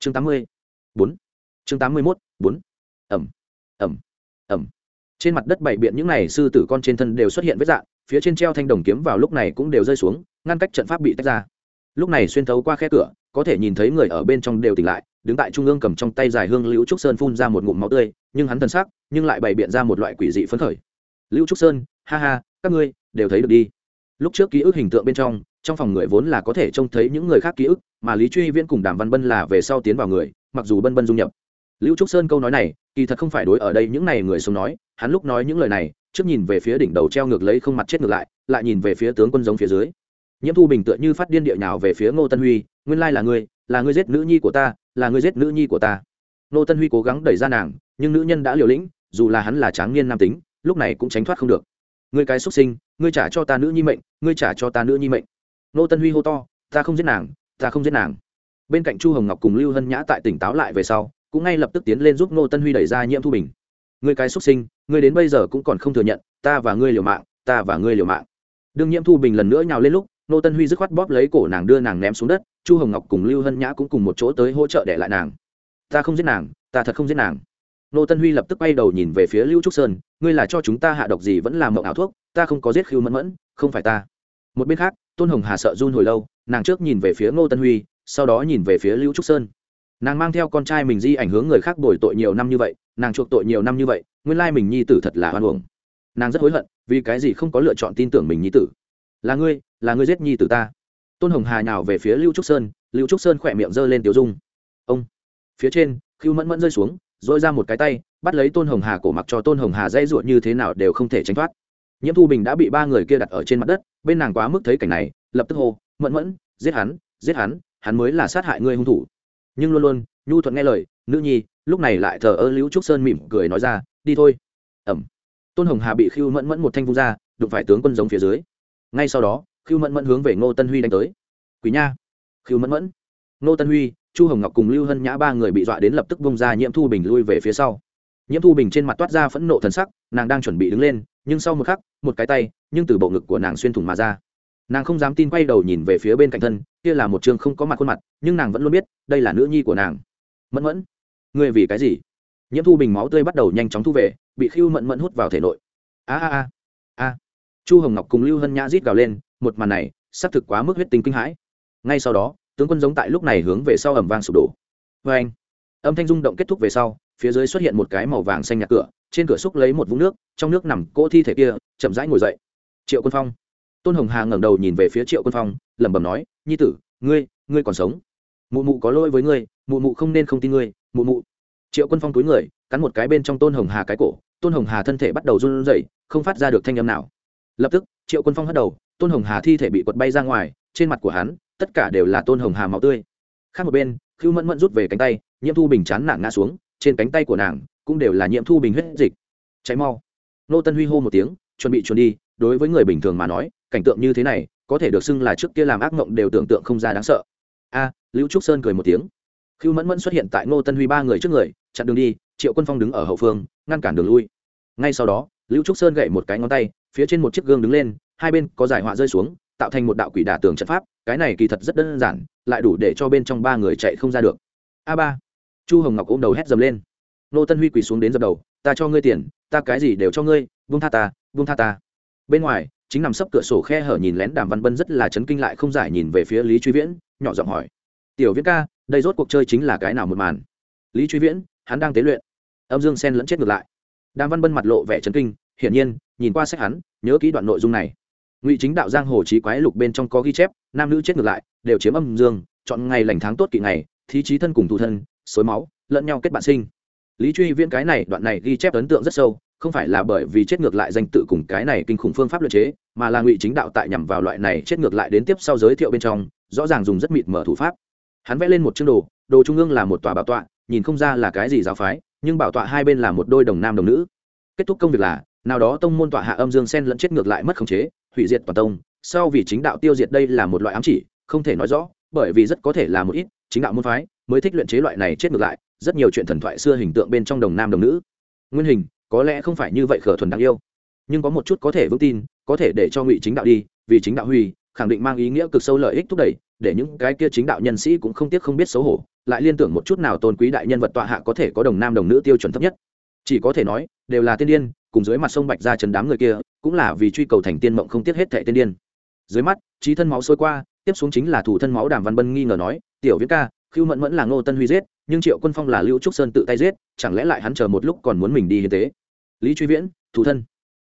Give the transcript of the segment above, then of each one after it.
chương tám mươi bốn. Chương tám mươi mốt, bốn. Ẩm ẩm ẩm. Trên mặt đất bảy biện những này sư tử con trên thân đều xuất hiện vết dạng, phía trên treo thanh đồng kiếm vào lúc này cũng đều rơi xuống, ngăn cách trận pháp bị tách ra. Lúc này xuyên thấu qua khe cửa, có thể nhìn thấy người ở bên trong đều tỉnh lại, đứng tại trung ương cầm trong tay dài hương liễu trúc sơn phun ra một ngụm máu tươi, nhưng hắn thân sắc, nhưng lại bày biện ra một loại quỷ dị phấn khởi. Liễu trúc sơn, ha ha, các ngươi đều thấy được đi. Lúc trước ký ức hình tượng bên trong trong phòng người vốn là có thể trông thấy những người khác ký ức, mà lý truy viễn cùng đàm văn bân là về sau tiến vào người, mặc dù bân bân dung nhập. Lưu trúc sơn câu nói này, kỳ thật không phải đối ở đây những này người sống nói, hắn lúc nói những lời này, trước nhìn về phía đỉnh đầu treo ngược lấy không mặt chết ngược lại lại nhìn về phía tướng quân giống phía dưới. Nhiễm thu bình tựa như phát điên địa nhào về phía ngô tân huy, nguyên lai là ngươi là ngươi giết nữ nhi của ta, là ngươi giết nữ nhi của ta. Ngô tân huy cố gắng đẩy ra nàng, nhưng nữ nhân đã liều lĩnh, dù là hắn là tráng niên nam tính, lúc này cũng tránh thoát không được. Ngươi cái xuất sinh, ngươi trả cho ta nữ nhi mệnh, ngươi trả cho ta nữ nhi mệnh. Nô tân huy hô to, ta không giết nàng, ta không giết nàng. Bên cạnh chu hồng ngọc cùng lưu hân nhã tại tỉnh táo lại về sau, cũng ngay lập tức tiến lên giúp Nô tân huy đẩy ra nhiễm thu bình. Ngươi cái xuất sinh, ngươi đến bây giờ cũng còn không thừa nhận, ta và ngươi liều mạng, ta và ngươi liều mạng. Đương nhiễm thu bình lần nữa nhào lên lúc, nô tân huy dứt khoát bóp lấy cổ nàng đưa nàng ném xuống đất, chu hồng ngọc cùng lưu hân nhã cũng cùng một chỗ tới hỗ trợ để lại nàng. Ta không giết nàng, ta thật không giết nàng. Nô tân huy lập tức bay đầu nhìn về phía lưu trúc sơn, ngươi là cho chúng ta hạ độc gì vẫn là mộng ảo thuốc, ta không có giết khiêu mẫn mẫn, không phải ta. Một bên khác tôn hồng hà sợ run hồi lâu, nàng trước nhìn về phía ngô tân huy, sau đó nhìn về phía lưu trúc sơn. Nàng mang theo con trai mình di ảnh hướng người khác bồi tội nhiều năm như vậy, nàng chuộc tội nhiều năm như vậy, nguyên lai mình nhi tử thật là hoan hồng nàng rất hối hận, vì cái gì không có lựa chọn tin tưởng mình nhi tử. Là ngươi là ngươi giết nhi tử ta. Tôn hồng hà nhào về phía lưu trúc sơn, lưu trúc sơn khỏe miệng giơ lên tiểu dung. Ông. Phía trên khiêu mẫn mẫn rơi xuống dội ra một cái tay, bắt lấy tôn hồng hà cổ mặc cho tôn hồng hà dây ruột như thế nào đều không thể tránh thoát nhiễm thu bình đã bị ba người kia đặt ở trên mặt đất, bên nàng quá mức thấy cảnh này, lập tức hô, mẫn mẫn, giết hắn giết hắn hắn mới là sát hại ngươi hung thủ. Nhưng luôn luôn, nhu thuận nghe lời, nữ nhi, lúc này lại thờ ơ liễu trúc sơn mỉm cười nói ra, đi thôi. Ẩm. Tôn hồng hà bị khiêu mẫn mẫn một thanh vung ra, đụng phải tướng quân giống phía dưới. Ngay sau đó khiêu mẫn mẫn hướng về ngô tân huy đánh tới. Quý nha! Khiêu mẫn mẫn. Ngô tân huy, chu hồng ngọc cùng lưu hân nhã ba người bị dọa đến lập tức vung ra nhiễm thu bình lui về phía sau. Nhiễm thu bình trên mặt toát ra phẫn nộ thần sắc, nàng đang chuẩn bị đứng lên nhưng sau một khắc, một cái tay, nhưng từ bộ ngực của nàng xuyên thủng mà ra. Nàng không dám tin quay đầu nhìn về phía bên cạnh thân, kia là một trường không có mặt khuôn mặt, nhưng nàng vẫn luôn biết, đây là nữ nhi của nàng. Mẫn mẫn, ngươi vì cái gì? Nhiễm thu bình máu tươi bắt đầu nhanh chóng thu về, bị khiêu mẫn mẫn hút vào thể nội. A a a a. Chu hồng ngọc cùng lưu hân nhã rít gào lên, một màn này, xác thực quá mức huyết tinh kinh hãi. Ngay sau đó, tướng quân giống tại lúc này hướng về sau ẩm vang sụp đổ. Vê anh âm thanh rung động kết thúc về sau phía dưới xuất hiện một cái màu vàng xanh nhạt cửa, trên cửa xúc lấy một vũng nước, trong nước nằm cỗ thi thể kia, chậm rãi ngồi dậy. Triệu quân phong. Tôn hồng hà ngẩng đầu nhìn về phía triệu quân phong, lẩm bẩm nói, nhi tử, ngươi ngươi còn sống. Mụ mụ có lỗi với ngươi, mụ mụ không nên không tin ngươi, mụ mụ. Triệu quân phong túi người, cắn một cái bên trong tôn hồng hà cái cổ, tôn hồng hà thân thể bắt đầu run rẩy, không phát ra được thanh âm nào. Lập tức, triệu quân phong hất đầu, tôn hồng hà thi thể bị quật bay ra ngoài, trên mặt của hắn, tất cả đều là tôn hồng hà máu tươi. Khác một bên, khưu mẫn mẫn rút về cánh tay, nhiễm thu bình chán nản ngã xuống trên cánh tay của nàng cũng đều là nhiễm thu bình huyết dịch. Cháy mau. Nô tân huy hô một tiếng, chuẩn bị chuẩn đi, đối với người bình thường mà nói, cảnh tượng như thế này, có thể được xưng là trước kia làm ác mộng đều tưởng tượng không ra đáng sợ. A, lưu trúc sơn cười một tiếng. Khưu mẫn mẫn xuất hiện tại ngô tân huy ba người trước người, chặn đường đi, triệu quân phong đứng ở hậu phương, ngăn cản đường lui. Ngay sau đó, lưu trúc sơn gậy một cái ngón tay, phía trên một chiếc gương đứng lên, hai bên có giải họa rơi xuống, tạo thành một đạo quỷ đả tường trận pháp, cái này kỳ thật rất đơn giản, lại đủ để cho bên trong ba người chạy không ra được. A ba chu hồng ngọc ôm đầu hét dầm lên. Nô tân huy quỳ xuống đến dập đầu, ta cho ngươi tiền, ta cái gì đều cho ngươi vung tha ta vung tha ta. Bên ngoài, chính nằm sấp cửa sổ khe hở nhìn lén đàm văn bân rất là chấn kinh lại không giải nhìn về phía lý truy viễn, nhỏ giọng hỏi, tiểu viễn ca, đây rốt cuộc chơi chính là cái nào một màn? Lý truy viễn, hắn đang tế luyện. Âm dương sen lẫn chết ngược lại. Đàm văn bân mặt lộ vẻ chấn kinh, hiển nhiên, nhìn qua sách hắn, nhớ kỹ đoạn nội dung này. Ngụy chính đạo giang hồ trí quái lục bên trong có ghi chép, nam nữ chết ngược lại, đều chiếm âm dương, chọn ngày lành tháng tốt kỵ ngày, thí trí thân cùng thù thân xối máu, lẫn nhau kết bạn sinh. Lý truy viễn cái này, đoạn này ghi chép ấn tượng rất sâu, không phải là bởi vì chết ngược lại danh tự cùng cái này kinh khủng phương pháp luật chế, mà là ngụy chính đạo tại nhằm vào loại này chết ngược lại đến tiếp sau giới thiệu bên trong, rõ ràng dùng rất mịt mở thủ pháp. Hắn vẽ lên một chương đồ đồ trung ương là một tòa bảo tọa, nhìn không ra là cái gì giáo phái, nhưng bảo tọa hai bên là một đôi đồng nam đồng nữ. Kết thúc công việc là, nào đó tông môn tọa hạ âm dương sen lẫn chết ngược lại mất khống chế, hủy diệt toàn tông. Sau vì chính đạo tiêu diệt đây là một loại ám chỉ, không thể nói rõ, bởi vì rất có thể là một ít chính đạo môn phái, mới thích luyện chế loại này chết ngược lại, rất nhiều chuyện thần thoại xưa hình tượng bên trong đồng nam đồng nữ. Nguyên hình, có lẽ không phải như vậy khở thuần đáng yêu, nhưng có một chút có thể vững tin, có thể để cho ngụy chính đạo đi, vì chính đạo huy khẳng định mang ý nghĩa cực sâu lợi ích thúc đẩy, để những cái kia chính đạo nhân sĩ cũng không tiếc không biết xấu hổ, lại liên tưởng một chút nào tôn quý đại nhân vật tọa hạ có thể có đồng nam đồng nữ tiêu chuẩn thấp nhất. Chỉ có thể nói, đều là tiên điên, cùng dưới mặt sông bạch ra chấn đám người kia, cũng là vì truy cầu thành tiên mộng không tiếc hết thệ tiên điên. Dưới mắt, trí thân máu sôi qua tiếp xuống chính là thủ thân máu đàm văn bân nghi ngờ nói, tiểu viễn ca khiêu mẫn mẫn là ngô tân huy giết, nhưng triệu quân phong là lưu trúc sơn tự tay giết, chẳng lẽ lại hắn chờ một lúc còn muốn mình đi hiến tế? Lý truy viễn, thủ thân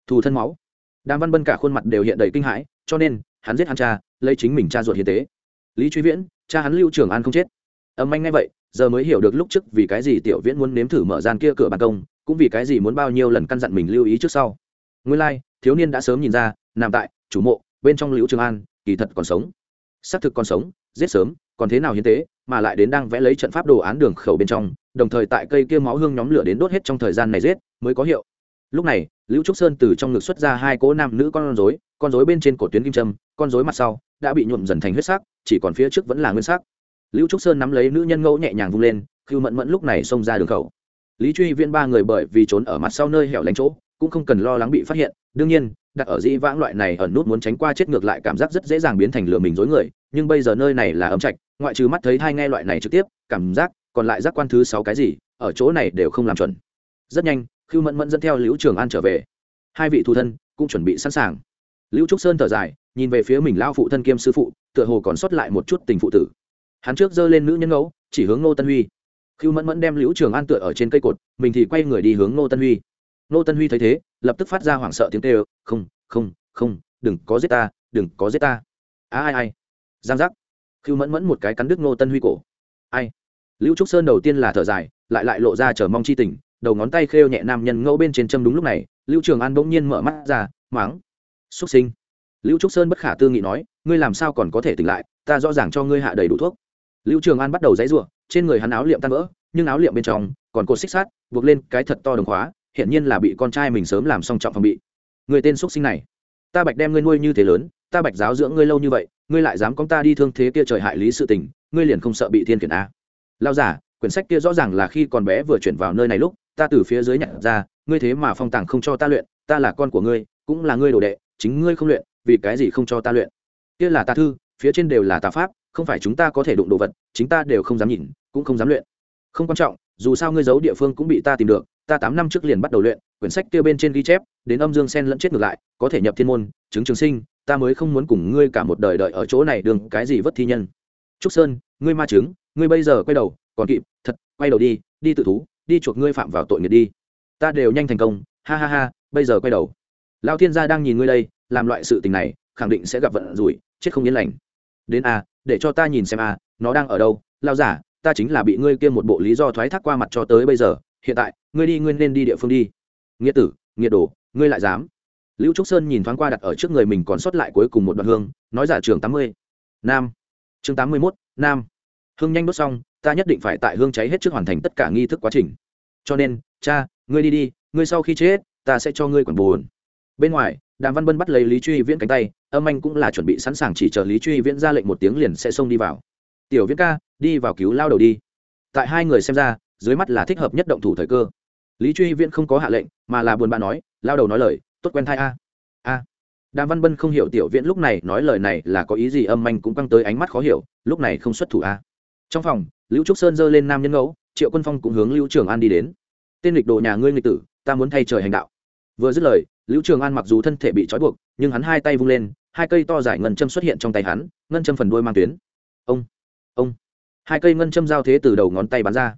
thủ thân máu. Đàm văn bân cả khuôn mặt đều hiện đầy kinh hãi, cho nên, hắn giết hắn cha, lấy chính mình cha ruột hiến tế. Lý truy viễn, cha hắn lưu trường an không chết. Âm anh ngay vậy, giờ mới hiểu được lúc trước vì cái gì tiểu viễn muốn nếm thử mở gian kia cửa ban công, cũng vì cái gì muốn bao nhiêu lần căn dặn mình lưu ý trước sau. Nguyên lai, thiếu niên đã sớm nhìn ra nằm tại, chủ mộ, bên trong liễu trường an, kỳ thật còn sống xác thực còn sống, giết sớm, còn thế nào hiến tế, mà lại đến đang vẽ lấy trận pháp đồ án đường khẩu bên trong, đồng thời tại cây kia máu hương nhóm lửa đến đốt hết trong thời gian này giết, mới có hiệu. Lúc này, Lưu trúc sơn từ trong ngực xuất ra hai cỗ nam nữ con rối con rối bên trên cổ tuyến kim trâm con rối mặt sau, đã bị nhuộm dần thành huyết sắc, chỉ còn phía trước vẫn là nguyên sắc. Lưu trúc sơn nắm lấy nữ nhân ngẫu nhẹ nhàng vung lên khiêu mẫn mẫn lúc này xông ra đường khẩu. Lý truy Viên ba người bởi vì trốn ở mặt sau nơi hẻo lánh chỗ, cũng không cần lo lắng bị phát hiện, đương nhiên đặt ở dĩ vãng loại này ẩn nút muốn tránh qua chết ngược lại cảm giác rất dễ dàng biến thành lừa mình dối người, nhưng bây giờ nơi này là ấm trạch, ngoại trừ mắt thấy hai nghe loại này trực tiếp, cảm giác, còn lại giác quan thứ sáu cái gì, ở chỗ này đều không làm chuẩn. Rất nhanh khiêu mẫn mẫn dẫn theo liễu trường an trở về. Hai vị thu thân cũng chuẩn bị sẵn sàng. Liễu trúc sơn thở dài, nhìn về phía mình lao phụ thân kiêm sư phụ, tựa hồ còn sót lại một chút tình phụ tử. Hắn trước giơ lên nữ nhân ngẫu chỉ hướng ngô tân huy. Khiêu mẫn mẫn đem liễu trường an tựa ở trên cây cột, mình thì quay người đi hướng ngô tân huy. Nô tân huy thấy thế, lập tức phát ra hoảng sợ tiếng kêu, không không không, đừng có giết ta, đừng có giết ta. A, ai ai? Giang giác. Khiêu mẫn mẫn một cái cắn đứt Nô tân huy cổ. Ai? Lưu trúc sơn đầu tiên là thở dài, lại lại lộ ra chờ mong chi tình, đầu ngón tay khêu nhẹ nam nhân ngẫu bên trên châm đúng lúc này, lưu trường an bỗng nhiên mở mắt ra máng xuất sinh. Lưu trúc sơn bất khả tư nghị nói, ngươi làm sao còn có thể tỉnh lại, ta rõ ràng cho ngươi hạ đầy đủ thuốc. Lưu trường an bắt đầu dãy ruộng trên người hắn áo liệm tan vỡ, nhưng áo liệm bên trong còn cột xích sát buộc lên cái thật to đồng khóa hiện nhiên là bị con trai mình sớm làm xong trọng phòng bị. Người tên xuất sinh này, ta bạch đem ngươi nuôi như thế lớn, ta bạch giáo dưỡng ngươi lâu như vậy, ngươi lại dám con ta đi thương thế kia trời hại lý sự tình, ngươi liền không sợ bị thiên khiển a. Lao giả quyển sách kia rõ ràng là khi còn bé vừa chuyển vào nơi này lúc, ta từ phía dưới nhặt ra, ngươi thế mà phong tàng không cho ta luyện, ta là con của ngươi, cũng là ngươi đồ đệ, chính ngươi không luyện, vì cái gì không cho ta luyện? Kia là ta thư, phía trên đều là tà pháp, không phải chúng ta có thể đụng đồ vật, chính ta đều không dám nhìn, cũng không dám luyện. Không quan trọng dù sao ngươi giấu địa phương cũng bị ta tìm được, ta tám năm trước liền bắt đầu luyện, quyển sách kia bên trên ghi chép, đến âm dương sen lẫn chết ngược lại, có thể nhập thiên môn, chứng trường sinh, ta mới không muốn cùng ngươi cả một đời đợi ở chỗ này đường, cái gì vất thi nhân. Trúc sơn, ngươi ma chứng, ngươi bây giờ quay đầu, còn kịp, thật, quay đầu đi đi tự thú, đi chuộc ngươi phạm vào tội nghiệp đi. Ta đều nhanh thành công, ha ha ha, bây giờ quay đầu. Lao thiên gia đang nhìn ngươi đây, làm loại sự tình này, khẳng định sẽ gặp vận rủi, chết không yên lành. Đến a để cho ta nhìn xem a nó đang ở đâu lao giả ta chính là bị ngươi kia một bộ lý do thoái thác qua mặt cho tới bây giờ, hiện tại, ngươi đi, ngươi nên đi địa phương đi. Nghĩa tử, nghĩa đồ, ngươi lại dám. Lưu trúc sơn nhìn thoáng qua đặt ở trước người mình còn sót lại cuối cùng một đoạn hương, nói giả trường tám mươi. Nam. Chương tám mươi mốt, nam. Hương nhanh đốt xong, ta nhất định phải tại hương cháy hết trước hoàn thành tất cả nghi thức quá trình. Cho nên, cha, ngươi đi đi, ngươi sau khi chết, ta sẽ cho ngươi quản buồn bên ngoài, đàm văn bân bắt lấy lý truy viễn cánh tay, âm anh cũng là chuẩn bị sẵn sàng chỉ chờ lý truy viễn ra lệnh một tiếng liền sẽ xông đi vào tiểu viễn ca, đi vào cứu lao đầu đi. Tại hai người xem ra, dưới mắt là thích hợp nhất động thủ thời cơ. Lý truy viễn không có hạ lệnh, mà là buồn bã nói, lao đầu nói lời, tốt quen thai a. A. Đàm văn bân không hiểu tiểu viễn lúc này nói lời này là có ý gì, âm anh cũng căng tới ánh mắt khó hiểu, lúc này không xuất thủ a. Trong phòng, lưu trúc sơn giơ lên nam nhân ngẫu, triệu quân phong cũng hướng lưu trường an đi đến. Tên lịch đồ nhà ngươi nghịch tử, ta muốn thay trời hành đạo. Vừa dứt lời, lưu trường an mặc dù thân thể bị trói buộc, nhưng hắn hai tay vung lên, hai cây to dài ngân châm xuất hiện trong tay hắn, ngân châm phần đuôi mang tuyến. Ông ông. Hai cây ngân châm giao thế từ đầu ngón tay bắn ra.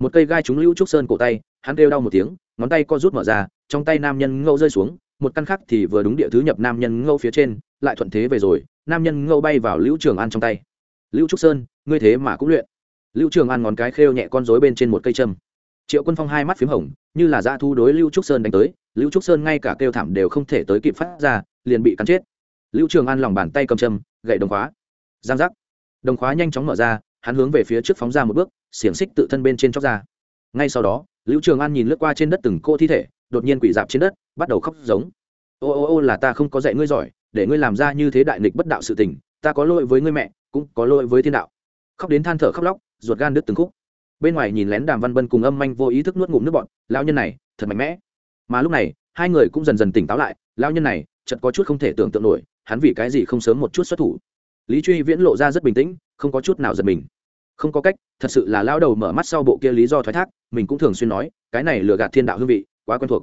Một cây gai trúng lưu trúc sơn cổ tay, hắn kêu đau một tiếng, ngón tay co rút mở ra, trong tay nam nhân ngâu rơi xuống, một căn khác thì vừa đúng địa thứ nhập nam nhân ngâu phía trên, lại thuận thế về rồi, nam nhân ngâu bay vào lưu trường an trong tay. Lưu trúc sơn, ngươi thế mà cũng luyện. Lưu trường an ngón cái khêu nhẹ con rối bên trên một cây châm. Triệu quân phong hai mắt p h í m hồng, như là dã thu đối lưu trúc sơn đánh tới, lưu trúc sơn ngay cả kêu thảm đều không thể tới kịp phát ra, liền bị cắn chết. Lưu trường an lòng bàn tay cầm châm, gậy đồng khóa. Giang giác đồng khóa nhanh chóng mở ra, hắn hướng về phía trước phóng ra một bước, xiềng xích tự thân bên trên chóc ra. Ngay sau đó, lưu trường an nhìn lướt qua trên đất từng cô thi thể, đột nhiên quỷ dạp trên đất, bắt đầu khóc giống. Ô ô ô là ta không có dạy ngươi giỏi, để ngươi làm ra như thế đại nghịch bất đạo sự tình, ta có lỗi với ngươi mẹ, cũng có lỗi với thiên đạo. Khóc đến than thở khóc lóc, ruột gan đứt từng khúc. Bên ngoài nhìn lén đàm văn bân cùng âm manh vô ý thức nuốt ngụm nước bọn lao nhân này, thật mạnh mẽ. Mà lúc này, hai người cũng dần dần tỉnh táo lại lao nhân này chật có chút không thể tưởng tượng nổi, hắn vì cái gì không sớm một chút xuất thủ? Lý truy viễn lộ ra rất bình tĩnh, không có chút nào giật mình. Không có cách, thật sự là lao đầu mở mắt sau bộ kia lý do thoái thác, mình cũng thường xuyên nói, cái này lừa gạt thiên đạo hương vị, quá quen thuộc.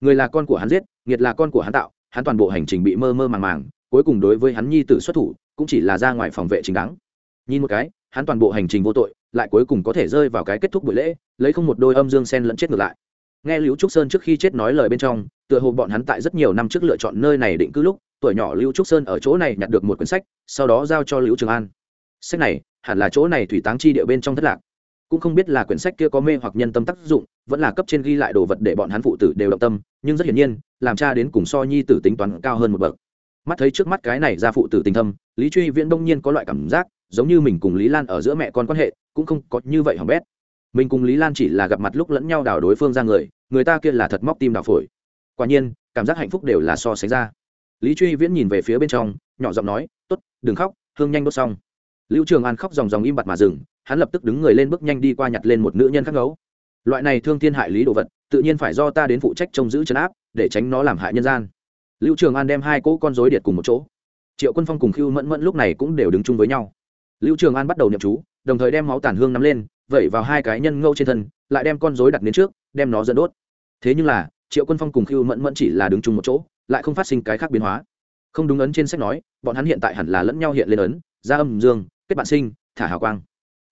Người là con của hắn giết, nghiệt là con của hắn tạo, hắn toàn bộ hành trình bị mơ mơ màng màng, cuối cùng đối với hắn nhi tử xuất thủ, cũng chỉ là ra ngoài phòng vệ chính đáng. Nhìn một cái, hắn toàn bộ hành trình vô tội, lại cuối cùng có thể rơi vào cái kết thúc buổi lễ, lấy không một đôi âm dương sen lẫn chết ngược lại. Nghe Liễu trúc sơn trước khi chết nói lời bên trong, tựa hồ bọn hắn tại rất nhiều năm trước lựa chọn nơi này định cư lúc tuổi nhỏ lưu trúc sơn ở chỗ này nhặt được một quyển sách, sau đó giao cho lưu trường an. Sách này, hẳn là chỗ này thủy táng chi địa bên trong thất lạc. Cũng không biết là quyển sách kia có mê hoặc nhân tâm tác dụng, vẫn là cấp trên ghi lại đồ vật để bọn hắn phụ tử đều động tâm, nhưng rất hiển nhiên, làm cha đến cùng so nhi tử tính toán cao hơn một bậc. Mắt thấy trước mắt cái này ra phụ tử tình thâm, lý truy viễn đông nhiên có loại cảm giác, giống như mình cùng lý lan ở giữa mẹ con quan hệ, cũng không có như vậy hỏng bét. Mình cùng lý lan chỉ là gặp mặt lúc lẫn nhau đào đối phương ra người người ta kia là thật móc tim đào phổi. Quả nhiên, cảm giác hạnh phúc đều là so sánh ra lý truy viễn nhìn về phía bên trong, nhỏ giọng nói t ố t đừng khóc, hương nhanh đốt xong. Lưu trường an khóc dòng dòng im bặt mà dừng, hắn lập tức đứng người lên bước nhanh đi qua nhặt lên một nữ nhân khắc ngấu. Loại này thương thiên hại lý đồ vật, tự nhiên phải do ta đến phụ trách trông giữ chấn áp, để tránh nó làm hại nhân gian. Lưu trường an đem hai cỗ con dối điệt cùng một chỗ. Triệu quân phong cùng khiêu mẫn mẫn lúc này cũng đều đứng chung với nhau. Lưu trường an bắt đầu nhậm chú, đồng thời đem máu tàn hương nắm lên, vẩy vào hai cái nhân ngâu trên thân, lại đem con dối đặt đến trước, đem nó dẫn đốt. Thế nhưng là, triệu quân phong cùng khiêu mẫn mẫn chỉ là đứng chung một chỗ lại không phát sinh cái khác biến hóa. Không đúng ấn trên sách nói, bọn hắn hiện tại hẳn là lẫn nhau hiện lên ấn ra âm dương, kết bạn sinh, thả hào quang.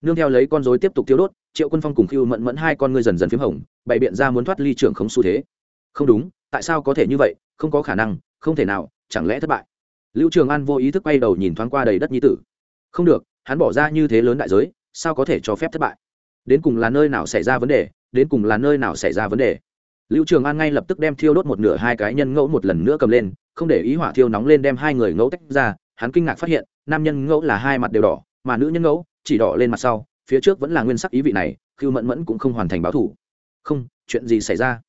Nương theo lấy con dối tiếp tục tiêu đốt, triệu quân phong cùng khiêu mẫn mẫn hai con ngươi dần dần p h í m hồng, bày biện ra muốn thoát ly trưởng khống xu thế. Không đúng, tại sao có thể như vậy, không có khả năng, không thể nào, chẳng lẽ thất bại? Lưu trường an vô ý thức bay đầu nhìn thoáng qua đầy đất nhi tử. Không được, hắn bỏ ra như thế lớn đại giới, sao có thể cho phép thất bại? Đến cùng là nơi nào xảy ra vấn đề, đến cùng là nơi nào xảy ra vấn đề? Lưu trường an ngay lập tức đem thiêu đốt một nửa hai cái nhân ngẫu một lần nữa cầm lên không để ý hỏa thiêu nóng lên đem hai người ngẫu tách ra hắn kinh ngạc phát hiện nam nhân ngẫu là hai mặt đều đỏ mà nữ nhân ngẫu chỉ đỏ lên mặt sau phía trước vẫn là nguyên sắc ý vị này Khưu mẫn mẫn cũng không hoàn thành báo thủ. Không chuyện gì xảy ra?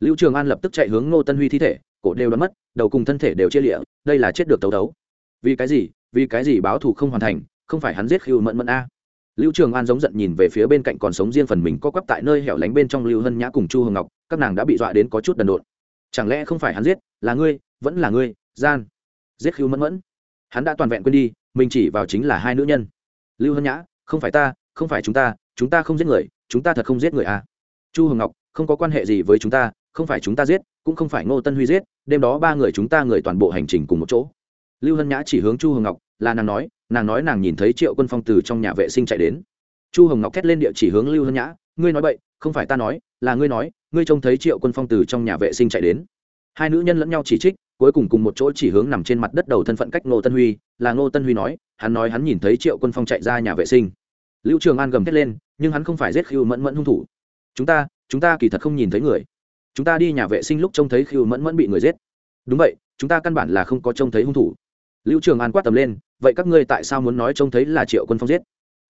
Lưu trường an lập tức chạy hướng ngô tân huy thi thể cổ đều đứt mất đầu cùng thân thể đều chia liễu, đây là chết được tấu tấu. Vì cái gì? Vì cái gì báo thù không hoàn thành không phải hắn giết Khưu mẫn mẫn a? Lưu trường an giống giận nhìn về phía bên cạnh còn sống riêng phần mình co quắp tại nơi hẻo lánh bên trong lưu hân nhã cùng chu hồng ngọc các nàng đã bị dọa đến có chút đần độn. Chẳng lẽ không phải hắn giết, là ngươi, vẫn là ngươi, gian. Giết khiêu mẫn mẫn. Hắn đã toàn vẹn quên đi, mình chỉ vào chính là hai nữ nhân. Lưu hân nhã, không phải ta, không phải chúng ta chúng ta không giết người, chúng ta thật không giết người à. Chu hồng ngọc, không có quan hệ gì với chúng ta, không phải chúng ta giết, cũng không phải ngô tân huy giết, đêm đó ba người chúng ta người toàn bộ hành trình cùng một chỗ. Lưu hân nhã chỉ hướng chu hồng ngọc, là nàng nói nàng nói nàng nhìn thấy triệu quân phong từ trong nhà vệ sinh chạy đến. Chu hồng ngọc thét lên địa chỉ hướng lưu hân nhã, ngươi nói vậy không phải ta nói, là ngươi nói ngươi trông thấy triệu quân phong từ trong nhà vệ sinh chạy đến. Hai nữ nhân lẫn nhau chỉ trích, cuối cùng cùng một chỗ chỉ hướng nằm trên mặt đất đầu thân phận cách ngô tân huy, là ngô tân huy nói, hắn nói hắn nhìn thấy triệu quân phong chạy ra nhà vệ sinh. Lưu trường an gầm thét lên, nhưng hắn không phải giết khiêu mẫn mẫn hung thủ. Chúng ta chúng ta kỳ thật không nhìn thấy người. Chúng ta đi nhà vệ sinh lúc trông thấy khiêu mẫn mẫn bị người giết. Đúng vậy, chúng ta căn bản là không có trông thấy hung thủ. Lưu trường an quát tầm lên, vậy các ngươi tại sao muốn nói trông thấy là triệu quân phong giết?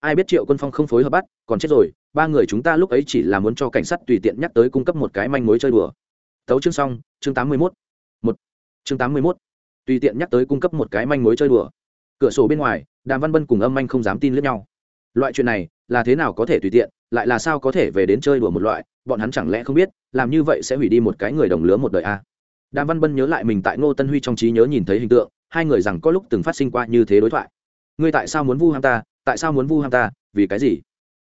Ai biết triệu quân phong không phối hợp bắt, còn chết rồi ba người chúng ta lúc ấy chỉ là muốn cho cảnh sát tùy tiện nhắc tới cung cấp một cái manh mối chơi đùa. Tấu chương xong, chương tám mươi mốt. Một. Chương tám mươi mốt. Tùy tiện nhắc tới cung cấp một cái manh mối chơi đùa. Cửa sổ bên ngoài, đàm văn bân cùng âm anh không dám tin lẫn nhau. Loại chuyện này, là thế nào có thể tùy tiện, lại là sao có thể về đến chơi đùa một loại, bọn hắn chẳng lẽ không biết, làm như vậy sẽ hủy đi một cái người đồng lứa một đời a à? đàm văn bân nhớ lại mình tại ngô tân huy trong trí nhớ nhìn thấy hình tượng, hai người rằng có lúc từng phát sinh qua như thế đối thoại. Ngươi tại sao muốn vu ham ta? Tại sao muốn vu ham ta? Vì cái gì?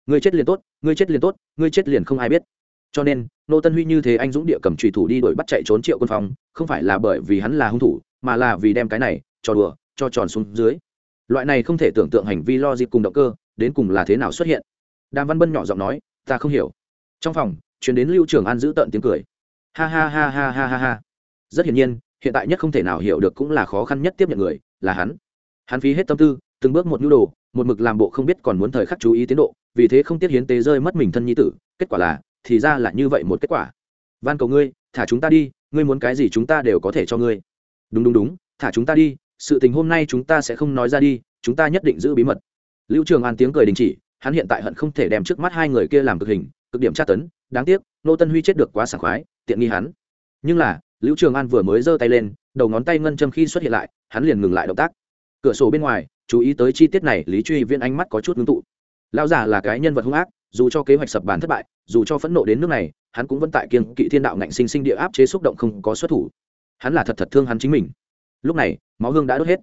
Ngươi chết liền tốt ngươi chết liền tốt, ngươi chết liền không ai biết. Cho nên, Nô tân huy như thế anh dũng địa cầm trùy thủ đi đuổi bắt chạy trốn triệu quân phong, không phải là bởi vì hắn là hung thủ, mà là vì đem cái này cho đùa, cho tròn xuống dưới. Loại này không thể tưởng tượng hành vi lo dịp cùng động cơ, đến cùng là thế nào xuất hiện? Đàm văn bân nhỏ giọng nói, ta không hiểu. Trong phòng chuyển đến lưu trường an giữ tợn tiếng cười. Ha ha ha ha ha ha ha. Rất hiển nhiên, hiện tại nhất không thể nào hiểu được cũng là khó khăn nhất tiếp nhận người, là hắn. Hắn phí hết tâm tư, từng bước một nhu đồ, một mực làm bộ không biết còn muốn thời khắc chú ý tiến độ vì thế không tiết hiến tế rơi mất mình thân nhi tử, kết quả là, thì ra là như vậy một kết quả. Van cầu ngươi, thả chúng ta đi, ngươi muốn cái gì chúng ta đều có thể cho ngươi. Đúng đúng đúng, thả chúng ta đi, sự tình hôm nay chúng ta sẽ không nói ra đi, chúng ta nhất định giữ bí mật. Lưu trường an tiếng cười đình chỉ, hắn hiện tại hận không thể đem trước mắt hai người kia làm cực hình, cực điểm tra tấn, đáng tiếc, nô tân huy chết được quá sảng khoái, tiện nghi hắn. Nhưng là, lưu trường an vừa mới giơ tay lên, đầu ngón tay ngân châm khi xuất hiện lại, hắn liền ngừng lại động tác. Cửa sổ bên ngoài, chú ý tới chi tiết này, lý truy viên ánh mắt có chút ngưng tụ lão giả là cái nhân vật hung ác, dù cho kế hoạch sập bàn thất bại, dù cho phẫn nộ đến nước này, hắn cũng vẫn tại kiên kỵ thiên đạo ngạnh sinh sinh địa áp chế xúc động không có xuất thủ. Hắn là thật thật thương hắn chính mình. Lúc này, máu hương đã đốt hết.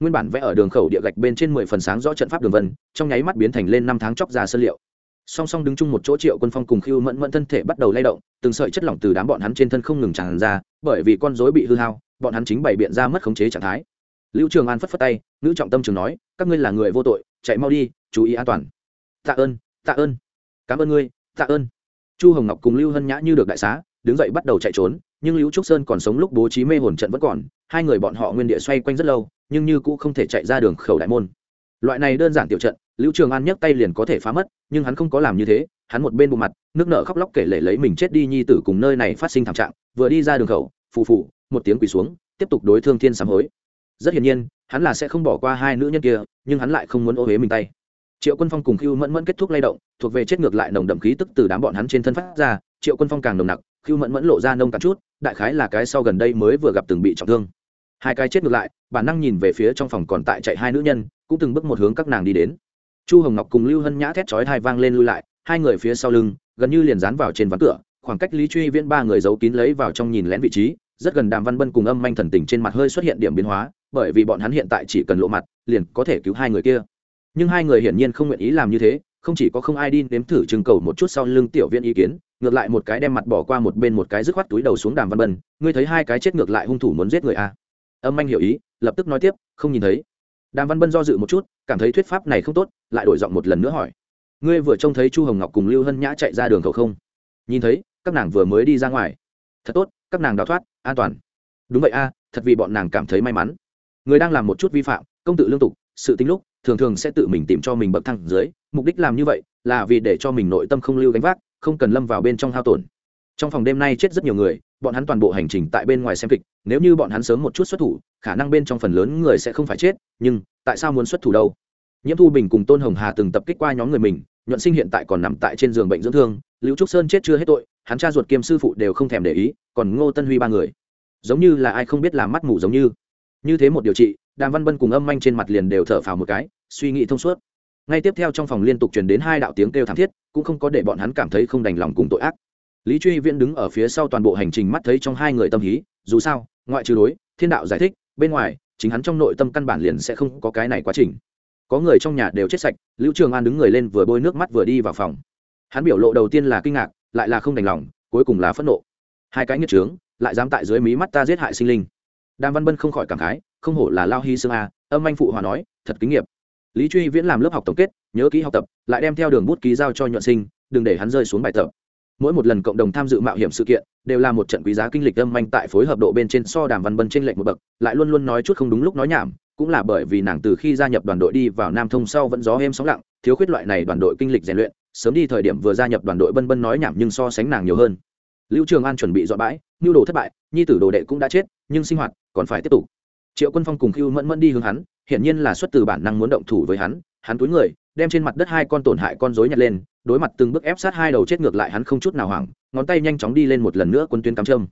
Nguyên bản vẽ ở đường khẩu địa gạch bên trên mười phần sáng rõ trận pháp đường vân, trong nháy mắt biến thành lên năm tháng chóc ra sơn liệu. Song song đứng chung một chỗ triệu quân phong cùng khiêu mẫn mẫn thân thể bắt đầu lay động, từng sợi chất lỏng từ đám bọn hắn trên thân không ngừng tràn ra, bởi vì con rối bị hư hao, bọn hắn chính bày biện ra mất khống chế trạng thái. Lưu trường an phất phất tay nữ trọng tâm trường nói, các ngươi là người vô tội, chạy mau đi, chú ý an toàn tạ ơn tạ ơn. Cảm ơn ngươi, tạ ơn. Chu hồng ngọc cùng lưu hân nhã như được đại xá, đứng dậy bắt đầu chạy trốn, nhưng lưu trúc sơn còn sống lúc bố trí mê hồn trận vẫn còn, hai người bọn họ nguyên địa xoay quanh rất lâu, nhưng như cũ không thể chạy ra đường khẩu đại môn. Loại này đơn giản tiểu trận, lưu trường an nhấc tay liền có thể phá mất, nhưng hắn không có làm như thế, hắn một bên bộ mặt, nước nở khóc lóc kể lể lấy mình chết đi nhi tử cùng nơi này phát sinh thảm trạng, vừa đi ra đường khẩu, phù phù, một tiếng quỳ xuống, tiếp tục đối thương thiên sám hối. Rất hiển nhiên, hắn là sẽ không bỏ qua hai nữ nhân kia, nhưng hắn lại không muốn ô huế mình tay triệu quân phong cùng khiêu mẫn mẫn kết thúc lay động thuộc về chết ngược lại nồng đậm khí tức từ đám bọn hắn trên thân phát ra triệu quân phong càng nồng nặc khiêu mẫn mẫn lộ ra nông cạn chút đại khái là cái sau gần đây mới vừa gặp từng bị trọng thương hai cái chết ngược lại bản năng nhìn về phía trong phòng còn tại chạy hai nữ nhân cũng từng bước một hướng các nàng đi đến chu hồng ngọc cùng lưu hân nhã thét chói hai vang lên lui lại hai người phía sau lưng gần như liền dán vào trên ván cửa khoảng cách lý truy viễn ba người giấu kín lấy vào trong nhìn lén vị trí rất gần đàm văn bân cùng âm manh thần tình trên mặt hơi xuất hiện điểm biến hóa bởi vì bọn hắn hiện tại chỉ cần lộ mặt liền có thể cứu hai người kia nhưng hai người hiển nhiên không nguyện ý làm như thế, không chỉ có không ai đi nếm thử trưng cầu một chút sau lưng tiểu viên ý kiến, ngược lại một cái đem mặt bỏ qua một bên một cái dứt khoát túi đầu xuống đàm văn bân, ngươi thấy hai cái chết ngược lại hung thủ muốn giết người a à? âm anh hiểu ý, lập tức nói tiếp, không nhìn thấy. Đàm văn bân do dự một chút, cảm thấy thuyết pháp này không tốt, lại đổi giọng một lần nữa hỏi, ngươi vừa trông thấy chu hồng ngọc cùng lưu hân nhã chạy ra đường cầu không? Nhìn thấy, các nàng vừa mới đi ra ngoài. Thật tốt, các nàng đào thoát, an toàn. Đúng vậy a, thật vì bọn nàng cảm thấy may mắn. Người đang làm một chút vi phạm, công tự lương tục sự tính lúc, thường thường sẽ tự mình tìm cho mình bậc thang dưới, mục đích làm như vậy là vì để cho mình nội tâm không lưu gánh vác, không cần lâm vào bên trong hao tổn. Trong phòng đêm nay chết rất nhiều người, bọn hắn toàn bộ hành trình tại bên ngoài xem kịch, nếu như bọn hắn sớm một chút xuất thủ, khả năng bên trong phần lớn người sẽ không phải chết, nhưng tại sao muốn xuất thủ đâu? Nhiễm thu bình cùng tôn hồng hà từng tập kích qua nhóm người mình, nhuận sinh hiện tại còn nằm tại trên giường bệnh dưỡng thương, lưu trúc sơn chết chưa hết tội, hắn cha ruột kiêm sư phụ đều không thèm để ý, còn ngô tân huy ba người. Giống như là ai không biết làm mắt mù giống như. Như thế một điều trị đàm văn bân cùng âm manh trên mặt liền đều thở phào một cái, suy nghĩ thông suốt. Ngay tiếp theo trong phòng liên tục truyền đến hai đạo tiếng kêu thảm thiết, cũng không có để bọn hắn cảm thấy không đành lòng cùng tội ác. Lý truy viễn đứng ở phía sau toàn bộ hành trình mắt thấy trong hai người tâm hí, dù sao, ngoại trừ đối, thiên đạo giải thích, bên ngoài, chính hắn trong nội tâm căn bản liền sẽ không có cái này quá trình. Có người trong nhà đều chết sạch, lưu trường an đứng người lên vừa bôi nước mắt vừa đi vào phòng. Hắn biểu lộ đầu tiên là kinh ngạc, lại là không đành lòng, cuối cùng là phẫn nộ. Hai cái nghiệt trướng, lại dám tại dưới mí mắt ta giết hại sinh linh. Đàm văn bân không khỏi cảm khái không hổ là lao hy sương a, âm anh phụ hòa nói, thật kinh nghiệm lý truy viễn làm lớp học tổng kết, nhớ kỹ học tập, lại đem theo đường bút ký giao cho nhuận sinh, đừng để hắn rơi xuống bài tập. Mỗi một lần cộng đồng tham dự mạo hiểm sự kiện, đều là một trận quý giá kinh lịch âm anh tại phối hợp độ bên trên so đàm văn bân trên lệnh một bậc, lại luôn luôn nói chút không đúng lúc nói nhảm, cũng là bởi vì nàng từ khi gia nhập đoàn đội đi vào nam thông sau vẫn gió êm sóng lặng, thiếu khuyết loại này đoàn đội kinh lịch rèn luyện, sớm đi thời điểm vừa gia nhập đoàn đội bân bân nói nhảm nhưng so sánh nàng nhiều hơn. Lưu trường an chuẩn bị dọn bãi, nhu đồ thất bại, nhi tử đồ đệ cũng đã chết, nhưng sinh hoạt còn phải tiếp tục triệu quân phong cùng khiêu mẫn mẫn đi hướng hắn, hiển nhiên là xuất từ bản năng muốn động thủ với hắn hắn túi người, đem trên mặt đất hai con tổn hại con rối nhặt lên, đối mặt từng bước ép sát hai đầu chết ngược lại hắn không chút nào hoảng, ngón tay nhanh chóng đi lên một lần nữa quân tuyến cắm trâm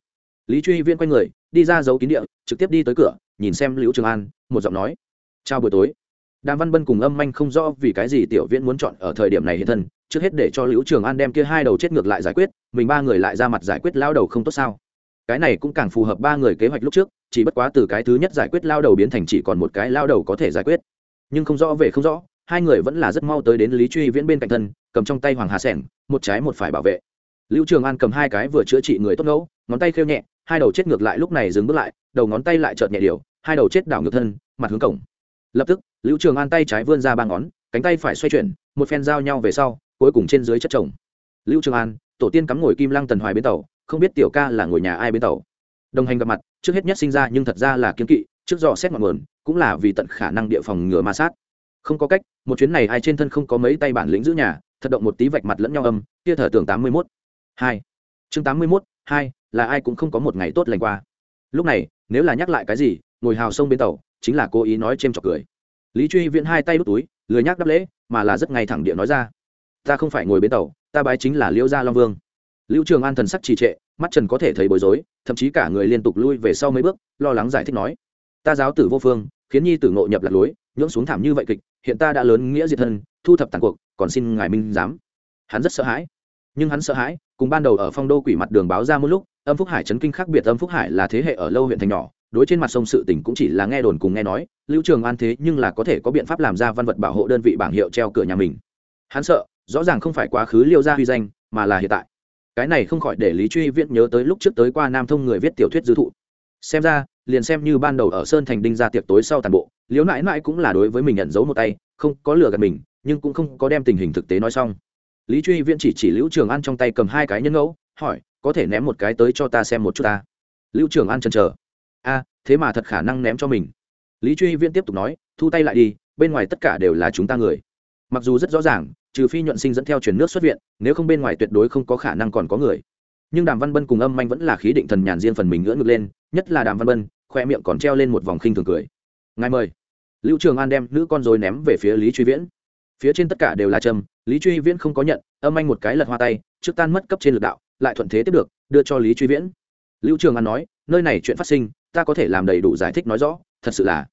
lý truy viên quay người, đi ra giấu kín địa, trực tiếp đi tới cửa, nhìn xem liễu trường an, một giọng nói, chào buổi tối. Đàm văn bân cùng âm manh không rõ vì cái gì tiểu viễn muốn chọn ở thời điểm này hiện thân, trước hết để cho liễu trường an đem kia hai đầu chết ngược lại giải quyết, mình ba người lại ra mặt giải quyết lao đầu không tốt sao? Cái này cũng càng phù hợp ba người kế hoạch lúc trước, chỉ bất quá từ cái thứ nhất giải quyết lao đầu biến thành chỉ còn một cái lao đầu có thể giải quyết. Nhưng không rõ về không rõ, hai người vẫn là rất mau tới đến lý truy viễn bên cạnh thân, cầm trong tay hoàng hà sẻng, một trái một phải bảo vệ. Lưu trường an cầm hai cái vừa chữa trị người tốt ngẫu, ngón tay khêu nhẹ, hai đầu chết ngược lại lúc này dừng bước lại, đầu ngón tay lại chợt nhẹ điều, hai đầu chết đảo ngược thân, mặt hướng cổng. Lập tức, lưu trường an tay trái vươn ra ba ngón, cánh tay phải xoay chuyển, một phen giao nhau về sau, cuối cùng trên dưới chất chồng. Lưu trường an, tổ tiên cắm ngồi kim lăng tần hoài bến tàu không biết tiểu ca là ngồi nhà ai bên tàu. Đồng hành gặp mặt, trước hết nhất sinh ra nhưng thật ra là kiếm kỵ, trước dò xét ngọn nguồn, cũng là vì tận khả năng địa phòng ngừa ma sát. Không có cách, một chuyến này ai trên thân không có mấy tay bản lĩnh giữ nhà, thật động một tí vạch mặt lẫn nhau âm, kia thở tưởng tám mươi mốt. Hai. Chương tám mươi mốt, hai, là ai cũng không có một ngày tốt lành qua. Lúc này, nếu là nhắc lại cái gì, ngồi hào sông bên tàu, chính là cố ý nói c h trọc cười. Lý truy viễn hai tay đút túi, lười nhắc đáp lễ, mà là rất ngay thẳng địa nói ra. Ta không phải ngồi bên tàu, ta bái chính là liễu gia long vương lưu trường an thần sắc trì trệ, mắt trần có thể thấy bối rối, thậm chí cả người liên tục lui về sau mấy bước, lo lắng giải thích nói, ta giáo tử vô phương, khiến nhi tử ngộ nhập lạc lối nhưỡng xuống thảm như vậy kịch, hiện ta đã lớn nghĩa diệt thân, thu thập tàn cuộc, còn xin ngài minh giám. Hắn rất sợ hãi, nhưng hắn sợ hãi, cùng ban đầu ở phong đô quỷ mặt đường báo ra một lúc, âm phúc hải chấn kinh khác biệt, âm phúc hải là thế hệ ở lâu huyện thành nhỏ, đối trên mặt sông sự tình cũng chỉ là nghe đồn cùng nghe nói, lưu trường an thế nhưng là có thể có biện pháp làm ra văn vật bảo hộ đơn vị bảng hiệu treo cửa nhà mình. Hắn sợ, rõ ràng không phải quá khứ liêu ra huy danh, mà là hiện tại cái này không khỏi để lý truy viễn nhớ tới lúc trước tới qua nam thông người viết tiểu thuyết dư thụ. Xem ra, liền xem như ban đầu ở sơn thành đinh ra tiệc tối sau toàn bộ liếu nãi nãi cũng là đối với mình nhận dấu một tay, không có lừa gạt mình, nhưng cũng không có đem tình hình thực tế nói xong. Lý truy viễn chỉ chỉ lưu trường an trong tay cầm hai cái nhân ngẫu, hỏi, có thể ném một cái tới cho ta xem một chút ta? Lưu trường an chần chờ. A, thế mà thật khả năng ném cho mình. Lý truy viễn tiếp tục nói, thu tay lại đi, bên ngoài tất cả đều là chúng ta người. Mặc dù rất rõ ràng trừ phi nhuận sinh dẫn theo chuyển nước xuất viện, nếu không bên ngoài tuyệt đối không có khả năng còn có người. Nhưng đàm văn bân cùng âm manh vẫn là khí định thần nhàn riêng phần mình ngỡ ngực lên, nhất là đàm văn bân, khoe miệng còn treo lên một vòng khinh thường cười. Ngài mời. Lưu trường an đem nữ con dối ném về phía lý truy viễn. Phía trên tất cả đều là trâm lý truy viễn không có nhận, âm anh một cái lật hoa tay, trước tan mất cấp trên lực đạo, lại thuận thế tiếp được, đưa cho lý truy viễn. Lưu trường an nói, nơi này chuyện phát sinh, ta có thể làm đầy đủ giải thích nói rõ, thật sự là.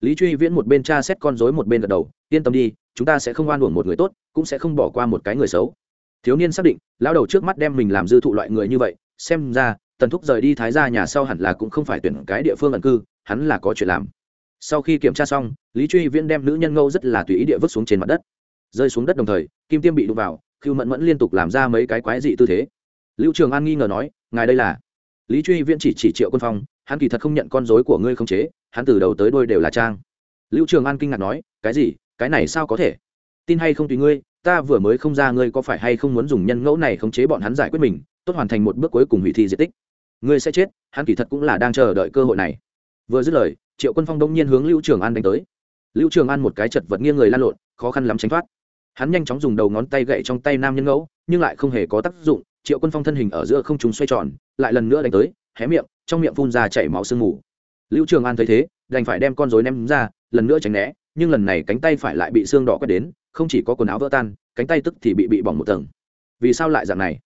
Lý truy viễn một bên tra xét con dối một bên gật đầu, yên tâm đi chúng ta sẽ không oan uổng một người tốt, cũng sẽ không bỏ qua một cái người xấu. Thiếu niên xác định, lão đầu trước mắt đem mình làm dư thụ loại người như vậy, xem ra, tần thúc rời đi thái ra nhà sau hẳn là cũng không phải tuyển cái địa phương ẩn cư, hắn là có chuyện làm. Sau khi kiểm tra xong, lý truy viễn đem nữ nhân ngâu rất là tùy ý địa vứt xuống trên mặt đất. Rơi xuống đất đồng thời, kim tiêm bị đụng vào khiêu mẫn mẫn liên tục làm ra mấy cái quái dị tư thế. Lưu trường an nghi ngờ nói, ngài đây là? Lý truy viễn chỉ chỉ triệu quân phong, hắn kỳ thật không nhận con dối của ngươi không chế, hắn từ đầu tới đôi đều là trang. Lưu trường an kinh ngạc nói, cái gì? Cái này sao có thể? Tin hay không tùy ngươi, ta vừa mới không ra ngươi có phải hay không muốn dùng nhân ngẫu này khống chế bọn hắn giải quyết mình, tốt hoàn thành một bước cuối cùng hủy thi di tích. Ngươi sẽ chết, hắn kỳ thật cũng là đang chờ đợi cơ hội này. Vừa dứt lời, triệu quân phong đông nhiên hướng lưu trường an đánh tới. Lưu trường an một cái chật vật nghiêng người lan lộn, khó khăn lắm tránh thoát. Hắn nhanh chóng dùng đầu ngón tay gậy trong tay nam nhân ngẫu, nhưng lại không hề có tác dụng, triệu quân phong thân hình ở giữa không chúng xoay tròn, lại lần nữa đánh tới, hé miệng, trong miệng phun ra chảy máu sương mù. Lưu trường an thấy thế, đành phải đem con rối ném ra, lần nữa tránh né nhưng lần này cánh tay phải lại bị xương đỏ quét đến, không chỉ có quần áo vỡ tan, cánh tay tức thì bị bị bỏng một tầng. Vì sao lại dạng này?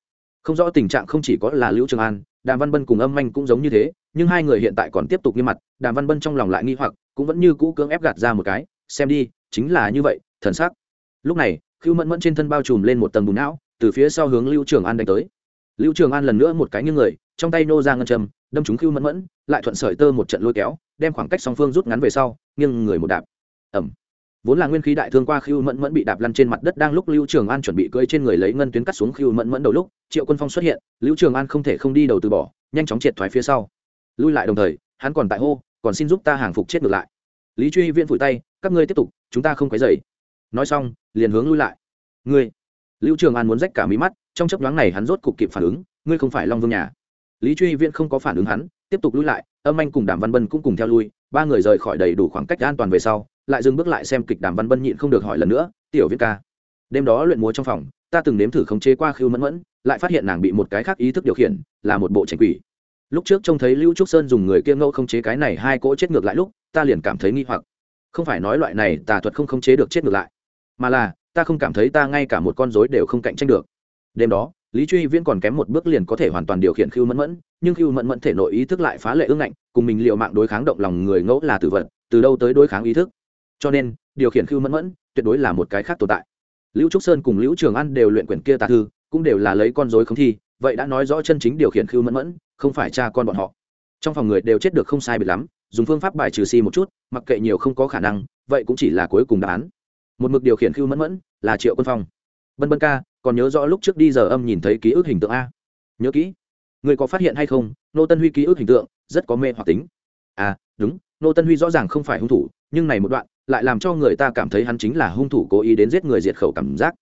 Không rõ tình trạng không chỉ có là lưu trường an, đàm văn bân cùng âm manh cũng giống như thế, nhưng hai người hiện tại còn tiếp tục như mặt, đàm văn bân trong lòng lại nghi hoặc, cũng vẫn như cũ cưỡng ép gạt ra một cái, xem đi, chính là như vậy, thần sắc. Lúc này khiêu mẫn mẫn trên thân bao trùm lên một tầng bùn não, từ phía sau hướng lưu trường an đánh tới. Lưu trường an lần nữa một cái như người, trong tay nô ra ngân châm, đâm trúng khiêu mẫn mẫn, lại thuận sợi tơ một trận lôi kéo, đem khoảng cách song phương rút ngắn về sau, nghiêng người một đạp ẩm. Vốn là nguyên khí đại thương qua khiêu mẫn mẫn bị đạp lăn trên mặt đất đang lúc lưu trường an chuẩn bị cưỡi trên người lấy ngân tuyến cắt xuống khiêu mẫn mẫn đầu lúc, triệu quân phong xuất hiện, lưu trường an không thể không đi đầu từ bỏ, nhanh chóng triệt thoái phía sau. Lui lại đồng thời, hắn còn tại hô, còn xin giúp ta hàng phục chết ngược lại. Lý truy Viễn phủi tay, các ngươi tiếp tục, chúng ta không quấy dày nói xong, liền hướng lui lại. Ngươi? Lưu trường an muốn rách cả mí mắt, trong chấp nhoáng này hắn rốt cục kịp phản ứng, ngươi không phải long vương nhà. Lý truy viễn không có phản ứng hắn, tiếp tục lui lại, âm anh cùng đàm văn bân cũng cùng theo lui, ba người rời khỏi đầy đủ khoảng cách an toàn về sau lại dừng bước lại xem kịch đàm văn bân nhịn không được hỏi lần nữa, tiểu viết ca, đêm đó luyện múa trong phòng, ta từng nếm thử khống chế qua khiêu mẫn mẫn, lại phát hiện nàng bị một cái khác ý thức điều khiển, là một bộ tranh quỷ. Lúc trước trông thấy lưu trúc sơn dùng người kia ngẫu khống chế cái này hai cỗ chết ngược lại lúc, ta liền cảm thấy nghi hoặc. Không phải nói loại này tà thuật không khống chế được chết ngược lại, mà là, ta không cảm thấy ta ngay cả một con rối đều không cạnh tranh được. Đêm đó, lý truy viễn còn kém một bước liền có thể hoàn toàn điều khiển khiêu mẫn mẫn, nhưng khiêu mẫn mẫn thể nội ý thức lại phá lệ ương ngạnh, cùng mình liệu mạng đối kháng động lòng người ngẫu là tử vật, từ đâu tới đối kháng ý thức? Cho nên, điều khiển khưu mẫn mẫn tuyệt đối là một cái khác tồn tại. Lưu trúc sơn cùng lưu trường an đều luyện quyển kia tà thư, cũng đều là lấy con dối không thi, vậy đã nói rõ chân chính điều khiển khưu mẫn mẫn, không phải cha con bọn họ. Trong phòng người đều chết được không sai biệt lắm, dùng phương pháp bài trừ si một chút, mặc kệ nhiều không có khả năng, vậy cũng chỉ là cuối cùng đáp án. Một mực điều khiển khưu mẫn mẫn là triệu quân phong. Bân bân ca, còn nhớ rõ lúc trước đi giờ âm nhìn thấy ký ức hình tượng a? Nhớ kỹ. Người có phát hiện hay không? Nô tân huy ký ức hình tượng, rất có mê hoặc tính. À đúng, nô tân huy rõ ràng không phải hung thủ nhưng này một đoạn lại làm cho người ta cảm thấy hắn chính là hung thủ cố ý đến giết người diệt khẩu cảm giác.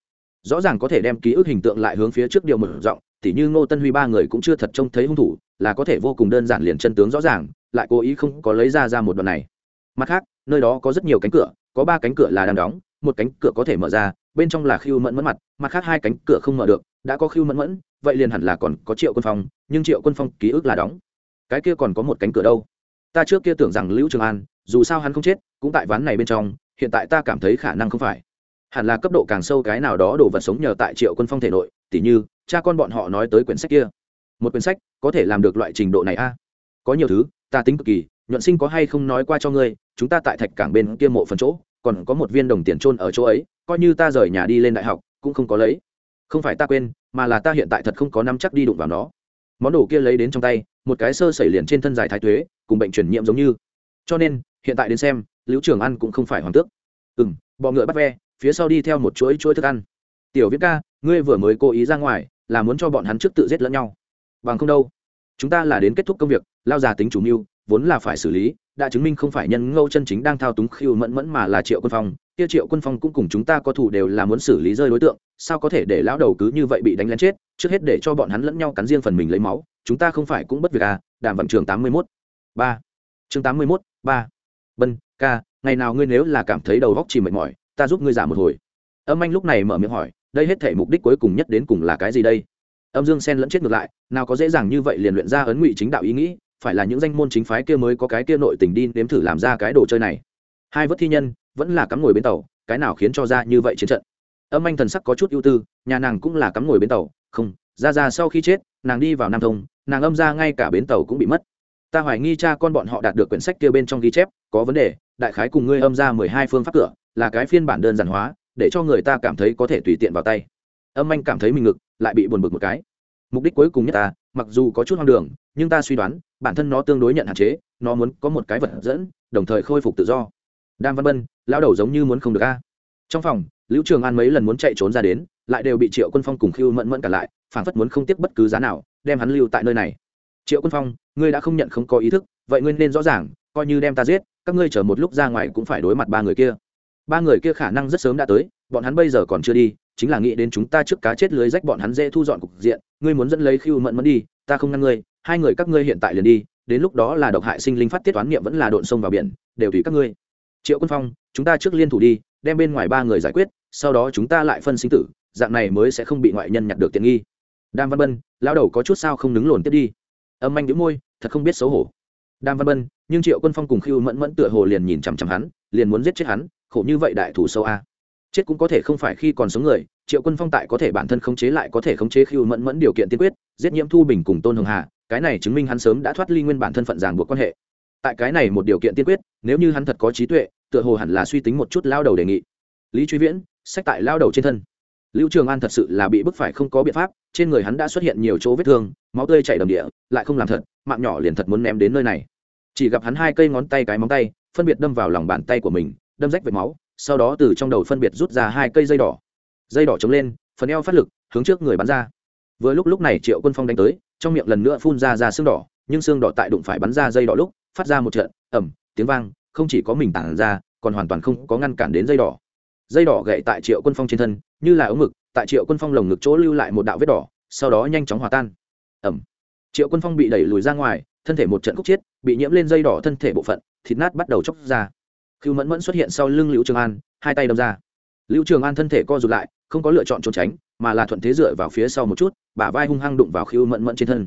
Rõ ràng có thể đem ký ức hình tượng lại hướng phía trước điều mở rộng thì như ngô tân huy ba người cũng chưa thật trông thấy hung thủ, là có thể vô cùng đơn giản liền chân tướng rõ ràng, lại cố ý không có lấy ra ra một đoạn này. Mặt khác, nơi đó có rất nhiều cánh cửa, có ba cánh cửa là đang đóng, một cánh cửa có thể mở ra, bên trong là khiêu mẫn mẫn mặt mặt khác hai cánh cửa không mở được, đã có khiêu mẫn mẫn, vậy liền hẳn là còn có triệu quân phong, nhưng triệu quân phong ký ức là đóng. Cái kia còn có một cánh cửa đâu? Ta trước kia tưởng rằng lưu trường an dù sao hắn không chết, cũng tại ván này bên trong, hiện tại ta cảm thấy khả năng không phải. Hẳn là cấp độ càng sâu cái nào đó đồ vật sống nhờ tại triệu quân phong thể nội, tỉ như, cha con bọn họ nói tới quyển sách kia. Một quyển sách có thể làm được loại trình độ này a? Có nhiều thứ, ta tính cực kỳ, nhuận sinh có hay không nói qua cho ngươi, chúng ta tại thạch cảng bên kia mộ phần chỗ, còn có một viên đồng tiền trôn ở chỗ ấy, coi như ta rời nhà đi lên đại học, cũng không có lấy. Không phải ta quên, mà là ta hiện tại thật không có năm chắc đi đụng vào nó. Món đồ kia lấy đến trong tay, một cái sơ xảy liền trên thân dài thái tuế, cùng bệnh truyền nhiễm giống như. Cho nên hiện tại đến xem lưu trường ăn cũng không phải hoàng tước. Ừ m bọ ngựa bắt ve, phía sau đi theo một chuỗi chuỗi thức ăn. Tiểu viết ca, ngươi vừa mới cố ý ra ngoài, là muốn cho bọn hắn trước tự giết lẫn nhau. Bằng không đâu. Chúng ta là đến kết thúc công việc, lao già tính chủ mưu, vốn là phải xử lý, đã chứng minh không phải nhân ngâu chân chính đang thao túng khiêu mẫn mẫn mà là triệu quân phong. Kia triệu quân phong cũng cùng chúng ta có thủ đều là muốn xử lý rơi đối tượng, sao có thể để lão đầu cứ như vậy bị đánh lén chết, trước hết để cho bọn hắn lẫn nhau cắn riêng phần mình lấy máu, chúng ta không phải cũng bất việc à? Đàm vận trường tám mươi mốt. Ba. Chương tám mươi mốt, ba vân, ca, ngày nào ngươi nếu là cảm thấy đầu góc chỉ mệt mỏi, ta giúp ngươi giả một hồi. Âm anh lúc này mở miệng hỏi, đây hết thể mục đích cuối cùng nhất đến cùng là cái gì đây? Âm dương sen lẫn chết ngược lại, nào có dễ dàng như vậy liền luyện ra ấn ngụy chính đạo ý nghĩ, phải là những danh môn chính phái kia mới có cái kia nội tình đi nếm thử làm ra cái đồ chơi này. Hai vất thi nhân, vẫn là cắm ngồi bên tàu, cái nào khiến cho ra như vậy chiến trận? Âm anh thần sắc có chút ưu tư, nhà nàng cũng là cắm ngồi bên tàu, không, ra ra sau khi chết, nàng đi vào nam thông, nàng âm ra ngay cả bến tàu cũng bị mất ta hoài nghi cha con bọn họ đạt được quyển sách kia bên trong ghi chép, có vấn đề, đại khái cùng ngươi âm ra mười hai phương pháp cửa, là cái phiên bản đơn giản hóa, để cho người ta cảm thấy có thể tùy tiện vào tay. Âm anh cảm thấy mình ngực, lại bị buồn bực một cái. Mục đích cuối cùng nhất ta, mặc dù có chút hoang đường, nhưng ta suy đoán, bản thân nó tương đối nhận hạn chế, nó muốn có một cái vật dẫn, đồng thời khôi phục tự do. Đam văn bân lao đầu giống như muốn không được a. Trong phòng, lưu trường an mấy lần muốn chạy trốn ra đến, lại đều bị triệu quân phong cùng khiêu mẫn mẫn cả lại phản phất muốn không tiếp bất cứ giá nào, đem hắn lưu tại nơi này triệu quân phong, ngươi đã không nhận không có ý thức, vậy ngươi nên rõ ràng, coi như đem ta giết, các ngươi chờ một lúc ra ngoài cũng phải đối mặt ba người kia. Ba người kia khả năng rất sớm đã tới, bọn hắn bây giờ còn chưa đi, chính là nghĩ đến chúng ta trước cá chết lưới rách bọn hắn dễ thu dọn cục diện, ngươi muốn dẫn lấy khiêu mẫn mẫn đi, ta không ngăn ngươi, hai người các ngươi hiện tại liền đi, đến lúc đó là độc hại sinh linh phát tiết toán niệm vẫn là độn sông vào biển, đều tùy các ngươi. Triệu quân phong, chúng ta trước liên thủ đi, đem bên ngoài ba người giải quyết, sau đó chúng ta lại phân sinh tử, dạng này mới sẽ không bị ngoại nhân nhặt được tiện nghi. Đam văn bân lao đầu có chút sao không đứng lồn tiếp đi âm anh đĩu môi, thật không biết xấu hổ. Đàm văn bân, nhưng triệu quân phong cùng khiêu mẫn mẫn tựa hồ liền nhìn chằm chằm hắn, liền muốn giết chết hắn, khổ như vậy đại thủ sâu a. Chết cũng có thể không phải khi còn sống người, triệu quân phong tại có thể bản thân khống chế lại có thể khống chế khiêu mẫn mẫn điều kiện tiên quyết, giết nhiễm thu bình cùng tôn hồng hà, cái này chứng minh hắn sớm đã thoát ly nguyên bản thân phận ràng buộc quan hệ. Tại cái này một điều kiện tiên quyết, nếu như hắn thật có trí tuệ, tựa hồ hẳn là suy tính một chút lao đầu đề nghị. Lý truy viễn, sách tại lao đầu trên thân lưu trường an thật sự là bị bức phải không có biện pháp, trên người hắn đã xuất hiện nhiều chỗ vết thương, máu tươi chảy đầm địa, lại không làm thật, mạng nhỏ liền thật muốn ném đến nơi này. Chỉ gặp hắn hai cây ngón tay cái móng tay, phân biệt đâm vào lòng bàn tay của mình, đâm rách vệt máu, sau đó từ trong đầu phân biệt rút ra hai cây dây đỏ. Dây đỏ chống lên, phần eo phát lực, hướng trước người bắn ra. Vừa lúc lúc này triệu quân phong đánh tới, trong miệng lần nữa phun ra ra xương đỏ, nhưng xương đỏ tại đụng phải bắn ra dây đỏ lúc, phát ra một trận, ầm, tiếng vang, không chỉ có mình tản ra, còn hoàn toàn không có ngăn cản đến dây đỏ dây đỏ gậy tại triệu quân phong trên thân, như là ống ngực, tại triệu quân phong lồng ngực chỗ lưu lại một đạo vết đỏ, sau đó nhanh chóng hòa tan. Ẩm. Triệu quân phong bị đẩy lùi ra ngoài, thân thể một trận khúc chiết, bị nhiễm lên dây đỏ thân thể bộ phận, thịt nát bắt đầu chóc ra. Khiêu mẫn mẫn xuất hiện sau lưng liễu trường an, hai tay đâm ra. Liễu trường an thân thể co rụt lại, không có lựa chọn trốn tránh, mà là thuận thế dựa vào phía sau một chút, bả vai hung hăng đụng vào khiêu mẫn mẫn trên thân.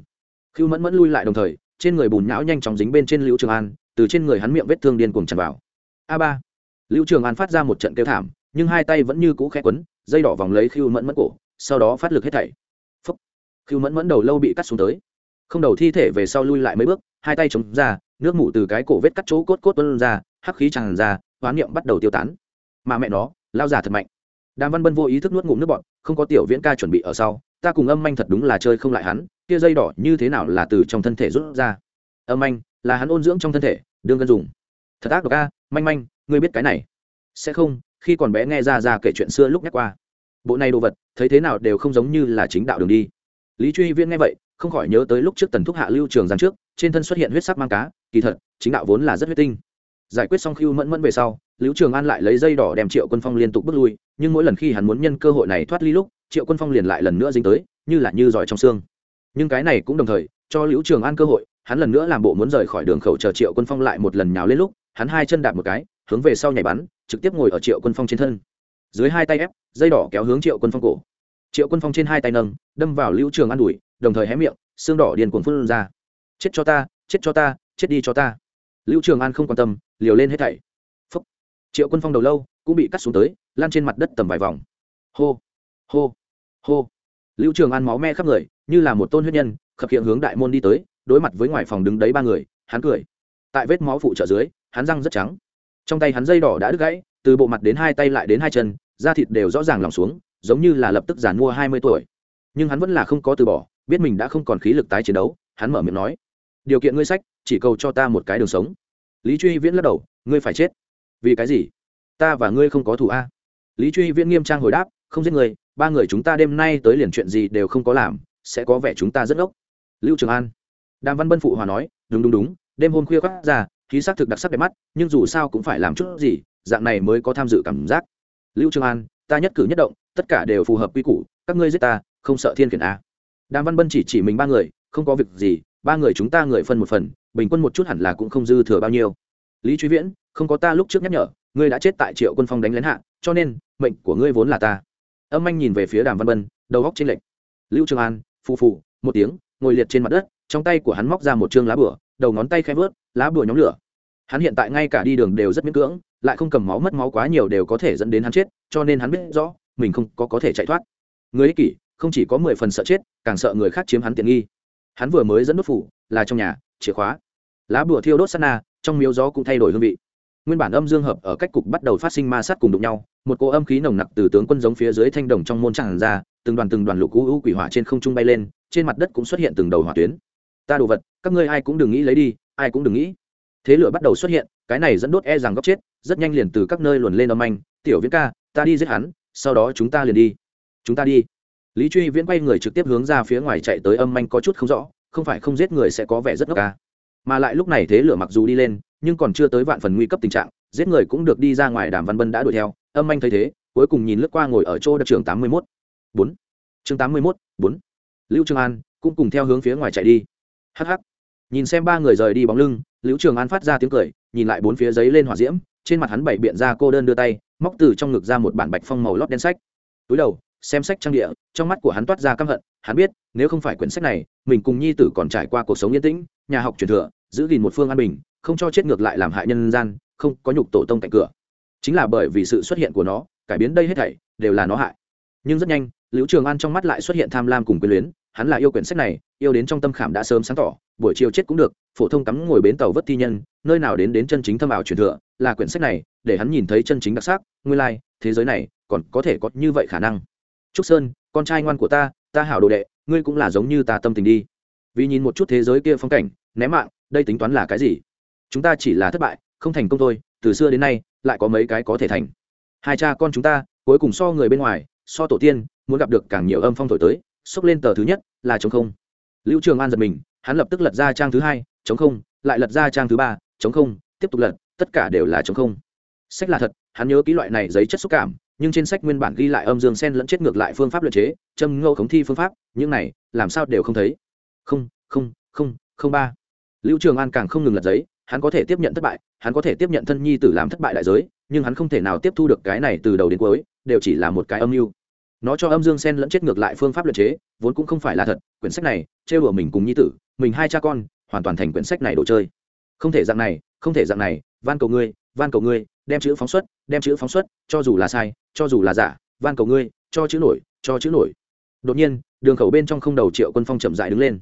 Khiêu mẫn mẫn lui lại đồng thời, trên người bùn nhão nhanh chóng dính bên trên liễu trường an, từ trên người hắn miệng vết thương điên cuồng tràn vào. A ba. Liễu trường an phát ra một trận kêu thảm nhưng hai tay vẫn như cũ khẽ quấn, dây đỏ vòng lấy khiêu mẫn mẫn cổ, sau đó phát lực hết thảy. Phúc. Khiêu mẫn mẫn đầu lâu bị cắt xuống tới. Không đầu thi thể về sau lui lại mấy bước, hai tay chống ra, nước mủ từ cái cổ vết cắt chỗ cốt cốt tuân ra, hắc khí tràn ra, hoán niệm bắt đầu tiêu tán. Mà mẹ nó, lao giả thật mạnh. Đàm văn bân vô ý thức nuốt ngụm nước bọn không có tiểu viễn ca chuẩn bị ở sau, ta cùng âm manh thật đúng là chơi không lại hắn, kia dây đỏ như thế nào là từ trong thân thể rút ra? Âm manh, là hắn ôn dưỡng trong thân thể, đương cân dùng. Thật ác độc ca manh manh, ngươi biết cái này. Sẽ không khi còn bé nghe ra ra kể chuyện xưa lúc nhắc qua. Bộ này đồ vật, thấy thế nào đều không giống như là chính đạo đường đi. Lý truy viên nghe vậy, không khỏi nhớ tới lúc trước tần thúc hạ lưu trường giang trước, trên thân xuất hiện huyết sắc mang cá, kỳ thật, chính đạo vốn là rất huyết tinh. Giải quyết xong khiêu mẫn mẫn về sau, lưu trường an lại lấy dây đỏ đem triệu quân phong liên tục bước lui, nhưng mỗi lần khi hắn muốn nhân cơ hội này thoát ly lúc, triệu quân phong liền lại lần nữa dính tới, như là như giỏi trong xương. Nhưng cái này cũng đồng thời, cho Lưu trường an cơ hội, hắn lần nữa làm bộ muốn rời khỏi đường khẩu chờ triệu quân phong lại một lần nhào lên lúc, hắn hai chân đạp một cái hướng về sau nhảy bắn, trực tiếp ngồi ở triệu quân phong trên thân. Dưới hai tay ép, dây đỏ kéo hướng triệu quân phong cổ. Triệu quân phong trên hai tay nâng, đâm vào lưu trường an đùi, đồng thời hé miệng, xương đỏ điền cuồng phun ra. Chết cho ta, chết cho ta, chết đi cho ta. Lưu trường an không quan tâm, liều lên hết thảy. Phúc. triệu quân phong đầu lâu cũng bị cắt xuống tới, lan trên mặt đất tầm vài vòng. Hô hô hô. Lưu trường an máu me khắp người, như là một tôn huyết nhân, khập hiện hướng đại môn đi tới, đối mặt với ngoài phòng đứng đấy ba người, hắn cười. Tại vết máu phụ trợ dưới, hắn răng rất trắng trong tay hắn dây đỏ đã đứt gãy, từ bộ mặt đến hai tay lại đến hai chân, da thịt đều rõ ràng lòng xuống, giống như là lập tức giàn mua hai mươi tuổi. Nhưng hắn vẫn là không có từ bỏ, biết mình đã không còn khí lực tái chiến đấu, hắn mở miệng nói, điều kiện ngươi sách, chỉ cầu cho ta một cái đường sống. Lý truy viễn lắc đầu, ngươi phải chết. Vì cái gì? Ta và ngươi không có thù a. Lý truy viễn nghiêm trang hồi đáp, không giết người, ba người chúng ta đêm nay tới liền chuyện gì đều không có làm, sẽ có vẻ chúng ta rất ốc lưu trường an, đàm văn bân phụ hòa nói, đúng đúng đúng, đêm hôm khuya khoác ra khí sắc thực đặc sắc đẹp mắt, nhưng dù sao cũng phải làm chút gì, dạng này mới có tham dự cảm giác. Lưu trường an, ta nhất cử nhất động, tất cả đều phù hợp quy củ, các ngươi giết ta, không sợ thiên khiển a. Đàm văn bân chỉ chỉ mình ba người, không có việc gì, ba người chúng ta người phân một phần, bình quân một chút hẳn là cũng không dư thừa bao nhiêu. Lý truy viễn, không có ta lúc trước nhắc nhở, ngươi đã chết tại triệu quân phong đánh lén hạ, cho nên, mệnh của ngươi vốn là ta. Âm anh nhìn về phía đàm văn bân, đầu góc trên lệnh lưu trường an, phù phù, một tiếng, ngồi liệt trên mặt đất, trong tay của hắn móc ra một chương lá bửa đầu ngón tay khẽ vớt, lá bùa nhóm lửa. Hắn hiện tại ngay cả đi đường đều rất miễn cưỡng, lại không cầm máu mất máu quá nhiều đều có thể dẫn đến hắn chết, cho nên hắn biết rõ, mình không có có thể chạy thoát. Người ích kỷ, không chỉ có mười phần sợ chết, càng sợ người khác chiếm hắn tiện nghi. Hắn vừa mới dẫn đốt phủ, là trong nhà, chìa khóa. Lá bùa thiêu đốt sana trong miếu gió cũng thay đổi hương vị. Nguyên bản âm dương hợp ở cách cục bắt đầu phát sinh ma sát cùng đụng nhau, một cỗ âm khí nồng nặc từ tướng quân giống phía dưới thanh đồng trong môn tràn ra, từng đoàn từng đoàn lục cũ quỷ hỏa trên không trung bay lên, trên mặt đất cũng xuất hiện từng đầu hỏa tuyến ta đồ vật, các ngươi ai cũng đừng nghĩ lấy đi, ai cũng đừng nghĩ. Thế lửa bắt đầu xuất hiện, cái này dẫn đốt e rằng góc chết, rất nhanh liền từ các nơi luồn lên âm anh tiểu viễn ca, ta đi giết hắn, sau đó chúng ta liền đi. Chúng ta đi. Lý truy viễn quay người trực tiếp hướng ra phía ngoài chạy tới âm anh có chút không rõ, không phải không giết người sẽ có vẻ rất ngốc ca mà lại lúc này thế lửa mặc dù đi lên, nhưng còn chưa tới vạn phần nguy cấp tình trạng, giết người cũng được đi ra ngoài đàm văn bân đã đuổi theo, âm anh thấy thế, cuối cùng nhìn lướt qua ngồi ở chỗ đặc trường tám mươi mốt. Bốn. Chương tám mươi mốt, bốn. Lưu trường an cũng cùng theo hướng phía ngoài chạy đi hh nhìn xem ba người rời đi bóng lưng, liễu trường an phát ra tiếng cười, nhìn lại bốn phía giấy lên hỏa diễm, trên mặt hắn bảy biện ra cô đơn đưa tay, móc từ trong ngực ra một bản bạch phong màu lót đen sách. Túi đầu, xem sách trang địa, trong mắt của hắn toát ra căm hận, hắn biết, nếu không phải quyển sách này, mình cùng nhi tử còn trải qua cuộc sống yên tĩnh, nhà học truyền thừa, giữ gìn một phương an bình, không cho chết ngược lại làm hại nhân gian, không có nhục tổ tông cạnh cửa. Chính là bởi vì sự xuất hiện của nó, cải biến đây hết thảy, đều là nó hại. Nhưng rất nhanh, liễu trường an trong mắt lại xuất hiện tham lam cùng quyền luyến hắn là yêu quyển sách này, yêu đến trong tâm khảm đã sớm sáng tỏ, buổi chiều chết cũng được, phổ thông cắm ngồi bến tàu vất thi nhân, nơi nào đến đến chân chính thâm ảo truyền thừa, là quyển sách này, để hắn nhìn thấy chân chính đặc sắc, nguyên lai, thế giới này, còn có thể có như vậy khả năng. Trúc sơn, con trai ngoan của ta ta hảo đồ đệ, ngươi cũng là giống như ta tâm tình đi. Vì nhìn một chút thế giới kia phong cảnh ném mạng, đây tính toán là cái gì? Chúng ta chỉ là thất bại, không thành công thôi, từ xưa đến nay, lại có mấy cái có thể thành. Hai cha con chúng ta, cuối cùng so người bên ngoài, so tổ tiên, muốn gặp được càng nhiều âm phong thổi tới xốc lên tờ thứ nhất, là chống không. Lưu trường an giật mình, hắn lập tức lật ra trang thứ hai, chống không, lại lật ra trang thứ ba, chống không, tiếp tục lật, tất cả đều là chống không. Sách là thật, hắn nhớ ký loại này giấy chất xúc cảm, nhưng trên sách nguyên bản ghi lại âm dương sen lẫn chết ngược lại phương pháp luyện chế, châm ngô khống thi phương pháp, những này, làm sao đều không thấy. Không không không không ba. Lưu trường an càng không ngừng lật giấy, hắn có thể tiếp nhận thất bại, hắn có thể tiếp nhận thân nhi tử làm thất bại đại giới, nhưng hắn không thể nào tiếp thu được cái này từ đầu đến cuối, đều chỉ là một cái âm mưu nó cho âm dương sen lẫn chết ngược lại phương pháp luyện chế, vốn cũng không phải là thật, quyển sách này, trêu đùa mình cùng nhi tử, mình hai cha con, hoàn toàn thành quyển sách này đồ chơi. Không thể dạng này, không thể dạng này, van cầu ngươi, van cầu ngươi, đem chữ phóng xuất, đem chữ phóng xuất, cho dù là sai, cho dù là giả, van cầu ngươi, cho chữ nổi, cho chữ nổi. Đột nhiên, đường khẩu bên trong không đầu triệu quân phong chậm dại đứng lên.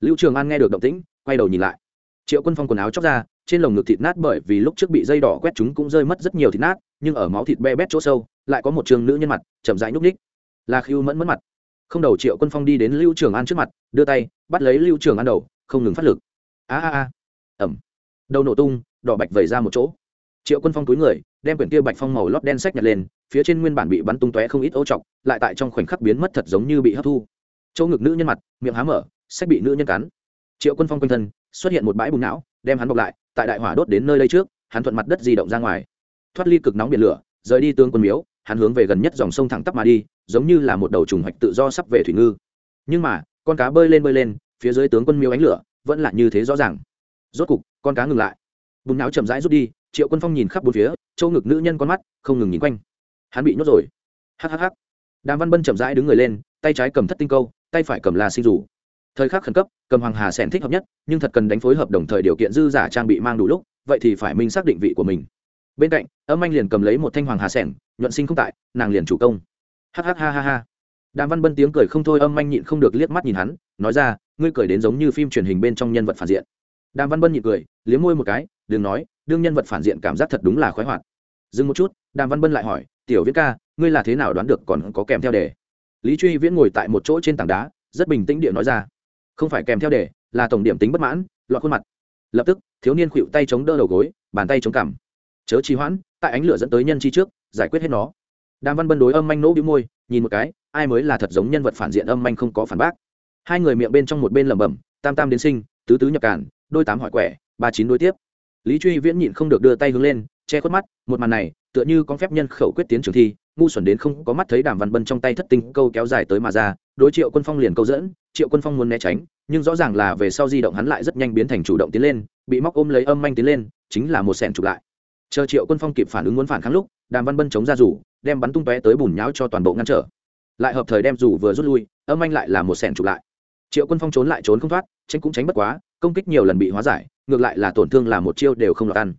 Lưu trường an nghe được động tĩnh, quay đầu nhìn lại. Triệu quân phong quần áo chóc ra, trên lồng ngực thịt nát bởi vì lúc trước bị dây đỏ quét chúng cũng rơi mất rất nhiều thịt nát, nhưng ở máu thịt be bét chỗ sâu, lại có một trường nữ nhân mặt, chậm rãi nhúc ních là khiêu mẫn mất mặt. Không đầu triệu quân phong đi đến lưu trường an trước mặt, đưa tay, bắt lấy lưu trường an đầu, không ngừng phát lực. A a a. Ẩm đầu nổ tung, đỏ bạch vẩy ra một chỗ. Triệu quân phong túi người, đem quyển kia bạch phong màu lót đen sách nhặt lên, phía trên nguyên bản bị bắn tung tóe không ít ô trọc, lại tại trong khoảnh khắc biến mất thật giống như bị hấp thu. Chỗ ngực nữ nhân mặt, miệng há mở, sách bị nữ nhân cắn. Triệu quân phong quanh thân, xuất hiện một bãi bùn não, đem hắn bọc lại, tại đại hỏa đốt đến nơi đây trước, hắn thuận mặt đất di động ra ngoài. Thoát ly cực nóng biển lửa, rời đi tương quân miếu hắn hướng về gần nhất dòng sông thẳng tắp mà đi, giống như là một đầu trùng hoạch tự do sắp về thủy ngư. Nhưng mà, con cá bơi lên bơi lên, phía dưới tướng quân miêu ánh lửa, vẫn là như thế rõ ràng. Rốt cục, con cá ngừng lại. Bùn não chậm rãi rút đi, triệu quân phong nhìn khắp bốn phía châu ngực nữ nhân con mắt, không ngừng nhìn quanh. Hắn bị nhốt rồi. Hhh đàm văn bân chậm rãi đứng người lên, tay trái cầm thất tinh câu, tay phải cầm là sinh rủ. Thời khắc khẩn cấp, cầm hoàng hà sẻn thích hợp nhất, nhưng thật cần đánh phối hợp đồng thời điều kiện dư giả trang bị mang đủ lúc, vậy thì phải minh xác định vị của mình bên cạnh, âm anh liền cầm lấy một thanh hoàng hà sẻn nhuận sinh không tại, nàng liền chủ công. Hh ha ha ha đàm văn bân tiếng cười không thôi, âm anh nhịn không được liếc mắt nhìn hắn, nói ra, ngươi cười đến giống như phim truyền hình bên trong nhân vật phản diện. Đàm văn bân nhịn cười, liếm môi một cái, đừng nói, đương nhân vật phản diện cảm giác thật đúng là khoái hoạt. Dừng một chút, đàm văn bân lại hỏi, tiểu viễn ca, ngươi là thế nào đoán được còn có kèm theo đề? Lý truy viễn ngồi tại một chỗ trên tảng đá, rất bình tĩnh địa nói ra, không phải kèm theo đề, là tổng điểm tính bất mãn loại khuôn mặt. Lập tức, thiếu niên khuỵu tay chống đỡ đầu gối, bàn tay chống cằm chớ trì hoãn, tại ánh lửa dẫn tới nhân chi trước, giải quyết hết nó. Đàm văn bân đối âm manh nỗ bĩu môi, nhìn một cái, ai mới là thật giống nhân vật phản diện âm manh không có phản bác. Hai người miệng bên trong một bên lẩm bẩm, tam tam đến sinh, tứ tứ nhập cản, đôi tám hỏi quẻ, ba chín đối tiếp. Lý truy viễn nhịn không được đưa tay hướng lên, che khuất mắt, một màn này, tựa như có phép nhân khẩu quyết tiến trường thi, ngu xuẩn đến không có mắt thấy đàm văn bân trong tay thất tinh câu kéo dài tới mà ra, đối triệu quân phong liền câu dẫn, triệu quân phong muốn né tránh, nhưng rõ ràng là về sau di động hắn lại rất nhanh biến thành chủ động tiến lên, bị móc ôm lấy âm manh tiến lên, chính là một sẻn chụp lại chờ triệu quân phong kịp phản ứng muốn phản kháng lúc, đàm văn bân chống ra rủ đem bắn tung tóe tới bùn nháo cho toàn bộ ngăn trở. Lại hợp thời đem rủ vừa rút lui, âm anh lại là một sẻn chụp lại. Triệu quân phong trốn lại trốn không thoát, tránh cũng tránh bất quá, công kích nhiều lần bị hóa giải, ngược lại là tổn thương là một chiêu đều không lọt ăn.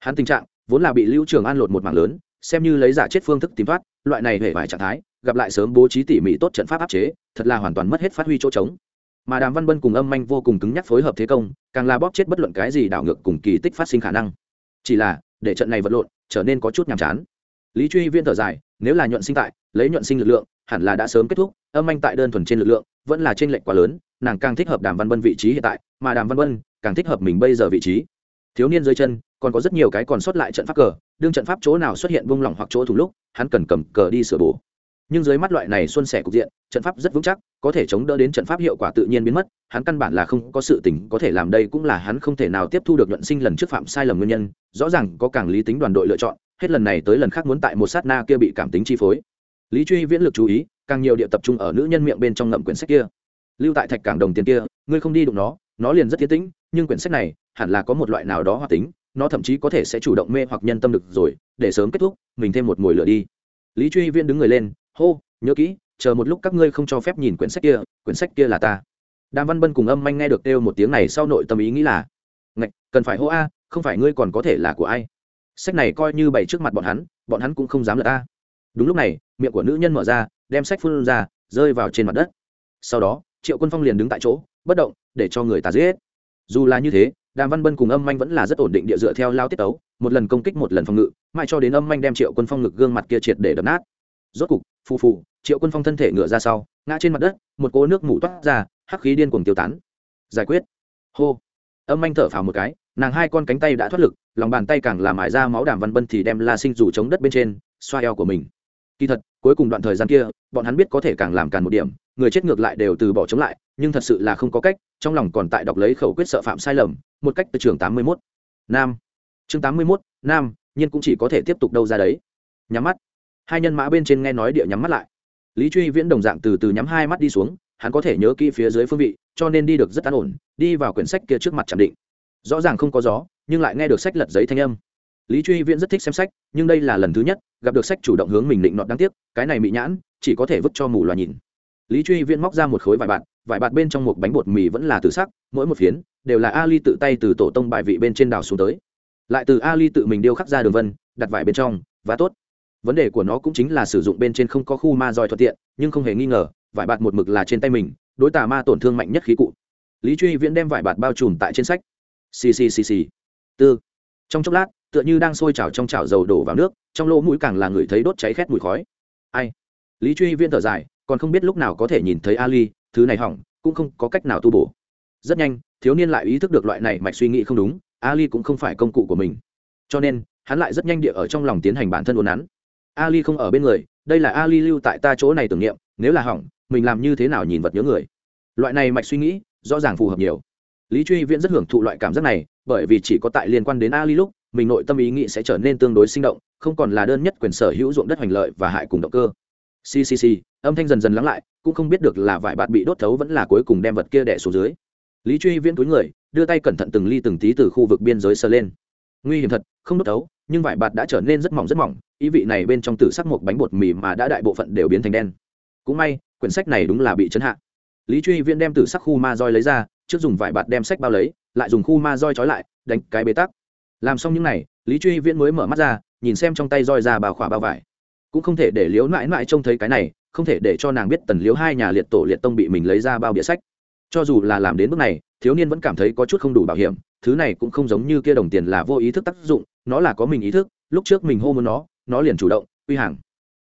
Hắn tình trạng, vốn là bị lưu trường an lột một mạng lớn, xem như lấy giả chết phương thức tìm thoát, loại này hề vài trạng thái, gặp lại sớm bố trí tỉ mỉ tốt trận pháp áp chế, thật là hoàn toàn mất hết phát huy chỗ trống. Mà đàm văn bân cùng âm manh vô cùng cứng nhắc phối hợp thế công, càng là bóp chết bất luận cái gì đảo ngược cùng kỳ tích phát sinh khả năng. Chỉ là để trận này vật lộn trở nên có chút nhàm chán. Lý truy viên thở dài, nếu là nhuận sinh tại, lấy nhuận sinh lực lượng, hẳn là đã sớm kết thúc, âm Anh tại đơn thuần trên lực lượng, vẫn là trên lệnh quá lớn, nàng càng thích hợp đàm văn bân vị trí hiện tại, mà đàm văn bân càng thích hợp mình bây giờ vị trí. Thiếu niên dưới chân, còn có rất nhiều cái còn sót lại trận pháp cờ, đương trận pháp chỗ nào xuất hiện vung lỏng hoặc chỗ thủng lúc, hắn cần cầm cờ đi sửa bổ nhưng dưới mắt loại này xuân sẻ cục diện, trận pháp rất vững chắc, có thể chống đỡ đến trận pháp hiệu quả tự nhiên biến mất, hắn căn bản là không có sự tỉnh có thể làm đây cũng là hắn không thể nào tiếp thu được nhuận sinh lần trước phạm sai lầm nguyên nhân, rõ ràng có càng lý tính đoàn đội lựa chọn, hết lần này tới lần khác muốn tại một sát na kia bị cảm tính chi phối. Lý truy viễn lực chú ý, càng nhiều địa tập trung ở nữ nhân miệng bên trong ngậm quyển sách kia. Lưu tại thạch cảng đồng tiền kia, ngươi không đi đụng nó nó liền rất tiến tĩnh, nhưng quyển sách này, hẳn là có một loại nào đó hoạt tính, nó thậm chí có thể sẽ chủ động mê hoặc nhân tâm được rồi, để sớm kết thúc, mình thêm một mồi lửa đi. Lý truy viễn đứng người lên hô, nhớ kỹ, chờ một lúc các ngươi không cho phép nhìn quyển sách kia, quyển sách kia là ta. Đàm văn bân cùng âm manh nghe được kêu một tiếng này sau nội tâm ý nghĩ là, ngạch, cần phải hô a, không phải ngươi còn có thể là của ai? Sách này coi như bày trước mặt bọn hắn bọn hắn cũng không dám lật ta đúng lúc này, miệng của nữ nhân mở ra, đem sách phun ra, rơi vào trên mặt đất. Sau đó, triệu quân phong liền đứng tại chỗ, bất động, để cho người ta giết. Dù là như thế, đàm văn bân cùng âm manh vẫn là rất ổn định địa dựa theo lao tiết tấu, một lần công kích một lần phòng ngự, mãi cho đến âm manh đem triệu quân phong ngực gương mặt kia triệt để đập nát. Rốt cục phù phù, triệu quân phong thân thể ngựa ra sau, ngã trên mặt đất, một cỗ nước mủ toát ra, hắc khí điên cuồng tiêu tán. Giải quyết. Hô. Âm anh thở phào một cái, nàng hai con cánh tay đã thoát lực, lòng bàn tay càng làm ải ra máu đàm văn bân thì đem la sinh rủ chống đất bên trên, xoa eo của mình. Kỳ thật, cuối cùng đoạn thời gian kia, bọn hắn biết có thể càng làm càng một điểm, người chết ngược lại đều từ bỏ chống lại, nhưng thật sự là không có cách, trong lòng còn tại đọc lấy khẩu quyết sợ phạm sai lầm, một cách từ trường tám mươi mốt. Nam. Chương tám mươi mốt, nam, nhiên cũng chỉ có thể tiếp tục đâu ra đấy. Nhắm mắt hai nhân mã bên trên nghe nói địa nhắm mắt lại. Lý truy viễn đồng dạng từ từ nhắm hai mắt đi xuống, hắn có thể nhớ kỹ phía dưới phương vị, cho nên đi được rất an ổn, đi vào quyển sách kia trước mặt chạm định. Rõ ràng không có gió, nhưng lại nghe được sách lật giấy thanh âm. Lý truy viễn rất thích xem sách, nhưng đây là lần thứ nhất, gặp được sách chủ động hướng mình định nọt đáng tiếc, cái này mị nhãn, chỉ có thể vứt cho mù loà nhìn. Lý truy viễn móc ra một khối vải bạt vải bạt bên trong một bánh bột mì vẫn là từ sắc, mỗi một phiến đều là ali tự tay từ tổ tông bài vị bên trên đảo xuống tới. Lại từ ali tự mình điêu khắc ra đường vân, đặt vải bên trong, và tốt vấn đề của nó cũng chính là sử dụng bên trên không có khu ma roi thuận tiện, nhưng không hề nghi ngờ, vải bạt một mực là trên tay mình, đối tà ma tổn thương mạnh nhất khí cụ. Lý truy viễn đem vải bạt bao trùm tại trên sách. Ccc tư. Trong chốc lát, tựa như đang sôi trào trong chảo dầu đổ vào nước, trong lỗ mũi càng là người thấy đốt cháy khét mùi khói. Ai? Lý truy viễn thở dài, còn không biết lúc nào có thể nhìn thấy ali, thứ này hỏng, cũng không có cách nào tu bổ. Rất nhanh, thiếu niên lại ý thức được loại này mạch suy nghĩ không đúng, ali cũng không phải công cụ của mình. Cho nên, hắn lại rất nhanh địa ở trong lòng tiến hành bản thân ồn nắn ali không ở bên người, đây là ali lưu tại ta chỗ này tưởng niệm, nếu là hỏng, mình làm như thế nào nhìn vật nhớ người. Loại này mạch suy nghĩ, rõ ràng phù hợp nhiều. Lý truy viễn rất hưởng thụ loại cảm giác này, bởi vì chỉ có tại liên quan đến ali lúc, mình nội tâm ý nghĩ sẽ trở nên tương đối sinh động, không còn là đơn nhất quyền sở hữu ruộng đất hoành lợi và hại cùng động cơ. Ccc âm thanh dần dần lắng lại, cũng không biết được là vải bạt bị đốt thấu vẫn là cuối cùng đem vật kia đẻ xuống dưới. Lý truy viễn túi người, đưa tay cẩn thận từng ly từng tí từ khu vực biên giới sơ lên. Nguy hiểm thật, không đốt thấu nhưng vải bạt đã trở nên rất mỏng rất mỏng, ý vị này bên trong tử sắc một bánh bột mì mà đã đại bộ phận đều biến thành đen. Cũng may, quyển sách này đúng là bị chấn hạ. Lý truy viễn đem tử sắc khu ma roi lấy ra, trước dùng vải bạt đem sách bao lấy, lại dùng khu ma roi trói lại, đánh cái bế tắc. Làm xong những n à y lý truy viễn mới mở mắt ra, nhìn xem trong tay roi ra bào khỏa bao vải. Cũng không thể để liếu mãi mãi trông thấy cái này, không thể để cho nàng biết tần liếu hai nhà liệt tổ liệt tông bị mình lấy ra bao bịa sách. Cho dù là làm đến bước này thiếu niên vẫn cảm thấy có chút không đủ bảo hiểm, thứ này cũng không giống như kia đồng tiền là vô ý thức tác dụng, nó là có mình ý thức, lúc trước mình hô muốn nó nó liền chủ động uy hàng.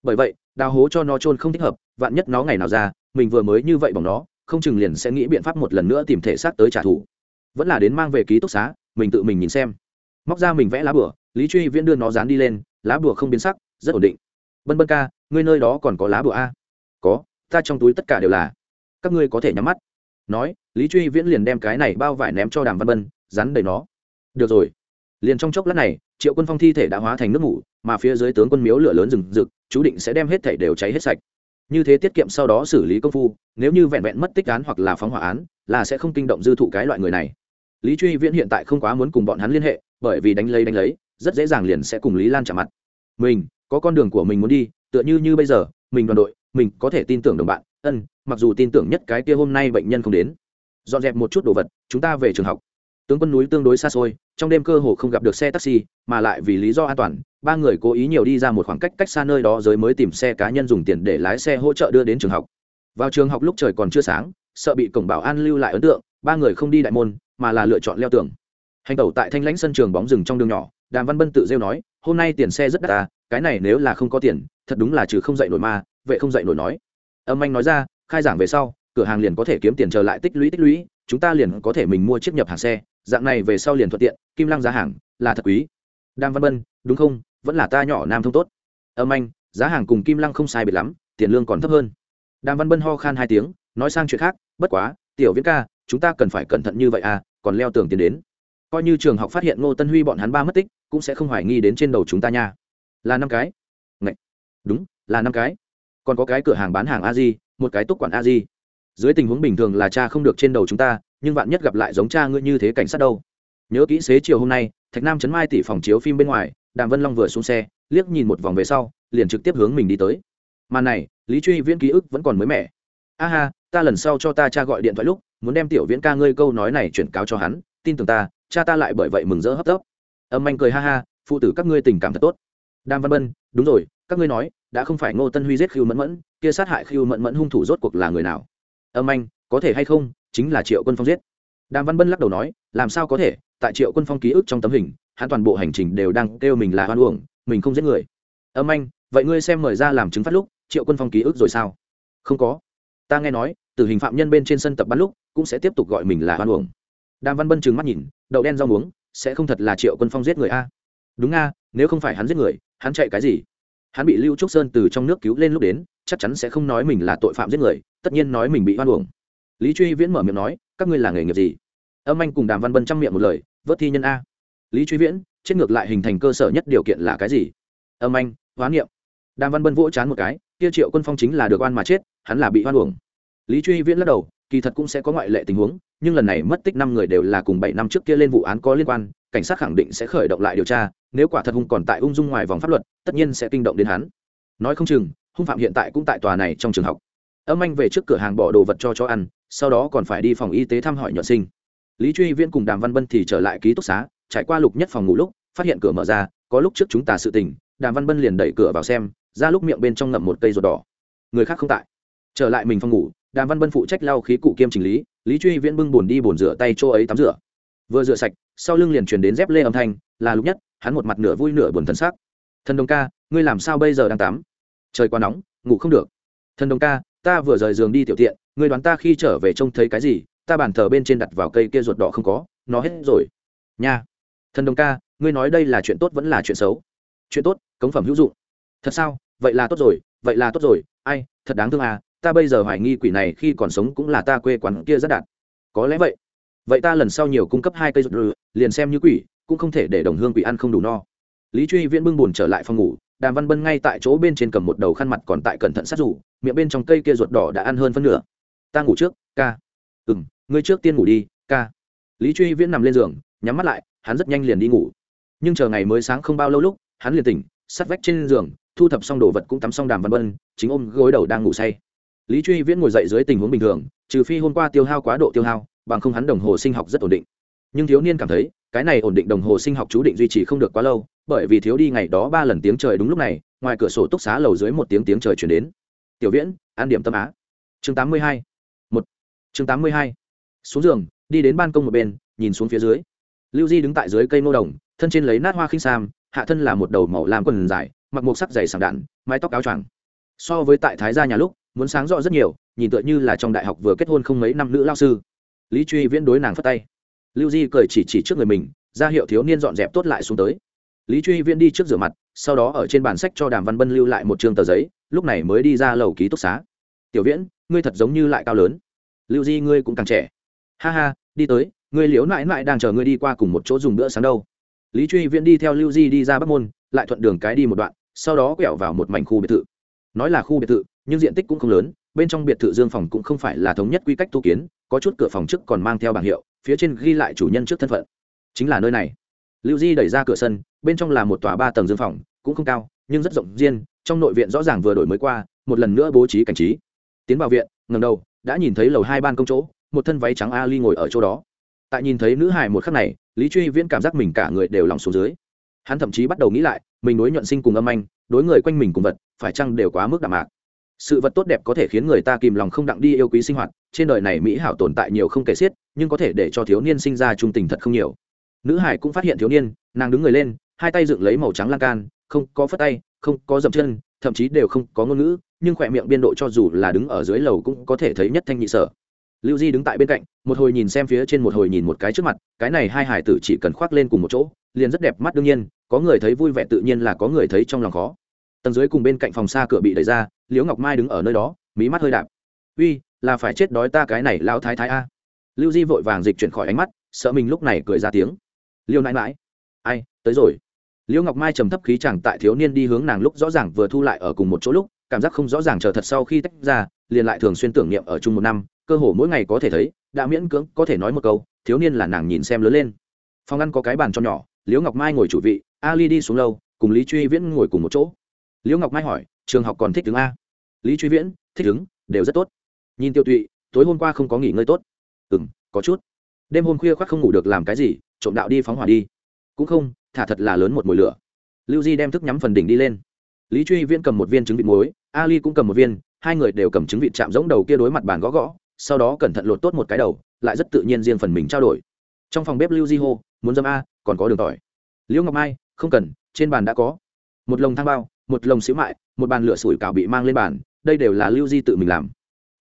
Bởi vậy, đào hố cho nó trôn không thích hợp, vạn nhất nó ngày nào ra, mình vừa mới như vậy bỏng nó, không chừng liền sẽ nghĩ biện pháp một lần nữa tìm thể xác tới trả thù. Vẫn là đến mang về ký túc xá, mình tự mình nhìn xem. Móc ra mình vẽ lá bửa lý truy viễn đưa nó dán đi lên, lá bửa không biến sắc, rất ổn định. Bân bân ca, ngươi nơi đó còn có lá bửa a? Có, ta trong túi tất cả đều là. Các ngươi có thể nhắm mắt nói, lý truy viễn liền đem cái này bao vải ném cho đàm văn bân, rắn đầy nó. Được rồi. Liền trong chốc lát này, triệu quân phong thi thể đã hóa thành nước ngủ, mà phía dưới tướng quân miếu lửa lớn rừng rực, chú định sẽ đem hết thể đều cháy hết sạch. Như thế tiết kiệm sau đó xử lý công phu, nếu như vẹn vẹn mất tích án hoặc là phóng hỏa án, là sẽ không kinh động dư thụ cái loại người này. Lý truy viễn hiện tại không quá muốn cùng bọn hắn liên hệ, bởi vì đánh lấy đánh lấy, rất dễ dàng liền sẽ cùng lý lan chạm mặt. Mình, có con đường của mình muốn đi, tựa như như bây giờ, mình đoàn đội mình có thể tin tưởng đồng bạn, ân, mặc dù tin tưởng nhất cái kia hôm nay bệnh nhân không đến. Dọn dẹp một chút đồ vật, chúng ta về trường học. Tướng quân núi tương đối xa xôi, trong đêm cơ hồ không gặp được xe taxi, mà lại vì lý do an toàn, ba người cố ý nhiều đi ra một khoảng cách cách xa nơi đó giới mới tìm xe cá nhân dùng tiền để lái xe hỗ trợ đưa đến trường học. Vào trường học lúc trời còn chưa sáng, sợ bị cổng bảo an lưu lại ấn tượng, ba người không đi đại môn, mà là lựa chọn leo tường. Hành tẩu tại thanh lãnh sân trường bóng rừng trong đường nhỏ, đàm văn bân tự rêu nói, hôm nay tiền xe rất đắt ta cái này nếu là không có tiền, thật đúng là trừ không dậy nổi ma vệ không dậy nổi nói. Âm anh nói ra, khai giảng về sau, cửa hàng liền có thể kiếm tiền trở lại tích lũy tích lũy, chúng ta liền có thể mình mua chiếc nhập hàng xe, dạng này về sau liền thuận tiện, kim lăng giá hàng là thật quý. Đang văn bân, đúng không? Vẫn là ta nhỏ nam thông tốt. Âm anh, giá hàng cùng kim lăng không sai biệt lắm, tiền lương còn thấp hơn. Đàm văn bân ho khan hai tiếng, nói sang chuyện khác, bất quá, tiểu viễn ca, chúng ta cần phải cẩn thận như vậy à còn leo tường tiền đến. Coi như trường học phát hiện ngô tân huy bọn hắn ba mất tích, cũng sẽ không hoài nghi đến trên đầu chúng ta nha. Là năm cái. Ngậy. đúng, là năm cái còn có cái cửa hàng bán hàng a di, một cái túc quản a di. Dưới tình huống bình thường là cha không được trên đầu chúng ta, nhưng bạn nhất gặp lại giống cha ngươi như thế cảnh sát đâu? Nhớ kỹ xế chiều hôm nay, thạch nam chấn mai tỷ phòng chiếu phim bên ngoài, đàm vân long vừa xuống xe, liếc nhìn một vòng về sau, liền trực tiếp hướng mình đi tới. Màn này, lý truy viễn ký ức vẫn còn mới mẻ. A ha, ta lần sau cho ta cha gọi điện thoại lúc, muốn đem tiểu viễn ca ngươi câu nói này chuyển cáo cho hắn, tin tưởng ta, cha ta lại bởi vậy mừng rỡ hấp tấp. Âm anh cười ha ha, phụ tử các ngươi tình cảm thật tốt. Đàm văn bân đúng rồi, các ngươi nói đã không phải ngô tân huy giết khiêu mẫn mẫn, kia sát hại khiêu mẫn mẫn hung thủ rốt cuộc là người nào? Âm anh, có thể hay không, chính là triệu quân phong giết. Đàm văn bân lắc đầu nói, làm sao có thể, tại triệu quân phong ký ức trong tấm hình, hắn toàn bộ hành trình đều đang kêu mình là hoan uổng, mình không giết người. Âm anh, vậy ngươi xem mời ra làm chứng phát lúc, triệu quân phong ký ức rồi sao? Không có. Ta nghe nói từ hình phạm nhân bên trên sân tập bắn lúc, cũng sẽ tiếp tục gọi mình là hoan uổng. Đàm văn bân trừng mắt nhìn, đậu đen rau muống, sẽ không thật là triệu quân phong giết người a? Đúng a, nếu không phải hắn giết người, hắn chạy cái gì? Hắn bị lưu trúc sơn từ trong nước cứu lên lúc đến, chắc chắn sẽ không nói mình là tội phạm giết người, tất nhiên nói mình bị hoan uổng. Lý truy viễn mở miệng nói, các ngươi là nghề nghiệp gì? Âm anh cùng đàm văn bân chăm miệng một lời, vớt thi nhân a. Lý truy viễn, chết ngược lại hình thành cơ sở nhất điều kiện là cái gì? Âm anh hoán niệm đàm văn bân vỗ chán một cái, kia triệu quân phong chính là được oan mà chết, hắn là bị hoan uổng. Lý truy viễn lắc đầu, kỳ thật cũng sẽ có ngoại lệ tình huống, nhưng lần này mất tích năm người đều là cùng bảy năm trước kia lên vụ án có liên quan cảnh sát khẳng định sẽ khởi động lại điều tra, nếu quả thật hung còn tại ung dung ngoài vòng pháp luật, tất nhiên sẽ kinh động đến hắn. Nói không chừng, hung phạm hiện tại cũng tại tòa này trong trường học. Âm anh về trước cửa hàng bỏ đồ vật cho chó ăn, sau đó còn phải đi phòng y tế thăm hỏi nhuận sinh. Lý truy viễn cùng đàm văn bân thì trở lại ký túc xá, trải qua lục nhất phòng ngủ lúc, phát hiện cửa mở ra, có lúc trước chúng ta sự tình, đàm văn bân liền đẩy cửa vào xem, ra lúc miệng bên trong ngậm một cây ruột đỏ. Người khác không tại. Trở lại mình phòng ngủ, đàm văn bân phụ trách lau khí cụ kiêm chỉnh lý lý truy viễn bưng bồn đi bồn rửa tay chỗ ấy tắm rửa vừa rửa sạch, sau lưng liền truyền đến dép lê âm thanh, là lúc nhất, hắn một mặt nửa vui nửa buồn thân xác thần đồng ca, ngươi làm sao bây giờ đang tắm? Trời quá nóng, ngủ không được. Thần đồng ca, ta vừa rời giường đi tiểu tiện, ngươi đoán ta khi trở về trông thấy cái gì? Ta bàn thờ bên trên đặt vào cây kia ruột đỏ không có, nó hết rồi. Nha. Thần đồng ca, ngươi nói đây là chuyện tốt vẫn là chuyện xấu? Chuyện tốt, cống phẩm hữu dụng. Thật sao? Vậy là tốt rồi, vậy là tốt rồi. Ai, thật đáng thương à ta bây giờ hoài nghi quỷ này khi còn sống cũng là ta quê quán kia rất đạt. Có lẽ vậy vậy ta lần sau nhiều cung cấp hai cây ruột rừ liền xem như quỷ, cũng không thể để đồng hương quỷ ăn không đủ no. Lý truy viễn bưng bùn trở lại phòng ngủ, đàm văn bân ngay tại chỗ bên trên cầm một đầu khăn mặt còn tại cẩn thận sát rủ, miệng bên trong cây kia ruột đỏ đã ăn hơn phân nửa. Ta ngủ trước, ca. Ừ m ngươi trước tiên ngủ đi, ca. Lý truy viễn nằm lên giường, nhắm mắt lại, hắn rất nhanh liền đi ngủ. Nhưng chờ ngày mới sáng không bao lâu lúc, hắn liền tỉnh, sắt vách trên giường, thu thập xong đồ vật cũng tắm xong đàm văn bân, chính ôm gối đầu đang ngủ say. Lý truy viễn ngồi dậy dưới tình huống bình thường, trừ phi hôm qua tiêu hao quá độ tiêu hao bằng không hắn đồng hồ sinh học rất ổn định. Nhưng thiếu niên cảm thấy, cái này ổn định đồng hồ sinh học chú định duy trì không được quá lâu, bởi vì thiếu đi ngày đó ba lần tiếng trời đúng lúc này, ngoài cửa sổ túc xá lầu dưới một tiếng tiếng trời chuyển đến. Tiểu viễn an điểm tâm á. Chương tám mươi hai. Một. Chương tám mươi hai. Xuống giường, đi đến ban công một bên, nhìn xuống phía dưới. Lưu di đứng tại dưới cây nô đồng, thân trên lấy nát hoa khinh sam, hạ thân là một đầu màu làm quần dài, mặc một sắc dày sảng đạn, mái tóc áo choàng. So với tại thái gia nhà lúc, muốn sáng rõ rất nhiều, nhìn tựa như là trong đại học vừa kết hôn không mấy năm nữ lao sư lý truy viễn đối nàng phất tay. Lưu di cười chỉ chỉ trước người mình, ra hiệu thiếu niên dọn dẹp tốt lại xuống tới. Lý truy viễn đi trước rửa mặt, sau đó ở trên bản sách cho đàm văn bân lưu lại một chương tờ giấy, lúc này mới đi ra lầu ký túc xá. Tiểu viễn, ngươi thật giống như lại cao lớn. Lưu di, ngươi cũng càng trẻ. Ha ha, đi tới, ngươi liếu mãi mãi đang chờ ngươi đi qua cùng một chỗ dùng bữa sáng đâu. Lý truy viễn đi theo lưu di đi ra bắc môn, lại thuận đường cái đi một đoạn, sau đó quẹo vào một mảnh khu biệt thự. Nói là khu biệt thự, nhưng diện tích cũng không lớn bên trong biệt thự dương phòng cũng không phải là thống nhất quy cách tu kiến, có chút cửa phòng trước còn mang theo bảng hiệu, phía trên ghi lại chủ nhân trước thân phận. Chính là nơi này. Lưu di đẩy ra cửa sân, bên trong là một tòa ba tầng dương phòng, cũng không cao, nhưng rất rộng riêng, trong nội viện rõ ràng vừa đổi mới qua, một lần nữa bố trí cảnh trí. Tiến vào viện ngầm đầu, đã nhìn thấy lầu hai ban công chỗ, một thân váy trắng ali ngồi ở chỗ đó. Tại nhìn thấy nữ hài một khắc này, lý truy viễn cảm giác mình cả người đều lòng xuống dưới. Hắn thậm chí bắt đầu nghĩ lại, mình đối nhuận sinh cùng âm anh, đối người quanh mình cùng vật, phải chăng đều quá mức đạm mạc sự vật tốt đẹp có thể khiến người ta kìm lòng không đặng đi yêu quý sinh hoạt, trên đời này mỹ hảo tồn tại nhiều không kể xiết, nhưng có thể để cho thiếu niên sinh ra trung tình thật không nhiều. Nữ hải cũng phát hiện thiếu niên, nàng đứng người lên, hai tay dựng lấy màu trắng lan can, không có phất tay, không có dậm chân, thậm chí đều không có ngôn ngữ, nhưng khỏe miệng biên độ cho dù là đứng ở dưới lầu cũng có thể thấy nhất thanh nhị sở. Lưu di đứng tại bên cạnh, một hồi nhìn xem phía trên một hồi nhìn một cái trước mặt, cái này hai hải tử chỉ cần khoác lên cùng một chỗ, liền rất đẹp mắt đương nhiên, có người thấy vui vẻ tự nhiên là có người thấy trong lòng khó tầng dưới cùng bên cạnh phòng xa cửa bị đẩy ra, liễu ngọc mai đứng ở nơi đó, mí mắt hơi đạp. Uy, là phải chết đói ta cái này lao thái thái a. Lưu di vội vàng dịch chuyển khỏi ánh mắt, sợ mình lúc này cười ra tiếng. Liêu nãi mãi ai, tới rồi. Liễu ngọc mai trầm thấp khí chẳng tại thiếu niên đi hướng nàng lúc rõ ràng vừa thu lại ở cùng một chỗ lúc, cảm giác không rõ ràng chờ thật sau khi tách ra, liền lại thường xuyên tưởng niệm ở chung một năm, cơ hồ mỗi ngày có thể thấy, đã miễn cưỡng có thể nói một câu, thiếu niên là nàng nhìn xem lớn lên. Phòng ăn có cái bàn cho nhỏ, liễu ngọc mai ngồi chủ vị, ali đi xuống lâu, cùng lý truy viễn ngồi cùng một chỗ liễu ngọc mai hỏi, trường học còn thích tướng a? Lý truy viễn, thích tướng đều rất tốt. Nhìn tiêu tụy, tối hôm qua không có nghỉ ngơi tốt. Ừ m có chút. Đêm hôm khuya khoác không ngủ được làm cái gì, trộm đạo đi phóng hỏa đi. Cũng không, thả thật là lớn một mùi lửa. Lưu di đem thức nhắm phần đỉnh đi lên. Lý truy viễn cầm một viên trứng vịt muối, ali cũng cầm một viên, hai người đều cầm trứng vịt chạm giống đầu kia đối mặt bàn gõ gõ, sau đó cẩn thận lột tốt một cái đầu, lại rất tự nhiên riêng phần mình trao đổi. Trong phòng bếp lưu di hô, muốn dâm a, còn có đường tỏi. Liễu ngọc mai, không cần, trên bàn đã có. Một lồng thang bao một lồng xíu mại, một bàn lửa sủi cảo bị mang lên bàn, đây đều là lưu di tự mình làm.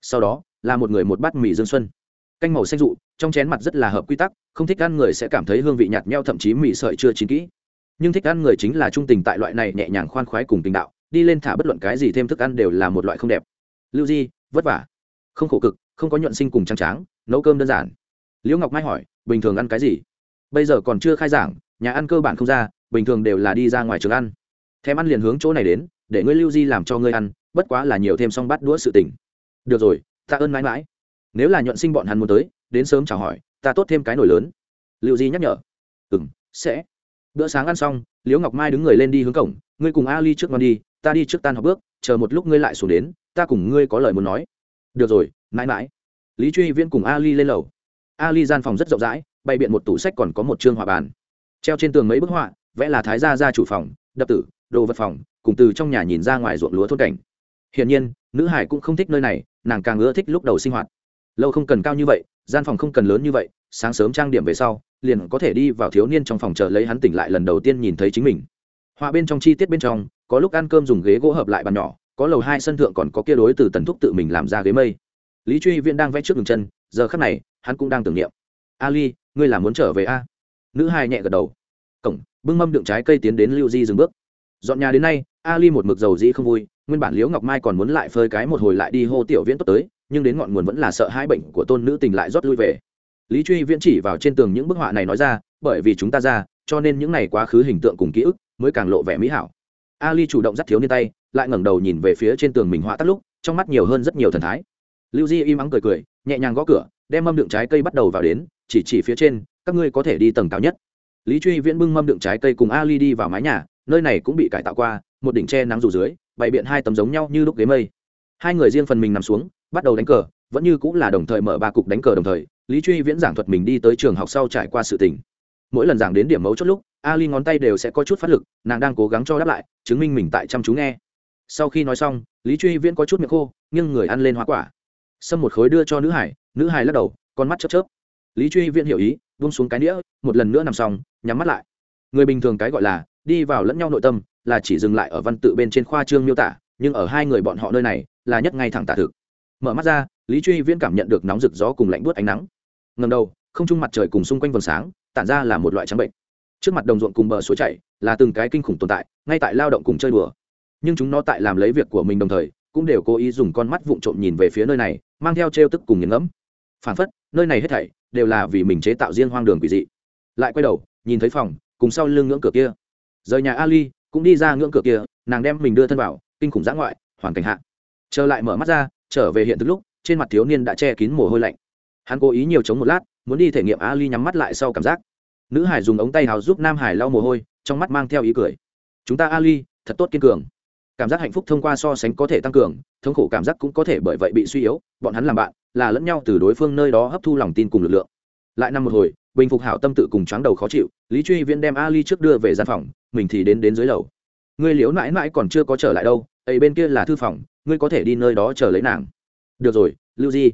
Sau đó, là một người một bát mì dương xuân. Canh màu xanh dụ, trong chén mặt rất là hợp quy tắc, không thích ăn người sẽ cảm thấy hương vị nhạt nheo thậm chí mì sợi chưa chín kỹ. Nhưng thích ăn người chính là trung tình tại loại này nhẹ nhàng khoan khoái cùng tình đạo, đi lên thả bất luận cái gì thêm thức ăn đều là một loại không đẹp. Lưu di, vất vả. Không khổ cực, không có nhuận sinh cùng trăng tráng, nấu cơm đơn giản. Liễu ngọc mai hỏi, bình thường ăn cái gì? Bây giờ còn chưa khai giảng, nhà ăn cơ bản không ra, bình thường đều là đi ra ngoài trường ăn thèm ăn liền hướng chỗ này đến, để ngươi lưu di làm cho ngươi ăn, bất quá là nhiều thêm xong bát đũa sự tình. Được rồi, ta ơn mãi mãi. Nếu là nhuận sinh bọn hắn muốn tới, đến sớm chào hỏi, ta tốt thêm cái nổi lớn. Lưu di nhắc nhở. Ừ m sẽ. Bữa sáng ăn xong, liễu ngọc mai đứng người lên đi hướng cổng, ngươi cùng ali trước ngon đi, ta đi trước tan học bước, chờ một lúc ngươi lại xuống đến, ta cùng ngươi có lời muốn nói. Được rồi, mãi mãi. Lý truy viễn cùng ali lên lầu. Ali gian phòng rất rộng rãi, bày biện một tủ sách còn có một chương họa bàn. Treo trên tường mấy bức họa, vẽ là thái gia gia chủ phòng, đập tử đồ vật phòng, cùng từ trong nhà nhìn ra ngoài ruộng lúa thôn cảnh. Hiển nhiên, nữ hải cũng không thích nơi này, nàng càng ưa thích lúc đầu sinh hoạt. Lâu không cần cao như vậy, gian phòng không cần lớn như vậy, sáng sớm trang điểm về sau, liền có thể đi vào thiếu niên trong phòng chờ lấy hắn tỉnh lại lần đầu tiên nhìn thấy chính mình. Họa bên trong chi tiết bên trong, có lúc ăn cơm dùng ghế gỗ hợp lại bàn nhỏ, có lầu hai sân thượng còn có kia đối từ tần thúc tự mình làm ra ghế mây. Lý truy viễn đang vẽ trước đường chân, giờ khắc này, hắn cũng đang tưởng niệm. Ali, ngươi là muốn trở về a? Nữ hai nhẹ gật đầu. Cổng, bưng mâm đựng trái cây tiến đến lưu di dừng bước dọn nhà đến nay, ali một mực dầu dĩ không vui, nguyên bản liễu ngọc mai còn muốn lại phơi cái một hồi lại đi hô tiểu viễn tốt tới, nhưng đến ngọn nguồn vẫn là sợ hai bệnh của tôn nữ tình lại rót lui về. Lý truy viễn chỉ vào trên tường những bức họa này nói ra, bởi vì chúng ta ra, cho nên những này quá khứ hình tượng cùng ký ức mới càng lộ vẻ mỹ hảo. Ali chủ động dắt thiếu niên tay, lại ngẩng đầu nhìn về phía trên tường mình họa tắt lúc, trong mắt nhiều hơn rất nhiều thần thái. Lưu di im ắng cười cười, nhẹ nhàng gõ cửa, đem mâm đựng trái cây bắt đầu vào đến, chỉ chỉ phía trên, các ngươi có thể đi tầng cao nhất. Lý truy viễn bưng mâm đựng trái cây cùng ali đi vào mái nhà nơi này cũng bị cải tạo qua, một đỉnh tre nắng rủ dưới, bày biện hai tấm giống nhau như lúc ghế mây. Hai người riêng phần mình nằm xuống, bắt đầu đánh cờ, vẫn như cũng là đồng thời mở ba cục đánh cờ đồng thời, lý truy viễn giảng thuật mình đi tới trường học sau trải qua sự tình. Mỗi lần giảng đến điểm mấu chốt lúc, ali ngón tay đều sẽ có chút phát lực, nàng đang cố gắng cho đáp lại, chứng minh mình tại chăm chú nghe. Sau khi nói xong, lý truy viễn có chút miệng khô nhưng người ăn lên hoa quả. Xâm một khối đưa cho nữ hải nữ hải lắc đầu, con mắt chớp chớp. Lý truy viễn hiểu ý vung xuống cái đĩa một lần nữa nằm xong, nhắm mắt lại người bình thường cái gọi là, đi vào lẫn nhau nội tâm, là chỉ dừng lại ở văn tự bên trên khoa trương miêu tả, nhưng ở hai người bọn họ nơi này, là nhất ngay thẳng tả thực. Mở mắt ra, lý truy viễn cảm nhận được nóng rực gió cùng lạnh buốt ánh nắng. Ngầm đầu, không trung mặt trời cùng xung quanh vầng sáng, tản ra là một loại trắng bệnh. Trước mặt đồng ruộng cùng bờ suối chảy, là từng cái kinh khủng tồn tại, ngay tại lao động cùng chơi đùa. Nhưng chúng nó tại làm lấy việc của mình đồng thời, cũng đều cố ý dùng con mắt vụng trộm nhìn về phía nơi này, mang theo trêu tức cùng nghiền ngẫm. Phản phất, nơi này hết thảy, đều là vì mình chế tạo riêng hoang đường quỷ dị. Lại quay đầu, nhìn thấy phòng cùng sau lưng ngưỡng cửa kia. Rời nhà ali, cũng đi ra ngưỡng cửa kia, nàng đem mình đưa thân vào, kinh khủng giã ngoại, hoàn cảnh hạ. Trở lại mở mắt ra, trở về hiện thực lúc, trên mặt thiếu niên đã che kín mồ hôi lạnh. Hắn cố ý nhiều chống một lát, muốn đi thể nghiệm ali nhắm mắt lại sau cảm giác. Nữ hải dùng ống tay hào giúp nam hải lau mồ hôi, trong mắt mang theo ý cười. Chúng ta ali, thật tốt kiên cường. Cảm giác hạnh phúc thông qua so sánh có thể tăng cường, thống khổ cảm giác cũng có thể bởi vậy bị suy yếu, bọn hắn làm bạn, là lẫn nhau từ đối phương nơi đó hấp thu lòng tin cùng lực lượng. Lại năm một hồi bình phục hảo tâm tự cùng chóng đầu khó chịu, lý truy viễn đem ali trước đưa về gian phòng, mình thì đến đến dưới lầu. Ngươi liễu mãi mãi còn chưa có trở lại đâu, ấy bên kia là thư phòng, ngươi có thể đi nơi đó chờ lấy nàng. Được rồi, lưu di.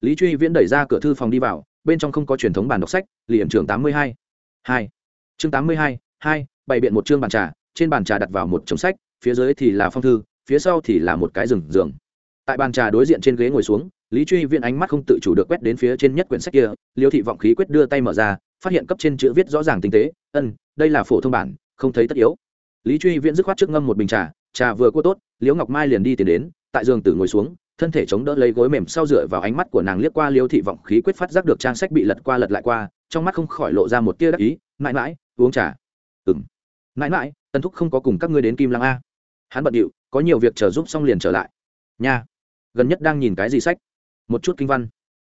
Lý truy viễn đẩy ra cửa thư phòng đi vào, bên trong không có truyền thống bản đọc sách, liền trường tám mươi hai. Hai. Chương tám mươi hai hai, bày biện một chương bàn trà, trên bàn trà đặt vào một chồng sách, phía dưới thì là phong thư, phía sau thì là một cái rừng giường. Tại bàn trà đối diện trên ghế ngồi xuống lý truy viễn ánh mắt không tự chủ được quét đến phía trên nhất quyển sách kia, liêu thị vọng khí quyết đưa tay mở ra, phát hiện cấp trên chữ viết rõ ràng tinh tế, ân, đây là phổ thông bản, không thấy tất yếu. Lý truy viễn dứt khoát trước ngâm một bình trà trà vừa cua tốt, liễu ngọc mai liền đi tìm đến, tại giường tử ngồi xuống, thân thể chống đỡ lấy gối mềm sau dựa vào ánh mắt của nàng liếc qua liêu thị vọng khí quyết phát giác được trang sách bị lật qua lật lại qua, trong mắt không khỏi lộ ra một tia đắc ý, mãi mãi, uống trà. Ừng mãi mãi tân thúc không có cùng các ngươi đến kim lăng a. Hắn bận điệu, có nhiều việc chờ giúp xong liền trở lại. Nha. Gần nhất đang nhìn cái gì sách? Một chút kinh văn.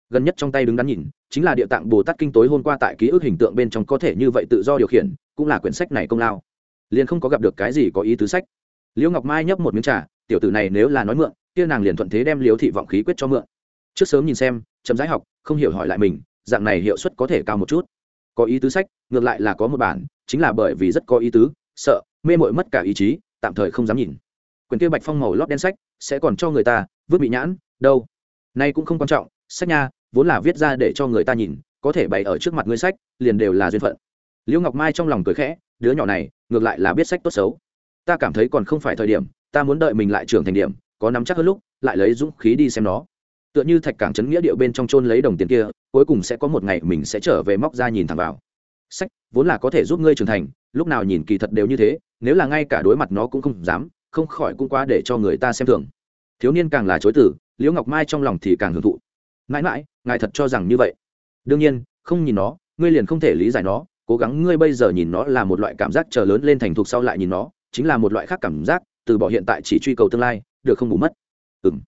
Gần nhất trong tay đứng đắn nhìn, chính là địa tạng bồ tát kinh tối hôm qua tại ký ức hình tượng bên trong có thể như vậy tự do điều khiển, cũng là quyển sách này công lao. Liền không có gặp được cái gì có ý tứ sách. Liễu ngọc mai nhấp một miếng trà, tiểu tử này nếu là nói mượn, kia nàng liền thuận thế đem liễu thị vọng khí quyết cho mượn. Trước sớm nhìn xem chấm dãi học, không hiểu hỏi lại mình, dạng này hiệu suất có thể cao một chút. Có ý tứ sách, ngược lại là có một bản, chính là bởi vì rất có ý tứ, sợ, mê mội mất cả ý chí, tạm thời không dám nhìn. Quyển kia bạch phong màu lót đen sách, sẽ còn cho người ta, vứt bị nhãn, đâu? Nay cũng không quan trọng, sách nha, vốn là viết ra để cho người ta nhìn, có thể bày ở trước mặt ngươi sách, liền đều là duyên phận. Liễu ngọc mai trong lòng cười khẽ, đứa nhỏ này, ngược lại là biết sách tốt xấu. Ta cảm thấy còn không phải thời điểm, ta muốn đợi mình lại trưởng thành điểm, có nắm chắc hơn lúc, lại lấy dũng khí đi xem nó. Tựa như thạch cảng trấn nghĩa điệu bên trong chôn lấy đồng tiền kia, cuối cùng sẽ có một ngày mình sẽ trở về móc ra nhìn thẳng vào. Sách, vốn là có thể giúp ngươi trưởng thành, lúc nào nhìn kỳ thật đều như thế, nếu là ngay cả đối mặt nó cũng không dám, không khỏi cũng quá để cho người ta xem thường. Thiếu niên càng là chối tử liễu ngọc mai trong lòng thì càng hưởng thụ. Mãi mãi, ngài thật cho rằng như vậy? Đương nhiên, không nhìn nó, ngươi liền không thể lý giải nó. Cố gắng ngươi bây giờ nhìn nó là một loại cảm giác chờ lớn lên thành thục sau lại nhìn nó, chính là một loại khác cảm giác, từ bỏ hiện tại chỉ truy cầu tương lai, được không bù mất? Ừ m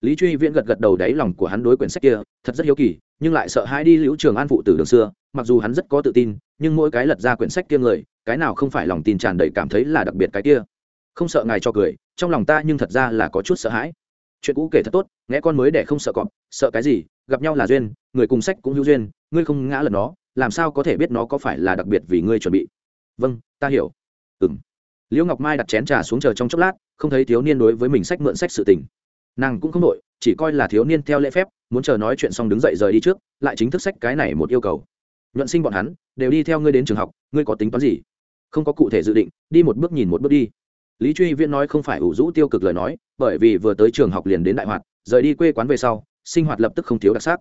lý truy viễn gật gật đầu đáy lòng của hắn đối quyển sách kia, thật rất hiếu kỳ, nhưng lại sợ hãi đi liễu trường an phụ từ đường xưa, mặc dù hắn rất có tự tin, nhưng mỗi cái lật ra quyển sách kia người, cái nào không phải lòng tin tràn đầy cảm thấy là đặc biệt cái kia. Không sợ ngài cho cười, trong lòng ta nhưng thật ra là có chút sợ hãi chuyện cũ kể thật tốt, nghe con mới để không sợ cọp, sợ cái gì, gặp nhau là duyên, người cùng sách cũng hữu duyên, ngươi không ngã lần nó, làm sao có thể biết nó có phải là đặc biệt vì ngươi chuẩn bị? Vâng ta hiểu. Ừng liễu ngọc mai đặt chén trà xuống chờ trong chốc lát, không thấy thiếu niên đối với mình sách mượn sách sự tình. Nàng cũng không đội chỉ coi là thiếu niên theo lễ phép, muốn chờ nói chuyện xong đứng dậy rời đi trước, lại chính thức sách cái này một yêu cầu. Nhuận sinh bọn hắn, đều đi theo ngươi đến trường học, ngươi có tính toán gì? Không có cụ thể dự định, đi một bước nhìn một bước đi. Lý truy viễn nói không phải ủ rũ tiêu cực lời nói bởi vì vừa tới trường học liền đến đại hoạt, rời đi quê quán về sau, sinh hoạt lập tức không thiếu đặc sắc.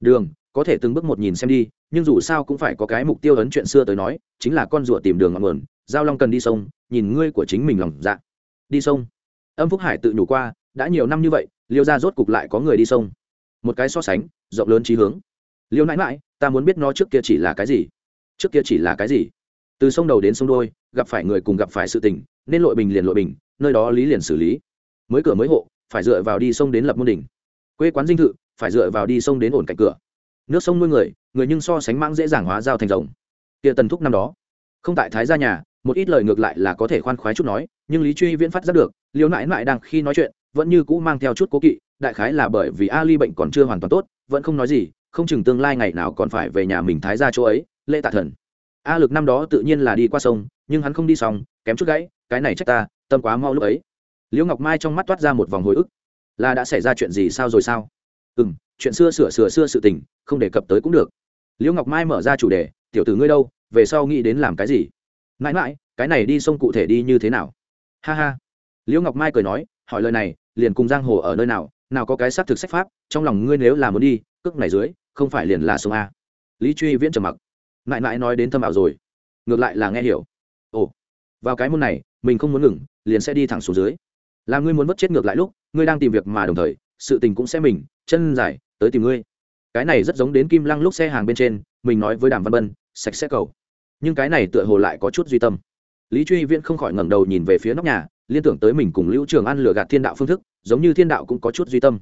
Đường, có thể từng bước một nhìn xem đi, nhưng dù sao cũng phải có cái mục tiêu ấn chuyện xưa tới nói, chính là con rùa tìm đường ngọn nguồn, giao long cần đi sông, nhìn ngươi của chính mình lòng dạ. Đi sông. Âm phúc hải tự nhủ qua, đã nhiều năm như vậy, liêu ra rốt cục lại có người đi sông. Một cái so sánh, rộng lớn trí hướng. Liêu nãi mãi ta muốn biết nó trước kia chỉ là cái gì? Trước kia chỉ là cái gì? Từ sông đầu đến sông đôi gặp phải người cùng gặp phải sự tình, nên lội bình liền lội bình, nơi đó lý liền xử lý mới cửa mới hộ, phải dựa vào đi sông đến lập môn đỉnh. Quê quán dinh thự, phải dựa vào đi sông đến ổn cạnh cửa. Nước sông nuôi người người nhưng so sánh mang dễ dàng hóa giao thành rồng. Kia tần thúc năm đó, không tại thái gia nhà, một ít lời ngược lại là có thể khoan khoái chút nói, nhưng lý truy viễn phát giác được, liêu nãi nãi đang khi nói chuyện, vẫn như cũ mang theo chút cố kỵ, đại khái là bởi vì ali bệnh còn chưa hoàn toàn tốt, vẫn không nói gì, không chừng tương lai ngày nào còn phải về nhà mình thái ra chỗ ấy, lễ tạ thần. A lực năm đó tự nhiên là đi qua sông, nhưng hắn không đi xong, kém chút gãy, cái này trách ta, tâm quá mau lúc ấy liễu ngọc mai trong mắt toát ra một vòng hồi ức. Là đã xảy ra chuyện gì sao rồi sao? Ừ m chuyện xưa sửa sửa xưa sự tình, không đề cập tới cũng được. Liễu ngọc mai mở ra chủ đề, tiểu tử ngươi đâu, về sau nghĩ đến làm cái gì? Mãi mãi, cái này đi sông cụ thể đi như thế nào? Ha ha. Liễu ngọc mai cười nói, hỏi lời này, liền cùng giang hồ ở nơi nào nào có cái xác thực sách pháp, trong lòng ngươi nếu là muốn đi, cước này dưới, không phải liền là sông a. Lý truy viễn trầm mặc. Mãi mãi nói đến thâm ảo rồi. Ngược lại là nghe hiểu. Ồ, vào cái môn này, mình không muốn ngừng, liền sẽ đi thẳng xuống dưới là ngươi muốn vất chết ngược lại lúc, ngươi đang tìm việc mà đồng thời, sự tình cũng sẽ mình, chân dài, tới tìm ngươi. Cái này rất giống đến kim lăng lúc xe hàng bên trên, mình nói với đàm văn bân, sạch sẽ cầu. Nhưng cái này tựa hồ lại có chút duy tâm. Lý truy viễn không khỏi ngẩng đầu nhìn về phía nóc nhà, liên tưởng tới mình cùng lưu trường ăn lừa gạt thiên đạo phương thức, giống như thiên đạo cũng có chút duy tâm.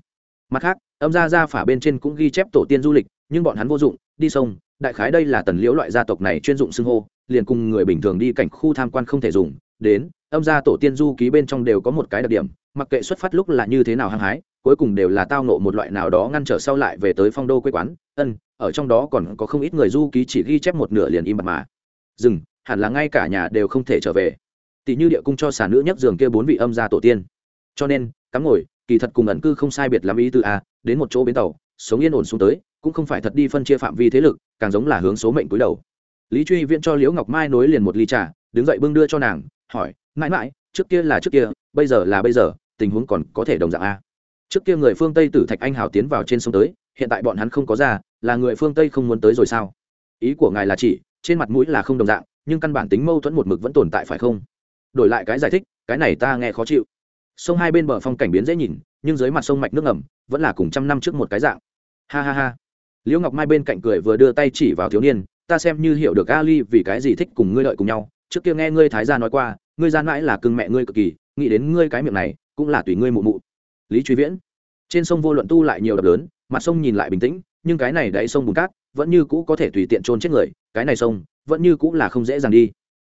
Mặt khác, âm gia gia phả bên trên cũng ghi chép tổ tiên du lịch, nhưng bọn hắn vô dụng, đi sông, đại khái đây là tần liễu loại gia tộc này chuyên dụng xưng hô, liền cùng người bình thường đi cảnh khu tham quan không thể dùng đến, âm gia tổ tiên du ký bên trong đều có một cái đặc điểm, mặc kệ xuất phát lúc là như thế nào hăng hái, cuối cùng đều là tao nộ một loại nào đó ngăn trở sau lại về tới phong đô quê quán. Ân, ở trong đó còn có không ít người du ký chỉ ghi chép một nửa liền im bặt mà. Dừng, hẳn là ngay cả nhà đều không thể trở về. Tỷ như địa cung cho xà nữ nhất giường kia bốn vị âm gia tổ tiên. Cho nên, cắm ngồi, kỳ thật cùng ẩn cư không sai biệt lắm ý từ a, đến một chỗ bến tàu, sống yên ổn xuống tới, cũng không phải thật đi phân chia phạm vi thế lực, càng giống là hướng số mệnh cúi đầu. Lý truy viễn cho liễu ngọc mai nối liền một ly trà, đứng dậy bưng đưa cho nàng hỏi, mãi mãi, trước kia là trước kia, bây giờ là bây giờ, tình huống còn có thể đồng dạng a? Trước kia người phương tây tử thạch anh hào tiến vào trên sông tới, hiện tại bọn hắn không có ra, là người phương tây không muốn tới rồi sao? Ý của ngài là chỉ, trên mặt mũi là không đồng dạng, nhưng căn bản tính mâu thuẫn một mực vẫn tồn tại phải không? Đổi lại cái giải thích, cái này ta nghe khó chịu. Sông hai bên bờ phong cảnh biến dễ nhìn, nhưng dưới mặt sông mạch nước ngầm, vẫn là cùng trăm năm trước một cái dạng. Ha ha ha. Liễu ngọc mai bên cạnh cười vừa đưa tay chỉ vào thiếu niên, ta xem như hiểu được ali vì cái gì thích cùng ngươi lợi cùng nhau trước kia nghe ngươi thái gia nói qua, ngươi gian mãi là cưng mẹ ngươi cực kỳ, nghĩ đến ngươi cái miệng này, cũng là tùy ngươi mụ mụ. Lý truy viễn, trên sông vô luận tu lại nhiều đập lớn, mặt sông nhìn lại bình tĩnh, nhưng cái này đáy sông bùn cát, vẫn như cũ có thể tùy tiện trôn chết người, cái này sông, vẫn như cũ là không dễ dàng đi.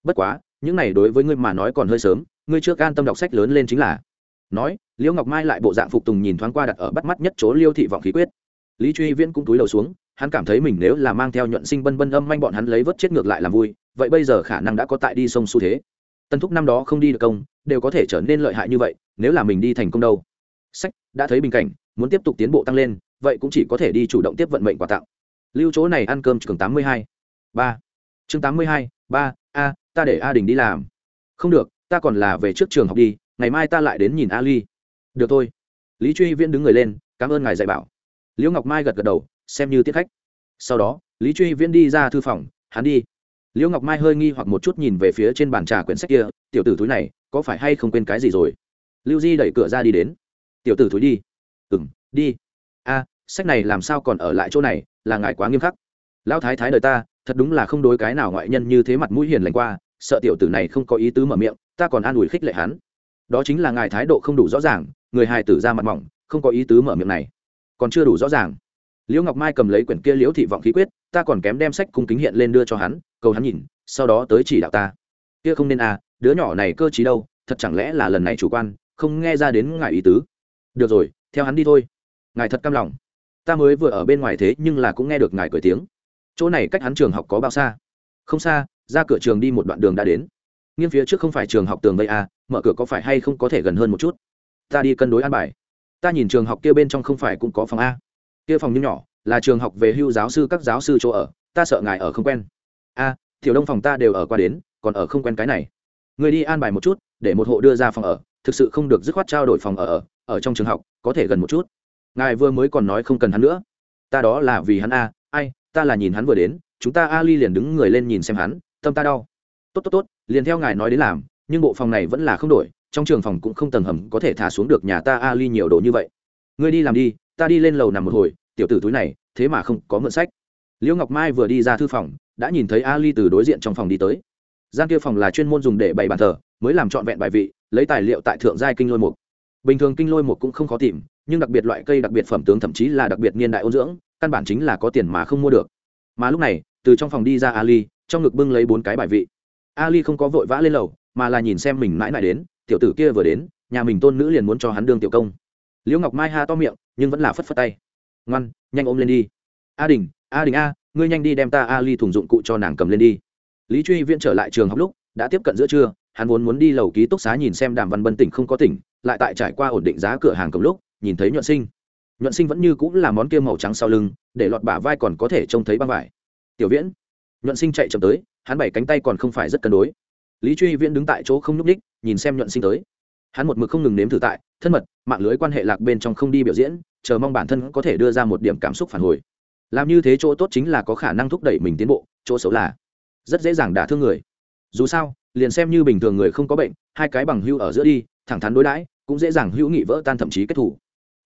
Bất quá, những này đối với ngươi mà nói còn hơi sớm, ngươi chưa an tâm đọc sách lớn lên chính là. Nói, liễu ngọc mai lại bộ dạng phục tùng nhìn thoáng qua đặt ở bắt mắt nhất chỗ liêu thị vọng khí quyết. Lý truy viễn cũng túi đầu xuống, hắn cảm thấy mình nếu là mang theo nhuận sinh bân bân âm manh bọn hắn lấy vớt chết ngược lại làm vui vậy bây giờ khả năng đã có tại đi sông xu thế. Tân thúc năm đó không đi được công, đều có thể trở nên lợi hại như vậy, nếu là mình đi thành công đâu. Sách, đã thấy bình cảnh, muốn tiếp tục tiến bộ tăng lên, vậy cũng chỉ có thể đi chủ động tiếp vận mệnh quà tặng. Lưu chỗ này ăn cơm chừng tám mươi hai. Ba. Chương tám mươi hai, ba, a, ta để a đình đi làm. Không được, ta còn là về trước trường học đi, ngày mai ta lại đến nhìn a ly. Được thôi. Lý truy viễn đứng người lên, cảm ơn ngài dạy bảo. Liễu ngọc mai gật gật đầu, xem như tiết khách. Sau đó, lý truy viễn đi ra thư phòng, hắn đi liễu ngọc mai hơi nghi hoặc một chút nhìn về phía trên bàn trà quyển sách kia, tiểu tử túi này, có phải hay không quên cái gì rồi? Lưu di đẩy cửa ra đi đến. Tiểu tử túi đi. Ừ m đi. A, sách này làm sao còn ở lại chỗ này, là ngại quá nghiêm khắc. Lão thái thái đời ta, thật đúng là không đối cái nào ngoại nhân như thế mặt mũi hiền lành qua, sợ tiểu tử này không có ý tứ mở miệng, ta còn an ủi khích lệ hắn. Đó chính là ngài thái độ không đủ rõ ràng, người hài tử ra mặt mỏng, không có ý tứ mở miệng này. Còn chưa đủ rõ ràng. Liễu ngọc mai cầm lấy quyển kia liễu thị vọng khí quyết, ta còn kém đem sách cung kính hiện lên đưa cho hắn cầu hắn nhìn, sau đó tới chỉ đạo ta. Kia không nên à đứa nhỏ này cơ t đâu, thật chẳng lẽ là lần này chủ quan, không nghe ra đến ngài ý tứ. Được rồi, theo hắn đi thôi. Ngài thật cam lòng. Ta mới vừa ở bên ngoài thế nhưng là cũng nghe được ngài cười tiếng. Chỗ này cách hắn trường học có bao xa? Không xa, ra cửa trường đi một đoạn đường đã đến. Nghiêng phía trước không phải trường học tường vây à mở cửa có phải hay không có thể gần hơn một chút? Ta đi cân đối an bài. Ta nhìn trường học kia bên trong không phải cũng có phòng a. Kia phòng như nhỏ, là trường học về hưu giáo sư các giáo sư chỗ ở, ta sợ ngài ở không quen a à, thiểu đông phòng ta đều ở qua đến còn ở không quen cái này. Người đi an bài một chút để một hộ đưa ra phòng ở thực sự không được dứt khoát trao đổi phòng ở ở trong trường học có thể gần một chút. Ngài vừa mới còn nói không cần hắn nữa. Ta đó là vì hắn a ai ta là nhìn hắn vừa đến chúng ta ali liền đứng người lên nhìn xem hắn tâm ta đau. Tốt tốt tốt liền theo ngài nói đến làm nhưng bộ phòng này vẫn là không đổi trong trường phòng cũng không tầng hầm có thể thả xuống được nhà ta ali nhiều đồ như vậy. Ngươi đi làm đi ta đi lên lầu nằm một hồi tiểu tử túi này thế mà không có mượn sách. Liễu ngọc mai vừa đi ra thư phòng đã nhìn thấy ali từ đối diện trong phòng đi tới. Gian kia phòng là chuyên môn dùng để bày bàn thờ, mới làm trọn vẹn bài vị, lấy tài liệu tại thượng giai kinh lôi mục. Bình thường kinh lôi mục cũng không khó tìm, nhưng đặc biệt loại cây đặc biệt phẩm tướng thậm chí là đặc biệt niên đại ôn dưỡng, căn bản chính là có tiền mà không mua được. Mà lúc này, từ trong phòng đi ra ali, trong ngực bưng lấy bốn cái bài vị. Ali không có vội vã lên lầu, mà là nhìn xem mình mãi mãi đến, tiểu tử kia vừa đến, nhà mình tôn nữ liền muốn cho hắn đương tiểu công. Liễu ngọc mai ha to miệng, nhưng vẫn là phất phất tay. Ngoan, nhanh ôm lên đi. A đình a đình a ngươi nhanh đi đem ta ali thùng dụng cụ cho nàng cầm lên đi. Lý truy viễn trở lại trường học lúc, đã tiếp cận giữa trưa, hắn vốn muốn đi lầu ký túc xá nhìn xem đàm văn bân tỉnh không có tỉnh, lại tại trải qua ổn định giá cửa hàng cầm lúc, nhìn thấy nhuận sinh. Nhuận sinh vẫn như cũng là món kia màu trắng sau lưng, để lọt bả vai còn có thể trông thấy băng vải. Tiểu viễn. Nhuận sinh chạy chậm tới, hắn bảy cánh tay còn không phải rất cân đối. Lý truy viễn đứng tại chỗ không nhúc ních nhìn xem nhuận sinh tới. Hắn một mực không ngừng nếm thử tại, thân mật, mạng lưới quan hệ lạc bên trong không đi biểu diễn, chờ mong bản thân có thể đưa ra một điểm cảm xúc phản hồi làm như thế chỗ tốt chính là có khả năng thúc đẩy mình tiến bộ, chỗ xấu là rất dễ dàng đả thương người. Dù sao, liền xem như bình thường người không có bệnh, hai cái bằng hưu ở giữa đi, thẳng thắn đối đãi, cũng dễ dàng hữu nghị vỡ tan thậm chí kết thủ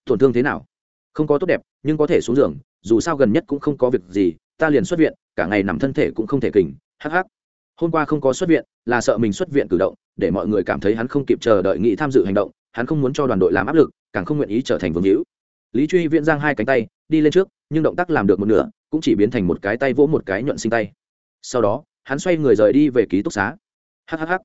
tổn thương thế nào? Không có tốt đẹp, nhưng có thể xuống giường, dù sao gần nhất cũng không có việc gì, ta liền xuất viện, cả ngày nằm thân thể cũng không thể kình hh hôm qua không có xuất viện, là sợ mình xuất viện cử động, để mọi người cảm thấy hắn không kịp chờ đợi nghị tham dự hành động, hắn không muốn cho đoàn đội làm áp lực, càng không nguyện ý trở thành vương hữu. Lý truy viễn giang hai cánh tay, đi lên trước nhưng động tác làm được một nửa, cũng chỉ biến thành một cái tay vỗ một cái nhuận sinh tay. Sau đó, hắn xoay người rời đi về ký túc xá. Hhh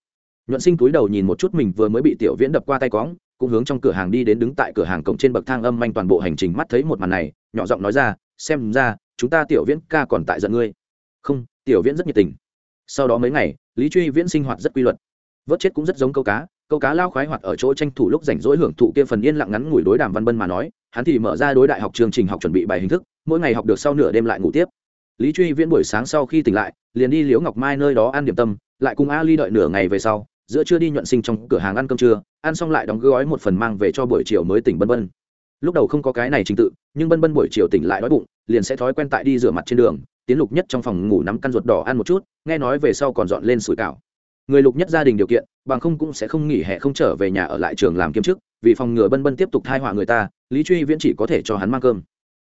nhuận sinh túi đầu nhìn một chút mình vừa mới bị tiểu viễn đập qua tay cóng, cũng hướng trong cửa hàng đi đến đứng tại cửa hàng cổng trên bậc thang âm manh toàn bộ hành trình mắt thấy một màn này, nhỏ giọng nói ra, xem ra, chúng ta tiểu viễn ca còn tại giận ngươi. Không, tiểu viễn rất nhiệt tình. Sau đó mấy ngày, lý truy viễn sinh hoạt rất quy luật. Vớt chết cũng rất giống câu cá câu cá lao khoái hoạt ở chỗ tranh thủ lúc rảnh rỗi hưởng thụ kia phần yên lặng ngắn ngủi đối đàm văn bân mà nói, hắn thì mở ra đối đại học chương trình học chuẩn bị bài hình thức mỗi ngày học được sau nửa đêm lại ngủ tiếp. Lý truy viễn buổi sáng sau khi tỉnh lại, liền đi liễu ngọc mai nơi đó ăn điểm tâm, lại cùng a ly đợi nửa ngày về sau, giữa trưa đi nhuận sinh trong cửa hàng ăn cơm trưa, ăn xong lại đóng gói một phần mang về cho buổi chiều mới tỉnh bân bân. Lúc đầu không có cái này trình tự, nhưng bân bân buổi chiều tỉnh lại đói bụng, liền sẽ thói quen tại đi rửa mặt trên đường, tiến lục nhất trong phòng ngủ nắm căn ruột đỏ ăn một chút, nghe nói về sau còn dọn lên sủi cảo. Người lục nhất gia đình điều kiện, bằng không cũng sẽ không nghỉ hè không trở về nhà ở lại trường làm kiếm chức, vì phòng ngừa bân bân tiếp tục thai họa người ta, lý truy viễn chỉ có thể cho hắn mang cơm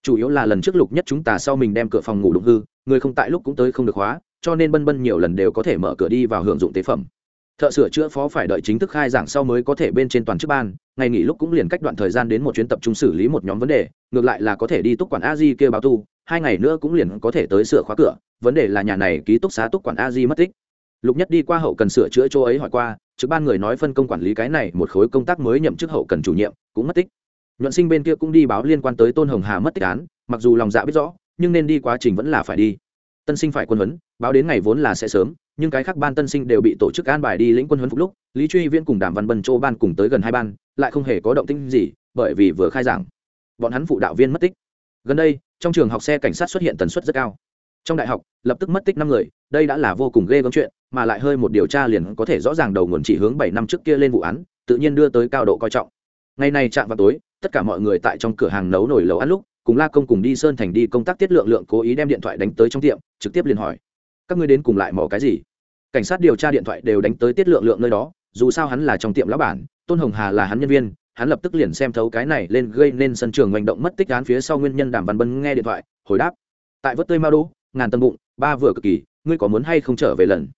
chủ yếu là lần trước lục nhất chúng ta sau mình đem cửa phòng ngủ đụng hư, người không tại lúc cũng tới không được hóa, cho nên bân bân nhiều lần đều có thể mở cửa đi vào hưởng dụng tế phẩm. Thợ sửa chữa phó phải đợi chính thức khai giảng sau mới có thể bên trên toàn chức ban, ngày nghỉ lúc cũng liền cách đoạn thời gian đến một chuyến tập trung xử lý một nhóm vấn đề, ngược lại là có thể đi túc quản a di kêu báo tu, hai ngày nữa cũng liền có thể tới sửa khóa cửa, vấn đề là nhà này ký túc xá túc quản a di mất tích. Lục nhất đi qua hậu cần sửa chữa chỗ ấy hỏi qua, trực ban người nói phân công quản lý cái này một khối công tác mới nhậm chức hậu cần chủ nhiệm, cũng mất tích nhuận sinh bên kia cũng đi báo liên quan tới tôn hồng hà mất tích án, mặc dù lòng dạ biết rõ, nhưng nên đi quá trình vẫn là phải đi. Tân sinh phải quân huấn, báo đến ngày vốn là sẽ sớm, nhưng cái khác ban tân sinh đều bị tổ chức an bài đi lĩnh quân huấn phục lúc, lý truy viễn cùng đàm văn bân châu ban cùng tới gần hai ban, lại không hề có động tĩnh gì, bởi vì vừa khai giảng, bọn hắn phụ đạo viên mất tích. Gần đây, trong trường học xe cảnh sát xuất hiện tần suất rất cao. Trong đại học, lập tức mất tích năm người, đây đã là vô cùng ghê gớm chuyện, mà lại hơi một điều tra liền có thể rõ ràng đầu nguồn chỉ hướng bảy năm trước kia lên vụ án, tự nhiên đưa tới cao độ coi trọng. Ngày nay chạm vào tối tất cả mọi người tại trong cửa hàng nấu nổi lầu ăn lúc, cùng la công cùng đi sơn thành đi công tác tiết lượng lượng cố ý đem điện thoại đánh tới trong tiệm, trực tiếp liền hỏi, các ngươi đến cùng lại mò cái gì? Cảnh sát điều tra điện thoại đều đánh tới tiết lượng lượng nơi đó, dù sao hắn là trong tiệm lão bản, tôn hồng hà là hắn nhân viên, hắn lập tức liền xem thấu cái này lên gây nên sân trường hành động mất tích án phía sau nguyên nhân đàm văn bân nghe điện thoại, hồi đáp, tại vớt tươi mao đỗ ngàn tân bụng, ba vừa cực kỳ, ngươi có muốn hay không trở về lần?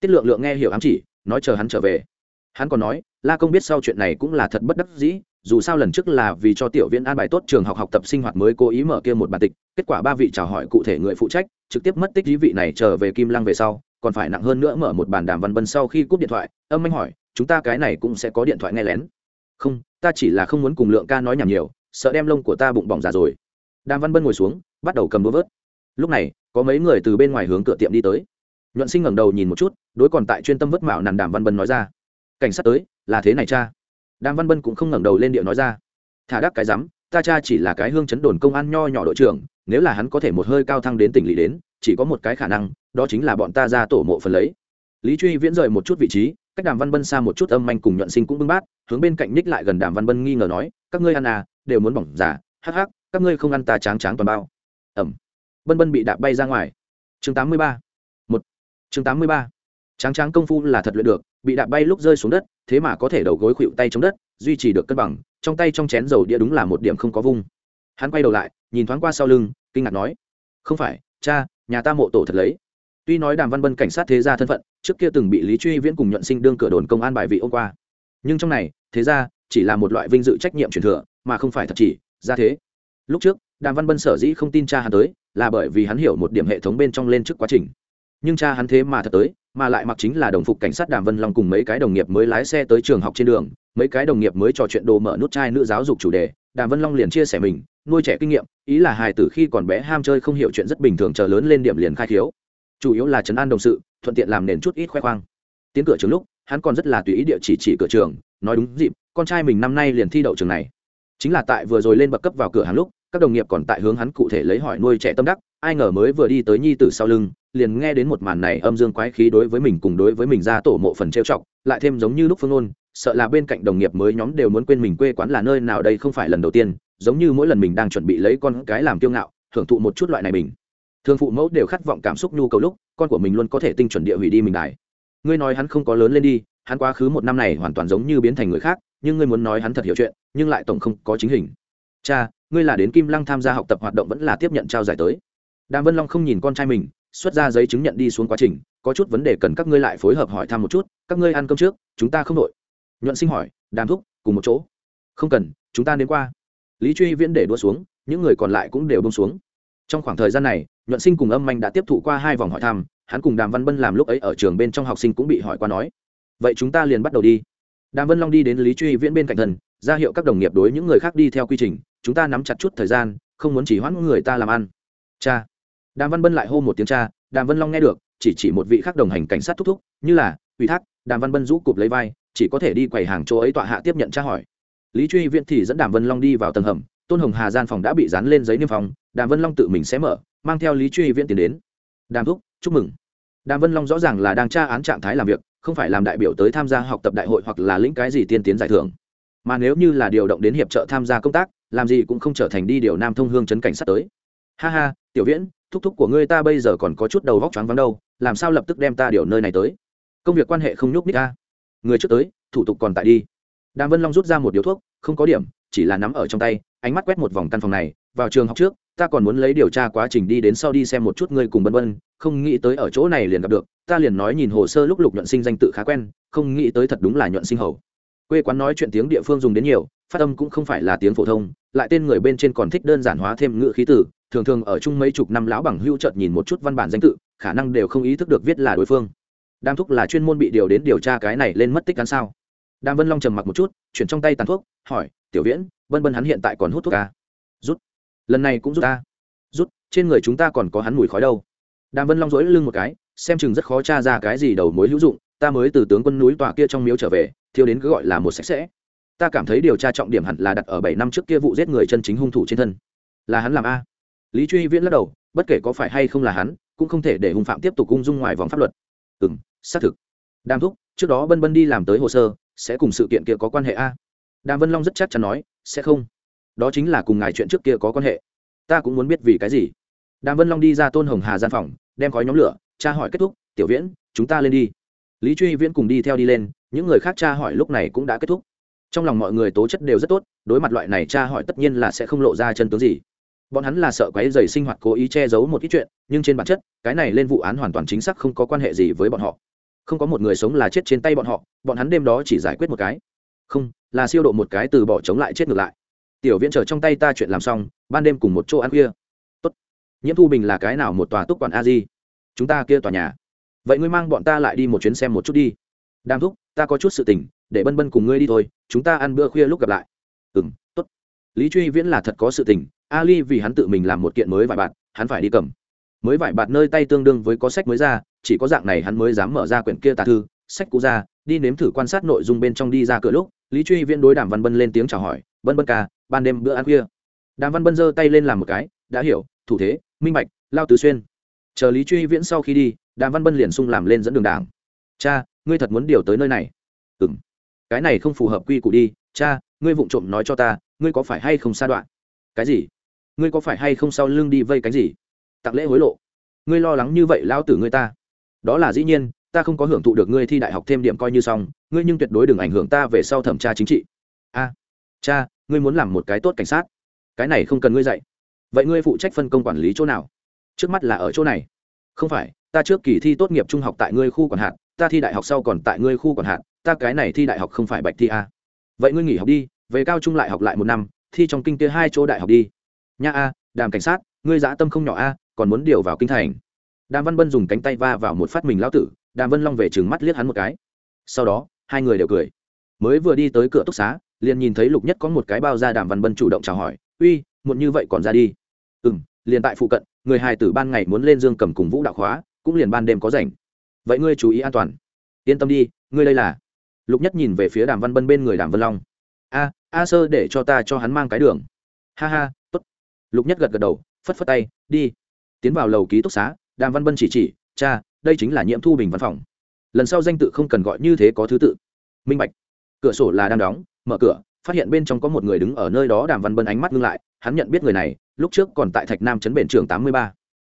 Tiết lượng lượng nghe hiểu ám chỉ, nói chờ hắn trở về. Hắn còn nói, la công biết sau chuyện này cũng là thật bất đắc dĩ dù sao lần trước là vì cho tiểu viên an bài tốt trường học học tập sinh hoạt mới cố ý mở kia một bản tịch, kết quả ba vị chào hỏi cụ thể người phụ trách, trực tiếp mất tích lý vị này trở về kim lăng về sau, còn phải nặng hơn nữa mở một bản đàm văn bân sau khi cúp điện thoại, âm anh hỏi, chúng ta cái này cũng sẽ có điện thoại nghe lén. Không, ta chỉ là không muốn cùng lượng ca nói nhảm nhiều, sợ đem lông của ta bụng bỏng già rồi. Đàm văn bân ngồi xuống, bắt đầu cầm đũa vớt. Lúc này, có mấy người từ bên ngoài hướng cửa tiệm đi tới. Nhuận sinh ngẩng đầu nhìn một chút, đối còn tại chuyên tâm vất mạo nằm đàm văn bân nói ra, cảnh sát tới, là thế này cha đàm văn bân cũng không ngẩng đầu lên điệu nói ra. Thả đắc cái rắm, ta cha chỉ là cái hương chấn đồn công an nho nhỏ đội trưởng, nếu là hắn có thể một hơi cao thăng đến tỉnh lỵ đến, chỉ có một cái khả năng, đó chính là bọn ta ra tổ mộ phần lấy. Lý truy viễn rời một chút vị trí, cách đàm văn bân xa một chút âm manh cùng nhuận sinh cũng bưng bát, hướng bên cạnh ních lại gần đàm văn bân nghi ngờ nói, các ngươi ăn à đều muốn bỏng giả, hắc hắc, các ngươi không ăn ta tráng tráng toàn bao. Ẩm. Bân bân bị đạp bay ra ngoài. Chương tám mươi ba. Một. Chương tám mươi ba. Tráng tráng công phu là thật luyện được bị đạp bay lúc rơi xuống đất, thế mà có thể đầu gối khuỵu tay chống đất, duy trì được cân bằng, trong tay trong chén dầu đĩa đúng là một điểm không có vung. Hắn quay đầu lại, nhìn thoáng qua sau lưng, kinh ngạc nói, không phải, cha, nhà ta mộ tổ thật lấy. Tuy nói đàm văn bân cảnh sát thế gia thân phận, trước kia từng bị lý truy viễn cùng nhuận sinh đương cửa đồn công an bài vị ô qua. Nhưng trong này, thế gia chỉ là một loại vinh dự trách nhiệm truyền thừa, mà không phải thật chỉ, ra thế. Lúc trước, đàm văn bân sở dĩ không tin cha hắn tới, là bởi vì hắn hiểu một điểm hệ thống bên trong lên trước quá trình nhưng cha hắn thế mà thật tới, mà lại mặc chính là đồng phục cảnh sát đàm vân long cùng mấy cái đồng nghiệp mới lái xe tới trường học trên đường, mấy cái đồng nghiệp mới trò chuyện đồ mở nút chai nữ giáo dục chủ đề, đàm vân long liền chia sẻ mình, nuôi trẻ kinh nghiệm, ý là hài tử khi còn bé ham chơi không hiểu chuyện rất bình thường chờ lớn lên điểm liền khai thiếu chủ yếu là trấn an đồng sự, thuận tiện làm nền chút ít khoe khoang. Tiến cửa trường lúc, hắn còn rất là tùy ý địa chỉ chỉ cửa trường, nói đúng dịp, con trai mình năm nay liền thi đậu trường này. Chính là tại vừa rồi lên bậc cấp vào cửa hàng lúc, các đồng nghiệp còn tại hướng hắn cụ thể lấy hỏi nuôi trẻ tâm đắc, ai ngờ mới vừa đi tới nhi tử sau lưng liền nghe đến một màn này âm dương quái khí đối với mình cùng đối với mình ra tổ mộ phần trêu chọc, lại thêm giống như lúc phương ôn, sợ là bên cạnh đồng nghiệp mới nhóm đều muốn quên mình quê quán là nơi nào đây không phải lần đầu tiên, giống như mỗi lần mình đang chuẩn bị lấy con cái làm kiêu ngạo, hưởng thụ một chút loại này mình. Thường phụ mẫu đều khát vọng cảm xúc nhu cầu lúc, con của mình luôn có thể tinh chuẩn địa hủy đi mình đài. Ngươi nói hắn không có lớn lên đi, hắn quá khứ một năm này hoàn toàn giống như biến thành người khác, nhưng ngươi muốn nói hắn thật hiểu chuyện, nhưng lại tổng không có chính hình. Cha, ngươi là đến kim lăng tham gia học tập hoạt động vẫn là tiếp nhận trao giải tới. Đàm vân long không nhìn con trai mình xuất ra giấy chứng nhận đi xuống quá trình, có chút vấn đề cần các ngươi lại phối hợp hỏi thăm một chút, các ngươi ăn cơm trước, chúng ta không đội. Nhuận sinh hỏi, đàm thúc, cùng một chỗ. Không cần, chúng ta đến qua. Lý truy viễn để đua xuống, những người còn lại cũng đều bông xuống. Trong khoảng thời gian này, nhuận sinh cùng âm manh đã tiếp thụ qua hai vòng hỏi thăm, hắn cùng đàm văn bân làm lúc ấy ở trường bên trong học sinh cũng bị hỏi qua nói, vậy chúng ta liền bắt đầu đi. Đàm vân long đi đến lý truy viễn bên cạnh thần, ra hiệu các đồng nghiệp đối những người khác đi theo quy trình, chúng ta nắm chặt chút thời gian, không muốn chỉ hoãn người ta làm ăn. Cha đàm văn bân lại hô một tiếng cha, đàm vân long nghe được, chỉ chỉ một vị khác đồng hành cảnh sát thúc thúc, như là, ủy thác, đàm văn bân rũ cụp lấy vai, chỉ có thể đi quầy hàng chỗ ấy tọa hạ tiếp nhận tra hỏi. Lý truy viễn thì dẫn đàm vân long đi vào tầng hầm, tôn hồng hà gian phòng đã bị dán lên giấy niêm phòng đàm vân long tự mình sẽ mở, mang theo lý truy viễn tiến đến. Đàm thúc, chúc mừng. Đàm vân long rõ ràng là đang tra án trạng thái làm việc, không phải làm đại biểu tới tham gia học tập đại hội hoặc là lĩnh cái gì tiên tiến giải thưởng. Mà nếu như là điều động đến hiệp trợ tham gia công tác, làm gì cũng không trở thành đi điều nam thông hương chấn cảnh sát tới. Ha ha, tiểu viễn thúc thúc của ngươi ta bây giờ còn có chút đầu vóc choáng vắng đâu, làm sao lập tức đem ta điều nơi này tới? Công việc quan hệ không nhúc nít ta người trước tới, thủ tục còn tại đi. Đàm vân long rút ra một điếu thuốc, không có điểm, chỉ là nắm ở trong tay, ánh mắt quét một vòng căn phòng này, vào trường học trước, ta còn muốn lấy điều tra quá trình đi đến sau đi xem một chút ngươi cùng vân vân không nghĩ tới ở chỗ này liền gặp được, ta liền nói nhìn hồ sơ lúc lục nhuận sinh danh tự khá quen, không nghĩ tới thật đúng là nhuận sinh hầu. Quê quán nói chuyện tiếng địa phương dùng đến nhiều, phát âm cũng không phải là tiếng phổ thông lại tên người bên trên còn thích đơn giản hóa thêm ngữ khí tử thường thường ở chung mấy chục năm lão bằng hưu chợt nhìn một chút văn bản danh tự, khả năng đều không ý thức được viết là đối phương. Đam thúc là chuyên môn bị điều đến điều tra cái này lên mất tích cắn sao? Đam vân long trầm mặc một chút, chuyển trong tay tàn thuốc, hỏi, tiểu viễn, vân vân hắn hiện tại còn hút thuốc à? rút. Lần này cũng rút ta. Rút, trên người chúng ta còn có hắn mùi khói đâu. Đàm vân long dỗi lưng một cái, xem chừng rất khó tra ra cái gì đầu mối hữu dụng, ta mới từ tướng quân núi tòa kia trong miếu trở về, thiếu đến cứ gọi là một sạch sẽ ta cảm thấy điều tra trọng điểm hẳn là đặt ở bảy năm trước kia vụ giết người chân chính hung thủ trên thân. Là hắn làm a. Lý truy viễn lắc đầu, bất kể có phải hay không là hắn, cũng không thể để hung phạm tiếp tục ung dung ngoài vòng pháp luật. Ừ m xác thực. Đàm thúc, trước đó bân bân đi làm tới hồ sơ, sẽ cùng sự kiện kia có quan hệ a. Đàm vân long rất chắc chắn nói, sẽ không. Đó chính là cùng ngài chuyện trước kia có quan hệ. Ta cũng muốn biết vì cái gì. Đàm vân long đi ra tôn hồng hà gian phòng, đem khói nhóm lửa, tra hỏi kết thúc, tiểu viễn, chúng ta lên đi. Lý truy viễn cùng đi theo đi lên, những người khác tra hỏi lúc này cũng đã kết thúc trong lòng mọi người tố chất đều rất tốt, đối mặt loại này cha hỏi tất nhiên là sẽ không lộ ra chân tướng gì. Bọn hắn là sợ quấy dày sinh hoạt cố ý che giấu một ít chuyện, nhưng trên bản chất, cái này lên vụ án hoàn toàn chính xác không có quan hệ gì với bọn họ. Không có một người sống là chết trên tay bọn họ, bọn hắn đêm đó chỉ giải quyết một cái. Không, là siêu độ một cái từ bỏ chống lại chết ngược lại. Tiểu viễn trở trong tay ta chuyện làm xong, ban đêm cùng một chỗ ăn khuya. Tốt. Nhiễm thu bình là cái nào một tòa túc quản a di? Chúng ta kia tòa nhà. Vậy ngươi mang bọn ta lại đi một chuyến xem một chút đi. Đam thúc, ta có chút sự tình để bân bân cùng ngươi đi thôi, chúng ta ăn bữa khuya lúc gặp lại. Ừ m t ố t lý truy viễn là thật có sự tình, ali vì hắn tự mình làm một kiện mới vải bạt, hắn phải đi cầm. Mới vải bạt nơi tay tương đương với có sách mới ra, chỉ có dạng này hắn mới dám mở ra quyển kia tà thư, sách cũ ra, đi nếm thử quan sát nội dung bên trong đi ra cửa lúc, lý truy viễn đối đàm văn bân lên tiếng chào hỏi, bân bân ca, ban đêm bữa ăn khuya. Đàm văn bân giơ tay lên làm một cái, đã hiểu, thủ thế, minh bạch, lao tứ xuyên. Chờ lý truy viễn sau khi đi, đàm văn bân liền sung làm lên dẫn đường đảng. Cha, ngươi thật muốn điều tới nơi này? Ừ m cái này không phù hợp quy củ đi cha ngươi vụng trộm nói cho ta ngươi có phải hay không xa đoạn? Cái gì? Ngươi có phải hay không sau lưng đi vây cái gì? Tặng lễ hối lộ. Ngươi lo lắng như vậy lao tử ngươi ta. Đó là dĩ nhiên ta không có hưởng thụ được ngươi thi đại học thêm điểm coi như xong ngươi nhưng tuyệt đối đừng ảnh hưởng ta về sau thẩm tra chính trị. A cha ngươi muốn làm một cái tốt cảnh sát. Cái này không cần ngươi dạy. Vậy ngươi phụ trách phân công quản lý chỗ nào? Trước mắt là ở chỗ này. Không phải ta trước kỳ thi tốt nghiệp trung học tại ngươi khu quản hạn, ta thi đại học sau còn tại ngươi khu quản hạn ta cái này thi đại học không phải bạch thi a. Vậy ngươi nghỉ học đi, về cao trung lại học lại một năm, thi trong kinh kia hai chỗ đại học đi. Nha a, đàm cảnh sát, ngươi dã tâm không nhỏ a, còn muốn điều vào kinh thành. Đàm văn bân dùng cánh tay va vào một phát mình lão tử, đàm vân long về trừng mắt liếc hắn một cái. Sau đó, hai người đều cười. Mới vừa đi tới cửa túc xá, liền nhìn thấy lục nhất có một cái bao ra đàm văn bân chủ động chào hỏi, uy, muộn như vậy còn ra đi? Ừ m liền tại phụ cận, người hài tử ban ngày muốn lên dương cầm cùng vũ đạo khóa, cũng liền ban đêm có rảnh. Vậy ngươi chú ý an toàn. Yên tâm đi, ngươi đây là lục nhất nhìn về phía đàm văn bân bên người đàm vân long. A a sơ để cho ta cho hắn mang cái đường. Ha ha t ố t lục nhất gật gật đầu, phất phất tay, đi. Tiến vào lầu ký túc xá, đàm văn bân chỉ chỉ, cha, đây chính là nhiễm thu bình văn phòng. Lần sau danh tự không cần gọi như thế có thứ tự. Minh bạch. Cửa sổ là đang đóng, mở cửa, phát hiện bên trong có một người đứng ở nơi đó. Đàm văn bân ánh mắt ngưng lại, hắn nhận biết người này, lúc trước còn tại thạch nam trấn bền trường tám mươi ba.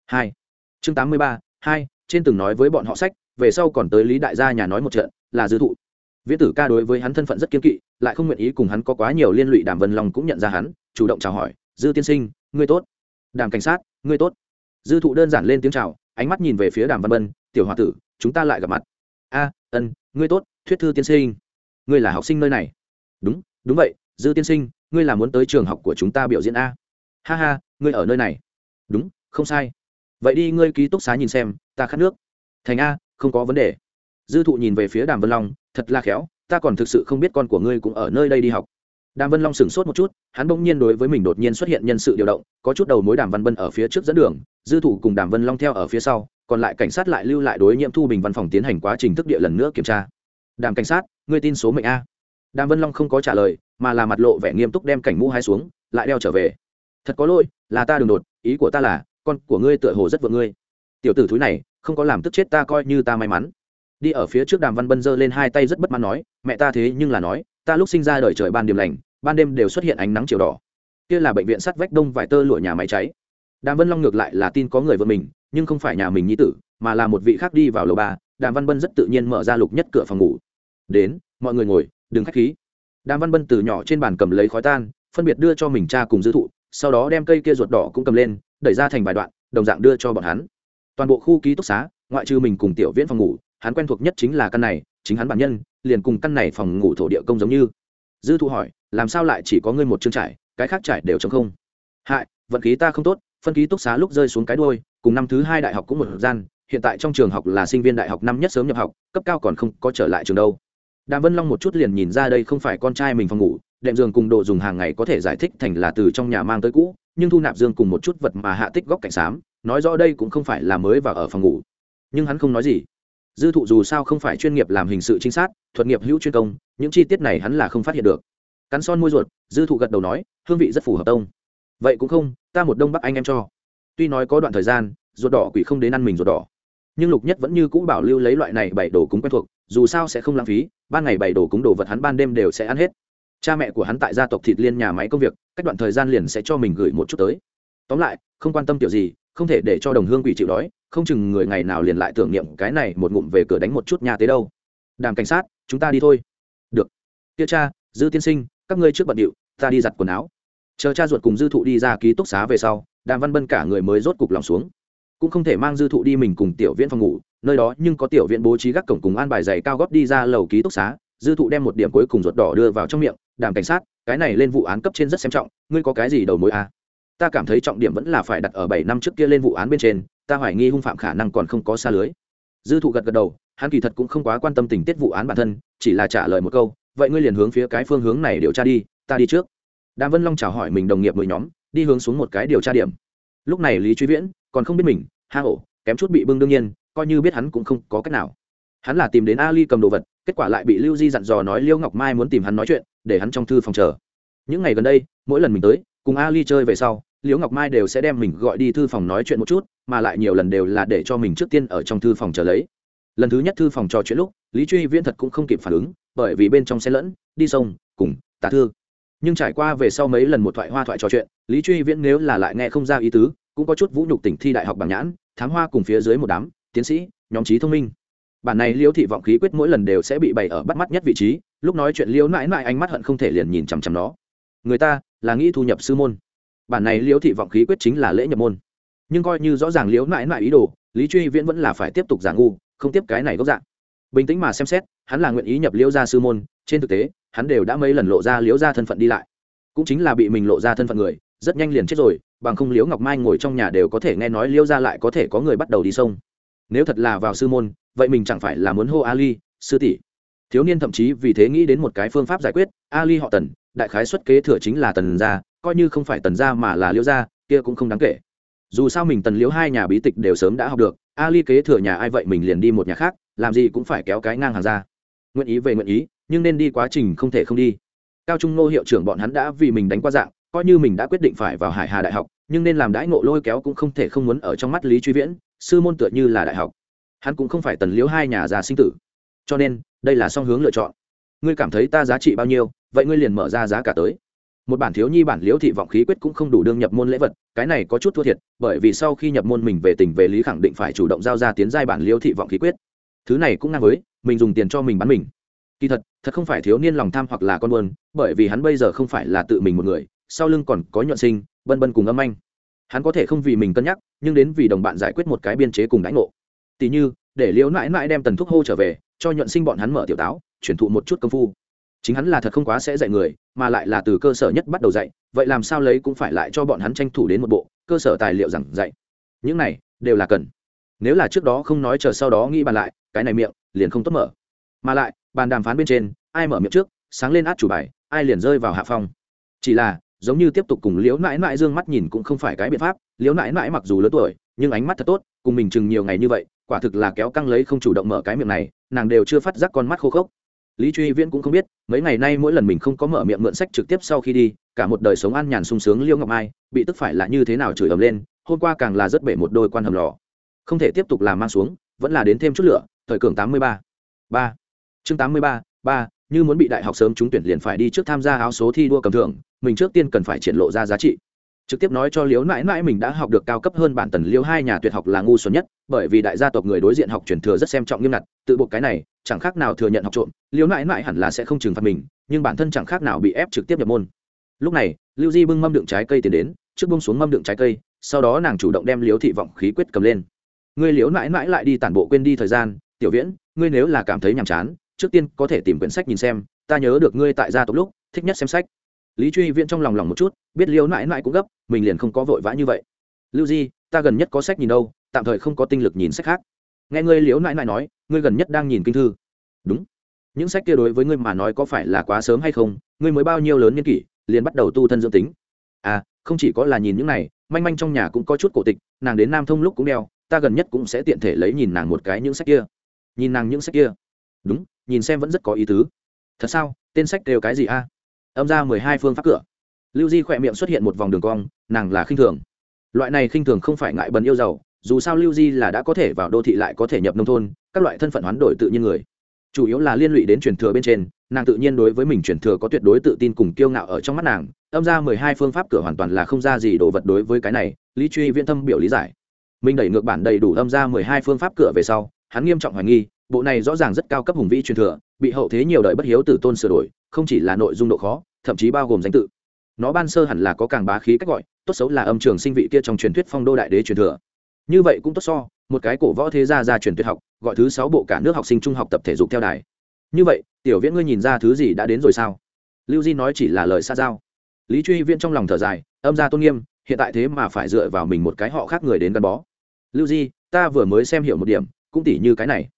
Hai. Chương tám mươi ba, hai, trên từng nói với bọn họ sách, về sau còn tới lý đại gia nhà nói một trận, là dư thụ viễn tử ca đối với hắn thân phận rất kiên kỵ, lại không nguyện ý cùng hắn có quá nhiều liên lụy đàm vân long cũng nhận ra hắn, chủ động chào hỏi, dư tiên sinh, ngươi tốt. Đàm cảnh sát, ngươi tốt. Dư thụ đơn giản lên tiếng chào, ánh mắt nhìn về phía đàm văn bân tiểu h tử, chúng ta lại gặp mặt. A, ân, ngươi tốt, thuyết thư tiên sinh. Ngươi là học sinh nơi này. Đúng đúng vậy, dư tiên sinh, ngươi là muốn tới trường học của chúng ta biểu diễn a. Ha ha, ngươi ở nơi này. Đúng, không sai. Vậy đi, ngươi ký túc xá nhìn xem, ta khát nước. Thành a, không có vấn đề. Dư thụ nhìn về phía đàm vân long thật là khéo, ta còn thực sự không biết con của ngươi cũng ở nơi đây đi học. Đàm vân long sửng sốt một chút, hắn bỗng nhiên đối với mình đột nhiên xuất hiện nhân sự điều động, có chút đầu mối đàm văn bân ở phía trước dẫn đường, dư thủ cùng đàm vân long theo ở phía sau, còn lại cảnh sát lại lưu lại đối nhiễm thu bình văn phòng tiến hành quá trình thức địa lần nữa kiểm tra. Đàm cảnh sát, ngươi tin số mệnh a. Đàm vân long không có trả lời, mà là mặt lộ vẻ nghiêm túc đem cảnh mũ hai xuống, lại đeo trở về. Thật có lỗi, là ta đường đột, ý của ta là, con của ngươi tựa hồ rất vợ ngươi. Tiểu tử thúi này, không có làm tức chết ta coi như ta may mắn đi ở phía trước đàm văn bân giơ lên hai tay rất bất mãn nói, mẹ ta thế nhưng là nói, ta lúc sinh ra đời trời ban điểm lành, ban đêm đều xuất hiện ánh nắng chiều đỏ. Kia là bệnh viện sắt vách đông vải tơ lụa nhà máy cháy. Đàm vân long ngược lại là tin có người vợ mình, nhưng không phải nhà mình nhi tử, mà là một vị khác đi vào lầu ba, đàm văn bân rất tự nhiên mở ra lục nhất cửa phòng ngủ. Đến, mọi người ngồi, đừng khách khí. Đàm văn bân từ nhỏ trên bàn cầm lấy khói tan, phân biệt đưa cho mình cha cùng dư thụ, sau đó đem cây kia ruột đỏ cũng cầm lên, đẩy ra thành vài đoạn, đồng dạng đưa cho bọn hắn. Toàn bộ khu ký túc xá, ngoại trừ mình cùng tiểu viễn phòng ngủ hắn quen thuộc nhất chính là căn này, chính hắn bản nhân, liền cùng căn này phòng ngủ thổ địa công giống như. Dư thụ hỏi, làm sao lại chỉ có ngươi một chương trải cái khác trải đều chống không? Hại, vận khí ta không tốt, phân ký túc xá lúc rơi xuống cái đôi cùng năm thứ hai đại học cũng một gian, hiện tại trong trường học là sinh viên đại học năm nhất sớm nhập học, cấp cao còn không có trở lại trường đâu. Đàm vân long một chút liền nhìn ra đây không phải con trai mình phòng ngủ, đệm giường cùng đồ dùng hàng ngày có thể giải thích thành là từ trong nhà mang tới cũ, nhưng thu nạp dương cùng một chút vật mà hạ tích góc cảnh xám, nói rõ đây cũng không phải là mới vào ở phòng ngủ. Nhưng hắn không nói gì dư thụ dù sao không phải chuyên nghiệp làm hình sự trinh sát, thuật nghiệp hữu chuyên công, những chi tiết này hắn là không phát hiện được. Cắn son môi ruột, dư thụ gật đầu nói, hương vị rất phù hợp tông. Vậy cũng không, ta một đông bắc anh em cho. Tuy nói có đoạn thời gian, ruột đỏ quỷ không đến ăn mình ruột đỏ. Nhưng lục nhất vẫn như cũ bảo lưu lấy loại này bảy đồ cúng quen thuộc, dù sao sẽ không lãng phí, ban ngày bảy đồ cúng đồ vật hắn ban đêm đều sẽ ăn hết. Cha mẹ của hắn tại gia tộc thịt liên nhà máy công việc, cách đoạn thời gian liền sẽ cho mình gửi một chút tới. Tóm lại, không quan tâm tiểu gì không thể để cho đồng hương quỷ chịu đói, không chừng người ngày nào liền lại tưởng niệm cái này một ngụm về cửa đánh một chút nhà tế đâu. Đàm cảnh sát, chúng ta đi thôi. Được. Tiêu cha, dư tiên sinh, các ngươi trước bận điệu, ta đi giặt quần áo. Chờ cha ruột cùng dư thụ đi ra ký túc xá về sau, đàm văn bân cả người mới rốt cục lòng xuống. Cũng không thể mang dư thụ đi mình cùng tiểu viện phòng ngủ, nơi đó nhưng có tiểu viện bố trí gác cổng cùng an bài giày cao góp đi ra lầu ký túc xá. Dư thụ đem một điểm cuối cùng ruột đỏ đưa vào trong miệng. Đàm cảnh sát, cái này lên vụ án cấp trên rất xem trọng, ngươi có cái gì đầu mối à? Ta cảm thấy trọng điểm vẫn là phải đặt ở bảy năm trước kia lên vụ án bên trên, ta hoài nghi hung phạm khả năng còn không có xa lưới. Dư thụ gật gật đầu, hắn kỳ thật cũng không quá quan tâm tình tiết vụ án bản thân, chỉ là trả lời một câu, vậy ngươi liền hướng phía cái phương hướng này điều tra đi, ta đi trước. Đàm vân long chào hỏi mình đồng nghiệp mười nhóm, đi hướng xuống một cái điều tra điểm. Lúc này lý truy viễn còn không biết mình, ha ổ kém chút bị bưng đương nhiên, coi như biết hắn cũng không có cách nào. Hắn là tìm đến ali cầm đồ vật, kết quả lại bị lưu di dặn dò nói liêu ngọc mai muốn tìm hắn nói chuyện, để hắn trong thư phòng chờ. Những ngày gần đây, mỗi lần mình tới, cùng ali chơi về sau liễu ngọc mai đều sẽ đem mình gọi đi thư phòng nói chuyện một chút, mà lại nhiều lần đều là để cho mình trước tiên ở trong thư phòng chờ lấy. Lần thứ nhất thư phòng trò chuyện lúc, lý truy viễn thật cũng không kịp phản ứng, bởi vì bên trong xe lẫn, đi sông, cùng tà thư. Nhưng trải qua về sau mấy lần một thoại hoa thoại trò chuyện, lý truy viễn nếu là lại nghe không ra ý tứ, cũng có chút vũ nhục tỉnh thi đại học bằng nhãn, thám hoa cùng phía dưới một đám, tiến sĩ, nhóm trí thông minh. Bản này liễu thị vọng khí quyết mỗi lần đều sẽ bị bày ở bắt mắt nhất vị trí, lúc nói chuyện liễu mãi mãi ánh mắt hận không thể liền nhìn chằm chằm nó. Người ta là nghĩ thu nhập sư môn bản này liễu thị vọng khí quyết chính là lễ nhập môn. Nhưng coi như rõ ràng liễu mãi mãi ý đồ, lý truy viễn vẫn là phải tiếp tục giả ngu, không tiếp cái này gốc dạng. Bình tĩnh mà xem xét, hắn là nguyện ý nhập liễu gia sư môn, trên thực tế, hắn đều đã mấy lần lộ ra liễu gia thân phận đi lại. Cũng chính là bị mình lộ ra thân phận người, rất nhanh liền chết rồi, bằng không liễu ngọc mai ngồi trong nhà đều có thể nghe nói liễu gia lại có thể có người bắt đầu đi sông. Nếu thật là vào sư môn, vậy mình chẳng phải là muốn hô ali, sư tỷ. Thiếu niên thậm chí vì thế nghĩ đến một cái phương pháp giải quyết, ali họ tần, đại khái xuất kế thừa chính là tần gia coi như không phải tần gia mà là liễu gia, kia cũng không đáng kể. Dù sao mình tần liễu hai nhà bí tịch đều sớm đã học được ali kế thừa nhà ai vậy mình liền đi một nhà khác, làm gì cũng phải kéo cái ngang hàng ra. Nguyện ý về nguyện ý, nhưng nên đi quá trình không thể không đi. Cao trung nô hiệu trưởng bọn hắn đã vì mình đánh qua dạng, coi như mình đã quyết định phải vào hải hà đại học, nhưng nên làm đãi ngộ lôi kéo cũng không thể không muốn ở trong mắt lý truy viễn, sư môn tựa như là đại học. Hắn cũng không phải tần liễu hai nhà già sinh tử. Cho nên, đây là song hướng lựa chọn. Ngươi cảm thấy ta giá trị bao nhiêu, vậy ngươi liền mở ra giá cả tới một bản thiếu nhi bản liễu thị vọng khí quyết cũng không đủ đương nhập môn lễ vật, cái này có chút thua thiệt, bởi vì sau khi nhập môn mình về tình về lý khẳng định phải chủ động giao ra tiến giai bản liễu thị vọng khí quyết. Thứ này cũng ngang với, mình dùng tiền cho mình bán mình. Kỳ thật thật không phải thiếu niên lòng tham hoặc là con buồn, bởi vì hắn bây giờ không phải là tự mình một người, sau lưng còn có nhuận sinh bân bân cùng âm anh. Hắn có thể không vì mình cân nhắc, nhưng đến vì đồng bạn giải quyết một cái biên chế cùng đánh ngộ. Tỷ như, để liễu mãi mãi đem tần thuốc hô trở về, cho nhuận sinh bọn hắn mở tiểu táo chuyển thụ một chút công phu chính hắn là thật không quá sẽ dạy người, mà lại là từ cơ sở nhất bắt đầu dạy, vậy làm sao lấy cũng phải lại cho bọn hắn tranh thủ đến một bộ, cơ sở tài liệu giảng dạy. Những này, đều là cần. Nếu là trước đó không nói chờ sau đó nghĩ bàn lại, cái này miệng, liền không tốt mở. Mà lại, bàn đàm phán bên trên, ai mở miệng trước, sáng lên át chủ bài, ai liền rơi vào hạ phong. Chỉ là, giống như tiếp tục cùng liễu nãi nãi dương mắt nhìn cũng không phải cái biện pháp, liễu nãi nãi mặc dù lớn tuổi, nhưng ánh mắt thật tốt, cùng mình chừng nhiều ngày như vậy, quả thực là kéo căng lấy không chủ động mở cái miệng này, nàng đều chưa phát giác con mắt khô khốc lý truy viễn cũng không biết, mấy ngày nay mỗi lần mình không có mở miệng mượn sách trực tiếp sau khi đi, cả một đời sống an nhàn sung sướng liêu ngọc mai, bị tức phải là như thế nào chửi ầm lên, hôm qua càng là rất bể một đôi quan hầm lò. Không thể tiếp tục làm mang xuống, vẫn là đến thêm chút lửa, thời cường tám mươi ba. Ba. Chương tám mươi ba ba, như muốn bị đại học sớm trúng tuyển liền phải đi trước tham gia áo số thi đua cầm thưởng, mình trước tiên cần phải triển lộ ra giá trị. Trực tiếp nói cho liếu mãi mãi mình đã học được cao cấp hơn bản tần liêu hai nhà tuyệt học là ngu xuẩn nhất, bởi vì đại gia tộc người đối diện học truyền thừa rất xem trọng nghiêm ngặt, tự buộc cái này chẳng khác nào thừa nhận học trộm liếu mãi mãi hẳn là sẽ không trừng phạt mình, nhưng bản thân chẳng khác nào bị ép trực tiếp nhập môn. Lúc này, lưu di bưng mâm đựng trái cây tiến đến, trước bông xuống mâm đựng trái cây, sau đó nàng chủ động đem liếu thị vọng khí quyết cầm lên. Ngươi liếu mãi mãi lại đi tản bộ quên đi thời gian, tiểu viễn, ngươi nếu là cảm thấy nhàm chán, trước tiên có thể tìm quyển sách nhìn xem, ta nhớ được ngươi tại gia tộc lúc, thích nhất xem sách. Lý truy viễn trong lòng lòng một chút, biết liễu mãi mãi cũng gấp, mình liền không có vội vã như vậy. Lưu di, ta gần nhất có sách nhìn đâu, tạm thời không có tinh lực nhìn sách khác nghe ngươi liễu nãi nãi nói, ngươi gần nhất đang nhìn kinh thư. Đúng. Những sách kia đối với ngươi mà nói có phải là quá sớm hay không? Ngươi mới bao nhiêu lớn nhân kỷ, liền bắt đầu tu thân dưỡng tính? À không chỉ có là nhìn những này, manh manh trong nhà cũng có chút cổ tịch, nàng đến nam thông lúc cũng đeo, ta gần nhất cũng sẽ tiện thể lấy nhìn nàng một cái những sách kia. Nhìn nàng những sách kia. Đúng, nhìn xem vẫn rất có ý tứ. Thật sao? Tên sách đều cái gì a? Âm ra mười hai phương pháp cửa. Lưu di khỏe miệng xuất hiện một vòng đường cong, nàng là khinh thường. Loại này khinh thường không phải ngại bần yêu giàu dù sao lưu di là đã có thể vào đô thị lại có thể nhập nông thôn, các loại thân phận hoán đổi tự nhiên người. Chủ yếu là liên lụy đến truyền thừa bên trên, nàng tự nhiên đối với mình truyền thừa có tuyệt đối tự tin cùng kiêu ngạo ở trong mắt nàng, âm ra mười hai phương pháp cửa hoàn toàn là không ra gì đồ vật đối với cái này, lý truy viễn tâm biểu lý giải. Mình đẩy ngược bản đầy đủ âm ra mười hai phương pháp cửa về sau, hắn nghiêm trọng hoài nghi, bộ này rõ ràng rất cao cấp hùng vĩ truyền thừa, bị hậu thế nhiều đời bất hiếu tử tôn sửa đổi, không chỉ là nội dung độ khó, thậm chí bao gồm danh tự. Nó ban sơ hẳn là có càng bá khí cách gọi, tốt xấu là âm trường sinh vị kia trong truyền thuyết phong đô đại đế truyền thừa như vậy cũng tốt so, một cái cổ võ thế gia gia truyền tuyệt học, gọi thứ sáu bộ cả nước học sinh trung học tập thể dục theo đài. Như vậy, tiểu viễn ngươi nhìn ra thứ gì đã đến rồi sao? Lưu di nói chỉ là lời xa giao. Lý truy viễn trong lòng thở dài, âm gia tôn nghiêm, hiện tại thế mà phải dựa vào mình một cái họ khác người đến gắn bó. Lưu di, ta vừa mới xem hiểu một điểm, cũng tỉ như cái này.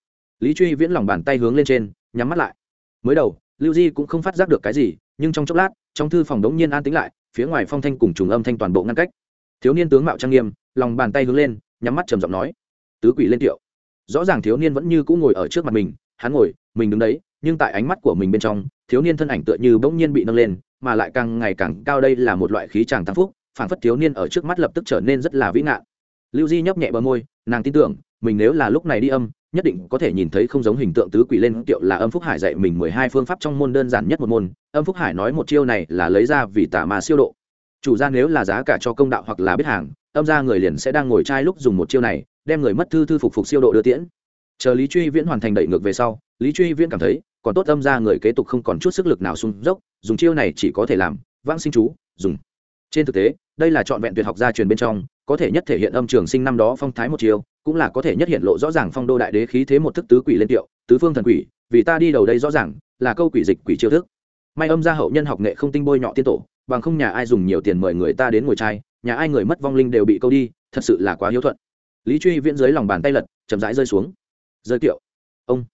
Lý truy viễn lòng bàn tay hướng lên trên, nhắm mắt lại. Mới đầu, lưu di cũng không phát giác được cái gì, nhưng trong chốc lát, trong thư phòng đống nhiên an tĩnh lại, phía ngoài phong thanh cùng trùng âm thanh toàn bộ ngăn cách. Thiếu niên tướng mạo trang nghiêm, lòng bàn tay hướng lên nhắm mắt trầm giọng nói, tứ quỷ lên tiệu. Rõ ràng thiếu niên vẫn như cũ ngồi ở trước mặt mình, hắn ngồi, mình đứng đấy, nhưng tại ánh mắt của mình bên trong, thiếu niên thân ảnh tựa như bỗng nhiên bị nâng lên, mà lại càng ngày càng cao đây là một loại khí tràng tăng phúc phản phất thiếu niên ở trước mắt lập tức trở nên rất là vĩ ngạn. Lưu di nhấp nhẹ bờ môi, nàng tin tưởng, mình nếu là lúc này đi âm, nhất định có thể nhìn thấy không giống hình tượng tứ quỷ lên tiệu là âm phúc hải dạy mình mười hai phương pháp trong môn đơn giản nhất một môn. Âm phúc hải nói một chiêu này là lấy ra vì tả mà siêu độ chủ gia nếu là giá cả cho công đạo hoặc là biết hàng, âm ra người liền sẽ đang ngồi trai lúc dùng một chiêu này, đem người mất thư thư phục phục siêu độ đưa tiễn. Chờ lý truy viễn hoàn thành đẩy ngược về sau, lý truy viễn cảm thấy, còn tốt âm ra người kế tục không còn chút sức lực nào sung dốc, dùng chiêu này chỉ có thể làm, vãng sinh chú, dùng. Trên thực tế, đây là trọn vẹn tuyệt học gia truyền bên trong, có thể nhất thể hiện âm trường sinh năm đó phong thái một chiều cũng là có thể nhất hiện lộ rõ ràng phong đô đại đế khí thế một thức tứ quỷ lên tiệu, tứ phương thần quỷ, vì ta đi đầu đây rõ ràng, là câu quỷ dịch quỷ chiêu thức may âm gia hậu nhân học nghệ không tinh bôi nhọ tiên tổ, bằng không nhà ai dùng nhiều tiền mời người ta đến ngồi trai nhà ai người mất vong linh đều bị câu đi, thật sự là quá hiếu thuận. Lý truy viễn dưới lòng bàn tay lật, chậm rãi rơi xuống. Rơi kiệu. Ông.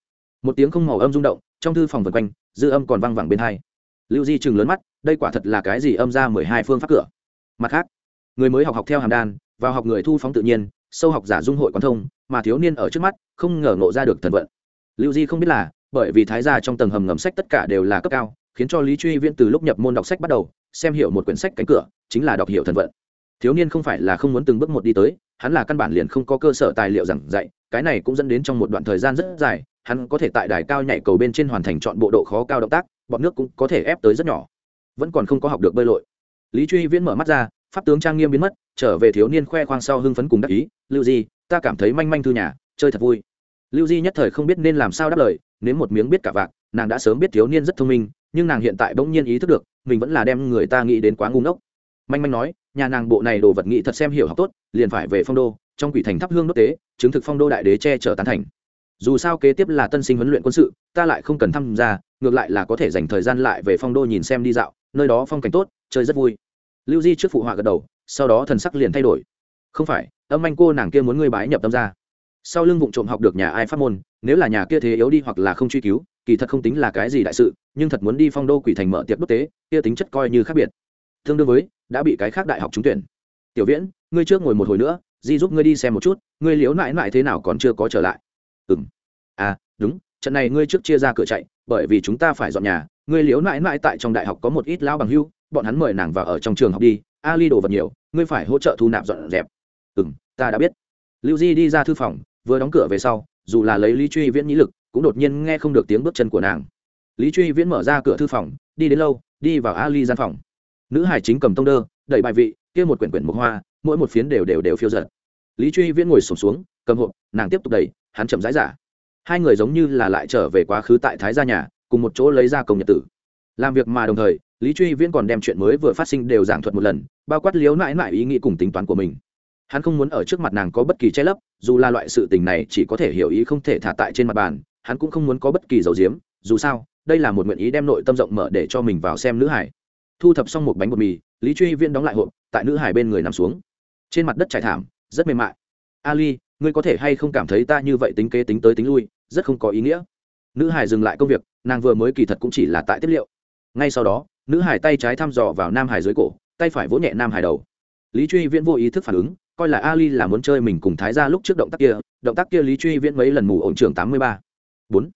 Một tiếng không màu âm rung động, trong thư phòng vần quanh, dư âm còn văng vẳng bên hai. Lưu di chừng lớn mắt, đây quả thật là cái gì âm ra mười hai phương pháp cửa. Mặt khác, người mới học học theo hàm đan, vào học người thu phóng tự nhiên, sâu học giả dung hội quán thông, mà thiếu niên ở trước mắt, không ngờ ngộ ra được thần vận. Lưu di không biết là, bởi vì thái gia trong tầng hầm ngầm sách tất cả đều là cấp cao khiến cho lý truy viễn từ lúc nhập môn đọc sách bắt đầu, xem hiểu một quyển sách cánh cửa, chính là đọc hiểu thần vận. Thiếu niên không phải là không muốn từng bước một đi tới, hắn là căn bản liền không có cơ sở tài liệu giảng dạy, cái này cũng dẫn đến trong một đoạn thời gian rất dài, hắn có thể tại đài cao nhảy cầu bên trên hoàn thành chọn bộ độ khó cao động tác, bọn nước cũng có thể ép tới rất nhỏ. Vẫn còn không có học được bơi lội. Lý truy viễn mở mắt ra, pháp tướng trang nghiêm biến mất, trở về thiếu niên khoe khoang sau hưng phấn cùng đắc ý, lưu di, ta cảm thấy manh manh thư nhà, chơi thật vui. Lưu di nhất thời không biết nên làm sao đáp lời nếu một miếng biết cả vạc, nàng đã sớm biết thiếu niên rất thông minh nhưng nàng hiện tại bỗng nhiên ý thức được, mình vẫn là đem người ta nghĩ đến quá ngu ngốc. Manh manh nói, nhà nàng bộ này đồ vật nghị thật xem hiểu học tốt, liền phải về phong đô, trong quỷ thành thắp hương đốt tế, chứng thực phong đô đại đế che chở tán thành. Dù sao kế tiếp là tân sinh huấn luyện quân sự, ta lại không cần tham gia, ngược lại là có thể dành thời gian lại về phong đô nhìn xem đi dạo, nơi đó phong cảnh tốt, chơi rất vui. Lưu di trước phụ họa gật đầu, sau đó thần sắc liền thay đổi. Không phải, âm anh cô nàng kia muốn ngươi bái nhập tâm ra sau lưng vụ trộm học được nhà ai phát môn, nếu là nhà kia thế yếu đi hoặc là không truy cứu kỳ thật không tính là cái gì đại sự, nhưng thật muốn đi phong đô quỷ thành mở tiệc quốc tế, kia tính chất coi như khác biệt. Tương đương với, đã bị cái khác đại học trúng tuyển. Tiểu viễn, ngươi trước ngồi một hồi nữa, di giúp ngươi đi xem một chút, ngươi liếu nại nại thế nào còn chưa có trở lại? Ừ m à đúng, trận này ngươi trước chia ra cửa chạy, bởi vì chúng ta phải dọn nhà, ngươi liếu nại nại tại trong đại học có một ít lao bằng hưu, bọn hắn mời nàng vào ở trong trường học đi a ly đồ vật nhiều, ngươi phải hỗ trợ thu nạp dọn dẹp. Ừ m ta đã biết. Lưu di đi ra thư phòng, vừa đóng cửa về sau, dù là lấy lý truy viễn nhĩ lực cũng đột nhiên nghe không được tiếng bước chân của nàng. Lý truy viễn mở ra cửa thư phòng, đi đến lâu, đi vào ali gian phòng. Nữ hải chính cầm tông đơ, đẩy bài vị, kia một quyển quyển mộc hoa, mỗi một phiến đều đều đều phiêu giật lý truy viễn ngồi sổm xuống, cầm hộp, nàng tiếp tục đẩy, hắn chậm rãi giả. Hai người giống như là lại trở về quá khứ tại thái gia nhà, cùng một chỗ lấy ra công nhật tử. Làm việc mà đồng thời, lý truy viễn còn đem chuyện mới vừa phát sinh đều giảng thuật một lần, bao quát liếu mãi mãi ý nghĩ cùng tính toán của mình. Hắn không muốn ở trước mặt nàng có bất kỳ che lấp, dù là loại sự tình này chỉ có thể hiểu ý không thể thả tại trên mặt bàn hắn cũng không muốn có bất kỳ dầu diếm, dù sao, đây là một nguyện ý đem nội tâm rộng mở để cho mình vào xem nữ hải. Thu thập xong một bánh bột mì, lý truy viên đóng lại hộp, tại nữ hải bên người nằm xuống. Trên mặt đất trải thảm, rất mềm mại. Ali, ngươi có thể hay không cảm thấy ta như vậy tính kế tính tới tính lui, rất không có ý nghĩa. Nữ hải dừng lại công việc, nàng vừa mới kỳ thật cũng chỉ là tại tiết liệu. Ngay sau đó, nữ hải tay trái thăm dò vào nam hải dưới cổ, tay phải vỗ nhẹ nam hải đầu. Lý truy viễn vô ý thức phản ứng, coi là ali là muốn chơi mình cùng thái ra lúc trước động tác kia, động tác kia lý truy viễn mấy lần mù ổn trường tám mươi ba bốn.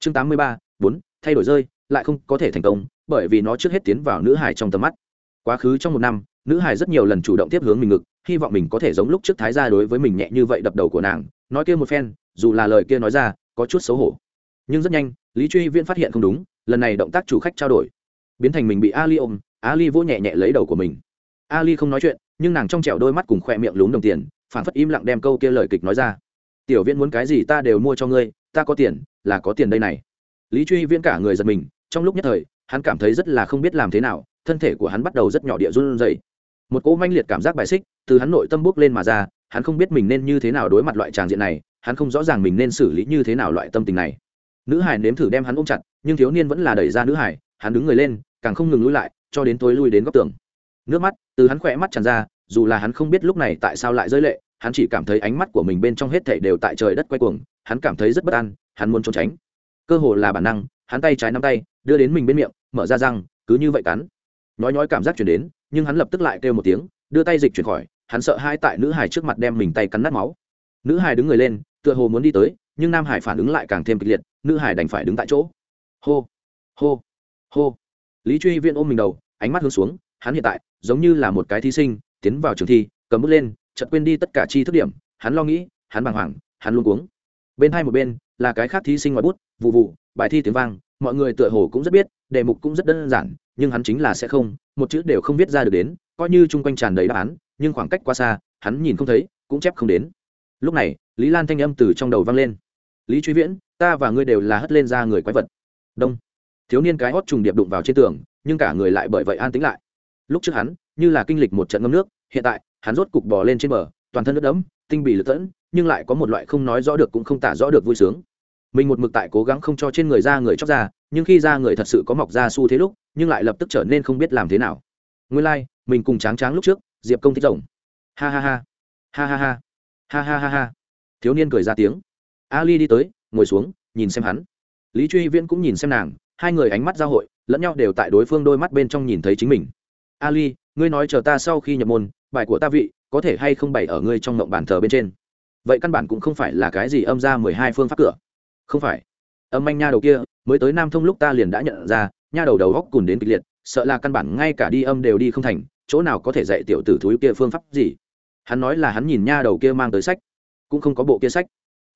Chương tám mươi ba, bốn, thay đổi rơi, lại không có thể thành công, bởi vì nó trước hết tiến vào nữ hải trong tầm mắt. Quá khứ trong một năm, nữ hải rất nhiều lần chủ động tiếp hướng mình ngực, hy vọng mình có thể giống lúc trước thái ra đối với mình nhẹ như vậy đập đầu của nàng, nói kia một phen, dù là lời kia nói ra, có chút xấu hổ. Nhưng rất nhanh, lý truy viễn phát hiện không đúng, lần này động tác chủ khách trao đổi. Biến thành mình bị ali ôm, ali vỗ nhẹ nhẹ lấy đầu của mình. Ali không nói chuyện, nhưng nàng trong trẻo đôi mắt cùng khoe miệng lún đồng tiền phản phất im lặng đem câu kia lời kịch nói ra. Tiểu viễn muốn cái gì ta đều mua cho ngươi, ta có tiền là có tiền đây này. Lý truy viễn cả người giật mình, trong lúc nhất thời, hắn cảm thấy rất là không biết làm thế nào, thân thể của hắn bắt đầu rất nhỏ địa run rẩy. Một cỗ manh liệt cảm giác bài xích từ hắn nội tâm bước lên mà ra, hắn không biết mình nên như thế nào đối mặt loại tràng diện này, hắn không rõ ràng mình nên xử lý như thế nào loại tâm tình này. Nữ hải nếm thử đem hắn ôm chặt, nhưng thiếu niên vẫn là đẩy ra nữ hải, hắn đứng người lên, càng không ngừng lui lại, cho đến tối lui đến góc tường. Nước mắt từ hắn khỏe mắt tràn ra, dù là hắn không biết lúc này tại sao lại rơi lệ, hắn chỉ cảm thấy ánh mắt của mình bên trong hết thảy đều tại trời đất quay cuồng hắn cảm thấy rất bất an, hắn muốn trốn tránh. Cơ hồ là bản năng, hắn tay trái nắm tay, đưa đến mình bên miệng, mở ra răng, cứ như vậy cắn. Nói nói cảm giác chuyển đến, nhưng hắn lập tức lại kêu một tiếng, đưa tay dịch chuyển khỏi, hắn sợ hai tại nữ hải trước mặt đem mình tay cắn nát máu. Nữ hải đứng người lên, tựa hồ muốn đi tới, nhưng nam hải phản ứng lại càng thêm kịch liệt, nữ hải đành phải đứng tại chỗ. Hô hô hô. Lý truy viên ôm mình đầu, ánh mắt hướng xuống, hắn hiện tại giống như là một cái thí sinh, tiến vào trường thi, cầm bước lên, chợt quên đi tất cả chi thức điểm, hắn lo nghĩ, hắn bàng hoàng, hắn luôn cuống bên hai một bên là cái khác thí sinh ngoài bút vụ vụ bài thi tiếng vang, mọi người tựa hồ cũng rất biết, đề mục cũng rất đơn giản, nhưng hắn chính là sẽ không, một chữ đều không viết ra được đến, coi như chung quanh tràn đầy đáp án, nhưng khoảng cách quá xa, hắn nhìn không thấy, cũng chép không đến. Lúc này, lý lan thanh âm từ trong đầu vang lên. Lý truy viễn, ta và ngươi đều là hất lên ra người quái vật. Đông. Thiếu niên cái hót trùng điệp đụng vào trên tường, nhưng cả người lại bởi vậy an tính lại. Lúc trước hắn, như là kinh lịch một trận ngâm nước, hiện tại, hắn rốt cục bò lên trên bờ toàn thân nước đẫm tinh bì lật tẫn nhưng lại có một loại không nói rõ được cũng không tả rõ được vui sướng. Mình một mực tại cố gắng không cho trên người ra người chóc ra nhưng khi ra người thật sự có mọc ra xu thế lúc nhưng lại lập tức trở nên không biết làm thế nào. Nguyên lai、like, mình cùng tráng tráng lúc trước diệp công thích rồng. Ha ha ha. Ha ha ha. Ha ha ha ha. Thiếu niên cười ra tiếng. Ali đi tới ngồi xuống nhìn xem hắn. Lý truy viễn cũng nhìn xem nàng hai người ánh mắt giao hội lẫn nhau đều tại đối phương đôi mắt bên trong nhìn thấy chính mình. Ali ngươi nói chờ ta sau khi nhập môn, bài của ta vị có thể hay không bày ở ngươi trong ngộng bàn thờ bên trên? Vậy căn bản cũng không phải là cái gì âm ra mười hai phương pháp cửa. Không phải. Âm anh nha đầu kia, mới tới nam thông lúc ta liền đã nhận ra, nha đầu đầu góc cùn đến kịch liệt, sợ là căn bản ngay cả đi âm đều đi không thành, chỗ nào có thể dạy tiểu tử thúi kia phương pháp gì? Hắn nói là hắn nhìn nha đầu kia mang tới sách, cũng không có bộ kia sách.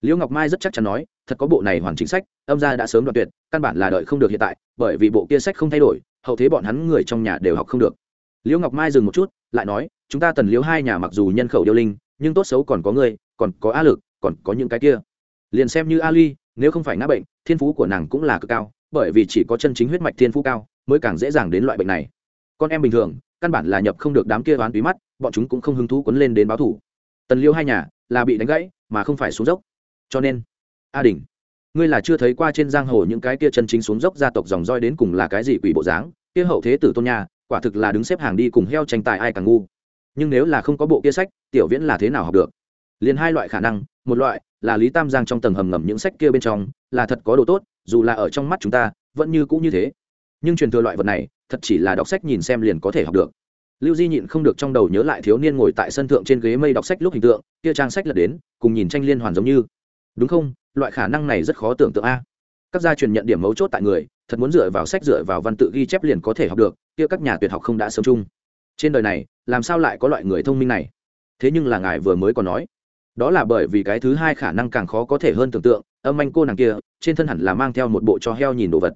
Liễu ngọc mai rất chắc chắn nói, thật có bộ này hoàn chính sách, âm gia đã sớm đoạt tuyệt, căn bản là đợi không được hiện tại, bởi vì bộ kia sách không thay đổi, hậu thế bọn hắn người trong nhà đều học không được liễu ngọc mai dừng một chút lại nói chúng ta tần liễu hai nhà mặc dù nhân khẩu điêu linh nhưng tốt xấu còn có người, còn có a lực còn có những cái kia. Liền xem như ali nếu không phải ngã bệnh thiên phú của nàng cũng là cực cao bởi vì chỉ có chân chính huyết mạch thiên phú cao mới càng dễ dàng đến loại bệnh này. Con em bình thường căn bản là nhập không được đám kia đoán túy mắt bọn chúng cũng không hứng thú quấn lên đến báo thủ. Tần liêu hai nhà là bị đánh gãy mà không phải xuống dốc. Cho nên a đình ngươi là chưa thấy qua trên giang hồ những cái kia chân chính xuống dốc gia tộc dòng roi đến cùng là cái gì quỷ bộ dáng kia hậu thế tử tôn nhà quả thực là đứng xếp hàng đi cùng heo tranh tài ai càng ngu. Nhưng nếu là không có bộ kia sách, tiểu viễn là thế nào học được? Liền hai loại khả năng, một loại là lý tam giang trong tầng hầm ngầm những sách kia bên trong, là thật có đồ tốt, dù là ở trong mắt chúng ta, vẫn như cũ như thế. Nhưng truyền thừa loại vật này, thật chỉ là đọc sách nhìn xem liền có thể học được. Lưu di nhịn không được trong đầu nhớ lại thiếu niên ngồi tại sân thượng trên ghế mây đọc sách lúc hình tượng, kia trang sách lật đến, cùng nhìn tranh liên hoàn giống như. Đúng không? Loại khả năng này rất khó tưởng tượng a. Các gia truyền nhận điểm mấu chốt tại người thật muốn dựa vào sách, dựa vào văn tự ghi chép liền có thể học được, kia các nhà tuyệt học không đã sớm chung. Trên đời này, làm sao lại có loại người thông minh này? Thế nhưng là ngài vừa mới còn nói. Đó là bởi vì cái thứ hai khả năng càng khó có thể hơn tưởng tượng, âm anh cô nàng kia, trên thân hẳn là mang theo một bộ cho heo nhìn đồ vật.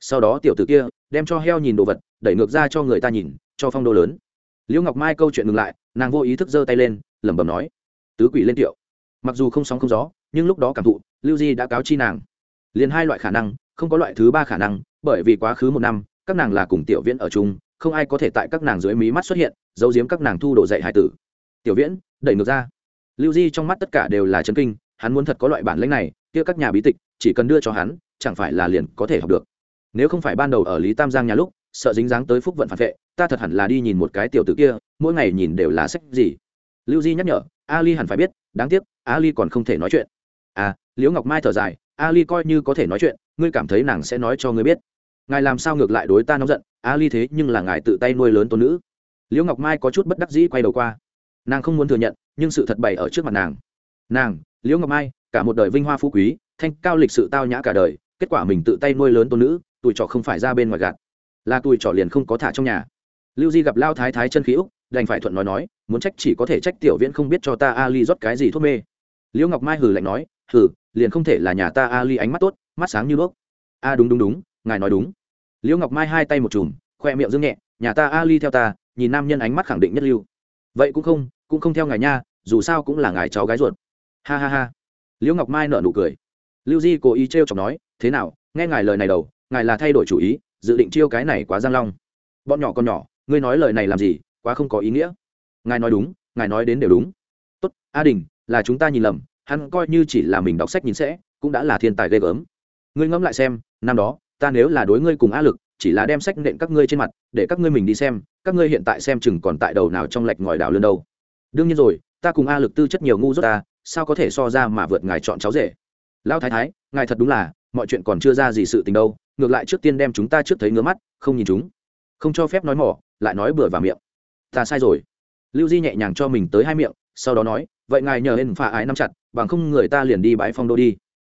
Sau đó tiểu t ử kia, đem cho heo nhìn đồ vật, đẩy ngược ra cho người ta nhìn, cho phong đô lớn. Liễu ngọc mai câu chuyện ngừng lại, nàng vô ý thức giơ tay lên, lẩm bẩm nói, tứ quỷ lên tiệu. Mặc dù không sóng không gió, nhưng lúc đó cảm thụ, lưu di đã cáo chi nàng. Liền hai loại khả năng không có loại thứ ba khả năng, bởi vì quá khứ một năm, các nàng là cùng tiểu viễn ở chung, không ai có thể tại các nàng dưới mí mắt xuất hiện, giấu giếm các nàng thu đồ dạy hải tử. Tiểu viễn, đẩy ngược ra. Lưu di trong mắt tất cả đều là chấn kinh, hắn muốn thật có loại bản lĩnh này, kia các nhà bí tịch, chỉ cần đưa cho hắn, chẳng phải là liền có thể học được. Nếu không phải ban đầu ở lý tam giang nhà lúc, sợ dính dáng tới phúc vận phản vệ, ta thật hẳn là đi nhìn một cái tiểu tử kia, mỗi ngày nhìn đều là sách gì. Lưu di nhắc nhở, ali hẳn phải biết, đáng tiếc, ali còn không thể nói chuyện. À liễu ngọc mai thở dài ali coi như có thể nói chuyện, ngươi cảm thấy nàng sẽ nói cho ngươi biết. Ngài làm sao ngược lại đối ta nóng giận? Ali thế nhưng là ngài tự tay nuôi lớn tôn nữ. Liễu ngọc mai có chút bất đắc dĩ quay đầu qua. Nàng không muốn thừa nhận, nhưng sự thật bày ở trước mặt nàng. Nàng, liễu ngọc mai, cả một đời vinh hoa phú quý, thanh cao lịch sự tao nhã cả đời, kết quả mình tự tay nuôi lớn tôn nữ, tuổi trọ không phải ra bên ngoài gạt. Là tuổi trọ liền không có thả trong nhà. Lưu di gặp lao thái thái chân khí úc, đành phải thuận nói nói, muốn trách chỉ có thể trách tiểu viễn không biết cho ta ali rót cái gì thuốc mê. Liễu ngọc mai hừ lạnh nói, hừ liền không thể là nhà ta ali ánh mắt tốt, mắt sáng như đuốc. A đúng đúng đúng, ngài nói đúng. Liễu ngọc mai hai tay một chùm khoe miệng dương nhẹ, nhà ta ali theo ta, nhìn nam nhân ánh mắt khẳng định nhất lưu. Vậy cũng không cũng không theo ngài nha, dù sao cũng là ngài cháu gái ruột. Ha ha ha. Liễu ngọc mai nở nụ cười. Lưu di cố ý t r e o chọc nói, thế nào, nghe ngài lời này đầu, ngài là thay đổi chủ ý, dự định chiêu cái này quá giang long. Bọn nhỏ con nhỏ, ngươi nói lời này làm gì, quá không có ý nghĩa. Ngài nói đúng, ngài nói đến đều đúng. Tốt, a đình, là chúng ta nhìn lầm hắn coi như chỉ là mình đọc sách nhìn sẽ, cũng đã là thiên tài ghê gớm. Ngươi ngẫm lại xem, năm đó, ta nếu là đối ngươi cùng a lực, chỉ là đem sách nện các ngươi trên mặt, để các ngươi mình đi xem, các ngươi hiện tại xem chừng còn tại đầu nào trong lạch ngòi đảo lươn đâu. Đương nhiên rồi, ta cùng a lực tư chất nhiều ngu dốt ta, sao có thể so ra mà vượt ngài chọn cháu rể? Lão thái thái, ngài thật đúng là, mọi chuyện còn chưa ra gì sự tình đâu, ngược lại trước tiên đem chúng ta trước thấy ngứa mắt, không nhìn chúng. Không cho phép nói mỏ, lại nói bừa vào miệng. Ta sai rồi. Lưu di nhẹ nhàng cho mình tới hai miệng, sau đó nói vậy ngài nhờ lên phà ái nắm chặt, bằng không người ta liền đi bãi phong đô đi.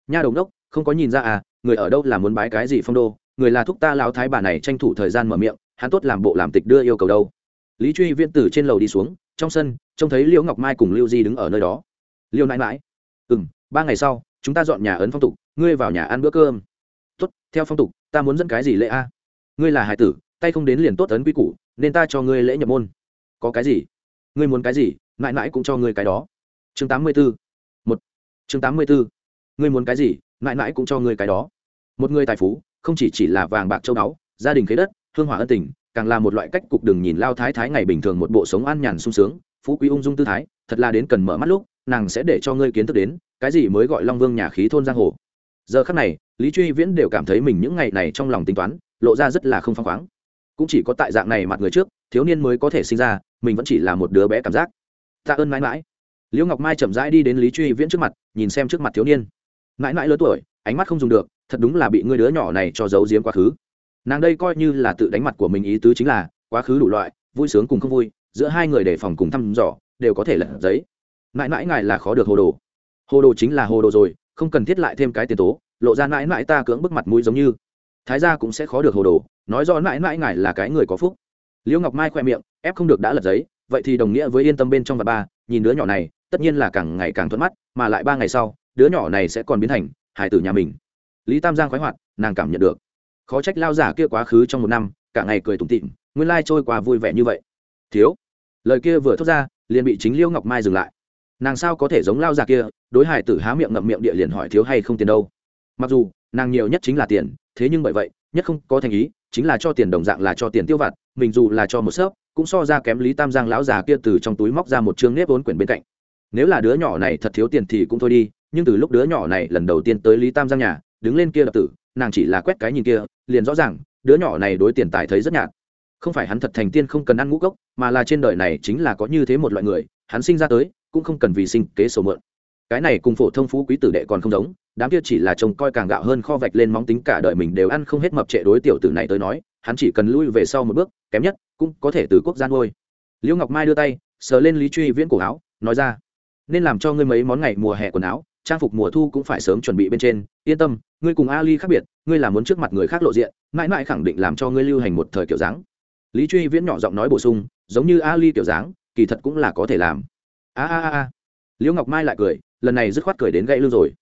Nha đồng đốc, không có nhìn ra à người ở đâu là muốn bái cái gì phong đô, người là thúc ta lão thái bà này tranh thủ thời gian mở miệng, hắn tốt làm bộ làm tịch đưa yêu cầu đâu. Lý truy viễn từ trên lầu đi xuống, trong sân, trông thấy liễu ngọc mai cùng lưu di đứng ở nơi đó. Liêu nãi mãi ừ m ba ngày sau, chúng ta dọn nhà ấn phong tục, ngươi vào nhà ăn bữa cơm. Tốt, theo phong tục, ta muốn dẫn cái gì lễ a? Ngươi là hải tử, tay không đến liền tốt ấn quy củ, nên ta cho ngươi lễ nhập môn. Có cái gì? Ngươi muốn cái gì mãi mãi cũng cho ngươi cái đó chương tám mươi b ố một. Chương tám mươi b ố ngươi muốn cái gì, mãi mãi cũng cho ngươi cái đó. Một người tài phú, không chỉ chỉ là vàng bạc châu báu, gia đình khế đất, hương hỏa ân tình, càng là một loại cách cục đừng nhìn lao thái thái ngày bình thường một bộ sống an nhàn sung sướng, phú quý ung dung tư thái, thật là đến cần mở mắt lúc, nàng sẽ để cho ngươi kiến thức đến, cái gì mới gọi long vương nhà khí thôn giang hồ. Giờ khắc này, lý truy viễn đều cảm thấy mình những ngày này trong lòng tính toán, lộ ra rất là không phăng khoáng. Cũng chỉ có tại dạng này mặt người trước, thiếu niên mới có thể sinh ra, mình vẫn chỉ là một đứa bé cảm giác. Tạ ơn mãi mãi liễu ngọc mai chậm rãi đi đến lý truy viễn trước mặt, nhìn xem trước mặt thiếu niên. Mãi mãi lớn tuổi, ánh mắt không dùng được, thật đúng là bị ngươi đứa nhỏ này cho giấu giếm quá khứ. Nàng đây coi như là tự đánh mặt của mình ý tứ chính là, quá khứ đủ loại, vui sướng cùng không vui, giữa hai người đề phòng cùng thăm dò, đều có thể lật giấy. Mãi mãi ngài là khó được hồ đồ. Hồ đồ chính là hồ đồ rồi, không cần thiết lại thêm cái tiền tố, lộ ra mãi mãi ta cưỡng bức mặt mũi giống như. Thái gia cũng sẽ khó được hồ đồ, nói do mãi mãi ngài là cái người có phúc. Liễu ngọc mai khoe miệng, ép không được đã lật giấy, vậy thì đồng nghĩa với yên tâm bên trong và ba, nhìn đứa nhỏ này tất nhiên là càng ngày càng thuận mắt, mà lại ba ngày sau, đứa nhỏ này sẽ còn biến thành hải tử nhà mình. Lý tam giang khoái hoạt, nàng cảm nhận được. Khó trách lao giả kia quá khứ trong một năm, cả ngày cười tủm tịm nguyên lai trôi qua vui vẻ như vậy. Thiếu, lời kia vừa thốt ra, liền bị chính liêu ngọc mai dừng lại. Nàng sao có thể giống lao già kia, đối hải tử há miệng ngậm miệng địa liền hỏi thiếu hay không tiền đâu. Mặc dù, nàng nhiều nhất chính là tiền, thế nhưng bởi vậy, nhất không có thành ý, chính là cho tiền đồng dạng là cho tiền tiêu vặt, mình dù là cho một sớp, cũng so ra kém lý tam giang lão già kia từ trong túi móc ra một chương nếp vốn quyển bên cạnh nếu là đứa nhỏ này thật thiếu tiền thì cũng thôi đi, nhưng từ lúc đứa nhỏ này lần đầu tiên tới lý tam giang nhà, đứng lên kia đập tử, nàng chỉ là quét cái nhìn kia, liền rõ ràng, đứa nhỏ này đối tiền tài thấy rất nhạt. Không phải hắn thật thành tiên không cần ăn ngũ cốc, mà là trên đời này chính là có như thế một loại người, hắn sinh ra tới, cũng không cần vì sinh kế sổ mượn. Cái này cùng phổ thông phú quý tử đệ còn không giống, đám kia chỉ là trông coi càng gạo hơn kho vạch lên móng tính cả đời mình đều ăn không hết mập trệ đối tiểu tử này tới nói, hắn chỉ cần lui về sau một bước, kém nhất, cũng có thể từ quốc gia ngôi liễu ngọc mai đưa tay, sờ lên lý truy viễn cổ áo, nói ra nên làm cho ngươi mấy món ngày mùa hè quần áo, trang phục mùa thu cũng phải sớm chuẩn bị bên trên. Yên tâm, ngươi cùng ali khác biệt, ngươi là muốn trước mặt người khác lộ diện, mãi mãi khẳng định làm cho ngươi lưu hành một thời kiểu dáng. Lý truy viễn nhỏ giọng nói bổ sung, giống như ali kiểu dáng, kỳ thật cũng là có thể làm. A a a a. Liễu ngọc mai lại cười, lần này dứt khoát cười đến gãy lưng rồi.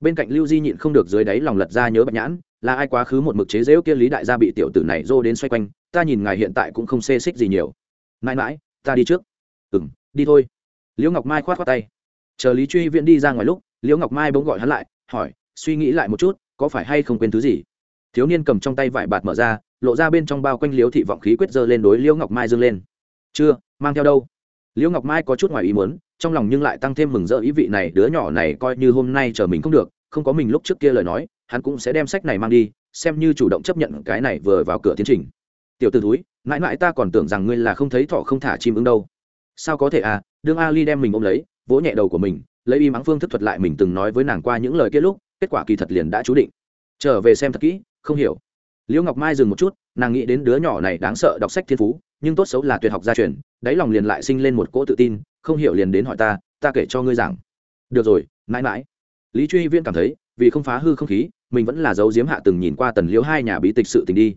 Bên cạnh lưu di nhịn không được dưới đáy lòng lật ra nhớ bạch nhãn, là ai quá khứ một mực chế dễu kia lý đại gia bị tiểu tử này dô đến xoay quanh, ta nhìn ngài hiện tại cũng không xê xích gì nhiều. Mãi mãi, ta đi trước. Ừ m đi thôi. Liễu ngọc mai khoát khoát tay chờ lý truy viễn đi ra ngoài lúc, liễu ngọc mai bỗng gọi hắn lại, hỏi, suy nghĩ lại một chút, có phải hay không quên thứ gì? Thiếu niên cầm trong tay vải bạt mở ra, lộ ra bên trong bao quanh liễu thị vọng khí quyết dơ lên đối liễu ngọc mai dâng lên. Chưa, mang theo đâu. Liễu ngọc mai có chút ngoài ý muốn, trong lòng nhưng lại tăng thêm mừng rỡ ý vị này, đứa nhỏ này coi như hôm nay chờ mình không được, không có mình lúc trước kia lời nói, hắn cũng sẽ đem sách này mang đi, xem như chủ động chấp nhận cái này vừa vào cửa tiến trình. Tiểu t ử túi mãi mãi ta còn tưởng rằng ngươi là không thấy thọ không thả chim ứng đâu. Sao có thể à đương ali đem mình ôm lấy vỗ nhẹ đầu của mình, lấy y mắng phương thức thuật lại mình từng nói với nàng qua những lời kết lúc, kết quả kỳ thật liền đã chú định. Trở về xem thật kỹ, không hiểu. Liễu ngọc mai dừng một chút, nàng nghĩ đến đứa nhỏ này đáng sợ đọc sách thiên phú, nhưng tốt xấu là tuyệt học gia truyền, đáy lòng liền lại sinh lên một cỗ tự tin, không hiểu liền đến hỏi ta ta kể cho ngươi rằng được rồi, mãi mãi. Lý truy viên cảm thấy, vì không phá hư không khí, mình vẫn là dấu diếm hạ từng nhìn qua tần liễu hai nhà bí tịch sự tình đi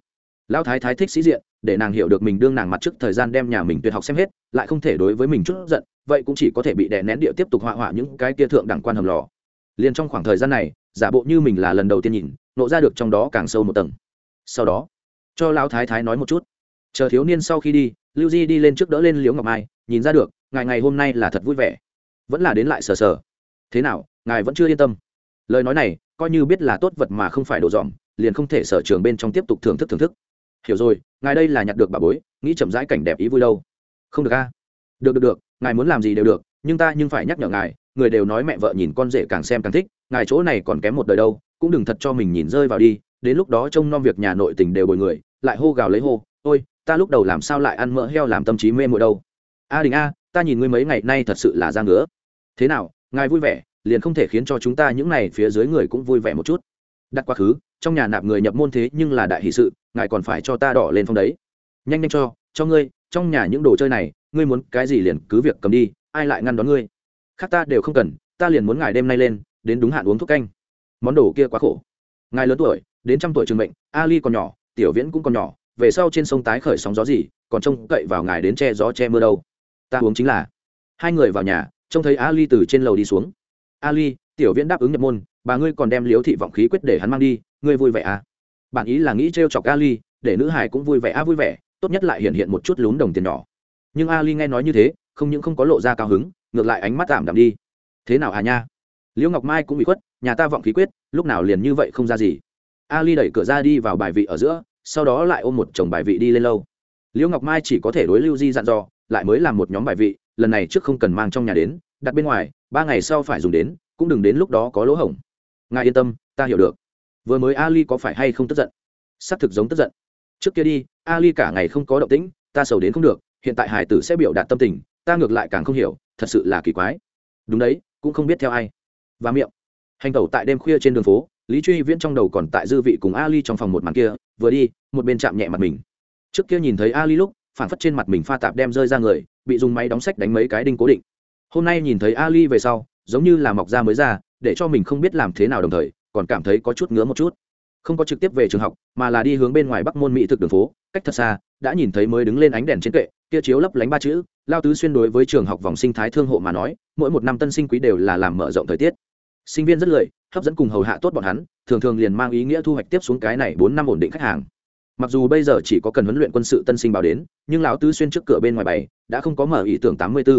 lão thái thái thích sĩ diện, để nàng hiểu được mình đương nàng mặt trước thời gian đem nhà mình tuyệt học xem hết, lại không thể đối với mình chút giận, vậy cũng chỉ có thể bị đè nén địa tiếp tục họa họa những cái kia thượng đẳng quan hầm lò. Liền trong khoảng thời gian này, giả bộ như mình là lần đầu tiên nhìn, nộ ra được trong đó càng sâu một tầng. Sau đó, cho lão thái thái nói một chút. Chờ thiếu niên sau khi đi, lưu di đi lên trước đỡ lên liễu ngọc mai, nhìn ra được, ngài ngày hôm nay là thật vui vẻ. Vẫn là đến lại sờ sờ. Thế nào, ngài vẫn chưa yên tâm? Lời nói này, coi như biết là tốt vật mà không phải đồ dòm, liền không thể sở trường bên trong tiếp tục thưởng thức thưởng thức hiểu rồi, ngài đây là nhặt được bà bối, nghĩ chậm rãi cảnh đẹp ý vui đâu. Không được a. Được được được, ngài muốn làm gì đều được, nhưng ta nhưng phải nhắc nhở ngài, người đều nói mẹ vợ nhìn con rể càng xem càng thích, ngài chỗ này còn kém một đời đâu, cũng đừng thật cho mình nhìn rơi vào đi, đến lúc đó trông nom việc nhà nội tình đều bồi người, lại hô gào lấy hô, ôi, ta lúc đầu làm sao lại ăn mỡ heo làm tâm trí mê mội đâu? A đình a, ta nhìn ngươi mấy ngày nay thật sự là ra ngứa. Thế nào, ngài vui vẻ, liền không thể khiến cho chúng ta những này phía dưới người cũng vui vẻ một chút. Đặt quá khứ, trong nhà nạp người nhập môn thế nhưng là đại hỷ sự ngài còn phải cho ta đỏ lên phong đấy. Nhanh nhanh cho cho ngươi, trong nhà những đồ chơi này, ngươi muốn cái gì liền cứ việc cầm đi, ai lại ngăn đón ngươi? Khác ta đều không cần, ta liền muốn ngài đêm nay lên, đến đúng hạn uống thuốc canh. Món đồ kia quá khổ. Ngài lớn tuổi, đến trăm tuổi trường mệnh, ali còn nhỏ, tiểu viễn cũng còn nhỏ, về sau trên sông tái khởi sóng gió gì, còn trông cậy vào ngài đến che gió che mưa đâu. Ta uống chính là. Hai người vào nhà, trông thấy ali từ trên lầu đi xuống. Ali, tiểu viễn đáp ứng nhập môn, bà ngươi còn đem liếu thị vọng khí quyết để hắn mang đi, ngươi vui vẻ à? Bản ý là nghĩ t chọc ali, để nữ hải cũng vui vẻ. À vui vẻ, tốt nhất lại hiện hiện một chút lún đồng tiền nhỏ. Nhưng ali nghe nói như thế, không những không có lộ ra cao hứng, ngược lại ánh mắt tạm đạm đi. Thế nào hà nha? Liễu ngọc mai cũng bị khuất, nhà ta vọng khí quyết, lúc nào liền như vậy không ra gì. Ali đẩy cửa ra đi vào bài vị ở giữa, sau đó lại ôm một chồng bài vị đi lên lâu. Liễu ngọc mai chỉ có thể đối lưu di dặn dò, lại mới làm một nhóm bài vị, lần này trước không cần mang trong nhà đến, đặt bên ngoài, ba ngày sau phải dùng đến, cũng đừng đến lúc đó có lỗ hổng. Ngài yên tâm, ta hiểu được vừa mới ali có phải hay không tức giận? S ắ c thực giống tức giận. Trước kia đi, ali cả ngày không có động tĩnh, ta sầu đến không được, hiện tại hải tử sẽ biểu đạt tâm tình, ta ngược lại càng không hiểu, thật sự là kỳ quái. Đúng đấy, cũng không biết theo ai. Và miệng. Hành tẩu tại đêm khuya trên đường phố, lý truy viễn trong đầu còn tại dư vị cùng ali trong phòng một màn kia, vừa đi, một bên chạm nhẹ mặt mình. Trước kia nhìn thấy ali lúc phản phất trên mặt mình pha tạp đem rơi ra người, bị dùng máy đóng sách đánh mấy cái đinh cố định. Hôm nay nhìn thấy ali về sau, giống như là mọc ra mới ra, để cho mình không biết làm thế nào đồng thời còn cảm thấy có chút ngứa một chút. Không có trực tiếp về trường học, mà là đi hướng bên ngoài bắc môn mỹ thực đường phố, cách thật xa, đã nhìn thấy mới đứng lên ánh đèn trên kệ, kia chiếu lấp lánh ba chữ, lao tứ xuyên đối với trường học vòng sinh thái thương hộ mà nói, mỗi một năm tân sinh quý đều là làm mở rộng thời tiết. Sinh viên rất lười, hấp dẫn cùng hầu hạ tốt bọn hắn, thường thường liền mang ý nghĩa thu hoạch tiếp xuống cái này bốn năm ổn định khách hàng. Mặc dù bây giờ chỉ có cần huấn luyện quân sự tân sinh báo đến, nhưng lão tứ xuyên trước cửa bên ngoài bày, đã không có mở ý tưởng tám mươi b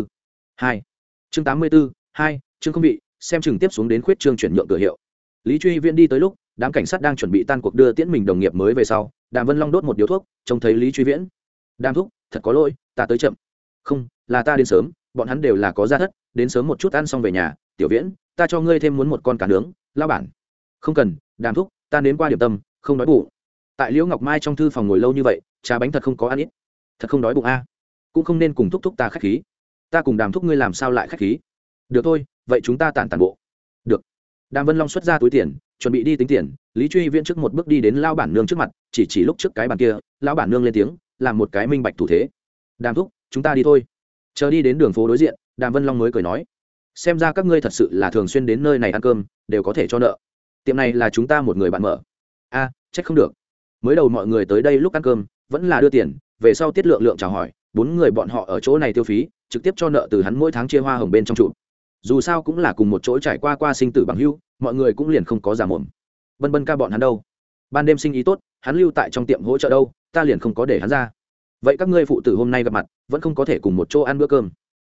hai. Chương tám mươi b hai, chương không bị, xem chừng tiếp xuống đến khuyết trương chuyển nhượng cửa hiệu lý truy viễn đi tới lúc, đám cảnh sát đang chuẩn bị tan cuộc đưa tiễn mình đồng nghiệp mới về sau, đàm vân long đốt một điếu thuốc, trông thấy lý truy viễn. Đàm thúc, thật có lỗi, ta tới chậm. Không, là ta đến sớm, bọn hắn đều là có gia thất, đến sớm một chút ăn xong về nhà, tiểu viễn, ta cho ngươi thêm muốn một con cá nướng, lao bản. Không cần, đàm thúc, ta nếm qua điểm tâm, không đói bụng. Tại liễu ngọc mai trong thư phòng ngồi lâu như vậy, trà bánh thật không có ăn ít. Thật không đói bụng a, cũng không nên cùng thúc thúc ta k h á c h khí. Ta cùng đàm thúc ngươi làm sao lại k h á c h khí? Được thôi, vậy chúng ta tản tản bộ. Được đàm vân long xuất ra túi tiền chuẩn bị đi tính tiền lý truy viễn trước một bước đi đến lao bản nương trước mặt chỉ chỉ lúc trước cái bàn kia lao bản nương lên tiếng làm một cái minh bạch thủ thế. Đàm thúc chúng ta đi thôi. Chờ đi đến đường phố đối diện đàm vân long mới cười nói xem ra các ngươi thật sự là thường xuyên đến nơi này ăn cơm đều có thể cho nợ. Tiệm này là chúng ta một người bạn mở. A à, trách không được. Mới đầu mọi người tới đây lúc ăn cơm vẫn là đưa tiền về sau tiết lượng lượng chào hỏi bốn người bọn họ ở chỗ này tiêu phí trực tiếp cho nợ từ hắn mỗi tháng chia hoa hồng bên trong trụ dù sao cũng là cùng một chỗ trải qua qua sinh tử bằng hưu, mọi người cũng liền không có giả mồm. Bân bân ca bọn hắn đâu? Ban đêm sinh ý tốt, hắn lưu tại trong tiệm hỗ trợ đâu, ta liền không có để hắn ra. Vậy các ngươi phụ tử hôm nay gặp mặt, vẫn không có thể cùng một chỗ ăn bữa cơm.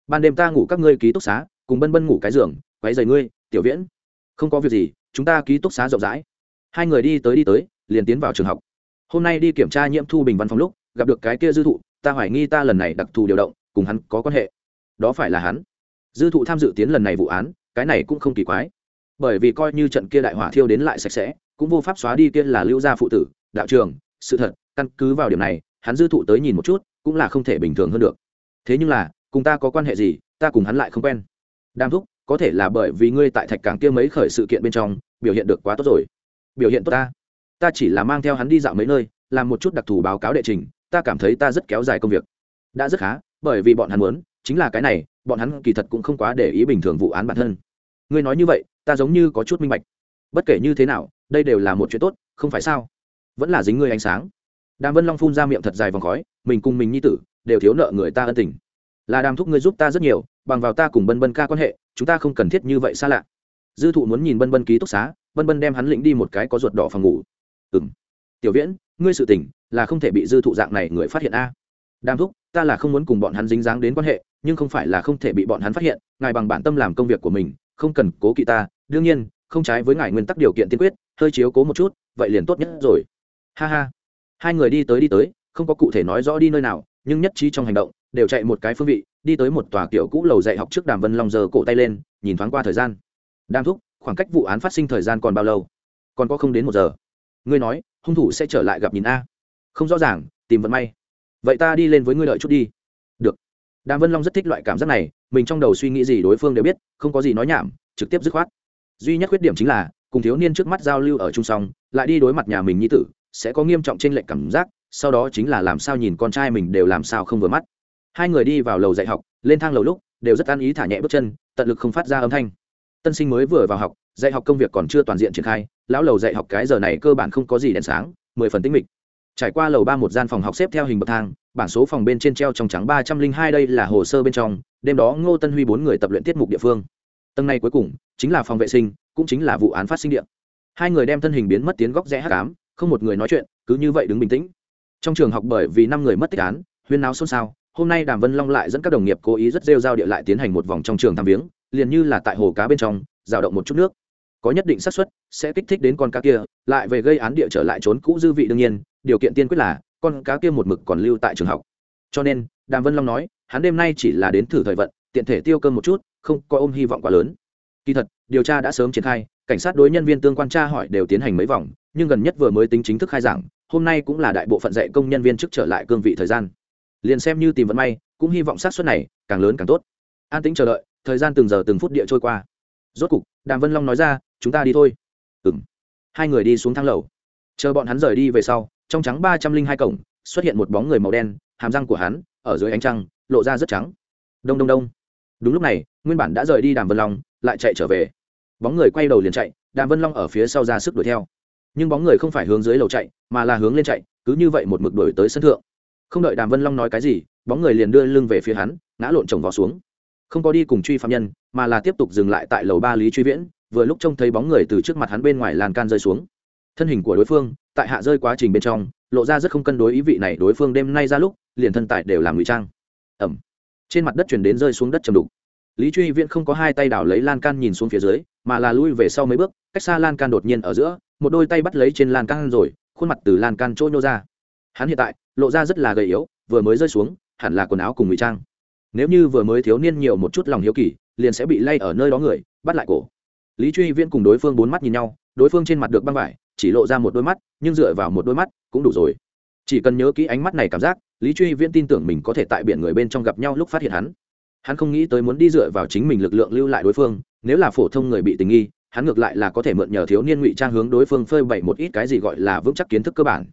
Ban đêm ta ngủ các ngươi ký túc xá, cùng bân bân ngủ cái giường, quấy giày ngươi, tiểu viễn. Không có việc gì, chúng ta ký túc xá rộng rãi. Hai người đi tới đi tới, liền tiến vào trường học. Hôm nay đi kiểm tra nhiễm thu bình văn phòng lúc, gặp được cái kia dư thụ, ta hoài nghi ta lần này đặc thù điều động, cùng hắn có quan hệ. Đó phải là hắn dư thụ tham dự tiến lần này vụ án, cái này cũng không kỳ quái. Bởi vì coi như trận kia đại hỏa thiêu đến lại sạch sẽ, cũng vô pháp xóa đi kia là lưu gia phụ tử, đạo trường, sự thật, căn cứ vào điểm này, hắn dư thụ tới nhìn một chút, cũng là không thể bình thường hơn được. Thế nhưng là, cùng ta có quan hệ gì, ta cùng hắn lại không quen. Đam thúc, có thể là bởi vì ngươi tại thạch cảng kia mấy khởi sự kiện bên trong, biểu hiện được quá tốt rồi. Biểu hiện tốt ta. Ta chỉ là mang theo hắn đi dạo mấy nơi, làm một chút đặc thù báo cáo đệ trình, ta cảm thấy ta rất kéo dài công việc. Đã rất khá, bởi vì bọn hắn muốn, chính là cái này bọn hắn kỳ thật cũng không quá để ý bình thường vụ án bản thân. Ngươi nói như vậy, ta giống như có chút minh bạch. Bất kể như thế nào, đây đều là một chuyện tốt, không phải sao? Vẫn là dính ngươi ánh sáng. Đàm vân long phun ra miệng thật dài vòng khói, mình cùng mình nhi tử, đều thiếu nợ người ta ân tình. Là đàm thúc ngươi giúp ta rất nhiều, bằng vào ta cùng bân bân ca quan hệ, chúng ta không cần thiết như vậy xa lạ. Dư thụ muốn nhìn bân bân ký túc xá, bân bân đem hắn lĩnh đi một cái có ruột đỏ phòng ngủ. Ừ m tiểu viễn, ngươi sự tình, là không thể bị dư thụ dạng này người phát hiện a. Đàm thúc ta là không muốn cùng bọn hắn dính dáng đến quan hệ, nhưng không phải là không thể bị bọn hắn phát hiện, ngài bằng bản tâm làm công việc của mình, không cần cố kỵ ta, đương nhiên, không trái với ngài nguyên tắc điều kiện tiên quyết, hơi chiếu cố một chút, vậy liền tốt nhất rồi. Ha ha. Hai người đi tới đi tới, không có cụ thể nói rõ đi nơi nào, nhưng nhất trí trong hành động, đều chạy một cái phương vị, đi tới một tòa kiểu cũ lầu dạy học trước đàm vân long giờ cổ tay lên, nhìn thoáng qua thời gian. Đàm thúc, khoảng cách vụ án phát sinh thời gian còn bao lâu? Còn có không đến một giờ. Ngươi nói, hung thủ sẽ trở lại gặp nhìn a. Không rõ ràng, tìm vận may vậy ta đi lên với ngươi đợi chút đi. Được. Đàm vân long rất thích loại cảm giác này, mình trong đầu suy nghĩ gì đối phương đều biết, không có gì nói nhảm, trực tiếp dứt khoát. Duy nhất khuyết điểm chính là, cùng thiếu niên trước mắt giao lưu ở chung song lại đi đối mặt nhà mình như tử, sẽ có nghiêm trọng trên lệnh cảm giác, sau đó chính là làm sao nhìn con trai mình đều làm sao không vừa mắt. Hai người đi vào lầu dạy học, lên thang lầu lúc, đều rất an ý thả nhẹ bước chân, tận lực không phát ra âm thanh. Tân sinh mới vừa vào học, dạy học công việc còn chưa toàn diện triển khai, lão lầu dạy học cái giờ này cơ bản không có gì đèn sáng, mười phần tinh mịch trải qua lầu ba một gian phòng học xếp theo hình bậc thang, bảng số phòng bên trên treo trong trắng ba trăm linh hai đây là hồ sơ bên trong, đêm đó ngô tân huy bốn người tập luyện tiết mục địa phương. Tầng này cuối cùng chính là phòng vệ sinh, cũng chính là vụ án phát sinh điện hai người đem thân hình biến mất tiến góc rẽ hát cám không một người nói chuyện, cứ như vậy đứng bình tĩnh. Trong trường học bởi vì năm người mất tích án, huyên náo xôn xao, hôm nay đàm vân long lại dẫn các đồng nghiệp cố ý rất rêu giao địa lại tiến hành một vòng trong trường tham viếng, liền như là tại hồ cá bên trong, rào động một chút nước có nhất định xác suất, sẽ kích thích đến con cá kia, lại về gây án địa trở lại trốn cũ dư vị đương nhiên, điều kiện tiên quyết là, con cá kia một mực còn lưu tại trường học. Cho nên, đàm vân long nói, hắn đêm nay chỉ là đến thử thời vận, tiện thể tiêu cơm một chút, không có ôm hy vọng quá lớn. Kỳ thật, điều tra đã sớm triển khai, cảnh sát đối nhân viên tương quan tra hỏi đều tiến hành mấy vòng, nhưng gần nhất vừa mới tính chính thức khai giảng, hôm nay cũng là đại bộ phận dạy công nhân viên chức trở lại cương vị thời gian. Liền xem như tìm vận may, cũng hy vọng sát suất này càng lớn càng tốt. An tĩnh chờ đợi, thời gian từng giờ từng phút địa trôi qua rốt cục, đàm vân long nói ra, chúng ta đi thôi. Ừng hai người đi xuống thang lầu. Chờ bọn hắn rời đi về sau, trong trắng ba trăm linh hai cổng, xuất hiện một bóng người màu đen, hàm răng của hắn, ở dưới ánh trăng, lộ ra rất trắng. Đông đông đông. Đúng lúc này, nguyên bản đã rời đi đàm vân long, lại chạy trở về. Bóng người quay đầu liền chạy, đàm vân long ở phía sau ra sức đuổi theo. Nhưng bóng người không phải hướng dưới lầu chạy, mà là hướng lên chạy, cứ như vậy một mực đuổi tới sân thượng. Không đợi đàm vân long nói cái gì, bóng người liền đưa lưng về phía hắn, ngã lộn chồng vào xuống không có đi cùng truy phạm nhân, mà là tiếp tục dừng lại tại lầu ba lý truy viễn, vừa lúc trông thấy bóng người từ trước mặt hắn bên ngoài lan can rơi xuống. Thân hình của đối phương, tại hạ rơi quá trình bên trong, lộ ra rất không cân đối ý vị này đối phương đêm nay ra lúc, liền thân tại đều làm ngụy trang. Ẩm. Trên mặt đất chuyển đến rơi xuống đất chầm đục. Lý truy viễn không có hai tay đảo lấy lan can nhìn xuống phía dưới, mà là lui về sau mấy bước, cách xa lan can đột nhiên ở giữa, một đôi tay bắt lấy trên lan can rồi, khuôn mặt từ lan can trôi nhô ra. Hắn hiện tại, lộ ra rất là gầy yếu, vừa mới rơi xuống, hẳn là quần áo cùng ngụy trang nếu như vừa mới thiếu niên nhiều một chút lòng hiếu kỳ, liền sẽ bị lay ở nơi đó người, bắt lại cổ. Lý truy viễn cùng đối phương bốn mắt nhìn nhau, đối phương trên mặt được băng vải, chỉ lộ ra một đôi mắt, nhưng dựa vào một đôi mắt cũng đủ rồi. Chỉ cần nhớ kỹ ánh mắt này cảm giác, lý truy viễn tin tưởng mình có thể tại biển người bên trong gặp nhau lúc phát hiện hắn. Hắn không nghĩ tới muốn đi dựa vào chính mình lực lượng lưu lại đối phương, nếu là phổ thông người bị tình nghi, hắn ngược lại là có thể mượn nhờ thiếu niên ngụy trang hướng đối phương phơi bày một ít cái gì gọi là vững chắc kiến thức cơ bản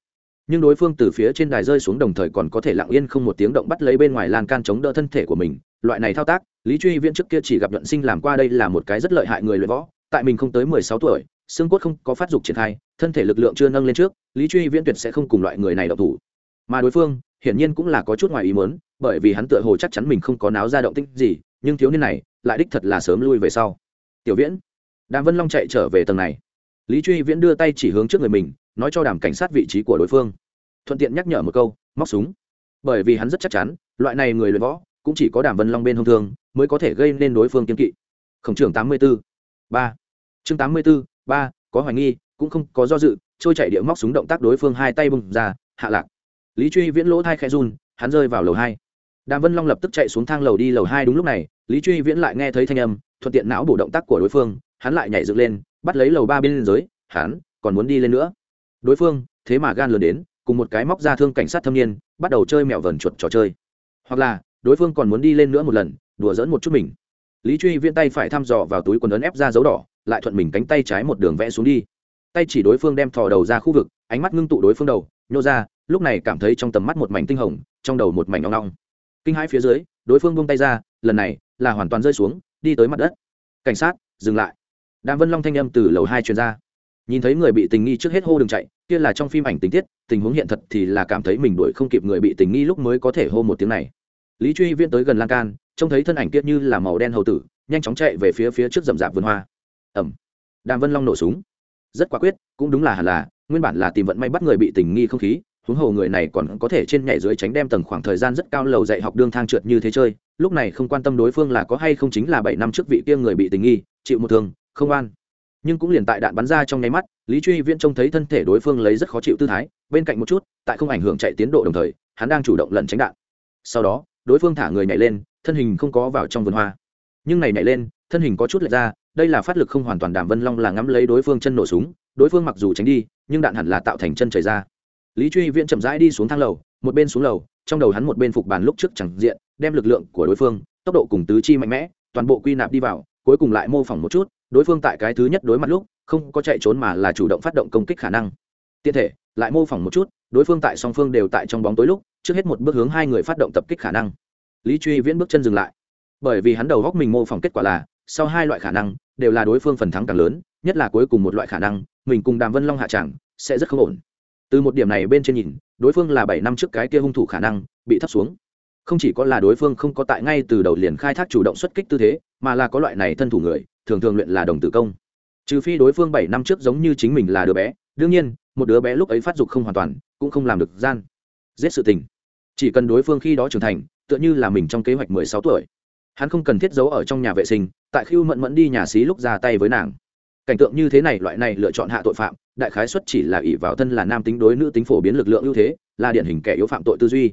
nhưng đối phương từ phía trên đài rơi xuống đồng thời còn có thể lặng yên không một tiếng động bắt lấy bên ngoài lan can chống đỡ thân thể của mình. Loại này thao tác, lý truy viễn trước kia chỉ gặp nhuận sinh làm qua đây là một cái rất lợi hại người luyện võ. Tại mình không tới mười sáu tuổi, xương cốt không có phát dục triển khai, thân thể lực lượng chưa nâng lên trước, lý truy viễn tuyệt sẽ không cùng loại người này độc thủ. Mà đối phương, hiển nhiên cũng là có chút ngoài ý muốn, bởi vì hắn tựa hồ chắc chắn mình không có náo ra động tích gì, nhưng thiếu niên này, lại đích thật là sớm lui về sau. Tiểu viễn. Đàm vân long chạy trở về tầng này. Lý truy viễn đưa tay chỉ hướng trước người mình, nói cho đàm cảnh sát vị trí của đối phương thuận tiện nhắc nhở một câu, móc súng. Bởi vì hắn rất chắc chắn, loại này người luyện võ, cũng chỉ có đàm vân long bên hông thương, mới có thể gây nên đối phương kiên kỵ. Khổng trưởng tám mươi b ố ba. Chương tám mươi b ố ba, có hoài nghi, cũng không có do dự, trôi chạy địa móc súng động tác đối phương hai tay bùng ra, hạ lạc. Lý truy viễn lỗ thai khe run, hắn rơi vào lầu hai. Đàm vân long lập tức chạy xuống thang lầu đi lầu hai đúng lúc này, lý truy viễn lại nghe thấy thanh âm, thuận tiện não bổ động tác của đối phương, hắn lại nhảy dựng lên, bắt lấy lầu ba bên dưới hắn còn muốn đi lên nữa. Đối phương, thế mà gan lớn đến cùng một cái móc ra thương cảnh sát thâm niên, bắt đầu chơi mèo vờn chuột trò chơi. Hoặc là, đối phương còn muốn đi lên nữa một lần, đùa dỡn một chút mình. Lý truy viễn tay phải thăm dò vào túi quần ấn ép ra dấu đỏ, lại thuận mình cánh tay trái một đường vẽ xuống đi. Tay chỉ đối phương đem thò đầu ra khu vực, ánh mắt ngưng tụ đối phương đầu, nhô ra, lúc này cảm thấy trong tầm mắt một mảnh tinh hồng, trong đầu một mảnh nong nong kinh hai phía dưới, đối phương buông tay ra, lần này là hoàn toàn rơi xuống, đi tới mặt đất. Cảnh sát, dừng lại. Đàm vân long thanh âm từ lầu hai truyền ra nhìn thấy người bị tình nghi trước hết hô đừng chạy, kia là trong phim ảnh tình tiết, tình huống hiện thật thì là cảm thấy mình đuổi không kịp người bị tình nghi lúc mới có thể hô một tiếng này. Lý truy viễn tới gần lan can, trông thấy thân ảnh kia như là màu đen hầu tử, nhanh chóng chạy về phía phía trước rậm rạp vườn hoa. Ẩm. Đàm vân long nổ súng. Rất quả quyết, cũng đúng là hẳn là, nguyên bản là tìm vận may bắt người bị tình nghi không khí, huống hồ người này còn có thể trên nhảy dưới tránh đem tầng khoảng thời gian rất cao lầu dạy học đương thang trượt như thế chơi, lúc này không quan tâm đối phương là có hay không chính là bảy năm trước vị kia người bị tình nghi, chịu một thương, không an nhưng cũng liền tại đạn bắn ra trong nháy mắt, lý truy viễn trông thấy thân thể đối phương lấy rất khó chịu tư thái, bên cạnh một chút, tại không ảnh hưởng chạy tiến độ đồng thời, hắn đang chủ động lẩn tránh đạn. Sau đó, đối phương thả người nhảy lên, thân hình không có vào trong vườn hoa. Nhưng này nhảy lên, thân hình có chút lệch ra, đây là phát lực không hoàn toàn đàm vân long là ngắm lấy đối phương chân nổ súng, đối phương mặc dù tránh đi, nhưng đạn hẳn là tạo thành chân chảy ra. Lý truy viễn chậm rãi đi xuống thang lầu, một bên xuống lầu, trong đầu hắn một bên phục bàn lúc trước chẳng diện, đem lực lượng của đối phương, tốc độ cùng tứ chi mạnh mẽ, toàn bộ quy nạp đi vào, cuối cùng lại mô phỏng một chút đối phương tại cái thứ nhất đối mặt lúc, không có chạy trốn mà là chủ động phát động công kích khả năng. Tiện thể, lại mô phỏng một chút, đối phương tại song phương đều tại trong bóng tối lúc, trước hết một bước hướng hai người phát động tập kích khả năng. Lý truy viễn bước chân dừng lại. Bởi vì hắn đầu góc mình mô phỏng kết quả là, sau hai loại khả năng, đều là đối phương phần thắng càng lớn, nhất là cuối cùng một loại khả năng, mình cùng đàm vân long hạ tràng sẽ rất không ổn. Từ một điểm này bên trên nhìn, đối phương là bảy năm trước cái kia hung thủ khả năng, bị thấp xuống. Không chỉ có là đối phương không có tại ngay từ đầu liền khai thác chủ động xuất kích tư thế, mà là có loại này thân thủ người thường thường luyện là đồng tử công. Trừ phi đối phương bảy năm trước giống như chính mình là đứa bé, đương nhiên, một đứa bé lúc ấy phát dục không hoàn toàn, cũng không làm được gian. Giết sự tình. Chỉ cần đối phương khi đó trưởng thành, tựa như là mình trong kế hoạch mười sáu tuổi. Hắn không cần thiết giấu ở trong nhà vệ sinh, tại khiêu mẫn mẫn đi nhà xí lúc ra tay với nàng. Cảnh tượng như thế này, loại này lựa chọn hạ tội phạm, đại khái xuất chỉ là ỷ vào thân là nam tính đối nữ tính phổ biến lực lượng ưu thế, là điển hình kẻ yếu phạm tội tư duy.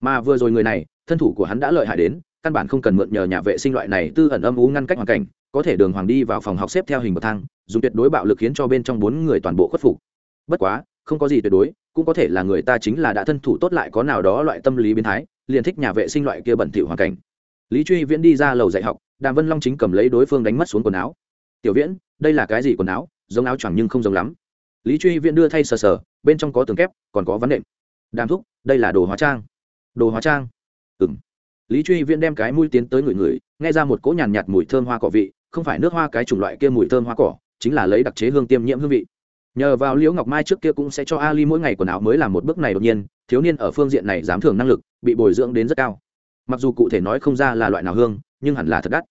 Mà vừa rồi người này, thân thủ của hắn đã lợi hại đến căn bản không cần mượn nhờ nhà vệ sinh loại này tư ẩn âm ú ngăn cách hoàn cảnh, có thể đường hoàng đi vào phòng học xếp theo hình bậc thang, dùng tuyệt đối bạo lực khiến cho bên trong bốn người toàn bộ khuất phục. Bất quá, không có gì tuyệt đối, cũng có thể là người ta chính là đã thân thủ tốt lại có nào đó loại tâm lý biến thái, liền thích nhà vệ sinh loại kia bẩn thỉu hoàn cảnh. Lý truy viễn đi ra lầu dạy học, đàm vân long chính cầm lấy đối phương đánh mất xuống quần áo. Tiểu viễn, đây là cái gì quần áo? Giống áo choàng nhưng không giống lắm. Lý truy viễn đưa thay sờ sờ, bên trong có tường kép, còn có vấn đệm đàm thúc, đây là đồ hóa trang. Đồ hóa trang? Ừng lý truy viễn đem cái mũi tiến tới người người, nghe ra một cỗ nhàn nhạt mùi thơm hoa cỏ vị, không phải nước hoa cái chủng loại kia mùi thơm hoa cỏ, chính là lấy đặc chế hương tiêm nhiễm hương vị. Nhờ vào liễu ngọc mai trước kia cũng sẽ cho ali mỗi ngày quần áo mới làm một bước này đột nhiên, thiếu niên ở phương diện này dám thường năng lực, bị bồi dưỡng đến rất cao. Mặc dù cụ thể nói không ra là loại nào hương, nhưng hẳn là thật đắt.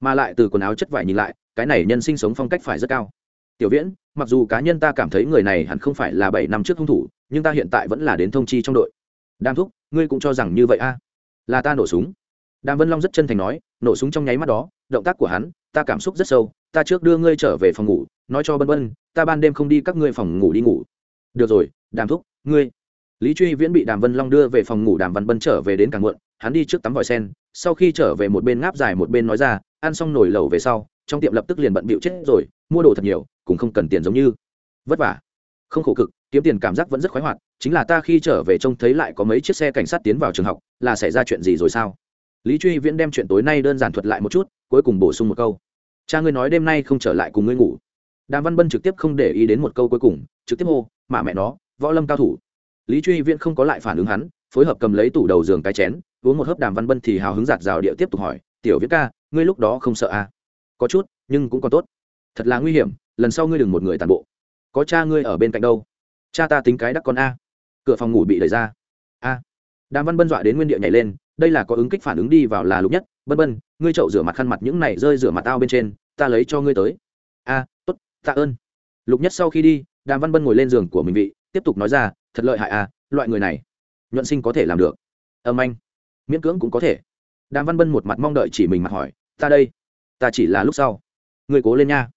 Mà lại từ quần áo chất vải nhìn lại, cái này nhân sinh sống phong cách phải rất cao. Tiểu viễn, mặc dù cá nhân ta cảm thấy người này hẳn không phải là bảy năm trước hung thủ, nhưng ta hiện tại vẫn là đến thông chi trong đội. Đam thúc, ngươi cũng cho rằng như vậy a? Là ta nổ súng. Đàm vân long rất chân thành nói, nổ súng trong nháy mắt đó, động tác của hắn, ta cảm xúc rất sâu, ta trước đưa ngươi trở về phòng ngủ, nói cho bân bân, ta ban đêm không đi các ngươi phòng ngủ đi ngủ. Được rồi, đàm thúc, ngươi. Lý truy viễn bị đàm vân long đưa về phòng ngủ, đàm văn bân trở về đến càng muộn, hắn đi trước tắm vòi sen, sau khi trở về một bên ngáp dài một bên nói ra, ăn xong nồi lẩu về sau, trong tiệm lập tức liền bận bịu chết rồi, mua đồ thật nhiều, cũng không cần tiền giống như. Vất vả. Không khổ cực kiếm tiền cảm giác vẫn rất khoái hoạt, chính là ta khi trở về trông thấy lại có mấy chiếc xe cảnh sát tiến vào trường học, là xảy ra chuyện gì rồi sao? Lý truy viễn đem chuyện tối nay đơn giản thuật lại một chút, cuối cùng bổ sung một câu. Cha ngươi nói đêm nay không trở lại cùng ngươi ngủ. Đàm văn bân trực tiếp không để ý đến một câu cuối cùng, trực tiếp hô, mạ mẹ nó, võ lâm cao thủ. Lý truy viễn không có lại phản ứng hắn, phối hợp cầm lấy tủ đầu giường cái chén, uống một hớp đàm văn bân thì hào hứng giạt rào địa tiếp tục hỏi, tiểu viễn ca, ngươi lúc đó không sợ à? có chút, nhưng cũng còn tốt. Thật là nguy hiểm, lần sau ngươi đừng một người tàn bộ. Có cha ngươi ở bên cạnh đâu? Cha ta tính cái đắc con a. Cửa phòng ngủ bị đẩy ra. A. Đàm văn bân dọa đến nguyên địa nhảy lên, đây là có ứng kích phản ứng đi vào là lục nhất. Bân bân, ngươi chậu rửa mặt khăn mặt những này rơi rửa mặt tao bên trên, ta lấy cho ngươi tới. A, tốt, tạ ơn. Lục nhất sau khi đi, đàm văn bân ngồi lên giường của mình vị, tiếp tục nói ra, thật lợi hại à loại người này, nhuận sinh có thể làm được. Âm anh. Miễn cưỡng cũng có thể. Đàm văn bân một mặt mong đợi chỉ mình mặt hỏi, ta đây, ta chỉ là lúc sau. Người cố lên nha.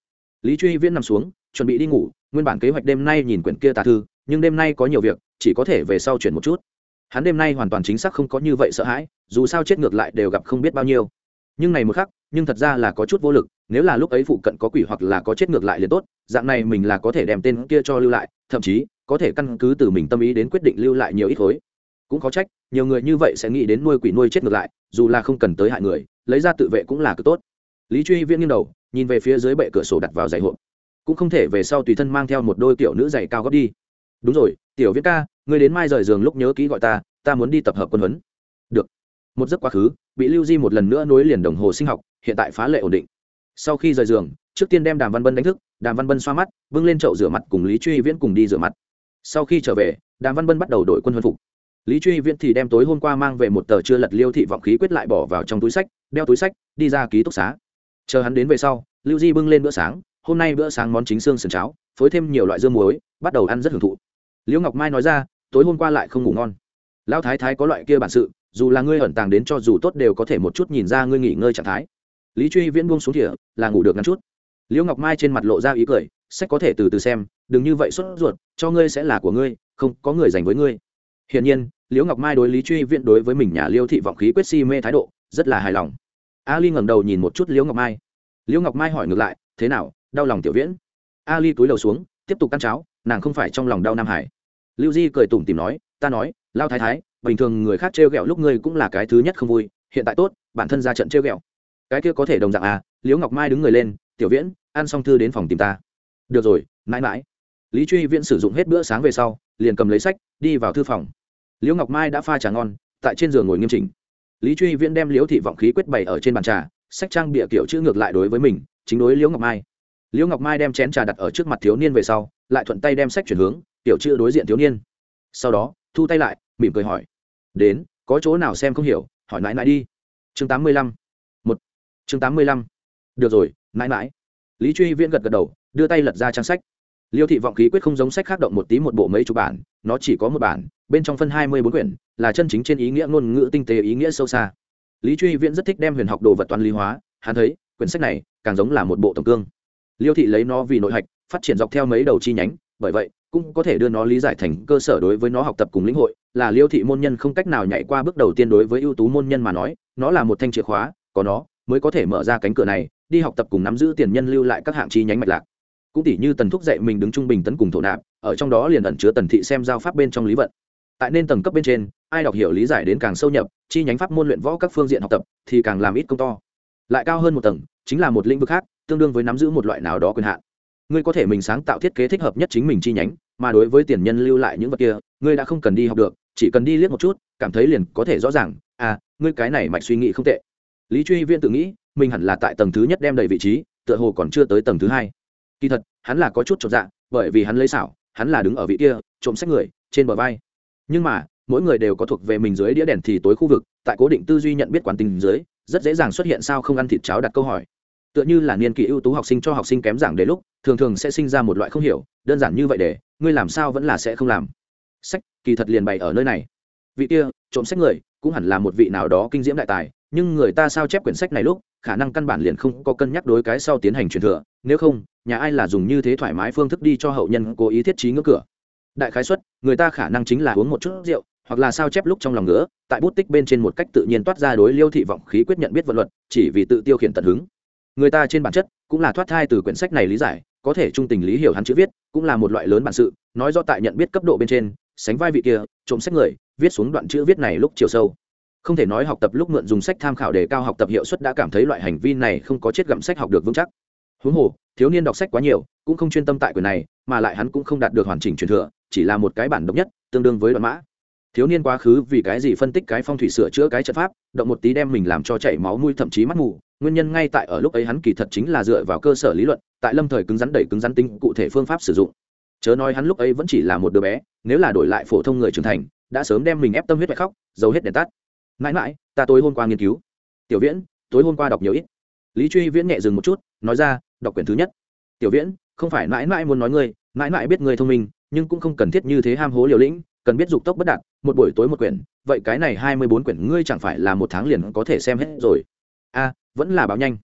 Lý truy viễn nằm xuống, chuẩn bị đi ngủ, nguyên bản kế hoạch đêm nay nhìn quyển kia tà thư nhưng đêm nay có nhiều việc, chỉ có thể về sau chuyển một chút. Hắn đêm nay hoàn toàn chính xác không có như vậy sợ hãi, dù sao chết ngược lại đều gặp không biết bao nhiêu. Nhưng này một khắc, nhưng thật ra là có chút vô lực, nếu là lúc ấy phụ cận có quỷ hoặc là có chết ngược lại liền tốt, dạng này mình là có thể đem tên kia cho lưu lại, thậm chí, có thể căn cứ từ mình tâm ý đến quyết định lưu lại nhiều ít khối cũng có trách, nhiều người như vậy sẽ nghĩ đến nuôi quỷ nuôi chết ngược lại, dù là không cần tới hại người, lấy ra tự vệ cũng là cực tốt. Lý truy viễn nghiêng đầu, nhìn về phía dưới bệ cửa sổ đặt vào giày hộp cũng không thể về sau tùy thân mang theo một đôi tiểu nữ giày cao góp đi đúng rồi, tiểu viễn ca, ngươi đến mai rời giường lúc nhớ kỹ gọi ta ta muốn đi tập hợp quân huấn. Được. Một giấc quá khứ, bị lưu di một lần nữa nối liền đồng hồ sinh học, hiện tại phá lệ ổn định. Sau khi rời giường, trước tiên đem đàm văn bân đánh thức, đàm văn bân xoa mắt, bưng lên chậu rửa mặt cùng lý truy viễn cùng đi rửa mặt. Sau khi trở về, đàm văn bân bắt đầu đổi quân huấn phục. Lý truy viễn thì đem tối hôm qua mang về một tờ chưa lật liêu thị vọng khí quyết lại bỏ vào trong túi sách, đeo túi sách, đi ra ký túc xá. Chờ hắn đến về sau, lưu di bưng lên bữa sáng, hôm nay bữa sáng món chính xương sườn cháo, phối thêm nhiều loại dưa muối, bắt đầu ăn rất hưởng thụ liễu ngọc mai nói ra, tối hôm qua lại không ngủ ngon. Lão thái thái có loại kia bản sự, dù là ngươi ẩn tàng đến cho dù tốt đều có thể một chút nhìn ra ngươi nghỉ ngơi trạng thái. Lý truy viễn buông xuống thỉa là ngủ được ngắn chút. Liễu ngọc mai trên mặt lộ ra ý cười, sách có thể từ từ xem, đừng như vậy sốt ruột, cho ngươi sẽ là của ngươi, không có người dành với ngươi. Hiển nhiên, liễu ngọc mai đối lý truy viễn đối với mình nhà liêu thị vọng khí quyết si mê thái độ, rất là hài lòng. Ali ngẩng đầu nhìn một chút liễu ngọc mai. Liễu ngọc mai hỏi ngược lại, thế nào, đau lòng tiểu viễn? Ali túi đầu xuống, tiếp tục ăn cháo nàng không phải trong lòng đau nam hải. Lưu di cười tủm tìm nói, ta nói, lao thái thái, bình thường người khác trêu ghẹo lúc ngươi cũng là cái thứ nhất không vui, hiện tại tốt, bản thân ra trận trêu ghẹo. Cái kia có thể đồng dạng à liễu ngọc mai đứng người lên, tiểu viễn, ăn xong thư đến phòng tìm ta. Được rồi, mãi mãi. Lý truy viễn sử dụng hết bữa sáng về sau, liền cầm lấy sách, đi vào thư phòng. Liễu ngọc mai đã pha trà ngon, tại trên giường ngồi nghiêm chỉnh. Lý truy viễn đem liễu thị vọng khí quyết bày ở trên bàn trà, sách trang bịa kiểu chữ ngược lại đối với mình, chính đối liễu ngọc mai. Liễu ngọc mai đem chén trà đặt ở trước mặt thiếu niên về sau lại thuận tay đem sách chuyển hướng, tiểu chữ đối diện thiếu niên. Sau đó, thu tay lại, mỉm cười hỏi, đến, có chỗ nào xem không hiểu, hỏi mãi mãi đi. Chương tám mươi lăm. Một. Chương tám mươi lăm. Được rồi, mãi mãi. Lý truy viễn gật gật đầu, đưa tay lật ra trang sách. Liêu thị vọng khí quyết không giống sách khác động một tí một bộ mấy chục bản, nó chỉ có một bản, bên trong phân hai mươi bốn quyển, là chân chính trên ý nghĩa ngôn ngữ tinh tế, ý nghĩa sâu xa. Lý truy viễn rất thích đem huyền học đồ vật toán lý hóa, hắn thấy, quyển sách này càng giống là một bộ tổng cương. Liêu thị lấy nó vì nội hạch phát triển dọc theo mấy đầu chi nhánh, bởi vậy, cũng có thể đưa nó lý giải thành cơ sở đối với nó học tập cùng lĩnh hội, là liêu thị môn nhân không cách nào nhảy qua bước đầu tiên đối với ưu tú môn nhân mà nói, nó là một thanh chìa khóa, có nó, mới có thể mở ra cánh cửa này, đi học tập cùng nắm giữ tiền nhân lưu lại các hạng chi nhánh mạch lạc. Cũng tỷ như tần thúc dạy mình đứng trung bình tấn cùng thổ nạp, ở trong đó liền ẩn chứa tần thị xem giao pháp bên trong lý vận. Tại nên tầng cấp bên trên, ai đọc hiểu lý giải đến càng sâu nhập, chi nhánh pháp môn luyện võ các phương diện học tập thì càng làm ít công to. Lại cao hơn một tầng, chính là một lĩnh vực khác, tương đương với nắm giữ một loại nào đó quyền hạn ngươi có thể mình sáng tạo thiết kế thích hợp nhất chính mình chi nhánh, mà đối với tiền nhân lưu lại những vật kia, ngươi đã không cần đi học được, chỉ cần đi liếc một chút, cảm thấy liền có thể rõ ràng à ngươi cái này mạch suy nghĩ không tệ. Lý truy viên tự nghĩ, mình hẳn là tại tầng thứ nhất đem đầy vị trí, tựa hồ còn chưa tới tầng thứ hai. Kỳ thật, hắn là có chút chột dạ bởi vì hắn lấy xảo, hắn là đứng ở vị kia, trộm sách người, trên bờ vai. Nhưng mà, mỗi người đều có thuộc về mình dưới đĩa đèn thì tối khu vực, tại cố định tư duy nhận biết quán tình dưới, rất dễ dàng xuất hiện sao không ăn thịt cháo đặt câu hỏi tựa như là niên kỷ ưu tú học sinh cho học sinh kém giảng đề lúc, thường thường sẽ sinh ra một loại không hiểu, đơn giản như vậy để, ngươi làm sao vẫn là sẽ không làm. Sách, kỳ thật liền bày ở nơi này. Vị kia, trộm sách người, cũng hẳn là một vị nào đó kinh diễm đại tài, nhưng người ta sao chép quyển sách này lúc, khả năng căn bản liền không có cân nhắc đối cái sau tiến hành truyền thừa, nếu không, nhà ai là dùng như thế thoải mái phương thức đi cho hậu nhân cố ý thiết trí ngưỡng cửa. Đại khái xuất người ta khả năng chính là uống một chút rượu, hoặc là sao chép lúc trong lòng nữa tại bút tích bên trên một cách tự nhiên toát ra đối liêu thị vọng khí quyết nhận biết vận luật, chỉ vì tự tiêu khiển tận hứng người ta trên bản chất cũng là thoát thai từ quyển sách này lý giải, có thể trung tình lý hiểu hắn chữ viết, cũng là một loại lớn bản sự, nói do tại nhận biết cấp độ bên trên, sánh vai vị kia, trộm sách người, viết xuống đoạn chữ viết này lúc chiều sâu. Không thể nói học tập lúc mượn dùng sách tham khảo để cao học tập hiệu suất đã cảm thấy loại hành vi này không có chết gặm sách học được vững chắc. Huống hồ, thiếu niên đọc sách quá nhiều, cũng không chuyên tâm tại quyền này, mà lại hắn cũng không đạt được hoàn chỉnh truyền thừa, chỉ là một cái bản độc nhất, tương đương với đoạn mã thiếu niên quá khứ vì cái gì phân tích cái phong thủy sửa chữa cái trận pháp, động một tí đem mình làm cho chảy máu mũi thậm chí mắt mù, nguyên nhân ngay tại ở lúc ấy hắn kỳ thật chính là dựa vào cơ sở lý luận, tại lâm thời cứng rắn đẩy cứng rắn tính cụ thể phương pháp sử dụng. Chớ nói hắn lúc ấy vẫn chỉ là một đứa bé, nếu là đổi lại phổ thông người trưởng thành, đã sớm đem mình ép tâm huyết mẹ khóc giấu hết đèn tắt. Mãi mãi, ta tối hôm qua nghiên cứu. Tiểu viễn, tối hôm qua đọc nhiều ít. Lý truy viễn nhẹ dừng một chút, nói ra, đọc quyển thứ nhất. Tiểu viễn, không phải mãi mãi muốn nói ngươi, mãi mãi biết ngươi thông minh, nhưng cũng không cần thiết như thế ham hố liều lĩnh, cần biết dục tốc bất đạt một buổi tối một quyển, vậy cái này hai mươi bốn quyển ngươi chẳng phải là một tháng liền có thể xem hết rồi? A, vẫn là báo nhanh.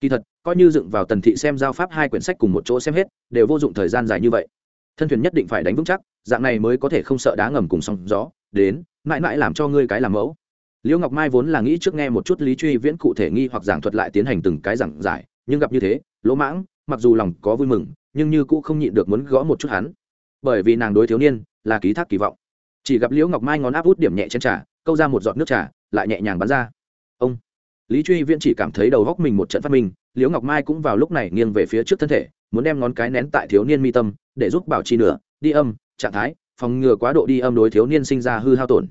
Kỳ thật, coi như dựng vào tần thị xem giao pháp hai quyển sách cùng một chỗ xem hết, đều vô dụng thời gian dài như vậy. Thân thuyền nhất định phải đánh vững chắc, dạng này mới có thể không sợ đá ngầm cùng sóng gió. Đến, mãi mãi làm cho ngươi cái làm mẫu. Liễu ngọc mai vốn là nghĩ trước nghe một chút lý truy viễn cụ thể nghi hoặc giảng thuật lại tiến hành từng cái giảng giải, nhưng gặp như thế, lỗ mãng, mặc dù lòng có vui mừng, nhưng như cũ không nhịn được muốn gõ một chút hắn. Bởi vì nàng đối thiếu niên là ký thác kỳ vọng chỉ gặp liễu ngọc mai ngón áp út điểm nhẹ trên trà, câu ra một giọt nước trà, lại nhẹ nhàng bắn ra. Ông. Lý truy viễn chỉ cảm thấy đầu góc mình một trận phát minh, liễu ngọc mai cũng vào lúc này nghiêng về phía trước thân thể, muốn đem ngón cái nén tại thiếu niên mi tâm, để giúp bảo trì nửa, đi âm, trạng thái, phòng ngừa quá độ đi âm đối thiếu niên sinh ra hư hao tổn.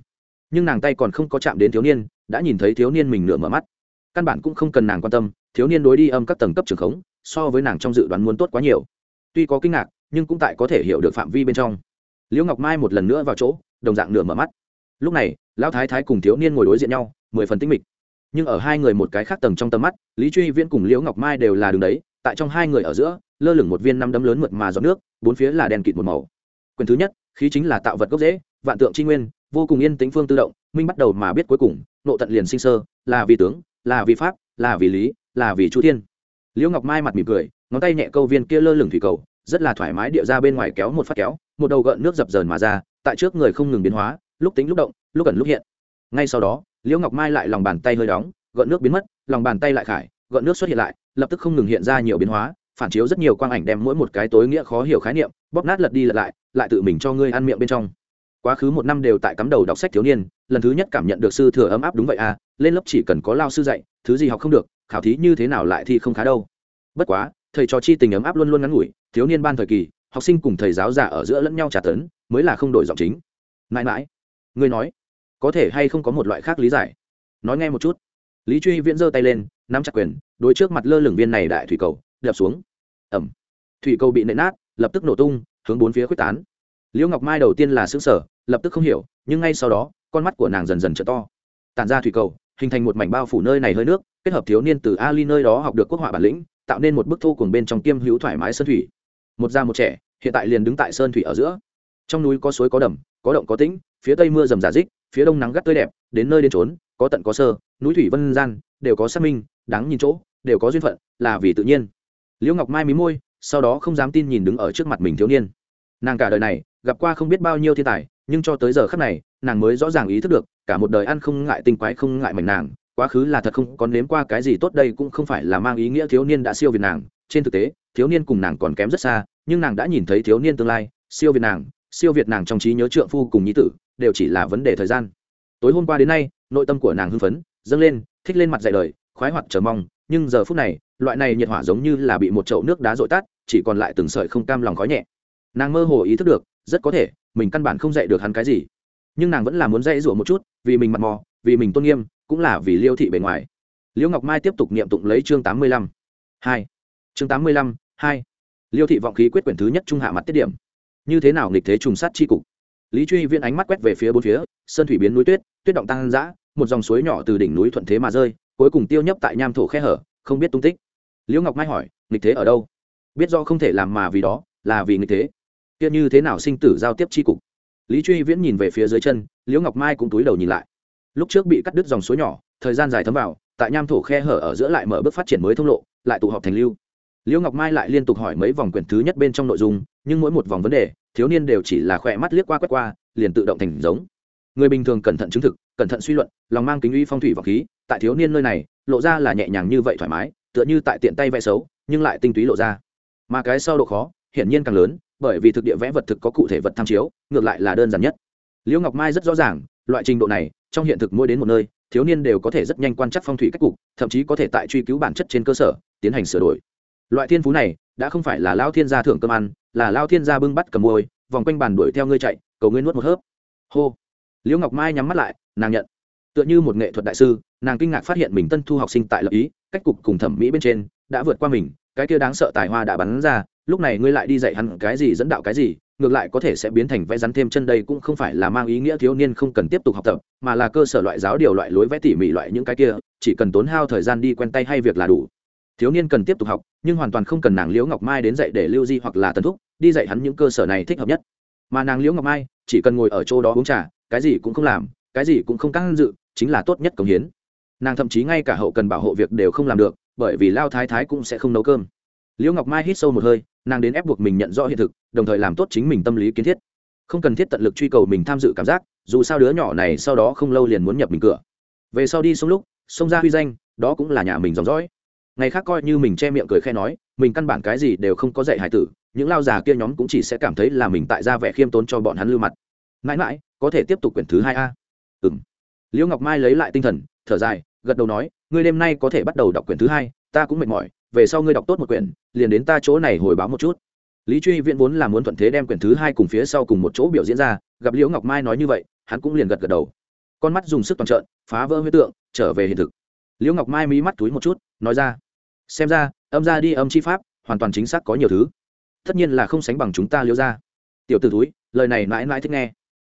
Nhưng nàng tay còn không có chạm đến thiếu niên, đã nhìn thấy thiếu niên mình nửa mở mắt. Căn bản cũng không cần nàng quan tâm, thiếu niên đối đi âm các tầng cấp trường khống, so với nàng trong dự đoán muốn tốt quá nhiều. Tuy có kinh ngạc, nhưng cũng tại có thể hiểu được phạm vi bên trong. Liễu ngọc mai một lần nữa vào chỗ đồng dạng nửa mở mắt. Lúc này, lão thái thái cùng thiếu niên ngồi đối diện nhau, mười phần tinh mịch. Nhưng ở hai người một cái khác tầng trong tầm mắt, lý truy viễn cùng liễu ngọc mai đều là đường đấy, tại trong hai người ở giữa, lơ lửng một viên năm đấm lớn mượt mà giọt nước, bốn phía là đèn kịt một màu. Quyền thứ nhất, khí chính là tạo vật gốc dễ vạn tượng tri nguyên, vô cùng yên tĩnh phương tự động, minh bắt đầu mà biết cuối cùng, nộ tận liền sinh sơ, là vì tướng, là vì pháp, là vì lý, là vì chu thiên. Liễu ngọc mai mặt mỉm cười, ngón tay nhẹ câu viên kia lơ lửng thủy cầu, rất là thoải mái địa ra bên ngoài kéo một phát kéo, một đầu gợn nước dập dờn mà ra tại trước người không ngừng biến hóa, lúc tính lúc động, lúc ẩn lúc hiện. Ngay sau đó, liễu ngọc mai lại lòng bàn tay hơi đóng, gợn nước biến mất, lòng bàn tay lại khải, gợn nước xuất hiện lại, lập tức không ngừng hiện ra nhiều biến hóa, phản chiếu rất nhiều quang ảnh đem mỗi một cái tối nghĩa khó hiểu khái niệm, bóp nát lật đi lật lại lại tự mình cho ngươi ăn miệng bên trong. Quá khứ một năm đều tại cắm đầu đọc sách thiếu niên, lần thứ nhất cảm nhận được sư thừa ấm áp đúng vậy à lên lớp chỉ cần có lao sư dạy, thứ gì học không được, khảo thí như thế nào lại thì không khá đâu. Bất quá, thầy trò chi tình ấm áp luôn luôn ngắn ngủi, thiếu niên ban thời kỳ học sinh cùng thầy giáo giả ở giữa lẫn nhau trả tấn, mới là không đổi giọng chính. Mãi mãi, ngươi nói, có thể hay không có một loại khác lý giải? Nói nghe một chút. Lý truy viễn giơ tay lên, nắm chặt quyền, đối trước mặt lơ lửng viên này đại thủy cầu, đập xuống. Ẩm thủy cầu bị nện nát, lập tức nổ tung, hướng bốn phía quyết tán. Liễu ngọc mai đầu tiên là xứng sở lập tức không hiểu, nhưng ngay sau đó, con mắt của nàng dần dần trở to. Tàn ra thủy cầu, hình thành một mảnh bao phủ nơi này hơi nước, kết hợp thiếu niên từ ali nơi đó học được quốc họa bản lĩnh, tạo nên một bức thô cùng bên trong kiêm hữu thoải mái sơn thủy một già một trẻ, hiện tại liền đứng tại sơn thủy ở giữa. Trong núi có suối có đầm, có động có tĩnh, phía tây mưa rầm giả dích phía đông nắng gắt tươi đẹp, đến nơi đến trốn có tận có sơ, núi thủy vân gian, đều có xác minh, đáng nhìn chỗ, đều có duyên phận, là vì tự nhiên. Liễu ngọc mai mí môi, sau đó không dám tin nhìn đứng ở trước mặt mình thiếu niên. Nàng cả đời này, gặp qua không biết bao nhiêu thiên tài, nhưng cho tới giờ khắc này, nàng mới rõ ràng ý thức được, cả một đời ăn không ngại tinh quái không ngại mảnh nàng, quá khứ là thật không có nếm qua cái gì tốt đây cũng không phải là mang ý nghĩa thiếu niên đã siêu việt nàng, trên thực tế thiếu niên cùng nàng còn kém rất xa, nhưng nàng đã nhìn thấy thiếu niên tương lai, siêu việt nàng, siêu việt nàng trong trí nhớ trượng phu cùng nhi tử, đều chỉ là vấn đề thời gian. Tối hôm qua đến nay, nội tâm của nàng hưng phấn, dâng lên, thích lên mặt dạy đời, khoái hoặc chờ mong, nhưng giờ phút này, loại này nhiệt hỏa giống như là bị một chậu nước đá dội tắt, chỉ còn lại từng sợi không cam lòng khói nhẹ. Nàng mơ hồ ý thức được, rất có thể, mình căn bản không dạy được hắn cái gì. Nhưng nàng vẫn là muốn dạy rủa một chút, vì mình mặt mò, vì mình tôn nghiêm, cũng là vì liêu thị bề ngoài. Liễu ngọc mai tiếp tục niệm tụng lấy chương tám mươi lăm. Hai chương tám mươi lăm, hai. Liêu thị vọng khí quyết quyển thứ nhất trung hạ mặt tiết điểm. Như thế nào nghịch thế trùng sát c h i cục? Lý truy viên ánh mắt quét về phía bốn phía, sơn thủy biến núi tuyết tuyết động tăng giã một dòng suối nhỏ từ đỉnh núi thuận thế mà rơi, cuối cùng tiêu nhấp tại nham thổ khe hở, không biết tung tích. Liễu ngọc mai hỏi, nghịch thế ở đâu? Biết do không thể làm mà vì đó, là vì nghịch thế. Kia như thế nào sinh tử giao tiếp c cục? Lý truy viễn nhìn về phía dưới chân liễu ngọc mai cũng túi đầu nhìn lại. Lúc trước bị cắt đứt dòng suối nhỏ, thời gian dài thấm vào, tại nham thổ khe hở ở giữa lại mở bước phát triển mới thông lộ, lại tụ họp thành lưu liễu ngọc mai lại liên tục hỏi mấy vòng quyển thứ nhất bên trong nội dung, nhưng mỗi một vòng vấn đề, thiếu niên đều chỉ là khỏe mắt liếc qua quét qua, liền tự động thành giống. Người bình thường cẩn thận chứng thực, cẩn thận suy luận, lòng mang kính uy phong thủy vọng khí, tại thiếu niên nơi này, lộ ra là nhẹ nhàng như vậy thoải mái, tựa như tại tiện tay vẽ xấu, nhưng lại tinh túy lộ ra. Mà cái sau độ khó, hiển nhiên càng lớn, bởi vì thực địa vẽ vật thực có cụ thể vật tham chiếu, ngược lại là đơn giản nhất. Liễu ngọc mai rất rõ ràng, loại trình độ này, trong hiện thực mỗi đến một nơi, thiếu niên đều có thể rất nhanh quan trắc phong thủy cách cục, thậm chí có thể tại truy cứu bản chất trên cơ sở, tiến hành sửa đổi loại thiên phú này, đã không phải là lao thiên gia thưởng cơm ăn, là lao thiên gia bưng bắt cầm môi vòng quanh bàn đuổi theo ngươi chạy, cầu ngươi nuốt một hớp. Hô. Liễu ngọc mai nhắm mắt lại, nàng nhận. Tựa như một nghệ thuật đại sư, nàng kinh ngạc phát hiện mình tân thu học sinh tại lập ý, cách cục cùng thẩm mỹ bên trên, đã vượt qua mình, cái kia đáng sợ tài hoa đã bắn ra, lúc này ngươi lại đi dạy hắn cái gì dẫn đạo cái gì, ngược lại có thể sẽ biến thành vẽ rắn thêm chân đây cũng không phải là mang ý nghĩa thiếu niên không cần tiếp tục học tập, mà là cơ sở loại giáo điều loại lối vẽ tỉ mỉ loại những cái kia, chỉ cần tốn hao thời gian đi quen tay hay việc là đủ thiếu niên cần tiếp tục học, nhưng hoàn toàn không cần nàng liễu ngọc mai đến dạy để lưu di hoặc là tần thúc, đi dạy hắn những cơ sở này thích hợp nhất. Mà nàng liễu ngọc mai chỉ cần ngồi ở chỗ đó uống trà, cái gì cũng không làm, cái gì cũng không căng dự, chính là tốt nhất cống hiến. Nàng thậm chí ngay cả hậu cần bảo hộ việc đều không làm được, bởi vì lao thái thái cũng sẽ không nấu cơm. Liễu ngọc mai hít sâu một hơi, nàng đến ép buộc mình nhận rõ hiện thực, đồng thời làm tốt chính mình tâm lý kiến thiết. Không cần thiết tận lực truy cầu mình tham dự cảm giác, dù sao đứa nhỏ này sau đó không lâu liền muốn nhập mình cửa. Về sau đi xuống lúc xông ra huy danh, đó cũng là nhà mình dòng dõi ngày khác coi như mình che miệng cười khe nói, mình căn bản cái gì đều không có dạy hải tử, những lao già kia nhóm cũng chỉ sẽ cảm thấy là mình tại ra vẻ khiêm tốn cho bọn hắn lưu mặt. Mãi mãi, có thể tiếp tục quyển thứ hai a. Ừ m liễu ngọc mai lấy lại tinh thần, thở dài, gật đầu nói, ngươi đêm nay có thể bắt đầu đọc quyển thứ hai, ta cũng mệt mỏi, về sau ngươi đọc tốt một quyển, liền đến ta chỗ này hồi báo một chút. Lý truy viễn vốn là muốn thuận thế đem quyển thứ hai cùng phía sau cùng một chỗ biểu diễn ra, gặp liễu ngọc mai nói như vậy, hắn cũng liền gật gật đầu. Con mắt dùng sức toàn trợn, phá vỡ huyết tượng, trở về hiện thực. Liễu ngọc mai mí mắt túi một chút, nói ra xem ra, âm ra đi âm chi pháp, hoàn toàn chính xác có nhiều thứ. Tất nhiên là không sánh bằng chúng ta liễu ra tiểu t ử túi lời này mãi mãi thích nghe.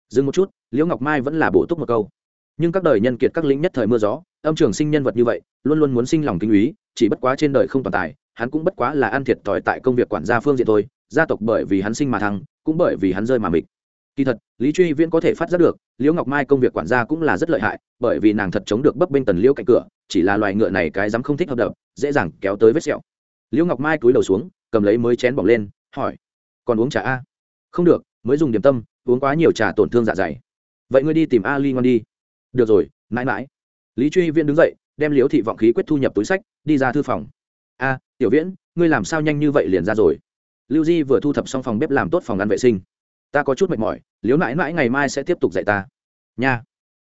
Dừng một chút, liễu ngọc mai vẫn là bổ túc một câu. Nhưng các đời nhân kiệt các lĩnh nhất thời mưa gió, âm trường sinh nhân vật như vậy, luôn luôn muốn sinh lòng kinh úy chỉ bất quá trên đời không toàn tài, hắn cũng bất quá là ăn thiệt thòi tại công việc quản gia phương diện thôi, gia tộc bởi vì hắn sinh mà thăng, cũng bởi vì hắn rơi mà mịch kỳ thật, lý truy viễn có thể phát giác được, liễu ngọc mai công việc quản gia cũng là rất lợi hại, bởi vì nàng thật chống được bấp bênh tần liễu cạnh cửa, chỉ là loài ngựa này cái dám không thích hợp đập, dễ dàng kéo tới vết sẹo. Liễu ngọc mai cúi đầu xuống, cầm lấy mới chén bỏng lên, hỏi, còn uống trà a? Không được, mới dùng điểm tâm, uống quá nhiều trà tổn thương dạ dày. Vậy ngươi đi tìm a ly ngon đi. Được rồi, mãi mãi. Lý truy viễn đứng dậy, đem liễu thị vọng khí quyết thu nhập túi sách, đi ra thư phòng. A, tiểu viễn, ngươi làm sao nhanh như vậy liền ra rồi? Lưu di vừa thu thập xong phòng bếp làm tốt phòng ăn vệ sinh ta có chút mệt mỏi liễu mãi mãi ngày mai sẽ tiếp tục dạy ta. Nha.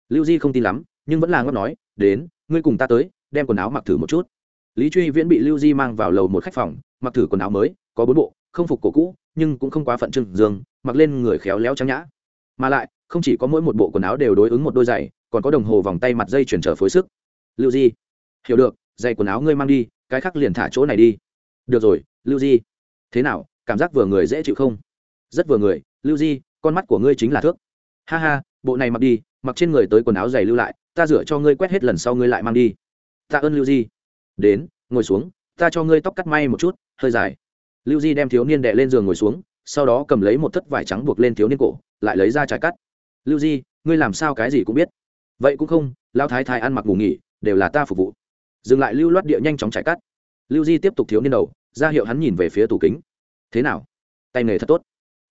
Lưu di không tin lắm, nhưng vẫn là ngót nói, đến, ngươi cùng ta tới, đem quần áo mặc thử một chút. Lý truy viễn bị lưu di mang vào lầu một khách phòng, mặc thử quần áo mới, có bốn bộ, không phục cổ cũ, nhưng cũng không quá phận trưng dương, mặc lên người khéo léo trắng nhã. Mà lại, không chỉ có mỗi một bộ quần áo đều đối ứng một đôi giày, còn có đồng hồ vòng tay mặt dây chuyển trở phối sức. Lưu di, hiểu được, giày quần áo ngươi mang đi, cái khác liền thả chỗ này đi. Được rồi, lưu di. Thế nào, cảm giác vừa người dễ chịu không? Rất vừa người lưu di, con mắt của ngươi chính là thước. Ha ha, bộ này mặc đi, mặc trên người tới quần áo dày lưu lại, ta rửa cho ngươi quét hết lần sau ngươi lại mang đi. Ta ơn lưu di. Đến, ngồi xuống, ta cho ngươi tóc cắt may một chút, hơi dài. Lưu di đem thiếu niên đệ lên giường ngồi xuống, sau đó cầm lấy một thất vải trắng buộc lên thiếu niên cổ, lại lấy ra trái cắt. Lưu di, ngươi làm sao cái gì cũng biết. Vậy cũng không lao thái thái ăn mặc ngủ nghỉ, đều là ta phục vụ. Dừng lại lưu loát địa nhanh chóng trái cắt. Lưu di tiếp tục thiếu niên đầu, ra hiệu hắn nhìn về phía tủ kính. Thế nào? Tay nghề thật tốt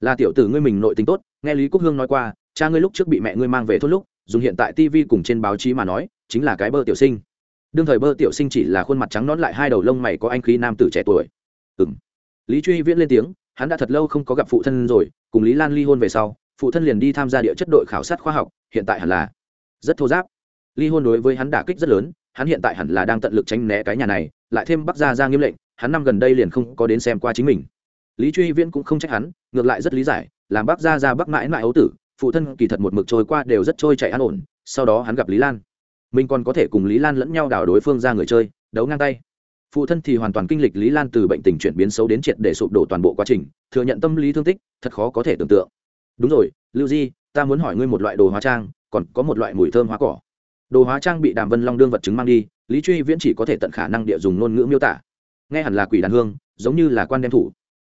là tiểu tử ngươi mình nội tính tốt, nghe lý quốc hương nói qua, cha ngươi lúc trước bị mẹ ngươi mang về thốt lúc, dùng hiện tại tv cùng trên báo chí mà nói, chính là cái bơ tiểu sinh. Đương thời bơ tiểu sinh chỉ là khuôn mặt trắng nón lại hai đầu lông mày có anh khí nam tử trẻ tuổi. Ừ m lý truy viễn lên tiếng, hắn đã thật lâu không có gặp phụ thân rồi, cùng lý lan ly hôn về sau, phụ thân liền đi tham gia địa chất đội khảo sát khoa học, hiện tại hẳn là rất thô giáp. Ly hôn đối với hắn đả kích rất lớn, hắn hiện tại hẳn là đang tận lực tránh né cái nhà này, lại thêm bắc gia ra nghiêm lệnh, hắn năm gần đây liền không có đến xem qua chính mình lý truy viễn cũng không trách hắn, ngược lại rất lý giải, làm bắc gia ra bắc mãi mãi ấu tử, phụ thân kỳ thật một mực trôi qua đều rất trôi chạy an ổn, sau đó hắn gặp lý lan. Mình còn có thể cùng lý lan lẫn nhau đảo đối phương ra người chơi, đấu ngang tay. Phụ thân thì hoàn toàn kinh lịch lý lan từ bệnh tình chuyển biến xấu đến triệt để sụp đổ toàn bộ quá trình, thừa nhận tâm lý thương tích, thật khó có thể tưởng tượng. Đúng rồi, lưu di, ta muốn hỏi ngươi một loại đồ hóa trang, còn có một loại mùi thơm hóa cỏ. Đồ hóa trang bị đàm vân long đương vật chứng mang đi, lý truy viễn chỉ có thể tận khả năng địa dùng ngôn ngữ miêu tả. Nghe hẳn là quỷ đàn hương, giống như là quan đem thủ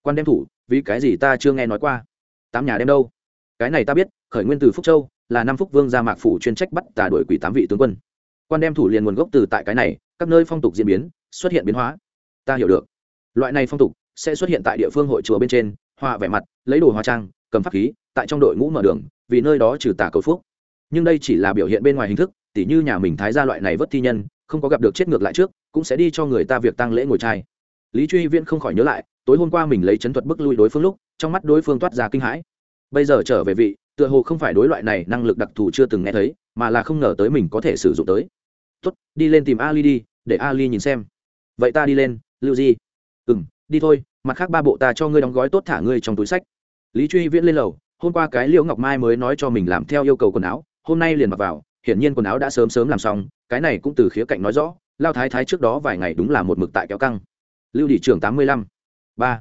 quan đem thủ, vì cái gì ta chưa nghe nói qua? Tám nhà đem đâu? Cái này ta biết, khởi nguyên từ phúc châu, là năm phúc vương gia mạc phủ chuyên trách bắt tà đổi quỷ tám vị tướng quân. Quan đem thủ liền nguồn gốc từ tại cái này, các nơi phong tục diễn biến, xuất hiện biến hóa. Ta hiểu được. Loại này phong tục sẽ xuất hiện tại địa phương hội chùa bên trên hoa vẻ mặt, lấy đồ hóa trang, cầm pháp khí, tại trong đội ngũ mở đường, vì nơi đó trừ tà cầu phúc. Nhưng đây chỉ là biểu hiện bên ngoài hình thức, tỉ như nhà mình thái gia loại này vất thi nhân, không có gặp được chết ngược lại trước, cũng sẽ đi cho người ta việc tăng lễ ngồi trai. Lý truy viễn không khỏi nhớ lại tối hôm qua mình lấy chấn thuật bức lui đối phương lúc, trong mắt đối phương toát ra kinh hãi. Bây giờ trở về vị, tựa hồ không phải đối loại này năng lực đặc thù chưa từng nghe thấy, mà là không ngờ tới mình có thể sử dụng tới. Tốt, đi lên tìm ali đi, để ali nhìn xem. Vậy ta đi lên, lưu di. Ừ m đi thôi, mặt khác ba bộ ta cho ngươi đóng gói tốt thả ngươi trong túi sách. Lý truy viễn lên lầu, hôm qua cái liễu ngọc mai mới nói cho mình làm theo yêu cầu quần áo, hôm nay liền mặc vào, hiển nhiên quần áo đã sớm sớm làm xong, cái này cũng từ khía cạnh nói rõ, lao thái thái trước đó vài ngày đúng là một mực tại kéo căng. Lưu thị trưởng tám mươi lăm ba.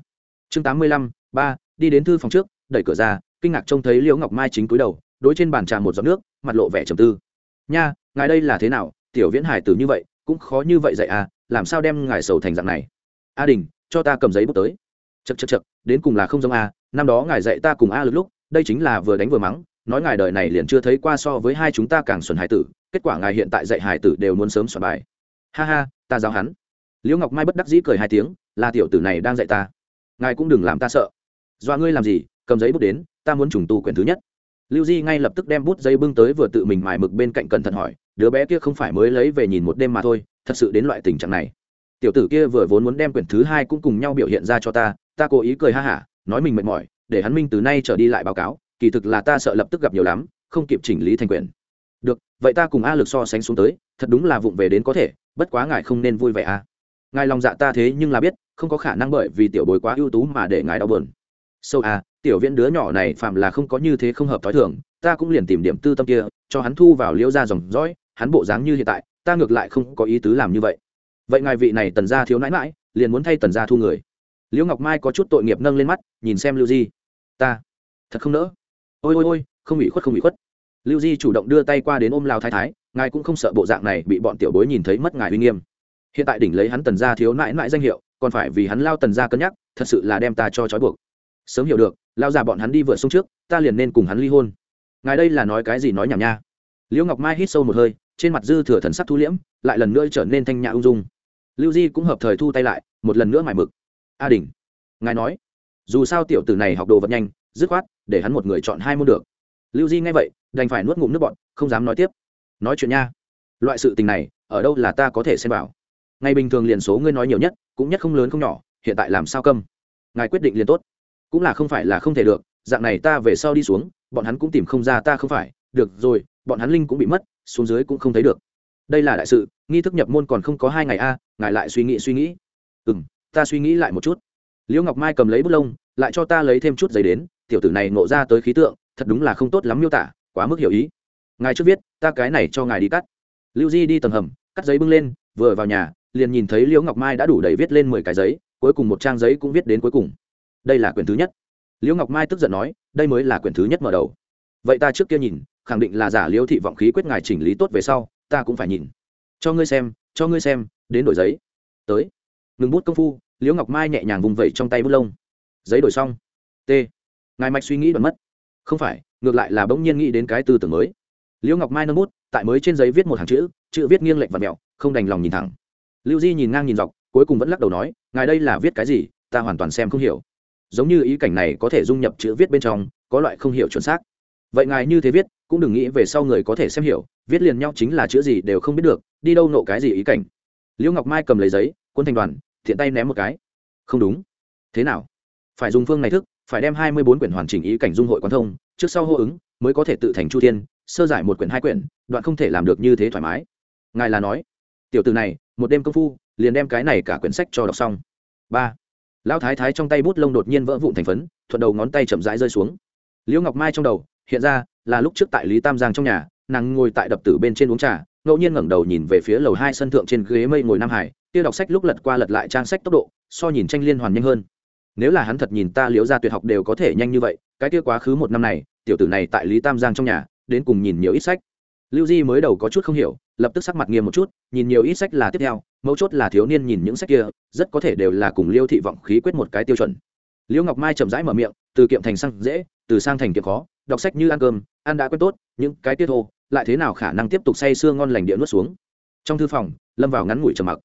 Chương tám mươi lăm, ba, đi đến thư phòng trước, đẩy cửa ra, kinh ngạc trông thấy liễu ngọc mai chính cúi đầu, đối trên bàn trà một giọt nước, mặt lộ vẻ trầm tư. Nha, ngài đây là thế nào? Tiểu viễn hải tử như vậy, cũng khó như vậy dạy à làm sao đem ngài sầu thành dạng này? A đình, cho ta cầm giấy bút tới. Chật chật chật đến cùng là không giống a năm đó ngài dạy ta cùng a lực lúc, đây chính là vừa đánh vừa mắng, nói ngài đời này liền chưa thấy qua so với hai chúng ta càng xuẩn hải tử, kết quả ngài hiện tại dạy hải tử đều muốn sớm soạn bài. Ha ha, ta giáo hắn liễu ngọc mai bất đắc dĩ cười hai tiếng, là tiểu tử này đang dạy ta. Ngài cũng đừng làm ta sợ. Dọa ngươi làm gì, cầm giấy bút đến, ta muốn trùng tu quyển thứ nhất. Lưu di ngay lập tức đem bút giấy bưng tới vừa tự mình mài mực bên cạnh cẩn thận hỏi, đứa bé kia không phải mới lấy về nhìn một đêm mà thôi, thật sự đến loại tình trạng này? Tiểu tử kia vừa vốn muốn đem quyển thứ hai cũng cùng nhau biểu hiện ra cho ta ta cố ý cười ha hả, nói mình mệt mỏi, để hắn minh từ nay trở đi lại báo cáo, kỳ thực là ta sợ lập tức gặp nhiều lắm, không kịp chỉnh lý thành quyển. Được, vậy ta cùng a lực so sánh xuống tới, thật đúng là vụng về đến có thể, bất quá ngài không nên vui vẻ a. à ngài lòng dạ ta thế nhưng là biết không có khả năng bởi vì tiểu bối quá ưu tú mà để ngài đau buồn. Sâu so, à tiểu viễn đứa nhỏ này phạm là không có như thế không hợp t h o i thường ta cũng liền tìm điểm tư tâm kia cho hắn thu vào liễu ra dòng dõi hắn bộ dáng như hiện tại ta ngược lại không có ý tứ làm như vậy. Vậy ngài vị này tần gia thiếu nãi mãi liền muốn thay tần gia thu người. Liễu ngọc mai có chút tội nghiệp nâng lên mắt nhìn xem lưu di. Ta thật không nỡ. Ôi ôi ôi không ủy khuất không ủy khuất. Lưu di chủ động đưa tay qua đến ôm lao thái thái ngài cũng không sợ bộ dạng này bị bọn tiểu bối nhìn thấy mất ngài uy nghiêm hiện tại đỉnh lấy hắn tần gia thiếu nãi nãi danh hiệu, còn phải vì hắn lao tần gia cân nhắc, thật sự là đem ta cho trói buộc. Sớm hiểu được, lao già bọn hắn đi vượt sông trước, ta liền nên cùng hắn ly hôn. Ngài đây là nói cái gì nói nhảm nha. Liễu ngọc mai hít sâu một hơi, trên mặt dư thừa thần sắc thu liễm, lại lần nữa trở nên thanh nhã ung dung. Lưu di cũng hợp thời thu tay lại, một lần nữa mải mực. A đình ngài nói, dù sao tiểu tử này học đồ vật nhanh, dứt khoát, để hắn một người chọn hai môn được. Lưu di nghe vậy, đành phải nuốt ngụm nước bọn không dám nói tiếp. Nói chuyện nha, loại sự tình này, ở đâu là ta có thể xem vào? Ngày bình thường liền số ngươi nói nhiều nhất, cũng nhất không lớn không nhỏ, hiện tại làm sao câm? Ngài quyết định liền tốt. Cũng là không phải là không thể được, dạng này ta về sau đi xuống, bọn hắn cũng tìm không ra ta không phải. Được rồi, bọn hắn linh cũng bị mất, xuống dưới cũng không thấy được. Đây là đại sự, nghi thức nhập môn còn không có hai ngày a, ngài lại suy nghĩ suy nghĩ. Ừ m ta suy nghĩ lại một chút. Liễu ngọc mai cầm lấy bút lông, lại cho ta lấy thêm chút giấy đến, tiểu tử này ngộ ra tới khí tượng, thật đúng là không tốt lắm miêu tả, quá mức hiểu ý. Ngài trước viết, ta cái này cho ngài đi cắt. Lưu di đi tầng hầm, cắt giấy bưng lên, vừa vào nhà liền nhìn thấy liễu ngọc mai đã đủ đầy viết lên mười cái giấy, cuối cùng một trang giấy cũng viết đến cuối cùng. Đây là quyển thứ nhất. Liễu ngọc mai tức giận nói, đây mới là quyển thứ nhất mở đầu. Vậy ta trước kia nhìn, khẳng định là giả liễu thị vọng khí quyết ngài chỉnh lý tốt về sau, ta cũng phải nhìn. Cho ngươi xem, cho ngươi xem, đến đổi giấy. Tới. Ngừng bút công phu, liễu ngọc mai nhẹ nhàng vùng vẩy trong tay bút lông. Giấy đổi xong. T. Ngài mạch suy nghĩ bật mất. Không phải, ngược lại là bỗng nhiên nghĩ đến cái tư tưởng mới. Liễu ngọc mai nâng bút, tại mới trên giấy viết một hàng chữ chữ viết nghiêng lệch và mẹo, không đành lòng nhìn thẳng lưu di nhìn ngang nhìn dọc, cuối cùng vẫn lắc đầu nói, ngài đây là viết cái gì? Ta hoàn toàn xem không hiểu. Giống như ý cảnh này có thể dung nhập chữ viết bên trong, có loại không hiểu chuẩn xác. Vậy ngài như thế viết, cũng đừng nghĩ về sau người có thể xem hiểu, viết liền nhau chính là chữ gì đều không biết được, đi đâu nộ cái gì ý cảnh. Liễu ngọc mai cầm lấy giấy quân thành đoàn, thiện tay ném một cái. Không đúng. Thế nào? Phải dùng phương này thức, phải đem hai mươi bốn quyển hoàn chỉnh ý cảnh dung hội quan thông, trước sau hô ứng, mới có thể tự thành chu tiên sơ giải một quyển hai quyển, đoạn không thể làm được như thế thoải mái. Ngài là nói? Tiểu từ này một đêm công phu, liền đem cái này cả quyển sách cho đọc xong. Ba, lão thái thái trong tay bút lông đột nhiên vỡ vụn thành phấn, thuận đầu ngón tay chậm rãi rơi xuống. Liễu ngọc mai trong đầu, hiện ra là lúc trước tại lý tam giang trong nhà, nàng ngồi tại đập tử bên trên uống trà, ngẫu nhiên ngẩng đầu nhìn về phía lầu hai sân thượng trên ghế mây ngồi nam hải, kia đọc sách lúc lật qua lật lại trang sách tốc độ, so nhìn tranh liên hoàn nhanh hơn. Nếu là hắn thật nhìn ta liễu ra tuyệt học đều có thể nhanh như vậy, cái kia quá khứ một năm này, tiểu tử này tại lý tam giang trong nhà, đến cùng nhìn nhiều ít sách. Lưu di mới đầu có chút không hiểu lập tức sắc mặt nghiêm một chút, nhìn nhiều ít sách là tiếp theo, mấu chốt là thiếu niên nhìn những sách kia, rất có thể đều là cùng liêu thị vọng khí quyết một cái tiêu chuẩn. Liêu ngọc mai chậm rãi mở miệng, từ kiệm thành sang dễ, từ sang thành kiệm khó, đọc sách như ăn cơm, ăn đã quen tốt, những cái tiết thô, lại thế nào khả năng tiếp tục say sưa ngon lành địa nuốt xuống. Trong thư phòng, lâm vào ngắn ngủi trầm mặc.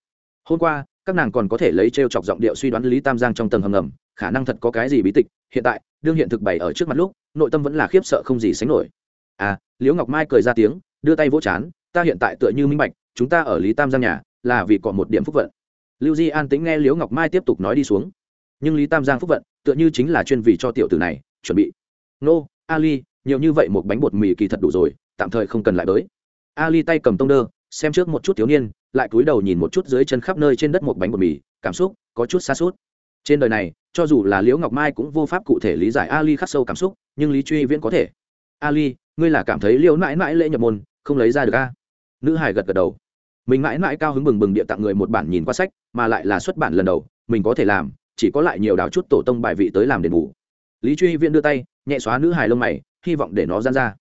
Hôm qua, các nàng còn có thể lấy t r e o chọc giọng điệu suy đoán lý tam giang trong tầng hầm ngầm, khả năng thật có cái gì bí tịch, hiện tại, đương hiện thực bày ở trước mặt lúc, nội tâm vẫn là khiếp sợ không gì sánh nổi. À liễu ngọc mai cười ra tiếng, đưa tay vỗ chán ta hiện tại tựa như minh bạch, chúng ta ở lý tam giang nhà, là vì còn một điểm phúc vận. Lưu di an tĩnh nghe liễu ngọc mai tiếp tục nói đi xuống. Nhưng lý tam giang phúc vận, tựa như chính là chuyên vì cho tiểu tử này, chuẩn bị. Nô, ali, nhiều như vậy một bánh bột mì kỳ thật đủ rồi, tạm thời không cần lại tới. Ali tay cầm tông đơ, xem trước một chút thiếu niên, lại cúi đầu nhìn một chút dưới chân khắp nơi trên đất một bánh bột mì, cảm xúc có chút xa suốt. Trên đời này, cho dù là liễu ngọc mai cũng vô pháp cụ thể lý giải ali khắc sâu cảm xúc, nhưng lý truy viễn có thể. Ali, ngươi là cảm thấy liễu mãi mãi lễ nhập môn, không lấy ra được a nữ hải gật gật đầu. Mình mãi mãi cao hứng bừng bừng địa tặng người một bản nhìn qua sách, mà lại là xuất bản lần đầu, mình có thể làm, chỉ có lại nhiều đào chút tổ tông bài vị tới làm đền bù. Lý truy viễn đưa tay, nhẹ xóa nữ hài lông mày, hy vọng để nó gian ra.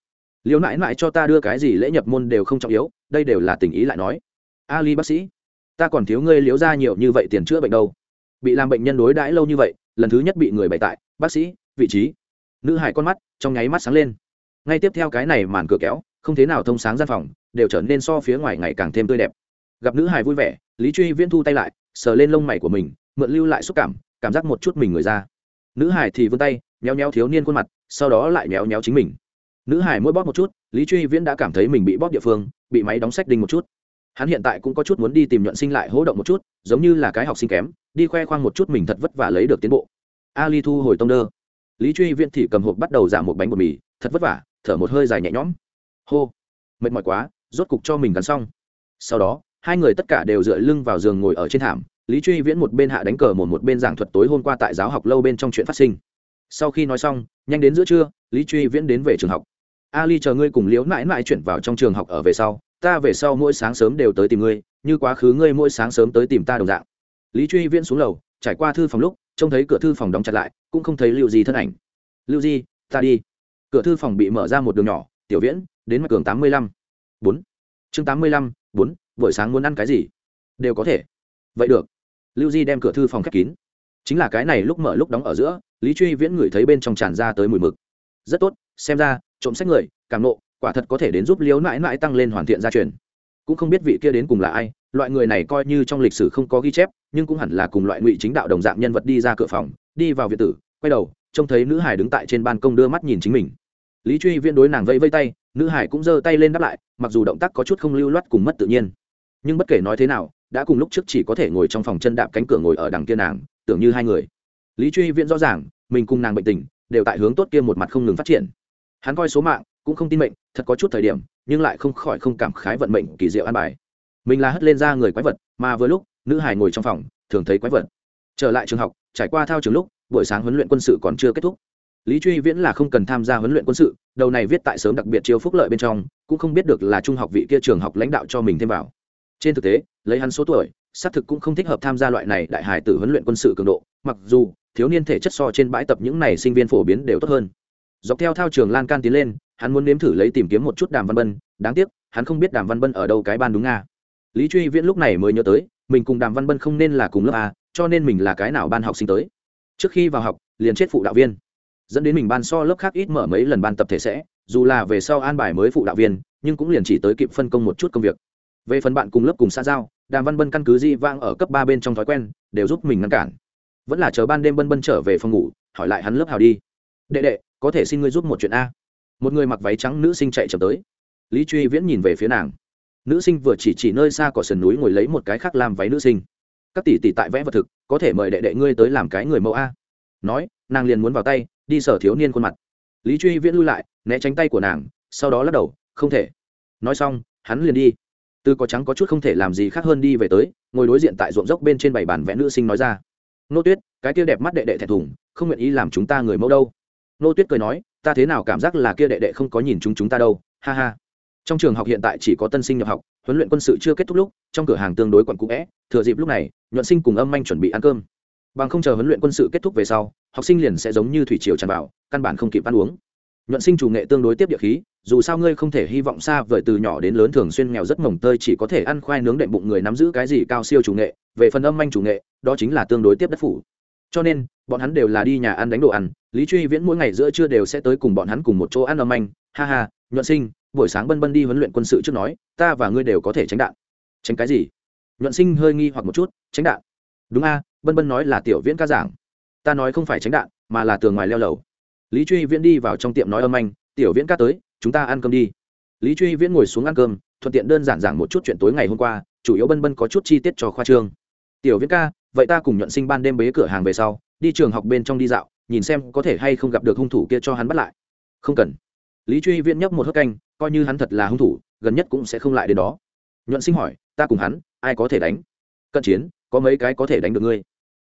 Liều nãi nãi cho ta đưa cái gì lễ nhập môn đều không trọng yếu, đây đều là tình ý lại nói. Ali bác sĩ, ta còn thiếu ngươi liếu ra nhiều như vậy tiền chữa bệnh đâu. Bị làm bệnh nhân đối đãi lâu như vậy, lần thứ nhất bị người bày tại, bác sĩ, vị trí. Nữ hải con mắt, trong nháy mắt sáng lên. Ngay tiếp theo cái này màn cửa kéo, không thế nào thông sáng gian phòng đều trở nên so phía ngoài ngày càng thêm tươi đẹp. Gặp nữ hải vui vẻ, lý truy viễn thu tay lại, sờ lên lông mày của mình, mượn lưu lại xúc cảm cảm giác một chút mình người ra. Nữ hải thì vươn tay, méo méo thiếu niên khuôn mặt, sau đó lại méo méo chính mình. Nữ hải mỗi bóp một chút, lý truy viễn đã cảm thấy mình bị bóp địa phương, bị máy đóng sách đinh một chút. Hắn hiện tại cũng có chút muốn đi tìm nhuận sinh lại hỗ động một chút, giống như là cái học sinh kém, đi khoe khoang một chút mình thật vất vả lấy được tiến bộ. Ali thu hồi tông đơ. Lý truy viễn thì cầm hộp bắt đầu giảm một bánh bột mì, thật vất vả, thở một hơi dài nhẹ nhõm. Hô. Mệt mỏi quá rốt cục cho mình gắn xong. Sau đó, hai người tất cả đều dựa lưng vào giường ngồi ở trên thảm, lý truy viễn một bên hạ đánh cờ một một bên giảng thuật tối hôm qua tại giáo học lâu bên trong chuyện phát sinh. Sau khi nói xong, nhanh đến giữa trưa, lý truy viễn đến về trường học. Ali, chờ ngươi cùng liễu mãi mãi chuyển vào trong trường học ở về sau, ta về sau mỗi sáng sớm đều tới tìm ngươi, như quá khứ ngươi mỗi sáng sớm tới tìm ta đồng dạng. Lý truy viễn xuống lầu, trải qua thư phòng lúc, trông thấy cửa thư phòng đóng chặt lại, cũng không thấy lưu gì thân ảnh. Lưu di, ta đi. Cửa thư phòng bị mở ra một đường nhỏ, tiểu viễn, đến mặt cường tám mươi lăm bốn. Chương tám mươi lăm, bốn, buổi sáng muốn ăn cái gì? Đều có thể. Vậy được. Lưu di đem cửa thư phòng khép kín. Chính là cái này lúc mở lúc đóng ở giữa, lý truy viễn ngửi thấy bên trong tràn ra tới mùi mực. Rất tốt, xem ra, trộm sách người, cảm nộ, quả thật có thể đến giúp liếu mãi mãi tăng lên hoàn thiện gia truyền. Cũng không biết vị kia đến cùng là ai, loại người này coi như trong lịch sử không có ghi chép, nhưng cũng hẳn là cùng loại ngụy chính đạo đồng dạng nhân vật đi ra cửa phòng, đi vào việt tử, quay đầu, trông thấy nữ hải đứng tại trên ban công đưa mắt nhìn chính mình. Lý truy viễn đối nàng vẫy vây tay nữ hải cũng giơ tay lên đáp lại, mặc dù động tác có chút không lưu loát cùng mất tự nhiên. Nhưng bất kể nói thế nào, đã cùng lúc trước chỉ có thể ngồi trong phòng chân đạp cánh cửa ngồi ở đằng kia nàng, tưởng như hai người. Lý truy viễn rõ ràng, mình cùng nàng bệnh tình, đều tại hướng tốt kia một mặt không ngừng phát triển. Hắn coi số mạng, cũng không tin mệnh, thật có chút thời điểm, nhưng lại không khỏi không cảm khái vận mệnh kỳ diệu an bài. Mình là hất lên ra người quái vật, mà vừa lúc, nữ hải ngồi trong phòng, thường thấy quái vật. Trở lại trường học, trải qua thao trường lúc, buổi sáng huấn luyện quân sự còn chưa kết thúc lý truy viễn là không cần tham gia huấn luyện quân sự, đầu này viết tại sớm đặc biệt chiêu phúc lợi bên trong, cũng không biết được là trung học vị kia trường học lãnh đạo cho mình thêm vào. Trên thực tế, lấy hắn số tuổi, xác thực cũng không thích hợp tham gia loại này đại hải tử huấn luyện quân sự cường độ, mặc dù, thiếu niên thể chất so trên bãi tập những này sinh viên phổ biến đều tốt hơn. Dọc theo thao trường lan can tiến lên, hắn muốn nếm thử lấy tìm kiếm một chút đàm văn bân, đáng tiếc, hắn không biết đàm văn bân ở đâu cái ban đúng nga. Lý truy viễn lúc này mới nhớ tới, mình cùng đàm văn bân không nên là cùng lớp a, cho nên mình là cái nào ban học sinh tới. Trước khi vào học, liền chết phụ đạo viên dẫn đến mình ban so lớp khác ít mở mấy lần ban tập thể sẽ, dù là về sau an bài mới phụ đạo viên, nhưng cũng liền chỉ tới kịp phân công một chút công việc. Về phần bạn cùng lớp cùng xã giao, đàm văn bân căn cứ di vang ở cấp ba bên trong thói quen, đều giúp mình ngăn cản. Vẫn là chờ ban đêm bân bân trở về phòng ngủ, hỏi lại hắn lớp hào đi. Đệ đệ, có thể xin ngươi giúp một chuyện a. Một người mặc váy trắng nữ sinh chạy chậm tới. Lý truy viễn nhìn về phía nàng. Nữ sinh vừa chỉ chỉ nơi xa cỏ sườn núi ngồi lấy một cái khác làm váy nữ sinh. Các tỷ tỷ tại vẽ vật thực, có thể mời đệ đệ ngươi tới làm cái người mẫu a. Nói, nàng liền muốn vào tay đi sở thiếu niên khuôn mặt. Lý truy viễn lui lại, né tránh tay của nàng, sau đó lắc đầu, không thể. Nói xong, hắn liền đi. Từ có trắng có chút không thể làm gì khác hơn đi về tới, ngồi đối diện tại ruộng dốc bên trên bảy bàn vẽ nữ sinh nói ra. Nô tuyết, cái kia đẹp mắt đệ đệ thẹn thùng, không nguyện ý làm chúng ta người mẫu đâu. Nô tuyết cười nói, ta thế nào cảm giác là kia đệ đệ không có nhìn chúng chúng ta đâu, ha ha. Trong trường học hiện tại chỉ có tân sinh nhập học, huấn luyện quân sự chưa kết thúc lúc, trong cửa hàng tương đối quận cũ vẽ, thừa dịp lúc này, nhuận sinh cùng âm anh chuẩn bị ăn cơm. Bằng không chờ huấn luyện quân sự kết thúc về sau học sinh liền sẽ giống như thủy triều tràn vào, căn bản không kịp ăn uống. Nhuận sinh chủ nghệ tương đối tiếp địa khí, dù sao ngươi không thể hy vọng xa vời từ nhỏ đến lớn thường xuyên nghèo rất mỏng tơi chỉ có thể ăn khoai nướng đệm bụng người nắm giữ cái gì cao siêu chủ nghệ, về phần âm anh chủ nghệ, đó chính là tương đối tiếp đất phủ. Cho nên, bọn hắn đều là đi nhà ăn đánh đồ ăn, lý truy viễn mỗi ngày giữa trưa đều sẽ tới cùng bọn hắn cùng một chỗ ăn âm anh ha ha, nhuận sinh, buổi sáng bân bân đi huấn luyện quân sự trước nói, ta và ngươi đều có thể tránh đạn. Tránh cái gì? Nhuận sinh hơi nghi hoặc một chút, tránh đạn. Đúng a, bân bân nói là tiểu viễn ca giảng ta nói không phải tránh đạn, mà là tường ngoài leo lầu. Lý truy viễn đi vào trong tiệm nói âm anh, tiểu viễn ca tới, chúng ta ăn cơm đi. Lý truy viễn ngồi xuống ăn cơm, thuận tiện đơn giản giảng một chút chuyện tối ngày hôm qua, chủ yếu bân bân có chút chi tiết cho khoa trương. Tiểu viễn ca, vậy ta cùng nhuận sinh ban đêm bế cửa hàng về sau, đi trường học bên trong đi dạo, nhìn xem có thể hay không gặp được hung thủ kia cho hắn bắt lại. Không cần. Lý truy viễn nhấp một hớt canh, coi như hắn thật là hung thủ, gần nhất cũng sẽ không lại đến đó. Nhuận sinh hỏi, ta cùng hắn, ai có thể đánh? Cận chiến, có mấy cái có thể đánh được ngươi?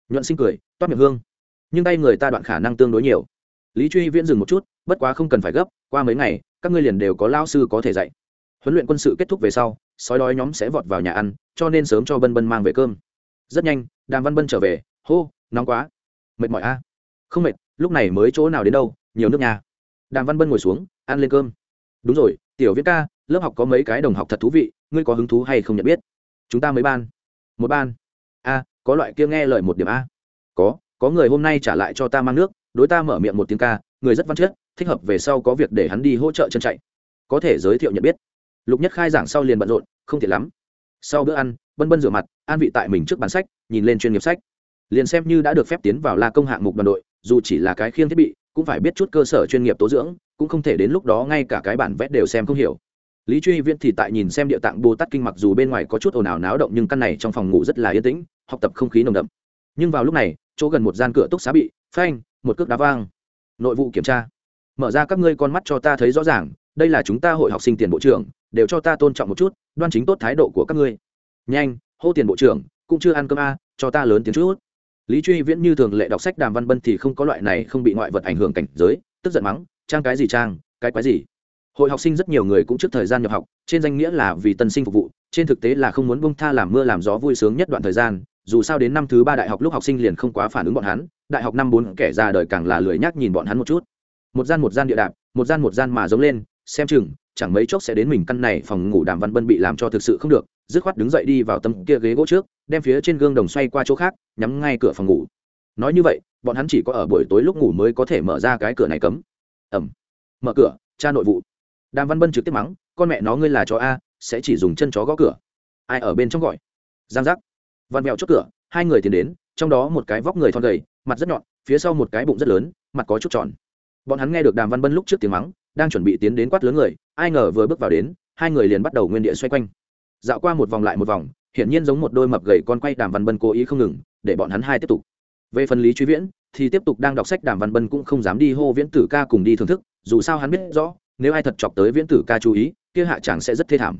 Nhuận sinh cười, toát miệng hương nhưng tay người ta đoạn khả năng tương đối nhiều. Lý truy viễn dừng một chút, bất quá không cần phải gấp, qua mấy ngày, các ngươi liền đều có lao sư có thể dạy. Huấn luyện quân sự kết thúc về sau, sói đói nhóm sẽ vọt vào nhà ăn, cho nên sớm cho bân bân mang về cơm. Rất nhanh, đàm văn bân trở về, hô, nóng quá. Mệt mỏi a. Không mệt, lúc này mới chỗ nào đến đâu, nhiều nước nhà. Đàm văn bân ngồi xuống, ăn lên cơm. Đúng rồi, tiểu viết ca, lớp học có mấy cái đồng học thật thú vị, ngươi có hứng thú hay không nhận biết? Chúng ta mới ban. Một ban. A, có loại kia nghe lời một điểm a. Có có người hôm nay trả lại cho ta mang nước, đối ta mở miệng một tiếng ca, người rất văn chất, thích hợp về sau có việc để hắn đi hỗ trợ chân chạy. Có thể giới thiệu nhận biết. Lục nhất khai giảng sau liền bận rộn, không thể lắm. Sau bữa ăn bân bân rửa mặt, an vị tại mình trước bàn sách, nhìn lên chuyên nghiệp sách. Liền xem như đã được phép tiến vào la công hạng mục đoàn đội, dù chỉ là cái khiêng thiết bị, cũng phải biết chút cơ sở chuyên nghiệp tố dưỡng, cũng không thể đến lúc đó ngay cả cái bản vét đều xem không hiểu. Lý truy viễn thì tại nhìn xem địa tạng bồ tát kinh mặc dù bên ngoài có chút ồn ào náo động nhưng căn này trong phòng ngủ rất là yên tĩnh, học tập không khí nồng đậm. Nhưng vào lúc này chỗ gần một gian cửa túc xá bị phanh, một cước đá vang. Nội vụ kiểm tra. Mở ra các ngươi con mắt cho ta thấy rõ ràng, đây là chúng ta hội học sinh tiền bộ trưởng, đều cho ta tôn trọng một chút, đoan chính tốt thái độ của các ngươi. Nhanh, hô tiền bộ trưởng, cũng chưa ăn cơm a, cho ta lớn tiếng chút. Lý truy viễn như thường lệ đọc sách đàm văn bân thì không có loại này không bị ngoại vật ảnh hưởng cảnh giới, tức giận mắng, trang cái gì trang, cái quái gì? Hội học sinh rất nhiều người cũng trước thời gian nhập học, trên danh nghĩa là vì tân sinh phục vụ, trên thực tế là không muốn bông tha làm mưa làm gió vui sướng nhất đoạn thời gian dù sao đến năm thứ ba đại học lúc học sinh liền không quá phản ứng bọn hắn, đại học năm bốn kẻ ra đời càng là lười nhác nhìn bọn hắn một chút. Một gian một gian địa đạp, một gian một gian mà giống lên, xem chừng, chẳng mấy chốc sẽ đến mình căn này phòng ngủ đàm văn bân bị làm cho thực sự không được, dứt khoát đứng dậy đi vào tấm kia ghế gỗ trước, đem phía trên gương đồng xoay qua chỗ khác, nhắm ngay cửa phòng ngủ. Nói như vậy, bọn hắn chỉ có ở buổi tối lúc ngủ mới có thể mở ra cái cửa này cấm. Ẩm. Mở cửa cha nội vụ. Đàm văn bân trực tiếp mắng, con mẹ nó ngươi là chó a, sẽ chỉ dùng chân chó gõ cửa. Ai ở bên trong gọi? Giang giác văn mèo chốt cửa, hai người tiến đến, trong đó một cái vóc người thon gầy, mặt rất nhọn, phía sau một cái bụng rất lớn, mặt có chút tròn. Bọn hắn nghe được đàm văn bân lúc trước tiếng mắng, đang chuẩn bị tiến đến quát lớn người, ai ngờ vừa bước vào đến, hai người liền bắt đầu nguyên địa xoay quanh. Dạo qua một vòng lại một vòng, hiển nhiên giống một đôi mập gầy con quay đàm văn bân cố ý không ngừng, để bọn hắn hai tiếp tục. Về phần lý truy viễn, thì tiếp tục đang đọc sách, đàm văn bân cũng không dám đi hô viễn tử ca cùng đi thưởng thức, dù sao hắn biết rõ, nếu ai thật chọc tới viễn tử ca chú ý, kia hạ chàng sẽ rất thê thảm.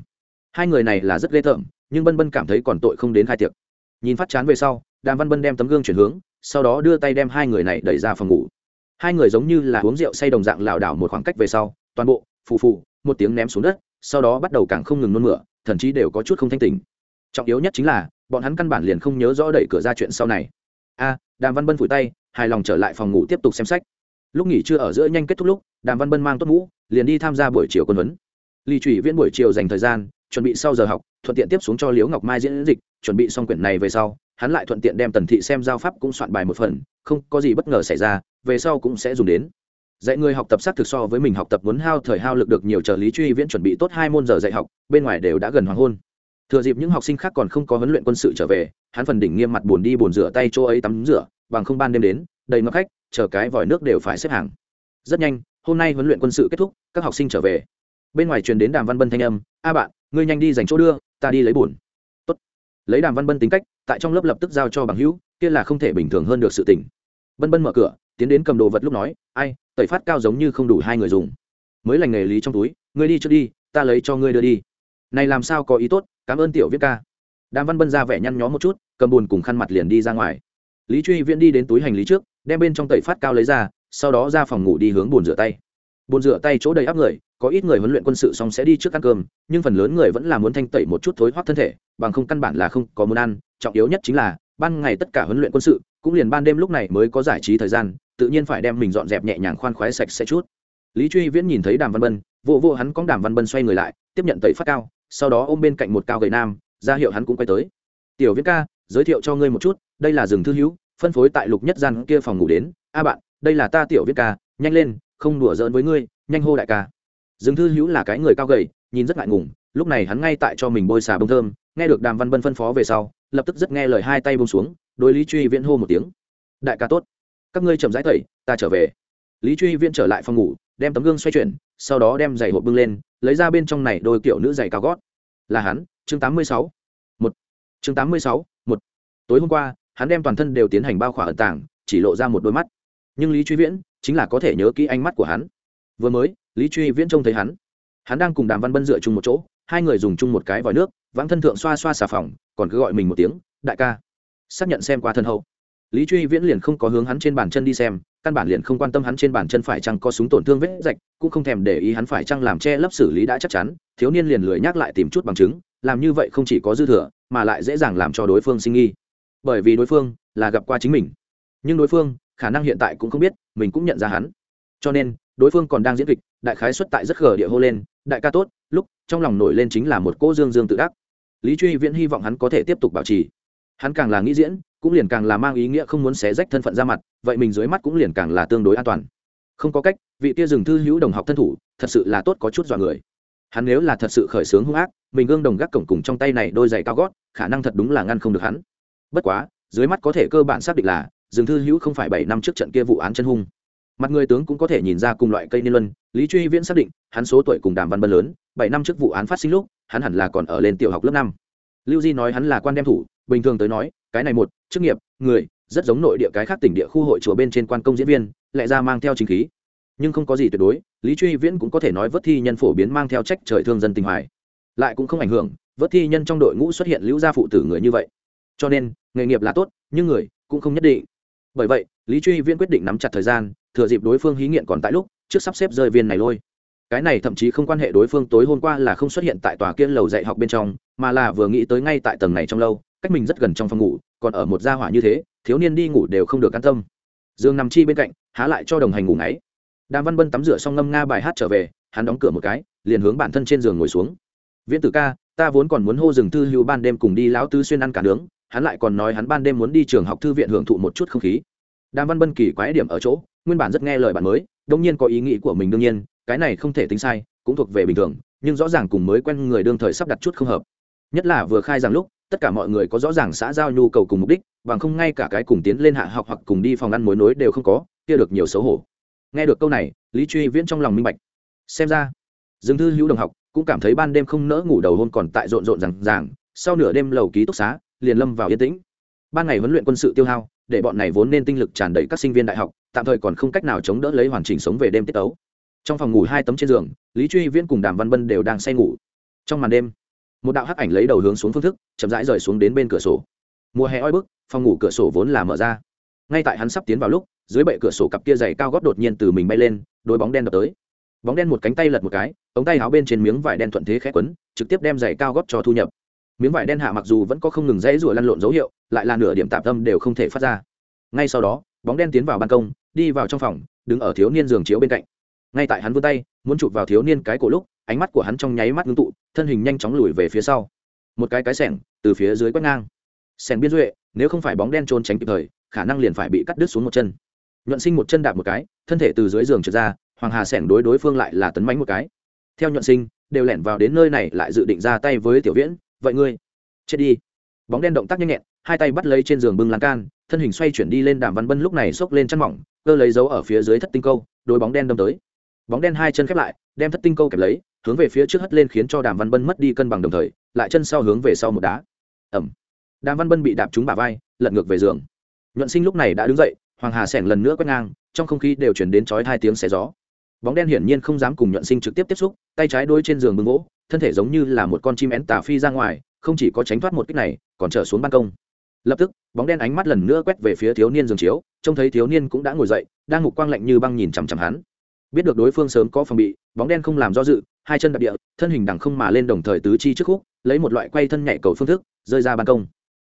Hai người này là rất ghê tởm, nhưng bân bân cảm thấy còn tội không đến khai tiệc nhìn phát chán về sau, đàm văn bân đem tấm gương chuyển hướng, sau đó đưa tay đem hai người này đẩy ra phòng ngủ. Hai người giống như là uống rượu say đồng dạng lảo đảo một khoảng cách về sau, toàn bộ, phù phù, một tiếng ném xuống đất, sau đó bắt đầu càng không ngừng nôn mửa, thậm chí đều có chút không thanh tình trọng yếu nhất chính là, bọn hắn căn bản liền không nhớ rõ đẩy cửa ra chuyện sau này. A, đàm văn bân phủi tay, hài lòng trở lại phòng ngủ tiếp tục xem sách. Lúc nghỉ trưa ở giữa nhanh kết thúc lúc, đàm văn bân mang tốt mũ, liền đi tham gia buổi chiều quân huấn. Ly trụy viễn buổi chiều dành thời gian, chuẩn bị sau giờ học, thuận tiện tiếp xuống cho liễu ngọc mai diễn dịch chuẩn bị xong quyển này về sau, hắn lại thuận tiện đem tần thị xem giao pháp cũng soạn bài một phần, không có gì bất ngờ xảy ra, về sau cũng sẽ dùng đến. Dạy người học tập sát thực so với mình học tập muốn hao thời hao lực được nhiều trợ lý truy viễn chuẩn bị tốt hai môn giờ dạy học, bên ngoài đều đã gần hoàng hôn. Thừa dịp những học sinh khác còn không có huấn luyện quân sự trở về, hắn phần đỉnh nghiêm mặt buồn đi buồn rửa tay chỗ ấy tắm rửa, bằng không ban đêm đến, đầy ngập khách, chờ cái vòi nước đều phải xếp hàng. Rất nhanh, hôm nay huấn luyện quân sự kết thúc, các học sinh trở về. Bên ngoài truyền đến đàm văn bân thanh âm, a bạn, ngươi nhanh đi dành chỗ đưa, ta đi lấy bùn lấy đàm văn bân tính cách, tại trong lớp lập tức giao cho bằng hữu, kia là không thể bình thường hơn được sự tỉnh bân bân mở cửa, tiến đến cầm đồ vật lúc nói, ai, tẩy phát cao giống như không đủ hai người dùng. Mới lành nghề lý trong túi, ngươi đi trước đi, ta lấy cho ngươi đưa đi. Này làm sao có ý tốt, cảm ơn tiểu viết ca. Đàm văn bân ra vẻ nhăn nhó một chút, cầm bùn cùng khăn mặt liền đi ra ngoài. Lý truy viễn đi đến túi hành lý trước, đem bên trong tẩy phát cao lấy ra, sau đó ra phòng ngủ đi hướng bùn rửa tay bồn rửa tay chỗ đầy áp người, có ít người huấn luyện quân sự xong sẽ đi trước ăn cơm, nhưng phần lớn người vẫn là muốn thanh tẩy một chút thối hoác thân thể, bằng không căn bản là không có muốn ăn. Trọng yếu nhất chính là, ban ngày tất cả huấn luyện quân sự, cũng liền ban đêm lúc này mới có giải trí thời gian, tự nhiên phải đem mình dọn dẹp nhẹ nhàng khoan khoái sạch sẽ chút. Lý truy viễn nhìn thấy đàm văn bân vụ vụ hắn có đàm văn bân xoay người lại, tiếp nhận tẩy phát cao, sau đó ôm bên cạnh một cao gầy nam, ra hiệu hắn cũng quay tới. Tiểu viễn ca, giới thiệu cho ngươi một chút, đây là rừng thư hữu, phân phối tại lục nhất gian kia phòng ngủ đến. A bạn, đây là ta tiểu Viễn ca, nhanh lên không đùa giỡn với ngươi, nhanh hô đại ca. Dương thư hữu là cái người cao gầy, nhìn rất ngại ngùng, lúc này hắn ngay tại cho mình bôi xà bông thơm, nghe được đàm văn bân phân phó về sau, lập tức rất nghe lời hai tay bông xuống, đối lý truy viễn hô một tiếng. Đại ca tốt. Các ngươi chậm rãi tẩy, ta trở về. Lý truy viễn trở lại phòng ngủ, đem tấm gương xoay chuyển, sau đó đem giày hộp bưng lên, lấy ra bên trong này đôi kiểu nữ giày cao gót. Là hắn, chương tám mươi sáu. Một. Chương tám mươi sáu, một. Tối hôm qua, hắn đem toàn thân đều tiến hành bao khỏa ẩn tàng, chỉ lộ ra một đôi mắt. Nhưng lý truy viễn chính là có thể nhớ kỹ ánh mắt của hắn. Vừa mới, lý truy viễn trông thấy hắn. Hắn đang cùng đàm văn bân dựa chung một chỗ, hai người dùng chung một cái vòi nước, vãng thân thượng xoa xoa xà phòng, còn cứ gọi mình một tiếng, đại ca. Xác nhận xem qua thân hậu. Lý truy viễn liền không có hướng hắn trên bàn chân đi xem, căn bản liền không quan tâm hắn trên bàn chân phải chăng có súng tổn thương vết rạch, cũng không thèm để ý hắn phải chăng làm che lấp xử lý đã chắc chắn, thiếu niên liền lười nhắc lại tìm chút bằng chứng, làm như vậy không chỉ có dư thừa, mà lại dễ dàng làm cho đối phương sinh nghi. Bởi vì đối phương là gặp qua chính mình. Nhưng đối phương khả năng hiện tại cũng không biết, mình cũng nhận ra hắn. Cho nên, đối phương còn đang diễn kịch, đại khái xuất tại rất gờ địa hô lên, đại ca tốt, lúc, trong lòng nổi lên chính là một cô dương dương tự đắc. Lý truy viễn hy vọng hắn có thể tiếp tục bảo trì. Hắn càng là nghĩ diễn, cũng liền càng là mang ý nghĩa không muốn xé rách thân phận ra mặt, vậy mình dưới mắt cũng liền càng là tương đối an toàn. Không có cách, vị tia rừng thư hữu đồng học thân thủ, thật sự là tốt có chút dọa người. Hắn nếu là thật sự khởi sướng hung ác, mình gương đồng gác cổng cùng trong tay này đôi giày cao gót, khả năng thật đúng là ngăn không được hắn. Bất quá, dưới mắt có thể cơ bản xác định là rừng thư hữu không phải bảy năm trước trận kia vụ án chân hung. Mặt người tướng cũng có thể nhìn ra cùng loại cây niên luân lý truy viễn xác định, hắn số tuổi cùng đàm văn bân lớn, bảy năm trước vụ án phát sinh lúc, hắn hẳn là còn ở lên tiểu học lớp năm. Lưu di nói hắn là quan đem thủ, bình thường tới nói, cái này một, chức nghiệp, người, rất giống nội địa cái khác tỉnh địa khu hội chùa bên trên quan công diễn viên lại ra mang theo chính khí. Nhưng không có gì tuyệt đối, lý truy viễn cũng có thể nói vớt thi nhân phổ biến mang theo trách trời thương dân tình hoài. Lại cũng không ảnh hưởng, vớt thi nhân trong đội ngũ xuất hiện lưu gia phụ tử người như vậy. Cho nên, nghề nghiệp là tốt, nhưng người cũng không nhất định bởi vậy, lý truy viễn quyết định nắm chặt thời gian, thừa dịp đối phương hí nghiện còn tại lúc, trước sắp xếp rơi viên này lôi. Cái này thậm chí không quan hệ đối phương tối hôm qua là không xuất hiện tại tòa kia lầu dạy học bên trong, mà là vừa nghĩ tới ngay tại tầng này trong lâu, cách mình rất gần trong phòng ngủ, còn ở một gia hỏa như thế, thiếu niên đi ngủ đều không được an tâm. Dương nằm chi bên cạnh, há lại cho đồng hành ngủ ngáy. Đàm văn bân tắm rửa xong ngâm nga bài hát trở về, hắn đóng cửa một cái, liền hướng bản thân trên giường ngồi xuống. Viễn tử ca, ta vốn còn muốn hô rừng thư hữu ban đêm cùng đi lão tứ xuyên ăn cả nướng, hắn lại còn nói hắn ban đêm muốn đi trường học thư viện hưởng thụ một chút không khí đàm văn bân kỳ quái điểm ở chỗ, nguyên bản rất nghe lời bạn mới đông nhiên có ý nghĩ của mình đương nhiên, cái này không thể tính sai, cũng thuộc về bình thường, nhưng rõ ràng cùng mới quen người đương thời sắp đặt chút không hợp. Nhất là vừa khai rằng lúc, tất cả mọi người có rõ ràng xã giao nhu cầu cùng mục đích, bằng không ngay cả cái cùng tiến lên hạ học hoặc cùng đi phòng ăn mối nối đều không có, kia được nhiều xấu hổ. Nghe được câu này, lý truy viễn trong lòng minh bạch. Xem ra, dương thư hữu đồng học cũng cảm thấy ban đêm không nỡ ngủ đầu hôn còn tại rộn rộn rằng ràng, sau nửa đêm lầu ký túc xá, liền lâm vào yên tĩnh. Ban ngày huấn luyện quân sự tiêu hao để bọn này vốn nên tinh lực tràn đầy các sinh viên đại học, tạm thời còn không cách nào chống đỡ lấy hoàn chỉnh sống về đêm tiết ấu trong phòng ngủ hai tấm trên giường, lý truy viễn cùng đàm văn bân đều đang say ngủ. Trong màn đêm, một đạo hắc ảnh lấy đầu hướng xuống phương thức, chậm rãi rời xuống đến bên cửa sổ. Mùa hè oi bức, phòng ngủ cửa sổ vốn là mở ra. Ngay tại hắn sắp tiến vào lúc, dưới bệ cửa sổ cặp kia dày cao gót đột nhiên từ mình bay lên, đôi bóng đen đập tới. Bóng đen một cánh tay lật một cái, ống tay áo bên trên miếng vải đen thuận thế khẽ quấn, trực tiếp đem giày cao gót cho thu nhập miếng vải đen hạ mặc dù vẫn có không ngừng dãy rủa lăn lộn dấu hiệu, lại là nửa điểm tạp tâm đều không thể phát ra. Ngay sau đó, bóng đen tiến vào ban công, đi vào trong phòng, đứng ở thiếu niên giường chiếu bên cạnh. Ngay tại hắn vươn tay, muốn chụp vào thiếu niên cái cổ lúc, ánh mắt của hắn trong nháy mắt ngưng tụ, thân hình nhanh chóng lùi về phía sau. Một cái cái sẻng, từ phía dưới quét ngang. Sẻng biên duệ, nếu không phải bóng đen trốn tránh kịp thời, khả năng liền phải bị cắt đứt xuống một chân. Nhuận sinh một chân đạp một cái, thân thể từ dưới giường trượt ra, hoàng hà sẻng đối đối phương lại là tấn mánh một cái. Theo nhuận sinh, đều lẻn vào đến nơi này lại dự định ra tay với tiểu viễn vậy ngươi, chết đi. Bóng đen động tác nhanh nhẹn, hai tay bắt lấy trên giường bưng lan can, thân hình xoay chuyển đi lên đàm văn bân lúc này xốc lên chăn mỏng, cơ lấy dấu ở phía dưới thất tinh câu đôi bóng đen đâm tới. Bóng đen hai chân khép lại, đem thất tinh câu kẹp lấy, hướng về phía trước hất lên khiến cho đàm văn bân mất đi cân bằng đồng thời, lại chân sau hướng về sau một đá. Ẩm đàm văn bân bị đạp trúng bả vai, lật ngược về giường. Nhuận sinh lúc này đã đứng dậy, hoàng hà sẻng lần nữa quét ngang, trong không khí đều chuyển đến chói hai tiếng xé gió. Bóng đen hiển nhiên không dám cùng nhuận sinh trực tiếp tiếp xúc, tay trái đôi trên giường bưng gỗ thân thể giống như là một con chim én tà phi ra ngoài, không chỉ có tránh thoát một kích này, còn trở xuống ban công. Lập tức, bóng đen ánh mắt lần nữa quét về phía thiếu niên giường chiếu, trông thấy thiếu niên cũng đã ngồi dậy, đang ngục quang lạnh như băng nhìn chằm chằm hắn. Biết được đối phương sớm có phòng bị, bóng đen không làm do dự, hai chân đặc địa, thân hình đằng không mà lên đồng thời tứ chi trước khúc, lấy một loại quay thân nhảy cầu phương thức, rơi ra ban công.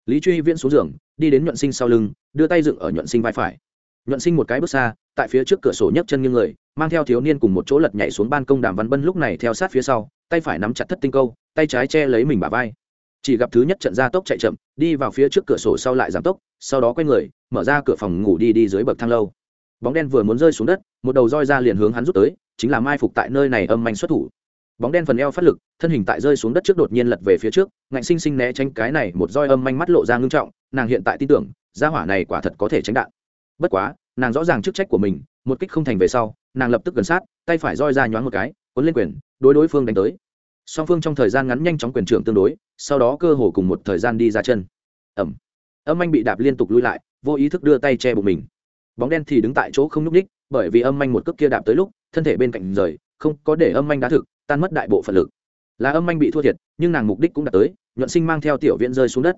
Lý truy viễn xuống giường, đi đến nhuận sinh sau lưng, đưa tay dựng ở nhuận sinh vai phải nhuận sinh một cái bước xa, tại phía trước cửa sổ nhấc chân nghiêng người, mang theo thiếu niên cùng một chỗ lật nhảy xuống ban công đàm văn bân lúc này theo sát phía sau, tay phải nắm chặt thất tinh câu, tay trái che lấy mình bả vai. Chỉ gặp thứ nhất trận ra tốc chạy chậm, đi vào phía trước cửa sổ sau lại giảm tốc, sau đó quay người, mở ra cửa phòng ngủ đi đi dưới bậc thang lâu. Bóng đen vừa muốn rơi xuống đất, một đầu roi ra liền hướng hắn rút tới, chính là mai phục tại nơi này âm manh xuất thủ. Bóng đen phần eo phát lực, thân hình tại rơi xuống đất trước đột nhiên lật về phía trước, ngạnh sinh sinh né tránh cái này, một roi âm manh mắt lộ ra ngưng trọng, nàng hiện tại tin tưởng, gia hỏa này quả thật có thể tránh đạn bất quá, nàng rõ ràng chức trách của mình, một kích không thành về sau, nàng lập tức gần sát, tay phải roi ra nhoáng một cái, cuốn lên quyền, đối đối phương đánh tới. Song phương trong thời gian ngắn nhanh chóng quyền trưởng tương đối, sau đó cơ hồ cùng một thời gian đi ra chân. Ẩm âm anh bị đạp liên tục lui lại, vô ý thức đưa tay che bụng mình. Bóng đen thì đứng tại chỗ không nhúc ních bởi vì âm anh một cước kia đạp tới lúc, thân thể bên cạnh rời, không có để âm anh đá thực, tan mất đại bộ phận lực. Là âm anh bị thua thiệt, nhưng nàng mục đích cũng đạt tới, nhuận sinh mang theo tiểu viện rơi xuống đất.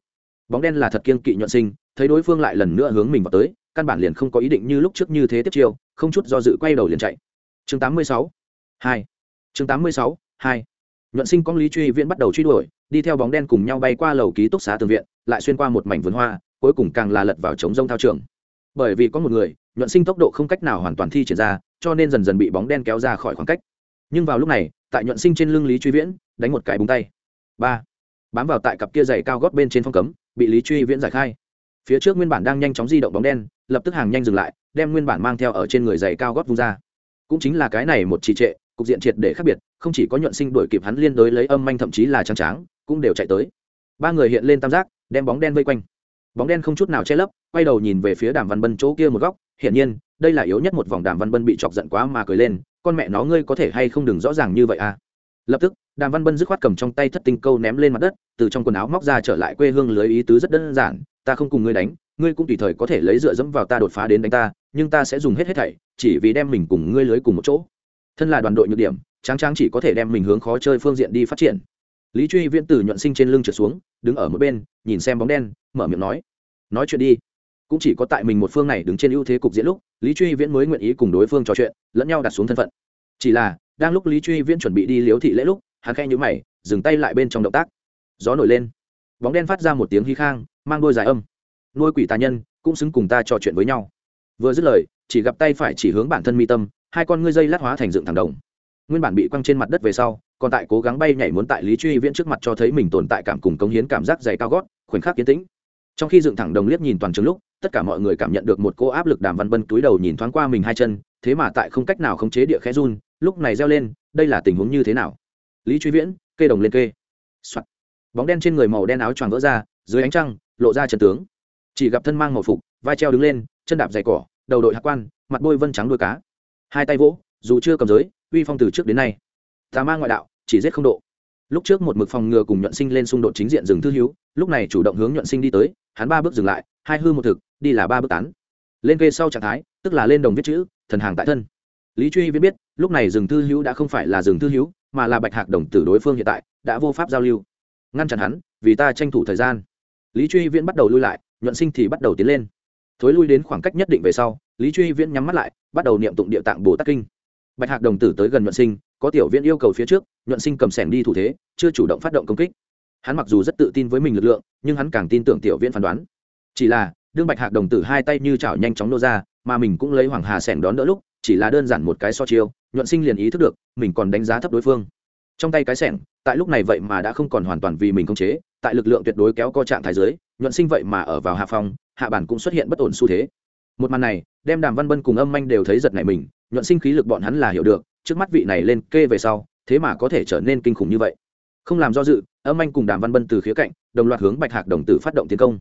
Bóng đen là thật kiên kỵ nhuận sinh, thấy đối phương lại lần nữa hướng mình vào tới căn bản liền không có ý định như lúc trước như thế tiếp chiêu không chút do dự quay đầu liền chạy. Chương 86. 2, chương 86. 2, nhuận sinh con lý truy viễn bắt đầu truy đuổi đi theo bóng đen cùng nhau bay qua lầu ký túc xá tường viện lại xuyên qua một mảnh vườn hoa cuối cùng càng là lật vào trống rông thao trường. Bởi vì có một người nhuận sinh tốc độ không cách nào hoàn toàn thi triển ra cho nên dần dần bị bóng đen kéo ra khỏi khoảng cách. Nhưng vào lúc này tại nhuận sinh trên lưng lý truy viễn đánh một cái búng tay. Ba. Bám vào tại cặp kia giày cao gót bên trên phong cấm bị lý truy viễn giải khai. Phía trước nguyên bản đang nhanh chóng di động bóng đen lập tức hàng nhanh dừng lại, đem nguyên bản mang theo ở trên người giày cao gót vung ra. Cũng chính là cái này một trì trệ, cục diện triệt để khác biệt, không chỉ có nhuận sinh đuổi kịp hắn liên đối lấy âm manh thậm chí là trắng tráng, cũng đều chạy tới. Ba người hiện lên tam giác, đem bóng đen vây quanh. Bóng đen không chút nào che lấp, quay đầu nhìn về phía đàm văn bân chỗ kia một góc, hiển nhiên, đây là yếu nhất một vòng đàm văn bân bị chọc giận quá mà cười lên, con mẹ nó, ngươi có thể hay không đừng rõ ràng như vậy à? Lập tức, đàm văn bân dứt khoát cầm trong tay thất tinh câu ném lên mặt đất, từ trong quần áo móc ra trở lại quê hương lưới ý tứ rất đơn giản, ta không cùng ngươi đánh ngươi cũng tùy thời có thể lấy dựa dẫm vào ta đột phá đến đánh ta, nhưng ta sẽ dùng hết hết thảy, chỉ vì đem mình cùng ngươi lưới cùng một chỗ. Thân là đoàn đội nhược điểm, tráng tráng chỉ có thể đem mình hướng khó chơi phương diện đi phát triển. Lý truy viễn từ nhuận sinh trên lưng trượt xuống, đứng ở một bên, nhìn xem bóng đen, mở miệng nói nói chuyện đi. Cũng chỉ có tại mình một phương này đứng trên ưu thế cục diễn lúc, lý truy viễn mới nguyện ý cùng đối phương trò chuyện, lẫn nhau đặt xuống thân phận. Chỉ là, đang lúc lý truy viễn chuẩn bị đi liếu thị lễ lúc, hắn khe nhữ mày, dừng tay lại bên trong động tác. Gió nổi lên. Bóng đen phát ra một tiếng hí khang, mang đôi dài âm nuôi quỷ tà nhân, cũng xứng cùng ta trò chuyện với nhau. Vừa dứt lời, chỉ gặp tay phải chỉ hướng bản thân mi tâm, hai con ngươi dây lát hóa thành dựng thẳng đồng. Nguyên bản bị quăng trên mặt đất về sau, còn tại cố gắng bay nhảy muốn tại lý truy viễn trước mặt cho thấy mình tồn tại cảm cùng cống hiến cảm giác dày cao gót, khoảnh khắc kiến tĩnh. Trong khi dựng thẳng đồng liếc nhìn toàn trường lúc, tất cả mọi người cảm nhận được một cô áp lực đàm văn bân túi đầu nhìn thoáng qua mình hai chân, thế mà tại không cách nào khống chế địa khẽ run, lúc này reo lên, đây là tình huống như thế nào? Lý truy viễn, kê đồng lên kê、Soạn. bóng đen trên người màu đen áo choàng vỡ ra, dưới ánh trăng, lộ ra trần tướng chỉ gặp thân mang màu phục, vai treo đứng lên, chân đạp dày cỏ, đầu đội hạ quan, mặt bôi vân trắng đuôi cá. Hai tay vỗ, dù chưa cầm giới, uy phong từ trước đến nay. Tà ma ngoại đạo, chỉ giết không độ. Lúc trước một mực phòng ngừa cùng nhuận sinh lên xung đột chính diện rừng thư hiếu, lúc này chủ động hướng nhuận sinh đi tới, hắn ba bước dừng lại, hai hư một thực, đi là ba bước tán. Lên kê sau trạng thái, tức là lên đồng viết chữ, thần hàng tại thân. Lý truy viết biết, lúc này rừng thư hữu đã không phải là rừng thư hữu mà là bạch hạc đồng tử đối phương hiện tại, đã vô pháp giao lưu. Ngăn chặn hắn, vì ta tranh thủ thời gian. Lý truy viễn bắt đầu lui lại nhuận sinh thì bắt đầu tiến lên. Thối lui đến khoảng cách nhất định về sau, lý truy viễn nhắm mắt lại, bắt đầu niệm tụng địa tạng bồ tát kinh. Bạch hạc đồng tử tới gần nhuận sinh, có tiểu viễn yêu cầu phía trước, nhuận sinh cầm sẻng đi thủ thế, chưa chủ động phát động công kích. Hắn mặc dù rất tự tin với mình lực lượng, nhưng hắn càng tin tưởng tiểu viễn phán đoán. Chỉ là, đương bạch hạc đồng tử hai tay như chảo nhanh chóng nô ra, mà mình cũng lấy hoàng hà sẻng đón đỡ lúc, chỉ là đơn giản một cái so chiêu, nhuận sinh liền ý thức được, mình còn đánh giá thấp đối phương. Trong tay cái sẻng, tại lúc này vậy mà đã không còn hoàn toàn vì mình khống chế, tại lực lượng tuyệt đối kéo co trạng thái giới nhuận sinh vậy mà ở vào hạ phòng hạ bản cũng xuất hiện bất ổn xu thế. Một màn này, đem đàm văn bân cùng âm manh đều thấy giật này mình, nhuận sinh khí lực bọn hắn là hiểu được, trước mắt vị này lên kê về sau, thế mà có thể trở nên kinh khủng như vậy. Không làm do dự, âm anh cùng đàm văn bân từ khía cạnh, đồng loạt hướng bạch hạc đồng tử phát động tiến công.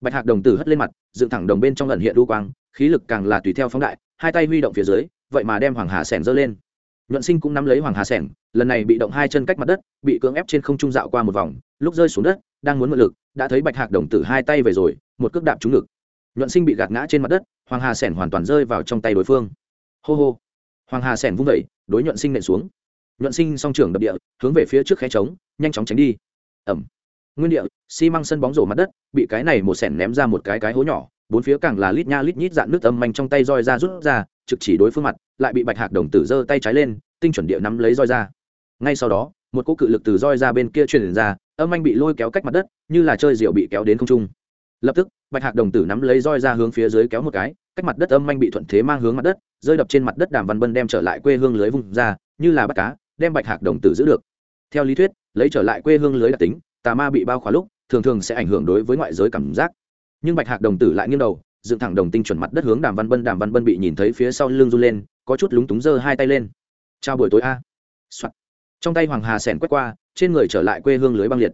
Bạch hạc đồng tử hất lên mặt, dựng thẳng đồng bên trong lần hiện đu quang, khí lực càng là tùy theo phóng đại, hai tay huy động phía dưới, vậy mà đem hoàng hà sẻng dơ lên. Nhuận sinh cũng nắm lấy hoàng hà sẻng, lần này bị động hai chân cách mặt đất, bị cưỡng ép trên không trung dạo qua một vòng, lúc rơi xuống đất đang muốn mượn lực, đã thấy bạch hạc đồng tử hai tay về rồi, một cước đạp trúng ngực. Nhuận sinh bị gạt ngã trên mặt đất, hoàng hà sẻn hoàn toàn rơi vào trong tay đối phương. Hô hô. Hoàng hà sẻn vung vẩy đối nhuận sinh nện xuống. Nhuận sinh song trưởng đập địa, hướng về phía trước khe trống, nhanh chóng tránh đi. Ẩm nguyên địa, xi、si、măng sân bóng rổ mặt đất, bị cái này một sẻn ném ra một cái cái hố nhỏ, bốn phía càng là lít nha lít nhít dạn nước âm manh trong tay roi ra rút ra, trực chỉ đối phương mặt, lại bị bạch hạc đồng tử giơ tay trái lên, tinh chuẩn địa nắm lấy roi ra. Ngay sau đó, một cỗ cự lực từ roi ra bên kia truyền ra âm anh bị lôi kéo cách mặt đất, như là chơi rượu bị kéo đến không trung. Lập tức, bạch hạc đồng tử nắm lấy roi ra hướng phía dưới kéo một cái, cách mặt đất âm anh bị thuận thế mang hướng mặt đất, rơi đập trên mặt đất đàm văn bân đem trở lại quê hương lưới vùng ra, như là bắt cá, đem bạch hạc đồng tử giữ được. Theo lý thuyết, lấy trở lại quê hương lưới đặc tính, tà ma bị bao khóa lúc, thường thường sẽ ảnh hưởng đối với ngoại giới cảm giác. Nhưng bạch hạc đồng tử lại nghiêng đầu, dựng thẳng đồng tinh chuẩn mặt đất hướng đàm văn bân, đàm văn bân bị nhìn thấy phía sau lưng run lên, có chút lúng túng giơ hai tay lên. Chào buổi tối a. trong tay hoàng hà sẻn quét qua trên người trở lại quê hương lưới băng liệt.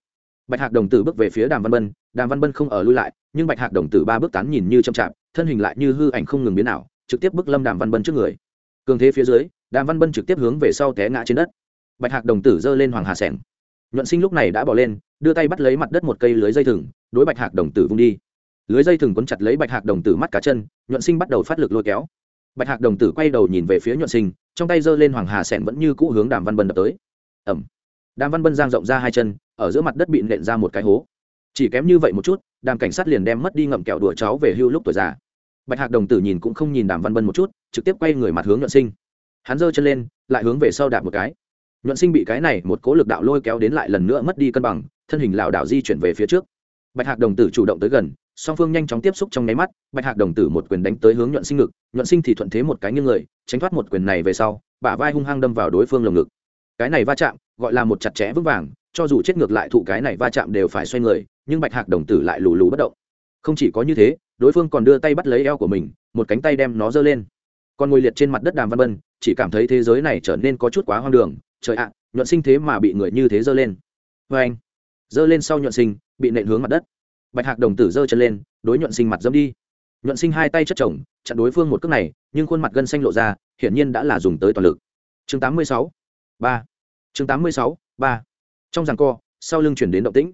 Bạch hạc đồng tử bước về phía đàm văn bân, đàm văn bân không ở lui lại, nhưng bạch hạc đồng tử ba bước tán nhìn như chậm chạp, thân hình lại như hư ảnh không ngừng biến nào trực tiếp bước lâm đàm văn bân trước người. Cường thế phía dưới, đàm văn bân trực tiếp hướng về sau té ngã trên đất. Bạch hạc đồng tử giơ lên hoàng hà sẻng. Nhuận sinh lúc này đã bỏ lên, đưa tay bắt lấy mặt đất một cây lưới dây thừng, đối bạch hạc đồng tử vung đi. Lưới dây thừng quấn chặt lấy bạch hạc đồng tử mắt cá chân, nhuận sinh bắt đầu phát lực lôi kéo. Bạch hạc đồng tử quay đầu nhìn về phía nhuận sinh, trong tay giơ lên hoàng hà sẻn vẫn như cũ hướng đàm văn bân đập tới. Ẩm đàm văn bân giang rộng ra hai chân, ở giữa mặt đất bị nện ra một cái hố. Chỉ kém như vậy một chút, đàm cảnh sát liền đem mất đi ngậm kẹo đùa cháu về hưu lúc tuổi già. Bạch hạc đồng tử nhìn cũng không nhìn đàm văn bân một chút, trực tiếp quay người mặt hướng nhuận sinh. Hắn giơ chân lên, lại hướng về sau đạp một cái. Nhuận sinh bị cái này một cố lực đạo lôi kéo đến lại lần nữa mất đi cân bằng, thân hình lảo đảo di chuyển về phía trước. Bạch hạc đồng tử chủ động tới gần, song phương nhanh chóng tiếp xúc trong nháy mắt, bạch hạc đồng tử một quyền đánh tới hướng nhuận sinh ngực, nhuận sinh thì thuận thế một cái như người, tránh thoát một quyền này về sau, bả vai hung hăng đâm vào đối phương lồng ngực cái này va chạm gọi là một chặt chẽ vững vàng, cho dù chết ngược lại thụ cái này va chạm đều phải xoay người, nhưng bạch hạc đồng tử lại lù lù bất động. Không chỉ có như thế, đối phương còn đưa tay bắt lấy eo của mình, một cánh tay đem nó giơ lên. Còn ngồi liệt trên mặt đất đàm văn bân, chỉ cảm thấy thế giới này trở nên có chút quá hoang đường, trời ạ, nhuận sinh thế mà bị người như thế giơ lên. Vê anh, giơ lên sau nhuận sinh, bị nện hướng mặt đất. Bạch hạc đồng tử giơ chân lên, đối nhuận sinh mặt dẫm đi. Nhuận sinh hai tay chất chồng, chặn đối phương một cước này, nhưng khuôn mặt gân xanh lộ ra, hiển nhiên đã là dùng tới toàn lực. Chương tám mươi sáu ba chương tám mươi sáu, ba trong giằng co, sau lưng chuyển đến động tĩnh.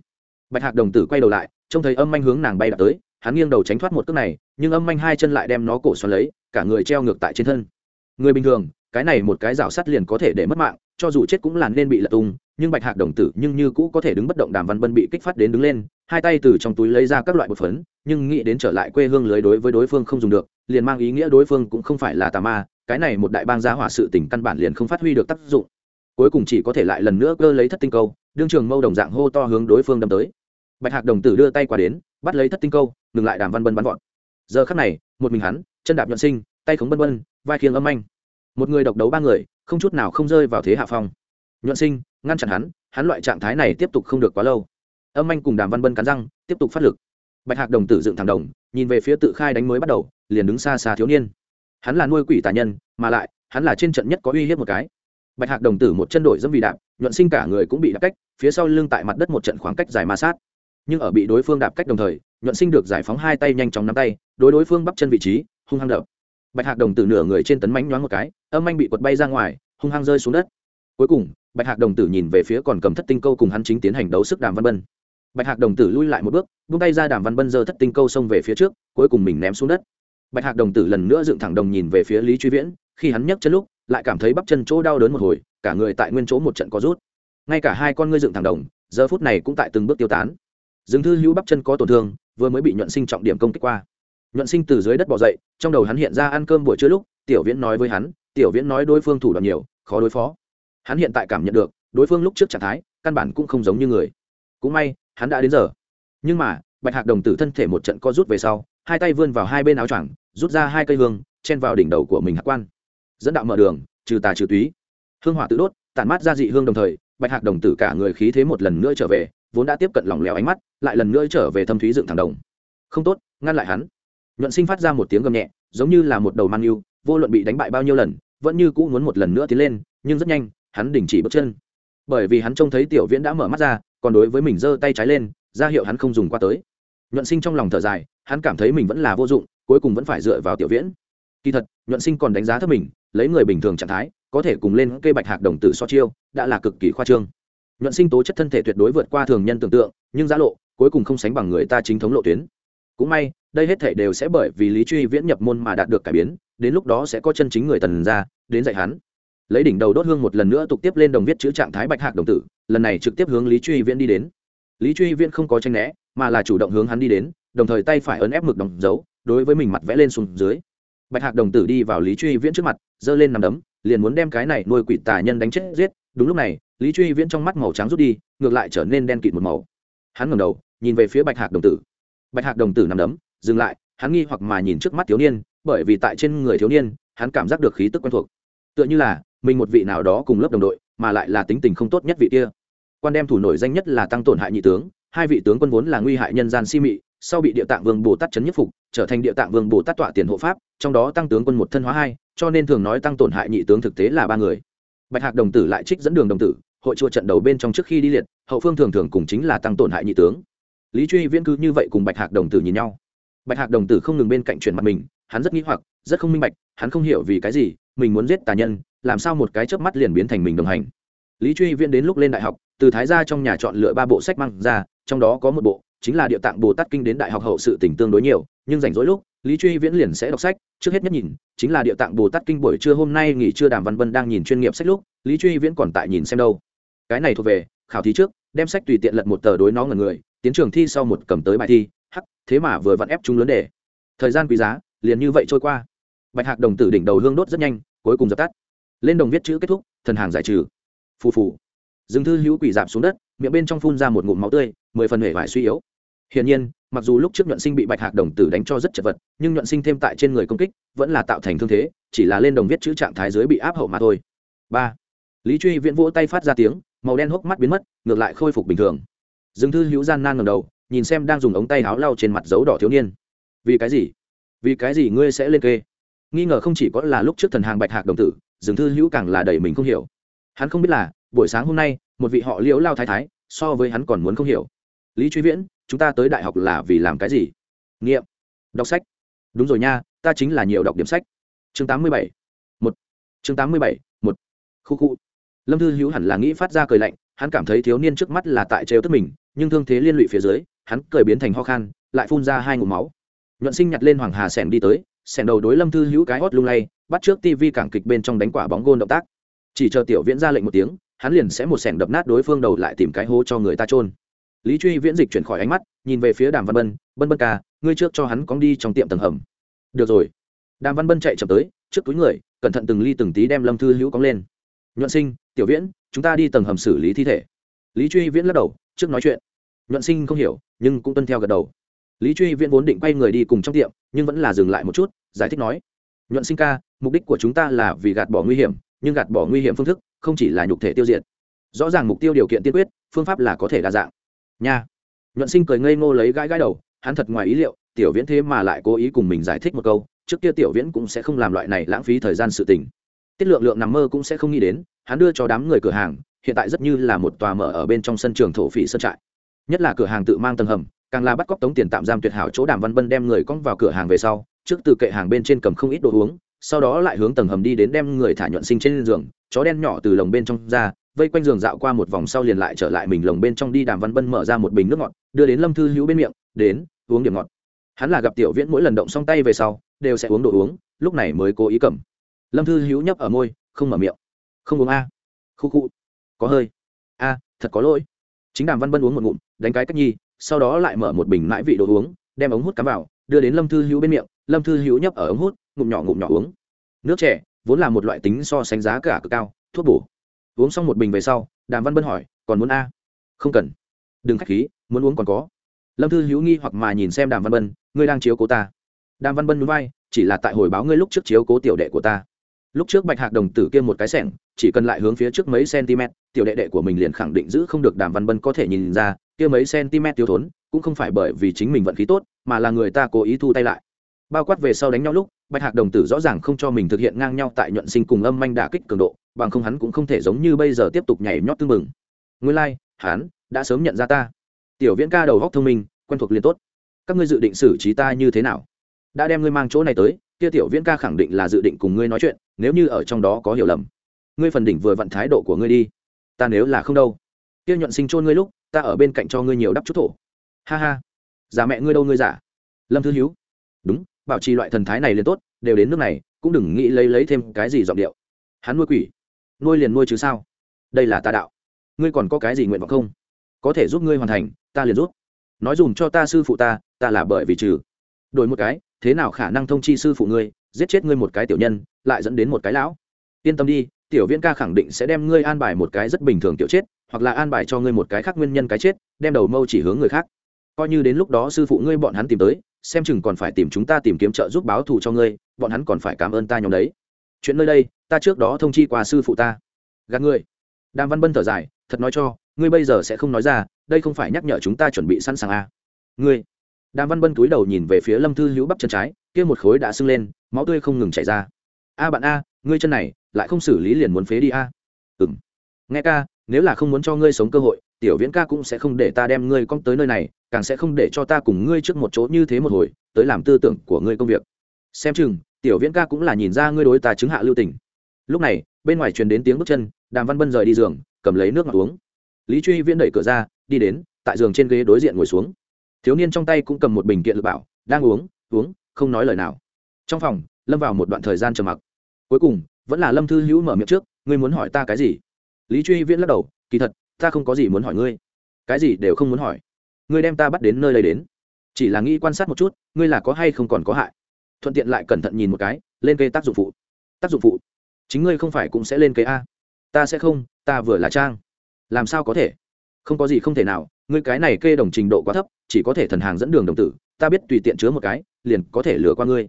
Bạch hạc đồng tử quay đầu lại, trông thấy âm manh hướng nàng bay đã tới, hắn nghiêng đầu tránh thoát một cước này, nhưng âm manh hai chân lại đem nó cổ xoắn lấy, cả người treo ngược tại trên thân. Người bình thường, cái này một cái rào sắt liền có thể để mất mạng, cho dù chết cũng là nên bị lật tung, nhưng bạch hạc đồng tử nhưng như cũ có thể đứng bất động đàm văn bân bị kích phát đến đứng lên, hai tay từ trong túi lấy ra các loại bột phấn, nhưng nghĩ đến trở lại quê hương lưới đối với đối phương không dùng được, liền mang ý nghĩa đối phương cũng không phải là tà ma, cái này một đại bang giá hỏa sự tình căn bản liền không phát huy được tác dụng cuối cùng chỉ có thể lại lần nữa cơ lấy thất tinh câu, đương trường mâu đồng dạng hô to hướng đối phương đâm tới. Bạch hạc đồng tử đưa tay qua đến, bắt lấy thất tinh câu, ngừng lại đàm văn bân bắn vọn. giờ khắc này, một mình hắn, chân đạp nhuận sinh, tay khống bân bân, vai khiêng âm anh. Một người độc đấu ba người, không chút nào không rơi vào thế hạ phong. Nhuận sinh, ngăn chặn hắn hắn loại trạng thái này tiếp tục không được quá lâu. Âm anh cùng đàm văn bân cắn răng, tiếp tục phát lực. Bạch hạc đồng tử dựng thẳng đồng, nhìn về phía tự khai đánh mới bắt đầu, liền đứng xa xa thiếu niên. Hắn là nuôi quỷ tà nhân, mà lại, hắn là trên trận nhất có uy hiếp một cái bạch hạc đồng tử một chân đổi dâm vì đạp, nhuận sinh cả người cũng bị đạp cách, phía sau lưng tại mặt đất một trận khoảng cách dài ma sát. Nhưng ở bị đối phương đạp cách đồng thời, nhuận sinh được giải phóng hai tay nhanh chóng nắm tay, đối đối phương bắp chân vị trí, hung hăng đập. Bạch hạc đồng tử nửa người trên tấn mánh nhoáng một cái, âm anh bị quật bay ra ngoài, hung hăng rơi xuống đất. Cuối cùng, bạch hạc đồng tử nhìn về phía còn cầm thất tinh câu cùng hắn chính tiến hành đấu sức đàm văn bân. Bạch hạc đồng tử lui lại một bước, buông tay ra đàm văn bân giơ thất tinh câu xông về phía trước, cuối cùng mình ném xuống đất. Bạch hạc đồng tử lần nữa dựng thẳng đồng nhìn về phía lý truy viễn, khi hắn nhấc chân lúc lại cảm thấy bắp chân chỗ đau đớn một hồi, cả người tại nguyên chỗ một trận có rút. Ngay cả hai con ngươi dựng thẳng đồng, giờ phút này cũng tại từng bước tiêu tán. Dương thư hữu bắp chân có tổn thương, vừa mới bị nhuận sinh trọng điểm công kích qua. Nhuận sinh từ dưới đất bỏ dậy, trong đầu hắn hiện ra ăn cơm buổi trưa lúc, tiểu viễn nói với hắn, tiểu viễn nói đối phương thủ đoạn nhiều, khó đối phó. Hắn hiện tại cảm nhận được, đối phương lúc trước trạng thái, căn bản cũng không giống như người. Cũng may, hắn đã đến giờ. Nhưng mà, bạch hạc đồng tử thân thể một trận co rút về sau, hai tay vươn vào hai bên áo choàng, rút ra hai cây hương, chen vào đỉnh đầu của mình hạ quan dẫn đạo mở đường, trừ tà trừ túy. Hương hỏa tự đốt, tản mát ra dị hương đồng thời, bạch hạc đồng tử cả người khí thế một lần nữa trở về, vốn đã tiếp cận lỏng lẻo ánh mắt, lại lần nữa trở về thâm thúy dựng thẳng đồng. Không tốt, ngăn lại hắn. Nhuận sinh phát ra một tiếng gầm nhẹ, giống như là một đầu man yêu, vô luận bị đánh bại bao nhiêu lần, vẫn như cũ muốn một lần nữa tiến lên, nhưng rất nhanh, hắn đình chỉ bước chân. Bởi vì hắn trông thấy tiểu viễn đã mở mắt ra, còn đối với mình giơ tay trái lên, ra hiệu hắn không dùng qua tới. Nhuận sinh trong lòng thở dài, hắn cảm thấy mình vẫn là vô dụng, cuối cùng vẫn phải dựa vào tiểu viễn. Kỳ thật, nhuận sinh còn đánh giá thấp mình lấy người bình thường trạng thái, có thể cùng lên cây bạch hạc đồng tử so chiêu, đã là cực kỳ khoa trương. Nhuận sinh tố chất thân thể tuyệt đối vượt qua thường nhân tưởng tượng, nhưng giá lộ, cuối cùng không sánh bằng người ta chính thống lộ tuyến. Cũng may, đây hết thể đều sẽ bởi vì lý truy viễn nhập môn mà đạt được cải biến, đến lúc đó sẽ có chân chính người tần ra, đến dạy hắn. Lấy đỉnh đầu đốt hương một lần nữa tục tiếp lên đồng viết chữ trạng thái bạch hạc đồng tử, lần này trực tiếp hướng lý truy viễn đi đến. Lý truy viễn không có tranh né, mà là chủ động hướng hắn đi đến, đồng thời tay phải ấn ép mực đồng dấu, đối với mình mặt vẽ lên xuống dưới. Bạch hạc đồng tử đi vào lý truy viễn trước mặt giơ lên nằm đấm, liền muốn đem cái này nuôi quỷ tà nhân đánh chết giết. Đúng lúc này, lý truy viễn trong mắt màu trắng rút đi, ngược lại trở nên đen kịt một màu. Hắn ngầm đầu, nhìn về phía bạch hạc đồng tử. Bạch hạc đồng tử nằm đấm, dừng lại, hắn nghi hoặc mà nhìn trước mắt thiếu niên, bởi vì tại trên người thiếu niên, hắn cảm giác được khí tức quen thuộc. Tựa như là mình một vị nào đó cùng lớp đồng đội, mà lại là tính tình không tốt nhất vị kia. Quan đem thủ nổi danh nhất là tăng tổn hại nhị tướng, hai vị tướng quân vốn là nguy hại nhân gian si mị sau bị địa tạng vương bồ tát chấn nhất phục, trở thành địa tạng vương bồ tát tọa tiền hộ pháp, trong đó tăng tướng quân một thân hóa hai, cho nên thường nói tăng tổn hại nhị tướng thực tế là ba người. Bạch hạc đồng tử lại trích dẫn đường đồng tử, hội chùa trận đầu bên trong trước khi đi liệt, hậu phương thường thường cùng chính là tăng tổn hại nhị tướng. Lý truy viễn cứ như vậy cùng bạch hạc đồng tử nhìn nhau. Bạch hạc đồng tử không ngừng bên cạnh chuyển mặt mình, hắn rất nghĩ hoặc, rất không minh bạch, hắn không hiểu vì cái gì, mình muốn giết tà nhân, làm sao một cái chớp mắt liền biến thành mình đồng hành. Lý truy viễn đến lúc lên đại học, từ thái gia trong nhà chọn lựa ba bộ sách mang ra, trong đó có một bộ chính là địa tạng bồ tát kinh đến đại học hậu sự tỉnh tương đối nhiều, nhưng rảnh rỗi lúc, lý truy viễn liền sẽ đọc sách. Trước hết nhất nhìn, chính là địa tạng bồ tát kinh buổi trưa hôm nay nghỉ trưa đàm văn vân đang nhìn chuyên nghiệp sách lúc, lý truy viễn còn tại nhìn xem đâu. Cái này thuộc về, khảo thí trước, đem sách tùy tiện lật một tờ đối nó ngần người, tiến trường thi sau một cầm tới bài thi, hắc, thế mà vừa vặn ép chúng lớn đề. Thời gian quý giá, liền như vậy trôi qua. Bạch hạc đồng tử đỉnh đầu hương đốt rất nhanh, cuối cùng dập tắt. Lên đồng viết chữ kết thúc, thần hàng giải trừ. Phù phù. Dương thư hữu quỷ giảm xuống đất, miệng bên trong phun ra một ngụm máu tươi, mười phần hể vải suy yếu hiển nhiên, mặc dù lúc trước nhuận sinh bị bạch hạc đồng tử đánh cho rất chật vật, nhưng nhuận sinh thêm tại trên người công kích vẫn là tạo thành thương thế, chỉ là lên đồng viết chữ trạng thái dưới bị áp hậu mà thôi. Ba. Lý truy viễn vỗ tay phát ra tiếng, màu đen hốc mắt biến mất, ngược lại khôi phục bình thường. Dương thư hữu gian nan ngẩng đầu, nhìn xem đang dùng ống tay áo lau trên mặt dấu đỏ thiếu niên. Vì cái gì? Vì cái gì ngươi sẽ lên kê? Nghi ngờ không chỉ có là lúc trước thần hàng bạch hạc đồng tử, dương thư hữu càng là đẩy mình không hiểu. Hắn không biết là, buổi sáng hôm nay, một vị họ liễu lao thái thái, so với hắn còn muốn không hiểu. Lý truy viễn chúng ta tới đại học là vì làm cái gì? Nghiệm. Đọc sách. Đúng rồi nha, ta chính là nhiều đọc điểm sách. Chương tám mươi bảy. Một. Chương tám mươi bảy, một. Khu khu. Lâm thư hữu hẳn là nghĩ phát ra cười lạnh, hắn cảm thấy thiếu niên trước mắt là tại trêu tức mình, nhưng thương thế liên lụy phía dưới, hắn cười biến thành ho khan, lại phun ra hai ngụm máu. Nhuận sinh nhặt lên hoàng hà sẻng đi tới sẻng đầu đối lâm thư hữu cái hót lung lay, bắt trước tivi cảng kịch bên trong đánh quả bóng gôn động tác. Chỉ chờ tiểu viễn ra lệnh một tiếng, hắn liền sẽ một sẻng đập nát đối phương đầu lại tìm cái hố cho người ta trôn lý truy viễn dịch chuyển khỏi ánh mắt, nhìn về phía đàm văn bân bân bân ca, ngươi trước cho hắn cóng đi trong tiệm tầng hầm. Được rồi. Đàm văn bân chạy chậm tới, trước túi người, cẩn thận từng ly từng tí đem lâm thư hữu cóng lên. Nhuận sinh, tiểu viễn, chúng ta đi tầng hầm xử lý thi thể. Lý truy viễn lắc đầu, trước nói chuyện. Nhuận sinh không hiểu, nhưng cũng tuân theo gật đầu. Lý truy viễn vốn định quay người đi cùng trong tiệm, nhưng vẫn là dừng lại một chút, giải thích nói, nhuận sinh ca, mục đích của chúng ta là vì gạt bỏ nguy hiểm, nhưng gạt bỏ nguy hiểm phương thức không chỉ là nhục thể tiêu diệt. Rõ ràng mục tiêu điều kiện tiên quyết, phương pháp là có thể đa dạng nha. Nhuận sinh cười ngây ngô lấy gãi gãi đầu, hắn thật ngoài ý liệu, tiểu viễn thế mà lại cố ý cùng mình giải thích một câu, trước kia tiểu viễn cũng sẽ không làm loại này lãng phí thời gian sự tình. Tiết lượng lượng nằm mơ cũng sẽ không nghĩ đến, hắn đưa cho đám người cửa hàng, hiện tại rất như là một tòa mở ở bên trong sân trường thổ phỉ sân trại. Nhất là cửa hàng tự mang tầng hầm, càng là bắt cóc tống tiền tạm giam tuyệt hảo chỗ đàm văn bân đem người cong vào cửa hàng về sau, trước từ kệ hàng bên trên cầm không ít đồ uống, sau đó lại hướng tầng hầm đi đến đem người thả nhuận sinh trên giường, chó đen nhỏ từ lồng bên trong ra vây quanh giường dạo qua một vòng sau liền lại trở lại mình lồng bên trong đi đàm văn bân mở ra một bình nước ngọt, đưa đến lâm thư hữu bên miệng, đến, uống điểm ngọt. Hắn là gặp tiểu viễn mỗi lần động xong tay về sau, đều sẽ uống đồ uống, lúc này mới cố ý cầm. Lâm thư hữu nhấp ở môi, không mở miệng. Không uống a. Khu khu. Có hơi. A, thật có lỗi. Chính đàm văn bân uống một ngụm, đánh cái cách nhi, sau đó lại mở một bình mãi vị đồ uống, đem ống hút cắm vào, đưa đến lâm thư hữu bên miệng. Lâm thư hữu nhấp ở ống hút, ngụm nhỏ ngụm nhỏ uống. Nước trẻ, vốn là một loại tính so sánh giá cả cực cao, thuốc bổ uống xong một bình về sau, đàm văn bân hỏi, còn muốn a? Không cần. Đừng k h á c h khí, muốn uống còn có. Lâm thư hữu nghi hoặc mà nhìn xem đàm văn bân, ngươi đang chiếu cố ta. Đàm văn bân núi vai, chỉ là tại hồi báo ngươi lúc trước chiếu cố tiểu đệ của ta. Lúc trước bạch hạc đồng tử kia một cái sẻng, chỉ cần lại hướng phía trước mấy cm, tiểu đệ đệ của mình liền khẳng định giữ không được đàm văn bân có thể nhìn ra, kia mấy cm tiêu thốn, cũng không phải bởi vì chính mình vận khí tốt, mà là người ta cố ý thu tay lại. Bao quát về sau đánh nhau lúc bạch hạc đồng tử rõ ràng không cho mình thực hiện ngang nhau tại nhuận sinh cùng âm manh đả kích cường độ bằng không hắn cũng không thể giống như bây giờ tiếp tục nhảy nhót tư mừng nguyên lai、like, hắn đã sớm nhận ra ta. Tiểu viễn ca đầu góc thông minh quen thuộc liền tốt. Các ngươi dự định xử trí ta như thế nào? Đã đem ngươi mang chỗ này tới kia tiểu viễn ca khẳng định là dự định cùng ngươi nói chuyện nếu như ở trong đó có hiểu lầm. Ngươi phần đỉnh vừa vặn thái độ của ngươi đi. Ta nếu là không đâu. Kia nhuận sinh trôn ngươi lúc ta ở bên cạnh cho ngươi nhiều đắp chút thổ. Ha ha. Giả mẹ ngươi đâu ngươi giả lâm thư hiếu. Đúng bảo trì loại thần thái này liền tốt, đều đến nước này, cũng đừng nghĩ lấy lấy thêm cái gì giọng điệu. Hắn nuôi quỷ, nuôi liền nuôi chứ sao? Đây là ta đạo. Ngươi còn có cái gì nguyện vọng không? Có thể giúp ngươi hoàn thành, ta liền giúp. Nói dùm cho ta sư phụ ta ta là bởi vì trừ. Đổi một cái, thế nào khả năng thông chi sư phụ ngươi, giết chết ngươi một cái tiểu nhân, lại dẫn đến một cái lão? Yên tâm đi, tiểu viễn ca khẳng định sẽ đem ngươi an bài một cái rất bình thường tiểu chết, hoặc là an bài cho ngươi một cái khác nguyên nhân cái chết, đem đầu mâu chỉ hướng người khác. Coi như đến lúc đó sư phụ ngươi bọn hắn tìm tới xem chừng còn phải tìm chúng ta tìm kiếm trợ giúp báo thù cho ngươi, bọn hắn còn phải cảm ơn ta nhóm đấy. Chuyện nơi đây, ta trước đó thông chi qua sư phụ ta. Gạt ngươi. Đàm văn bân thở dài, thật nói cho, ngươi bây giờ sẽ không nói ra, đây không phải nhắc nhở chúng ta chuẩn bị sẵn sàng à. ngươi. Đàm văn bân cúi đầu nhìn về phía lâm thư hữu bắp chân trái, kia một khối đã sưng lên, máu tươi không ngừng chảy ra. A bạn a, ngươi chân này, lại không xử lý liền muốn phế đi a? Ừ m nghe ca, nếu là không muốn cho ngươi sống cơ hội tiểu viễn ca cũng sẽ không để ta đem ngươi con tới nơi này, càng sẽ không để cho ta cùng ngươi trước một chỗ như thế một hồi, tới làm tư tưởng của ngươi công việc. Xem chừng, tiểu viễn ca cũng là nhìn ra ngươi đối ta chứng hạ lưu tình. Lúc này, bên ngoài truyền đến tiếng bước chân, đàm văn bân rời đi giường, cầm lấy nước ngọt uống. Lý truy viễn đẩy cửa ra, đi đến, tại giường trên ghế đối diện ngồi xuống. Thiếu niên trong tay cũng cầm một bình kiện lực bảo, đang uống uống, không nói lời nào. Trong phòng, lâm vào một đoạn thời gian trầm mặc. Cuối cùng, vẫn là lâm thư hữu mở miệng trước, ngươi muốn hỏi ta cái gì? Lý truy viễn lắc đầu, kỳ thật ta không có gì muốn hỏi ngươi. Cái gì đều không muốn hỏi. Ngươi đem ta bắt đến nơi đây đến. Chỉ là nghĩ quan sát một chút, ngươi là có hay không còn có hại. Thuận tiện lại cẩn thận nhìn một cái, lên cây tác dụng phụ. Tác dụng phụ? Chính ngươi không phải cũng sẽ lên cây a. Ta sẽ không, ta vừa là trang. Làm sao có thể? Không có gì không thể nào, ngươi cái này kê đồng trình độ quá thấp, chỉ có thể thần hàng dẫn đường đồng tử, ta biết tùy tiện chứa một cái, liền có thể lừa qua ngươi.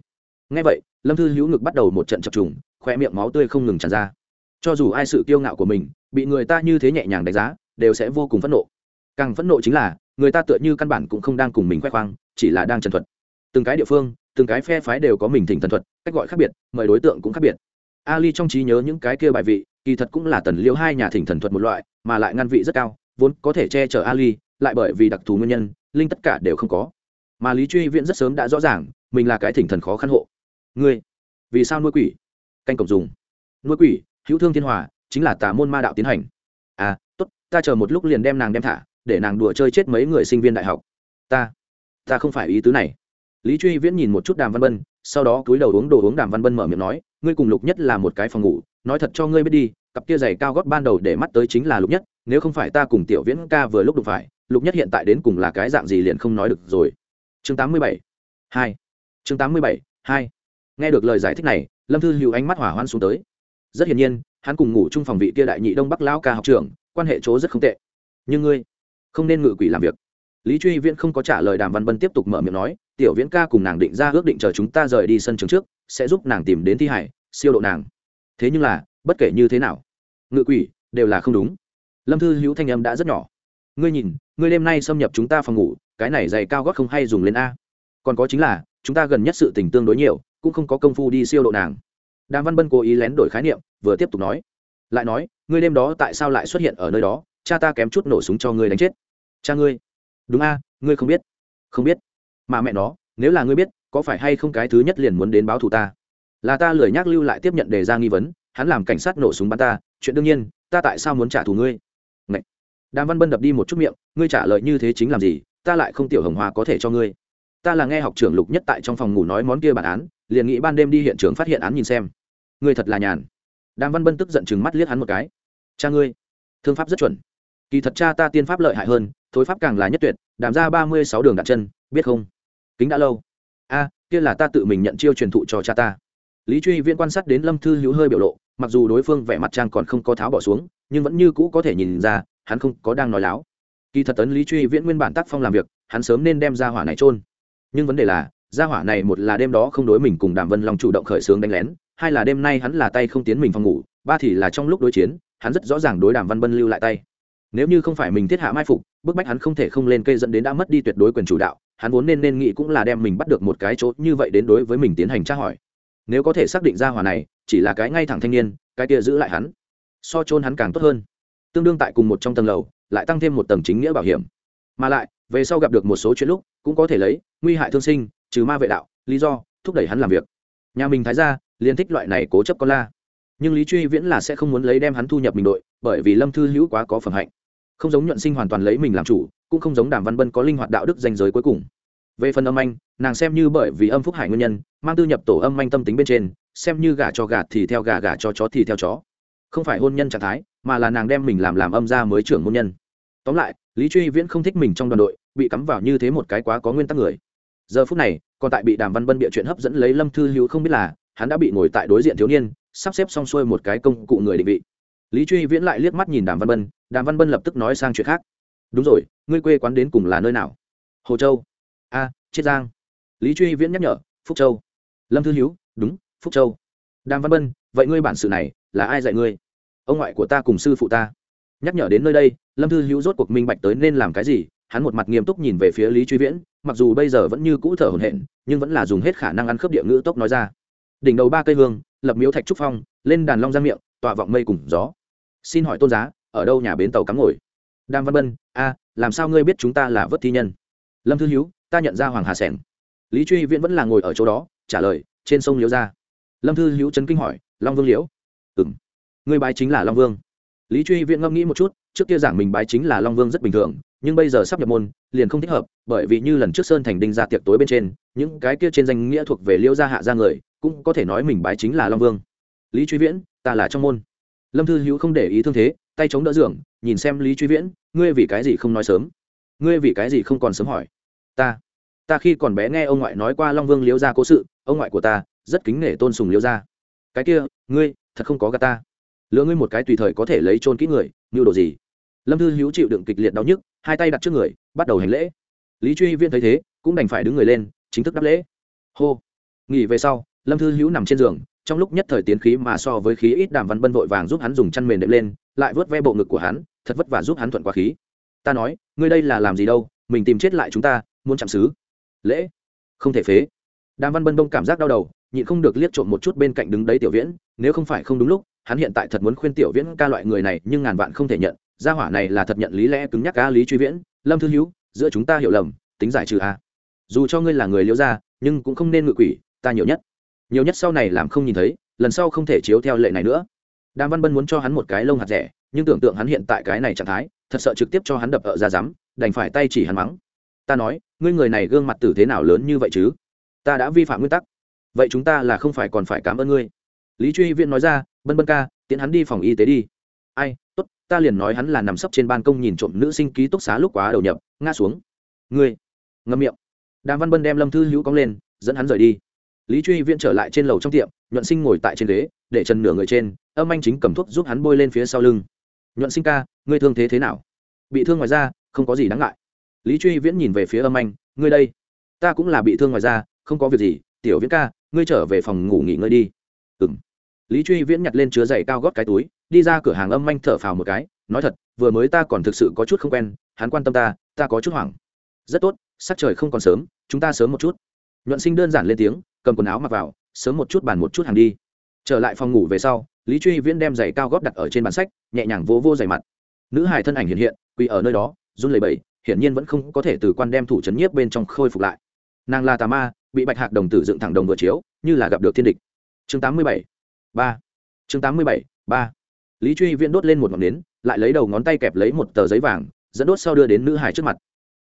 Ngay vậy, lâm thư hữu ngực bắt đầu một trận chập trùng khoe miệng máu tươi không ngừng tràn ra cho dù ai sự kiêu ngạo của mình, bị người ta như thế nhẹ nhàng đánh giá, đều sẽ vô cùng phẫn nộ. Càng phẫn nộ chính là, người ta tựa như căn bản cũng không đang cùng mình khoe khoang, chỉ là đang trần thuật. Từng cái địa phương, từng cái phe phái đều có mình thỉnh thần thuật, cách gọi khác biệt, mời đối tượng cũng khác biệt. Ali trong trí nhớ những cái kia bài vị, kỳ thật cũng là tần liêu hai nhà thỉnh thần thuật một loại, mà lại ngăn vị rất cao, vốn có thể che chở ali, lại bởi vì đặc thù nguyên nhân, linh tất cả đều không có. Mà lý truy viễn rất sớm đã rõ ràng, mình là cái thỉnh thần khó khăn hộ. Ngươi, vì sao nuôi quỷ? Canh cổng dùng. Nuôi quỷ? Hữu thương thiên hòa, chính là tà môn ma đạo tiến hành. À tốt, ta chờ một lúc liền đem nàng đem thả, để nàng đùa chơi chết mấy người sinh viên đại học. Ta ta không phải ý tứ này. Lý truy viễn nhìn một chút đàm văn bân, sau đó cúi đầu uống đồ uống đàm văn bân mở miệng nói, ngươi cùng lục nhất là một cái phòng ngủ, nói thật cho ngươi biết đi, cặp kia giày cao gót ban đầu để mắt tới chính là lục nhất, nếu không phải ta cùng tiểu viễn ca vừa lúc đụng phải, lục nhất hiện tại đến cùng là cái dạng gì liền không nói được rồi. Chương tám mươi bảy, hai, chương tám mươi bảy, hai. Nghe được lời giải thích này, lâm thư hữu ánh mắt hỏa hoan xuống tới rất hiển nhiên, hắn cùng ngủ chung phòng vị kia đại nhị đông bắc lão ca học trưởng, quan hệ chỗ rất không tệ. Nhưng ngươi không nên ngự quỷ làm việc. Lý truy viễn không có trả lời đàm văn bân tiếp tục mở miệng nói, tiểu viễn ca cùng nàng định ra ước định chờ chúng ta rời đi sân trường trước, sẽ giúp nàng tìm đến thi hải siêu độ nàng. Thế nhưng là, bất kể như thế nào, ngự quỷ đều là không đúng. Lâm thư hữu thanh âm đã rất nhỏ. Ngươi nhìn, ngươi đêm nay xâm nhập chúng ta phòng ngủ, cái này dày cao gót không hay dùng lên a. Còn có chính là, chúng ta gần nhất sự tình tương đối nhiều, cũng không có công phu đi siêu độ nàng đàm văn bân cố ý lén đổi khái niệm, vừa tiếp tục nói. Lại nói, ngươi đêm đó tại sao lại xuất hiện ở nơi đó? Cha ta kém chút nổ súng cho ngươi đánh chết. Cha ngươi? Đúng a, ngươi không biết. Không biết. Mà mẹ nó, nếu là ngươi biết, có phải hay không cái thứ nhất liền muốn đến báo thù ta? Là ta lười nhác lưu lại tiếp nhận đề ra nghi vấn, hắn làm cảnh sát nổ súng bắn ta, chuyện đương nhiên, ta tại sao muốn trả thù ngươi? Ngậy. đàm văn bân đập đi một chút miệng, ngươi trả lời như thế chính làm gì? Ta lại không tiểu hồng hoa có thể cho ngươi ta là nghe học trưởng lục nhất tại trong phòng ngủ nói món kia bản án, liền nghĩ ban đêm đi hiện trường phát hiện án nhìn xem. Người thật là nhàn. Đàm văn bân tức giận chừng mắt liếc hắn một cái. Cha ngươi, thương pháp rất chuẩn. Kỳ thật cha ta tiên pháp lợi hại hơn, thối pháp càng là nhất tuyệt, đàm ra ba mươi sáu đường đặt chân, biết không? Kính đã lâu. A, kia là ta tự mình nhận chiêu truyền thụ cho cha ta. Lý truy viễn quan sát đến lâm thư hữu hơi biểu lộ, mặc dù đối phương vẻ mặt trang còn không có tháo bỏ xuống, nhưng vẫn như cũ có thể nhìn ra, hắn không có đang nói láo. Kỳ thật tấn lý truy viễn nguyên bản tác phong làm việc, hắn sớm nên đem ra hỏa này trôn nhưng vấn đề là, gia hỏa này một là đêm đó không đối mình cùng đàm vân long chủ động khởi xướng đánh lén, hai là đêm nay hắn là tay không tiến mình phòng ngủ, ba thì là trong lúc đối chiến, hắn rất rõ ràng đối đàm văn bân lưu lại tay. Nếu như không phải mình thiết hạ mai phục, bức bách hắn không thể không lên cây dẫn đến đã mất đi tuyệt đối quyền chủ đạo, hắn vốn nên nên nghĩ cũng là đem mình bắt được một cái chỗ như vậy đến đối với mình tiến hành tra hỏi. Nếu có thể xác định ra hỏa này chỉ là cái ngay thẳng thanh niên, cái kia giữ lại hắn, so chôn hắn càng tốt hơn. Tương đương tại cùng một trong tầng lầu, lại tăng thêm một tầng chính nghĩa bảo hiểm. Mà lại về sau gặp được một số chuyện lúc, cũng có thể lấy nguy hại thương sinh, trừ ma vệ đạo, lý do, thúc đẩy hắn làm việc. Nhà mình thái ra liền thích loại này cố chấp con la. Nhưng lý truy viễn là sẽ không muốn lấy đem hắn thu nhập mình đội, bởi vì lâm thư hữu quá có phẩm hạnh. Không giống nhuận sinh hoàn toàn lấy mình làm chủ, cũng không giống đàm văn bân có linh hoạt đạo đức danh giới cuối cùng. Về phần âm anh, nàng xem như bởi vì âm phúc hải nguyên nhân, mang tư nhập tổ âm anh tâm tính bên trên, xem như gà cho gà thì theo gà gà cho chó thì theo chó. Không phải hôn nhân trạng thái, mà là nàng đem mình làm làm âm ra mới trưởng hôn nhân tóm lại lý truy viễn không thích mình trong đoàn đội bị cắm vào như thế một cái quá có nguyên tắc người. Giờ phút này còn tại bị đàm văn bân bịa chuyện hấp dẫn lấy lâm thư hữu không biết là hắn đã bị ngồi tại đối diện thiếu niên sắp xếp xong xuôi một cái công cụ người định vị. Lý truy viễn lại liếc mắt nhìn đàm văn bân đàm văn bân lập tức nói sang chuyện khác. Đúng rồi ngươi quê quán đến cùng là nơi nào? Hồ châu. A à, chiết giang. Lý truy viễn nhắc nhở phúc châu. Lâm thư hiếu đúng phúc châu. Đàm văn bân vậy ngươi bản sự này là ai dạy ngươi? Ông ngoại của ta cùng sư phụ ta nhắc nhở đến nơi đây, lâm thư hữu rốt cuộc minh bạch tới nên làm cái gì, hắn một mặt nghiêm túc nhìn về phía lý truy viễn, mặc dù bây giờ vẫn như cũ thở hổn hển, nhưng vẫn là dùng hết khả năng ăn khớp địa ngữ tốc nói ra. Đỉnh đầu ba cây hương, lập miếu thạch trúc phong, lên đàn long giang miệng tọa vọng mây cùng gió. Xin hỏi tôn giá, ở đâu nhà bến tàu cắm ngồi? Đàm văn bân, a, làm sao ngươi biết chúng ta là vớt thi nhân? Lâm thư hữu, ta nhận ra hoàng hà sẻng. Lý truy viễn vẫn là ngồi ở chỗ đó, trả lời, trên sông liễu ra. Lâm thư hữu trấn kinh hỏi, long vương liễu? Ừ m người bái chính là long vương lý truy viễn ngẫm nghĩ một chút, trước kia giảng mình bái chính là long vương rất bình thường, nhưng bây giờ sắp nhập môn, liền không thích hợp, bởi vì như lần trước sơn thành đinh ra tiệc tối bên trên, những cái kia trên danh nghĩa thuộc về Liêu gia hạ gia người, cũng có thể nói mình bái chính là long vương. Lý truy viễn, ta là trong môn. Lâm thư hữu không để ý thương thế, tay chống đỡ giường, nhìn xem lý truy viễn, ngươi vì cái gì không nói sớm? Ngươi vì cái gì không còn sớm hỏi? Ta ta khi còn bé nghe ông ngoại nói qua long vương Liêu gia cố sự, ông ngoại của ta rất kính nể tôn sùng Liêu gia. Cái kia, ngươi, thật không có gà ta lựa ngươi một cái tùy thời có thể lấy trôn kỹ người như đồ gì? Lâm thư hữu chịu đựng kịch liệt đau nhức, hai tay đặt trước người, bắt đầu hành lễ. Lý truy viễn thấy thế, cũng đành phải đứng người lên, chính thức đáp lễ. Hô. Nghỉ về sau, lâm thư hữu nằm trên giường, trong lúc nhất thời tiến khí mà so với khí ít đàm văn bân vội vàng giúp hắn dùng chăn mềm đệm lên, lại vớt ve bộ ngực của hắn, thật vất vả giúp hắn thuận qua khí. Ta nói, ngươi đây là làm gì đâu, mình tìm chết lại chúng ta, muốn chạm xứ. Lễ. Không thể phế. Đàm văn bân bông cảm giác đau đầu, nhịn không được liếc trộm một chút bên cạnh đứng đấy tiểu viễn, nếu không phải không đúng lúc hắn hiện tại thật muốn khuyên tiểu viễn ca loại người này, nhưng ngàn vạn không thể nhận. Gia hỏa này là thật nhận lý lẽ cứng nhắc ca lý truy viễn. Lâm thư hữu, giữa chúng ta hiểu lầm, tính giải trừ a. Dù cho ngươi là người liễu gia, nhưng cũng không nên ngự quỷ, ta nhiều nhất. Nhiều nhất sau này làm không nhìn thấy, lần sau không thể chiếu theo lệ này nữa. Đàm văn bân muốn cho hắn một cái lông hạt rẻ, nhưng tưởng tượng hắn hiện tại cái này trạng thái, thật sợ trực tiếp cho hắn đập ở ra rắm, đành phải tay chỉ hắn mắng. Ta nói, ngươi người này gương mặt tử thế nào lớn như vậy chứ? Ta đã vi phạm nguyên tắc. Vậy chúng ta là không phải còn phải cảm ơn ngươi. Lý truy viễn nói ra bân bân ca, tiễn hắn đi phòng y tế đi. Ai, tốt, ta liền nói hắn là nằm sấp trên ban công nhìn trộm nữ sinh ký túc xá lúc quá đầu nhập, ngã xuống. Ngươi, ngâm miệng. Đàm văn bân đem lâm thư hữu cong lên, dẫn hắn rời đi. Lý truy viễn trở lại trên lầu trong tiệm, nhuận sinh ngồi tại trên ghế, để chân nửa người trên, âm anh chính cầm thuốc giúp hắn bôi lên phía sau lưng. Nhuận sinh ca, ngươi thương thế thế nào? Bị thương ngoài ra không có gì đáng ngại. Lý truy viễn nhìn về phía âm anh, ngươi đây. Ta cũng là bị thương ngoài ra không có việc gì. Tiểu viễn ca, ngươi trở về phòng ngủ nghỉ ngơi đi. Ừ m lý truy viễn nhặt lên chứa giày cao gót cái túi, đi ra cửa hàng âm manh thở phào một cái, nói thật, vừa mới ta còn thực sự có chút không quen, hắn quan tâm ta ta có chút hoảng. Rất tốt, sắc trời không còn sớm, chúng ta sớm một chút. Nhuận sinh đơn giản lên tiếng, cầm quần áo mặc vào, sớm một chút bàn một chút hàng đi. Trở lại phòng ngủ về sau, lý truy viễn đem giày cao gót đặt ở trên bàn sách, nhẹ nhàng vỗ vô giày mặt. Nữ hải thân ảnh hiện hiện, quỳ ở nơi đó, run lầy bẫy hiển nhiên vẫn không có thể từ quan đem thủ trấn nhiếp bên trong khôi phục lại. Nàng là tà ma, bị bạch hạc đồng tử dựng thẳng đồng vừa chiếu, như là gặp được thiên địch. Chương tám mươi bảy ba. Chương tám mươi bảy, ba. Lý truy viễn đốt lên một ngọn nến, lại lấy đầu ngón tay kẹp lấy một tờ giấy vàng, dẫn đốt sau đưa đến nữ hải trước mặt.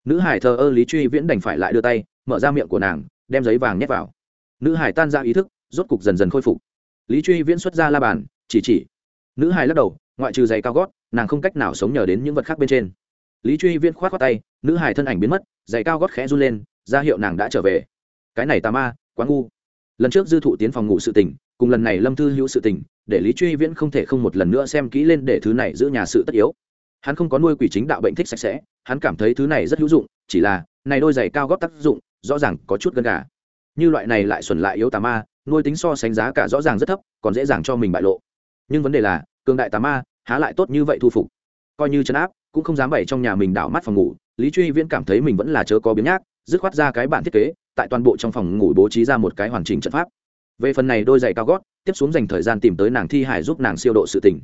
Nữ hải thờ ơ lý truy viễn đành phải lại đưa tay, mở ra miệng của nàng, đem giấy vàng nhét vào. Nữ hải tan ra ý thức, rốt cục dần dần khôi phục. Lý truy viễn xuất ra la bàn, chỉ chỉ. Nữ hải lắc đầu, ngoại trừ giày cao gót, nàng không cách nào sống nhờ đến những vật khác bên trên. Lý truy viễn k h o á t tay, nữ hải thân ảnh biến mất, giày cao gót khẽ run lên, ra hiệu nàng đã trở về. Cái này tà ma, quá ngu. Lần trước dư thụ tiến phòng ngủ sự tình cùng lần này lâm thư hữu sự tình, để lý truy viễn không thể không một lần nữa xem kỹ lên để thứ này giữ nhà sự tất yếu. Hắn không có nuôi quỷ chính đạo bệnh thích sạch sẽ, hắn cảm thấy thứ này rất hữu dụng, chỉ là, này đôi giày cao gót tác dụng, rõ ràng có chút gần gà. Như loại này lại xuẩn lại yếu tà ma, nuôi tính so sánh giá cả rõ ràng rất thấp, còn dễ dàng cho mình bại lộ. Nhưng vấn đề là, cường đại tà ma, há lại tốt như vậy thu phục. Coi như chấn áp, cũng không dám bày trong nhà mình đảo mắt phòng ngủ, lý truy viễn cảm thấy mình vẫn là chớ có biến nhác, dứt khoát ra cái bản thiết kế, tại toàn bộ trong phòng ngủ bố trí ra một cái hoàn chỉnh trận pháp về phần này đôi giày cao gót, tiếp xuống dành thời gian tìm tới nàng thi hải giúp nàng siêu độ sự tình.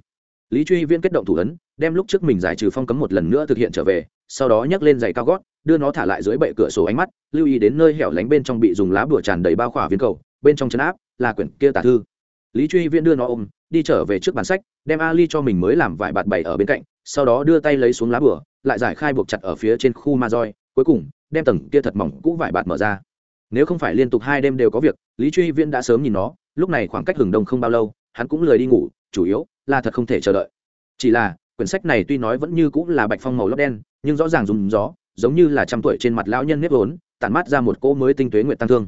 Lý truy viễn kết động thủ ấn, đem lúc trước mình giải trừ phong cấm một lần nữa thực hiện trở về, sau đó nhấc lên giày cao gót, đưa nó thả lại dưới bệ cửa sổ ánh mắt, lưu ý đến nơi hẻo lánh bên trong bị dùng lá bùa tràn đầy bao khỏa viên cầu, bên trong chấn áp, là quyển kia tả thư. Lý truy viễn đưa nó ôm, đi trở về trước bàn sách, đem ali cho mình mới làm vải bạt bày ở bên cạnh, sau đó đưa tay lấy xuống lá bùa, lại giải khai buộc chặt ở phía trên khu ma roi, cuối cùng, đem tầng kia thật mỏng cũ vải bạt mở ra nếu không phải liên tục hai đêm đều có việc, lý truy viễn đã sớm nhìn nó, lúc này khoảng cách hừng đông không bao lâu, hắn cũng lười đi ngủ, chủ yếu là thật không thể chờ đợi. Chỉ là, quyển sách này tuy nói vẫn như cũng là bạch phong màu lót đen, nhưng rõ ràng dùng gió, giống như là trăm tuổi trên mặt lão nhân nếp vốn, tản mát ra một cỗ mới tinh tuế nguyện tăng thương.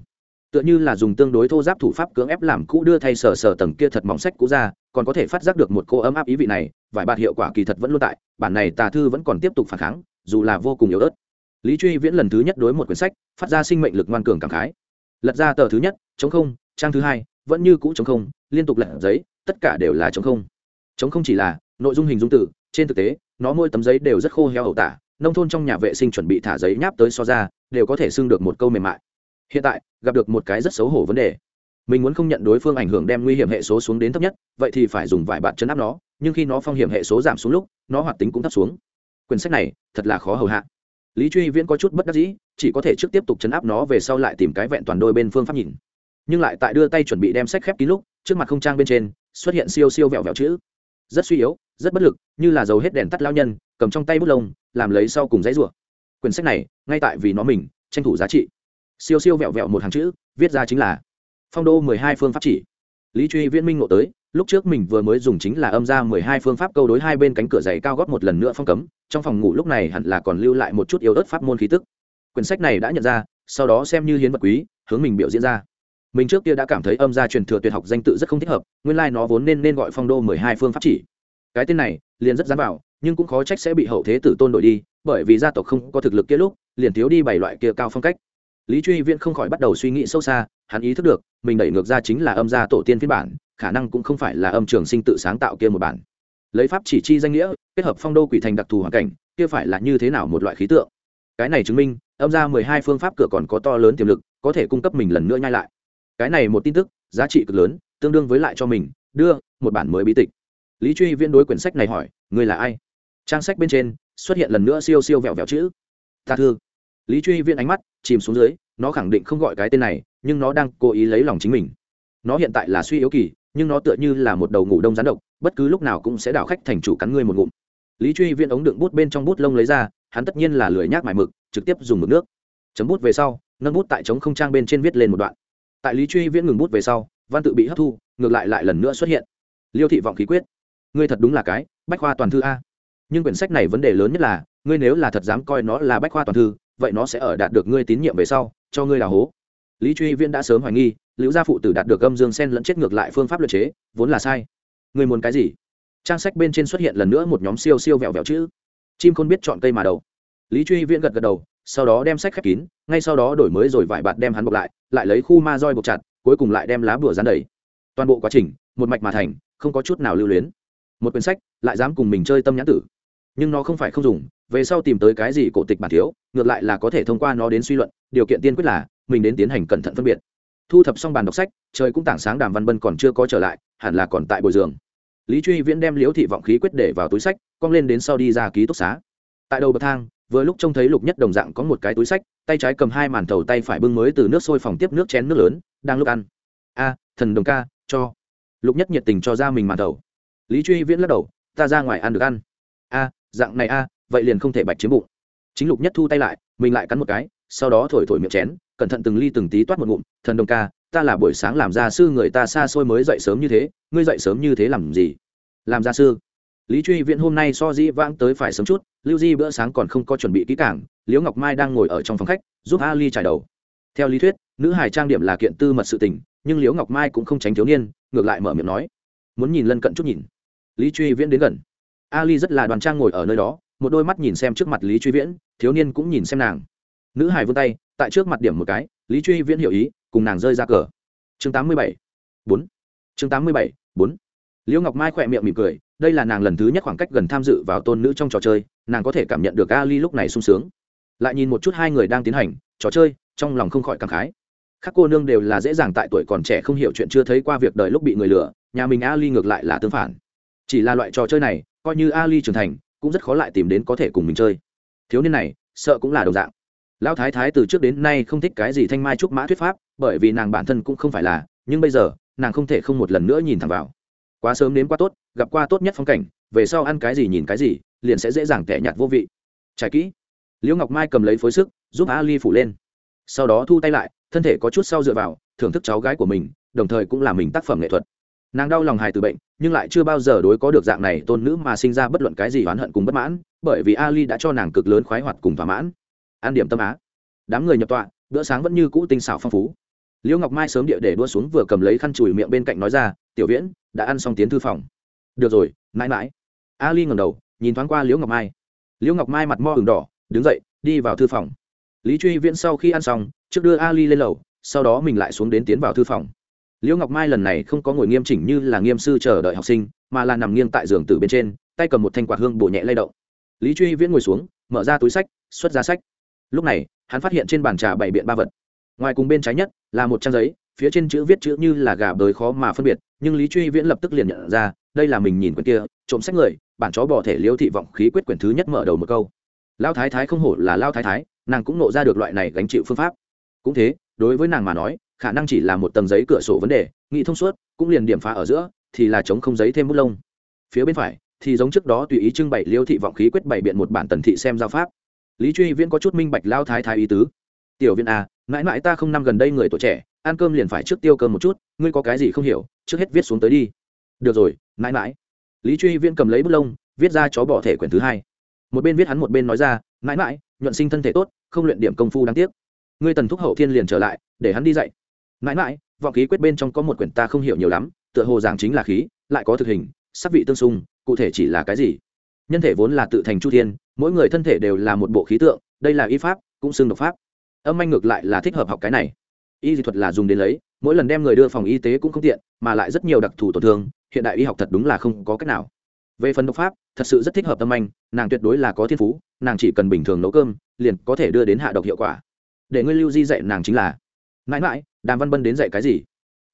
Tựa như là dùng tương đối thô giáp thủ pháp cưỡng ép làm cũ đưa thay sờ sờ tầng kia thật mỏng sách cũ ra, còn có thể phát giác được một cô ấm áp ý vị này vải bạt hiệu quả kỳ thật vẫn luôn tại, bản này tà thư vẫn còn tiếp tục phản kháng, dù là vô cùng yếu ớt lý truy viễn lần thứ nhất đối một quyển sách, phát ra sinh mệnh lực ngoan cường cảm khái. Lật ra tờ thứ nhất chống không, trang thứ hai, vẫn như cũ chống không, liên tục lật giấy, tất cả đều là chống không. Chống không chỉ là nội dung hình dung tự. trên thực tế, nó mỗi tấm giấy đều rất khô heo ẩu tả, nông thôn trong nhà vệ sinh chuẩn bị thả giấy nháp tới so ra, đều có thể xưng được một câu mềm mại. Hiện tại, gặp được một cái rất xấu hổ vấn đề. Mình muốn không nhận đối phương ảnh hưởng đem nguy hiểm hệ số xuống đến thấp nhất, vậy thì phải dùng vài bạn chấn áp nó, nhưng khi nó phong hiểm hệ số giảm xuống lúc, nó hoạt tính cũng thấp xuống. Quyển sách này, thật là khó hầu hạ lý truy viễn có chút bất đắc dĩ, chỉ có thể trước tiếp tục chấn áp nó về sau lại tìm cái vẹn toàn đôi bên phương pháp nhìn. Nhưng lại tại đưa tay chuẩn bị đem sách khép kín lúc, trước mặt không trang bên trên, xuất hiện siêu siêu vẹo vẹo chữ. Rất suy yếu, rất bất lực, như là dầu hết đèn tắt lao nhân, cầm trong tay bút lông, làm lấy sau cùng dãy rủa. Quyển sách này, ngay tại vì nó mình, tranh thủ giá trị. Siêu siêu vẹo vẹo một hàng chữ, viết ra chính là phong đô mười hai phương pháp chỉ. Lý truy viễn minh ngộ tới lúc trước mình vừa mới dùng chính là âm ra mười hai phương pháp câu đối hai bên cánh cửa dày cao gót một lần nữa phong cấm trong phòng ngủ lúc này hẳn là còn lưu lại một chút yếu ớt pháp môn khí tức. Quyển sách này đã nhận ra sau đó xem như hiến vật quý hướng mình biểu diễn ra. Mình trước kia đã cảm thấy âm gia truyền thừa tuyệt học danh tự rất không thích hợp nguyên lai、like、nó vốn nên nên gọi phong đô mười hai phương pháp chỉ. Cái tên này liền rất dám bảo, nhưng cũng khó trách sẽ bị hậu thế tử tôn đổi đi bởi vì gia tộc không có thực lực kia lúc liền thiếu đi bảy loại kia cao phong cách. Lý truy viễn không khỏi bắt đầu suy nghĩ sâu xa hắn ý thức được mình đẩy ngược ra chính là âm gia tổ tiên phiên bản khả năng cũng không phải là âm trường sinh tự sáng tạo kia một bản. Lấy pháp chỉ chi danh nghĩa, kết hợp phong đô quỷ thành đặc thù hoàn cảnh, kia phải là như thế nào một loại khí tượng? Cái này chứng minh, âm gia mười hai phương pháp cửa còn có to lớn tiềm lực, có thể cung cấp mình lần nữa nhai lại. Cái này một tin tức, giá trị cực lớn, tương đương với lại cho mình, đưa, một bản mới bí tịch. Lý truy viễn đối quyển sách này hỏi người là ai? Trang sách bên trên, xuất hiện lần nữa siêu siêu vẹo vẹo chữ. Ta thư. Lý truy viễn ánh mắt chìm xuống dưới, nó khẳng định không gọi cái tên này, nhưng nó đang cố ý lấy lòng chính mình. Nó hiện tại là suy yếu kỳ nhưng nó tựa như là một đầu ngủ đông rắn độc, bất cứ lúc nào cũng sẽ đảo khách thành chủ cắn ngươi một ngụm. Lý truy viễn ống đựng bút bên trong bút lông lấy ra, hắn tất nhiên là lười nhác mải mực, trực tiếp dùng mực nước. Chấm bút về sau, nâng bút tại chống không trang bên trên viết lên một đoạn. Tại lý truy viễn ngừng bút về sau, văn tự bị hấp thu, ngược lại lại lần nữa xuất hiện. Liêu thị vọng khí quyết. Ngươi thật đúng là cái, bách khoa toàn thư a. Nhưng quyển sách này vấn đề lớn nhất là, ngươi nếu là thật dám coi nó là bách khoa toàn thư, vậy nó sẽ ở đạt được ngươi tín nhiệm về sau, cho ngươi là hố lý truy viễn đã sớm hoài nghi, liễu gia phụ tử đạt được âm dương sen lẫn chết ngược lại phương pháp luật chế, vốn là sai. Người muốn cái gì? Trang sách bên trên xuất hiện lần nữa một nhóm siêu siêu vẹo vẹo chữ. Chim không biết chọn cây mà đầu. Lý truy viễn gật gật đầu, sau đó đem sách khép kín, ngay sau đó đổi mới rồi vải bạt đem hắn bọc lại lại lấy khu ma roi buộc chặt, cuối cùng lại đem lá bùa dán đầy. Toàn bộ quá trình, một mạch mà thành, không có chút nào lưu luyến. Một quyển sách, lại dám cùng mình chơi tâm nhãn tử. Nhưng nó không phải không dùng, về sau tìm tới cái gì cổ tịch bản thiếu, ngược lại là có thể thông qua nó đến suy luận, điều kiện tiên quyết là mình đến tiến hành cẩn thận phân biệt. Thu thập xong bàn đọc sách, trời cũng tảng sáng, đàm văn bân còn chưa có trở lại, hẳn là còn tại bồi giường. Lý truy viễn đem liễu thị vọng khí quyết để vào túi sách, cong lên đến sau đi ra ký túc xá. Tại đầu bậc thang, vừa lúc trông thấy lục nhất đồng dạng có một cái túi sách, tay trái cầm hai màn thầu tay phải bưng mới từ nước sôi phòng tiếp nước chén nước lớn, đang lúc ăn. A, thần đồng ca, cho. Lục nhất nhiệt tình cho ra mình màn thầu. Lý truy viễn lắc đầu, ta ra ngoài ăn được ăn. A, dạng này a, vậy liền không thể bạch chiếm bụng. Chính lục nhất thu tay lại, mình lại cắn một cái, sau đó thổi thổi miệng chén cẩn thận từng ly từng tí toát một ngụm, thần đồng ca, ta là buổi sáng làm gia sư người ta xa xôi mới dậy sớm như thế, ngươi dậy sớm như thế làm gì? Làm gia sư? Lý truy viễn hôm nay so dĩ vãng tới phải sớm chút, lưu di bữa sáng còn không có chuẩn bị kỹ cảng liễu ngọc mai đang ngồi ở trong phòng khách, giúp ali trải đầu. Theo lý thuyết, nữ hải trang điểm là kiện tư mật sự tình, nhưng liễu ngọc mai cũng không tránh thiếu niên, ngược lại mở miệng nói, muốn nhìn lân cận chút nhìn. Lý truy viễn đến gần. Ali rất là đoàn trang ngồi ở nơi đó, một đôi mắt nhìn xem trước mặt lý truy viễn, thiếu niên cũng nhìn xem nàng nữ hải vươn tay, tại trước mặt điểm một cái, lý truy viễn hiểu ý, cùng nàng rơi ra cờ. Chương tám mươi bảy, bốn. Chương tám mươi bảy, bốn. Liễu ngọc mai khỏe miệng mỉm cười, đây là nàng lần thứ nhất khoảng cách gần tham dự vào tôn nữ trong trò chơi, nàng có thể cảm nhận được ali lúc này sung sướng. Lại nhìn một chút hai người đang tiến hành trò chơi, trong lòng không khỏi cảm khái. Các cô nương đều là dễ dàng tại tuổi còn trẻ không hiểu chuyện chưa thấy qua việc đời lúc bị người lừa, nhà mình ali ngược lại là tương phản. Chỉ là loại trò chơi này, coi như ali trưởng thành, cũng rất khó lại tìm đến có thể cùng mình chơi. Thiếu niên này, sợ cũng là đồng dạng lão thái thái từ trước đến nay không thích cái gì thanh mai trúc mã thuyết pháp, bởi vì nàng bản thân cũng không phải là, nhưng bây giờ, nàng không thể không một lần nữa nhìn thẳng vào. Quá sớm đến quá tốt, gặp qua tốt nhất phong cảnh, về sau ăn cái gì nhìn cái gì, liền sẽ dễ dàng tẻ nhạt vô vị. Trải kỹ. Liễu ngọc mai cầm lấy phối sức, giúp ali phủ lên. Sau đó thu tay lại, thân thể có chút sau dựa vào, thưởng thức cháu gái của mình, đồng thời cũng là mình tác phẩm nghệ thuật. Nàng đau lòng hài từ bệnh, nhưng lại chưa bao giờ đối có được dạng này tôn nữ mà sinh ra bất luận cái gì oán hận cùng bất mãn, bởi vì ali đã cho nàng cực lớn khoái hoạt cùng thỏa mãn an điểm tâm á. Đám người nhập tọa, bữa sáng vẫn như cũ tinh xảo phong phú. Liễu ngọc mai sớm địa để đua xuống vừa cầm lấy khăn chùi miệng bên cạnh nói ra, tiểu viễn, đã ăn xong tiến thư phòng. Được rồi, mãi mãi. Ali ngầm đầu, nhìn thoáng qua liễu ngọc mai. Liễu ngọc mai mặt mo ửng đỏ, đứng dậy, đi vào thư phòng. Lý truy viễn sau khi ăn xong, trước đưa ali lên lầu, sau đó mình lại xuống đến tiến vào thư phòng. Liễu ngọc mai lần này không có ngồi nghiêm chỉnh như là nghiêm sư chờ đợi học sinh, mà là nằm nghiêng tại giường từ bên trên, tay cầm một thanh quạt hương bổ nhẹ lay động. Lý truy viễn ngồi xuống, mở ra túi sách, xuất ra sách lúc này, hắn phát hiện trên bàn trà bảy biện ba vật. Ngoài cùng bên trái nhất, là một trang giấy, phía trên chữ viết chữ như là gà bới khó mà phân biệt, nhưng lý truy viễn lập tức liền nhận ra, đây là mình nhìn quyển kia, trộm sách người, bản chó bỏ thể liêu thị vọng khí quyết quyển thứ nhất mở đầu một câu. Lao thái thái không hổ là lao thái thái, nàng cũng nộ ra được loại này gánh chịu phương pháp. Cũng thế, đối với nàng mà nói, khả năng chỉ là một tầng giấy cửa sổ vấn đề, nghĩ thông suốt, cũng liền điểm phá ở giữa, thì là chống không giấy thêm bút lông. Phía bên phải, thì giống trước đó tùy ý trưng bày liêu thị vọng khí quyết bày biện một bản tần thị xem giao pháp lý truy viễn có chút minh bạch lao thái thái ý tứ. Tiểu viên à, mãi mãi ta không năm gần đây người tuổi trẻ ăn cơm liền phải trước tiêu cơm một chút ngươi có cái gì không hiểu trước hết viết xuống tới đi. Được rồi mãi mãi. Lý truy viễn cầm lấy bút lông viết ra chó bỏ thể quyển thứ hai. Một bên viết hắn một bên nói ra mãi mãi nhuận sinh thân thể tốt không luyện điểm công phu đáng tiếc. Ngươi tần thúc hậu thiên liền trở lại để hắn đi dạy. Mãi mãi vọng khí quyết bên trong có một quyển ta không hiểu nhiều lắm tựa hồ giảng chính là khí lại có thực hình sắc vị tương xung cụ thể chỉ là cái gì? Nhân thể vốn là tự thành chu thiên, mỗi người thân thể đều là một bộ khí tượng, đây là y pháp, cũng xưng độc pháp. Âm anh ngược lại là thích hợp học cái này. Y dị thuật là dùng đến lấy, mỗi lần đem người đưa phòng y tế cũng không tiện, mà lại rất nhiều đặc thù tổn thương, hiện đại y học thật đúng là không có cách nào. Về phần độc pháp, thật sự rất thích hợp âm anh nàng tuyệt đối là có thiên phú, nàng chỉ cần bình thường nấu cơm, liền có thể đưa đến hạ độc hiệu quả. Để ngươi lưu di dạy nàng chính là, mãi mãi, đàm văn bân đến dạy cái gì?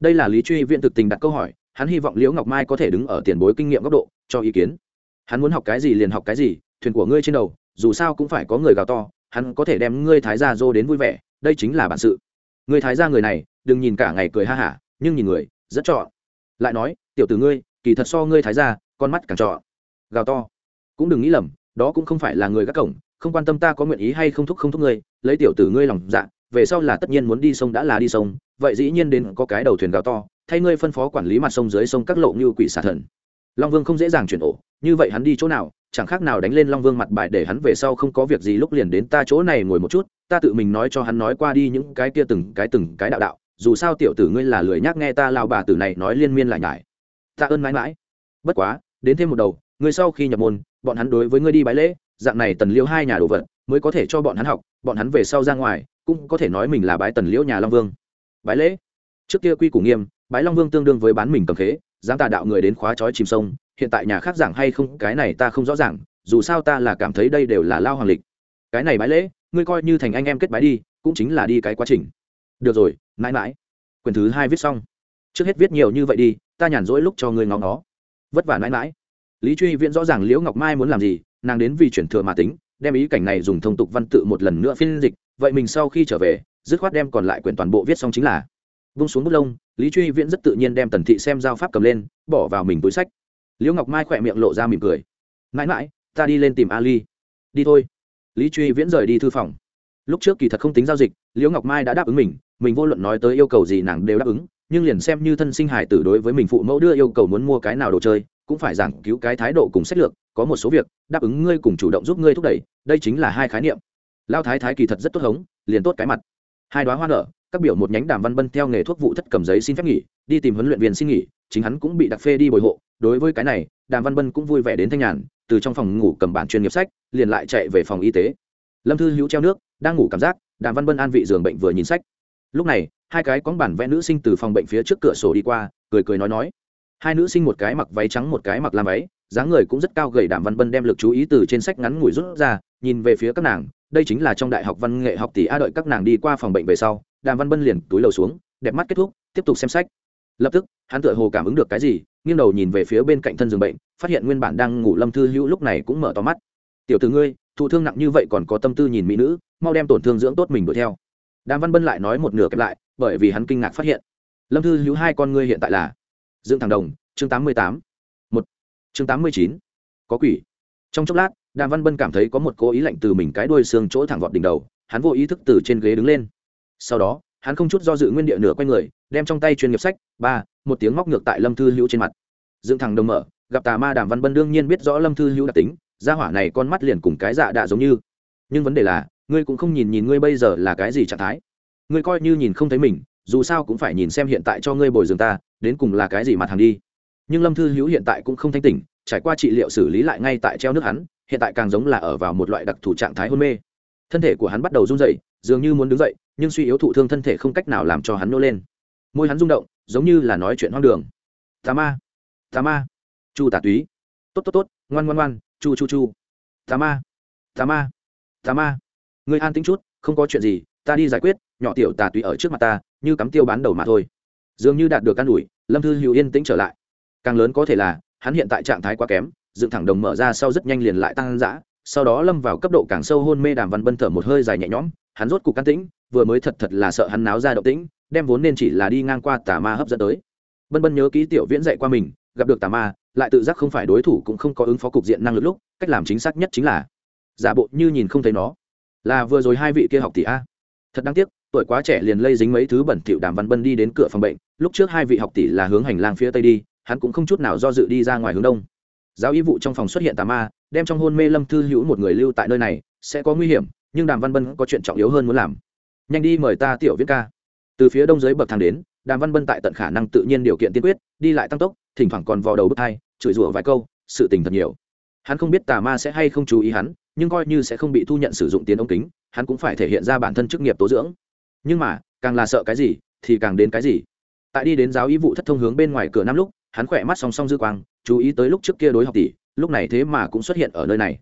Đây là lý truy viện thực tình đặt câu hỏi, hắn hy vọng liễu ngọc mai có thể đứng ở tiền bối kinh nghiệm góc độ, cho ý kiến hắn muốn học cái gì liền học cái gì, thuyền của ngươi trên đầu, dù sao cũng phải có người gào to, hắn có thể đem ngươi thái gia dô đến vui vẻ, đây chính là bản sự. Người thái gia người này, đừng nhìn cả ngày cười ha hả, nhưng nhìn người, rất trọ lại nói, tiểu tử ngươi, kỳ thật so ngươi thái gia, con mắt càng trọ gào to. Cũng đừng nghĩ lầm, đó cũng không phải là người gác cổng, không quan tâm ta có nguyện ý hay không thúc không thúc ngươi, lấy tiểu tử ngươi lòng dạ về sau là tất nhiên muốn đi sông đã là đi sông, vậy dĩ nhiên đến có cái đầu thuyền gào to, thay ngươi phân phó quản lý mặt sông dưới sông các lộ như quỷ xà thần long vương không dễ dàng chuyển ổ, như vậy hắn đi chỗ nào, chẳng khác nào đánh lên long vương mặt bài để hắn về sau không có việc gì lúc liền đến ta chỗ này ngồi một chút, ta tự mình nói cho hắn nói qua đi những cái kia từng cái từng cái đạo đạo, dù sao tiểu tử ngươi là lười nhác nghe ta lao bà tử này nói liên miên lại nhải. Ta ơn mãi mãi. Bất quá, đến thêm một đầu, ngươi sau khi nhập môn, bọn hắn đối với ngươi đi bái lễ, dạng này tần liêu hai nhà đồ vật, mới có thể cho bọn hắn học, bọn hắn về sau ra ngoài, cũng có thể nói mình là bái tần liễu nhà long vương. Bái lễ? Trước kia quy củ nghiêm, bái long vương tương đương với bán mình cầm khế dám tà đạo người đến khóa trói chìm sông, hiện tại nhà khác giảng hay không, cái này ta không rõ ràng, dù sao ta là cảm thấy đây đều là lao hoàng lịch. Cái này bái lễ, ngươi coi như thành anh em kết bái đi, cũng chính là đi cái quá trình. Được rồi, mãi mãi. Quyển thứ hai viết xong. Trước hết viết nhiều như vậy đi, ta nhàn rỗi lúc cho ngươi ngóng nó vất vả mãi mãi. Lý truy viễn rõ ràng liễu ngọc mai muốn làm gì, nàng đến vì chuyển thừa mà tính, đem ý cảnh này dùng thông tục văn tự một lần nữa phiên dịch, vậy mình sau khi trở về, dứt khoát đem còn lại quyển toàn bộ viết xong chính là vung xuống bút lông, lý truy viễn rất tự nhiên đem tần thị xem giao pháp cầm lên, bỏ vào mình túi sách. Liễu ngọc mai khỏe miệng lộ ra mỉm cười. Mãi mãi, ta đi lên tìm ali. Đi thôi. Lý truy viễn rời đi thư phòng. Lúc trước kỳ thật không tính giao dịch, liễu ngọc mai đã đáp ứng mình mình vô luận nói tới yêu cầu gì nàng đều đáp ứng, nhưng liền xem như thân sinh hải tử đối với mình phụ mẫu đưa yêu cầu muốn mua cái nào đồ chơi, cũng phải giảng cứu cái thái độ cùng sách lược, có một số việc, đáp ứng ngươi cùng chủ động giúp ngươi thúc đẩy, đây chính là hai khái niệm. Lao thái thái kỳ thật rất tốt hống, liền tốt cái mặt. Hai đoá hoa nở các biểu một nhánh đàm văn bân theo nghề thuốc vụ thất cầm giấy xin phép nghỉ, đi tìm huấn luyện viên xin nghỉ, chính hắn cũng bị đặc phê đi bồi hộ. Đối với cái này, đàm văn bân cũng vui vẻ đến thanh nhàn, từ trong phòng ngủ cầm bản chuyên nghiệp sách, liền lại chạy về phòng y tế. Lâm thư hữu treo nước, đang ngủ cảm giác, đàm văn bân an vị giường bệnh vừa nhìn sách. Lúc này, hai cái cóng bản vẽ nữ sinh từ phòng bệnh phía trước cửa sổ đi qua, cười cười nói nói. Hai nữ sinh một cái mặc váy trắng một cái mặc làm váy, dáng người cũng rất cao gầy, đàm văn bân đem lực chú ý từ trên sách ngắn ngủi rút ra, nhìn về phía các nàng. Đây chính là trong đại học văn nghệ học tỷ a đợi các nàng đi qua phòng bệnh về sau đàm văn bân liền túi lầu xuống, đẹp mắt kết thúc, tiếp tục xem sách. Lập tức, hắn tựa hồ cảm ứng được cái gì, nghiêng đầu nhìn về phía bên cạnh thân giường bệnh, phát hiện nguyên bản đang ngủ lâm thư hữu lúc này cũng mở to mắt. Tiểu từ ngươi, thụ thương nặng như vậy còn có tâm tư nhìn mỹ nữ, mau đem tổn thương dưỡng tốt mình đuổi theo. Đàm văn bân lại nói một nửa kẹp lại, bởi vì hắn kinh ngạc phát hiện, lâm thư hữu hai con ngươi hiện tại là dưỡng thằng đồng, chương tám mươi tám, một, chương tám mươi chín, có quỷ. Trong chốc lát, đàm văn bân cảm thấy có một cố ý lạnh từ mình cái đuôi xương chỗ thẳng vọt đỉnh đầu, hắn vô ý thức từ trên ghế đứng lên sau đó, hắn không chút do dự nguyên địa nửa q u a y người, đem trong tay chuyên nghiệp sách, ba, một tiếng móc ngược tại lâm thư hữu trên mặt. Dựng thẳng đồng mở, gặp tà ma đàm văn bân đương nhiên biết rõ lâm thư hữu đặc tính, gia hỏa này con mắt liền cùng cái dạ đạ giống như. Nhưng vấn đề là, ngươi cũng không nhìn nhìn ngươi bây giờ là cái gì trạng thái. Ngươi coi như nhìn không thấy mình, dù sao cũng phải nhìn xem hiện tại cho ngươi bồi dường ta, đến cùng là cái gì mặt hàng đi. Nhưng lâm thư hữu hiện tại cũng không thanh tỉnh, trải qua trị liệu xử lý lại ngay tại treo nước hắn, hiện tại càng giống là ở vào một loại đặc thù trạng thái hôn mê. Thân thể của hắn bắt đầu run dậy dường như muốn đứng dậy nhưng suy yếu thụ thương thân thể không cách nào làm cho hắn nô lên. Môi hắn rung động, giống như là nói chuyện hoang đường. Tà ma tà ma, chu tà túy. Tốt tốt tốt, ngoan ngoan ngoan, chu chu chu. Tà ma tà ma tà ma. Ngươi an tính chút, không có chuyện gì, ta đi giải quyết, nhỏ tiểu tà túy ở trước mặt ta, như cắm tiêu bán đầu mà thôi. Dường như đạt được căn ủi, lâm thư hữu yên tĩnh trở lại. Càng lớn có thể là, hắn hiện tại trạng thái quá kém, dựng thẳng đồng mở ra sau rất nhanh liền lại tăng dã sau đó lâm vào cấp độ càng sâu hôn mê đàm văn bân thở một hơi dài nhẹ nhõm, hắn rốt cục can tĩnh, vừa mới thật thật là sợ hắn náo ra động tĩnh, đem vốn nên chỉ là đi ngang qua tà ma hấp dẫn tới. Bân bân nhớ ký tiểu viễn dạy qua mình, gặp được tà ma, lại tự giác không phải đối thủ cũng không có ứng phó cục diện năng lực lúc, cách làm chính xác nhất chính là giả bộ như nhìn không thấy nó. Là vừa rồi hai vị kia học tỷ a. Thật đáng tiếc, tuổi quá trẻ liền lây dính mấy thứ bẩn thỉu đàm văn bân đi đến cửa phòng bệnh, lúc trước hai vị học tỷ là hướng hành lang phía tây đi, hắn cũng không chút nào do dự đi ra ngoài hướng đông. Giáo y vụ trong phòng xuất hiện tà ma đem trong hôn mê lâm thư hữu một người lưu tại nơi này, sẽ có nguy hiểm, nhưng đàm văn bân có chuyện trọng yếu hơn muốn làm. Nhanh đi mời ta tiểu viết ca. Từ phía đông dưới bậc thang đến, đàm văn bân tại tận khả năng tự nhiên điều kiện tiên quyết, đi lại tăng tốc, thỉnh thoảng còn vò đầu bước hai chửi rủa vài câu, sự tình thật nhiều. Hắn không biết tà ma sẽ hay không chú ý hắn, nhưng coi như sẽ không bị thu nhận sử dụng tiền ống kính, hắn cũng phải thể hiện ra bản thân chức nghiệp tố dưỡng. Nhưng mà, càng là sợ cái gì, thì càng đến cái gì. Tại đi đến giáo ý vụ thất thông hướng bên ngoài cửa năm lúc, hắn khỏe mắt song song dư quang, chú ý tới lúc trước kia đối học tỷ lúc này thế mà cũng xuất hiện ở nơi này.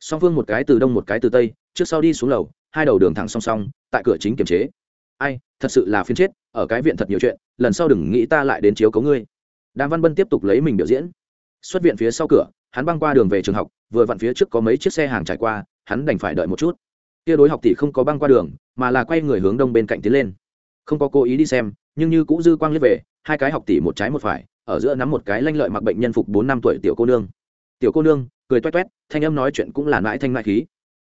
Song phương một cái từ đông một cái từ tây, trước sau đi xuống lầu, hai đầu đường thẳng song song, tại cửa chính kiềm chế. Ai, thật sự là phiên chết, ở cái viện thật nhiều chuyện, lần sau đừng nghĩ ta lại đến chiếu cấu ngươi. Đàm văn bân tiếp tục lấy mình biểu diễn. Xuất viện phía sau cửa, hắn băng qua đường về trường học, vừa vặn phía trước có mấy chiếc xe hàng trải qua, hắn đành phải đợi một chút. Kia đối học tỷ không có băng qua đường, mà là quay người hướng đông bên cạnh tiến lên. Không có cố ý đi xem, nhưng như cũ dư quang liếc về, hai cái học tỷ một trái một phải, ở giữa nắm một cái lanh lợi mặc bệnh nhân phục bốn năm tuổi tiểu cô nương tiểu cô nương, cười toét toét, thanh âm nói chuyện cũng là mãi thanh mãi khí.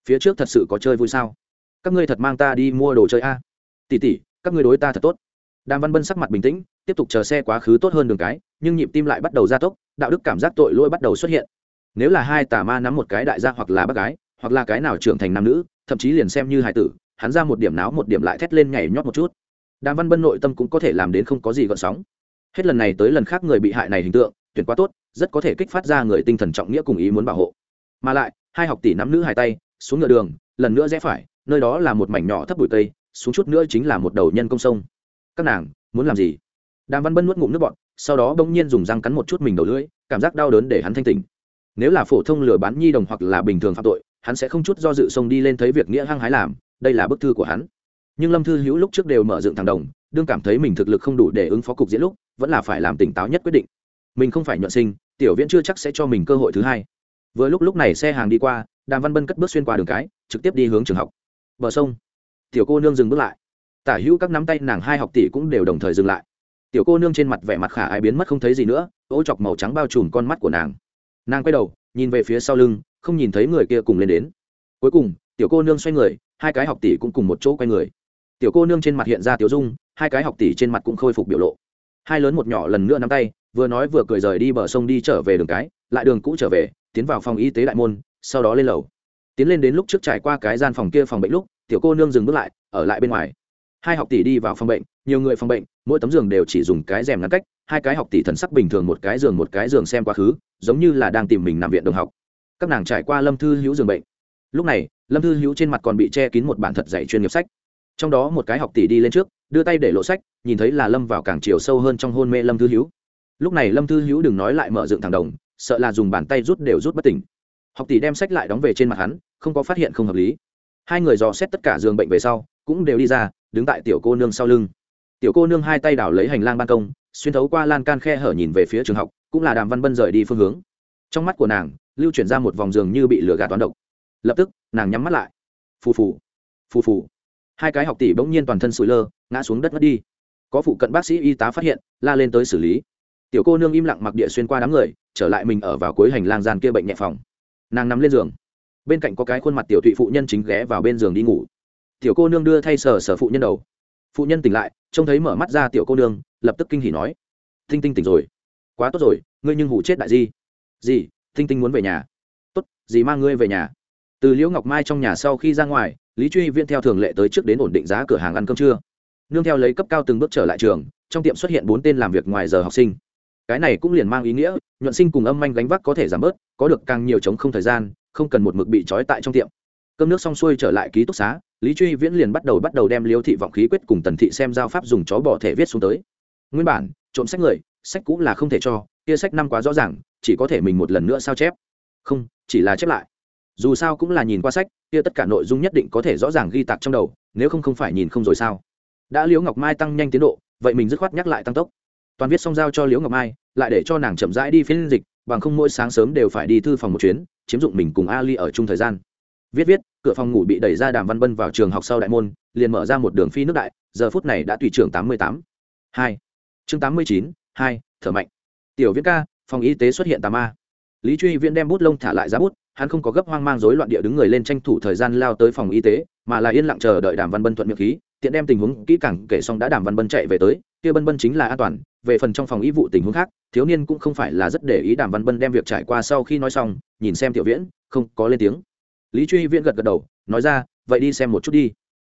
Phía trước thật sự có chơi vui sao? Các ngươi thật mang ta đi mua đồ chơi a? Tỷ tỷ, các ngươi đối ta thật tốt. Đàm văn bân sắc mặt bình tĩnh, tiếp tục chờ xe quá khứ tốt hơn đường cái, nhưng nhịp tim lại bắt đầu gia tốc, đạo đức cảm giác tội lỗi bắt đầu xuất hiện. Nếu là hai tà ma nắm một cái đại gia hoặc là bác gái, hoặc là cái nào trưởng thành nam nữ, thậm chí liền xem như hải tử, hắn ra một điểm náo một điểm lại thét lên nhảy nhót một chút. Đàm văn bân nội tâm cũng có thể làm đến không có gì gợn sóng. Hết lần này tới lần khác người bị hại này hình tượng, tuyển quá tốt rất có thể kích phát ra người tinh thần trọng nghĩa cùng ý muốn bảo hộ. Mà lại hai học tỷ nắm nữ hai tay xuống ngựa đường lần nữa rẽ phải nơi đó là một mảnh nhỏ thấp bụi tây, xuống chút nữa chính là một đầu nhân công sông. Các nàng muốn làm gì? Đàm văn bân nuốt ngụm nước bọn sau đó bỗng nhiên dùng răng cắn một chút mình đầu lưỡi cảm giác đau đớn để hắn thanh tỉnh. Nếu là phổ thông lừa bán nhi đồng hoặc là bình thường phạm tội hắn sẽ không chút do dự xông đi lên thấy việc nghĩa hăng hái làm đây là bức thư của hắn. Nhưng lâm thư hữu lúc trước đều mở dựng thằng đồng đương cảm thấy mình thực lực không đủ để ứng phó cục diễn lúc vẫn là phải làm tỉnh táo nhất quyết định. Mình không phải nhuận sinh tiểu viễn chưa chắc sẽ cho mình cơ hội thứ hai. Vừa lúc lúc này xe hàng đi qua, đàm văn bân cất bước xuyên qua đường cái, trực tiếp đi hướng trường học. Bờ sông. Tiểu cô nương dừng bước lại. Tả hữu các nắm tay nàng hai học tỷ cũng đều đồng thời dừng lại. Tiểu cô nương trên mặt vẻ mặt khả ai biến mất không thấy gì nữa ô chọc màu trắng bao trùm con mắt của nàng. Nàng quay đầu, nhìn về phía sau lưng, không nhìn thấy người kia cùng lên đến. Cuối cùng, tiểu cô nương xoay người, hai cái học tỷ cũng cùng một chỗ quay người. Tiểu cô nương trên mặt hiện ra tiểu dung, hai cái học tỷ trên mặt cũng khôi phục biểu lộ. Hai lớn một nhỏ lần nữa nắm tay vừa nói vừa cười rời đi bờ sông đi trở về đường cái, lại đường cũ trở về, tiến vào phòng y tế đại môn, sau đó lên lầu. Tiến lên đến lúc trước trải qua cái gian phòng kia phòng bệnh lúc, tiểu cô nương dừng bước lại, ở lại bên ngoài. Hai học tỷ đi vào phòng bệnh, nhiều người phòng bệnh, mỗi tấm giường đều chỉ dùng cái rèm ngăn cách, hai cái học tỷ thần sắc bình thường một cái giường một cái giường xem quá khứ, giống như là đang tìm mình nằm viện đồng học. Các nàng trải qua lâm thư hữu giường bệnh. Lúc này, lâm thư hữu trên mặt còn bị che kín một bản thật dạy chuyên nghiệp sách. Trong đó một cái học tỷ đi lên trước, đưa tay để lộ sách, nhìn thấy là lâm vào càng chiều sâu hơn trong hôn mê lâm thư hữu lúc này lâm thư hữu đừng nói lại mở dựng thẳng đồng, sợ là dùng bàn tay rút đều rút bất tỉnh. Học tỷ đem sách lại đóng về trên mặt hắn, không có phát hiện không hợp lý. Hai người dò xét tất cả giường bệnh về sau, cũng đều đi ra, đứng tại tiểu cô nương sau lưng. Tiểu cô nương hai tay đảo lấy hành lang ban công, xuyên thấu qua lan can khe hở nhìn về phía trường học, cũng là đàm văn bân rời đi phương hướng. Trong mắt của nàng, lưu chuyển ra một vòng giường như bị lửa gạt toán độc. Lập tức, nàng nhắm mắt lại. Phù phù phù phù. Hai cái học tỷ bỗng nhiên toàn thân sụi lơ, ngã xuống đất mất đi. Có phụ cận bác sĩ y tá phát hiện, la lên tới xử lý tiểu cô nương im lặng mặc địa xuyên qua đám người, trở lại mình ở vào cuối hành lang gian kia bệnh nhẹ phòng. Nàng nằm lên giường. Bên cạnh có cái khuôn mặt tiểu thụy phụ nhân chính ghé vào bên giường đi ngủ. Tiểu cô nương đưa thay sờ sờ phụ nhân đầu. Phụ nhân tỉnh lại, trông thấy mở mắt ra tiểu cô nương, lập tức kinh hỉ nói. Tinh tinh tỉnh rồi. Quá tốt rồi, ngươi nhưng hủ chết đại di. Gì tinh tinh muốn về nhà. Tốt gì mang ngươi về nhà. Từ liễu ngọc mai trong nhà sau khi ra ngoài, lý truy viên theo thường lệ tới trước đến ổn định giá cửa hàng ăn cơm trưa. Nương theo lấy cấp cao từng bước trở lại trường, trong tiệm xuất hiện bốn tên làm việc ngoài giờ học sinh cái này cũng liền mang ý nghĩa, nhuận sinh cùng âm manh gánh vác có thể giảm bớt, có được càng nhiều chống không thời gian, không cần một mực bị trói tại trong tiệm. Cơm nước xong xuôi trở lại ký túc xá, lý truy viễn liền bắt đầu bắt đầu đem liêu thị vọng khí quyết cùng tần thị xem giao pháp dùng chó bỏ thể viết xuống tới. Nguyên bản, trộm sách người, sách cũ là không thể cho, kia sách năm quá rõ ràng, chỉ có thể mình một lần nữa sao chép. Không, chỉ là chép lại. Dù sao cũng là nhìn qua sách, kia tất cả nội dung nhất định có thể rõ ràng ghi tạc trong đầu, nếu không không phải nhìn không rồi sao? Đã liễu ngọc mai tăng nhanh tiến độ, vậy mình dứt khoát nhắc lại tăng tốc toàn viết xong giao cho liễu ngọc mai, lại để cho nàng chậm rãi đi phiên dịch, bằng không mỗi sáng sớm đều phải đi thư phòng một chuyến, chiếm dụng mình cùng ali ở chung thời gian. Viết viết, cửa phòng ngủ bị đẩy ra đàm văn bân vào trường học sau đại môn, liền mở ra một đường phi nước đại, giờ phút này đã tùy trưởng tám mươi tám. Hai. Chương tám mươi chín, hai, thở mạnh. Tiểu viễn ca, phòng y tế xuất hiện tà ma. Lý truy viễn đem bút lông thả lại giá bút, hắn không có gấp hoang mang rối loạn địa đứng người lên tranh thủ thời gian lao tới phòng y tế, mà là yên lặng chờ đợi đàm văn bân thuận miệng khí, tiện đem tình huống kỹ càng kể xong đã đàm văn bân chạy về tới, kia bân bân chính là an toàn về phần trong phòng y vụ tình huống khác, thiếu niên cũng không phải là rất để ý đàm văn bân đem việc trải qua sau khi nói xong, nhìn xem tiểu viễn, không có lên tiếng. Lý truy viễn gật gật đầu, nói ra, vậy đi xem một chút đi.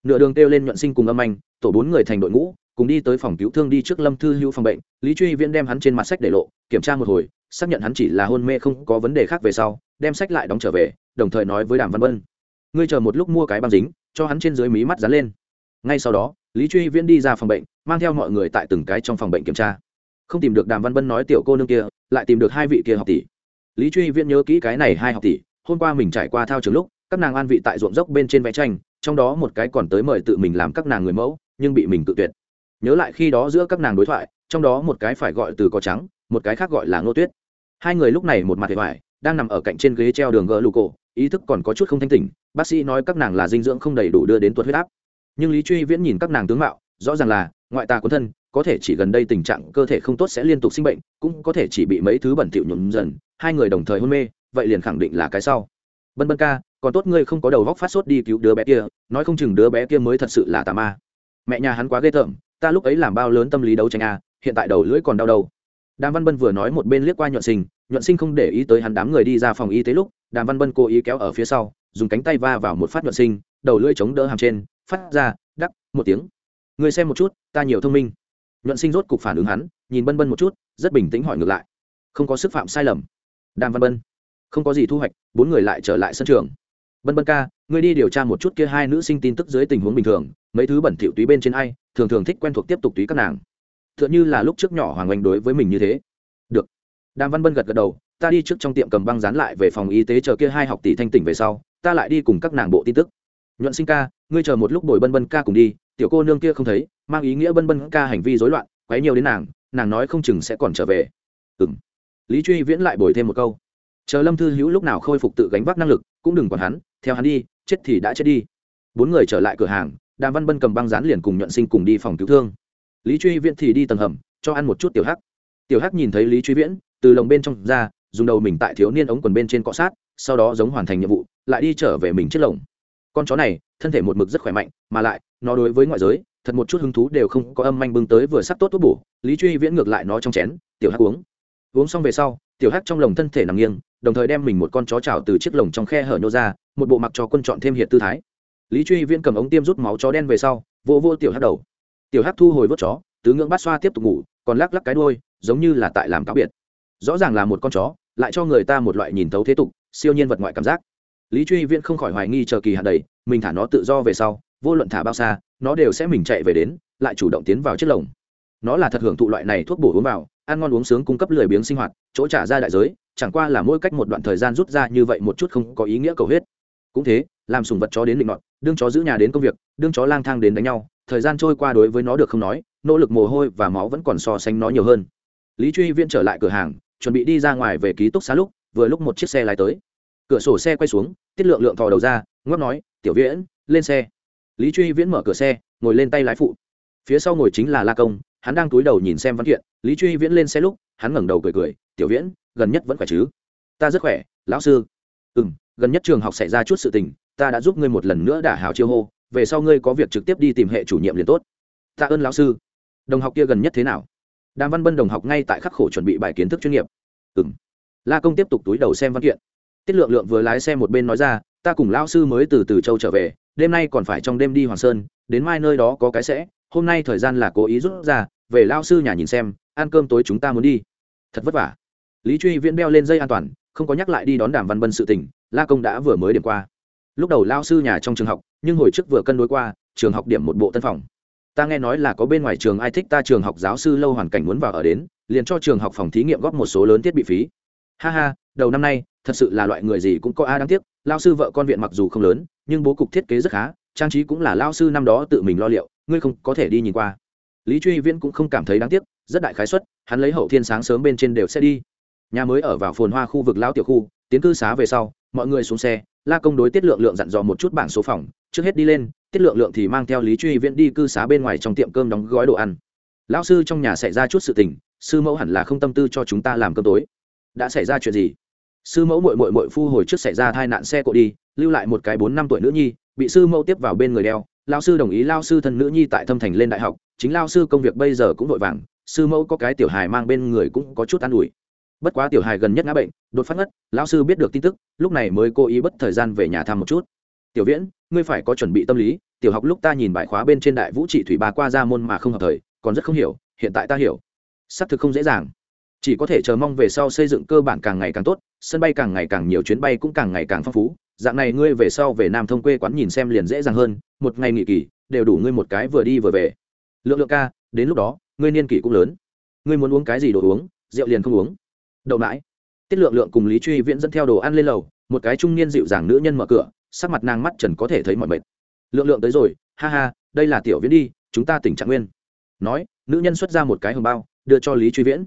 Nửa đường kêu lên nhuận sinh cùng âm anh, tổ bốn người thành đội ngũ, cùng đi tới phòng cứu thương đi trước lâm thư hữu phòng bệnh. Lý truy viễn đem hắn trên mặt sách để lộ, kiểm tra một hồi, xác nhận hắn chỉ là hôn mê không có vấn đề khác về sau, đem sách lại đóng trở về, đồng thời nói với đàm văn bân, ngươi chờ một lúc mua cái băng dính, cho hắn trên dưới mí mắt dán lên. Ngay sau đó lý truy viễn đi ra phòng bệnh, mang theo mọi người tại từng cái trong phòng bệnh kiểm tra. Không tìm được đàm văn bân nói tiểu cô nương kia, lại tìm được hai vị kia học tỷ. Lý truy viễn nhớ kỹ cái này hai học tỷ, hôm qua mình trải qua thao trường lúc, các nàng an vị tại ruộng dốc bên trên vẽ tranh, trong đó một cái còn tới mời tự mình làm các nàng người mẫu, nhưng bị mình tự tuyệt. Nhớ lại khi đó giữa các nàng đối thoại, trong đó một cái phải gọi từ có trắng, một cái khác gọi là ngô tuyết. Hai người lúc này một mặt hệ hoại đang nằm ở cạnh trên ghế treo đường gỡ lù cổ, ý thức còn có chút không thanh tỉnh, bác sĩ nói các nàng là dinh dưỡng không đầy đủ đưa đến tuột huyết áp nhưng lý truy viễn nhìn các nàng tướng mạo, rõ ràng là ngoại tà quân thân, có thể chỉ gần đây tình trạng cơ thể không tốt sẽ liên tục sinh bệnh, cũng có thể chỉ bị mấy thứ bẩn thỉu nhuộm dần, hai người đồng thời hôn mê, vậy liền khẳng định là cái sau. Bân bân ca, còn tốt ngươi không có đầu góc phát sốt đi cứu đứa bé kia, nói không chừng đứa bé kia mới thật sự là tà ma. Mẹ nhà hắn quá ghê tởm, ta lúc ấy làm bao lớn tâm lý đấu tranh a hiện tại đầu lưỡi còn đau đầu. Đàm văn bân vừa nói một bên liếc qua nhuận sinh nhuận sinh không để ý tới hắn đám người đi ra phòng y tế lúc, đàm văn bân cố ý kéo ở phía sau, dùng cánh tay va vào một phát nhuận sinh, đầu lưỡi chống đỡ hàm trên phát ra, đắc, một tiếng. Người xem một chút, ta nhiều thông minh. Nhuận sinh rốt cục phản ứng hắn, nhìn bân bân một chút, rất bình tĩnh hỏi ngược lại. Không có sức phạm sai lầm. Đàm văn bân. Không có gì thu hoạch, bốn người lại trở lại sân trường. Bân bân ca, ngươi đi điều tra một chút kia hai nữ sinh tin tức dưới tình huống bình thường, mấy thứ bẩn thỉu túy bên trên ai, thường thường thích quen thuộc tiếp tục túy các nàng. T h ư ợ n h ư là lúc trước nhỏ hoàng oanh đối với mình như thế. Được. Đàm văn bân gật gật đầu, ta đi trước trong tiệm cầm băng dán lại về phòng y tế chờ kia hai học tỷ thanh tỉnh về sau, ta lại đi cùng các nàng bộ tin tức nhuận sinh ca, ngươi chờ một lúc bồi bân bân ca cùng đi, tiểu cô nương kia không thấy, mang ý nghĩa bân bân ca hành vi rối loạn, quấy nhiều đến nàng nàng nói không chừng sẽ còn trở về. Ừ lý truy viễn lại bồi thêm một câu. Chờ lâm thư hữu lúc nào khôi phục tự gánh vác năng lực, cũng đừng còn hắn, theo hắn đi, chết thì đã chết đi. Bốn người trở lại cửa hàng, đàm văn bân cầm băng dán liền cùng nhuận sinh cùng đi phòng cứu thương. Lý truy viễn thì đi tầng hầm, cho ăn một chút tiểu hắc. Tiểu hắc nhìn thấy lý truy viễn, từ lồng bên trong ra, dùng đầu mình tại thiếu niên ống quần bên trên cọ sát, sau đó giống hoàn thành nhiệm vụ, lại đi trở về mình chiếc lồng con chó này, thân thể một mực rất khỏe mạnh, mà lại, nó đối với ngoại giới, thật một chút hứng thú đều không có âm manh bưng tới vừa sắp tốt thuốc bổ. Lý truy viễn ngược lại nó trong chén, tiểu hắc uống. Uống xong về sau, tiểu hắc trong lồng thân thể nằm nghiêng, đồng thời đem mình một con chó trào từ chiếc lồng trong khe hở nhô ra, một bộ mặc cho quân chọn thêm hiện tư thái. Lý truy viễn cầm ống tiêm rút máu chó đen về sau, vô vô tiểu hắc đầu. Tiểu hắc thu hồi vớt chó, tứ ngưỡng bát xoa tiếp tục ngủ, còn lắc lắc cái đôi giống như là tại làm cáo biệt. Rõ ràng là một con chó, lại cho người ta một loại nhìn thấu thế tục, siêu nhiên vật ngoại cảm giác lý truy viễn không khỏi hoài nghi chờ kỳ hạn đầy, mình thả nó tự do về sau, vô luận thả bao xa, nó đều sẽ mình chạy về đến, lại chủ động tiến vào chiếc lồng. Nó là thật hưởng thụ loại này thuốc bổ uống vào, ăn ngon uống sướng cung cấp lười biếng sinh hoạt, chỗ trả ra đại giới, chẳng qua là mỗi cách một đoạn thời gian rút ra như vậy một chút không có ý nghĩa cầu hết. cũng thế, làm sùng vật chó đến định ngọn đương chó giữ nhà đến công việc, đương chó lang thang đến đánh nhau, thời gian trôi qua đối với nó được không nói, nỗ lực mồ hôi và máu vẫn còn so sánh nó nhiều hơn. Lý truy viễn trở lại cửa hàng, chuẩn bị đi ra ngoài về ký túc xá lúc, vừa lúc một chiếc xe lái tới cửa sổ xe quay xuống, tiết lượng lượng thò đầu ra ngóc nói, tiểu viễn, lên xe. Lý truy viễn mở cửa xe, ngồi lên tay lái phụ. Phía sau ngồi chính là la công, hắn đang túi đầu nhìn xem văn kiện. Lý truy viễn lên xe lúc, hắn ngẩng đầu cười cười, tiểu viễn, gần nhất vẫn khỏe chứ? Ta rất khỏe, lão sư. Ừ m gần nhất trường học xảy ra chút sự tình, ta đã giúp ngươi một lần nữa đả hào chiêu hô, về sau ngươi có việc trực tiếp đi tìm hệ chủ nhiệm liền tốt. Tạ ơn lão sư. Đồng học kia gần nhất thế nào? Đàm văn bân đồng học ngay tại khắc khổ chuẩn bị bài kiến thức chuyên nghiệp. Ừ m la công tiếp tục túi đầu xem văn kiện tiết lượng lượng vừa lái xe một bên nói ra, ta cùng lão sư mới từ từ châu trở về, đêm nay còn phải trong đêm đi hoàng sơn, đến mai nơi đó có cái sẽ, hôm nay thời gian là cố ý rút ra, về lao sư nhà nhìn xem, ăn cơm tối chúng ta muốn đi. Thật vất vả. Lý truy viễn beo lên dây an toàn, không có nhắc lại đi đón đàm văn bân sự tình, la công đã vừa mới điểm qua. Lúc đầu lao sư nhà trong trường học, nhưng hồi trước vừa cân đối qua, trường học điểm một bộ tân phòng. Ta nghe nói là có bên ngoài trường ai thích ta trường học giáo sư lâu hoàn cảnh muốn vào ở đến, liền cho trường học phòng thí nghiệm góp một số lớn thiết bị phí. Ha ha đầu năm nay, thật sự là loại người gì cũng có a đáng tiếc, lao sư vợ con viện mặc dù không lớn, nhưng bố cục thiết kế rất khá, trang trí cũng là lao sư năm đó tự mình lo liệu, ngươi không có thể đi nhìn qua. Lý truy viễn cũng không cảm thấy đáng tiếc, rất đại khái xuất hắn lấy hậu thiên sáng sớm bên trên đều sẽ đi. Nhà mới ở vào phồn hoa khu vực lao tiểu khu, tiến cư xá về sau, mọi người xuống xe, la công đối tiết lượng lượng dặn dò một chút bảng số phòng, trước hết đi lên, tiết lượng lượng thì mang theo lý truy viễn đi cư xá bên ngoài trong tiệm cơm đóng gói đồ ăn. Lão sư trong nhà xảy ra chút sự tình, sư mẫu hẳn là không tâm tư cho chúng ta làm cơm tối. Đã xảy ra chuyện gì? Sư mẫu mội mội mội phu hồi trước xảy ra tai nạn xe cộ đi, lưu lại một cái bốn năm tuổi nữ nhi, bị sư mẫu tiếp vào bên người đeo. Lao sư đồng ý lao sư thân nữ nhi tại thâm thành lên đại học, chính lao sư công việc bây giờ cũng vội vàng, sư mẫu có cái tiểu hài mang bên người cũng có chút an ủi. Bất quá tiểu hài gần nhất ngã bệnh, đột phát ngất, lão sư biết được tin tức, lúc này mới cố ý bất thời gian về nhà thăm một chút. Tiểu viễn, ngươi phải có chuẩn bị tâm lý, tiểu học lúc ta nhìn bài khóa bên trên đại vũ trị thủy bà qua ra môn mà không hợp thời, còn rất không hiểu, hiện tại ta hiểu. Xác thực không dễ dàng chỉ có thể chờ mong về sau xây dựng cơ bản càng ngày càng tốt, sân bay càng ngày càng nhiều chuyến bay cũng càng ngày càng phong phú. Dạng này ngươi về sau về nam thông quê quán nhìn xem liền dễ dàng hơn, một ngày nghỉ kỳ, đều đủ ngươi một cái vừa đi vừa về. Lượng lượng ca, đến lúc đó, ngươi niên kỷ cũng lớn. Ngươi muốn uống cái gì đồ uống, rượu liền không uống. Đậu mãi tiết lượng lượng cùng lý truy viễn dẫn theo đồ ăn lên lầu, một cái trung niên dịu dàng nữ nhân mở cửa, sắc mặt nàng mắt trần có thể thấy mọi mệt. Lượng lượng tới rồi, ha ha, đây là tiểu viễn đi, chúng ta tỉnh trạng nguyên. Nói, nữ nhân xuất ra một cái hồng bao, đưa cho lý truy viễn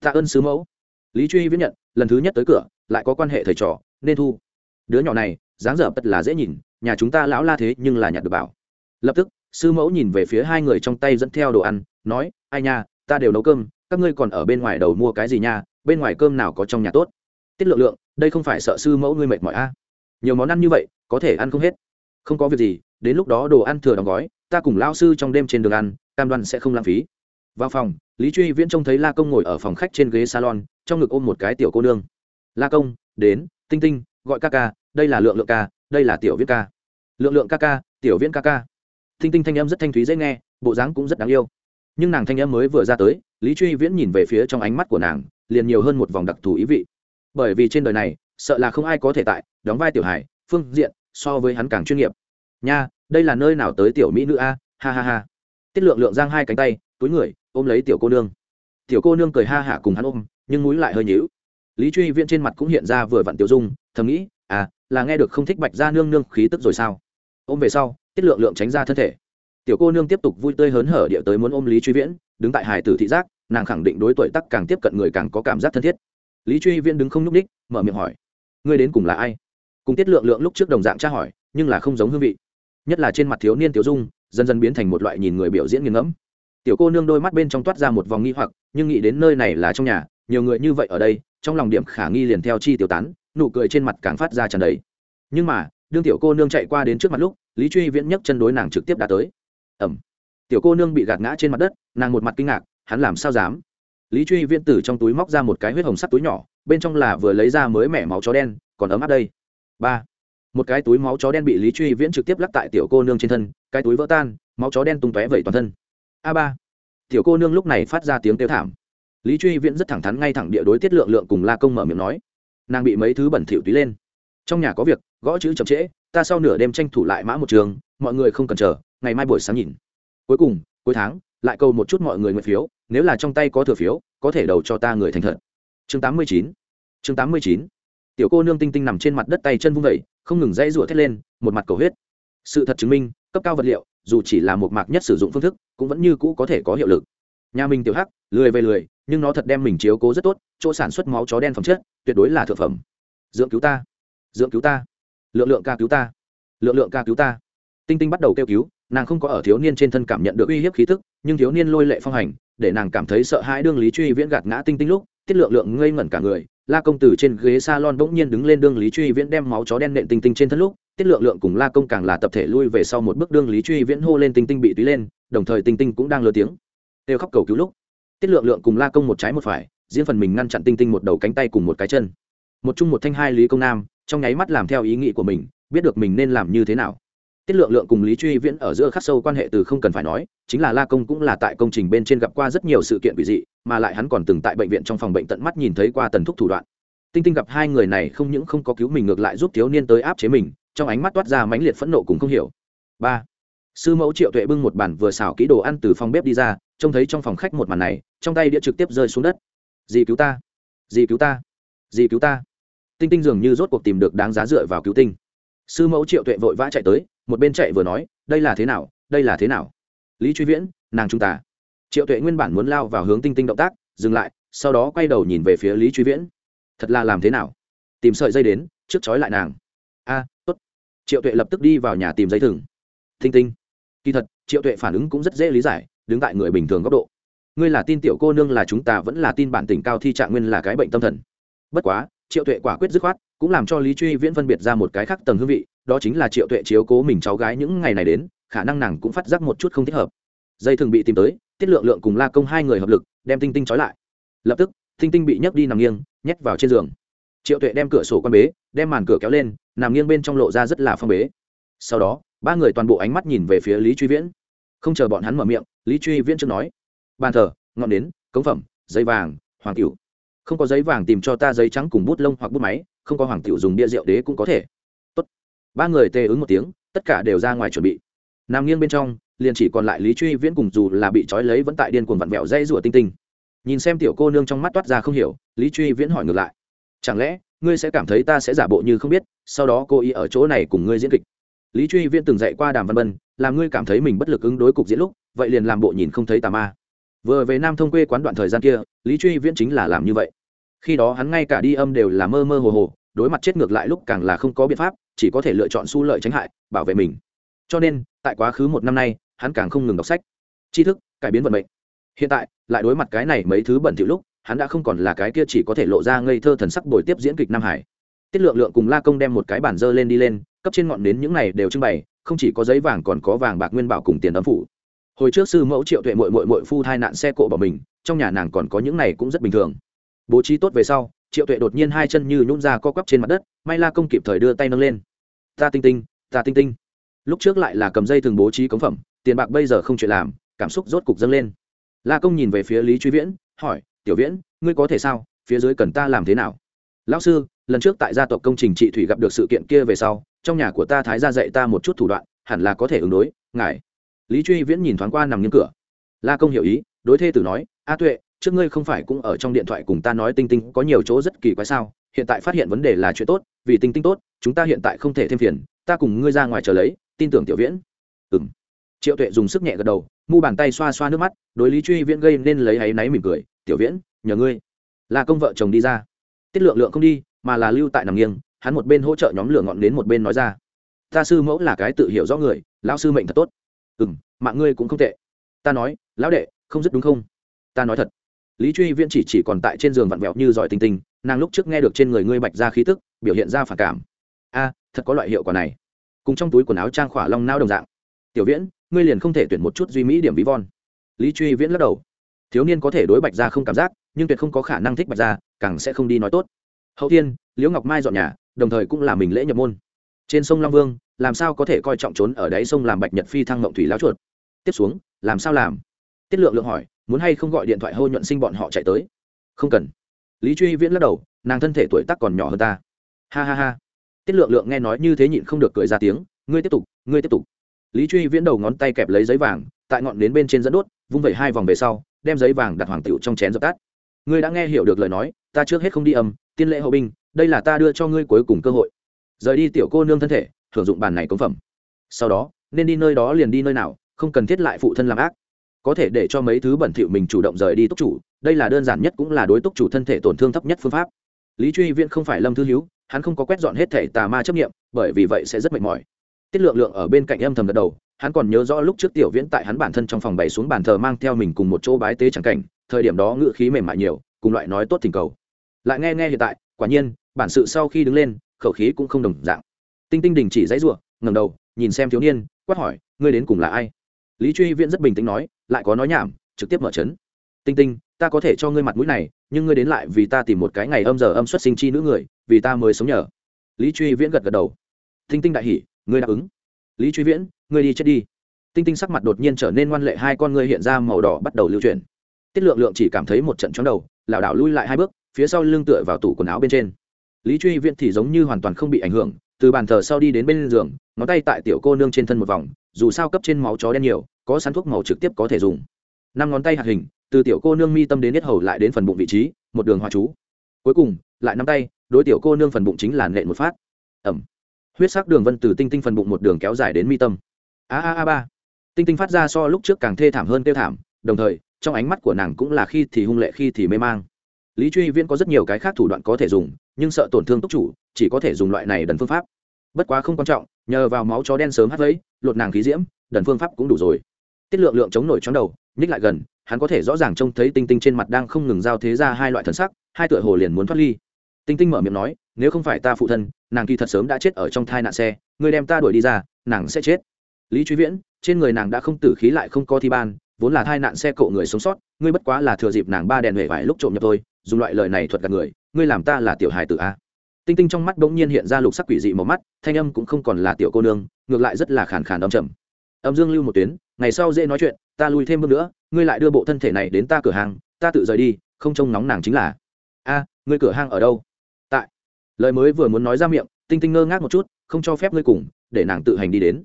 tạ ơn sứ mẫu. Lý truy viễn nhận, lần thứ nhất tới cửa, lại có quan hệ thầy trò, nên thu. Đứa nhỏ này, dáng dở tất là dễ nhìn, nhà chúng ta lão la thế nhưng là nhặt được bảo. Lập tức sư mẫu nhìn về phía hai người trong tay dẫn theo đồ ăn, nói, ai nha, ta đều nấu cơm, các ngươi còn ở bên ngoài đầu mua cái gì nha, bên ngoài cơm nào có trong nhà tốt? Tiết lượng lượng, đây không phải sợ sư mẫu ngươi mệt mỏi a? Nhiều món ăn như vậy, có thể ăn không hết. Không có việc gì, đến lúc đó đồ ăn thừa đóng gói, ta cùng lao sư trong đêm trên đường ăn, cam đoan sẽ không lãng phí vào phòng, lý truy viễn trông thấy la công ngồi ở phòng khách trên ghế salon, trong ngực ôm một cái tiểu cô nương. La công, đến, tinh tinh, gọi ca ca, đây là lượng lượng ca, đây là tiểu viễn ca. Lượng lượng ca ca, tiểu viễn ca ca. Tinh tinh thanh âm rất thanh thúy dễ nghe, bộ dáng cũng rất đáng yêu. Nhưng nàng thanh âm mới vừa ra tới, lý truy viễn nhìn về phía trong ánh mắt của nàng, liền nhiều hơn một vòng đặc thù ý vị. Bởi vì trên đời này, sợ là không ai có thể tại, đóng vai tiểu hải phương diện, so với hắn càng chuyên nghiệp. Nha, đây là nơi nào tới tiểu mỹ nữ a? Ha ha ha. Tiết lượng lượng giang hai cánh tay, túi người ôm lấy tiểu cô nương. Tiểu cô nương cười ha hả cùng hắn ôm, nhưng mũi lại hơi nhíu. Lý truy viễn trên mặt cũng hiện ra vừa vặn tiểu dung, thầm nghĩ à là nghe được không thích bạch ra nương nương khí tức rồi sao? Ôm về sau, tiết lượng lượng tránh ra thân thể. Tiểu cô nương tiếp tục vui tươi hớn hở địa tới muốn ôm lý truy viễn, đứng tại hải tử thị giác, nàng khẳng định đối tuổi tắc càng tiếp cận người càng có cảm giác thân thiết. Lý truy viễn đứng không nhúc ních mở miệng hỏi, ngươi đến cùng là ai? Cùng tiết lượng lượng lúc trước đồng dạng tra hỏi, nhưng là không giống hương vị. Nhất là trên mặt thiếu niên tiểu dung, dần dần biến thành một loại nhìn người biểu diễn nghiền ngẫm tiểu cô nương đôi mắt bên trong toát ra một vòng nghi hoặc, nhưng nghĩ đến nơi này là trong nhà, nhiều người như vậy ở đây, trong lòng điểm khả nghi liền theo chi tiểu tán, nụ cười trên mặt càng phát ra tràn đầy. Nhưng mà, đương tiểu cô nương chạy qua đến trước mặt lúc, lý truy viễn nhấc chân đối nàng trực tiếp đã tới. Ẩm tiểu cô nương bị gạt ngã trên mặt đất, nàng một mặt kinh ngạc, hắn làm sao dám? Lý truy viễn từ trong túi móc ra một cái huyết hồng sắt túi nhỏ, bên trong là vừa lấy ra mới mẻ máu chó đen, còn ấm áp đây. Ba. Một cái túi máu chó đen bị lý truy viễn trực tiếp lắc tại tiểu cô nương trên thân, cái túi vỡ tan, máu chó đen tung tóe vẩy toàn thân a ba. Tiểu cô nương lúc này phát ra tiếng kêu thảm. Lý truy viễn rất thẳng thắn ngay thẳng địa đối tiết lượng lượng cùng la công mở miệng nói. Nàng bị mấy thứ bẩn thỉu tí lên. Trong nhà có việc, gõ chữ chậm trễ, ta sau nửa đêm tranh thủ lại mã một trường, mọi người không cần chờ, ngày mai buổi sáng nhìn. Cuối cùng, cuối tháng, lại câu một chút mọi người nguyện phiếu, nếu là trong tay có thừa phiếu, có thể đầu cho ta người thành thật. Chương tám mươi chín. Chương tám mươi chín. Tiểu cô nương tinh tinh nằm trên mặt đất tay chân vung vẩy không ngừng dãy rủa thét lên, một mặt cầu huyết. Sự thật chứng minh, cấp cao vật liệu dù chỉ là một mạc nhất sử dụng phương thức, cũng vẫn như cũ có thể có hiệu lực. Nhà mình tiểu hắc, lười về lười, nhưng nó thật đem mình chiếu cố rất tốt, chỗ sản xuất máu chó đen phẩm chất, tuyệt đối là thượng phẩm. Dưỡng cứu ta, dưỡng cứu ta, lượng lượng ca cứu ta, lượng lượng ca cứu ta. Tinh tinh bắt đầu kêu cứu, nàng không có ở thiếu niên trên thân cảm nhận được uy hiếp khí thức nhưng thiếu niên lôi lệ phong hành, để nàng cảm thấy sợ hãi đương lý truy viễn gạt ngã tinh tinh lúc, tiết lượng lượng ngây ngẩn cả người, la công tử trên ghế salon bỗng nhiên đứng lên đương lý truy viễn đem máu chó đen nện tinh tinh trên thân lúc tiết lượng lượng cùng la công càng là tập thể lui về sau một bước đương lý truy viễn hô lên tinh tinh bị túy lên, đồng thời tinh tinh cũng đang lơ tiếng. Kêu khóc cầu cứu lúc, tiết lượng lượng cùng la công một trái một phải diễn phần mình ngăn chặn tinh tinh một đầu cánh tay cùng một cái chân. Một chung một thanh hai lý công nam, trong nháy mắt làm theo ý nghĩ của mình, biết được mình nên làm như thế nào. Tiết lượng lượng cùng lý truy viễn ở giữa khắc sâu quan hệ từ không cần phải nói, chính là la công cũng là tại công trình bên trên gặp qua rất nhiều sự kiện quỷ dị, mà lại hắn còn từng tại bệnh viện trong phòng bệnh tận mắt nhìn thấy qua tần thúc thủ đoạn. Tinh tinh gặp hai người này không những không có cứu mình ngược lại giúp thiếu niên tới áp chế mình trong ánh mắt toát ra mãnh liệt phẫn nộ cùng không hiểu. Ba. Sư mẫu triệu tuệ bưng một bản vừa xào kỹ đồ ăn từ phòng bếp đi ra, trông thấy trong phòng khách một màn này, trong tay đĩa trực tiếp rơi xuống đất. Dì cứu ta. Dì cứu ta. Dì cứu ta. Tinh tinh dường như rốt cuộc tìm được đáng giá dựa vào cứu tinh. Sư mẫu triệu tuệ vội vã chạy tới, một bên chạy vừa nói, đây là thế nào? Đây là thế nào? Lý truy viễn, nàng chúng ta. Triệu tuệ nguyên bản muốn lao vào hướng tinh tinh động tác, dừng lại, sau đó quay đầu nhìn về phía lý truy viễn. Thật là làm thế nào? Tìm sợi dây đến, trước chói lại nàng. A triệu tuệ lập tức đi vào nhà tìm dây thừng. Thinh tinh, kỳ thật, triệu tuệ phản ứng cũng rất dễ lý giải, đứng tại người bình thường góc độ. Ngươi là tin tiểu cô nương là chúng ta vẫn là tin bản tỉnh cao thi trạng nguyên là cái bệnh tâm thần. Bất quá, triệu tuệ quả quyết dứt khoát, cũng làm cho lý truy viễn phân biệt ra một cái khác tầng hương vị, đó chính là triệu tuệ chiếu cố mình cháu gái những ngày này đến, khả năng nàng cũng phát giác một chút không thích hợp. Dây thường bị tìm tới, tiết lượng lượng cùng la công hai người hợp lực, đem tinh tinh trói lại. Lập tức, tinh tinh bị nhấc đi nằm nghiêng, nhét vào trên giường. Triệu tuệ đem cửa sổ quan bế, đem màn cửa kéo lên nằm nghiêng bên trong lộ ra rất là phong bế. Sau đó, ba người toàn bộ ánh mắt nhìn về phía lý truy viễn. Không chờ bọn hắn mở miệng, lý truy viễn trước nói, bàn thờ, ngọn nến, cống phẩm, giấy vàng, hoàng cựu không có giấy vàng tìm cho ta giấy trắng cùng bút lông hoặc bút máy, không có hoàng cựu dùng bia rượu đế cũng có thể. Tốt. ba người tê ứng một tiếng, tất cả đều ra ngoài chuẩn bị. Nằm nghiêng bên trong, liền chỉ còn lại lý truy viễn cùng dù là bị trói lấy vẫn tại điên cuồng vặn vẹo dây rủa tinh tinh. Nhìn xem tiểu cô nương trong mắt toát ra không hiểu, lý truy viễn hỏi ngược lại, chẳng lẽ ngươi sẽ cảm thấy ta sẽ giả bộ như không biết, sau đó cô ý ở chỗ này cùng ngươi diễn kịch. Lý truy viễn từng dạy qua đàm văn bân, làm ngươi cảm thấy mình bất lực ứng đối cục diễn lúc, vậy liền làm bộ nhìn không thấy tà ma. Vừa về nam thông quê quán đoạn thời gian kia, lý truy viễn chính là làm như vậy. Khi đó hắn ngay cả đi âm đều là mơ mơ hồ hồ, đối mặt chết ngược lại lúc càng là không có biện pháp, chỉ có thể lựa chọn su lợi tránh hại, bảo vệ mình. Cho nên, tại quá khứ một năm nay, hắn càng không ngừng đọc sách. Tri thức, cải biến vận mệnh. Hiện tại, lại đối mặt cái này mấy thứ bẩn thỉu lúc hắn đã không còn là cái kia chỉ có thể lộ ra ngây thơ thần sắc bồi tiếp diễn kịch nam hải. Tiết lượng lượng cùng la công đem một cái bản dơ lên đi lên, cấp trên ngọn nến những này đều trưng bày, không chỉ có giấy vàng còn có vàng bạc nguyên bảo cùng tiền ấm phủ. Hồi trước sư mẫu triệu tuệ mội mội mội phu thai nạn xe cộ bỏ mình, trong nhà nàng còn có những này cũng rất bình thường. Bố trí tốt về sau, triệu tuệ đột nhiên hai chân như nhún ra co quắp trên mặt đất, may la công kịp thời đưa tay nâng lên. Ta tinh tinh, ta tinh tinh. Lúc trước lại là cầm dây thường bố trí cống phẩm, tiền bạc bây giờ không chuyện làm, cảm xúc rốt cục dâng lên. La công nhìn về phía lý truy viễn, hỏi tiểu viễn, ngươi có thể sao? Phía dưới cần ta làm thế nào? Lão sư, lần trước tại gia tộc công trình trị thủy gặp được sự kiện kia về sau, trong nhà của ta thái ra dạy ta một chút thủ đoạn, hẳn là có thể ứng đối, ngài. Lý truy viễn nhìn thoáng qua nằm nghiêng cửa. La công hiểu ý, đối thê tử nói, a tuệ, trước ngươi không phải cũng ở trong điện thoại cùng ta nói tinh tinh có nhiều chỗ rất kỳ quái sao? Hiện tại phát hiện vấn đề là chuyện tốt, vì tinh tinh tốt, chúng ta hiện tại không thể thêm phiền, ta cùng ngươi ra ngoài chờ lấy, tin tưởng tiểu viễn. Ừ m triệu tuệ dùng sức nhẹ gật đầu, mu bàn tay xoa xoa nước mắt, đối lý truy viễn gây nên lấy áy náy mỉm cười tiểu viễn, nhờ ngươi. Là công vợ chồng đi ra. Tiết lượng lượng không đi, mà là lưu tại nằm nghiêng, hắn một bên hỗ trợ nhóm lửa ngọn đến một bên nói ra. Ta sư mẫu là cái tự hiểu rõ người, lão sư mệnh thật tốt. Ừ m mạng ngươi cũng không tệ. Ta nói, lão đệ, không dứt đúng không? Ta nói thật. Lý truy viễn chỉ chỉ còn tại trên giường vặn vẹo như giỏi tinh tinh, nàng lúc trước nghe được trên người ngươi bạch ra khí tức, biểu hiện ra phản cảm. A, thật có loại hiệu quả này. Cùng trong túi quần áo trang khỏa long nao đồng dạng. Tiểu viễn, ngươi liền không thể tuyển một chút duy mỹ điểm ví von. Lý truy viễn lắc đầu thiếu niên có thể đối bạch ra không cảm giác, nhưng tuyệt không có khả năng thích bạch ra càng sẽ không đi nói tốt. Hậu thiên, liễu ngọc mai dọn nhà, đồng thời cũng là mình lễ nhập môn. Trên sông long vương, làm sao có thể coi trọng trốn ở đáy sông làm bạch nhật phi thăng mộng thủy láo chuột? Tiếp xuống, làm sao làm? Tiết lượng lượng hỏi, muốn hay không gọi điện thoại hô nhuận sinh bọn họ chạy tới? Không cần. Lý truy viễn lắc đầu, nàng thân thể tuổi tác còn nhỏ hơn ta. Ha ha ha. Tiết lượng lượng nghe nói như thế nhịn không được cười ra tiếng, ngươi tiếp tục, ngươi tiếp tục. Lý truy viễn đầu ngón tay kẹp lấy giấy vàng, tại ngọn nến bên trên dẫn đốt, vung vẩy hai vòng về sau đem giấy vàng đặt hoàng tiểu trong chén dập tắt. Ngươi đã nghe hiểu được lời nói, ta trước hết không đi âm, tiên lễ hậu binh, đây là ta đưa cho ngươi cuối cùng cơ hội. Rời đi tiểu cô nương thân thể hưởng dụng bàn này công phẩm. Sau đó, nên đi nơi đó liền đi nơi nào, không cần thiết lại phụ thân làm ác. Có thể để cho mấy thứ bẩn thỉu mình chủ động rời đi túc chủ, đây là đơn giản nhất cũng là đối túc chủ thân thể tổn thương thấp nhất phương pháp. Lý truy viễn không phải lâm thư hiếu, hắn không có quét dọn hết thể tà ma chấp nghiệm bởi vì vậy sẽ rất mệt mỏi. Tiết lượng lượng ở bên cạnh âm thầm gật đầu hắn còn nhớ rõ lúc trước tiểu viễn tại hắn bản thân trong phòng bày xuống bàn thờ mang theo mình cùng một chỗ bái tế chẳng cảnh, thời điểm đó ngự khí mềm mại nhiều, cùng loại nói tốt thỉnh cầu. Lại nghe nghe hiện tại, quả nhiên, bản sự sau khi đứng lên, khẩu khí cũng không đồng dạng. Tinh tinh đình chỉ dãy ruộng ngầm đầu, nhìn xem thiếu niên, quát hỏi, ngươi đến cùng là ai? Lý truy viễn rất bình tĩnh nói, lại có nói nhảm, trực tiếp mở chấn tinh tinh, ta có thể cho ngươi mặt mũi này, nhưng ngươi đến lại vì ta tìm một cái ngày âm giờ âm xuất sinh chi nữ người, vì ta mới sống nhờ. Lý truy viễn gật gật đầu. Tinh tinh đại hỉ, ngươi đáp ứng. Lý truy viễn ngươi đi chết đi. Tinh tinh sắc mặt đột nhiên trở nên ngoan lệ, hai con ngươi hiện ra màu đỏ bắt đầu lưu chuyển. Tiết lượng lượng chỉ cảm thấy một trận chóng đầu, lảo đảo lui lại hai bước, phía sau lưng tựa vào tủ quần áo bên trên. Lý truy viễn thì giống như hoàn toàn không bị ảnh hưởng, từ bàn thờ sau đi đến bên giường, ngón tay tại tiểu cô nương trên thân một vòng, dù sao cấp trên máu chó đen nhiều, có sắn thuốc màu trực tiếp có thể dùng. Năm ngón tay hạt hình, từ tiểu cô nương mi tâm đến hết hầu lại đến phần bụng vị trí, một đường hoa chú. Cuối cùng, lại nắm tay, đối tiểu cô nương phần bụng chính là nện một phát. Ẩm. Huyết sắc đường vân từ tinh tinh phần bụng một đường kéo dài đến mi tâm a a a ba. Tinh tinh phát ra so lúc trước càng thê thảm hơn tiêu thảm đồng thời trong ánh mắt của nàng cũng là khi thì hung lệ khi thì mê mang. Lý truy viễn có rất nhiều cái khác thủ đoạn có thể dùng nhưng sợ tổn thương túc chủ chỉ có thể dùng loại này đần phương pháp. Bất quá không quan trọng nhờ vào máu chó đen sớm hắt vấy, lột nàng khí diễm đần phương pháp cũng đủ rồi. Tiết lượng lượng chống nổi trong đầu nhích lại gần hắn có thể rõ ràng trông thấy tinh tinh trên mặt đang không ngừng giao thế ra hai loại thần sắc hai tựa hồ liền muốn thoát ly. Tinh tinh mở miệng nói nếu không phải ta phụ thân nàng kỳ thật sớm đã chết ở trong thai nạn xe người đem ta đuổi đi ra nàng sẽ chết lý truy viễn, trên người nàng đã không tử khí lại không có thi ban, vốn là thai nạn xe cộ người sống sót, ngươi bất quá là thừa dịp nàng ba đèn huệ vải lúc trộm nhập tôi dùng loại lời này thuật gạt người, ngươi làm ta là tiểu hài tử a. Tinh tinh trong mắt bỗng nhiên hiện ra lục sắc quỷ dị màu mắt, thanh âm cũng không còn là tiểu cô nương, ngược lại rất là khàn khàn đong trầm. Âm dương lưu một tuyến, ngày sau dễ nói chuyện, ta lui thêm bước nữa, ngươi lại đưa bộ thân thể này đến ta cửa hàng, ta tự rời đi, không trông nóng nàng chính là. A, ngươi cửa hàng ở đâu? Tại. Lời mới vừa muốn nói ra miệng, tinh tinh ngơ ngác một chút, không cho phép ngươi cùng, để nàng tự hành đi đến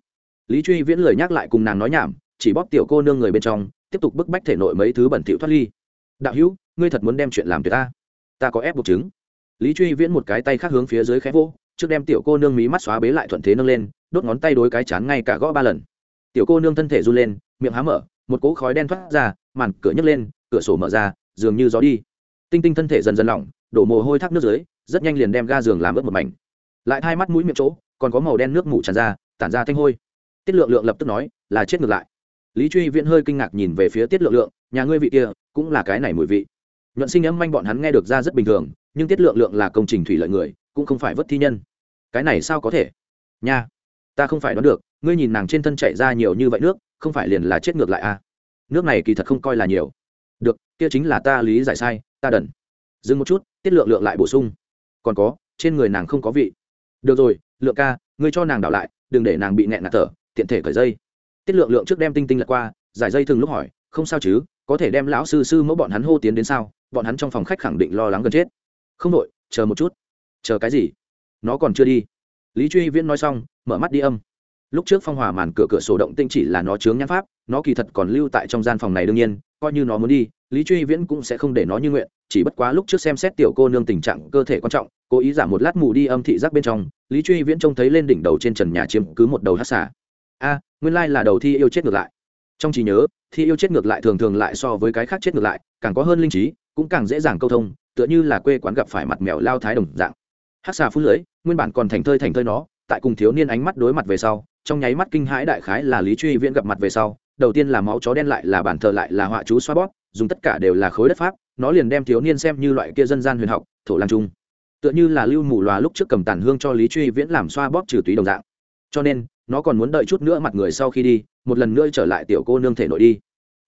lý truy viễn lời nhắc lại cùng nàng nói nhảm, chỉ bóp tiểu cô nương người bên trong, tiếp tục bức bách thể nội mấy thứ bẩn thỉu thoát ly. Đạo hữu, ngươi thật muốn đem chuyện làm tuyệt ta? Ta có ép buộc chứng. Lý truy viễn một cái tay khác hướng phía dưới khẽ vô trước đem tiểu cô nương mí mắt xóa bế lại thuận thế nâng lên, đốt ngón tay đối cái chán ngay cả gõ ba lần. Tiểu cô nương thân thể run lên, miệng há mở, một cỗ khói đen thoát ra, màn cửa nhấc lên, cửa sổ mở ra, dường như gió đi. Tinh tinh thân thể dần dần lỏng, đổ mồ hôi thác nước dưới, rất nhanh liền đem ga giường làm ướt một mảnh. Lại hai mắt mũi miệng chỗ, còn có màu đen nước mủ tràn ra, tản ra thanh hôi tiết lượng lượng lập tức nói, là chết ngược lại. Lý truy viễn hơi kinh ngạc nhìn về phía tiết lượng lượng, nhà ngươi vị kia, cũng là cái này mùi vị. Nhuận sinh âm manh bọn hắn nghe được ra rất bình thường, nhưng tiết lượng lượng là công trình thủy lợi người, cũng không phải vất thi nhân. Cái này sao có thể? Nha, ta không phải đoán được, ngươi nhìn nàng trên thân chạy ra nhiều như vậy nước, không phải liền là chết ngược lại à? Nước này kỳ thật không coi là nhiều. Được, kia chính là ta lý giải sai, ta đần. Dừng một chút, tiết lượng lượng lại bổ sung. Còn có, trên người nàng không có vị. Được rồi, lượng ca, ngươi cho nàng đảo lại, đừng để nàng bị nẹn nạt thở tiện thể cởi dây. Tiết lượng lượng trước đem tinh tinh lật qua, giải dây thường lúc hỏi, không sao chứ, có thể đem lão sư sư mẫu bọn hắn hô tiến đến sao? Bọn hắn trong phòng khách khẳng định lo lắng gần chết. Không đội, chờ một chút. Chờ cái gì? Nó còn chưa đi. Lý truy viễn nói xong, mở mắt đi âm. Lúc trước phong hòa màn cửa cửa sổ động tinh chỉ là nó chướng nhãn pháp, nó kỳ thật còn lưu tại trong gian phòng này đương nhiên, coi như nó muốn đi, lý truy viễn cũng sẽ không để nó như nguyện, chỉ bất quá lúc trước xem xét tiểu cô nương tình trạng cơ thể quan trọng, cố ý giảm một lát mù đi âm thị giác bên trong, lý truy viễn trông thấy lên đỉnh đầu trên trần nhà chiếm cứ một đầu hát xả a, nguyên lai là đầu thi yêu chết ngược lại. Trong trí nhớ, thi yêu chết ngược lại thường thường lại so với cái khác chết ngược lại, càng có hơn linh trí, cũng càng dễ dàng câu thông, tựa như là quê quán gặp phải mặt mèo lao thái đồng dạng. Hát xà phun lưới, nguyên bản còn thành thơi thành thơi nó, tại cùng thiếu niên ánh mắt đối mặt về sau, trong nháy mắt kinh hãi đại khái là lý truy viễn gặp mặt về sau, đầu tiên là máu chó đen lại là bản thờ lại là họa chú xoa bóp, dùng tất cả đều là khối đất pháp, nó liền đem thiếu niên xem như loại kia dân gian huyền học, thổ lang trung. Tựa như là lưu mù loà lúc trước cầm tàn hương cho lý truy viễn làm xoa bóp trừ túy đồng dạng. Cho nên nó còn muốn đợi chút nữa mặt người sau khi đi, một lần nữa trở lại tiểu cô nương thể nội đi.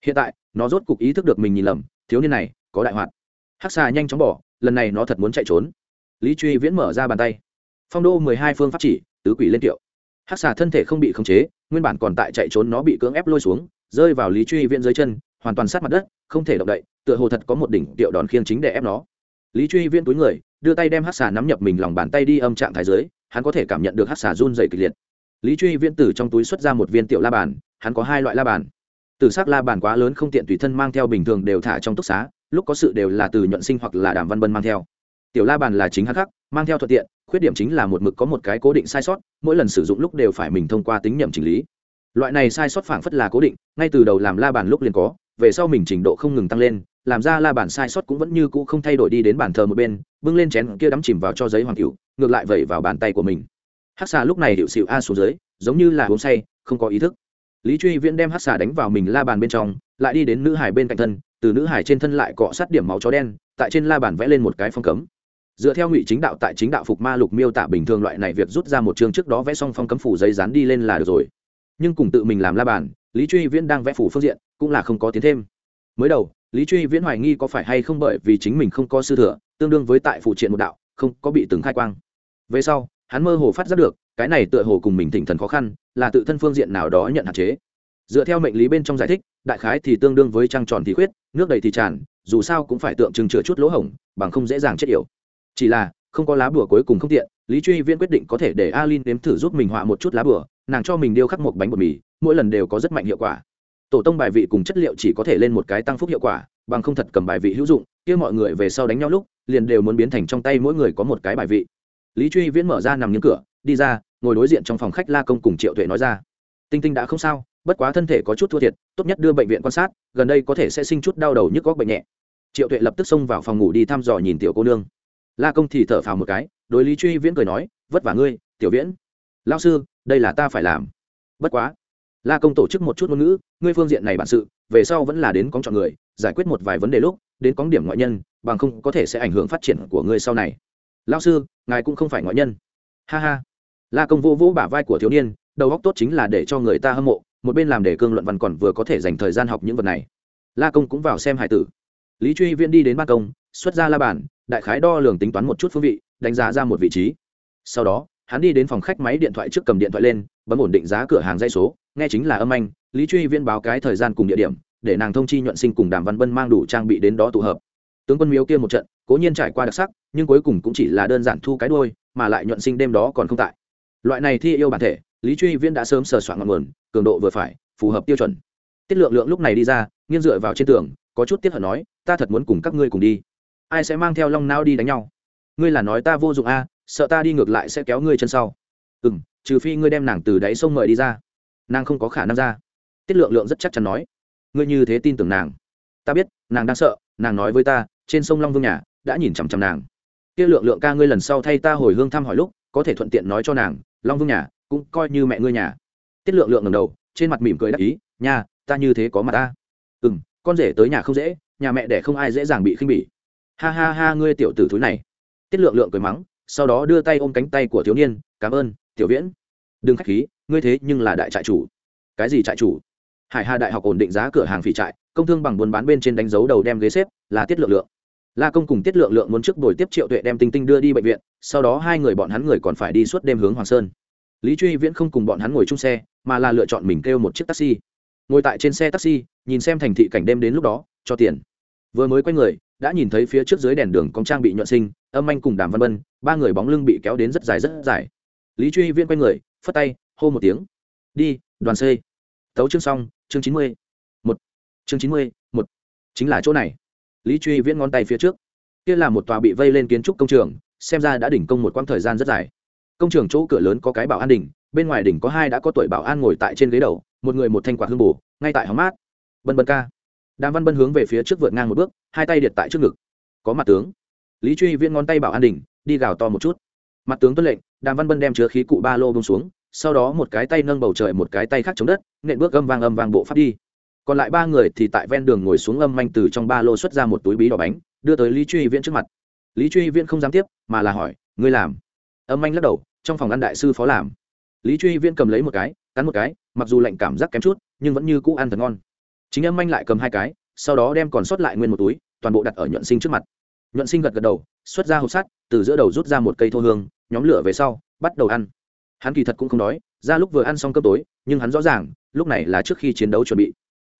Hiện tại, nó rốt cục ý thức được mình nhìn lầm, thiếu niên này, có đại hoạt. Hắc xà nhanh chóng bỏ, lần này nó thật muốn chạy trốn. Lý truy viễn mở ra bàn tay. Phong đô mười hai phương pháp chỉ, tứ quỷ lên tiệu hắc xà thân thể không bị khống chế, nguyên bản còn tại chạy trốn nó bị cưỡng ép lôi xuống, rơi vào lý truy viễn dưới chân, hoàn toàn sát mặt đất, không thể động đậy, tựa hồ thật có một đỉnh tiệu đòn khiêng chính để ép nó. Lý truy viễn túi người, đưa tay đem hắc xà nắm nhập mình lòng bàn tay đi âm trạng thái dưới, hắn có thể cảm nhận được hắc xà run dày kịch liệt lý truy viễn tử trong túi xuất ra một viên tiểu la bàn, hắn có hai loại la bàn. Từ s ắ c la bàn quá lớn không tiện tùy thân mang theo bình thường đều thả trong túc xá, lúc có sự đều là từ nhuận sinh hoặc là đàm văn bân mang theo. Tiểu la bàn là chính hắn khắc, mang theo thuận tiện, khuyết điểm chính là một mực có một cái cố định sai sót, mỗi lần sử dụng lúc đều phải mình thông qua tính nhầm chỉnh lý. Loại này sai sót phảng phất là cố định, ngay từ đầu làm la bàn lúc liền có, về sau mình trình độ không ngừng tăng lên, làm ra la bàn sai sót cũng vẫn như cũ không thay đổi đi đến bàn thờ một bên, bưng lên chén kia đắm chìm vào cho giấy hoàng cựu ngược lại vẩy vào bàn tay của mình hát xà lúc này hiệu xịu a xuống dưới, giống như là uống say, không có ý thức. Lý truy viễn đem hát xà đánh vào mình la bàn bên trong, lại đi đến nữ hải bên cạnh thân, từ nữ hải trên thân lại cọ sát điểm máu chó đen, tại trên la bàn vẽ lên một cái phong cấm. Dựa theo ngụy chính đạo tại chính đạo phục ma lục miêu tả bình thường loại này việc rút ra một chương trước đó vẽ xong phong cấm phủ giấy dán đi lên là được rồi. Nhưng cùng tự mình làm la bàn, lý truy viễn đang vẽ phủ phương diện, cũng là không có tiến thêm. Mới đầu, lý truy viễn hoài nghi có phải hay không bởi vì chính mình không có sư thừa, tương đương với tại phụ triện một đạo, không có bị từng khai quang. Về sau hắn mơ hồ phát giác được, cái này tựa hồ cùng mình thỉnh thần khó khăn, là tự thân phương diện nào đó nhận hạn chế. Dựa theo mệnh lý bên trong giải thích, đại khái thì tương đương với trăng tròn thì khuyết, nước đầy thì tràn, dù sao cũng phải tượng trưng chữa chút lỗ hổng, bằng không dễ dàng chết yểu. Chỉ là, không có lá bùa cuối cùng không tiện, lý truy viễn quyết định có thể để alin nếm thử giúp mình họa một chút lá bùa, nàng cho mình điêu khắc một bánh bột mì, mỗi lần đều có rất mạnh hiệu quả. Tổ tông bài vị cùng chất liệu chỉ có thể lên một cái tăng phúc hiệu quả, bằng không thật cầm bài vị hữu dụng, kia mọi người về sau đánh nhau lúc, liền đều muốn biến thành trong tay mỗi người có một cái bài vị lý truy viễn mở ra nằm nghiêng cửa đi ra ngồi đối diện trong phòng khách la công cùng triệu tuệ nói ra tinh tinh đã không sao bất quá thân thể có chút thua thiệt tốt nhất đưa bệnh viện quan sát gần đây có thể sẽ sinh chút đau đầu nhức góc bệnh nhẹ triệu tuệ lập tức xông vào phòng ngủ đi thăm dò nhìn tiểu cô nương la công thì thở phào một cái đối lý truy viễn cười nói vất vả ngươi tiểu viễn lao sư đây là ta phải làm bất quá la công tổ chức một chút ngôn ngữ ngươi phương diện này bản sự về sau vẫn là đến cóng chọn người giải quyết một vài vấn đề lúc đến cóng điểm ngoại nhân bằng không có thể sẽ ảnh hưởng phát triển của ngươi sau này lao sư, ngài cũng không phải ngoại nhân. Ha ha. La công vô vỗ bả vai của thiếu niên, đầu óc tốt chính là để cho người ta hâm mộ, một bên làm để cương luận văn còn vừa có thể dành thời gian học những vật này. La công cũng vào xem hải tử. Lý truy viễn đi đến ban công, xuất ra la bàn, đại khái đo lường tính toán một chút phương vị, đánh giá ra một vị trí. Sau đó, hắn đi đến phòng khách máy điện thoại trước cầm điện thoại lên, bấm ổn định giá cửa hàng dây số, nghe chính là âm anh, lý truy viễn báo cái thời gian cùng địa điểm, để nàng thông chi nhuận sinh cùng đàm văn bân mang đủ trang bị đến đó tụ hợp tướng quân miếu kia một trận, cố nhiên trải qua đặc sắc, nhưng cuối cùng cũng chỉ là đơn giản thu cái đôi mà lại nhuận sinh đêm đó còn không tại. Loại này thi yêu bản thể, lý truy viễn đã sớm sờ soạn ngọn nguồn, cường độ vừa phải, phù hợp tiêu chuẩn. Tiết lượng lượng lúc này đi ra, nghiêng dựa vào trên tường, có chút tiết hận nói, ta thật muốn cùng các ngươi cùng đi. Ai sẽ mang theo long nao đi đánh nhau? Ngươi là nói ta vô dụng a sợ ta đi ngược lại sẽ kéo ngươi chân sau. Ừ m trừ phi ngươi đem nàng từ đáy sông mời đi ra. Nàng không có khả năng ra. Tiết lượng lượng rất chắc chắn nói, ngươi như thế tin tưởng nàng. Ta biết, nàng đang sợ, nàng nói với ta trên sông long vương nhà, đã nhìn chằm chằm nàng. Tiết lượng lượng ca ngươi lần sau thay ta hồi hương thăm hỏi lúc, có thể thuận tiện nói cho nàng, long vương nhà, cũng coi như mẹ ngươi nhà. Tiết lượng lượng ngầm đầu, trên mặt mỉm cười đắc ý nhà ta như thế có mặt ta. Ừ m con rể tới nhà không dễ, nhà mẹ đẻ không ai dễ dàng bị khinh bỉ. Ha ha ha, ngươi tiểu tử thúi này. Tiết lượng lượng cười mắng, sau đó đưa tay ôm cánh tay của thiếu niên, cảm ơn, tiểu viễn. Đừng k h á c h khí, ngươi thế nhưng là đại trại chủ. Cái gì trại chủ? Hải hà đại học ổn định giá cửa hàng phỉ trại, công thương bằng buôn bán bên trên đánh dấu đầu đem ghế xếp, là tiết lượng lượng la công cùng tiết lượng lượng muốn trước buổi tiếp triệu tuệ đem tinh tinh đưa đi bệnh viện, sau đó hai người bọn hắn người còn phải đi suốt đêm hướng hoàng sơn. Lý truy viễn không cùng bọn hắn ngồi chung xe, mà là lựa chọn mình kêu một chiếc taxi. Ngồi tại trên xe taxi, nhìn xem thành thị cảnh đêm đến lúc đó, cho tiền. Vừa mới quay người, đã nhìn thấy phía trước dưới đèn đường công trang bị nhuận sinh, âm anh cùng đàm văn bân ba người bóng lưng bị kéo đến rất dài rất dài. Lý truy viễn quay người, phất tay, hô một tiếng. Đi, đoàn c. Tấu chương xong, chương chín mươi một chương chín mươi một chính là chỗ này lý truy viễn ngón tay phía trước. Kia là một tòa bị vây lên kiến trúc công trường, xem ra đã đỉnh công một quãng thời gian rất dài. Công trường chỗ cửa lớn có cái bảo an đỉnh, bên ngoài đỉnh có hai đã có tuổi bảo an ngồi tại trên ghế đầu, một người một thanh quạt hương bù, ngay tại hóng mát. Bân bân ca. Đàm văn bân hướng về phía trước vượt ngang một bước, hai tay điệt tại trước ngực. Có mặt tướng. Lý truy viễn ngón tay bảo an đỉnh, đi gào to một chút. Mặt tướng tuân lệnh, đàm văn bân đem chứa khí cụ ba lô bông xuống, sau đó một cái tay nâng bầu trời một cái tay khác chống đất, nện bước âm vang âm vang bộ pháp đi còn lại ba người thì tại ven đường ngồi xuống âm manh từ trong ba lô xuất ra một túi bí đỏ bánh, đưa tới lý truy viễn trước mặt. Lý truy viễn không dám tiếp, mà là hỏi, ngươi làm? Âm anh lắc đầu, trong phòng ăn đại sư phó làm. Lý truy viễn cầm lấy một cái, cắn một cái, mặc dù lạnh cảm giác kém chút, nhưng vẫn như cũ ăn thật ngon. Chính âm anh lại cầm hai cái, sau đó đem còn sót lại nguyên một túi, toàn bộ đặt ở nhuận sinh trước mặt. Nhuận sinh gật gật đầu, xuất ra hộp sắt, từ giữa đầu rút ra một cây thô hương, nhóm lửa về sau, bắt đầu ăn. Hắn kỳ thật cũng không đói, ra lúc vừa ăn xong cơm tối, nhưng hắn rõ ràng, lúc này là trước khi chiến đấu chuẩn bị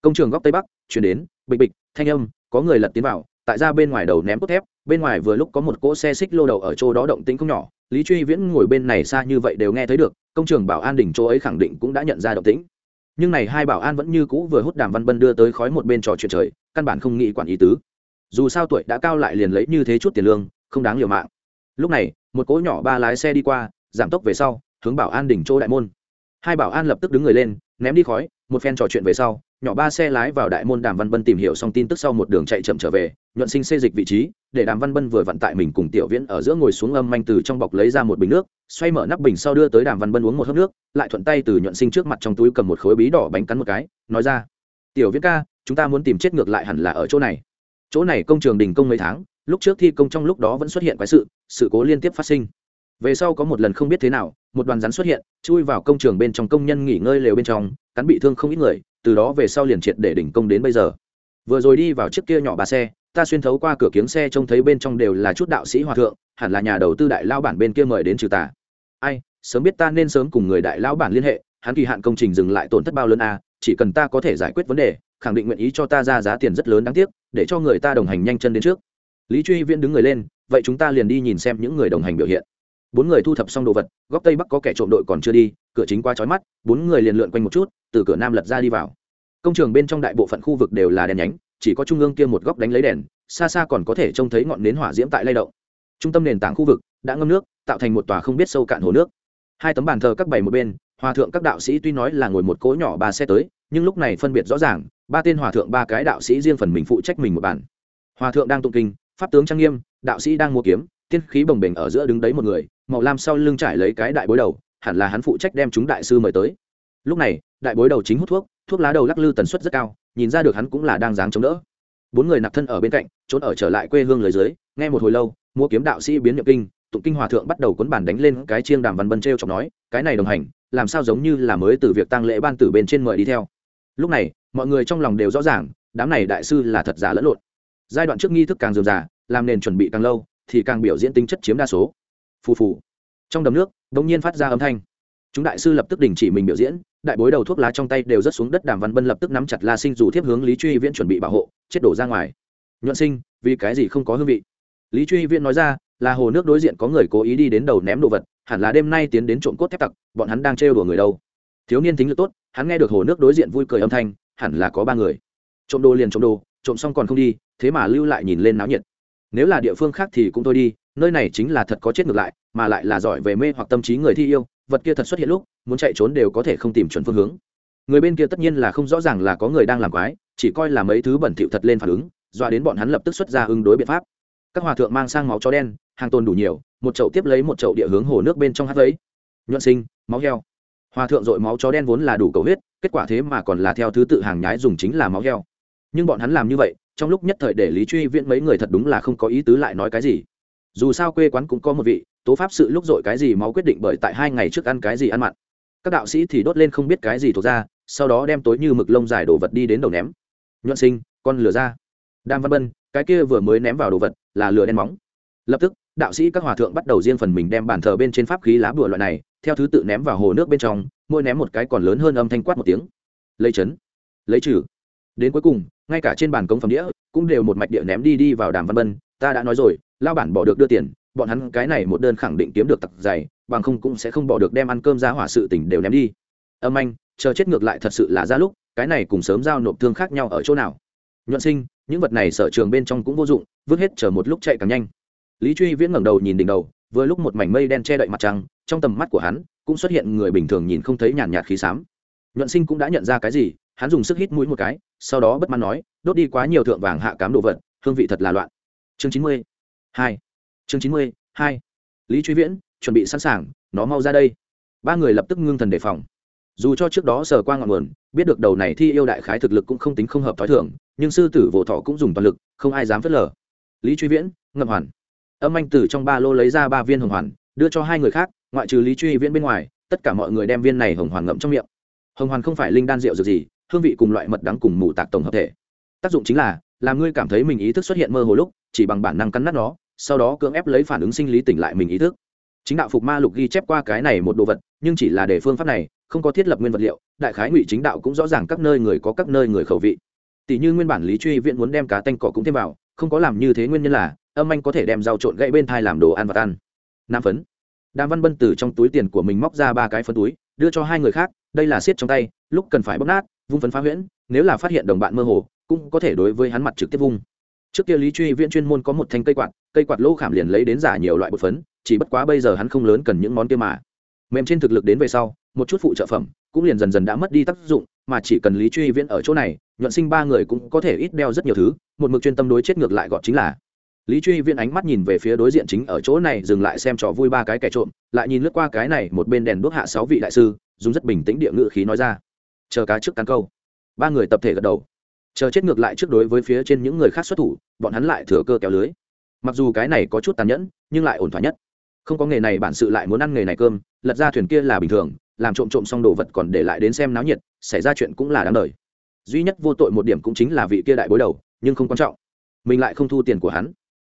công trường góc tây bắc, chuyển đến, bịch bịch, thanh âm, có người lật tiến vào, tại ra bên ngoài đầu ném cốt thép, bên ngoài vừa lúc có một cỗ xe xích lô đầu ở chỗ đó động tĩnh không nhỏ, lý truy viễn ngồi bên này xa như vậy đều nghe thấy được, công trường bảo an đỉnh chỗ ấy khẳng định cũng đã nhận ra động tĩnh. Nhưng này hai bảo an vẫn như cũ vừa hút đàm văn bân đưa tới khói một bên trò chuyện trời, căn bản không nghĩ quản ý tứ. Dù sao tuổi đã cao lại liền lấy như thế chút tiền lương, không đáng liều mạng. Lúc này, một cỗ nhỏ ba lái xe đi qua, giảm tốc về sau, hướng bảo an đỉnh chỗ đại môn. Hai bảo an lập tức đứng người lên, ném đi khói, một phen trò chuyện về sau nhỏ ba xe lái vào đại môn đàm văn bân tìm hiểu xong tin tức sau một đường chạy chậm trở về, nhuận sinh xê dịch vị trí, để đàm văn bân vừa vận tại mình cùng tiểu viễn ở giữa ngồi xuống âm manh từ trong bọc lấy ra một bình nước, xoay mở nắp bình sau đưa tới đàm văn bân uống một hớp nước, lại thuận tay từ nhuận sinh trước mặt trong túi cầm một khối bí đỏ bánh cắn một cái, nói ra, tiểu viễn ca, chúng ta muốn tìm chết ngược lại hẳn là ở chỗ này. Chỗ này công trường đình công mấy tháng, lúc trước thi công trong lúc đó vẫn xuất hiện quái sự sự cố liên tiếp phát sinh. Về sau có một lần không biết thế nào, một đoàn rắn xuất hiện, chui vào công trường bên trong công nhân nghỉ ngơi lều bên trong, cắn bị thương không ít người từ đó về sau liền triệt để đỉnh công đến bây giờ. Vừa rồi đi vào chiếc kia nhỏ bà xe ta xuyên thấu qua cửa kiếng xe trông thấy bên trong đều là chút đạo sĩ hòa thượng hẳn là nhà đầu tư đại lao bản bên kia mời đến trừ tà. Ai sớm biết ta nên sớm cùng người đại lao bản liên hệ hắn kỳ hạn công trình dừng lại tổn thất bao lớn a à, chỉ cần ta có thể giải quyết vấn đề khẳng định nguyện ý cho ta ra giá tiền rất lớn đáng tiếc để cho người ta đồng hành nhanh chân đến trước. Lý truy viễn đứng người lên vậy chúng ta liền đi nhìn xem những người đồng hành biểu hiện bốn người thu thập xong đồ vật, góc tây bắc có kẻ trộm đội còn chưa đi, cửa chính qua trói mắt, bốn người liền lượn quanh một chút, từ cửa nam lật ra đi vào. Công trường bên trong đại bộ phận khu vực đều là đèn nhánh, chỉ có trung ương kia một góc đánh lấy đèn, xa xa còn có thể trông thấy ngọn nến hỏa diễm tại lay động. Trung tâm nền tảng khu vực đã ngâm nước, tạo thành một tòa không biết sâu cạn hồ nước. Hai tấm bàn thờ các bảy một bên, hòa thượng các đạo sĩ tuy nói là ngồi một cỗ nhỏ ba xe tới, nhưng lúc này phân biệt rõ ràng, ba tên hòa thượng ba cái đạo sĩ riêng phần mình phụ trách mình một bản hòa thượng đang tụng kinh, pháp tướng trang nghiêm, đạo sĩ đang mua kiếm, tiên khí bồng bềnh ở giữa đứng đấy một người màu lam sau lưng trải lấy cái đại bối đầu, hẳn là hắn phụ trách đem chúng đại sư mời tới. Lúc này, đại bối đầu chính hút thuốc thuốc lá đầu lắc lư tần suất rất cao, nhìn ra được hắn cũng là đang dáng chống đỡ. Bốn người nạp thân ở bên cạnh, trốn ở trở lại quê hương lời dưới, nghe một hồi lâu mua kiếm đạo sĩ biến nhậm kinh, tụng kinh hòa thượng bắt đầu cuốn bản đánh lên cái chiêng đàm văn bân t r chọc nói, cái này đồng hành, làm sao giống như là mới từ việc tăng lễ ban tử bên trên mời đi theo? Lúc này, mọi người trong lòng đều rõ ràng, đám này đại sư là thật giả lẫn lộn. Giai đoạn trước nghi thức càng dườm già, làm nền chuẩn bị càng lâu, thì càng biểu diễn tính chất chiếm đa số phù phù. Trong đầm nước đ ỗ n g nhiên phát ra âm thanh. Chúng đại sư lập tức đình chỉ mình biểu diễn, đại bối đầu thuốc lá trong tay đều rớt xuống đất, đàm văn bân lập tức nắm chặt la sinh dù thiếp hướng lý truy viễn chuẩn bị bảo hộ, chết đổ ra ngoài. Nhuận sinh, vì cái gì không có hương vị? Lý truy viễn nói ra, là hồ nước đối diện có người cố ý đi đến đầu ném đồ vật, hẳn là đêm nay tiến đến trộm cốt thép tặc, bọn hắn đang trêu đùa người đâu. Thiếu niên thính lực tốt, hắn nghe được hồ nước đối diện vui cười âm thanh, hẳn là có ba người. Trộm đồ liền trộm đồ, trộm xong còn không đi, thế mà lưu lại nhìn lên náo nhiệt. Nếu là địa phương khác thì cũng thôi đi nơi này chính là thật có chết ngược lại, mà lại là giỏi về mê hoặc tâm trí người thi yêu, vật kia thật xuất hiện lúc, muốn chạy trốn đều có thể không tìm chuẩn phương hướng. Người bên kia tất nhiên là không rõ ràng là có người đang làm quái, chỉ coi là mấy thứ bẩn thỉu thật lên phản ứng, dọa đến bọn hắn lập tức xuất ra ứng đối biện pháp. Các hòa thượng mang sang máu chó đen, hàng tồn đủ nhiều, một chậu tiếp lấy một chậu địa hướng hồ nước bên trong hát vấy nhuận sinh, máu heo. Hòa thượng dội máu chó đen vốn là đủ cầu huyết, kết quả thế mà còn là theo thứ tự hàng nhái dùng chính là máu heo. Nhưng bọn hắn làm như vậy, trong lúc nhất thời để lý truy viễn mấy người thật đúng là không có ý tứ lại nói cái gì dù sao quê quán cũng có một vị, tố pháp sự lúc dội cái gì máu quyết định bởi tại hai ngày trước ăn cái gì ăn mặn. Các đạo sĩ thì đốt lên không biết cái gì thuộc ra, sau đó đem tối như mực lông dài đồ vật đi đến đầu ném. Nhuận sinh, con lửa ra. Đam văn bân, cái kia vừa mới ném vào đồ vật là lửa đen móng. Lập tức, đạo sĩ các hòa thượng bắt đầu riêng phần mình đem bàn thờ bên trên pháp khí lá bùa loại này, theo thứ tự ném vào hồ nước bên trong, mỗi ném một cái còn lớn hơn âm thanh quát một tiếng. Lấy chấn, lấy trừ. Đến cuối cùng, ngay cả trên bàn công phẩm đĩa cũng đều một mạch địa ném đi đi vào đàm văn bân, ta đã nói rồi lao bản bỏ được đưa tiền, bọn hắn cái này một đơn khẳng định kiếm được tặc dày, bằng không cũng sẽ không bỏ được đem ăn cơm ra hỏa sự tỉnh đều ném đi. Âm anh, chờ chết ngược lại thật sự là ra lúc, cái này cùng sớm giao nộp thương khác nhau ở chỗ nào? Nhuận sinh, những vật này sở trường bên trong cũng vô dụng, vứt hết chờ một lúc chạy càng nhanh. Lý truy viễn ngẩng đầu nhìn đỉnh đầu, vừa lúc một mảnh mây đen che đậy mặt trăng, trong tầm mắt của hắn, cũng xuất hiện người bình thường nhìn không thấy nhàn nhạt khí xám nhuận sinh cũng đã nhận ra cái gì, hắn dùng sức hít mũi một cái, sau đó bất mãn nói, đốt đi quá nhiều thượng vàng hạ cám đồ vật, hương vị thật là loạn. Chương chín mươi hai. Chương chín mươi, hai. Lý truy viễn, chuẩn bị sẵn sàng, nó mau ra đây. Ba người lập tức ngưng thần đề phòng. Dù cho trước đó sờ qua ngọn nguồn, biết được đầu này thi yêu đại khái thực lực cũng không tính không hợp t h ó i thưởng nhưng sư tử vỗ thọ cũng dùng toàn lực, không ai dám phớt lờ. Lý truy viễn, ngậm hoàn. Âm anh từ trong ba lô lấy ra ba viên hồng hoàn, đưa cho hai người khác, ngoại trừ lý truy viễn bên ngoài, tất cả mọi người đem viên này hồng hoàn ngậm trong miệng. Hồng hoàn không phải linh đan rượu dược gì, hương vị cùng loại mật đắng cùng mù tạc tổng hợp thể. Tác dụng chính là, làm ngươi cảm thấy mình ý thức xuất hiện mơ hồ lúc, chỉ bằng bản năng cắn nát nó sau đó cưỡng ép lấy phản ứng sinh lý tỉnh lại mình ý thức. Chính đạo phục ma lục ghi chép qua cái này một đồ vật, nhưng chỉ là để phương pháp này, không có thiết lập nguyên vật liệu, đại khái ngụy chính đạo cũng rõ ràng các nơi người có các nơi người khẩu vị. Tỷ như nguyên bản lý truy viện muốn đem cá tanh cỏ cũng thêm vào, không có làm như thế nguyên nhân là, âm anh có thể đem rau trộn gãy bên thai làm đồ ăn và ăn. Nam phấn. Đàm văn bân từ trong túi tiền của mình móc ra ba cái phân túi, đưa cho hai người khác, đây là siết trong tay, lúc cần phải bóc nát, vung phấn phá huyễn, nếu là phát hiện đồng bạn mơ hồ, cũng có thể đối với hắn mặt trực tiếp vung trước kia lý truy viễn chuyên môn có một thanh cây quạt cây quạt lỗ khảm liền lấy đến giả nhiều loại bột phấn, chỉ bất quá bây giờ hắn không lớn cần những món kia mà. Mềm trên thực lực đến về sau, một chút phụ trợ phẩm cũng liền dần dần đã mất đi tác dụng, mà chỉ cần lý truy viễn ở chỗ này, nhuận sinh ba người cũng có thể ít đeo rất nhiều thứ, một mực chuyên tâm đối chết ngược lại gọt chính là. Lý truy viễn ánh mắt nhìn về phía đối diện chính ở chỗ này, dừng lại xem trò vui ba cái kẻ trộm, lại nhìn lướt qua cái này một bên đèn đuốc hạ sáu vị đại sư, dùng rất bình tĩnh địa ngự khí nói ra. Chờ cá trước cán câu. Ba người tập thể gật đầu chờ chết ngược lại trước đối với phía trên những người khác xuất thủ, bọn hắn lại thừa cơ kéo lưới. Mặc dù cái này có chút tàn nhẫn, nhưng lại ổn thỏa nhất. Không có nghề này bản sự lại muốn ăn nghề này cơm, lật ra thuyền kia là bình thường, làm trộm trộm xong đồ vật còn để lại đến xem náo nhiệt, xảy ra chuyện cũng là đáng đời. Duy nhất vô tội một điểm cũng chính là vị kia đại bối đầu, nhưng không quan trọng. Mình lại không thu tiền của hắn.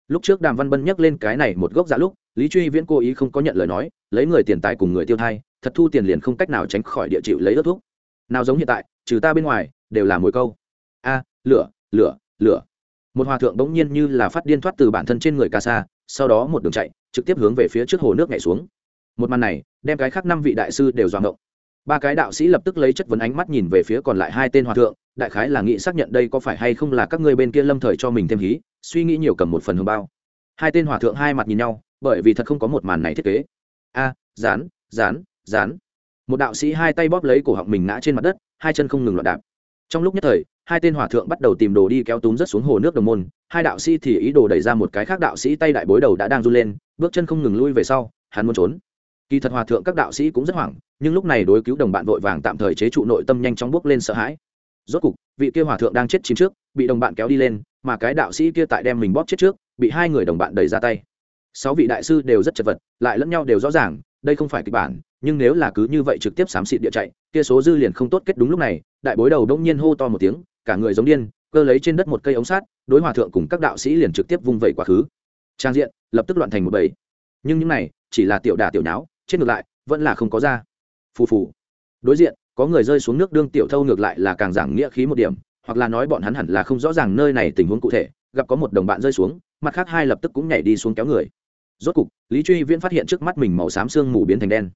Lúc trước đàm văn bân nhắc lên cái này một gốc giả lúc, lý truy viễn cố ý không có nhận lời nói, lấy người tiền tài cùng người tiêu thai, thật thu tiền liền không cách nào tránh khỏi địa chịu lấy ớt thuốc nào giống hiện tại, trừ ta bên ngoài, đều là mồi câu a, lửa lửa lửa. Một hòa thượng bỗng nhiên như là phát điên thoát từ bản thân trên người ca sa, sau đó một đường chạy, trực tiếp hướng về phía trước hồ nước nhảy xuống. Một màn này, đem cái khác năm vị đại sư đều doạng ngộng. Ba cái đạo sĩ lập tức lấy chất vấn ánh mắt nhìn về phía còn lại hai tên hòa thượng, đại khái là nghĩ xác nhận đây có phải hay không là các ngươi bên kia lâm thời cho mình thêm hí, suy nghĩ nhiều cầm một phần hương bao. Hai tên hòa thượng hai mặt nhìn nhau, bởi vì thật không có một màn này thiết kế. A, dán dán dán. Một đạo sĩ hai tay bóp lấy cổ họng mình ngã trên mặt đất, hai chân không ngừng loạn đạp. Trong lúc nhất thời hai tên hòa thượng bắt đầu tìm đồ đi kéo túm rất xuống hồ nước đồng môn, hai đạo sĩ thì ý đồ đẩy ra một cái khác đạo sĩ tay đại bối đầu đã đang run lên, bước chân không ngừng lui về sau, hắn muốn trốn. Kỳ thật hòa thượng các đạo sĩ cũng rất hoảng, nhưng lúc này đối cứu đồng bạn vội vàng tạm thời chế trụ nội tâm nhanh chóng bước lên sợ hãi. Rốt cục, vị kia hòa thượng đang chết chìm trước, bị đồng bạn kéo đi lên, mà cái đạo sĩ kia tại đem mình bóp chết trước, bị hai người đồng bạn đẩy ra tay. Sáu vị đại sư đều rất chật vật, lại lẫn nhau đều rõ ràng, đây không phải kịch bản, nhưng nếu là cứ như vậy trực tiếp xám xịt địa chạy, kia số dư liền không tốt kết đúng lúc này, đại bối đầu đông nhiên hô to một tiếng cả người giống điên, cơ lấy trên đất một cây ống sát đối hòa thượng cùng các đạo sĩ liền trực tiếp vung vẩy quá khứ. Trang diện lập tức loạn thành một bầy. Nhưng những này chỉ là tiểu đà tiểu nháo, chết ngược lại, vẫn là không có ra. Phù phù. Đối diện, có người rơi xuống nước đương tiểu thâu ngược lại là càng giảng nghĩa khí một điểm, hoặc là nói bọn hắn hẳn là không rõ ràng nơi này tình huống cụ thể, gặp có một đồng bạn rơi xuống, mặt khác hai lập tức cũng nhảy đi xuống kéo người. Rốt cục, lý truy viễn phát hiện trước mắt mình màu xám xương mù biến thành đen.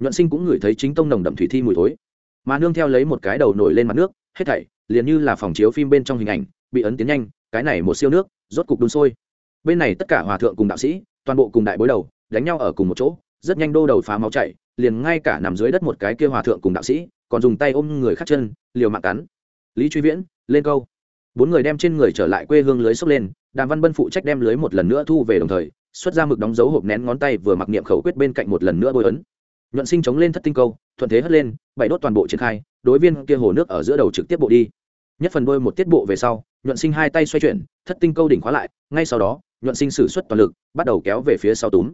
Nhuận sinh cũng ngửi thấy chính tông nồng đậm thủy thi mùi thối. Mà nương theo lấy một cái đầu nổi lên mặt nước, hết thảy liền như là phòng chiếu phim bên trong hình ảnh, bị ấn tiến nhanh, cái này một siêu nước, rốt cục đun sôi. Bên này tất cả hòa thượng cùng đạo sĩ, toàn bộ cùng đại bối đầu, đánh nhau ở cùng một chỗ, rất nhanh đô đầu phá máu chảy, liền ngay cả nằm dưới đất một cái kia hòa thượng cùng đạo sĩ, còn dùng tay ôm người khác chân, liều mạng cắn. Lý truy viễn, lên câu. Bốn người đem trên người trở lại quê hương lưới xốc lên, đàm văn bân phụ trách đem lưới một lần nữa thu về đồng thời, xuất ra mực đóng dấu hộp nén ngón tay vừa mặc niệm khẩu quyết bên cạnh một lần nữa bôi ấn. Nhuận sinh chống lên thất tinh câu, thuận thế hất lên, bảy đốt toàn bộ triển khai đối viên kia hồ nước ở giữa đầu trực tiếp bộ đi. Nhất phần đôi một tiết bộ về sau, nhuận sinh hai tay xoay chuyển, thất tinh câu đỉnh khóa lại, ngay sau đó, nhuận sinh sử xuất toàn lực, bắt đầu kéo về phía sau túm.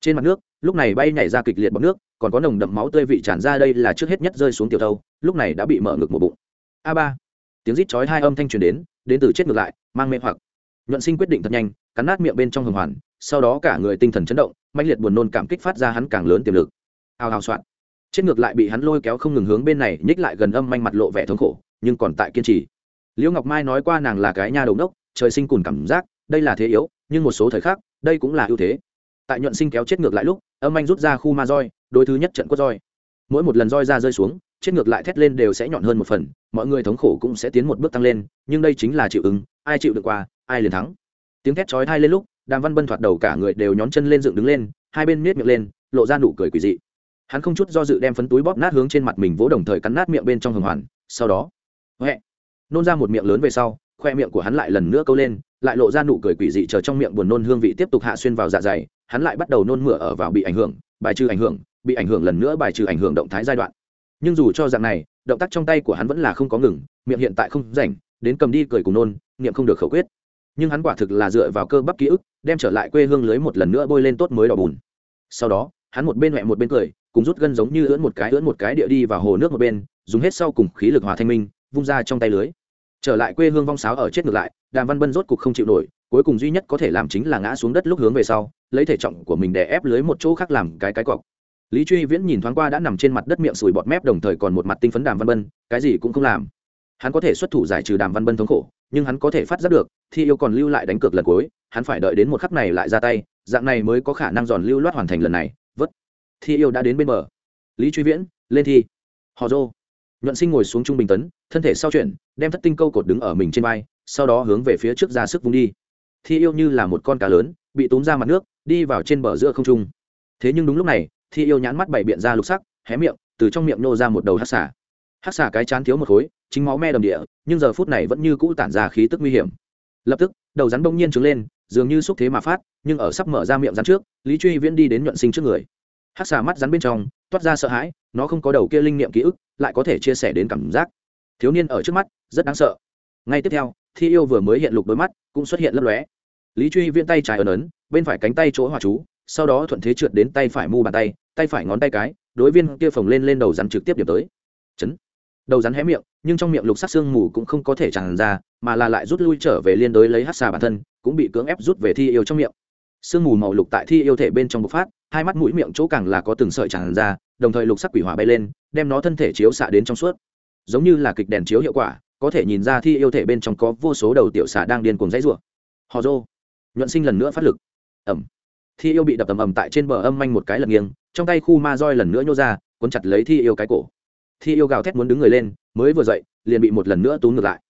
Trên mặt nước, lúc này bay nhảy ra kịch liệt bọc nước, còn có nồng đậm máu tươi vị tràn ra đây là trước hết nhất rơi xuống tiểu thâu, lúc này đã bị mở ngực một bụng. A ba. Tiếng rít chói hai âm thanh truyền đến đến từ chết ngược lại, mang mê hoặc. Nhuận sinh quyết định thật nhanh, cắn nát miệng bên trong hồng hoàn, sau đó cả người tinh thần chấn động mạnh liệt buồn nôn cảm kích phát ra hắn càng lớn tiềm lực. Hào hào soạn chết ngược lại bị hắn lôi kéo không ngừng hướng bên này, nhích lại gần âm manh mặt lộ vẻ thống khổ, nhưng còn tại kiên trì. Liễu ngọc mai nói qua nàng là cái nha đầu đốc trời sinh cùn cảm giác, đây là thế yếu, nhưng một số thời khắc, đây cũng là ưu thế. Tại nhuận sinh kéo chết ngược lại lúc, âm anh rút ra khu ma roi đôi thứ nhất trận quất roi. Mỗi một lần roi ra rơi xuống, chết ngược lại thét lên đều sẽ nhọn hơn một phần, mọi người thống khổ cũng sẽ tiến một bước tăng lên, nhưng đây chính là chịu ứng, ai chịu được qua, ai liền thắng. Tiếng thét chói thai lên lúc, đàm văn bân thoạt đầu cả người đều nhón chân lên dựng đứng lên, hai bên miết miệng lên, lộ ra nụ cười quỳ dị hắn không chút do dự đem phấn túi bóp nát hướng trên mặt mình vỗ đồng thời cắn nát miệng bên trong hồng hoàn, sau đó, huệ! Nôn ra một miệng lớn về sau, khoe miệng của hắn lại lần nữa câu lên, lại lộ ra nụ cười quỷ dị chờ trong miệng buồn nôn hương vị tiếp tục hạ xuyên vào dạ dày, hắn lại bắt đầu nôn mửa ở vào bị ảnh hưởng, bài trừ ảnh hưởng, bị ảnh hưởng lần nữa bài trừ ảnh hưởng động thái giai đoạn. Nhưng dù cho dạng này, động tác trong tay của hắn vẫn là không có ngừng, miệng hiện tại không rảnh, đến cầm đi cười cùng nôn, niệm không được khẩu quyết. Nhưng hắn quả thực là dựa vào cơ bắp ký ức, đem trở lại quê hương lưới một lần nữa bôi lên tốt mới đỏ bùn. Sau đó, hắn một bên mẹ một bên cười cùng rút gân giống như ưỡn một cái, ưỡn một cái địa đi vào hồ nước một bên, dùng hết sau cùng khí lực hòa thanh minh, vung ra trong tay lưới. Trở lại quê hương vong sáo ở chết ngược lại, đàm văn bân rốt cục không chịu nổi, cuối cùng duy nhất có thể làm chính là ngã xuống đất lúc hướng về sau, lấy thể trọng của mình để ép lưới một chỗ khác làm cái cái cọc. Lý truy viễn nhìn thoáng qua đã nằm trên mặt đất miệng sùi bọt mép đồng thời còn một mặt tinh phấn đàm văn bân, cái gì cũng không làm. Hắn có thể xuất thủ giải trừ đàm văn bân thống khổ, nhưng hắn có thể phát giác được, thi yêu còn lưu lại đánh cược lần cuối, hắn phải đợi đến một khắc này lại ra tay, dạng này mới có khả năng giòn lưu loát hoàn thành lần này thi yêu đã đến bên bờ. Lý truy viễn, lên thi. Họ dô. Nhuận sinh ngồi xuống trung bình tấn, thân thể sau chuyển, đem thất tinh câu cột đứng ở mình trên vai, sau đó hướng về phía trước ra sức vung đi. Thi yêu như là một con cá lớn, bị túm ra mặt nước, đi vào trên bờ giữa không trung. Thế nhưng đúng lúc này, thi yêu nhãn mắt bày biện ra lục sắc, hé miệng, từ trong miệng nô ra một đầu hát xả hát xả cái chán thiếu một khối, chính máu me đầm địa, nhưng giờ phút này vẫn như cũ tản ra khí tức nguy hiểm. Lập tức, đầu rắn bỗng nhiên trứng lên, dường như xúc thế mà phát, nhưng ở sắp mở ra miệng rắn trước, lý truy viễn đi đến nhuận sinh trước người hát xà mắt rắn bên trong, toát ra sợ hãi, nó không có đầu kia linh nghiệm ký ức, lại có thể chia sẻ đến cảm giác. Thiếu niên ở trước mắt, rất đáng sợ. Ngay tiếp theo, thi yêu vừa mới hiện lục đôi mắt, cũng xuất hiện lấp lóe. Lý truy viễn tay trái ấn ấn, bên phải cánh tay chỗ hòa chú, sau đó thuận thế trượt đến tay phải mu bàn tay tay phải ngón tay cái, đối viên kia phồng lên lên đầu rắn trực tiếp điểm tới. Chấn. Đầu rắn hé miệng, nhưng trong miệng lục sắc xương mù cũng không có thể tràn ra, mà là lại rút lui trở về liên đối lấy hát xà bản thân, cũng bị cưỡng ép rút về thi yêu trong miệng. Sương mù màu lục tại thi yêu thể bên trong bộc phát hai mắt mũi miệng chỗ càng là có từng sợi tràn ra, đồng thời lục sắc quỷ hỏa bay lên, đem nó thân thể chiếu xạ đến trong suốt. Giống như là kịch đèn chiếu hiệu quả, có thể nhìn ra thi yêu thể bên trong có vô số đầu tiểu xà đang điên cuồng dãy rủa. Họ rô. Nhuận sinh lần nữa phát lực. Ẩm thi yêu bị đập ầm ầm tại trên bờ âm manh một cái lật nghiêng, trong tay khu ma roi lần nữa nhô ra, cuốn chặt lấy thi yêu cái cổ. Thi yêu gào thét muốn đứng người lên, mới vừa dậy, liền bị một lần nữa túm ngược lại.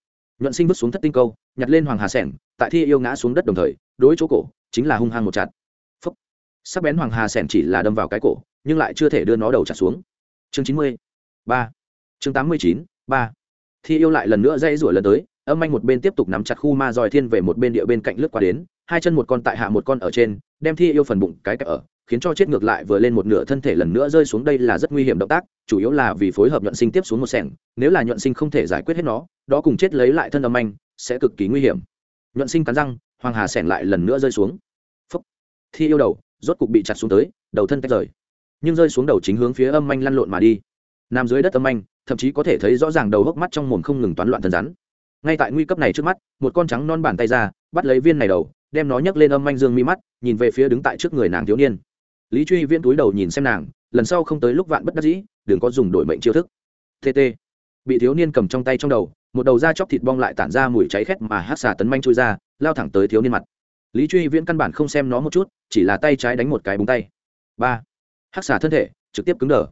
Nhuận sinh vứt xuống thất tinh câu, nhặt lên hoàng hà sẻng, tại thi yêu ngã xuống đất đồng thời, đối chỗ cổ, chính là hung hăng một chặt sắc bén hoàng hà sẻn chỉ là đâm vào cái cổ, nhưng lại chưa thể đưa nó đầu trả xuống. Chương chín mươi, ba. Chương tám mươi chín, ba. Thi yêu lại lần nữa dây rủa lần tới, âm anh một bên tiếp tục nắm chặt khu ma dòi thiên về một bên địa bên cạnh lướt qua đến, hai chân một con tại hạ một con ở trên, đem thi yêu phần bụng cái kẹp ở, khiến cho chết ngược lại vừa lên một nửa thân thể lần nữa rơi xuống đây là rất nguy hiểm động tác, chủ yếu là vì phối hợp nhuận sinh tiếp xuống một sẻng, nếu là nhuận sinh không thể giải quyết hết nó, đó cùng chết lấy lại thân âm anh sẽ cực kỳ nguy hiểm. Nhuận sinh cắn răng, hoàng hà sẻng lại lần nữa rơi xuống. Phúc. Thi yêu đầu rốt cục bị chặt xuống tới, đầu thân tách rời. Nhưng rơi xuống đầu chính hướng phía âm anh lăn lộn mà đi. Nằm dưới đất âm anh thậm chí có thể thấy rõ ràng đầu hốc mắt trong mồm không ngừng toán loạn thân rắn. Ngay tại nguy cấp này trước mắt, một con trắng non bàn tay ra, bắt lấy viên này đầu, đem nó nhấc lên âm anh dương mi mắt, nhìn về phía đứng tại trước người nàng thiếu niên. Lý truy viễn túi đầu nhìn xem nàng, lần sau không tới lúc vạn bất đắc dĩ, đừng có dùng đổi mệnh chiêu thức. Tt bị thiếu niên cầm trong tay trong đầu, một đầu da chóc thịt bong lại tản ra mùi cháy khét mà hát xà tấn manh trôi ra, lao thẳng tới thiếu niên mặt. Lý truy viễn căn bản không xem nó một chút chỉ là tay trái đánh một cái búng tay. Ba. Hắc xà thân thể, trực tiếp cứng đờ.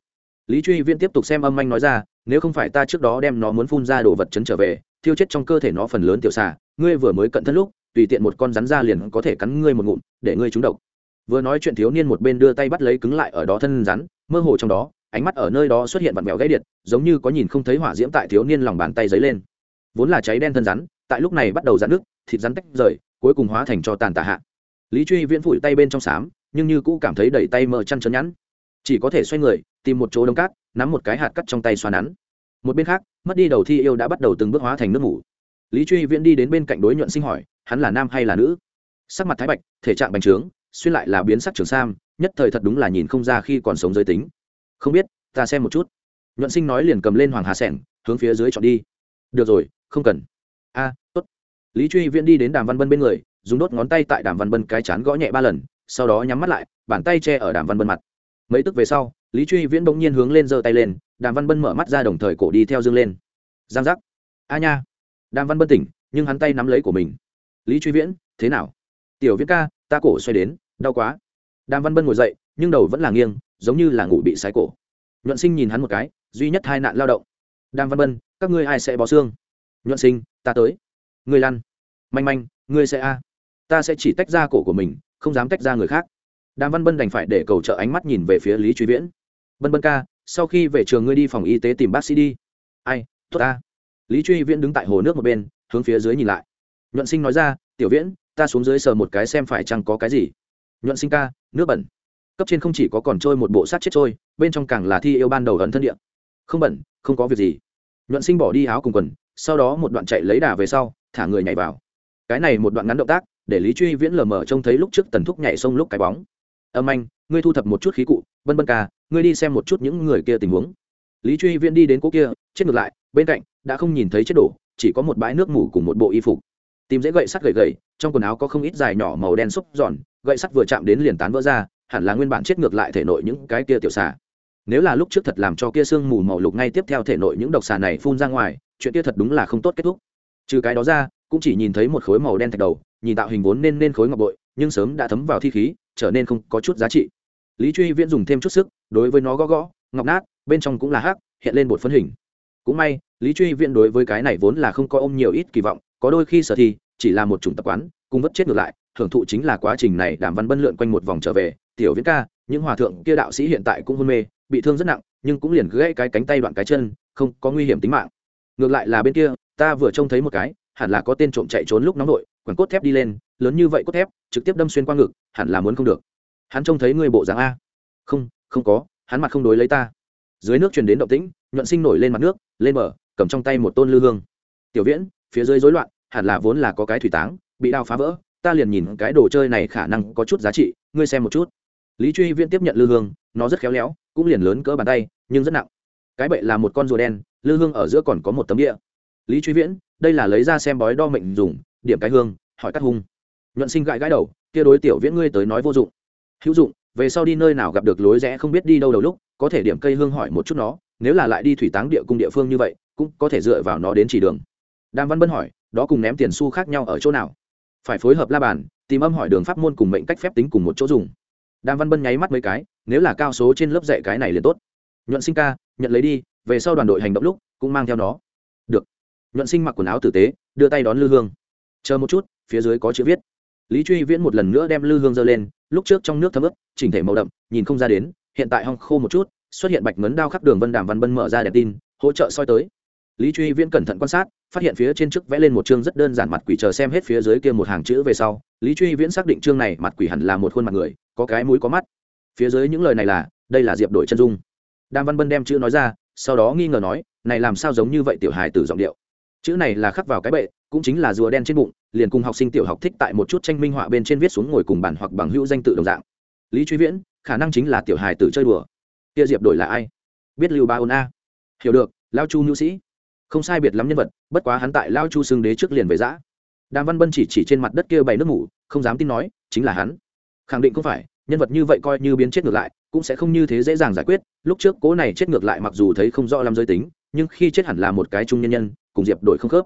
Lý truy viễn tiếp tục xem âm anh nói ra, nếu không phải ta trước đó đem nó muốn phun ra đồ vật chấn trở về, thiêu chết trong cơ thể nó phần lớn tiểu xà, ngươi vừa mới cận thân lúc, tùy tiện một con rắn ra liền có thể cắn ngươi một ngụm, để ngươi trúng độc. Vừa nói chuyện thiếu niên một bên đưa tay bắt lấy cứng lại ở đó thân rắn, mơ hồ trong đó, ánh mắt ở nơi đó xuất hiện vặn vẹo gãy điện, giống như có nhìn không thấy hỏa diễm tại thiếu niên lòng bàn tay giấy lên. Vốn là cháy đen thân rắn, tại lúc này bắt đầu rắn nước thịt rắn tách rời, cuối cùng hóa thành cho tàn tạ hạ lý truy viễn phủi tay bên trong xám nhưng như cũ cảm thấy đẩy tay mờ chăn chấn nhẵn. Chỉ có thể xoay người, tìm một chỗ đông cát, nắm một cái hạt cắt trong tay xoa nắn. Một bên khác, mất đi đầu thi yêu đã bắt đầu từng bước hóa thành nước ngủ lý truy viễn đi đến bên cạnh đối nhuận sinh hỏi, hắn là nam hay là nữ? Sắc mặt thái bạch, thể trạng bành trướng, xuyên lại là biến sắc trường sam, nhất thời thật đúng là nhìn không ra khi còn sống giới tính. Không biết, ta xem một chút. Nhuận sinh nói liền cầm lên hoàng hà sẻng, hướng phía dưới chọn đi. Được rồi, không cần. A, tốt. Lý truy viễn đi đến đàm văn bân bên người dùng đốt ngón tay tại đàm văn bân cái chán gõ nhẹ ba lần, sau đó nhắm mắt lại, bàn tay che ở đàm văn bân mặt. Mấy tức về sau, lý truy viễn bỗng nhiên hướng lên giơ tay lên, đàm văn bân mở mắt ra đồng thời cổ đi theo dương lên. Giang giác. A nha. Đàm văn bân tỉnh, nhưng hắn tay nắm lấy của mình. Lý truy viễn, thế nào? Tiểu viễn ca, ta cổ xoay đến, đau quá. Đàm văn bân ngồi dậy, nhưng đầu vẫn là nghiêng, giống như là ngủ bị sái cổ. Nhuận sinh nhìn hắn một cái, duy nhất hai nạn lao động. Đàm văn bân, các ngươi ai sẽ bỏ xương? Nhuận sinh, ta tới. Ngươi lăn. Manh manh, ngươi sẽ a ta sẽ chỉ tách ra cổ của mình, không dám tách ra người khác. Đàm văn bân đành phải để cầu trợ ánh mắt nhìn về phía lý truy viễn. Bân bân ca, sau khi về trường ngươi đi phòng y tế tìm bác sĩ đi. Ai, tốt ta. Lý truy viễn đứng tại hồ nước một bên, hướng phía dưới nhìn lại. Nhuận sinh nói ra, tiểu viễn, ta xuống dưới sờ một cái xem phải chăng có cái gì. Nhuận sinh ca, nước bẩn. Cấp trên không chỉ có còn trôi một bộ sát chết trôi, bên trong càng là thi yêu ban đầu ấn thân địa. Không bẩn, không có việc gì. Nhuận sinh bỏ đi áo cùng quần, sau đó một đoạn chạy lấy đà về sau, thả người nhảy vào. Cái này một đoạn ngắn động tác để lý truy viễn lờ mờ trông thấy lúc trước tần thúc nhảy sông lúc cái bóng. Âm anh, ngươi thu thập một chút khí cụ bân bân ca, ngươi đi xem một chút những người kia tình huống. Lý truy viễn đi đến cỗ kia, chết ngược lại, bên cạnh, đã không nhìn thấy chết đổ, chỉ có một bãi nước mủ cùng một bộ y phục. Tìm dễ gậy sắt gậy gậy, trong quần áo có không ít dài nhỏ màu đen xúc giòn, gậy sắt vừa chạm đến liền tán vỡ ra, hẳn là nguyên bản chết ngược lại thể nội những cái kia tiểu xà. Nếu là lúc trước thật làm cho kia sương mù màu lục ngay tiếp theo thể nội những độc xà này phun ra ngoài, chuyện kia thật đúng là không tốt kết thúc. Trừ cái đó ra, cũng chỉ nhìn thấy một khối màu đen thạch đầu nhìn tạo hình vốn nên nên khối ngọc bội, nhưng sớm đã thấm vào thi khí, trở nên không có chút giá trị. Lý truy viễn dùng thêm chút sức, đối với nó gõ gõ, ngọc nát, bên trong cũng là hắc, hiện lên một phân hình. Cũng may, lý truy viễn đối với cái này vốn là không có ôm nhiều ít kỳ vọng, có đôi khi sở thi, chỉ là một chủng tập quán, cùng vất chết ngược lại, hưởng thụ chính là quá trình này đàm văn bân lượn quanh một vòng trở về, tiểu viễn ca, những hòa thượng kia đạo sĩ hiện tại cũng hôn mê, bị thương rất nặng, nhưng cũng liền gãy cái cánh tay đoạn cái chân, không có nguy hiểm tính mạng. Ngược lại là bên kia, ta vừa trông thấy một cái hẳn là có tên trộm chạy trốn lúc nóng nội quần cốt thép đi lên, lớn như vậy cốt thép, trực tiếp đâm xuyên qua ngực, hẳn là muốn không được. Hắn trông thấy người bộ dáng a. Không không có, hắn mặt không đối lấy ta. Dưới nước truyền đến động tĩnh, nhuận sinh nổi lên mặt nước, lên bờ, cầm trong tay một tôn lư hương. Tiểu viễn, phía dưới rối loạn, hẳn là vốn là có cái thủy táng, bị đao phá vỡ, ta liền nhìn cái đồ chơi này khả năng có chút giá trị, ngươi xem một chút. Lý truy viễn tiếp nhận lư hương, nó rất khéo léo, cũng liền lớn cỡ bàn tay, nhưng rất nặng. Cái bệ là một con rùa đen, lư hương ở giữa còn có một tấm địa lý truy viễn, đây là lấy ra xem bói đo mệnh dùng, điểm cái hương, hỏi cắt hung. Nhuận sinh gãi gãi đầu, kia đối tiểu viễn ngươi tới nói vô dụng. Hữu dụng, về sau đi nơi nào gặp được lối rẽ không biết đi đâu đầu lúc, có thể điểm cây hương hỏi một chút nó, nếu là lại đi thủy táng địa cung địa phương như vậy, cũng có thể dựa vào nó đến chỉ đường. Đàm văn bân hỏi, đó cùng ném tiền xu khác nhau ở chỗ nào? Phải phối hợp la bàn, tìm âm hỏi đường pháp môn cùng mệnh cách phép tính cùng một chỗ dùng. Đàm văn bân nháy mắt mấy cái, nếu là cao số trên lớp dạy cái này liền tốt. Nhuận sinh ca nhận lấy đi, về sau đoàn đội hành động lúc, cũng mang theo nó nhuận sinh mặc quần áo tử tế, đưa tay đón lư hương. Chờ một chút, phía dưới có chữ viết. Lý truy viễn một lần nữa đem lư hương dơ lên, lúc trước trong nước thấm ướp chỉnh thể màu đậm, nhìn không ra đến, hiện tại hong khô một chút, xuất hiện bạch ngấn đao khắp đường vân đàm văn bân mở ra đèn tin, hỗ trợ soi tới. Lý truy viễn cẩn thận quan sát, phát hiện phía trên trước vẽ lên một chương rất đơn giản mặt quỷ chờ xem hết phía dưới kia một hàng chữ về sau, lý truy viễn xác định chương này mặt quỷ hẳn là một khuôn mặt người, có cái mũi có mắt. Phía dưới những lời này là, đây là diệp đổi chân dung. Đàm văn bân đem chữ nói ra, sau đó nghi ngờ nói, này làm sao giống như vậy tiểu hài từ giọng điệu? Chữ này là khắc vào cái bệ, cũng chính là rùa đen trên bụng, liền cùng học sinh tiểu học thích tại một chút tranh minh họa bên trên viết xuống ngồi cùng bản hoặc bằng hữu danh tự đồng dạng. Lý truy viễn, khả năng chính là tiểu hài tử chơi đùa. Kia diệp đổi là ai? Biết lưu ba ôn a. Hiểu được, lao chu nữ sĩ. Không sai biệt lắm nhân vật, bất quá hắn tại lao chu xương đế trước liền về giã đàm văn bân chỉ chỉ trên mặt đất kia bày nước ngủ không dám tin nói, chính là hắn. Khẳng định không phải, nhân vật như vậy coi như biến chết ngược lại, cũng sẽ không như thế dễ dàng giải quyết. Lúc trước cố này chết ngược lại mặc dù thấy không rõ lắm giới tính, nhưng khi chết hẳn là một cái trung nhân nhân cùng diệp đổi không khớp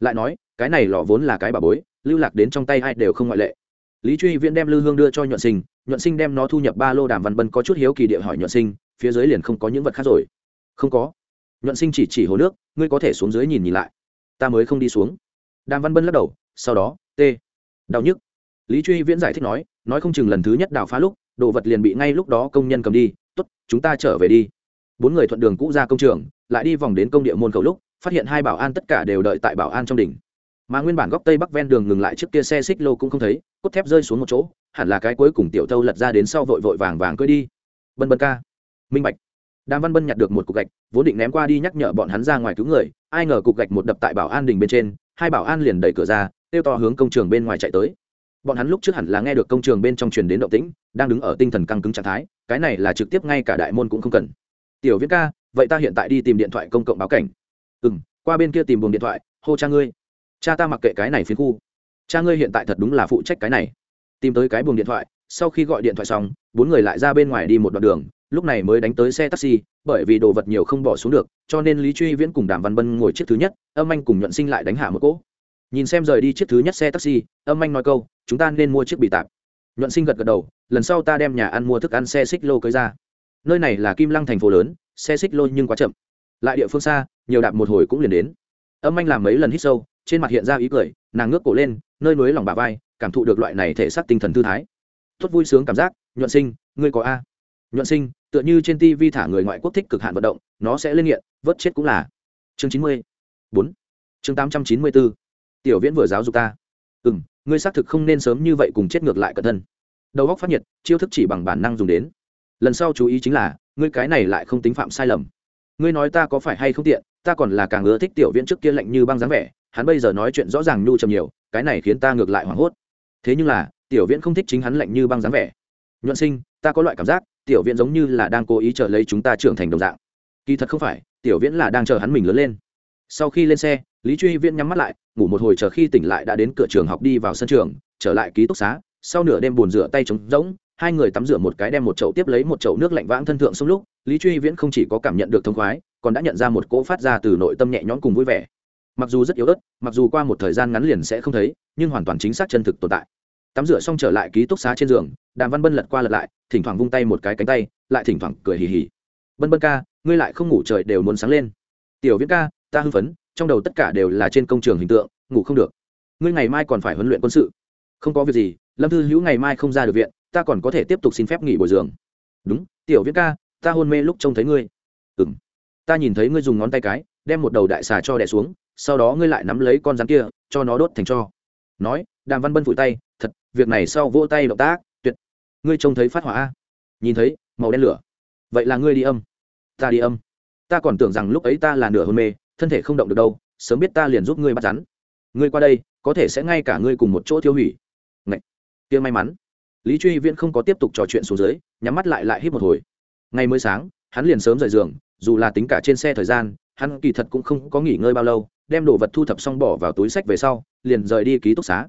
lại nói cái này lọ vốn là cái bà bối lưu lạc đến trong tay ai đều không ngoại lệ lý truy viễn đem lư hương đưa cho nhuận sinh nhuận sinh đem nó thu nhập ba lô đàm văn bân có chút hiếu kỳ địa hỏi nhuận sinh phía dưới liền không có những vật khác rồi không có nhuận sinh chỉ chỉ hồ nước ngươi có thể xuống dưới nhìn nhìn lại ta mới không đi xuống đàm văn bân lắc đầu sau đó t đau nhức lý truy viễn giải thích nói nói không chừng lần thứ nhất đào phá lúc đồ vật liền bị ngay lúc đó công nhân cầm đi t ố t chúng ta trở về đi bốn người thuận đường cũ ra công trường lại đi vòng đến công địa môn khẩu lúc phát hiện hai bảo an tất cả đều đợi tại bảo an trong đỉnh. Mà nguyên bản góc tây bắc ven đường ngừng lại trước kia xe xích lô cũng không thấy, cốt thép rơi xuống một chỗ, hẳn là cái cuối cùng tiểu thâu lật ra đến sau vội vội vàng vàng cưỡi đi. Bân bân ca. Minh bạch. Đàm văn bân nhặt được một cục gạch, vốn định ném qua đi nhắc nhở bọn hắn ra ngoài cứu người, ai ngờ cục gạch một đập tại bảo an đình bên trên, hai bảo an liền đẩy cửa ra tiêu to hướng công trường bên ngoài chạy tới. Bọn hắn lúc trước hẳn là nghe được công trường bên trong truyền đến động tĩnh, đang đứng ở tinh thần căng cứng trạng thái, cái này là trực tiếp ngay cả đại môn cũng không cần. Tiểu viễn ca, vậy ta hiện tại đi tìm điện thoại công cộng báo cảnh ừ m qua bên kia tìm buồng điện thoại, hô cha ngươi. Cha ta mặc kệ cái này phiến khu. Cha ngươi hiện tại thật đúng là phụ trách cái này. Tìm tới cái buồng điện thoại, sau khi gọi điện thoại xong, bốn người lại ra bên ngoài đi một đoạn đường, lúc này mới đánh tới xe taxi, bởi vì đồ vật nhiều không bỏ xuống được, cho nên lý truy viễn cùng đàm văn bân ngồi chiếc thứ nhất, âm anh cùng nhuận sinh lại đánh hạ một cỗ. Nhìn xem rời đi chiếc thứ nhất xe taxi, âm anh nói câu, chúng ta nên mua chiếc bị tạp. Nhuận sinh gật gật đầu, lần sau ta đem nhà ăn mua thức ăn xe xích lô cưới ra. Nơi này là kim lăng thành phố lớn, xe xích lô nhưng quá chậm lại địa phương xa, nhiều đạp một hồi cũng liền đến. Âm anh làm mấy lần hít sâu, trên mặt hiện ra ý cười, nàng ngước cổ lên, nơi núi lòng bà vai, cảm thụ được loại này thể xác tinh thần thư thái. Tốt vui sướng cảm giác, nhuận sinh, ngươi có a. Nhuận sinh, tựa như trên tv thả người ngoại quốc thích cực hạn vận động, nó sẽ lên nghiện, vớt chết cũng là. Chương chín mươi bốn. Chương tám trăm chín mươi bốn. Tiểu viễn vừa giáo dục ta. Ừ m ngươi xác thực không nên sớm như vậy cùng chết ngược lại cẩn thân. Đầu góc phát nhiệt, chiêu thức chỉ bằng bản năng dùng đến. Lần sau chú ý chính là, ngươi cái này lại không tính phạm sai lầm ngươi nói ta có phải hay không tiện, ta còn là càng ưa thích tiểu viễn trước kia lạnh như băng dáng vẻ, hắn bây giờ nói chuyện rõ ràng nhu trầm nhiều, cái này khiến ta ngược lại hoảng hốt. Thế nhưng là, tiểu viễn không thích chính hắn lạnh như băng dáng vẻ. Nhuận sinh, ta có loại cảm giác, tiểu viễn giống như là đang cố ý chờ lấy chúng ta trưởng thành đồng dạng. Kỳ thật không phải, tiểu viễn là đang chờ hắn mình lớn lên. Sau khi lên xe, lý truy viễn nhắm mắt lại, ngủ một hồi chờ khi tỉnh lại đã đến cửa trường học đi vào sân trường, trở lại ký túc xá, sau nửa đêm buồn rửa tay trống rỗng hai người tắm rửa một cái đem một chậu tiếp lấy một chậu nước lạnh vãng thân thượng xong lúc, lý truy viễn không chỉ có cảm nhận được thông khoái, còn đã nhận ra một cỗ phát ra từ nội tâm nhẹ nhõm cùng vui vẻ. Mặc dù rất yếu ớt, mặc dù qua một thời gian ngắn liền sẽ không thấy, nhưng hoàn toàn chính xác chân thực tồn tại. Tắm rửa xong trở lại ký túc xá trên giường, đàm văn bân lật qua lật lại, thỉnh thoảng vung tay một cái cánh tay, lại thỉnh thoảng cười hì hì. Bân bân ca, ngươi lại không ngủ trời đều muốn sáng lên. Tiểu viễn ca, ta hưng phấn, trong đầu tất cả đều là trên công trường hình tượng, ngủ không được. Ngươi ngày mai còn phải huấn luyện quân sự. Không có việc gì, lâm thư hữu ngày mai không ra được viện ta còn có thể tiếp tục xin phép nghỉ bồi dưỡng. Đúng, tiểu viễn ca, ta hôn mê lúc trông thấy ngươi. Ừ m ta nhìn thấy ngươi dùng ngón tay cái, đem một đầu đại xà cho đẻ xuống, sau đó ngươi lại nắm lấy con rắn kia, cho nó đốt thành cho. Nói, đàm văn bân phủi tay, thật, việc này sau vỗ tay động tác, tuyệt. Ngươi trông thấy phát hỏa nhìn thấy, màu đen lửa. Vậy là ngươi đi âm. Ta đi âm. Ta còn tưởng rằng lúc ấy ta là nửa hôn mê, thân thể không động được đâu, sớm biết ta liền giúp ngươi bắt rắn. Ngươi qua đây, có thể sẽ ngay cả ngươi cùng một chỗ tiêu hủy. Ngậy! kia may mắn lý truy viễn không có tiếp tục trò chuyện xuống dưới, nhắm mắt lại lại hít một hồi. Ngày mới sáng, hắn liền sớm rời giường, dù là tính cả trên xe thời gian, hắn kỳ thật cũng không có nghỉ ngơi bao lâu, đem đồ vật thu thập xong bỏ vào túi sách về sau, liền rời đi ký túc xá.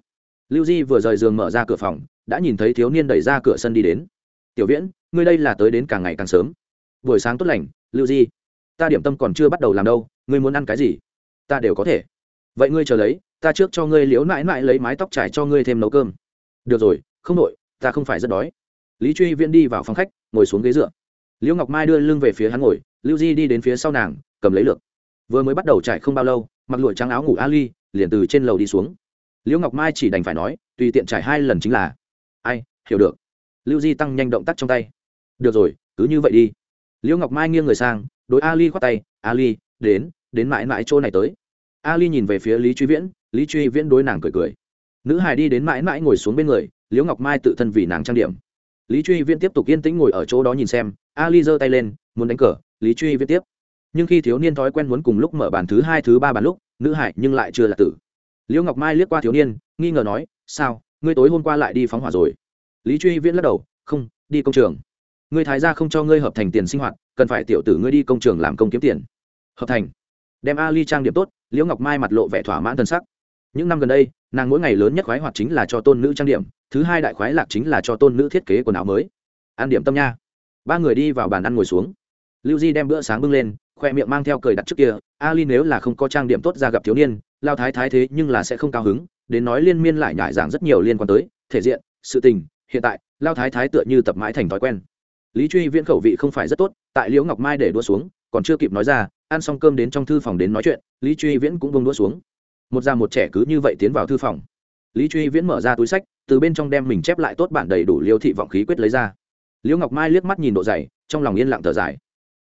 Lưu di vừa rời giường mở ra cửa phòng, đã nhìn thấy thiếu niên đẩy ra cửa sân đi đến. Tiểu viễn, ngươi đây là tới đến càng ngày càng sớm. Buổi sáng tốt lành, lưu di. Ta điểm tâm còn chưa bắt đầu làm đâu, ngươi muốn ăn cái gì? Ta đều có thể. Vậy ngươi chờ lấy, ta trước cho ngươi liếu mãi mãi lấy mái tóc trải cho ngươi thêm nấu cơm. Được rồi, không nội ta không phải rất đói. Lý truy viễn đi vào phòng khách, ngồi xuống ghế dựa. Liễu ngọc mai đưa lưng về phía hắn ngồi, lưu di đi đến phía sau nàng, cầm lấy lược. Vừa mới bắt đầu chạy không bao lâu, mặc lụa trắng áo ngủ ali, liền từ trên lầu đi xuống. Liễu ngọc mai chỉ đành phải nói, tùy tiện trải hai lần chính là, ai, hiểu được. Lưu di tăng nhanh động tác trong tay. Được rồi, cứ như vậy đi. Liễu ngọc mai nghiêng người sang, đối ali khoát tay, ali, đến đến mãi mãi chỗ này tới. Ali nhìn về phía lý truy viễn, lý truy viễn đối nàng cười cười. Nữ hài đi đến mãi mãi ngồi xuống bên người liễu ngọc mai tự thân vì nàng trang điểm. Lý truy viễn tiếp tục yên tĩnh ngồi ở chỗ đó nhìn xem. Ali giơ tay lên, muốn đánh cờ. Lý truy viễn tiếp. Nhưng khi thiếu niên thói quen muốn cùng lúc mở bàn thứ hai, thứ ba bàn lúc, nữ hải nhưng lại chưa là tử. Liễu ngọc mai liếc qua thiếu niên, nghi ngờ nói, sao? Ngươi tối hôm qua lại đi phóng hỏa rồi? Lý truy viễn lắc đầu, không, đi công trường. Ngươi thái gia không cho ngươi hợp thành tiền sinh hoạt, cần phải tiểu tử ngươi đi công trường làm công kiếm tiền. Hợp thành. Đem ali trang điểm tốt, liễu ngọc mai mặt lộ vẻ thỏa mãn thân sắc. Những năm gần đây nàng mỗi ngày lớn nhất khoái hoạt chính là cho tôn nữ trang điểm, thứ hai đại khoái lạc chính là cho tôn nữ thiết kế quần áo mới. Ăn điểm tâm nha. Ba người đi vào bàn ăn ngồi xuống. Lưu di đem bữa sáng bưng lên, khoe miệng mang theo cười đặt trước kia, ali nếu là không có trang điểm tốt ra gặp thiếu niên, lao thái thái thế nhưng là sẽ không cao hứng, đến nói liên miên lại nhải giảng rất nhiều liên quan tới, thể diện, sự tình, hiện tại, lao thái thái tựa như tập mãi thành thói quen. Lý truy viễn khẩu vị không phải rất tốt, tại liễu ngọc mai để đua xuống, còn chưa kịp nói ra, ăn xong cơm đến trong thư phòng đến nói chuyện, lý truy viễn cũng bông đua xuống một già một trẻ cứ như vậy tiến vào thư phòng. Lý truy viễn mở ra túi sách, từ bên trong đem mình chép lại tốt bản đầy đủ liêu thị vọng khí quyết lấy ra. Liễu ngọc mai liếc mắt nhìn độ dày, trong lòng yên lặng thở dài.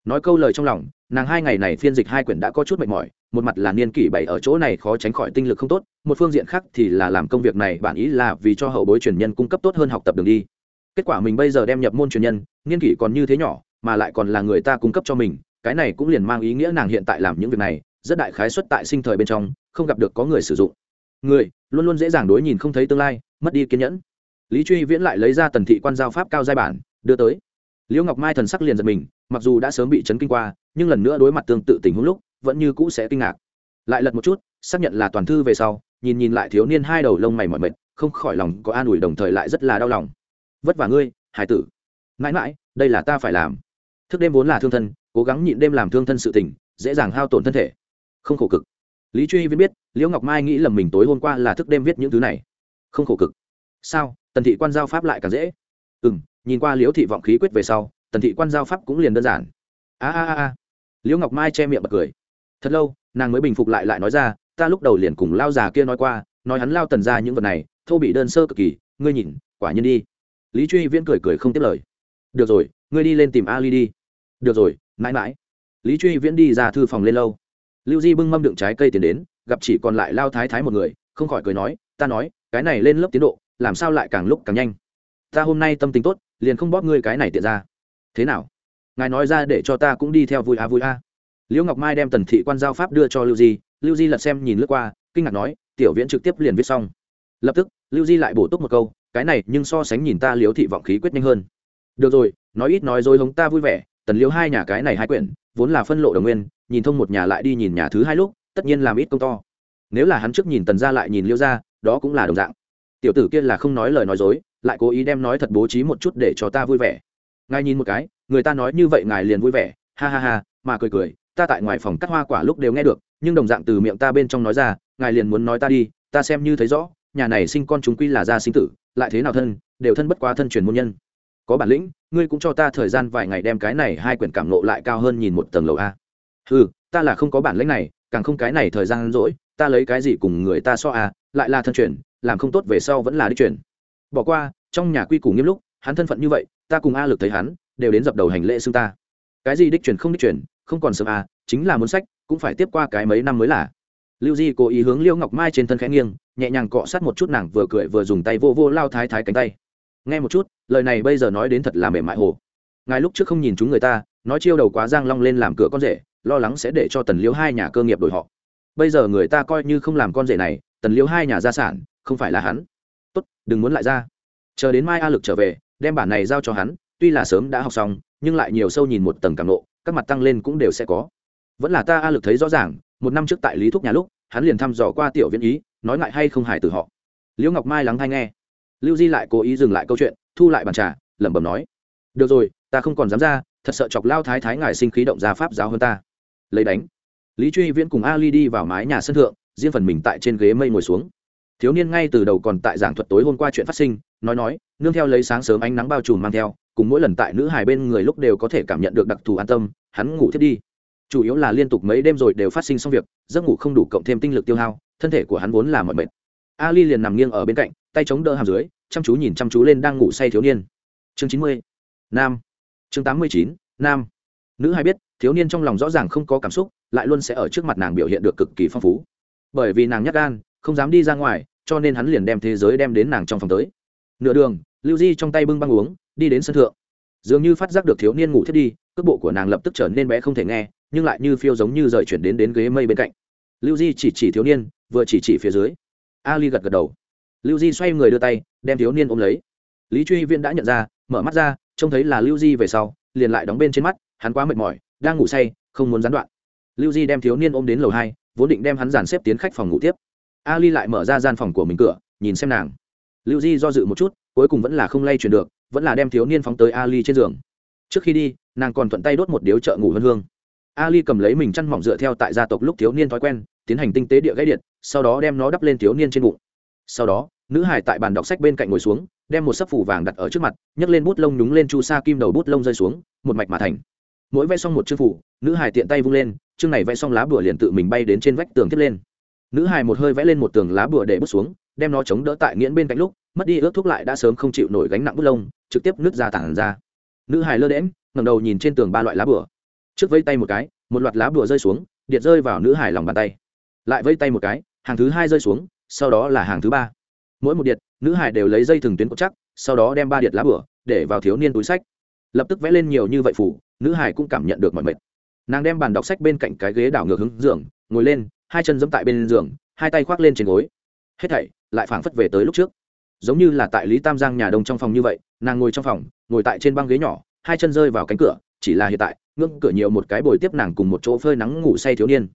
Nói câu lời trong lòng, nàng hai ngày này phiên dịch hai quyển đã có chút mệt mỏi, một mặt là niên kỷ bảy ở chỗ này khó tránh khỏi tinh lực không tốt, một phương diện khác thì là làm công việc này bản ý là vì cho hậu bối truyền nhân cung cấp tốt hơn học tập đường đi. Kết quả mình bây giờ đem nhập môn truyền nhân, niên kỷ còn như thế nhỏ, mà lại còn là người ta cung cấp cho mình, cái này cũng liền mang ý nghĩa nàng hiện tại làm những việc này, rất đại khái xuất tại sinh thời bên trong không gặp được có người sử dụng. Người, luôn luôn dễ dàng đối nhìn không thấy tương lai, mất đi kiên nhẫn. Lý truy viễn lại lấy ra tần thị quan giao pháp cao giai bản, đưa tới. Liễu ngọc mai thần sắc liền giật mình, mặc dù đã sớm bị chấn kinh qua, nhưng lần nữa đối mặt tương tự tình huống lúc, vẫn như cũ sẽ kinh ngạc. Lại lật một chút, xác nhận là toàn thư về sau, nhìn nhìn lại thiếu niên hai đầu lông mày mỏi mệt, không khỏi lòng có an ủi đồng thời lại rất là đau lòng. Vất vả ngươi, hải tử. Mãi mãi, đây là ta phải làm. Thức đêm vốn là thương thân, cố gắng nhịn đêm làm thương thân sự tình, dễ dàng hao tổn thân thể. Không khổ cực lý truy Viễn biết, liễu ngọc mai nghĩ lầm mình tối hôm qua là thức đêm viết những thứ này. Không khổ cực. Sao? Tần thị quan giao pháp lại càng dễ. Ừ m nhìn qua liễu thị vọng khí quyết về sau, tần thị quan giao pháp cũng liền đơn giản. A a a a. Liễu ngọc mai che miệng bật cười. Thật lâu, nàng mới bình phục lại lại nói ra, ta lúc đầu liền cùng lao già kia nói qua, nói hắn lao tần ra những vật này, thô bị đơn sơ cực kỳ, ngươi nhìn, quả nhiên đi. Lý truy viễn cười cười không tiếp lời. Được rồi, ngươi đi lên tìm ali đi. Được rồi, mãi mãi. Lý truy viễn đi ra thư phòng lên lâu lưu di bưng mâm đựng trái cây tiến đến, gặp chỉ còn lại lao thái thái một người, không khỏi cười nói, ta nói, cái này lên lớp tiến độ, làm sao lại càng lúc càng nhanh? Ta hôm nay tâm tình tốt, liền không bóp ngươi cái này tiện ra. Thế nào? Ngài nói ra để cho ta cũng đi theo vui a vui a liễu ngọc mai đem tần thị quan giao pháp đưa cho lưu di lưu di lật xem nhìn lướt qua, kinh ngạc nói, tiểu viễn trực tiếp liền viết xong. Lập tức, lưu di lại bổ túc một câu, cái này, nhưng so sánh nhìn ta Liễu thị vọng khí quyết nhanh hơn. Được rồi, nói ít nói dối hống ta vui vẻ, tần Liễu hai nhà cái này hai quyển, vốn là phân lộ đồng nguyên nhìn thông một nhà lại đi nhìn nhà thứ hai lúc, tất nhiên làm ít công to. Nếu là hắn trước nhìn tần ra lại nhìn liêu ra đó cũng là đồng dạng. Tiểu tử kia là không nói lời nói dối, lại cố ý đem nói thật bố trí một chút để cho ta vui vẻ. Ngài nhìn một cái, người ta nói như vậy ngài liền vui vẻ, ha ha ha, mà cười cười, ta tại ngoài phòng cắt hoa quả lúc đều nghe được, nhưng đồng dạng từ miệng ta bên trong nói ra, ngài liền muốn nói ta đi, ta xem như thấy rõ, nhà này sinh con chúng quy là gia sinh tử, lại thế nào thân, đều thân bất quá thân truyền môn nhân. Có bản lĩnh, ngươi cũng cho ta thời gian vài ngày đem cái này hai quyển cảm nộ lại cao hơn nhìn một tầng lầu a ừ ta là không có bản lĩnh này càng không cái này thời gian rỗi ta lấy cái gì cùng người ta so à, lại là thân truyền làm không tốt về sau vẫn là đi truyền. Bỏ qua trong nhà quy củ nghiêm lúc hắn thân phận như vậy ta cùng a lực thấy hắn đều đến dập đầu hành lễ xưng ta. Cái gì đích truyền không đích truyền không còn sớm à, chính là muốn sách cũng phải tiếp qua cái mấy năm mới là. Lưu di cố ý hướng liêu ngọc mai trên thân khẽ nghiêng nhẹ nhàng cọ sát một chút nàng vừa cười vừa dùng tay vô vô lao thái thái cánh tay. Nghe một chút lời này bây giờ nói đến thật là mềm mại hồ. Ngài lúc trước không nhìn chúng người ta nói chiêu đầu quá giang long lên làm cửa con rể lo lắng sẽ để cho tần liễu hai nhà cơ nghiệp đổi họ. Bây giờ người ta coi như không làm con rể này, tần liễu hai nhà gia sản, không phải là hắn. Tốt, đừng muốn lại ra. Chờ đến mai a lực trở về, đem bản này giao cho hắn, tuy là sớm đã học xong, nhưng lại nhiều sâu nhìn một tầng càng lộ các mặt tăng lên cũng đều sẽ có. Vẫn là ta a lực thấy rõ ràng, một năm trước tại lý thúc nhà lúc, hắn liền thăm dò qua tiểu viễn ý, nói ngại hay không hài từ họ. Liễu ngọc mai lắng hay nghe. Lưu di lại cố ý dừng lại câu chuyện, thu lại bàn trà, lẩm bẩm nói. Được rồi, ta không còn dám ra, thật sợ chọc lao thái thái ngài sinh khí động ra pháp giáo hơn ta lấy đánh. Lý truy viễn cùng ali đi vào mái nhà sân thượng, riêng phần mình tại trên ghế mây ngồi xuống. Thiếu niên ngay từ đầu còn tại giảng thuật tối hôm qua chuyện phát sinh, nói nói, nương theo lấy sáng sớm ánh nắng bao trùm mang theo, cùng mỗi lần tại nữ hài bên người lúc đều có thể cảm nhận được đặc thù an tâm, hắn ngủ thiết đi. Chủ yếu là liên tục mấy đêm rồi đều phát sinh xong việc, giấc ngủ không đủ cộng thêm tinh lực tiêu hao, thân thể của hắn vốn là mọi mệt. Ali liền nằm nghiêng ở bên cạnh, tay chống đỡ hàm dưới, chăm chú nhìn chăm chú lên đang ngủ say thiếu niên. Chương chín mươi, nam. Chương tám mươi chín, nam. Nữ hai biết thiếu niên trong lòng rõ ràng không có cảm xúc, lại luôn sẽ ở trước mặt nàng biểu hiện được cực kỳ phong phú. Bởi vì nàng nhắc gan, không dám đi ra ngoài, cho nên hắn liền đem thế giới đem đến nàng trong phòng tới. Nửa đường, lưu di trong tay bưng băng uống, đi đến sân thượng. Dường như phát giác được thiếu niên ngủ thiết đi, cước bộ của nàng lập tức trở nên bé không thể nghe, nhưng lại như phiêu giống như rời chuyển đến đến ghế mây bên cạnh. Lưu di chỉ chỉ thiếu niên, vừa chỉ chỉ phía dưới. Ali gật gật đầu. Lưu di xoay người đưa tay, đem thiếu niên ôm lấy. Lý truy viên đã nhận ra, mở mắt ra, trông thấy là lưu di về sau, liền lại đóng bên trên mắt, hắn quá mệt mỏi đang ngủ say, không muốn gián đoạn. Lưu di đem thiếu niên ôm đến lầu hai, vốn định đem hắn dàn xếp tiến khách phòng ngủ tiếp. Ali lại mở ra gian phòng của mình cửa, nhìn xem nàng. Lưu di do dự một chút, cuối cùng vẫn là không lay chuyển được, vẫn là đem thiếu niên phóng tới ali trên giường. Trước khi đi, nàng còn thuận tay đốt một điếu chợ ngủ hơn hương. Ali cầm lấy mình chăn mỏng dựa theo tại gia tộc lúc thiếu niên thói quen, tiến hành tinh tế địa gãy điện, sau đó đem nó đắp lên thiếu niên trên bụng. Sau đó, nữ hải tại bàn đọc sách bên cạnh ngồi xuống, đem một sấp phủ vàng đặt ở trước mặt, nhấc lên bút lông nhúng lên chu sa kim đầu bút lông rơi xuống, một mạch mà thành mỗi vẽ xong một chương phủ, nữ hải tiện tay vung lên, chương này vẽ xong lá bùa liền tự mình bay đến trên vách tường tiếp lên. Nữ hải một hơi vẽ lên một tường lá bùa để bút xuống, đem nó chống đỡ tại nghiễn bên cạnh lúc, mất đi ước thuốc lại đã sớm không chịu nổi gánh nặng bút lông, trực tiếp nước ra tảng ra. Nữ hải lơ đễm ngẩng đầu nhìn trên tường ba loại lá bùa. Trước vây tay một cái, một loạt lá bùa rơi xuống, điện rơi vào nữ hải lòng bàn tay. Lại vây tay một cái, hàng thứ hai rơi xuống, sau đó là hàng thứ ba. Mỗi một điện, nữ hải đều lấy dây thừng tuyến cột chắc, sau đó đem ba điện lá bửa để vào thiếu niên túi sách. Lập tức vẽ lên nhiều như vậy phủ nữ hải cũng cảm nhận được mọi mệt. Nàng đem bàn đọc sách bên cạnh cái ghế đảo ngược hướng giường, ngồi lên, hai chân giẫm tại bên giường, hai tay khoác lên trên gối. Hết thảy lại phảng phất về tới lúc trước. Giống như là tại lý tam giang nhà đông trong phòng như vậy, nàng ngồi trong phòng, ngồi tại trên băng ghế nhỏ, hai chân rơi vào cánh cửa, chỉ là hiện tại, ngưỡng cửa nhiều một cái bồi tiếp nàng cùng một chỗ phơi nắng ngủ say thiếu niên.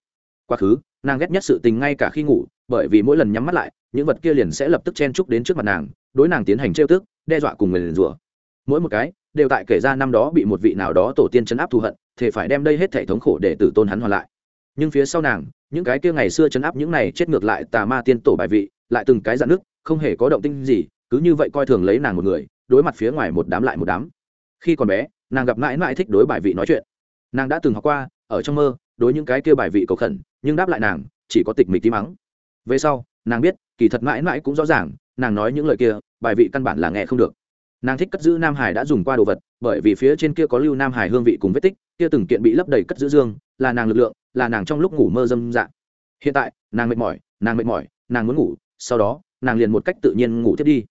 Quá khứ, nàng ghét nhất sự tình ngay cả khi ngủ, bởi vì mỗi lần nhắm mắt lại, những vật kia liền sẽ lập tức chen chúc đến trước mặt nàng, đối nàng tiến hành trêu tức, đe dọa cùng người liền rủa. Mỗi một cái đều tại kể ra năm đó bị một vị nào đó tổ tiên chấn áp thù hận thể phải đem đây hết thể thống khổ để tử tôn hắn hoàn lại. Nhưng phía sau nàng, những cái kia ngày xưa chấn áp những này chết ngược lại tà ma tiên tổ bài vị, lại từng cái dạn nước không hề có động tinh gì, cứ như vậy coi thường lấy nàng một người, đối mặt phía ngoài một đám lại một đám. Khi còn bé, nàng gặp mãi mãi thích đối bài vị nói chuyện. Nàng đã từng học qua, ở trong mơ, đối những cái kia bài vị cầu khẩn, nhưng đáp lại nàng, chỉ có tịch mịch tí mắng. Về sau, nàng biết, kỳ thật mãi mãi cũng rõ ràng, nàng nói những lời kia, bài vị căn bản là nghe không được nàng thích cất giữ nam hải đã dùng qua đồ vật, bởi vì phía trên kia có lưu nam hải hương vị cùng vết tích, kia từng kiện bị lấp đầy cất giữ dương, là nàng lực lượng, là nàng trong lúc ngủ mơ dâm dạng hiện tại, nàng mệt mỏi, nàng mệt mỏi, nàng muốn ngủ, sau đó, nàng liền một cách tự nhiên ngủ tiếp đi.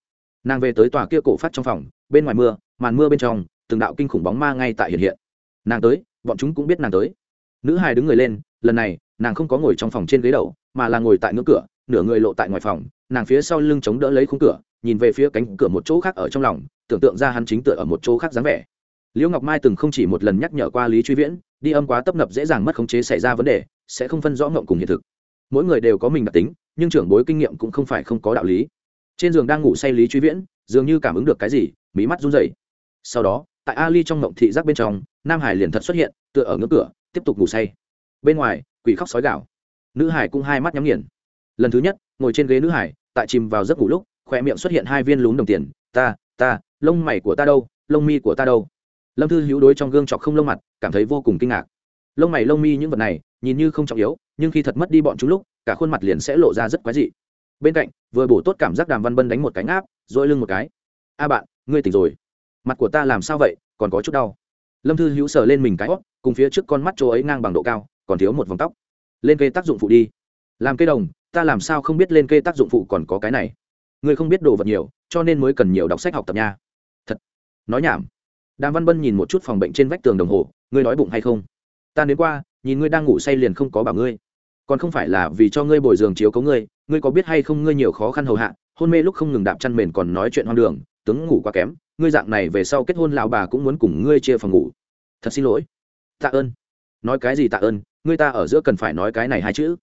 Nàng về tới tòa kia cổ phát trong phòng, bên ngoài mưa, màn mưa bên trong, từng đạo kinh khủng bóng ma ngay tại hiện hiện. Nàng tới, bọn chúng cũng biết nàng tới. Nữ hài đứng người lên, lần này, nàng không có ngồi trong phòng trên ghế đầu, mà là ngồi tại ngưỡng cửa, nửa người lộ tại ngoài phòng, nàng phía sau lưng chống đỡ lấy khung cửa, nhìn về phía cánh cửa một chỗ khác ở trong lòng tưởng tượng ra hắn chính tựa ở một chỗ khác dáng vẻ. Liễu ngọc mai từng không chỉ một lần nhắc nhở qua lý truy viễn, đi âm quá tấp nập dễ dàng mất khống chế xảy ra vấn đề, sẽ không phân rõ ngộng cùng hiện thực. Mỗi người đều có mình đặc tính, nhưng trưởng bối kinh nghiệm cũng không phải không có đạo lý. Trên giường đang ngủ say lý truy viễn, dường như cảm ứng được cái gì, mí mắt run rẩy. Sau đó, tại ali trong ngộng thị giác bên trong, nam hải liền thật xuất hiện, tựa ở ngưỡng cửa, tiếp tục ngủ say. Bên ngoài, quỷ khóc sói gạo nữ hải cũng hai mắt nhắm nghiền. Lần thứ nhất, ngồi trên ghế nữ hải, tại chìm vào giấc ngủ lúc khoe miệng xuất hiện hai viên lún đồng tiền. Ta ta lông mày của ta đâu, lông mi của ta đâu? Lâm thư hữu đối trong gương chọc không lông mặt, cảm thấy vô cùng kinh ngạc. Lông mày, lông mi những vật này, nhìn như không trọng yếu, nhưng khi thật mất đi bọn chúng lúc, cả khuôn mặt liền sẽ lộ ra rất quái dị. Bên cạnh, vừa bổ tốt cảm giác đàm văn bân đánh một cái ngáp dội lưng một cái. A bạn, ngươi tỉnh rồi. Mặt của ta làm sao vậy, còn có chút đau. Lâm thư hữu sờ lên mình cái hót cùng phía trước con mắt chỗ ấy ngang bằng độ cao, còn thiếu một vòng tóc. Lên cây tác dụng phụ đi. Làm cây đồng, ta làm sao không biết lên cây tác dụng phụ còn có cái này? Ngươi không biết đồ vật nhiều, cho nên mới cần nhiều đọc sách học tập nha nói nhảm. Đàm văn bân nhìn một chút phòng bệnh trên vách tường đồng hồ, ngươi nói bụng hay không? Ta đến qua, nhìn ngươi đang ngủ say liền không có bảo ngươi. Còn không phải là vì cho ngươi bồi giường chiếu cấu ngươi ngươi có biết hay không ngươi nhiều khó khăn hầu hạ, hôn mê lúc không ngừng đạp chăn mền còn nói chuyện hoang đường, tướng ngủ quá kém, ngươi dạng này về sau kết hôn lão bà cũng muốn cùng ngươi chia phòng ngủ. Thật xin lỗi. Tạ ơn. Nói cái gì tạ ơn, ngươi ta ở giữa cần phải nói cái này hai chữ.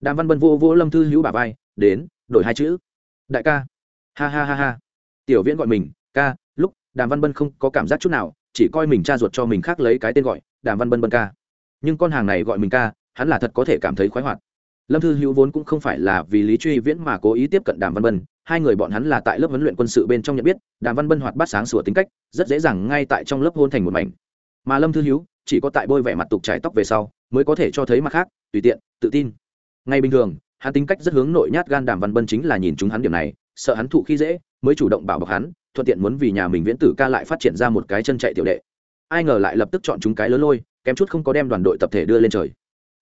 Đàm văn bân vô vô lâm thư hữu bà vai, đến, đổi hai chữ. Đại ca. Ha ha ha ha. Tiểu viễn gọi mình, ca đàm văn bân không có cảm giác chút nào, chỉ coi mình cha ruột cho mình khác lấy cái tên gọi, đàm văn bân bân ca. Nhưng con hàng này gọi mình ca, hắn là thật có thể cảm thấy khoái hoạt. Lâm thư hữu vốn cũng không phải là vì lý truy viễn mà cố ý tiếp cận đàm văn bân, hai người bọn hắn là tại lớp huấn luyện quân sự bên trong nhận biết, đàm văn bân hoạt bát sáng sủa tính cách, rất dễ dàng ngay tại trong lớp hôn thành một mảnh. Mà lâm thư hữu chỉ có tại bôi vẻ mặt tục trải tóc về sau, mới có thể cho thấy mặt khác, tùy tiện, tự tin. Ngay bình thường, hắn tính cách rất hướng nội nhát gan đàm văn bân chính là nhìn chúng hắn điểm này, sợ hắn thụ khi dễ mới chủ động bảo bọc hắn, thuận tiện muốn vì nhà mình viễn tử ca lại phát triển ra một cái chân chạy tiểu đệ. Ai ngờ lại lập tức chọn chúng cái lớn lôi, kém chút không có đem đoàn đội tập thể đưa lên trời.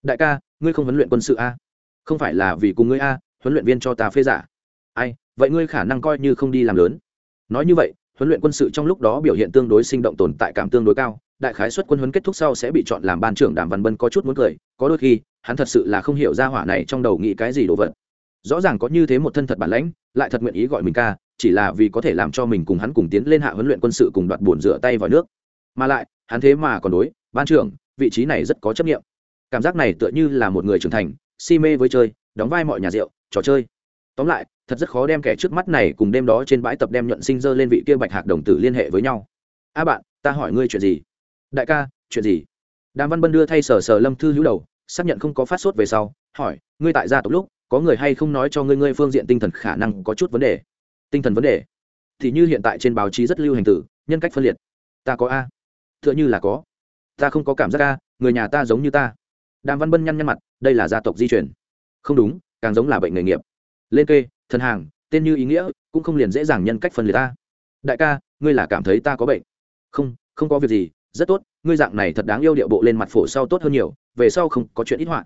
Đại ca, ngươi không huấn luyện quân sự a? Không phải là vì cùng ngươi a, huấn luyện viên cho ta phê giả. Ai, vậy ngươi khả năng coi như không đi làm lớn. Nói như vậy, huấn luyện quân sự trong lúc đó biểu hiện tương đối sinh động tồn tại cảm tương đối cao, đại khái xuất quân huấn kết thúc sau sẽ bị chọn làm ban trưởng đàm văn bân có chút muốn cười, có đôi khi, hắn thật sự là không hiểu ra hỏa này trong đầu nghĩ cái gì đồ vật. Rõ ràng có như thế một thân thật bản lãnh, lại thật nguyện ý gọi mình ca chỉ là vì có thể làm cho mình cùng hắn cùng tiến lên hạ huấn luyện quân sự cùng đoạt bổn rửa tay vào nước. Mà lại, hắn thế mà còn đối, ban trưởng, vị trí này rất có chấp nghiệm cảm giác này tựa như là một người trưởng thành, si mê với chơi, đóng vai mọi nhà rượu, trò chơi. Tóm lại, thật rất khó đem kẻ trước mắt này cùng đêm đó trên bãi tập đem nhuận sinh dơ lên vị kia bạch hạc đồng tử liên hệ với nhau. A bạn, ta hỏi ngươi chuyện gì? Đại ca, chuyện gì? Đàm văn bân đưa thay sở sở lâm thư hữu đầu, xác nhận không có phát sốt về sau, hỏi, ngươi tại gia tộc lúc, có người hay không nói cho ngươi ngươi phương diện tinh thần khả năng có chút vấn đề? Tinh thần vấn đề. Thì như hiện tại trên báo chí rất lưu hành tử nhân cách phân liệt. Ta có a. T h ư ợ n h ư là có. Ta không có cảm giác a, người nhà ta giống như ta. Đàm văn bân nhăn nhăn mặt, đây là gia tộc di chuyển không đúng, càng giống là bệnh nghề nghiệp. Lên kê thân hàng, tên như ý nghĩa, cũng không liền dễ dàng nhân cách phân liệt ta đại ca, ngươi là cảm thấy ta có bệnh. Không không có việc gì, rất tốt, ngươi dạng này thật đáng yêu điệu bộ lên mặt phổ sau tốt hơn nhiều, về sau không có chuyện ít hoạn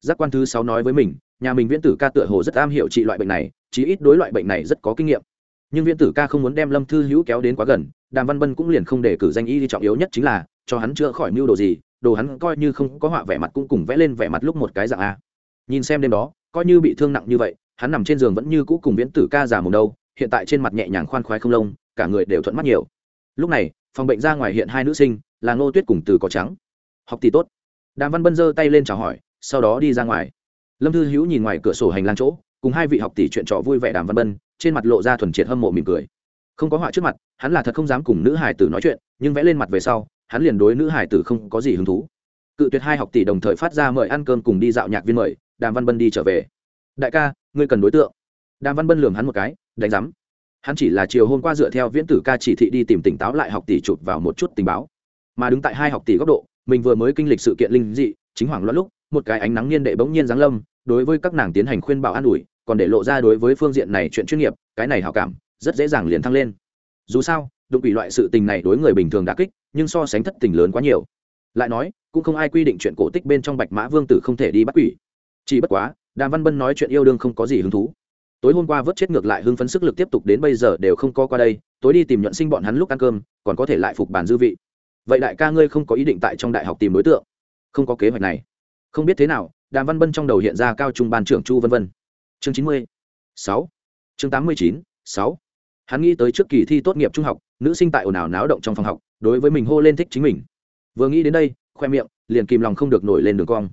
giác quan thứ sáu nói với mình, nhà mình viễn tử ca tựa hồ rất am hiểu trị loại bệnh này chí ít đối loại bệnh này rất có kinh nghiệm. Nhưng viễn tử ca không muốn đem lâm thư hữu kéo đến quá gần, đàm văn bân cũng liền không để cử danh y đi trọng yếu nhất chính là, cho hắn chữa khỏi mưu đồ gì, đồ hắn coi như không có họa vẻ mặt cũng cùng vẽ lên vẻ mặt lúc một cái dạng a. Nhìn xem đêm đó, coi như bị thương nặng như vậy, hắn nằm trên giường vẫn như cũ cùng viễn tử ca giả mồm đâu, hiện tại trên mặt nhẹ nhàng khoan khoái không lông, cả người đều thuận mắt nhiều. Lúc này, phòng bệnh ra ngoài hiện hai nữ sinh, là ngô tuyết cùng từ có trắng. Học tỷ tốt. Đàm văn bân giơ tay lên chào hỏi, sau đó đi ra ngoài. Lâm thư hữu nhìn ngoài cửa sổ hành lang chỗ cùng hai vị học tỷ chuyện trò vui vẻ đàm văn bân, trên mặt lộ ra thuần triệt hâm mộ mỉm cười. Không có họa trước mặt, hắn là thật không dám cùng nữ hải tử nói chuyện, nhưng vẽ lên mặt về sau, hắn liền đối nữ hải tử không có gì hứng thú. Cự tuyệt hai học tỷ đồng thời phát ra mời ăn cơm cùng đi dạo nhạc viên mời, đàm văn bân đi trở về. Đại ca, ngươi cần đối tượng. Đàm văn bân lường hắn một cái, đánh rắm hắn chỉ là chiều hôm qua dựa theo viễn tử ca chỉ thị đi tìm tỉnh táo lại học tỷ chụp vào một chút tình báo. Mà đứng tại hai học tỷ góc độ, mình vừa mới kinh lịch sự kiện linh dị, chính hoảng loạn lúc, một cái ánh nắng niên đệ bỗng nhiên giáng lâm, đối với các nàng tiến hành khuyên bảo an ủi còn để lộ ra đối với phương diện này chuyện chuyên nghiệp, cái này hảo cảm, rất dễ dàng liền thăng lên. Dù sao, đụng bị loại sự tình này đối người bình thường đã kích, nhưng so sánh thất tình lớn quá nhiều. Lại nói, cũng không ai quy định chuyện cổ tích bên trong bạch mã vương tử không thể đi bắt quỷ. Chỉ bất quá, đàm văn bân nói chuyện yêu đương không có gì hứng thú. Tối hôm qua vớt chết ngược lại hưng phấn sức lực tiếp tục đến bây giờ đều không có qua đây, tối đi tìm nhuận sinh bọn hắn lúc ăn cơm, còn có thể lại phục bàn dư vị. Vậy đại ca ngươi không có ý định tại trong đại học tìm đối tượng? Không có kế hoạch này. Không biết thế nào, đàm văn bân trong đầu hiện ra cao trung ban trưởng chu vân vân chương chín mươi sáu. Chương tám mươi chín, sáu. Hắn nghĩ tới trước kỳ thi tốt nghiệp trung học, nữ sinh tại ồn ào náo động trong phòng học, đối với mình hô lên thích chính mình. Vừa nghĩ đến đây, khoe miệng liền kìm lòng không được nổi lên đường cong.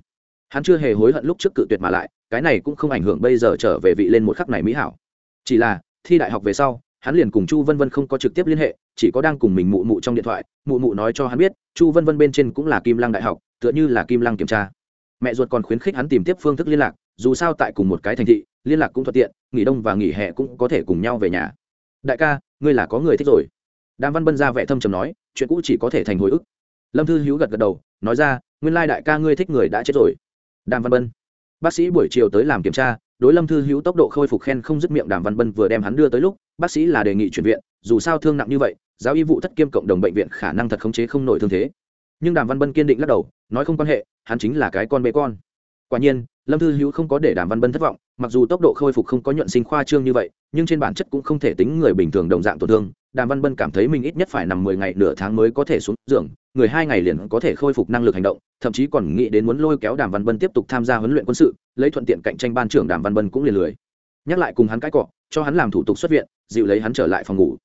Hắn chưa hề hối hận lúc trước cự tuyệt mà lại, cái này cũng không ảnh hưởng bây giờ trở về vị lên một khắc này mỹ hảo. Chỉ là, thi đại học về sau, hắn liền cùng chu vân vân không có trực tiếp liên hệ, chỉ có đang cùng mình mụ mụ trong điện thoại, mụ mụ nói cho hắn biết, chu vân vân bên trên cũng là kim lăng đại học, tựa như là kim lăng kiểm tra. Mẹ ruột còn khuyến khích hắn tìm tiếp phương thức liên lạc dù sao tại cùng một cái thành thị, liên lạc cũng thuận tiện, nghỉ đông và nghỉ hè cũng có thể cùng nhau về nhà. Đại ca, ngươi là có người thích rồi. Đàm văn bân ra vẻ thâm trầm nói, chuyện cũ chỉ có thể thành hồi ức. Lâm thư hữu gật gật đầu, nói ra, nguyên lai đại ca ngươi thích người đã chết rồi. Đàm văn bân. Bác sĩ buổi chiều tới làm kiểm tra, đối lâm thư hữu tốc độ khôi phục khen không dứt miệng đàm văn bân vừa đem hắn đưa tới lúc, bác sĩ là đề nghị chuyển viện, dù sao thương nặng như vậy, giáo y vụ thất kiêm cộng đồng bệnh viện khả năng thật khống chế không nổi thương thế. Nhưng đàm văn bân kiên định lắc đầu, nói không quan hệ, hắn chính là cái con bê con. Quả nhiên lâm thư hữu không có để đàm văn bân thất vọng, mặc dù tốc độ khôi phục không có nhuận sinh khoa trương như vậy, nhưng trên bản chất cũng không thể tính người bình thường đồng dạng tổn thương. Đàm văn bân cảm thấy mình ít nhất phải nằm mười ngày nửa tháng mới có thể xuống giường, người hai ngày liền có thể khôi phục năng lực hành động, thậm chí còn nghĩ đến muốn lôi kéo đàm văn bân tiếp tục tham gia huấn luyện quân sự, lấy thuận tiện cạnh tranh ban trưởng đàm văn bân cũng liền lười. Nhắc lại cùng hắn cãi cọ, cho hắn làm thủ tục xuất viện, dịu lấy hắn trở lại phòng ngủ.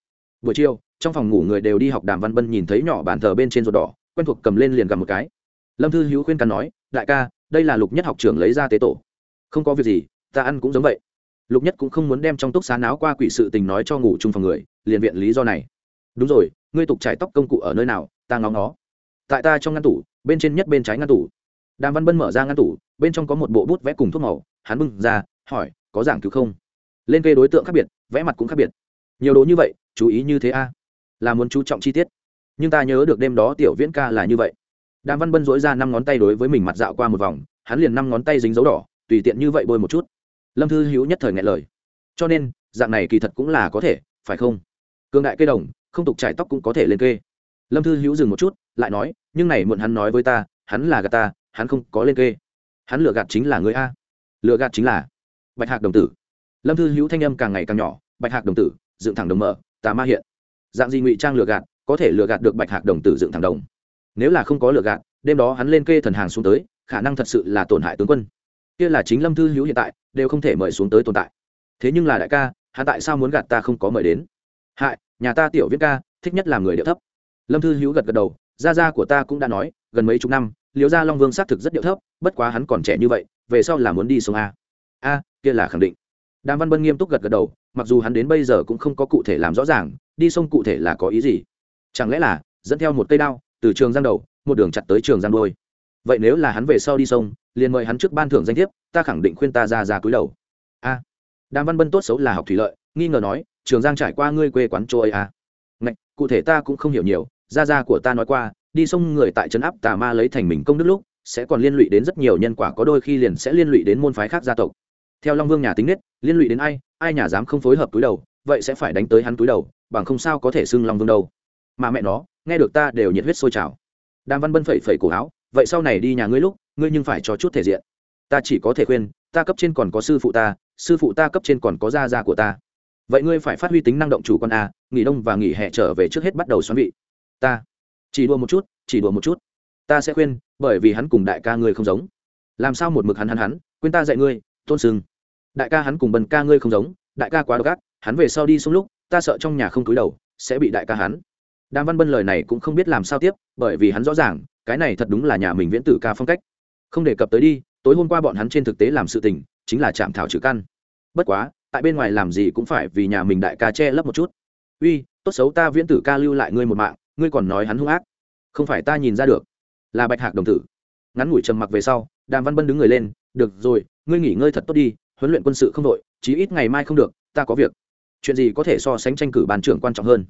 Buổi chiều, trong phòng ngủ người đều đi học, đàm văn bân nhìn thấy nhỏ bàn thờ bên trên ruột đỏ, quen thuộc cầm lên liền gặp một cái. Lâm thư hữu khuyên cắn nói, đại ca đây là lục nhất học trưởng lấy ra tế tổ. Không có việc gì, ta ăn cũng giống vậy. Lục nhất cũng không muốn đem trong túc xá náo qua quỷ sự tình nói cho ngủ chung phòng người, liền viện lý do này. Đúng rồi, ngươi tục trải tóc công cụ ở nơi nào, ta ngóng nó tại ta trong ngăn tủ, bên trên nhất bên trái ngăn tủ. Đàm văn bân mở ra ngăn tủ, bên trong có một bộ bút vẽ cùng thuốc màu. Hắn bưng ra, hỏi, có giảng cứu không? Lên kê đối tượng khác biệt, vẽ mặt cũng khác biệt. Nhiều đồ như vậy, chú ý như thế a. Là muốn chú trọng chi tiết. Nhưng ta nhớ được đêm đó tiểu viễn ca là như vậy đàm văn bân dối ra năm ngón tay đối với mình mặt dạo qua một vòng, hắn liền năm ngón tay dính dấu đỏ, tùy tiện như vậy bôi một chút. Lâm thư hữu nhất thời ngại lời. Cho nên, dạng này kỳ thật cũng là có thể, phải không? Cường đại cây đồng, không tục trải tóc cũng có thể lên kê. Lâm thư hữu dừng một chút, lại nói, nhưng này muộn hắn nói với ta, hắn là gạt ta, hắn không có lên kê. Hắn lựa gạt chính là người a. Lựa gạt chính là bạch hạc đồng tử. Lâm thư hữu thanh âm càng ngày càng nhỏ, bạch hạc đồng tử, dựng thẳng đồng mở, tà ma hiện. Dạng gì ngụy trang lựa gạt, có thể lựa gạt được bạch hạc đồng tử dựng thẳng đồng nếu là không có lựa gạt, đêm đó hắn lên kê thần hàng xuống tới, khả năng thật sự là tổn hại tướng quân. Kia là chính lâm thư hữu hiện tại, đều không thể mời xuống tới tồn tại. Thế nhưng là đại ca, hắn tại sao muốn gạt ta không có mời đến? Hại, nhà ta tiểu viết ca, thích nhất làm người điệu thấp. Lâm thư hữu gật gật đầu, gia gia của ta cũng đã nói, gần mấy chục năm, liễu gia long vương xác thực rất điệu thấp, bất quá hắn còn trẻ như vậy, về sau là muốn đi sông a. A, kia là khẳng định. Đàm văn bân nghiêm túc gật gật đầu, mặc dù hắn đến bây giờ cũng không có cụ thể làm rõ ràng, đi sông cụ thể là có ý gì? Chẳng lẽ là dẫn theo một cây đao từ trường giang đầu, một đường chặt tới trường giang đôi vậy nếu là hắn về sau đi sông, liền mời hắn trước ban thưởng danh thiếp, ta khẳng định khuyên ta ra ra cúi đầu. A, đàm văn bân tốt xấu là học thủy lợi, nghi ngờ nói, trường giang trải qua ngươi quê quán chỗ ấy à? Ngạch, cụ thể ta cũng không hiểu nhiều, Ra ra của ta nói qua, đi sông người tại trấn áp tà ma lấy thành mình công đức lúc, sẽ còn liên lụy đến rất nhiều nhân quả, có đôi khi liền sẽ liên lụy đến môn phái khác gia tộc. Theo long vương nhà tính nết, liên lụy đến ai ai nhà dám không phối hợp túi đầu, vậy sẽ phải đánh tới hắn túi đầu, bằng không sao có thể xưng long vương đâu. Mà mẹ nó nghe được ta đều nhiệt huyết sôi trào. Đàm văn bân phẩy phẩy cổ áo, vậy sau này đi nhà ngươi lúc, ngươi nhưng phải cho chút thể diện. Ta chỉ có thể khuyên, ta cấp trên còn có sư phụ ta, sư phụ ta cấp trên còn có gia gia của ta. Vậy ngươi phải phát huy tính năng động chủ con a, nghỉ đông và nghỉ hè trở về trước hết bắt đầu xoắn vị. Ta, chỉ đùa một chút, chỉ đùa một chút. Ta sẽ khuyên, bởi vì hắn cùng đại ca ngươi không giống. Làm sao một mực hắn hắn hắn, quên ta dạy ngươi, tôn sưng. Đại ca hắn cùng bần ca ngươi không giống, đại ca quá độc ác, hắn về sau đi xuống lúc, ta sợ trong nhà không túi đầu, sẽ bị đại ca hắn đàm văn bân lời này cũng không biết làm sao tiếp, bởi vì hắn rõ ràng, cái này thật đúng là nhà mình viễn tử ca phong cách. Không đề cập tới đi, tối hôm qua bọn hắn trên thực tế làm sự tình, chính là chạm thảo trừ căn. Bất quá, tại bên ngoài làm gì cũng phải vì nhà mình đại ca che lấp một chút. Uy, tốt xấu ta viễn tử ca lưu lại ngươi một mạng, ngươi còn nói hắn hung ác. Không phải ta nhìn ra được. Là bạch hạc đồng tử. Ngắn ngủi trầm mặc về sau, đàm văn bân đứng người lên, được rồi, ngươi nghỉ ngơi thật tốt đi, huấn luyện quân sự không đội, chí ít ngày mai không được, ta có việc. Chuyện gì có thể so sánh tranh cử ban trưởng quan trọng hơn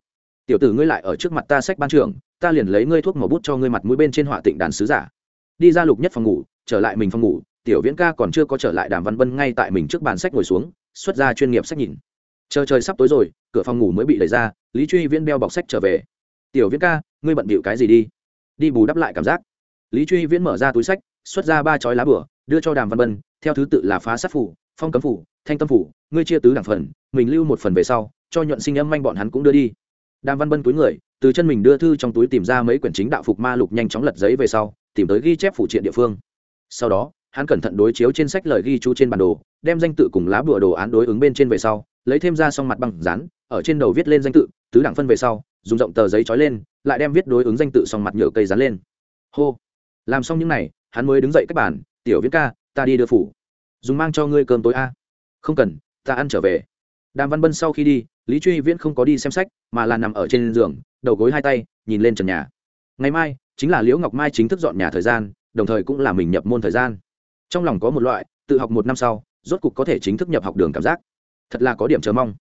tiểu tử ngươi lại ở trước mặt ta sách ban trưởng, ta liền lấy ngươi thuốc màu bút cho ngươi mặt mũi bên trên họa tịnh đàn sứ giả. Đi ra lục nhất phòng ngủ, trở lại mình phòng ngủ, tiểu viễn ca còn chưa có trở lại đàm văn vân ngay tại mình trước bàn sách ngồi xuống, xuất ra chuyên nghiệp sách nhìn. Chờ trời sắp tối rồi, cửa phòng ngủ mới bị đẩy ra, lý truy viễn đeo bọc sách trở về. Tiểu viễn ca, ngươi bận bịu cái gì đi? Đi bù đắp lại cảm giác. Lý truy viễn mở ra túi sách, xuất ra ba chói lá bửa, đưa cho đàm văn vân, theo thứ tự là phá sát phủ, phong cấm phủ, thanh tâm phủ, ngươi chia tứ đảng phần, mình lưu một phần về sau, cho nhuận sinh âm manh bọn hắn cũng đưa đi đàm văn bân túi người, từ chân mình đưa thư trong túi tìm ra mấy quyển chính đạo phục ma lục nhanh chóng lật giấy về sau, tìm tới ghi chép phụ triện địa phương. Sau đó, hắn cẩn thận đối chiếu trên sách lời ghi chú trên bản đồ, đem danh tự cùng lá bùa đồ án đối ứng bên trên về sau, lấy thêm ra xong mặt bằng dán, ở trên đầu viết lên danh tự, tứ đẳng phân về sau, dùng rộng tờ giấy trói lên, lại đem viết đối ứng danh tự xong mặt nhựa cây dán lên. Hô! Làm xong những n à y hắn mới đứng dậy các bản tiểu viết ca, ta đi đưa phủ. Dùng mang cho ngươi cơm tối a. Không cần, ta ăn trở về. Đàm văn bân sau khi đi lý truy viễn không có đi xem sách, mà là nằm ở trên giường, đầu gối hai tay, nhìn lên trần nhà. Ngày mai, chính là liễu ngọc mai chính thức dọn nhà thời gian, đồng thời cũng là mình nhập môn thời gian. Trong lòng có một loại, tự học một năm sau, rốt cục có thể chính thức nhập học đường cảm giác. Thật là có điểm chờ mong.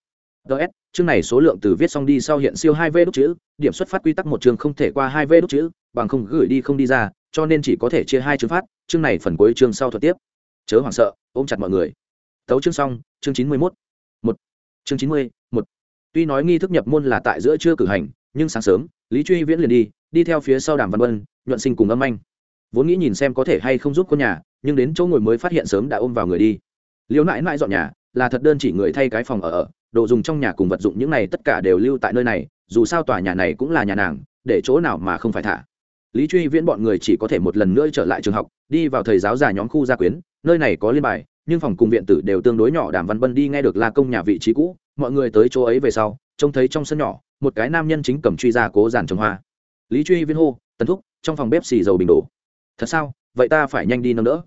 Ts chương này số lượng từ viết xong đi sau hiện siêu hai v đúc chữ, điểm xuất phát quy tắc một chương không thể qua hai v đúc chữ, bằng không gửi đi không đi ra, cho nên chỉ có thể chia hai chương phát, chương này phần cuối chương sau thuật tiếp. Chớ hoảng sợ, ôm chặt mọi người. Tấu chương xong, chương chín mươi mốt. Một. Chương chín mươi tuy nói nghi thức nhập môn là tại giữa chưa cử hành, nhưng sáng sớm, lý truy viễn liền đi đi theo phía sau đàm văn vân, nhuận sinh cùng âm anh vốn nghĩ nhìn xem có thể hay không giúp con nhà, nhưng đến chỗ ngồi mới phát hiện sớm đã ôm vào người đi. Liễu nãi nãi dọn nhà, là thật đơn chỉ người thay cái phòng ở ở, đồ dùng trong nhà cùng vật dụng những này tất cả đều lưu tại nơi này, dù sao tòa nhà này cũng là nhà nàng, để chỗ nào mà không phải thả. Lý truy viễn bọn người chỉ có thể một lần nữa trở lại trường học, đi vào thầy giáo già nhóm khu gia quyến, nơi này có liên bài nhưng phòng cùng viện tử đều tương đối nhỏ, đàm văn bân đi nghe được la công nhà vị trí cũ, mọi người tới chỗ ấy về sau, trông thấy trong sân nhỏ, một cái nam nhân chính cầm truy ra cố giàn trồng hoa. Lý truy viên hô, tần thúc, trong phòng bếp xì dầu bình đổ. Thật sao? Vậy ta phải nhanh đi nâng đỡ.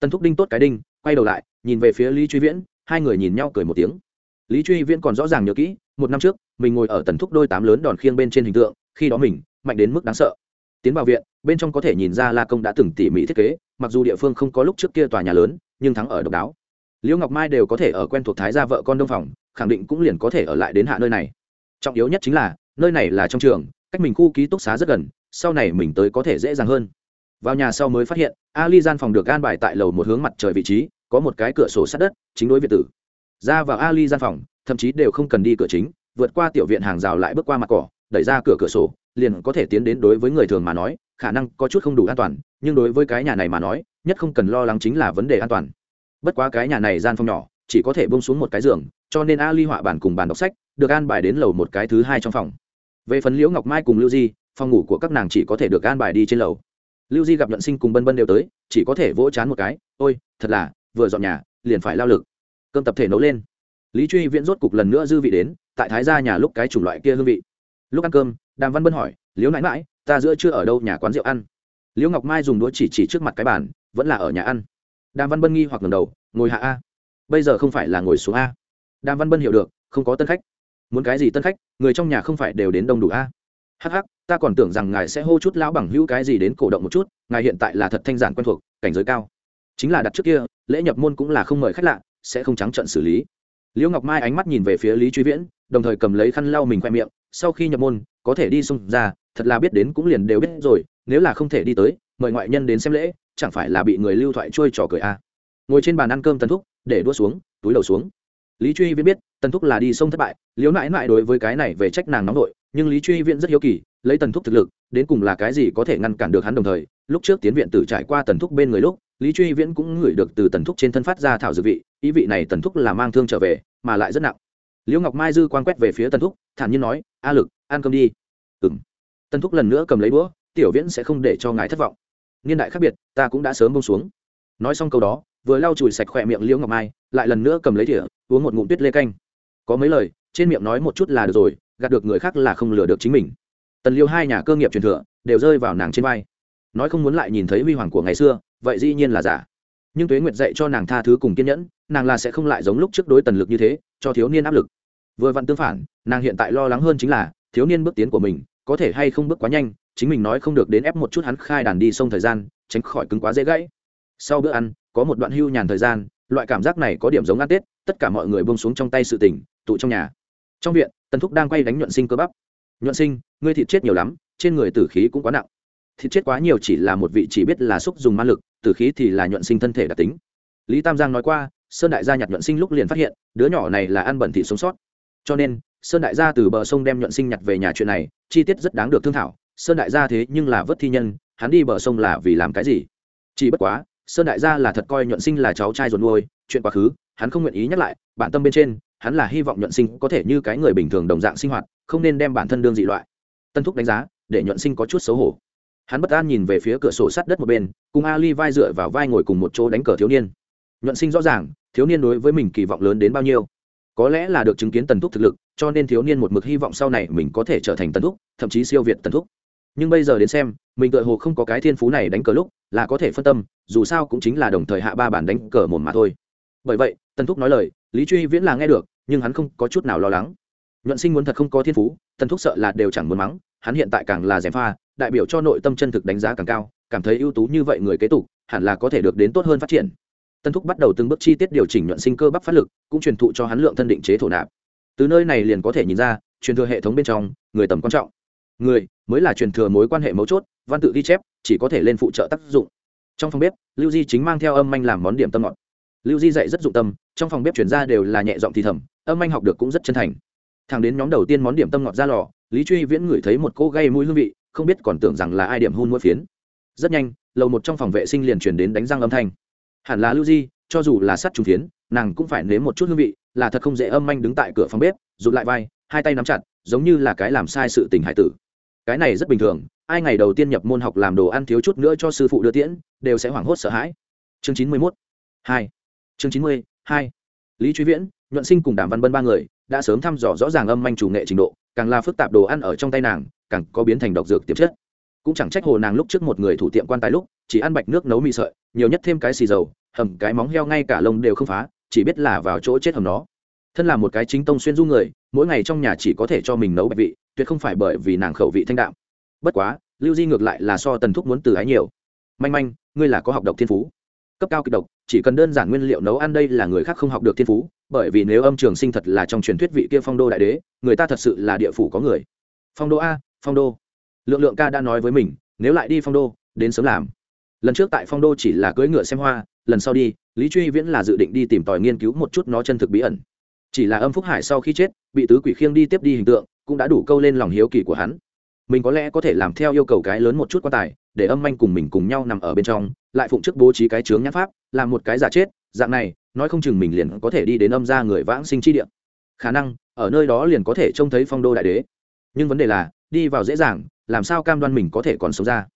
Tần thúc đinh tốt cái đinh, quay đầu lại, nhìn về phía lý truy viễn, hai người nhìn nhau cười một tiếng. Lý truy viễn còn rõ ràng nhớ kỹ, một năm trước, mình ngồi ở tần thúc đôi tám lớn đòn khiêng bên trên hình tượng, khi đó mình, mạnh đến mức đáng sợ. Tiến vào viện, bên trong có thể nhìn ra la công đã từng tỉ mỉ thiết kế, mặc dù địa phương không có lúc trước kia tòa nhà lớn nhưng thắng ở độc đáo. Liễu ngọc mai đều có thể ở quen thuộc thái gia vợ con đông phòng, khẳng định cũng liền có thể ở lại đến hạ nơi này. Trọng yếu nhất chính là, nơi này là trong trường, cách mình khu ký túc xá rất gần, sau này mình tới có thể dễ dàng hơn. Vào nhà sau mới phát hiện, ali gian phòng được gan bài tại lầu một hướng mặt trời vị trí, có một cái cửa sổ sát đất, chính đối viện tử. Ra vào ali gian phòng, thậm chí đều không cần đi cửa chính, vượt qua tiểu viện hàng rào lại bước qua mặt cỏ, đẩy ra cửa cửa sổ, liền có thể tiến đến đối với người thường mà nói khả năng có chút không đủ an toàn, nhưng đối với cái nhà này mà nói, nhất không cần lo lắng chính là vấn đề an toàn. Bất quá cái nhà này gian phòng nhỏ, chỉ có thể bông xuống một cái giường, cho nên a ly họa bản cùng bàn đọc sách, được an bài đến lầu một cái thứ hai trong phòng. Về phần liễu ngọc mai cùng lưu di, phòng ngủ của các nàng chỉ có thể được an bài đi trên lầu. Lưu di gặp nhuận sinh cùng bân bân đều tới, chỉ có thể vỗ chán một cái, ôi, thật là, vừa dọn nhà, liền phải lao lực. Cơm tập thể nấu lên. Lý truy viễn rốt cục lần nữa dư vị đến, tại thái gia nhà lúc cái chủng loại kia hương vị. Lúc ăn cơm, đàm văn bân hỏi, liễu nãi mãi ta giữa chưa ở đâu nhà quán rượu ăn. Liễu ngọc mai dùng đũa chỉ chỉ trước mặt cái bàn, vẫn là ở nhà ăn. Đàm văn bân nghi hoặc ngầm đầu, ngồi hạ a. Bây giờ không phải là ngồi xuống a. Đàm văn bân hiểu được, không có tân khách. Muốn cái gì tân khách, người trong nhà không phải đều đến đông đủ a. Hh ta còn tưởng rằng ngài sẽ hô chút lão bằng hữu cái gì đến cổ động một chút, ngài hiện tại là thật thanh giản quen thuộc, cảnh giới cao. Chính là đặt trước kia, lễ nhập môn cũng là không mời khách lạ, sẽ không trắng trận xử lý. Liễu ngọc mai ánh mắt nhìn về phía lý truy viễn, đồng thời cầm lấy khăn lau mình khoe miệng, sau khi nhập môn, có thể đi xung ra thật là biết đến cũng liền đều biết rồi, nếu là không thể đi tới, mời ngoại nhân đến xem lễ, chẳng phải là bị người lưu thoại trôi trò cười à? ngồi trên bàn ăn cơm tần thúc, để đua xuống, túi đầu xuống. Lý truy viễn biết, tần thúc là đi sông thất bại liếu nãi nãi đối với cái này về trách nàng nóng nội, nhưng lý truy viễn rất hiếu kỳ, lấy tần thúc thực lực, đến cùng là cái gì có thể ngăn cản được hắn đồng thời. Lúc trước tiến viện tử trải qua tần thúc bên người lúc, lý truy viễn cũng ngửi được từ tần thúc trên thân phát ra thảo dược vị, ý vị này tần thúc là mang thương trở về, mà lại rất nặng. Liễu ngọc mai dư quan quét về phía tần thúc, thản nhiên nói, a lực, ăn cơm đi. Ừng tần thúc lần nữa cầm lấy đũa, tiểu viễn sẽ không để cho ngài thất vọng. Niên đại khác biệt, ta cũng đã sớm bông xuống. Nói xong câu đó, vừa lau chùi sạch khỏe miệng liễu ngọc mai, lại lần nữa cầm lấy thỉa uống một ngụm tuyết lê canh. Có mấy lời, trên miệng nói một chút là được rồi, gạt được người khác là không lừa được chính mình. Tần liêu hai nhà cơ nghiệp truyền thừa, đều rơi vào nàng trên vai. Nói không muốn lại nhìn thấy huy hoàng của ngày xưa, vậy dĩ nhiên là giả. Nhưng tuế nguyệt dạy cho nàng tha thứ cùng kiên nhẫn, nàng là sẽ không lại giống lúc trước đối tần lực như thế, cho thiếu niên áp lực. Vừa vặn tương phản, nàng hiện tại lo lắng hơn chính là, thiếu niên bước tiến của mình có thể hay không bước quá nhanh, chính mình nói không được đến ép một chút hắn khai đàn đi sông thời gian, tránh khỏi cứng quá dễ gãy. Sau bữa ăn, có một đoạn hưu nhàn thời gian, loại cảm giác này có điểm giống ăn tết, tất cả mọi người bông xuống trong tay sự tỉnh tụ trong nhà. Trong viện, tần thúc đang quay đánh nhuận sinh cơ bắp. Nhuận sinh, ngươi thịt chết nhiều lắm, trên người tử khí cũng quá nặng. Thịt chết quá nhiều chỉ là một vị chỉ biết là xúc dùng ma lực, tử khí thì là nhuận sinh thân thể đặc tính. Lý tam giang nói qua, sơn đại gia nhặt nhuận sinh lúc liền phát hiện, đứa nhỏ này là ăn bẩn thịt sống sót. Cho nên sơn đại gia từ bờ sông đem nhuận sinh nhặt về nhà chuyện này, chi tiết rất đáng được thương thảo. Sơn đại gia thế nhưng là vớt thi nhân, hắn đi bờ sông là vì làm cái gì? Chỉ bất quá, sơn đại gia là thật coi nhuận sinh là cháu trai ruột nuôi, chuyện quá khứ, hắn không nguyện ý nhắc lại, bản tâm bên trên, hắn là hy vọng nhuận sinh có thể như cái người bình thường đồng dạng sinh hoạt, không nên đem bản thân đương dị loại. Tân thúc đánh giá, để nhuận sinh có chút xấu hổ. Hắn bất an nhìn về phía cửa sổ sát đất một bên, cùng ali vai dựa vào vai ngồi cùng một chỗ đánh cờ thiếu niên. Nhuận sinh rõ ràng, thiếu niên đối với mình kỳ vọng lớn đến bao nhiêu có lẽ là được chứng kiến tần thúc thực lực, cho nên thiếu niên một mực hy vọng sau này mình có thể trở thành tần thúc, thậm chí siêu việt tần thúc. Nhưng bây giờ đến xem, mình tự hồ không có cái thiên phú này đánh cờ lúc, là có thể phân tâm, dù sao cũng chính là đồng thời hạ ba bản đánh cờ một mà thôi. Bởi vậy, tần thúc nói lời, lý truy viễn là nghe được, nhưng hắn không có chút nào lo lắng. Nhuận sinh muốn thật không có thiên phú, tần thúc sợ là đều chẳng muốn mắng, hắn hiện tại càng là gièm pha, đại biểu cho nội tâm chân thực đánh giá càng cao, cảm thấy ưu tú như vậy người kế tục, hẳn là có thể được đến tốt hơn phát triển tân thúc bắt đầu từng bước chi tiết điều chỉnh nhuận sinh cơ bắp phát lực, cũng truyền thụ cho hắn lượng thân định chế thổ nạp. Từ nơi này liền có thể nhìn ra, truyền thừa hệ thống bên trong, người tầm quan trọng. Người mới là truyền thừa mối quan hệ mấu chốt, văn tự ghi chép, chỉ có thể lên phụ trợ tác dụng. Trong phòng bếp, lưu di chính mang theo âm anh làm món điểm tâm ngọt. Lưu di dạy rất dụng tâm, trong phòng bếp chuyển ra đều là nhẹ giọng thì thầm, âm anh học được cũng rất chân thành. Thẳng đến nhóm đầu tiên món điểm tâm ngọt ra lò, lý truy viễn ngửi thấy một cô gây mũi hương vị, không biết còn tưởng rằng là ai điểm hun mũi phiến. Rất nhanh, lầu một trong phòng vệ sinh liền truyền đến đánh răng âm thanh hẳn là lưu di, cho dù là sắt trùng phiến, nàng cũng phải nếm một chút hương vị, là thật không dễ âm anh đứng tại cửa phòng bếp, rụt lại vai, hai tay nắm chặt, giống như là cái làm sai sự tình hải tử. Cái này rất bình thường, ai ngày đầu tiên nhập môn học làm đồ ăn thiếu chút nữa cho sư phụ đưa tiễn, đều sẽ hoảng hốt sợ hãi. Chương chín mươi mốt, hai. Chương chín mươi, hai. Lý truy viễn, nhuận sinh cùng đàm văn bân ba người, đã sớm thăm dò rõ ràng âm manh chủ nghệ trình độ, càng là phức tạp đồ ăn ở trong tay nàng, càng có biến thành độc dược tiềm chất cũng chẳng trách hồ nàng lúc trước một người thủ tiệm quan tài lúc, chỉ ăn bạch nước nấu mì sợi, nhiều nhất thêm cái xì dầu, hầm cái móng heo ngay cả lông đều không phá, chỉ biết là vào chỗ chết hầm nó. Thân là một cái chính tông xuyên du người, mỗi ngày trong nhà chỉ có thể cho mình nấu bạch vị, tuyệt không phải bởi vì nàng khẩu vị thanh đạm. Bất quá, lưu di ngược lại là so tần thúc muốn từ ái nhiều. Manh manh, ngươi là có học độc thiên phú. Cấp cao kịch độc, chỉ cần đơn giản nguyên liệu nấu ăn đây là người khác không học được thiên phú, bởi vì nếu âm trường sinh thật là trong truyền thuyết vị kia phong đô đại đế, người ta thật sự là địa phủ có người. Phong đô a, phong đô lượng lượng ca đã nói với mình, nếu lại đi phong đô, đến sớm làm. Lần trước tại phong đô chỉ là cưỡi ngựa xem hoa, lần sau đi, lý truy viễn là dự định đi tìm tòi nghiên cứu một chút nó chân thực bí ẩn. Chỉ là âm phúc hải sau khi chết, bị tứ quỷ khiêng đi tiếp đi hình tượng, cũng đã đủ câu lên lòng hiếu kỳ của hắn. Mình có lẽ có thể làm theo yêu cầu cái lớn một chút quan tài, để âm manh cùng mình cùng nhau nằm ở bên trong, lại phụng chức bố trí cái chướng nhãn pháp, làm một cái giả chết, dạng này, nói không chừng mình liền có thể đi đến âm ra người vãng sinh chi địa. Khả năng, ở nơi đó liền có thể trông thấy phong đô đại đế. Nhưng vấn đề là, đi vào dễ dàng làm sao cam đoan mình có thể còn sống ra?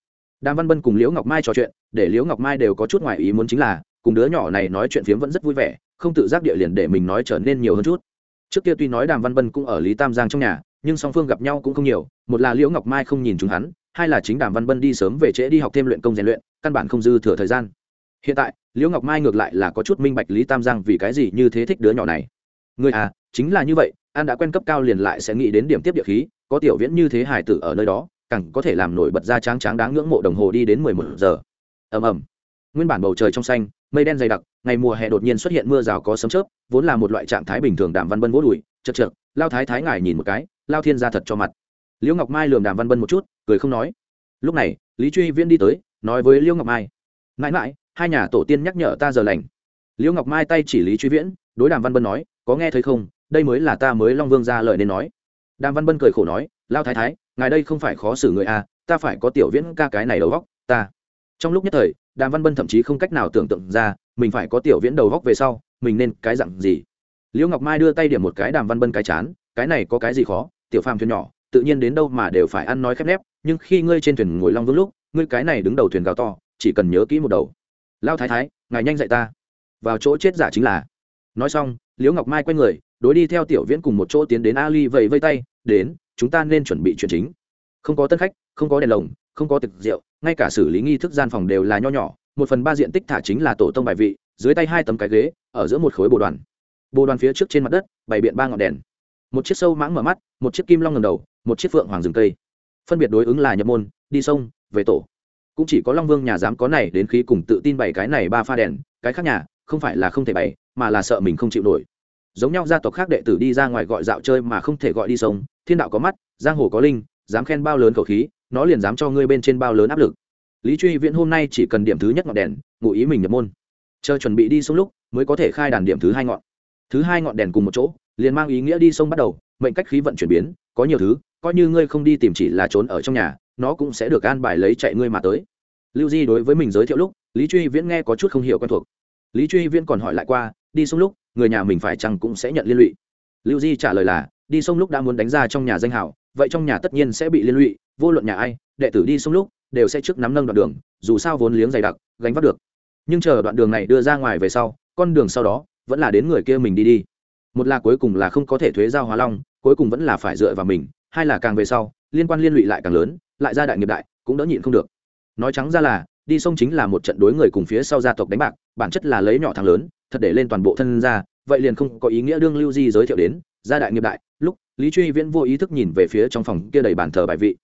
Đàm văn bân cùng liễu ngọc mai trò chuyện, để liễu ngọc mai đều có chút ngoài ý muốn chính là, cùng đứa nhỏ này nói chuyện phiếm vẫn rất vui vẻ, không tự giác địa liền để mình nói trở nên nhiều hơn chút. Trước kia tuy nói đàm văn bân cũng ở lý tam giang trong nhà, nhưng song phương gặp nhau cũng không nhiều, một là liễu ngọc mai không nhìn chúng hắn, hai là chính đàm văn bân đi sớm về trễ đi học thêm luyện công rèn luyện, căn bản không dư thừa thời gian. Hiện tại, liễu ngọc mai ngược lại là có chút minh bạch lý tam giang vì cái gì như thế thích đứa nhỏ này. Người à chính là như vậy an đã quen cấp cao liền lại sẽ nghĩ đến điểm tiếp địa khí, có tiểu viễn như thế hải tử ở nơi đó càng có thể làm nổi bật ra tráng tráng đáng ngưỡng mộ đồng hồ đi đến mười một giờ. Ầm ầm. Nguyên bản bầu trời trong xanh, mây đen dày đặc, ngày mùa hè đột nhiên xuất hiện mưa rào có sấm chớp, vốn là một loại trạng thái bình thường đàm văn bân vỗ đùi chật chật lao thái thái ngài nhìn một cái, lao thiên ra thật cho mặt. Liễu ngọc mai lườm đàm văn bân một chút, cười không nói. Lúc này, lý truy viễn đi tới, nói với liễu ngọc mai, mãi mãi, hai nhà tổ tiên nhắc nhở ta giờ lành. Liễu ngọc mai tay chỉ lý truy viễn, đối đàm văn bân nói, có nghe thấy không? Đây mới là ta mới long vương ra lời nên nói. Đàm văn bân cười khổ nói, lao thái thái ngài đây không phải khó xử người a, ta phải có tiểu viễn ca cái này đầu góc ta. Trong lúc nhất thời đàm văn bân thậm chí không cách nào tưởng tượng ra mình phải có tiểu viễn đầu góc về sau mình nên cái dặn gì? Liễu ngọc mai đưa tay điểm một cái đàm văn bân cái chán cái này có cái gì khó? Tiểu phàm thuyền nhỏ tự nhiên đến đâu mà đều phải ăn nói khép nép nhưng khi ngươi trên thuyền ngồi long vương lúc ngươi cái này đứng đầu thuyền gào to chỉ cần nhớ kỹ một đầu. Lao thái thái ngài nhanh dạy ta. Vào chỗ chết giả chính là. Nói xong liễu ngọc mai quay người đối đi theo tiểu viễn cùng một chỗ tiến đến ali vẫy vây tay đến chúng ta nên chuẩn bị chuyện chính. Không có tân khách, không có đèn lồng, không có thực rượu, ngay cả xử lý nghi thức gian phòng đều là nho nhỏ. Một phần ba diện tích thả chính là tổ tông bài vị, dưới tay hai tấm cái ghế, ở giữa một khối bồ đoàn. Bồ đoàn phía trước trên mặt đất, bày biện ba ngọn đèn. Một chiếc sâu mãng mở mắt, một chiếc kim long ngầm đầu, một chiếc phượng hoàng rừng cây. Phân biệt đối ứng là nhập môn, đi sông, về tổ. Cũng chỉ có long vương nhà dám có này đến khi cùng tự tin bày cái này ba pha đèn, cái khác nhà, không phải là không thể bày, mà là sợ mình không chịu nổi. Giống nhau gia tộc khác đệ tử đi ra ngoài gọi dạo chơi mà không thể gọi đi sông thiên đạo có mắt, giang hồ có linh, dám khen bao lớn khẩu khí, nó liền dám cho ngươi bên trên bao lớn áp lực. Lý truy viễn hôm nay chỉ cần điểm thứ nhất ngọn đèn, ngụ ý mình nhập môn. Chờ chuẩn bị đi xuống lúc, mới có thể khai đàn điểm thứ hai ngọn. Thứ hai ngọn đèn cùng một chỗ, liền mang ý nghĩa đi sông bắt đầu, mệnh cách khí vận chuyển biến, có nhiều thứ, coi như ngươi không đi tìm chỉ là trốn ở trong nhà, nó cũng sẽ được an bài lấy chạy ngươi mà tới. Lưu di đối với mình giới thiệu lúc, lý truy viễn nghe có chút không hiểu quen thuộc. Lý truy viễn còn hỏi lại qua, đi xuống lúc, người nhà mình phải chăng cũng sẽ nhận liên lụy? Lưu di trả lời là đi sông lúc đã muốn đánh ra trong nhà danh hảo vậy trong nhà tất nhiên sẽ bị liên lụy, vô luận nhà ai, đệ tử đi sông lúc đều sẽ trước nắm nâng đoạn đường, dù sao vốn liếng dày đặc, gánh vác được. Nhưng chờ đoạn đường này đưa ra ngoài về sau, con đường sau đó vẫn là đến người kia mình đi đi. Một là cuối cùng là không có thể thuế giao hóa long, cuối cùng vẫn là phải dựa vào mình, hai là càng về sau, liên quan liên lụy lại càng lớn, lại ra đại nghiệp đại, cũng đỡ nhịn không được. Nói trắng ra là, đi sông chính là một trận đối người cùng phía sau gia tộc đánh bạc, bản chất là lấy nhỏ thằng lớn, thật để lên toàn bộ thân ra, vậy liền không có ý nghĩa đương lưu di giới thiệu đến gia đại nghiệp đại, lúc, lý truy viễn vô ý thức nhìn về phía trong phòng kia đầy bàn thờ bài vị.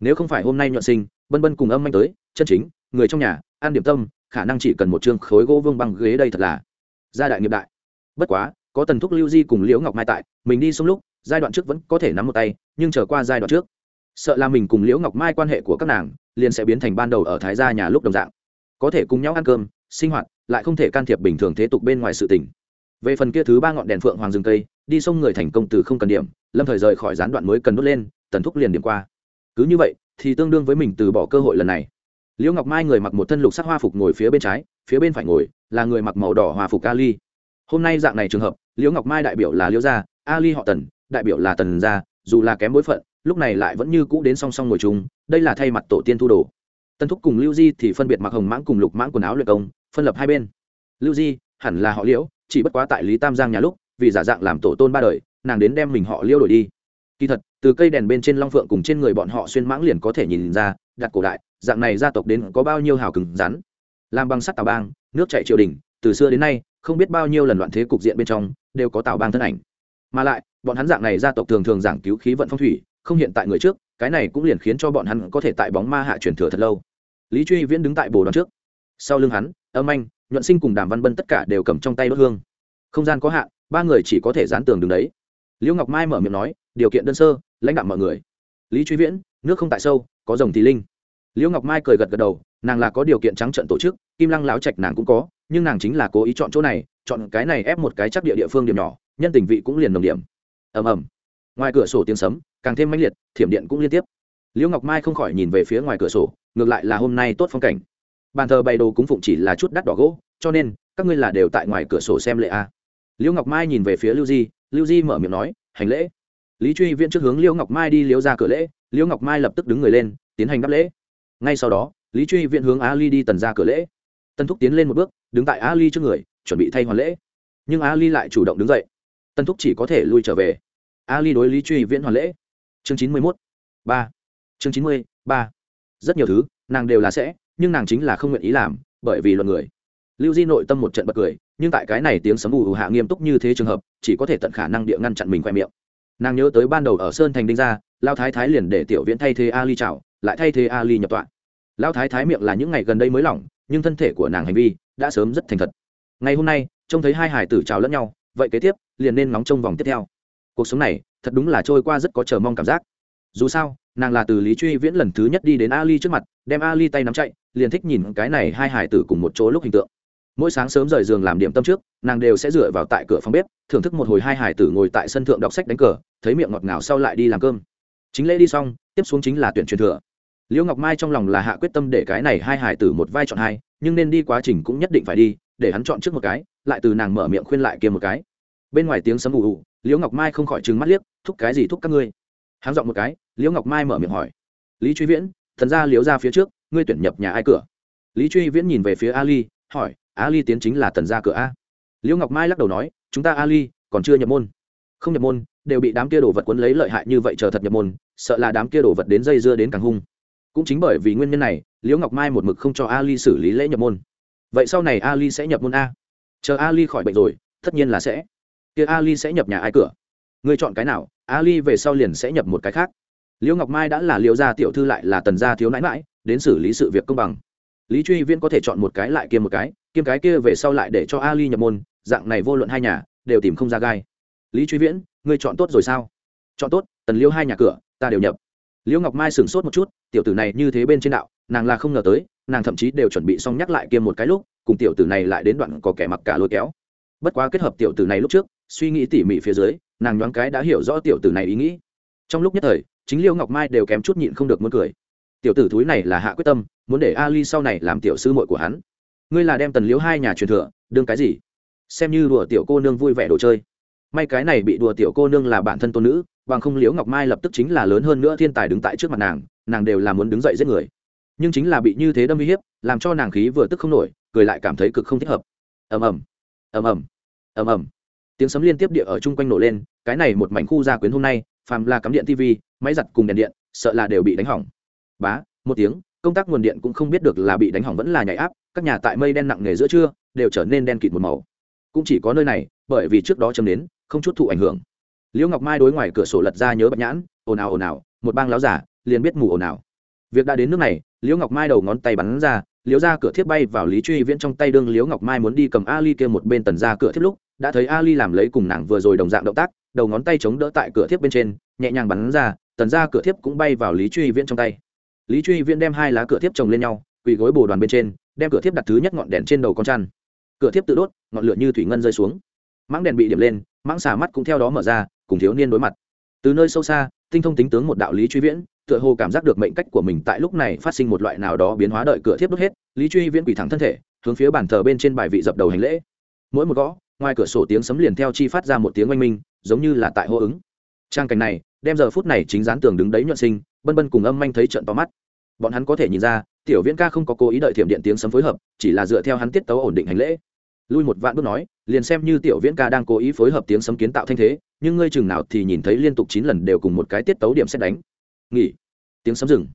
Nếu không phải hôm nay nhuận sinh, bân bân cùng âm anh tới, chân chính, người trong nhà an điểm tâm, khả năng chỉ cần một chương khối gỗ vương băng ghế đây thật là gia đại nghiệp đại. Bất quá, có tần thúc lưu di cùng liễu ngọc mai tại, mình đi xong lúc, giai đoạn trước vẫn có thể nắm một tay, nhưng trở qua giai đoạn trước, sợ là mình cùng liễu ngọc mai quan hệ của các nàng liền sẽ biến thành ban đầu ở thái gia nhà lúc đồng dạng. Có thể cùng nhau ăn cơm, sinh hoạt, lại không thể can thiệp bình thường thế tục bên ngoài sự tình. Về phần kia thứ ba ngọn đèn phượng hoàng rừng cây đi sông người thành công từ không cần điểm, lâm thời rời khỏi gián đoạn mới cần đốt lên, tần thúc liền điểm qua. Cứ như vậy, thì tương đương với mình từ bỏ cơ hội lần này. Liễu ngọc mai người mặc một thân lục sắc hoa phục ngồi phía bên trái, phía bên phải ngồi, là người mặc màu đỏ hòa phục ali. Hôm nay dạng này trường hợp, liễu ngọc mai đại biểu là liễu gia, ali họ tần, đại biểu là tần gia, dù là kém bối phận, lúc này lại vẫn như cũ đến song song ngồi chung, đây là thay mặt tổ tiên thu đồ. Tân thúc cùng lưu di thì phân biệt mặc hồng mãng cùng lục mãng quần áo luyện công, phân lập hai bên. Lưu di, hẳn là họ liễu, chỉ bất quá tại lý tam giang nhà lúc vì giả dạng làm tổ tôn ba đời, nàng đến đem mình họ liêu đổi đi. Kỳ thật, từ cây đèn bên trên long phượng cùng trên người bọn họ xuyên mãng liền có thể nhìn ra, đặt cổ đại, dạng này gia tộc đến có bao nhiêu hào cứng rắn. Làm bằng sắt tàu bang, nước chạy triều đình, từ xưa đến nay, không biết bao nhiêu lần loạn thế cục diện bên trong, đều có tàu bang thân ảnh. Mà lại, bọn hắn dạng này gia tộc thường thường giảng cứu khí vận phong thủy, không hiện tại người trước, cái này cũng liền khiến cho bọn hắn có thể tại bóng ma hạ truyền thừa thật lâu. Lý truy viễn đứng tại bồ đoàn trước. Sau lưng hắn, âm anh, nhuận sinh cùng đàm văn bân tất cả đều cầm trong tay đốt hương không gian có hạn, ba người chỉ có thể dán tường đứng đấy. Liễu ngọc mai mở miệng nói, điều kiện đơn sơ, lãnh đạo mọi người. Lý truy viễn, nước không tại sâu, có rồng thì linh. Liễu ngọc mai cười gật gật đầu, nàng là có điều kiện trắng trận tổ chức, kim lăng láo trạch nàng cũng có, nhưng nàng chính là cố ý chọn chỗ này, chọn cái này ép một cái chắc địa địa phương điểm nhỏ, nhân tình vị cũng liền đồng điểm. Ầm ầm. Ngoài cửa sổ tiếng sấm, càng thêm mãnh liệt, thiểm điện cũng liên tiếp. Liễu ngọc mai không khỏi nhìn về phía ngoài cửa sổ, ngược lại là hôm nay tốt phong cảnh. Bàn thờ bày đồ cúng phụng chỉ là chút đắt đỏ gỗ, cho nên các ngươi là đều tại ngoài cửa sổ xem lễ a liễu ngọc mai nhìn về phía lưu di lưu di mở miệng nói, hành lễ. Lý truy viễn trước hướng liễu ngọc mai đi liễu ra cửa lễ, liễu ngọc mai lập tức đứng người lên, tiến hành đáp lễ. Ngay sau đó, lý truy viễn hướng ali đi tần ra cửa lễ. Tân thúc tiến lên một bước, đứng tại ali trước người, chuẩn bị thay hoàn lễ. Nhưng ali lại chủ động đứng dậy. Tân thúc chỉ có thể lui trở về. Ali đối lý truy viễn hoàn lễ. Chương chín mươi mốt, ba. Chương chín mươi ba. Rất nhiều thứ, nàng đều là sẽ, nhưng nàng chính là không nguyện ý làm, bởi vì luận người. Lưu di nội tâm một trận bật cười nhưng tại cái này tiếng sấm ù ù hạ nghiêm túc như thế trường hợp, chỉ có thể tận khả năng địa ngăn chặn mình khoe miệng. Nàng nhớ tới ban đầu ở sơn thành đinh gia, lao thái thái liền để tiểu viễn thay thế ali chào, lại thay thế ali nhập tọa. Lao thái thái miệng là những ngày gần đây mới lỏng, nhưng thân thể của nàng hành vi đã sớm rất thành thật. Ngày hôm nay, trông thấy hai hải tử chào lẫn nhau, vậy kế tiếp, liền nên ngóng trông vòng tiếp theo. Cuộc sống này, thật đúng là trôi qua rất có chờ mong cảm giác. Dù sao, nàng là từ lý truy viễn lần thứ nhất đi đến ali trước mặt, đem ali tay nắm chạy, liền thích nhìn cái này hai hải tử cùng một chỗ lúc hình tượng mỗi sáng sớm rời giường làm điểm tâm trước, nàng đều sẽ dựa vào tại cửa phòng bếp, thưởng thức một hồi hai hải tử ngồi tại sân thượng đọc sách đánh cờ, thấy miệng ngọt ngào sau lại đi làm cơm. Chính lễ đi xong, tiếp xuống chính là tuyển truyền thừa. Liễu ngọc mai trong lòng là hạ quyết tâm để cái này hai hải tử một vai chọn hai, nhưng nên đi quá trình cũng nhất định phải đi, để hắn chọn trước một cái, lại từ nàng mở miệng khuyên lại kia một cái. Bên ngoài tiếng sấm ù ù, liễu ngọc mai không khỏi trừng mắt liếc, thúc cái gì thúc các ngươi? Hắn giọng một cái, liễu ngọc mai mở miệng hỏi. Lý truy viễn, thần ra liễu ra phía trước, ngươi tuyển nhập nhà ai cửa? Lý truy viễn nhìn về phía ali, hỏi ali tiến chính là tần ra cửa a. Liễu ngọc mai lắc đầu nói, chúng ta ali còn chưa nhập môn. Không nhập môn, đều bị đám kia đồ vật quấn lấy lợi hại như vậy chờ thật nhập môn, sợ là đám kia đồ vật đến dây dưa đến càng hung. Cũng chính bởi vì nguyên nhân này liễu ngọc mai một mực không cho ali xử lý lễ nhập môn. Vậy sau này ali sẽ nhập môn a? Chờ ali khỏi bệnh rồi, tất nhiên là sẽ. Kia ali sẽ nhập nhà ai cửa? Người chọn cái nào, ali về sau liền sẽ nhập một cái khác. Liễu ngọc mai đã là liễu gia tiểu thư lại là tần gia thiếu nãi mãi đến xử lý sự việc công bằng lý truy viễn có thể chọn một cái lại kiêm một cái, kiêm cái kia về sau lại để cho ali nhập môn, dạng này vô luận hai nhà, đều tìm không ra gai. Lý truy viễn, ngươi chọn tốt rồi sao? Chọn tốt, tần Liêu hai nhà cửa, ta đều nhập. Liễu ngọc mai sửng sốt một chút, tiểu tử này như thế bên trên đạo, nàng là không ngờ tới, nàng thậm chí đều chuẩn bị xong nhắc lại kiêm một cái lúc, cùng tiểu tử này lại đến đoạn có kẻ mặc cả lôi kéo. Bất quá kết hợp tiểu tử này lúc trước, suy nghĩ tỉ mỉ phía dưới, nàng nhoáng cái đã hiểu rõ tiểu tử này ý nghĩ. Trong lúc nhất thời, chính liêu ngọc mai đều kém chút nhịn không được muốn cười. Tiểu tử thúi này là hạ quyết tâm muốn để ali sau này làm tiểu sư muội của hắn. Ngươi là đem tần liễu hai nhà truyền thừa, đương cái gì? Xem như đùa tiểu cô nương vui vẻ đồ chơi. May cái này bị đùa tiểu cô nương là bản thân tôn nữ, bằng không liễu ngọc mai lập tức chính là lớn hơn nữa thiên tài đứng tại trước mặt nàng nàng đều là muốn đứng dậy giết người. Nhưng chính là bị như thế đâm uy hiếp, làm cho nàng khí vừa tức không nổi, cười lại cảm thấy cực không thích hợp. Ầm ầm ầm ầm ầm ầm. Tiếng sấm liên tiếp địa ở chung quanh nổ lên, cái này một mảnh khu gia quyến hôm nay, phàm là cắm điện tv máy giặt cùng đèn điện, sợ là đều bị đánh hỏng. Bá, một tiếng công tác nguồn điện cũng không biết được là bị đánh hỏng vẫn là nhảy áp, các nhà tại mây đen nặng nề giữa trưa, đều trở nên đen kịt một màu. Cũng chỉ có nơi này, bởi vì trước đó chấm đến, không chút thụ ảnh hưởng. Liễu ngọc mai đối ngoài cửa sổ lật ra nhớ bạch nhãn, ồn ào ồn ào, một bang láo giả, liền biết mù ồn ào. Việc đã đến nước này, liễu ngọc mai đầu ngón tay bắn ra, liễu ra cửa thiếp bay vào lý truy viễn trong tay đương liễu ngọc mai muốn đi cầm ali kia một bên tần ra cửa thiếp lúc, đã thấy ali làm lấy cùng nàng vừa rồi đồng dạng động tác, đầu ngón tay chống đỡ tại cửa thiếp bên trên, nhẹ nhàng bắn ra, tần ra cửa thiếp cũng bay vào lý truy viễn trong tay lý truy viễn đem hai lá cửa thiếp chồng lên nhau, quỳ gối bồ đoàn bên trên, đem cửa thiếp đặt thứ nhất ngọn đèn trên đầu con chăn. Cửa thiếp tự đốt, ngọn lửa như thủy ngân rơi xuống. Mãng đèn bị điểm lên, mãng xà mắt cũng theo đó mở ra, cùng thiếu niên đối mặt. Từ nơi sâu xa, tinh thông tính tướng một đạo lý truy viễn, tựa hồ cảm giác được mệnh cách của mình tại lúc này phát sinh một loại nào đó biến hóa đợi cửa thiếp đốt hết, lý truy viễn quỳ thẳng thân thể, hướng phía bàn thờ bên trên bài vị dập đầu hành lễ. Mỗi một gõ, ngoài cửa sổ tiếng sấm liền theo chi phát ra một tiếng oanh minh, giống như là tại hô ứng. Trang cảnh này, đem giờ phút này chính dán tường đứng đấy nhuận sinh bân bân cùng âm manh thấy trận to mắt. Bọn hắn có thể nhìn ra, tiểu viễn ca không có cố ý đợi thiểm điện tiếng sấm phối hợp, chỉ là dựa theo hắn tiết tấu ổn định hành lễ. Lui một vạn bước nói, liền xem như tiểu viễn ca đang cố ý phối hợp tiếng sấm kiến tạo thanh thế, nhưng ngươi chừng nào thì nhìn thấy liên tục chín lần đều cùng một cái tiết tấu điểm xét đánh. Nghỉ. Tiếng sấm rừng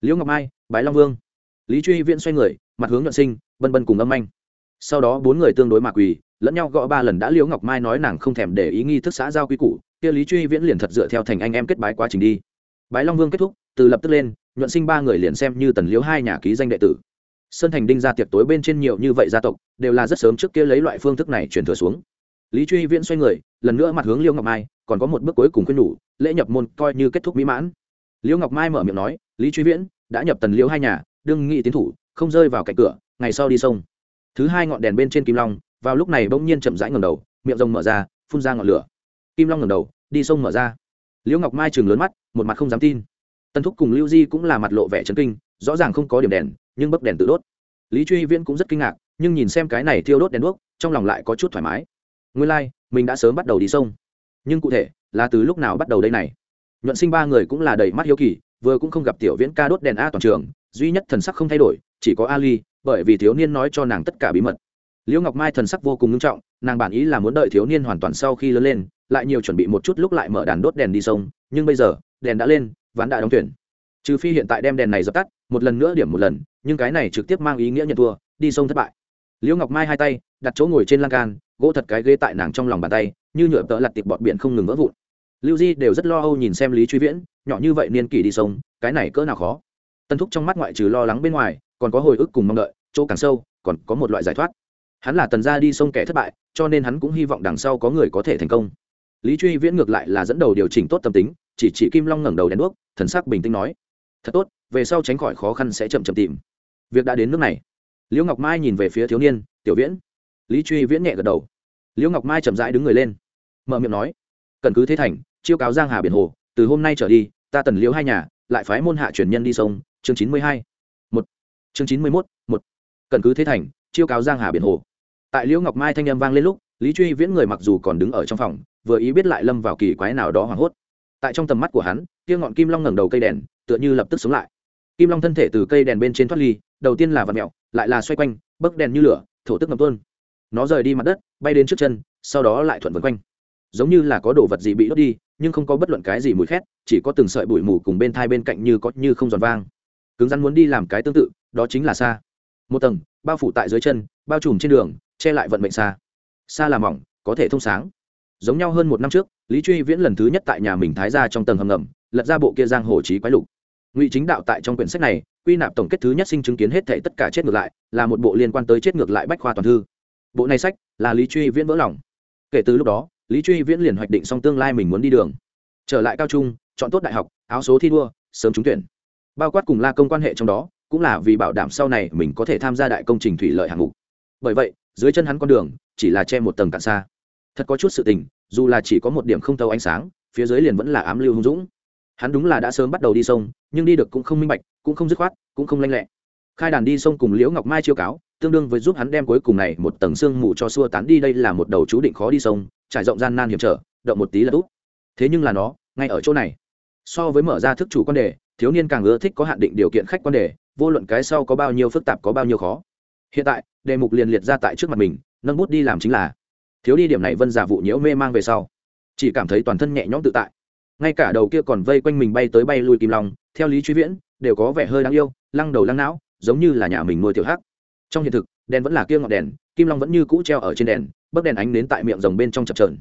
liễu ngọc mai, bái long vương. Lý truy viễn xoay người, mặt hướng nhuận sinh, bân bân cùng âm anh sau đó bốn người tương đối mạc quỳ, lẫn nhau gõ ba lần đã liễu ngọc mai nói nàng không thèm để ý nghi thức xã giao quy củ, kia lý truy viễn liền thật dựa theo thành anh em kết bái quá trình đi bái long vương kết thúc, từ lập tức lên, nhuận sinh ba người liền xem như tần liếu hai nhà ký danh đệ tử. Sơn thành đinh ra tiệc tối bên trên nhiều như vậy gia tộc, đều là rất sớm trước kia lấy loại phương thức này truyền thừa xuống. Lý truy viễn xoay người, lần nữa mặt hướng Liêu ngọc mai, còn có một bước cuối cùng khuyên nhủ, lễ nhập môn coi như kết thúc mỹ mãn. Liêu ngọc mai mở miệng nói, lý truy viễn, đã nhập tần liễu hai nhà đương nghị tiến thủ, không rơi vào cạnh cửa, ngày sau đi sông. Thứ hai ngọn đèn bên trên kim long, vào lúc này bỗng nhiên chậm rãi ngầm đầu, miệng rồng mở ra, phun ra ngọn lửa. Kim long ngầm đầu, đi sông mở ra liễu ngọc mai chừng lớn mắt một mặt không dám tin. Tân thúc cùng lưu di cũng là mặt lộ vẻ chấn kinh rõ ràng không có điểm đèn nhưng bấc đèn tự đốt. Lý truy viễn cũng rất kinh ngạc nhưng nhìn xem cái này thiêu đốt đèn đuốc trong lòng lại có chút thoải mái. Nguyên lai、like, mình đã sớm bắt đầu đi sông. Nhưng cụ thể là từ lúc nào bắt đầu đây này? Nhuận sinh ba người cũng là đầy mắt hiếu kỳ vừa cũng không gặp tiểu viễn ca đốt đèn a toàn trường duy nhất thần sắc không thay đổi chỉ có ali bởi vì thiếu niên nói cho nàng tất cả bí mật. Liễu ngọc mai thần sắc vô cùng nghiêm trọng nàng bản ý là muốn đợi thiếu niên hoàn toàn sau khi lớn lên lại nhiều chuẩn bị một chút lúc lại mở đàn đốt đèn đi sông, nhưng bây giờ, đèn đã lên, ván đã đóng tuyển trừ phi hiện tại đem đèn này dập tắt, một lần nữa điểm một lần, nhưng cái này trực tiếp mang ý nghĩa nhận thua, đi sông thất bại. Liễu ngọc mai hai tay, đặt chỗ ngồi trên lan can, gỗ thật cái ghế tại nàng trong lòng bàn tay, như nhựa tợ lặt tiệp bọt biển không ngừng vỡ vụn. Lưu di đều rất lo âu nhìn xem lý truy viễn, nhỏ như vậy niên kỷ đi sông, cái này cỡ nào khó. Tân thúc trong mắt ngoại trừ lo lắng bên ngoài, còn có hồi ức cùng mong đợi, chỗ càng sâu, còn có một loại giải thoát. Hắn là tần gia đi sông kẻ thất bại, cho nên hắn cũng hy vọng đằng sau có người có thể thành công lý truy viễn ngược lại là dẫn đầu điều chỉnh tốt tâm tính, chỉ chỉ kim long ngẩng đầu đèn đuốc, thần sắc bình tĩnh nói, thật tốt, về sau tránh khỏi khó khăn sẽ chậm chậm tìm. Việc đã đến nước này. Liễu ngọc mai nhìn về phía thiếu niên, tiểu viễn. Lý truy viễn nhẹ gật đầu. Liễu ngọc mai chậm rãi đứng người lên, mở miệng nói, cần cứ thế thành, chiêu cáo giang hà biển hồ, từ hôm nay trở đi, ta tần liễu hai nhà, lại phái môn hạ truyền nhân đi sông. Chương chín mươi hai. Một. Chương chín mươi mốt, một. Cần cứ thế thành, chiêu cáo giang hà biển hồ. Tại liễu ngọc mai thanh âm vang lên lúc lý truy viễn người mặc dù còn đứng ở trong phòng, vừa ý biết lại lâm vào kỳ quái nào đó hoảng hốt. Tại trong tầm mắt của hắn, kia ngọn kim long ngẩng đầu cây đèn, tựa như lập tức sống lại. Kim long thân thể từ cây đèn bên trên thoát ly, đầu tiên là vật mẹo, lại là xoay quanh, bấc đèn như lửa, thổ tức ngập tuôn. Nó rời đi mặt đất, bay đến trước chân, sau đó lại thuận vân quanh. Giống như là có đồ vật gì bị đốt đi, nhưng không có bất luận cái gì mùi khét, chỉ có từng sợi bụi mù cùng bên thai bên cạnh như có như không giòn vang. Cứng rắn muốn đi làm cái tương tự, đó chính là xa. Một tầng, bao phủ tại dưới chân, bao trùm trên đường, che lại vận mệnh xa xa là mỏng, có thể thông sáng. Giống nhau hơn một năm trước, lý truy viễn lần thứ nhất tại nhà mình thái ra trong tầng hầm ngầm, lật ra bộ kia giang hồ trí quái lục. Ngụy chính đạo tại trong quyển sách này, quy nạp tổng kết thứ nhất sinh chứng kiến hết thể tất cả chết ngược lại, là một bộ liên quan tới chết ngược lại bách khoa toàn thư. Bộ này sách là lý truy viễn vỡ lòng. Kể từ lúc đó, lý truy viễn liền hoạch định xong tương lai mình muốn đi đường. Trở lại cao trung, chọn tốt đại học, áo số thi đua, sớm trúng tuyển. Bao quát cùng la công quan hệ trong đó, cũng là vì bảo đảm sau này mình có thể tham gia đại công trình thủy lợi hạng mục. Bởi vậy, dưới chân hắn con đường chỉ là che một tầng cạn xa. Thật có chút sự tình, dù là chỉ có một điểm không tâu ánh sáng, phía dưới liền vẫn là ám lưu hung dũng. Hắn đúng là đã sớm bắt đầu đi sông, nhưng đi được cũng không minh bạch, cũng không dứt khoát, cũng không lanh lẹ. Khai đàn đi sông cùng liễu ngọc mai chiêu cáo, tương đương với giúp hắn đem cuối cùng này một tầng xương mù cho xua tán đi, đây là một đầu chú định khó đi sông, trải rộng gian nan hiểm trở, động một tí là úp thế nhưng là nó, ngay ở chỗ này. So với mở ra thức chủ quan đề, thiếu niên càng ưa thích có hạn định điều kiện khách quan đề, vô luận cái sau có bao nhiêu phức tạp có bao nhiêu khó. Hiện tại, đề mục liền liệt ra tại trước mặt mình nâng bút đi làm chính là. Thiếu đi điểm này vân giả vụ nhiễu mê mang về sau, chỉ cảm thấy toàn thân nhẹ nhõm tự tại. Ngay cả đầu kia còn vây quanh mình bay tới bay lui kim long, theo lý truy viễn, đều có vẻ hơi đáng yêu, lăng đầu lăng não, giống như là nhà mình nuôi tiểu hắc. Trong hiện thực, đèn vẫn là kia ngọn đèn, kim long vẫn như cũ treo ở trên đèn, bấc đèn ánh đến tại miệng rồng bên trong chập trờn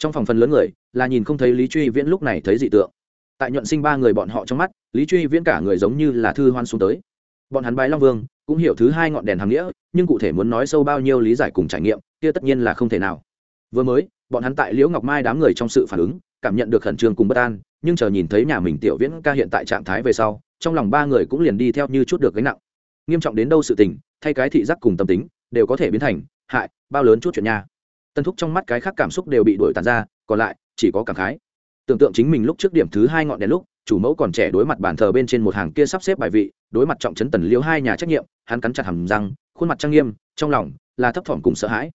trong phòng phần lớn người, là nhìn không thấy lý truy viễn lúc này thấy dị tượng. Tại nhuận sinh ba người bọn họ trong mắt, lý truy viễn cả người giống như là thư hoan xuống tới. Bọn hắn bái long vương cũng hiểu thứ hai ngọn đèn hàng nghĩa, nhưng cụ thể muốn nói sâu bao nhiêu lý giải cùng trải nghiệm, kia tất nhiên là không thể nào. Vừa mới, bọn hắn tại liễu ngọc mai đám người trong sự phản ứng, cảm nhận được khẩn trương cùng bất an, nhưng chờ nhìn thấy nhà mình tiểu viễn ca hiện tại trạng thái về sau, trong lòng ba người cũng liền đi theo như chút được gánh nặng. Nghiêm trọng đến đâu sự tình, thay cái thị giác cùng tâm tính, đều có thể biến thành, hại, bao lớn chút chuyện nha. Tân thúc trong mắt cái khác cảm xúc đều bị đuổi tàn ra, còn lại, chỉ có cảm khái tưởng tượng chính mình lúc trước điểm thứ hai ngọn đèn lúc, chủ mẫu còn trẻ đối mặt bàn thờ bên trên một hàng kia sắp xếp bài vị, đối mặt trọng trấn tần liêu hai nhà trách nhiệm, hắn cắn chặt hầm răng, khuôn mặt trang nghiêm, trong lòng là thấp thỏm cùng sợ hãi.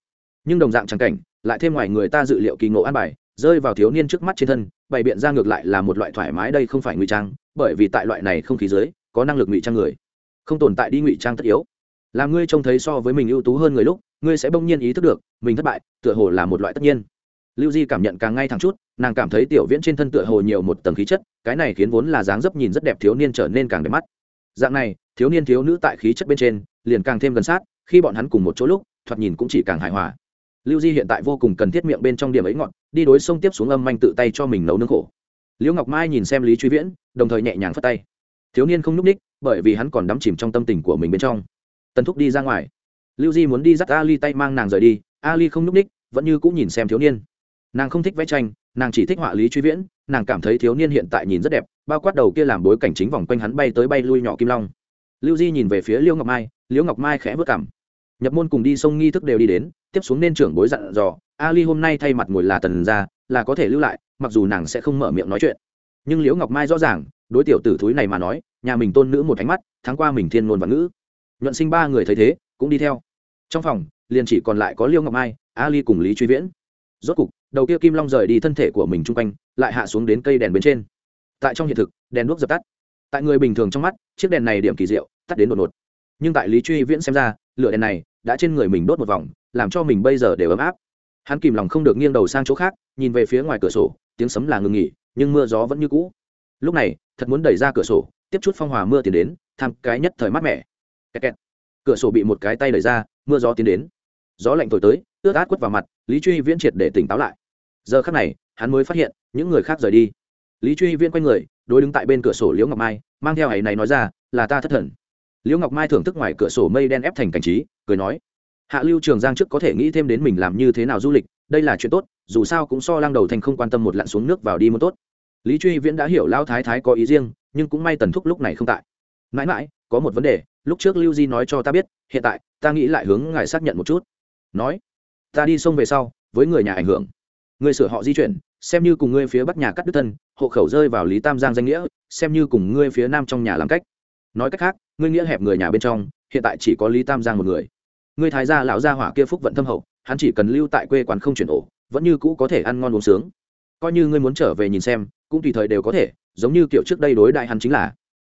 Nhưng đồng dạng trang cảnh, lại thêm ngoài người ta dự liệu kỳ ngộ an bài, rơi vào thiếu niên trước mắt trên thân, bày biện ra ngược lại là một loại thoải mái đây không phải ngụy trang, bởi vì tại loại này không khí dưới, có năng lực ngụy trang người. Không tồn tại đi ngụy trang tất yếu. Làm ngươi trông thấy so với mình ưu tú hơn người lúc, ngươi sẽ bỗng nhiên ý thức được, mình thất bại, tựa hồ là một loại tất nhiên lưu di cảm nhận càng ngay thẳng chút, nàng cảm thấy tiểu viễn trên thân tựa hồ nhiều một tầng khí chất, cái này khiến vốn là dáng dấp nhìn rất đẹp thiếu niên trở nên càng đẹp mắt. Dạng này, thiếu niên thiếu nữ tại khí chất bên trên, liền càng thêm gần sát, khi bọn hắn cùng một chỗ lúc, thoạt nhìn cũng chỉ càng hài hòa. Lưu di hiện tại vô cùng cần thiết miệng bên trong điểm ấy ngọn đi đối sông tiếp xuống âm manh tự tay cho mình nấu nướng khổ. Liễu ngọc mai nhìn xem lý truy viễn, đồng thời nhẹ nhàng phất tay. Thiếu niên không n ú c ních, bởi vì hắn còn đắm chìm trong tâm tình của mình bên trong. Tần thúc đi ra ngoài. Lưu di muốn đi dắt ali tay mang nàng rời đi, ali không n ú c ních, vẫn như cũng nhìn xem thiếu niên nàng không thích vẽ tranh, nàng chỉ thích họa lý truy viễn, nàng cảm thấy thiếu niên hiện tại nhìn rất đẹp, bao quát đầu kia làm bối cảnh chính vòng quanh hắn bay tới bay lui nhỏ kim long. Lưu di nhìn về phía liễu ngọc mai, liễu ngọc mai khẽ vất cảm nhập môn cùng đi sông nghi thức đều đi đến, tiếp xuống nên trưởng bối dặn dò, ali hôm nay thay mặt ngồi là tần ra là có thể lưu lại, mặc dù nàng sẽ không mở miệng nói chuyện. Nhưng liễu ngọc mai rõ ràng, đối tiểu tử thúi này mà nói, nhà mình tôn nữ một ánh mắt tháng qua mình thiên ngôn và ngữ. Nhuận sinh ba người thấy thế, cũng đi theo. Trong phòng, liền chỉ còn lại có liễu ngọc mai, ali cùng lý truy viễn. Rốt cục đầu kia kim long rời đi thân thể của mình chung quanh, lại hạ xuống đến cây đèn bên trên. Tại trong hiện thực, đèn đuốc dập tắt. Tại người bình thường trong mắt, chiếc đèn này điểm kỳ diệu, tắt đến đột ngột. Nhưng tại lý truy viễn xem ra, lửa đèn này đã trên người mình đốt một vòng, làm cho mình bây giờ đều ấm áp. Hắn kìm lòng không được nghiêng đầu sang chỗ khác, nhìn về phía ngoài cửa sổ, tiếng sấm là ngừng nghỉ, nhưng mưa gió vẫn như cũ. Lúc này, thật muốn đẩy ra cửa sổ, tiếp chút phong hòa mưa tiến đến, tham cái nhất thời mát mẻ. Kẹt kẹt. cửa sổ bị một cái tay đẩy ra, mưa gió tiến đến. Gió lạnh thổi tới, ướt át quất vào mặt, lý truy viễn triệt để tỉnh táo lại giờ khắc này, hắn mới phát hiện, những người khác rời đi. Lý truy viên quay người, đối đứng tại bên cửa sổ liễu ngọc mai, mang theo ấy này nói ra, là ta thất thần. Liễu ngọc mai thưởng thức ngoài cửa sổ mây đen ép thành cảnh trí, cười nói, hạ lưu trường giang trước có thể nghĩ thêm đến mình làm như thế nào du lịch, đây là chuyện tốt, dù sao cũng so lang đầu thành không quan tâm một lặn xuống nước vào đi muốn tốt. Lý truy viễn đã hiểu lao thái thái có ý riêng, nhưng cũng may tần thúc lúc này không tại. Mãi mãi, có một vấn đề, lúc trước lưu di nói cho ta biết, hiện tại, ta nghĩ lại hướng ngài xác nhận một chút. Nói, ta đi sông về sau, với người nhà ảnh hưởng người sửa họ di chuyển, xem như cùng ngươi phía bắc nhà cắt đứt thân, hộ khẩu rơi vào lý tam giang danh nghĩa, xem như cùng ngươi phía nam trong nhà làm cách. Nói cách khác, ngươi nghĩa hẹp người nhà bên trong, hiện tại chỉ có lý tam giang một người. Ngươi thái gia lão gia hỏa kia phúc vận thâm hậu, hắn chỉ cần lưu tại quê quán không chuyển ổ, vẫn như cũ có thể ăn ngon uống sướng. Coi như ngươi muốn trở về nhìn xem, cũng tùy thời đều có thể, giống như kiểu trước đây đối đại hắn chính là.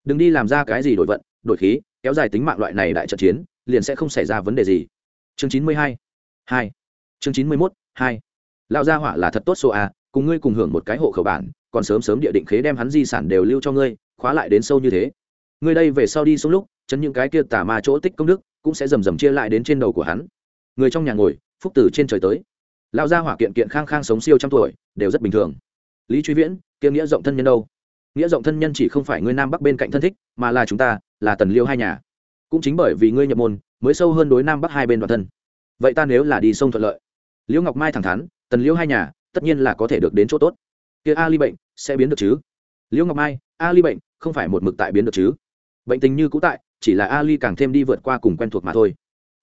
Đừng đi làm ra cái gì đổi vận, đổi khí, kéo dài tính mạng loại này đại trận chiến, liền sẽ không xảy ra vấn đề gì. Chương chín mươi hai hai. Chương chín mươi mốt, hai lão gia hỏa là thật tốt số a, cùng ngươi cùng hưởng một cái hộ khẩu bản, còn sớm sớm địa định khế đem hắn di sản đều lưu cho ngươi, khóa lại đến sâu như thế. Ngươi đây về sau đi xuống lúc, chấn những cái kia tả ma chỗ tích công đức, cũng sẽ rầm rầm chia lại đến trên đầu của hắn. Người trong nhà ngồi, phúc tử trên trời tới. Lão gia hỏa kiện kiện khang khang sống siêu trăm tuổi, đều rất bình thường. Lý truy viễn kiêm nghĩa rộng thân nhân đâu? Nghĩa rộng thân nhân chỉ không phải ngươi nam bắc bên cạnh thân thích, mà là chúng ta, là tần liêu hai nhà. Cũng chính bởi vì ngươi nhập môn, mới sâu hơn đối nam bắc hai bên đoàn thân. Vậy ta nếu là đi sông thuận lợi? Liễu ngọc mai thẳng thắn tần liễu hai nhà, tất nhiên là có thể được đến chỗ tốt. Kia ali bệnh sẽ biến được chứ? Liễu ngọc mai, ali bệnh không phải một mực tại biến được chứ? Bệnh tình như cũ tại, chỉ là ali càng thêm đi vượt qua cùng quen thuộc mà thôi.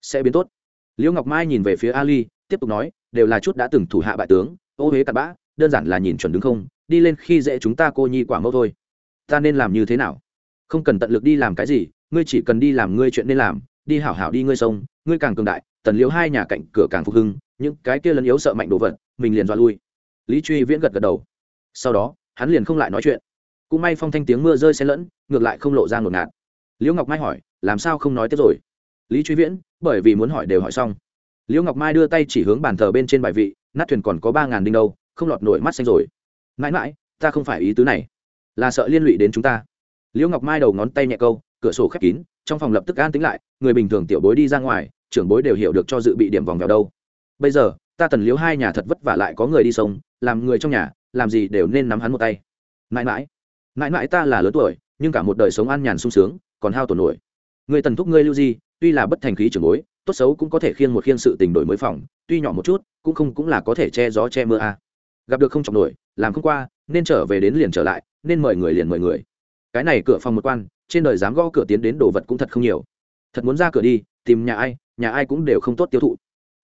Sẽ biến tốt. Liễu ngọc mai nhìn về phía ali, tiếp tục nói, đều là chút đã từng thủ hạ bại tướng, ô huế cặn bã, đơn giản là nhìn chuẩn đứng không, đi lên khi dễ chúng ta cô nhi quả mẫu thôi. Ta nên làm như thế nào? Không cần tận lực đi làm cái gì, ngươi chỉ cần đi làm ngươi chuyện nên làm, đi hảo hảo đi ngươi sông, ngươi càng cường đại tần liễu hai nhà cạnh cửa càng phục hưng, những cái kia lấn yếu sợ mạnh đồ vật, mình liền dọa lui. Lý truy viễn gật gật đầu. Sau đó, hắn liền không lại nói chuyện. Cũng may phong thanh tiếng mưa rơi xen lẫn, ngược lại không lộ ra ngột ngạt. Liễu ngọc mai hỏi, làm sao không nói tiếp rồi? Lý truy viễn, bởi vì muốn hỏi đều hỏi xong. Liễu ngọc mai đưa tay chỉ hướng bàn thờ bên trên bài vị, nát thuyền còn có ba ngàn đinh đâu, không lọt nổi mắt xanh rồi. Mãi mãi, ta không phải ý tứ này, là sợ liên lụy đến chúng ta. Liễu ngọc mai đầu ngón tay nhẹ câu, cửa sổ khép kín, trong phòng lập tức an tính lại, người bình thường tiểu bối đi ra ngoài trưởng bối đều hiểu được cho dự bị điểm vòng vào đâu. Bây giờ, ta tần liếu hai nhà thật vất vả lại có người đi sông, làm người trong nhà, làm gì đều nên nắm hắn một tay. Mãi mãi mãi mãi ta là lớn tuổi, nhưng cả một đời sống an nhàn sung sướng, còn hao tổn nổi. Người tần thúc ngươi lưu di, tuy là bất thành khí trưởng bối, tốt xấu cũng có thể khiêng một khiêng sự tình đổi mới phòng, tuy nhỏ một chút, cũng không cũng là có thể che gió che mưa a. À. gặp được không trọng nổi, làm không qua, nên trở về đến liền trở lại, nên mời người liền mời người. Cái này cửa phòng một quan, trên đời dám gõ cửa tiến đến đồ vật cũng thật không nhiều. Thật muốn ra cửa đi, tìm nhà ai nhà ai cũng đều không tốt tiêu thụ.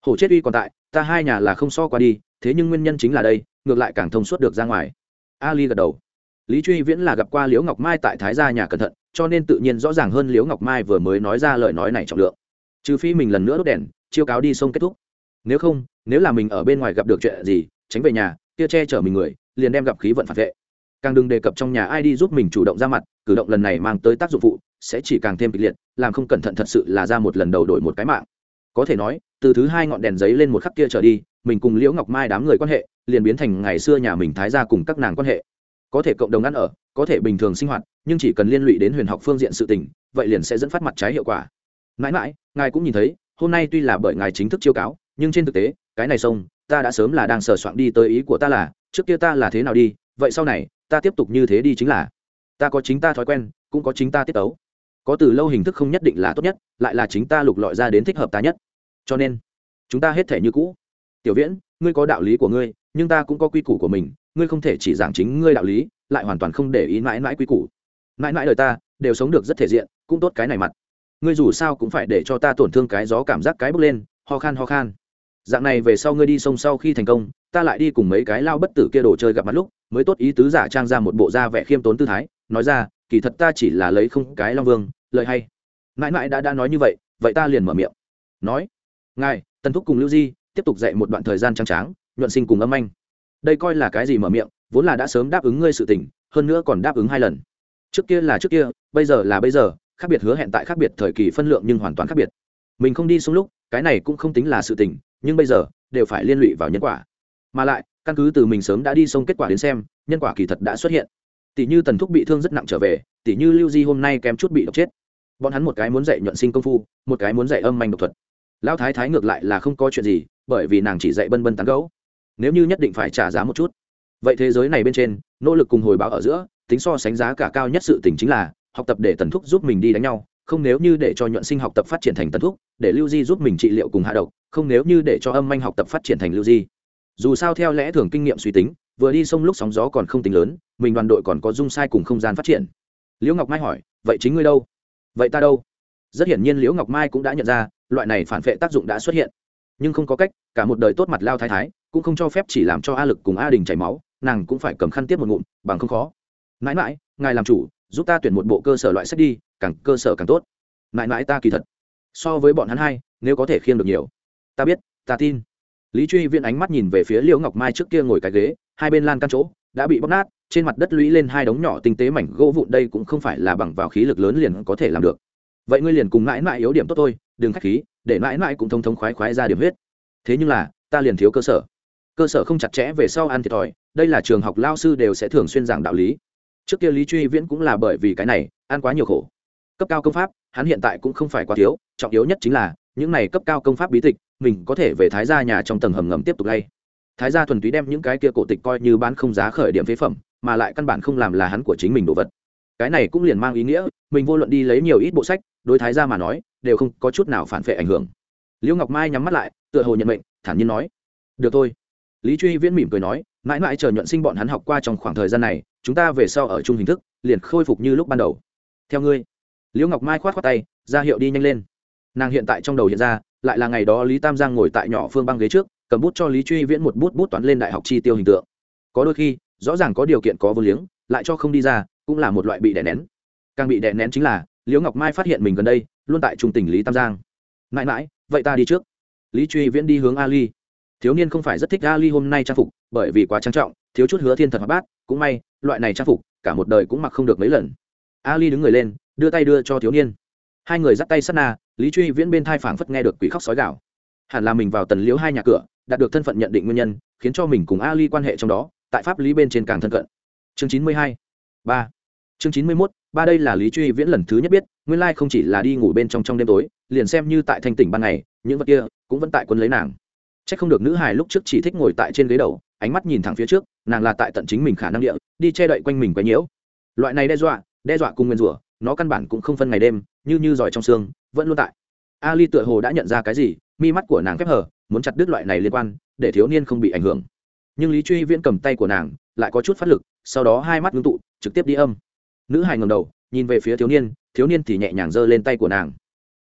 Hổ chết uy còn tại, ta hai nhà là không so qua đi, thế nhưng nguyên nhân chính là đây, ngược lại càng thông suốt được ra ngoài. Ali gật đầu. Lý truy viễn là gặp qua liễu ngọc mai tại thái gia nhà cẩn thận, cho nên tự nhiên rõ ràng hơn liễu ngọc mai vừa mới nói ra lời nói này trọng lượng. Trừ phi mình lần nữa đốt đèn, chiêu cáo đi sông kết thúc. Nếu không, nếu là mình ở bên ngoài gặp được chuyện gì, tránh về nhà, kia che chở mình người, liền đem gặp khí vận phản vệ. Càng đừng đề cập trong nhà ai đi giúp mình chủ động ra mặt cử động lần này mang tới tác dụng phụ, sẽ chỉ càng thêm kịch liệt, làm không cẩn thận thật sự là ra một lần đầu đổi một cái mạng. Có thể nói, từ thứ hai ngọn đèn giấy lên một khắc kia trở đi, mình cùng liễu ngọc mai đám người quan hệ, liền biến thành ngày xưa nhà mình thái ra cùng các nàng quan hệ. Có thể cộng đồng ăn ở, có thể bình thường sinh hoạt, nhưng chỉ cần liên lụy đến huyền học phương diện sự tình, vậy liền sẽ dẫn phát mặt trái hiệu quả. Mãi mãi, ngài cũng nhìn thấy, hôm nay tuy là bởi ngài chính thức chiêu cáo, nhưng trên thực tế, cái này xong, ta đã sớm là đang sờ soạn đi tới ý của ta là, trước kia ta là thế nào đi, vậy sau này, ta tiếp tục như thế đi chính là ta có chính ta thói quen, cũng có chính ta tiết tấu. Có từ lâu hình thức không nhất định là tốt nhất, lại là chính ta lục lọi ra đến thích hợp ta nhất. Cho nên, chúng ta hết thể như cũ. Tiểu viễn, ngươi có đạo lý của ngươi, nhưng ta cũng có quy củ của mình, ngươi không thể chỉ giảng chính ngươi đạo lý, lại hoàn toàn không để ý mãi mãi quy củ. Mãi mãi đời ta, đều sống được rất thể diện, cũng tốt cái này mặt. Ngươi dù sao cũng phải để cho ta tổn thương cái gió cảm giác cái bước lên, ho khan ho khan. Dạng này về sau ngươi đi sông sau khi thành công, ta lại đi cùng mấy cái lao bất tử kia đồ chơi gặp mặt lúc, mới tốt ý tứ giả trang ra một bộ da vẻ khiêm tốn tư thái nói ra, kỳ thật ta chỉ là lấy không cái long vương, lời hay. Mãi mãi đã đã nói như vậy vậy ta liền mở miệng. Nói, ngài, tần thúc cùng lưu di, tiếp tục dạy một đoạn thời gian trang tráng, nhuận sinh cùng âm anh. Đây coi là cái gì mở miệng, vốn là đã sớm đáp ứng ngươi sự tình, hơn nữa còn đáp ứng hai lần. Trước kia là trước kia, bây giờ là bây giờ, khác biệt hứa hẹn tại khác biệt thời kỳ phân lượng nhưng hoàn toàn khác biệt. Mình không đi xuống lúc, cái này cũng không tính là sự tình, nhưng bây giờ, đều phải liên lụy vào nhân quả. Mà lại, căn cứ từ mình sớm đã đi xong kết quả đến xem, nhân quả kỳ thật đã xuất hiện tỷ như tần thúc bị thương rất nặng trở về, tỷ như lưu di hôm nay kém chút bị độc chết. Bọn hắn một cái muốn dạy nhuận sinh công phu, một cái muốn dạy âm manh độc thuật. Lão thái thái ngược lại là không có chuyện gì, bởi vì nàng chỉ dạy bân bân tán gấu nếu như nhất định phải trả giá một chút. Vậy thế giới này bên trên, nỗ lực cùng hồi báo ở giữa, tính so sánh giá cả cao nhất sự tình chính là, học tập để tần thúc giúp mình đi đánh nhau, không nếu như để cho nhuận sinh học tập phát triển thành tần thúc, để lưu di giúp mình trị liệu cùng hạ độc, không nếu như để cho âm manh học tập phát triển thành lưu di. Dù sao theo lẽ thường kinh nghiệm suy tính vừa đi sông lúc sóng gió còn không tính lớn, mình đoàn đội còn có dung sai cùng không gian phát triển. Liễu ngọc mai hỏi, vậy chính ngươi đâu? Vậy ta đâu? Rất hiển nhiên liễu ngọc mai cũng đã nhận ra, loại này phản vệ tác dụng đã xuất hiện. Nhưng không có cách, cả một đời tốt mặt lao thái thái, cũng không cho phép chỉ làm cho a lực cùng a đình chảy máu, nàng cũng phải cầm khăn tiếp một ngụm, bằng không khó. Mãi mãi, ngài làm chủ, giúp ta tuyển một bộ cơ sở loại sách đi, càng cơ sở càng tốt. Mãi mãi ta kỳ thật. So với bọn hắn hai, nếu có thể khiêng được nhiều. Ta biết, ta tin. Lý truy Viên ánh mắt nhìn về phía liễu ngọc mai trước kia ngồi cái ghế hai bên lan căn chỗ, đã bị bóc nát, trên mặt đất lũy lên hai đống nhỏ tinh tế mảnh gỗ vụn đây cũng không phải là bằng vào khí lực lớn liền có thể làm được. Vậy ngươi liền cùng mãi mãi yếu điểm tốt tôi đừng khách khí, để mãi mãi cũng thông thống khoái khoái ra điểm huyết. Thế nhưng là, ta liền thiếu cơ sở. Cơ sở không chặt chẽ về sau ăn thiệt thòi, đây là trường học lao sư đều sẽ thường xuyên giảng đạo lý. Trước kia lý truy viễn cũng là bởi vì cái này, ăn quá nhiều khổ. Cấp cao công pháp, hắn hiện tại cũng không phải quá thiếu, trọng yếu nhất chính là, những này cấp cao công pháp bí tịch, mình có thể về thái gia nhà trong tầng hầm ngầm tiếp tục lay thái gia thuần túy đem những cái kia cổ tịch coi như bán không giá khởi điểm phế phẩm, mà lại căn bản không làm là hắn của chính mình đồ vật. Cái này cũng liền mang ý nghĩa, mình vô luận đi lấy nhiều ít bộ sách, đối thái gia mà nói, đều không có chút nào phản vệ ảnh hưởng. Liễu ngọc mai nhắm mắt lại, tựa hồ nhận mệnh, thản nhiên nói, được thôi. Lý truy viễn mỉm cười nói, mãi mãi chờ nhuận sinh bọn hắn học qua trong khoảng thời gian này, chúng ta về sau ở chung hình thức, liền khôi phục như lúc ban đầu. Theo ngươi. Liễu ngọc mai khoát khoát tay, ra hiệu đi nhanh lên. Nàng hiện tại trong đầu hiện ra, lại là ngày đó lý tam giang ngồi tại nhỏ phương băng ghế trước cầm bút cho lý truy viễn một bút bút toán lên đại học chi tiêu hình tượng. Có đôi khi, rõ ràng có điều kiện có vô liếng, lại cho không đi ra, cũng là một loại bị đè nén. Càng bị đè nén chính là, liễu ngọc mai phát hiện mình gần đây, luôn tại trung tỉnh lý tam giang. Mãi mãi, vậy ta đi trước. Lý truy viễn đi hướng ali. Thiếu niên không phải rất thích ali hôm nay trang phục, bởi vì quá trang trọng, thiếu chút hứa thiên thật bát, cũng may, loại này trang phục, cả một đời cũng mặc không được mấy lần. Ali đứng người lên, đưa tay đưa cho thiếu niên. Hai người dắt tay sát na, lý truy viễn bên thai phảng phất nghe được quỷ khóc sói gạo hẳn là mình vào tần liễu hai nhà cửa đạt được thân phận nhận định nguyên nhân, khiến cho mình cùng ali quan hệ trong đó, tại pháp lý bên trên càng thân cận. Chương chín mươi hai, ba. Chương chín mươi mốt, ba đây là lý truy viễn lần thứ nhất biết, nguyên lai không chỉ là đi ngủ bên trong trong đêm tối, liền xem như tại thanh tỉnh ban ngày, những vật kia cũng vẫn tại quân lấy nàng. C h ắ c không được nữ hài lúc trước chỉ thích ngồi tại trên ghế đầu, ánh mắt nhìn thẳng phía trước, nàng là tại tận chính mình khả năng địa, đi che đậy quanh mình quấy nhiễu. Loại này đe dọa đe dọa cùng nguyên rủa, nó căn bản cũng không phân ngày đêm, như như giỏi trong xương, vẫn luôn tại. Ali tựa hồ đã nhận ra cái gì, mi mắt của nàng khép hờ muốn chặt đứt loại này liên quan, để thiếu niên không bị ảnh hưởng. Nhưng lý truy viễn cầm tay của nàng, lại có chút phát lực, sau đó hai mắt ngưng tụ, trực tiếp đi âm. Nữ hài ngầm đầu, nhìn về phía thiếu niên thiếu niên thì nhẹ nhàng giơ lên tay của nàng.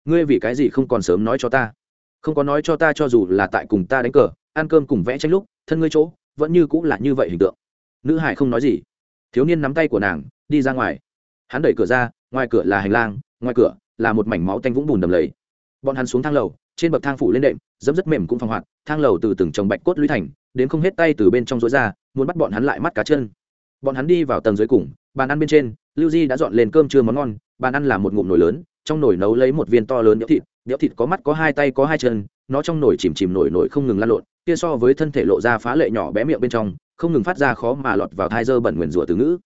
Ngươi vì cái gì không còn sớm nói cho ta? Không có nói cho ta cho dù là tại cùng ta đánh cờ, ăn cơm cùng vẽ tranh lúc, thân ngươi chỗ, vẫn như cũng là như vậy hình tượng. Nữ hải không nói gì. Thiếu niên nắm tay của nàng, đi ra ngoài. Hắn đẩy cửa ra, ngoài cửa là hành lang, ngoài cửa là một mảnh máu tanh vũng bùn đầm lầy. Bọn hắn xuống thang lầu trên bậc thang phủ lên đệm, dẫm rất mềm cũng phong hoạt, thang lầu từ từng trồng bạch cốt lũy thành, đến không hết tay từ bên trong rối ra, muốn bắt bọn hắn lại mắt cá chân. Bọn hắn đi vào tầng dưới cùng, bàn ăn bên trên, lưu di đã dọn lên cơm trưa món ngon, bàn ăn là một ngụm nồi lớn, trong nồi nấu lấy một viên to lớn đĩa thịt đĩa thịt có mắt, có hai tay, có hai chân, nó trong nồi chìm chìm nổi nổi không ngừng lan lộn, kia so với thân thể lộ ra phá lệ nhỏ bé miệng bên trong, không ngừng phát ra khó mà lọt vào thai dơ bẩn nguyền rủa từ ngữ.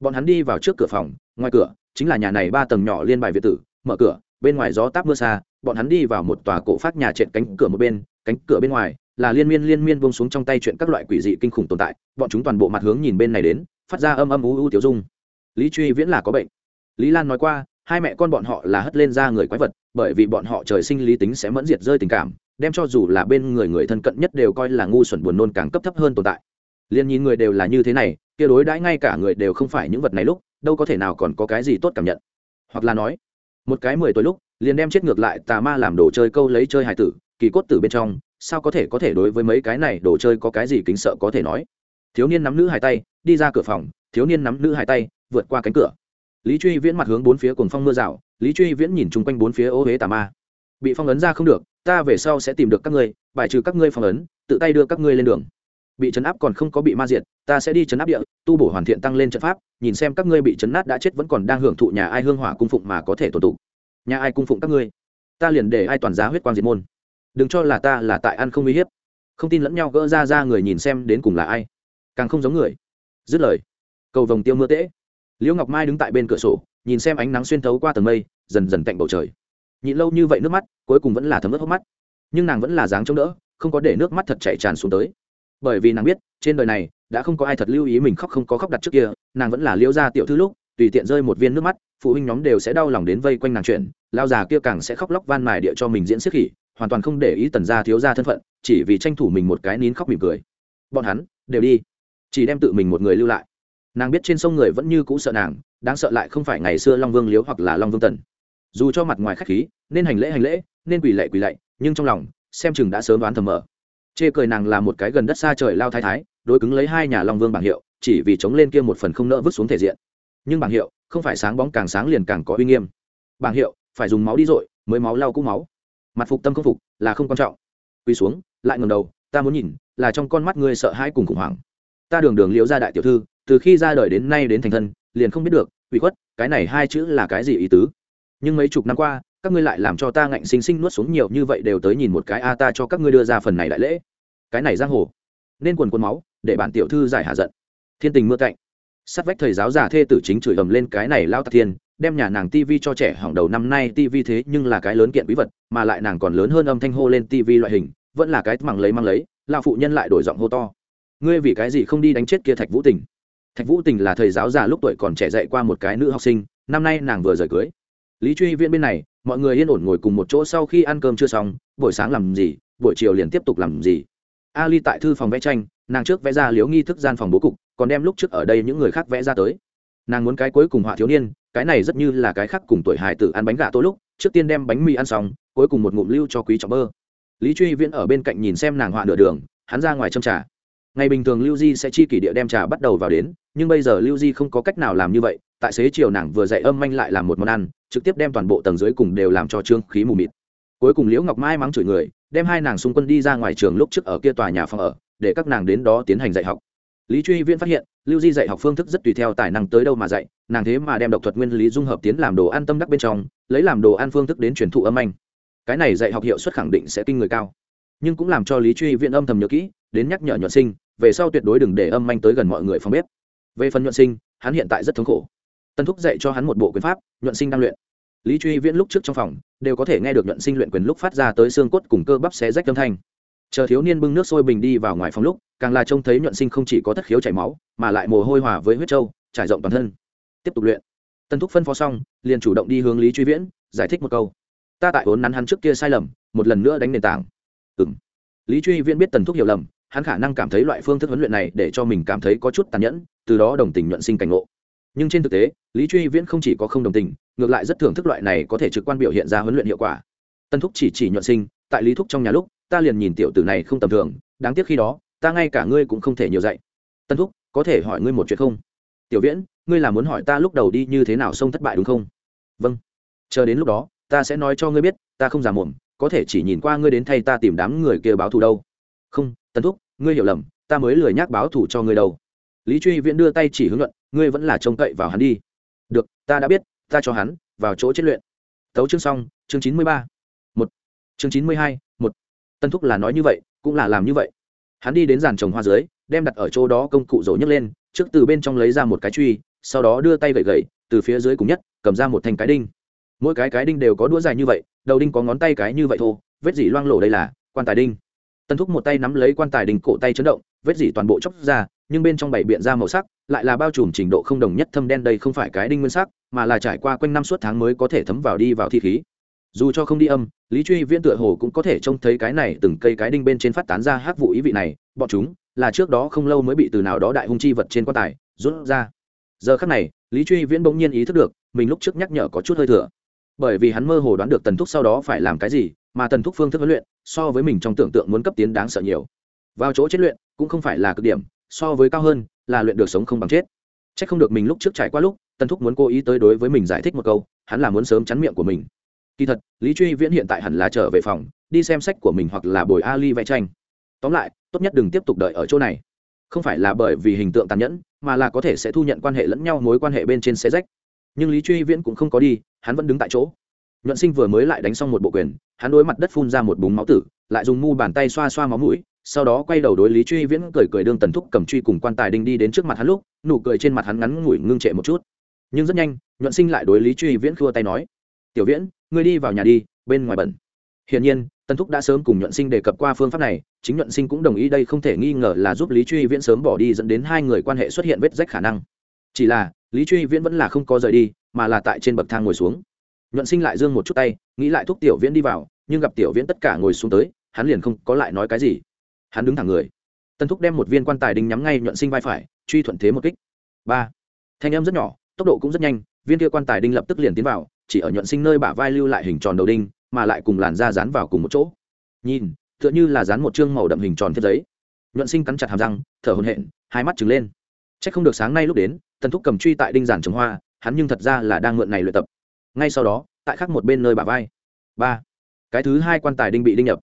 Bọn hắn đi vào trước cửa phòng, ngoài cửa, chính là nhà này ba tầng nhỏ liên bài việt tử, mở cửa, bên ngoài gió táp mưa xa bọn hắn đi vào một tòa cổ phát nhà trệt cánh cửa một bên, cánh cửa bên ngoài là liên miên liên miên bông xuống trong tay chuyện các loại quỷ dị kinh khủng tồn tại, bọn chúng toàn bộ mặt hướng nhìn bên này đến, phát ra âm âm u u tiểu dung. Lý truy viễn là có bệnh. Lý lan nói qua, hai mẹ con bọn họ là hất lên ra người quái vật, bởi vì bọn họ trời sinh lý tính sẽ mẫn diệt rơi tình cảm, đem cho dù là bên người người thân cận nhất đều coi là ngu xuẩn buồn nôn càng cấp thấp hơn tồn tại. Liền nhìn người đều là như thế này, kia đối đãi ngay cả người đều không phải những vật này lúc, đâu có thể nào còn có cái gì tốt cảm nhận. Hoặc là nói, một cái mười tuổi lúc liền đem chết ngược lại tà ma làm đồ chơi câu lấy chơi hài tử, kỳ cốt tử bên trong, sao có thể có thể đối với mấy cái này đồ chơi có cái gì kính sợ có thể nói? Thiếu niên nắm nữ hai tay, đi ra cửa phòng, thiếu niên nắm nữ hai tay, vượt qua cánh cửa. Lý truy viễn mặt hướng bốn phía cùng phong mưa rào, lý truy viễn nhìn chung quanh bốn phía ô huế tà ma. Bị phong ấn ra không được, ta về sau sẽ tìm được các ngươi, bài trừ các ngươi phong ấn, tự tay đưa các ngươi lên đường. Bị chấn áp còn không có bị ma diệt, ta sẽ đi chấn áp địa, tu bổ hoàn thiện tăng lên trận pháp, nhìn xem các ngươi bị chấn nát đã chết vẫn còn đang hưởng thụ nhà ai hương hỏa cung phụng mà có thể tổ tụ nhà ai cung phụng các ngươi? Ta liền để ai toàn giá huyết quang diệt môn. Đừng cho là ta là tại ăn không uy hiếp. Không tin lẫn nhau gỡ ra ra người nhìn xem đến cùng là ai. Càng không giống người. Dứt lời, cầu vồng tiêu mưa tễ. Liễu ngọc mai đứng tại bên cửa sổ, nhìn xem ánh nắng xuyên thấu qua tầng mây, dần dần tạnh bầu trời. Nhịn lâu như vậy nước mắt, cuối cùng vẫn là thấm ướt hốc mắt. Nhưng nàng vẫn là dáng chống đỡ, không có để nước mắt thật chảy tràn xuống tới. Bởi vì nàng biết, trên đời này, đã không có ai thật lưu ý mình khóc không có khóc đặt trước kia, nàng vẫn là liễu gia tiểu thư lúc, tùy tiện rơi một viên nước mắt, phụ huynh nhóm đều sẽ đau lòng đến vây quanh nàng chuyện lao già kia càng sẽ khóc lóc van mài địa cho mình diễn xiết khỉ, hoàn toàn không để ý tần gia thiếu gia thân phận, chỉ vì tranh thủ mình một cái nín khóc mỉm cười. Bọn hắn, đều đi. Chỉ đem tự mình một người lưu lại. Nàng biết trên sông người vẫn như cũ sợ nàng, đáng sợ lại không phải ngày xưa long vương liếu hoặc là long vương tần. Dù cho mặt ngoài khách khí, nên hành lễ hành lễ, nên quỳ lạy quỳ lạy, nhưng trong lòng, xem chừng đã sớm đoán thầm mở. Chê cười nàng là một cái gần đất xa trời lao thái thái, đối cứng lấy hai nhà long vương bảng hiệu, chỉ vì chống lên kia một phần không nỡ vứt xuống thể diện. Nhưng bảng hiệu, không phải sáng bóng càng sáng liền càng có uy nghiêm. Bảng hiệu phải dùng máu đi dội, mới máu lau cũ máu. Mặt phục tâm không phục, là không quan trọng. Quỳ xuống, lại ngầm đầu, ta muốn nhìn, là trong con mắt ngươi sợ hãi cùng khủng hoảng. Ta đường đường liễu ra đại tiểu thư, từ khi ra đời đến nay đến thành thân, liền không biết được ủy khuất, cái này hai chữ là cái gì ý tứ? Nhưng mấy chục năm qua, các ngươi lại làm cho ta ngạnh sinh sinh nuốt xuống nhiều như vậy đều tới nhìn một cái a, ta cho các ngươi đưa ra phần này đại lễ. Cái này giang hồ, nên quần quần máu, để bản tiểu thư giải hạ giận. Thiên tình mưa cạnh. Sát vách thầy giáo già thê tử chính chửi ầm lên cái này lao tạc thiên đem nhà nàng tivi cho trẻ hỏng đầu năm nay tivi thế nhưng là cái lớn kiện bí vật, mà lại nàng còn lớn hơn âm thanh hô lên tivi loại hình, vẫn là cái mằng lấy mang lấy là phụ nhân lại đổi giọng hô to. Ngươi vì cái gì không đi đánh chết kia thạch vũ tình? Thạch vũ tình là thầy giáo già lúc tuổi còn trẻ dạy qua một cái nữ học sinh, năm nay nàng vừa rời cưới. Lý truy viên bên này, mọi người yên ổn ngồi cùng một chỗ sau khi ăn cơm chưa xong, buổi sáng làm gì, buổi chiều liền tiếp tục làm gì. Ali tại thư phòng vẽ tranh, nàng trước vẽ ra liếu nghi thức gian phòng bố cục, còn đem lúc trước ở đây những người khác vẽ ra tới. Nàng muốn cái cuối cùng họa thiếu niên cái này rất như là cái khác cùng tuổi hải tử ăn bánh gà tối lúc, trước tiên đem bánh mì ăn xong, cuối cùng một ngụm lưu cho quý trọng bơ. Lý truy viễn ở bên cạnh nhìn xem nàng họa nửa đường, hắn ra ngoài châm trà. Ngày bình thường lưu di sẽ chi kỷ địa đem trà bắt đầu vào đến, nhưng bây giờ lưu di không có cách nào làm như vậy, tại xế chiều nàng vừa dạy âm manh lại làm một món ăn, trực tiếp đem toàn bộ tầng dưới cùng đều làm cho trương khí mù mịt. Cuối cùng liễu ngọc mai mắng chửi người, đem hai nàng xung quân đi ra ngoài trường lúc trước ở kia tòa nhà phòng ở, để các nàng đến đó tiến hành dạy học lý truy viễn phát hiện, lưu di dạy học phương thức rất tùy theo tài năng tới đâu mà dạy, nàng thế mà đem độc thuật nguyên lý dung hợp tiến làm đồ ăn tâm đắc bên trong, lấy làm đồ ăn phương thức đến truyền thụ âm anh. Cái này dạy học hiệu suất khẳng định sẽ kinh người cao. Nhưng cũng làm cho lý truy viễn âm thầm nhớ kỹ, đến nhắc nhở nhuận sinh, về sau tuyệt đối đừng để âm anh tới gần mọi người phòng bếp. Về phần nhuận sinh, hắn hiện tại rất thống khổ. Tân thúc dạy cho hắn một bộ quyền pháp, nhuận sinh đang luyện. Lý truy viễn lúc trước trong phòng, đều có thể nghe được nhuận sinh luyện quyền lúc phát ra tới xương cốt cùng cơ bắp xé rách âm thanh chờ thiếu niên bưng nước sôi bình đi vào ngoài phòng lúc, càng là trông thấy nhuận sinh không chỉ có thất khiếu chảy máu, mà lại mồ hôi hòa với huyết trâu, trải rộng toàn thân. Tiếp tục luyện. Tân thúc phân phó xong, liền chủ động đi hướng lý truy viễn, giải thích một câu. Ta tại vốn nắn hắn trước kia sai lầm, một lần nữa đánh nền tảng. Ừ m lý truy viễn biết tần thúc hiểu lầm, hắn khả năng cảm thấy loại phương thức huấn luyện này để cho mình cảm thấy có chút tàn nhẫn, từ đó đồng tình nhuận sinh cảnh ngộ. Nhưng trên thực tế, lý truy viễn không chỉ có không đồng tình, ngược lại rất thưởng thức loại này có thể trực quan biểu hiện ra huấn luyện hiệu quả. Tân thúc chỉ chỉ nhuận sinh, tại lý thúc trong nhà lúc ta liền nhìn tiểu tử này không tầm thường, đáng tiếc khi đó, ta ngay cả ngươi cũng không thể nhiều dạy. Tân thúc, có thể hỏi ngươi một chuyện không? Tiểu viễn, ngươi là muốn hỏi ta lúc đầu đi như thế nào xông thất bại đúng không? Vâng. Chờ đến lúc đó, ta sẽ nói cho ngươi biết, ta không giả mồm có thể chỉ nhìn qua ngươi đến thay ta tìm đám người kia báo thù đâu. Không, tân thúc, ngươi hiểu lầm, ta mới lười nhác báo thù cho ngươi đâu. Lý truy viễn đưa tay chỉ hướng luận, ngươi vẫn là trông cậy vào hắn đi. Được, ta đã biết, ta cho hắn vào chỗ chết luyện. Tấu chương xong, chương chín mươi ba. Một. Chương chín mươi hai tân thúc là nói như vậy, cũng là làm như vậy. Hắn đi đến giàn trồng hoa dưới, đem đặt ở chỗ đó công cụ rổ nhấc lên, trước từ bên trong lấy ra một cái truy, sau đó đưa tay gậy gậy, từ phía dưới cùng nhất, cầm ra một thành cái đinh. Mỗi cái cái đinh đều có đũa dài như vậy, đầu đinh có ngón tay cái như vậy thô vết dỉ loang lổ đây là, quan tài đinh. Tân thúc một tay nắm lấy quan tài đinh cổ tay chấn động, vết dỉ toàn bộ chóc ra, nhưng bên trong bảy biện ra màu sắc, lại là bao trùm trình độ không đồng nhất thâm đen đây không phải cái đinh nguyên sắc, mà là trải qua quanh năm suốt tháng mới có thể thấm vào đi vào thi khí dù cho không đi âm, lý truy viễn tựa hồ cũng có thể trông thấy cái này từng cây cái đinh bên trên phát tán ra hát vụ ý vị này, bọn chúng là trước đó không lâu mới bị từ nào đó đại hung chi vật trên quan tài rút ra. Giờ khắc này, lý truy viễn bỗng nhiên ý thức được, mình lúc trước nhắc nhở có chút hơi thừa. Bởi vì hắn mơ hồ đoán được tần thúc sau đó phải làm cái gì, mà tần thúc phương thức huấn luyện so với mình trong tưởng tượng muốn cấp tiến đáng sợ nhiều. Vào chỗ chết luyện cũng không phải là cực điểm, so với cao hơn là luyện được sống không bằng chết. C h ắ c không được mình lúc trước trải qua lúc, tần thúc muốn cố ý tới đối với mình giải thích một câu, hắn là muốn sớm chắn miệng của mình kỳ thật, lý truy viễn hiện tại hẳn là trở về phòng, đi xem sách của mình hoặc là bồi ali vẽ tranh. Tóm lại, tốt nhất đừng tiếp tục đợi ở chỗ này. Không phải là bởi vì hình tượng tàn nhẫn, mà là có thể sẽ thu nhận quan hệ lẫn nhau mối quan hệ bên trên xe rách. Nhưng lý truy viễn cũng không có đi, hắn vẫn đứng tại chỗ. Nhuận sinh vừa mới lại đánh xong một bộ quyền, hắn đối mặt đất phun ra một búng máu tử, lại dùng mu bàn tay xoa xoa máu mũi, sau đó quay đầu đối lý truy viễn cười cười đương tần thúc cầm truy cùng quan tài đinh đi đến trước mặt hắn lúc, nụ cười trên mặt hắn ngắn ngủi ngưng trệ một chút. Nhưng rất nhanh, nhuận sinh lại đối lý truy viễn khua tay nói, tiểu viễn ngươi đi vào nhà đi, bên ngoài bẩn. Hiển nhiên, tần thúc đã sớm cùng nhuận sinh đề cập qua phương pháp này, chính nhuận sinh cũng đồng ý đây không thể nghi ngờ là giúp lý truy viễn sớm bỏ đi dẫn đến hai người quan hệ xuất hiện vết rách khả năng. Chỉ là, lý truy viễn vẫn là không có rời đi, mà là tại trên bậc thang ngồi xuống. Nhuận sinh lại dương một chút tay, nghĩ lại thúc tiểu viễn đi vào, nhưng gặp tiểu viễn tất cả ngồi xuống tới, hắn liền không có lại nói cái gì. Hắn đứng thẳng người. Tần thúc đem một viên quan tài đinh nhắm ngay nhuận sinh vai phải, truy thuận thế một kích. Ba. Thanh em rất nhỏ, tốc độ cũng rất nhanh, viên kia quan tài đinh lập tức liền tiến vào chỉ ở nhuận sinh nơi bả vai lưu lại hình tròn đầu đinh, mà lại cùng làn da dán vào cùng một chỗ. Nhìn, tựa như là dán một chương màu đậm hình tròn thiết giấy. Nhuận sinh cắn chặt hàm răng, thở hồn hện hai mắt trừng lên. C h ắ c không được sáng nay lúc đến, tần thúc cầm truy tại đinh giản trồng hoa, hắn nhưng thật ra là đang mượn này luyện tập. Ngay sau đó, tại khắc một bên nơi bả vai. Ba. Cái thứ hai quan tài đinh bị đinh nhập.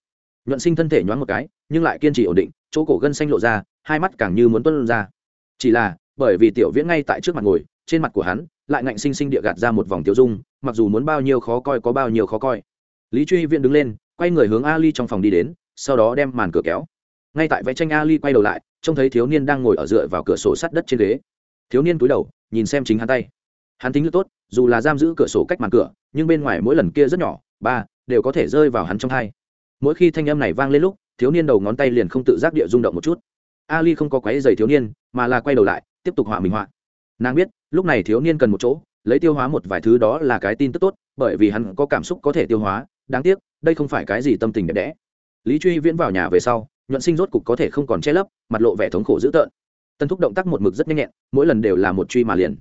Nhuận sinh thân thể nhoáng một cái, nhưng lại kiên trì ổn định, chỗ cổ gân xanh lộ ra, hai mắt càng như muốn tuân ra. Chỉ là, bởi vì tiểu viễn ngay tại trước mặt ngồi trên mặt của hắn lại ngạnh sinh sinh địa gạt ra một vòng tiêu dung, mặc dù muốn bao nhiêu khó coi có bao nhiêu khó coi. Lý truy viện đứng lên, quay người hướng ali trong phòng đi đến, sau đó đem màn cửa kéo. Ngay tại vẽ tranh ali quay đầu lại, trông thấy thiếu niên đang ngồi ở dựa vào cửa sổ sắt đất trên ghế. Thiếu niên cúi đầu, nhìn xem chính hắn tay. Hắn tính lực tốt, dù là giam giữ cửa sổ cách màn cửa, nhưng bên ngoài mỗi lần kia rất nhỏ, ba, đều có thể rơi vào hắn trong hai. Mỗi khi thanh âm này vang lên lúc, thiếu niên đầu ngón tay liền không tự giác địa rung động một chút. Ali không có quáy dày thiếu niên, mà là quay đầu lại, tiếp tục họa mình họa. Nàng biết lúc này thiếu niên cần một chỗ, lấy tiêu hóa một vài thứ đó là cái tin tức tốt, bởi vì hắn có cảm xúc có thể tiêu hóa, đáng tiếc, đây không phải cái gì tâm tình đẹp đẽ. Lý truy viễn vào nhà về sau, nhuận sinh rốt cục có thể không còn che lấp, mặt lộ vẻ thống khổ dữ tợn. Tân thúc động tác một mực rất nhanh nhẹn, mỗi lần đều là một truy mà liền.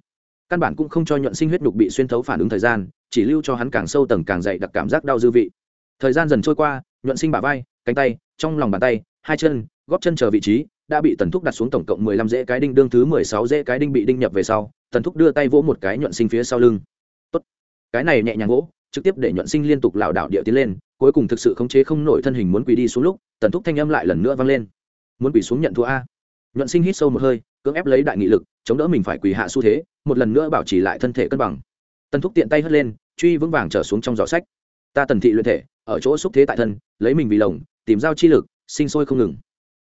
Căn bản cũng không cho nhuận sinh huyết nhục bị xuyên thấu phản ứng thời gian, chỉ lưu cho hắn càng sâu tầng càng dậy đặc cảm giác đau dư vị. Thời gian dần trôi qua, nhuận sinh bả vai, cánh tay, trong lòng bàn tay, hai chân góp chân chờ vị trí, đã bị tần thúc đặt xuống tổng cộng mười lăm dễ cái đinh, đương thứ mười sáu dễ cái đinh bị đinh nhập về sau, tần thúc đưa tay vỗ một cái nhuận sinh phía sau lưng. Tốt. cái này nhẹ nhàng vỗ, trực tiếp để nhuận sinh liên tục lảo đảo địa tiến lên, cuối cùng thực sự khống chế không nổi thân hình muốn quỳ đi xuống lúc, tần thúc thanh âm lại lần nữa vang lên. Muốn quỳ xuống nhận thua a. Nhuận sinh hít sâu một hơi, cưỡng ép lấy đại nghị lực, chống đỡ mình phải quỳ hạ xu thế, một lần nữa bảo trì lại thân thể cân bằng. Tần thúc tiện tay hất lên, truy vững vàng trở xuống trong giỏ sách. Ta tần thị luyện thể, ở chỗ xúc thế tại thân, lấy mình vì lồng, tìm giao chi lực, sinh sôi không ngừng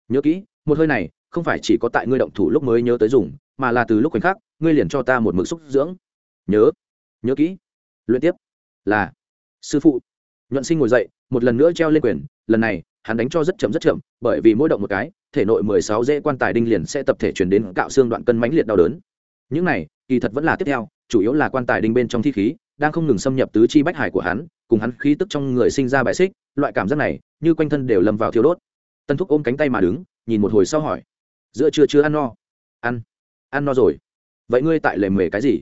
nhớ kỹ, một hơi này, không phải chỉ có tại ngươi động thủ lúc mới nhớ tới dùng, mà là từ lúc khoảnh khắc, ngươi liền cho ta một mực xúc dưỡng. Nhớ nhớ kỹ. Luyện tiếp. Là, sư phụ. Nhuận sinh ngồi dậy, một lần nữa treo lên quyền, lần này, hắn đánh cho rất chậm rất chậm, bởi vì mỗi động một cái, thể nội mười sáu dễ quan tài đinh liền sẽ tập thể chuyển đến cạo xương đoạn cân mãnh liệt đau đớn. Những này, kỳ thật vẫn là tiếp theo, chủ yếu là quan tài đinh bên trong thi khí, đang không ngừng xâm nhập tứ chi bách hải của hắn, cùng hắn khí tức trong người sinh ra bài xích, loại cảm giác này, như quanh thân đều lâm vào thiếu đốt tân thúc ôm cánh tay mà đứng, nhìn một hồi sau hỏi. Giữa chưa chưa ăn no? Ăn. Ăn no rồi. Vậy ngươi tại lề mề cái gì?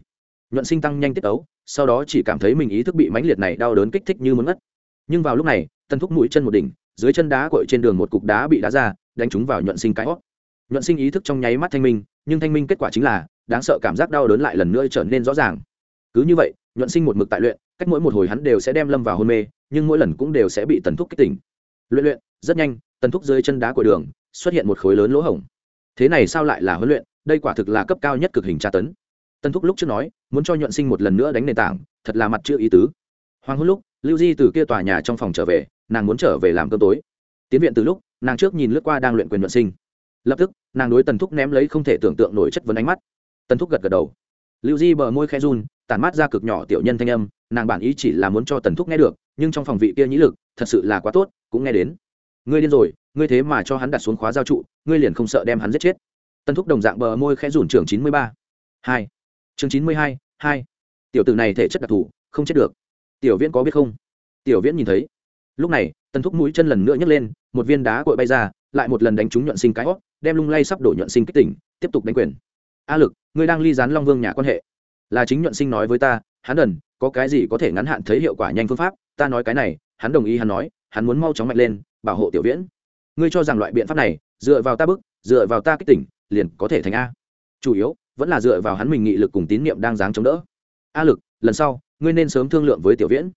Nhuận sinh tăng nhanh tiết ấu, sau đó chỉ cảm thấy mình ý thức bị mãnh liệt này đau đớn kích thích như muốn ngất. Nhưng vào lúc này, tân thúc mũi chân một đỉnh, dưới chân đá cội trên đường một cục đá bị đá ra, đánh trúng vào nhuận sinh cái hót. Nhuận sinh ý thức trong nháy mắt thanh minh, nhưng thanh minh kết quả chính là, đáng sợ cảm giác đau đớn lại lần nữa trở nên rõ ràng. Cứ như vậy, nhuận sinh một mực tại luyện, cách mỗi một hồi hắn đều sẽ đem lâm vào hôn mê, nhưng mỗi lần cũng đều sẽ bị tần thúc kích tỉnh. Luyện luyện, rất nhanh tần thúc dưới chân đá của đường, xuất hiện một khối lớn lỗ hổng. Thế này sao lại là huấn luyện? Đây quả thực là cấp cao nhất cực hình tra tấn. Tần thúc lúc trước nói, muốn cho nhuận sinh một lần nữa đánh nền tảng, thật là mặt chưa ý tứ. Hoàng hôn lúc, lưu di từ kia tòa nhà trong phòng trở về, nàng muốn trở về làm cơm tối. Tiến viện từ lúc, nàng trước nhìn lướt qua đang luyện quyền nhuận sinh. Lập tức, nàng đối tần thúc ném lấy không thể tưởng tượng nổi chất vấn ánh mắt. Tần thúc gật gật đầu. Lưu di bờ môi khe run, tản mát ra cực nhỏ tiểu nhân thanh âm, nàng bản ý chỉ là muốn cho tần thúc nghe được, nhưng trong phòng vị kia nhĩ lực, thật sự là quá tốt, cũng nghe đến ngươi điên rồi, ngươi thế mà cho hắn đặt xuống khóa giao trụ, ngươi liền không sợ đem hắn giết chết. Tân thúc đồng dạng bờ môi khẽ rủn trưởng chín mươi ba. Hai. Chương chín mươi hai hai. Tiểu tử này thể chất đặc thù, không chết được. Tiểu viễn có biết không? Tiểu viễn nhìn thấy. Lúc này, Tân thúc mũi chân lần nữa nhấc lên, một viên đá cội bay ra, lại một lần đánh trúng nhuận sinh cái hót đem lung lay sắp đổ nhuận sinh kích tỉnh, tiếp tục đánh quyền. A lực, ngươi đang ly dán long vương nhà quan hệ. Là chính nhuận sinh nói với ta, hắn đần có cái gì có thể ngắn hạn thấy hiệu quả nhanh phương pháp? Ta nói cái này, hắn đồng ý hắn nói, hắn muốn mau chóng mạnh lên bảo hộ tiểu viễn. Ngươi cho rằng loại biện pháp này, dựa vào ta bức, dựa vào ta kích tỉnh, liền có thể thành a. Chủ yếu, vẫn là dựa vào hắn mình nghị lực cùng tín nhiệm đang dáng chống đỡ. A lực, lần sau, ngươi nên sớm thương lượng với tiểu viễn.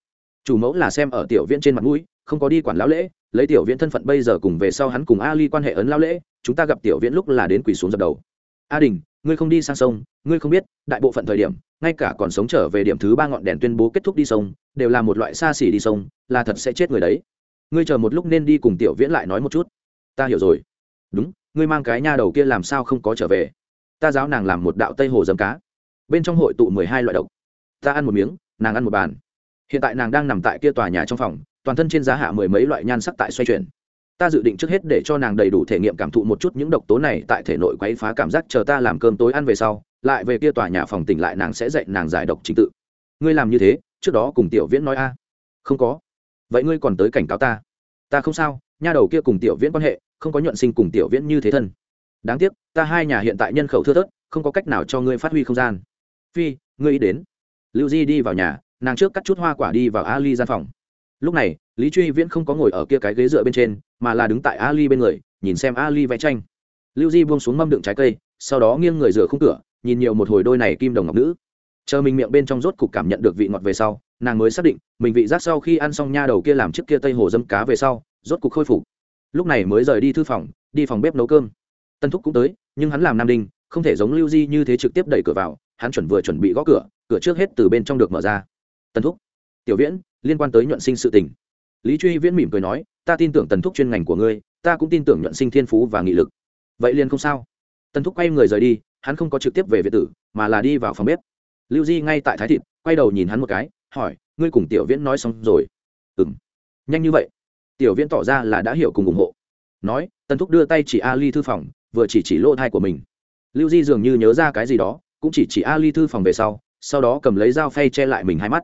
Chủ mẫu là xem ở tiểu viễn trên mặt mũi, không có đi quản lão lễ, lấy tiểu viễn thân phận bây giờ cùng về sau hắn cùng a ly quan hệ ấn lão lễ, chúng ta gặp tiểu viễn lúc là đến quỳ xuống dập đầu. A đình, ngươi không đi sang sông, ngươi không biết, đại bộ phận thời điểm, ngay cả còn sống trở về điểm thứ ba ngọn đèn tuyên bố kết thúc đi sông, đều là một loại xa xỉ đi sông, là thật sẽ chết người đấy ngươi chờ một lúc nên đi cùng tiểu viễn lại nói một chút. Ta hiểu rồi. Đúng, ngươi mang cái nha đầu kia làm sao không có trở về? Ta giáo nàng làm một đạo tây hồ dấm cá. Bên trong hội tụ mười hai loại độc. Ta ăn một miếng, nàng ăn một bàn. Hiện tại nàng đang nằm tại kia tòa nhà trong phòng, toàn thân trên giá hạ mười mấy loại nhan sắc tại xoay chuyển. Ta dự định trước hết để cho nàng đầy đủ thể nghiệm cảm thụ một chút những độc tố này tại thể nội quấy phá cảm giác chờ ta làm cơm tối ăn về sau, lại về kia tòa nhà phòng tỉnh lại nàng sẽ dạy nàng giải độc trình tự. Ngươi làm như thế, trước đó cùng tiểu viễn nói a. Không có vậy ngươi còn tới cảnh cáo ta? Ta không sao, nha đầu kia cùng tiểu viễn quan hệ, không có nhuận sinh cùng tiểu viễn như thế thân. Đáng tiếc, ta hai nhà hiện tại nhân khẩu thưa thớt, không có cách nào cho ngươi phát huy không gian. Phi, ngươi ý đến. Lưu di đi vào nhà, nàng trước cắt chút hoa quả đi vào ali gian phòng. Lúc này, lý truy viễn không có ngồi ở kia cái ghế dựa bên trên, mà là đứng tại ali bên người, nhìn xem ali vẽ tranh. Lưu di buông xuống mâm đựng trái cây, sau đó nghiêng người rửa khung cửa, nhìn nhiều một hồi đôi này kim đồng ngọc nữ chờ mình miệng bên trong rốt cục cảm nhận được vị ngọt về sau, nàng mới xác định, mình vị giác sau khi ăn xong nha đầu kia làm trước kia tây hồ dâm cá về sau, rốt cục khôi phục. Lúc này mới rời đi thư phòng, đi phòng bếp nấu cơm. Tân thúc cũng tới, nhưng hắn làm nam đinh, không thể giống lưu di như thế trực tiếp đẩy cửa vào, hắn chuẩn vừa chuẩn bị gõ cửa cửa trước hết từ bên trong được mở ra. Tân thúc, tiểu viễn, liên quan tới nhuận sinh sự tình. Lý truy viễn mỉm cười nói, ta tin tưởng tần thúc chuyên ngành của ngươi, ta cũng tin tưởng nhuận sinh thiên phú và nghị lực. Vậy liền không sao. Tần thúc quay người rời đi, hắn không có trực tiếp về việt tử, mà là đi vào phòng bếp lưu di ngay tại thái thịt quay đầu nhìn hắn một cái hỏi ngươi cùng tiểu viễn nói xong rồi? Ừ m nhanh như vậy? Tiểu viễn tỏ ra là đã hiểu cùng ủng hộ. Nói tần thúc đưa tay chỉ ali thư phòng vừa chỉ chỉ lỗ thai của mình. Lưu di dường như nhớ ra cái gì đó cũng chỉ chỉ ali thư phòng về sau sau đó cầm lấy dao phay che lại mình hai mắt.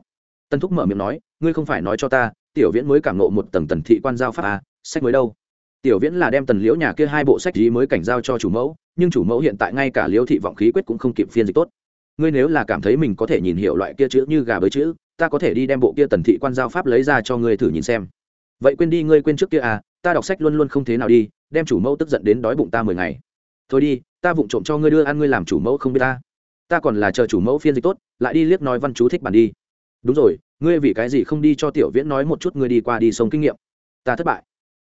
Tân thúc mở miệng nói ngươi không phải nói cho ta tiểu viễn mới cảm nộ một tầng tần thị quan giao pháp à, sách mới đâu? Tiểu viễn là đem tần liễu nhà kia hai bộ sách gì mới cảnh giao cho chủ mẫu nhưng chủ mẫu hiện tại ngay cả liễu thị vọng khí quyết cũng không kịp phiên dịch tốt ngươi nếu là cảm thấy mình có thể nhìn hiểu loại kia chữ như gà bới chữ, ta có thể đi đem bộ kia tần thị quan giao pháp lấy ra cho ngươi thử nhìn xem. Vậy quên đi ngươi quên trước kia à ta đọc sách luôn luôn không thế nào đi, đem chủ mẫu tức giận đến đói bụng ta mười ngày. Thôi đi, ta vụng trộm cho ngươi đưa ăn ngươi làm chủ mẫu không biết ta. Ta còn là chờ chủ mẫu phiên dịch tốt, lại đi liếc nói văn chú thích bản đi. Đúng rồi, ngươi vì cái gì không đi cho tiểu viễn nói một chút ngươi đi qua đi sông kinh nghiệm? Ta thất bại.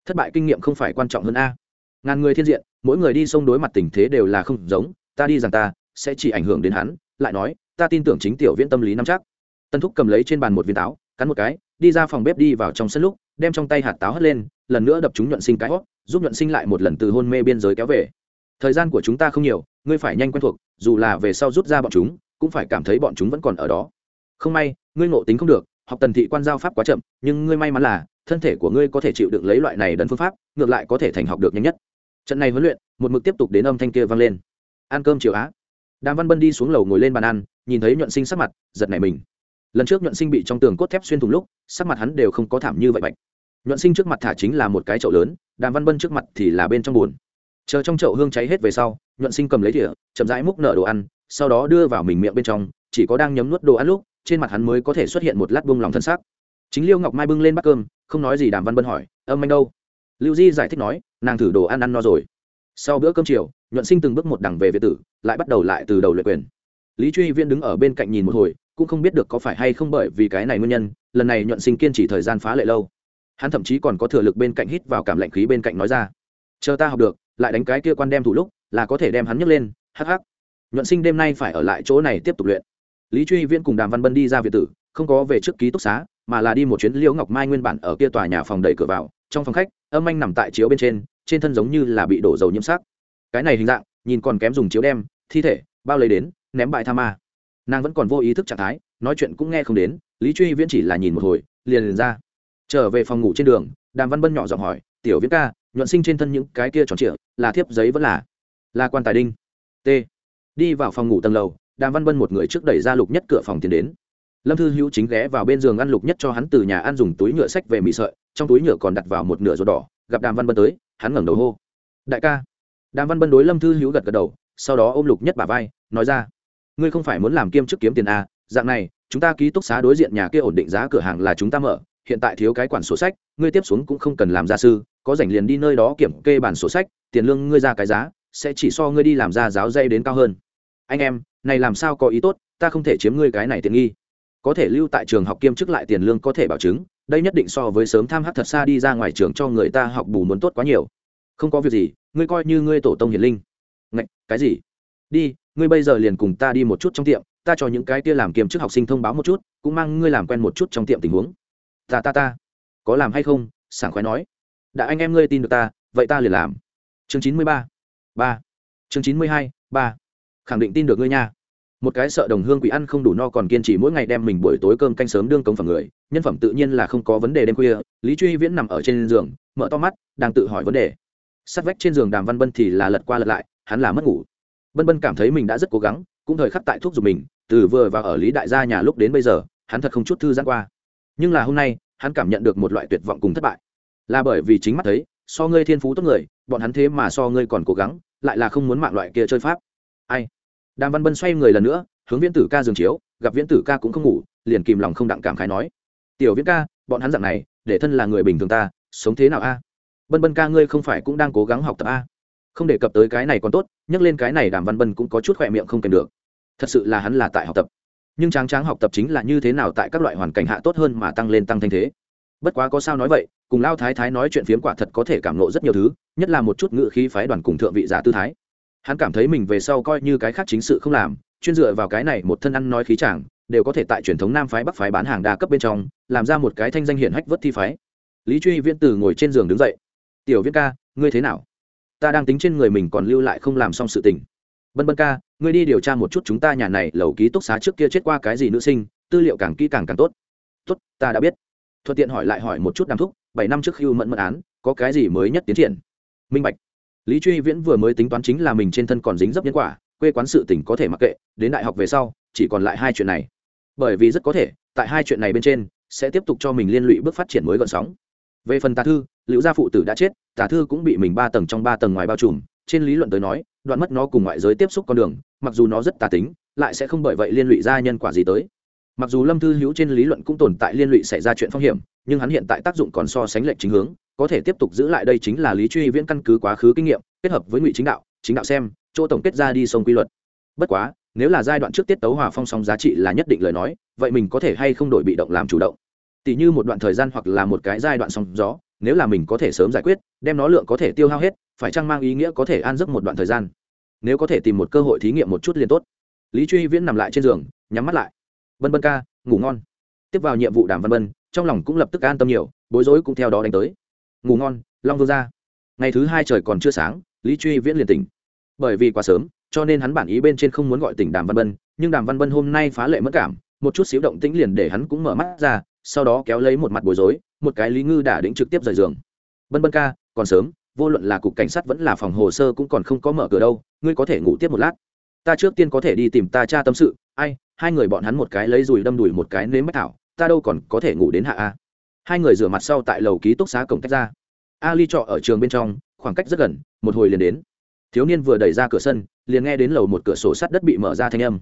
Thất bại kinh nghiệm không phải quan trọng hơn a. Ngàn người thiên diện, mỗi người đi sông đối mặt tình thế đều là không giống, ta đi rằng ta, sẽ chỉ ảnh hưởng đến hắn lại nói, ta tin tưởng chính tiểu viễn tâm lý nắm chắc. Tân thúc cầm lấy trên bàn một viên táo, cắn một cái, đi ra phòng bếp đi vào trong sân lúc, đem trong tay hạt táo hất lên, lần nữa đập chúng nhuận sinh cái hót giúp nhuận sinh lại một lần từ hôn mê biên giới kéo về. Thời gian của chúng ta không nhiều, ngươi phải nhanh quen thuộc, dù là về sau rút ra bọn chúng, cũng phải cảm thấy bọn chúng vẫn còn ở đó. Không may, ngươi ngộ tính không được, học tần thị quan giao pháp quá chậm, nhưng ngươi may mắn là, thân thể của ngươi có thể chịu đựng lấy loại này đần phương pháp, ngược lại có thể thành học được nhanh nhất. Trận này huấn luyện, một mực tiếp tục đến âm thanh kia vang lên. Ăn cơm chiều á đàm văn bân đi xuống lầu ngồi lên bàn ăn, nhìn thấy nhuận sinh sắc mặt, giật nảy mình. Lần trước nhuận sinh bị trong tường cốt thép xuyên thủng lúc, sắc mặt hắn đều không có thảm như vậy bạch. Nhuận sinh trước mặt thả chính là một cái chậu lớn, đàm văn bân trước mặt thì là bên trong bùn chờ trong chậu hương cháy hết về sau, nhuận sinh cầm lấy thỉa chậm rãi múc nở đồ ăn, sau đó đưa vào mình miệng bên trong, chỉ có đang nhấm nuốt đồ ăn lúc, trên mặt hắn mới có thể xuất hiện một lát bông lòng thân xác. Chính liêu ngọc mai bưng lên bát cơm, không nói gì đàm văn bân hỏi, âm anh đâu? Lưu di giải thích nói, nàng thử đồ ăn ăn no rồi sau bữa cơm chiều, nhuận sinh từng bước một đằng về việt tử, lại bắt đầu lại từ đầu luyện quyền. Lý truy viên đứng ở bên cạnh nhìn một hồi, cũng không biết được có phải hay không bởi vì cái này nguyên nhân, lần này nhuận sinh kiên trì thời gian phá lệ lâu. Hắn thậm chí còn có thừa lực bên cạnh hít vào cảm lạnh khí bên cạnh nói ra, chờ ta học được, lại đánh cái kia quan đem thủ lúc, là có thể đem hắn nhấc lên, hắc hắc. Nhuận sinh đêm nay phải ở lại chỗ này tiếp tục luyện. Lý truy viễn cùng đàm văn bân đi ra việt tử, không có về trước ký túc xá, mà là đi một chuyến liễu ngọc mai nguyên bản ở kia tòa nhà phòng đẩy cửa vào, trong phòng khách, âm anh nằm tại chiếu bên trên trên thân giống như là bị đổ dầu nhiễm sắc. Cái này hình dạng, nhìn còn kém dùng chiếu đem, thi thể, bao lấy đến, ném bại tha ma. Nàng vẫn còn vô ý thức trạng thái, nói chuyện cũng nghe không đến, lý truy viễn chỉ là nhìn một hồi, liền liền ra. Trở về phòng ngủ trên đường, đàm văn bân nhỏ giọng hỏi, tiểu viễn ca, nhuận sinh trên thân những cái kia tròn trịa, là thiếp giấy vẫn là? Là quan tài đinh. T. Đi vào phòng ngủ tầng lầu, đàm văn bân một người trước đẩy ra lục nhất cửa phòng tiến đến. Lâm thư hữu chính ghé vào bên giường ăn lục nhất cho hắn từ nhà ăn dùng túi nhựa sách về mì sợi, trong túi nhựa còn đặt vào một nửa ruột đỏ gặp đàm văn bân tới hắn ngẩng đầu hô. Đại ca. Đàm văn bân đối lâm thư hữu gật gật đầu sau đó ôm lục nhất bà vai nói ra ngươi không phải muốn làm kiêm chức kiếm tiền à, dạng này chúng ta ký túc xá đối diện nhà kia ổn định giá cửa hàng là chúng ta mở hiện tại thiếu cái quản sổ sách ngươi tiếp xuống cũng không cần làm gia sư có rảnh liền đi nơi đó kiểm kê bản sổ sách tiền lương ngươi ra cái giá sẽ chỉ so ngươi đi làm ra giáo dây đến cao hơn. Anh em này làm sao có ý tốt ta không thể chiếm ngươi cái này tiện nghi. Có thể lưu tại trường học kiêm chức lại tiền lương có thể bảo chứng đây nhất định so với sớm tham hát thật xa đi ra ngoài trường cho người ta học bù muốn tốt quá nhiều. Không có việc gì, ngươi coi như ngươi tổ tông hiền linh. Ngạch, cái gì? Đi, ngươi bây giờ liền cùng ta đi một chút trong tiệm, ta cho những cái kia làm kiềm chức học sinh thông báo một chút, cũng mang ngươi làm quen một chút trong tiệm tình huống. Ta ta ta. Có làm hay không? Sảng khoái nói. Đã anh em ngươi tin được ta, vậy ta liền làm. Chương chín mươi ba ba. Chương chín mươi hai, ba. Khẳng định tin được ngươi nha một cái sợ đồng hương quỷ ăn không đủ no còn kiên trì mỗi ngày đem mình buổi tối cơm canh sớm đương công phẩm người, nhân phẩm tự nhiên là không có vấn đề đêm khuya, lý truy viễn nằm ở trên giường, mở to mắt, đang tự hỏi vấn đề. Sát vách trên giường đàm văn bân thì là lật qua lật lại, hắn là mất ngủ. Bân bân cảm thấy mình đã rất cố gắng, cũng thời khắc tại thuốc giục mình, từ vừa và ở lý đại gia nhà lúc đến bây giờ, hắn thật không chút thư giãn qua. Nhưng là hôm nay, hắn cảm nhận được một loại tuyệt vọng cùng thất bại. Là bởi vì chính mắt thấy, so ngươi thiên phú tốt người, bọn hắn thế mà so ngươi còn cố gắng, lại là không muốn mạng loại kia chơi pháp. Ai? Đàm văn bân xoay người lần nữa, hướng viễn tử ca giường chiếu, gặp viễn tử ca cũng không ngủ, liền kìm lòng không đặng cảm khái nói, tiểu viễn ca, bọn hắn dạng này, để thân là người bình thường ta, sống thế nào a? Bân bân ca ngươi không phải cũng đang cố gắng học tập a? Không đề cập tới cái này còn tốt, nhắc lên cái này đàm văn bân cũng có chút khỏe miệng không kèm được. Thật sự là hắn là tại học tập. Nhưng tráng tráng học tập chính là như thế nào tại các loại hoàn cảnh hạ tốt hơn mà tăng lên tăng thanh thế. Bất quá có sao nói vậy, cùng lao thái thái nói chuyện phiếm quả thật có thể cảm nộ rất nhiều thứ, nhất là một chút ngự khí phái đoàn cùng thượng vị giả tư thái hắn cảm thấy mình về sau coi như cái khác chính sự không làm, chuyên dựa vào cái này một thân ăn nói khí chàng, đều có thể tại truyền thống nam phái, bắc phái bán hàng đa cấp bên trong, làm ra một cái thanh danh hiển hách vớt thi phái. Lý truy viễn từ ngồi trên giường đứng dậy. Tiểu viễn ca, ngươi thế nào? Ta đang tính trên người mình còn lưu lại không làm xong sự tình. Bân bân ca, ngươi đi điều tra một chút chúng ta nhà này lầu ký túc xá trước kia chết qua cái gì nữ sinh, tư liệu càng kỹ càng càng tốt. Tốt, ta đã biết. Thuận tiện hỏi lại hỏi một chút đàm thúc, bảy năm trước khi mẫn mẫn án, có cái gì mới nhất tiến triển? Minh bạch lý truy viễn vừa mới tính toán chính là mình trên thân còn dính dấp nhân quả, quê quán sự tỉnh có thể mặc kệ, đến đại học về sau, chỉ còn lại hai chuyện này. Bởi vì rất có thể, tại hai chuyện này bên trên, sẽ tiếp tục cho mình liên lụy bước phát triển mới gọn sóng. Về phần tà thư liễu gia phụ tử đã chết, tà thư cũng bị mình ba tầng trong ba tầng ngoài bao trùm. Trên lý luận tới nói, đoạn mất nó cùng ngoại giới tiếp xúc con đường, mặc dù nó rất tà tính, lại sẽ không bởi vậy liên lụy ra nhân quả gì tới. Mặc dù lâm thư hữu trên lý luận cũng tồn tại liên lụy xảy ra chuyện phong hiểm, nhưng hắn hiện tại tác dụng còn so sánh lệch chính hướng có thể tiếp tục giữ lại đây chính là lý truy viễn căn cứ quá khứ kinh nghiệm, kết hợp với ngụy chính đạo chính đạo xem, chỗ tổng kết ra đi sông quy luật. Bất quá, nếu là giai đoạn trước tiết tấu hòa phong song giá trị là nhất định lời nói, vậy mình có thể hay không đổi bị động làm chủ động? Tỷ như một đoạn thời gian hoặc là một cái giai đoạn song gió, nếu là mình có thể sớm giải quyết, đem nó lượng có thể tiêu hao hết, phải chăng mang ý nghĩa có thể an giấc một đoạn thời gian? Nếu có thể tìm một cơ hội thí nghiệm một chút liền tốt. Lý truy viễn nằm lại trên giường, nhắm mắt lại. Bân bân ca, ngủ ngon. Tiếp vào nhiệm vụ đàm văn bân trong lòng cũng lập tức an tâm nhiều, bối rối cũng theo đó đánh tới ngủ ngon, long vương ra. Ngày thứ hai trời còn chưa sáng, lý truy viễn liền tỉnh. Bởi vì quá sớm, cho nên hắn bản ý bên trên không muốn gọi tỉnh đàm văn bân, nhưng đàm văn bân hôm nay phá lệ mất cảm, một chút xíu động tĩnh liền để hắn cũng mở mắt ra, sau đó kéo lấy một mặt bối rối, một cái lý ngư đả đĩnh trực tiếp rời giường. Bân bân ca, còn sớm, vô luận là cục cảnh sát vẫn là phòng hồ sơ cũng còn không có mở cửa đâu, ngươi có thể ngủ tiếp một lát. Ta trước tiên có thể đi tìm ta cha tâm sự, ai, hai người bọn hắn một cái lấy dùi đâm đùi một cái nếm mách thảo, ta đâu còn có thể ngủ đến hạ a hai người rửa mặt sau tại lầu ký túc xá cổng cách ra. Ali trọ ở trường bên trong, khoảng cách rất gần, một hồi liền đến. Thiếu niên vừa đẩy ra cửa sân, liền nghe đến lầu một cửa sổ sắt đất bị mở ra thanh âm.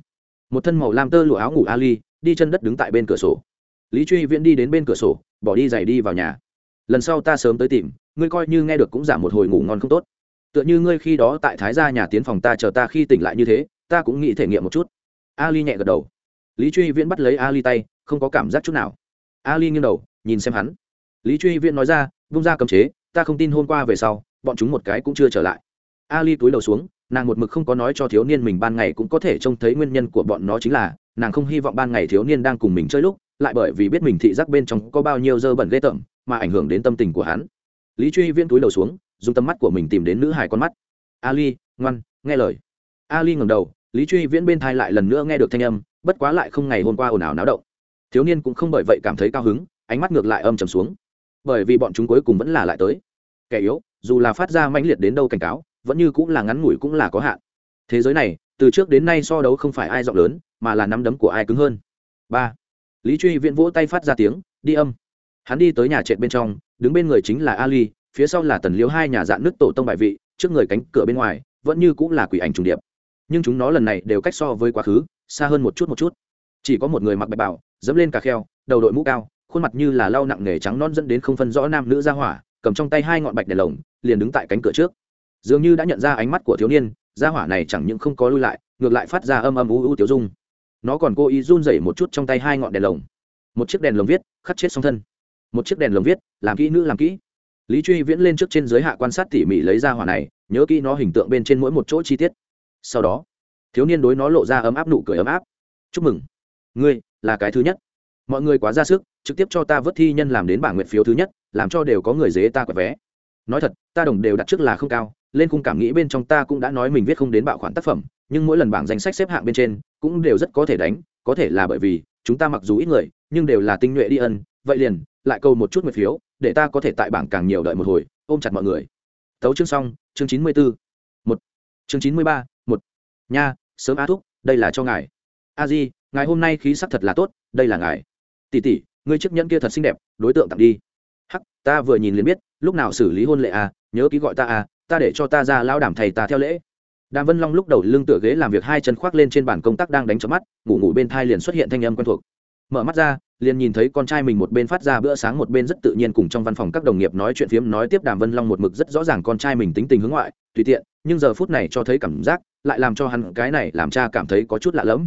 Một thân màu lam tơ lụa áo ngủ ali, đi chân đất đứng tại bên cửa sổ. Lý truy viễn đi đến bên cửa sổ, bỏ đi giày đi vào nhà. Lần sau ta sớm tới tìm, ngươi coi như nghe được cũng giảm một hồi ngủ ngon không tốt. Tựa như ngươi khi đó tại thái gia nhà tiến phòng ta chờ ta khi tỉnh lại như thế, ta cũng nghĩ thể nghiệm một chút. Ali nhẹ gật đầu. Lý truy viễn bắt lấy ali tay, không có cảm giác chút nào. Ali nghiêng đầu nhìn xem hắn. Lý truy viễn nói ra, vung ra cấm chế, ta không tin hôm qua về sau, bọn chúng một cái cũng chưa trở lại. Ali túi đầu xuống, nàng một mực không có nói cho thiếu niên mình ban ngày cũng có thể trông thấy nguyên nhân của bọn nó chính là, nàng không hy vọng ban ngày thiếu niên đang cùng mình chơi lúc, lại bởi vì biết mình thị giác bên trong có bao nhiêu dơ bẩn ghê tởm, mà ảnh hưởng đến tâm tình của hắn. Lý truy viễn túi đầu xuống, dùng tầm mắt của mình tìm đến nữ hài con mắt. Ali, ngoan, nghe lời. Ali ngẩng đầu, lý truy viễn bên thai lại lần nữa nghe được thanh âm, bất quá lại không ngày hôm qua ồn ào náo động. Thiếu niên cũng không bởi vậy cảm thấy cao hứng ánh mắt ngược lại âm trầm xuống. Bởi vì bọn chúng cuối cùng vẫn là lại tới. Kẻ yếu, dù là phát ra mãnh liệt đến đâu cảnh cáo, vẫn như cũng là ngắn ngủi cũng là có hạn. Thế giới này, từ trước đến nay so đấu không phải ai rộng lớn, mà là nắm đấm của ai cứng hơn. Ba. Lý truy viễn vỗ tay phát ra tiếng, đi âm. Hắn đi tới nhà trệt bên trong, đứng bên người chính là ali, phía sau là tần liếu hai nhà dạn nước tổ tông bại vị, trước người cánh cửa bên ngoài, vẫn như cũng là quỷ ảnh trùng điệp. Nhưng chúng nó lần này đều cách so với quá khứ, xa hơn một chút một chút. Chỉ có một người mặc bạch bảo dẫm lên cà kheo, đầu đội mũ cao khuôn mặt như là lau nặng nghề trắng non dẫn đến không phân rõ nam nữ ra hỏa, cầm trong tay hai ngọn bạch đèn lồng, liền đứng tại cánh cửa trước. Dường như đã nhận ra ánh mắt của thiếu niên ra hỏa này chẳng những không có lui lại, ngược lại phát ra âm âm u u tiểu dung. Nó còn cố ý run rẩy một chút trong tay hai ngọn đèn lồng. Một chiếc đèn lồng viết, khắc chết song thân. Một chiếc đèn lồng viết, làm kỹ nữ làm kỹ. Lý truy viễn lên trước trên giới hạ quan sát tỉ mỉ lấy ra hỏa này, nhớ kỹ nó hình tượng bên trên mỗi một chỗ chi tiết. Sau đó, thiếu niên đối nó lộ ra ấm áp nụ cười ấm áp. Chúc mừng. Ngươi là cái thứ nhất. Mọi người quá ra sức trực tiếp cho ta vớt thi nhân làm đến bảng nguyện phiếu thứ nhất, làm cho đều có người dế ta quẹt vé. Nói thật, ta đồng đều đặt trước là không cao, lên khung cảm nghĩ bên trong ta cũng đã nói mình viết không đến bạo khoản tác phẩm, nhưng mỗi lần bảng danh sách xếp hạng bên trên, cũng đều rất có thể đánh, có thể là bởi vì, chúng ta mặc dù ít người, nhưng đều là tinh nhuệ đi ân, vậy liền, lại câu một chút nguyện phiếu, để ta có thể tại bảng càng nhiều đợi một hồi, ôm chặt mọi người. Tấu chương xong, chương chín mươi bốn một. Chương chín mươi ba, một. Nha, sớm a thúc, đây là cho ngài. A di, ngài hôm nay khí sắc thật là tốt, đây là ngài. Tỷ tỷ ngươi chiếc nhẫn kia thật xinh đẹp, đối tượng tặng đi hắc, ta vừa nhìn liền biết, lúc nào xử lý hôn lệ à? nhớ ký gọi ta à? ta để cho ta ra lao đảm thầy ta theo lễ đàm vân long lúc đầu lưng tựa ghế làm việc hai chân khoác lên trên bàn công tác đang đánh chớp mắt, ngủ ngủ bên thai liền xuất hiện thanh âm quen thuộc mở mắt ra, liền nhìn thấy con trai mình một bên phát ra bữa sáng một bên rất tự nhiên cùng trong văn phòng các đồng nghiệp nói chuyện phiếm, nói tiếp đàm vân long một mực rất rõ ràng con trai mình tính tình hướng ngoại, tùy tiện, nhưng giờ phút này cho thấy cảm giác, lại làm cho hắn cái này làm cha cảm thấy có chút lạ lẫm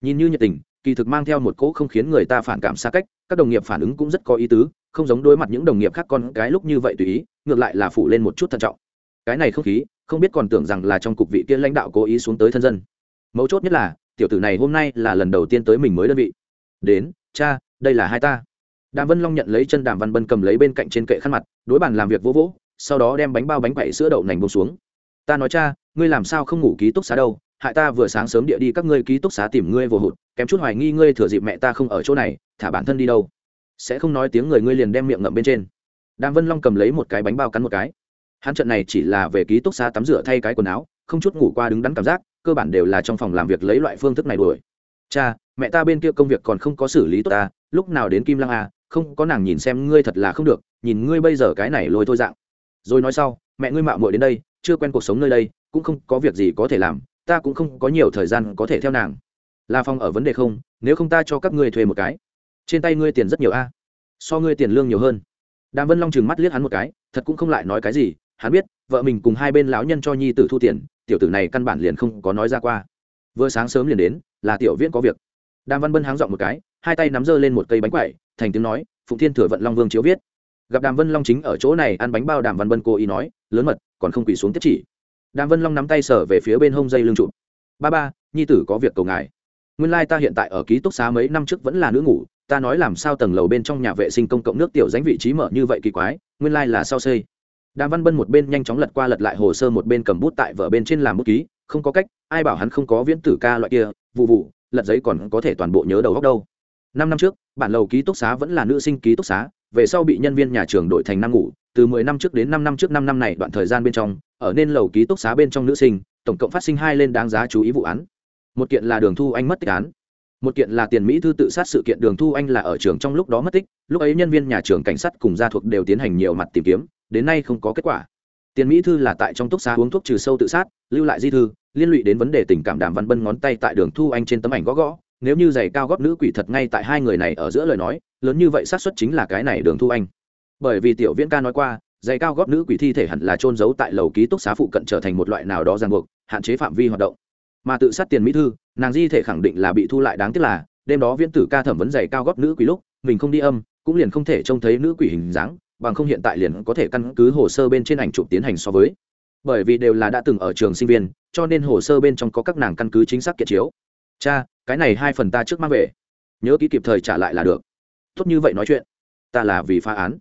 nhìn như nhiệt tình kỳ thực mang theo một cỗ không khiến người ta phản cảm xa cách, các đồng nghiệp phản ứng cũng rất có ý tứ, không giống đối mặt những đồng nghiệp khác con cái lúc như vậy tùy ý, ngược lại là phủ lên một chút thận trọng. Cái này không khí, không biết còn tưởng rằng là trong cục vị kia lãnh đạo cố ý xuống tới thân dân. Mấu chốt nhất là, tiểu tử này hôm nay là lần đầu tiên tới mình mới đơn vị. Đến, cha, đây là hai ta. Đàm vân long nhận lấy chân đàm văn bân cầm lấy bên cạnh trên kệ khăn mặt, đối bàn làm việc vỗ vỗ, sau đó đem bánh bao bánh quậy sữa đậu nành bông xuống. Ta nói, cha, ngươi làm sao không ngủ ký túc xá đâu? Hại ta vừa sáng sớm địa đi các ngươi ký túc xá tìm ngươi vô hụt, kém chút hoài nghi ngươi thừa dịp mẹ ta không ở chỗ này, thả bản thân đi đâu. Sẽ không nói tiếng người ngươi liền đem miệng ngậm bên trên. Đàm vân long cầm lấy một cái bánh bao cắn một cái. Hắn trận này chỉ là về ký túc xá tắm rửa thay cái quần áo, không chút ngủ qua đứng đắn cảm giác, cơ bản đều là trong phòng làm việc lấy loại phương thức này đuổi. Cha, mẹ ta bên kia công việc còn không có xử lý tốt ta lúc nào đến kim lăng à không có nàng nhìn xem ngươi thật là không được, nhìn ngươi bây giờ cái này lôi thôi dạng. Rồi nói sau, mẹ ngươi mạo muội đến đây, chưa quen cuộc sống nơi đây, cũng không có việc gì có thể làm ta cũng không có nhiều thời gian có thể theo nàng. La phong ở vấn đề không, nếu không ta cho các ngươi thuê một cái. Trên tay ngươi tiền rất nhiều a. So ngươi tiền lương nhiều hơn. Đàm vân long chừng mắt liếc hắn một cái, thật cũng không lại nói cái gì, hắn biết, vợ mình cùng hai bên lão nhân cho nhi tử thu tiền, tiểu tử này căn bản liền không có nói ra qua. Vừa sáng sớm liền đến, là tiểu viễn có việc. Đàm văn bân háng dọn một cái, hai tay nắm giơ lên một cây bánh quậy thành tiếng nói, phụng thiên thừa vận long vương chiếu viết. Gặp đàm vân long chính ở chỗ này ăn bánh bao, đàm văn bân cố ý nói, lớn mật, còn không quỳ xuống tiếp chỉ đàm vân long nắm tay sở về phía bên hông dây lưng trụ ba ba, nhi tử có việc cầu ngài. Nguyên lai ta hiện tại ở ký túc xá mấy năm trước vẫn là nữ ngủ, ta nói làm sao tầng lầu bên trong nhà vệ sinh công cộng nước tiểu dánh vị trí mở như vậy kỳ quái, nguyên lai là sao xây. Đàm văn bân một bên nhanh chóng lật qua lật lại hồ sơ một bên cầm bút tại vợ bên trên làm bút ký, không có cách, ai bảo hắn không có viễn tử ca loại kia, vụ vụ, lật giấy còn có thể toàn bộ nhớ đầu góc đâu. Năm năm trước, bản lầu ký túc xá vẫn là nữ sinh ký túc xá về sau bị nhân viên nhà trường đổi thành năm ngủ, từ mười năm trước đến năm năm trước năm năm này đoạn thời gian bên trong, ở nên lầu ký túc xá bên trong nữ sinh, tổng cộng phát sinh hai lên đáng giá chú ý vụ án. Một kiện là đường thu anh mất tích án, một kiện là tiền mỹ thư tự sát sự kiện đường thu anh là ở trường trong lúc đó mất tích, lúc ấy nhân viên nhà trường cảnh sát cùng gia thuộc đều tiến hành nhiều mặt tìm kiếm, đến nay không có kết quả. Tiền mỹ thư là tại trong túc xá uống thuốc trừ sâu tự sát, lưu lại di thư, liên lụy đến vấn đề tình cảm đàm văn bân ngón tay tại đường thu anh trên tấm ảnh gõ gõ, nếu như giày cao góp nữ quỷ thật ngay tại hai người này ở giữa lời nói lớn như vậy xác suất chính là cái này đường thu anh. Bởi vì tiểu viễn ca nói qua, giày cao góp nữ quỷ thi thể hẳn là trôn giấu tại lầu ký túc xá phụ cận trở thành một loại nào đó ràng buộc, hạn chế phạm vi hoạt động. Mà tự sát tiền mỹ thư, nàng di thể khẳng định là bị thu lại đáng tiếc là, đêm đó viễn tử ca thẩm vấn giày cao góp nữ quỷ lúc, mình không đi âm, cũng liền không thể trông thấy nữ quỷ hình dáng, bằng không hiện tại liền có thể căn cứ hồ sơ bên trên ảnh chụp tiến hành so với. Bởi vì đều là đã từng ở trường sinh viên, cho nên hồ sơ bên trong có các nàng căn cứ chính xác kiệt chiếu. Cha, cái này hai phần ta trước mang về. Nhớ ký kịp thời trả lại là được tốt như vậy nói chuyện. Ta là vì phá án.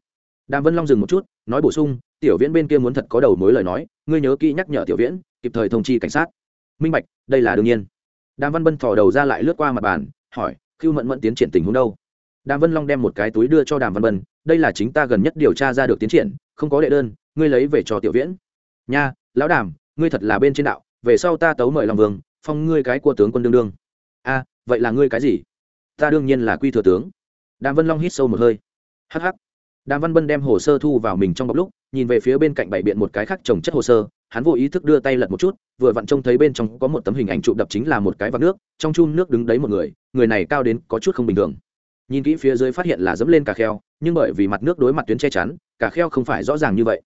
Đàm vân long dừng một chút, nói bổ sung, tiểu viễn bên kia muốn thật có đầu mối lời nói, ngươi nhớ kỹ nhắc nhở tiểu viễn, kịp thời thông chi cảnh sát. Minh bạch, đây là đương nhiên. Đàm văn bân thò đầu ra lại lướt qua mặt bàn, hỏi khiêu mẫn mẫn tiến triển tình huống đâu? Đàm vân long đem một cái túi đưa cho đàm văn bân đây là chính ta gần nhất điều tra ra được tiến triển, không có đệ đơn, ngươi lấy về cho tiểu viễn. Nha, lão đàm, ngươi thật là bên trên đạo, về sau ta tấu mời lòng vương, phong ngươi cái của tướng quân đương đương. A, vậy là ngươi cái gì? Ta đương nhiên là quy thừa tướng đàm vân long hít sâu một hơi. Hh đàm văn bân đem hồ sơ thu vào mình trong bọc lúc, nhìn về phía bên cạnh bảy biện một cái khác trồng chất hồ sơ, hắn vô ý thức đưa tay lật một chút, vừa vặn trông thấy bên trong có một tấm hình ảnh chụp đập chính là một cái vạc nước, trong chum nước đứng đấy một người người này cao đến có chút không bình thường. Nhìn kỹ phía dưới phát hiện là dẫm lên cả kheo, nhưng bởi vì mặt nước đối mặt tuyến che chắn cả kheo không phải rõ ràng như vậy.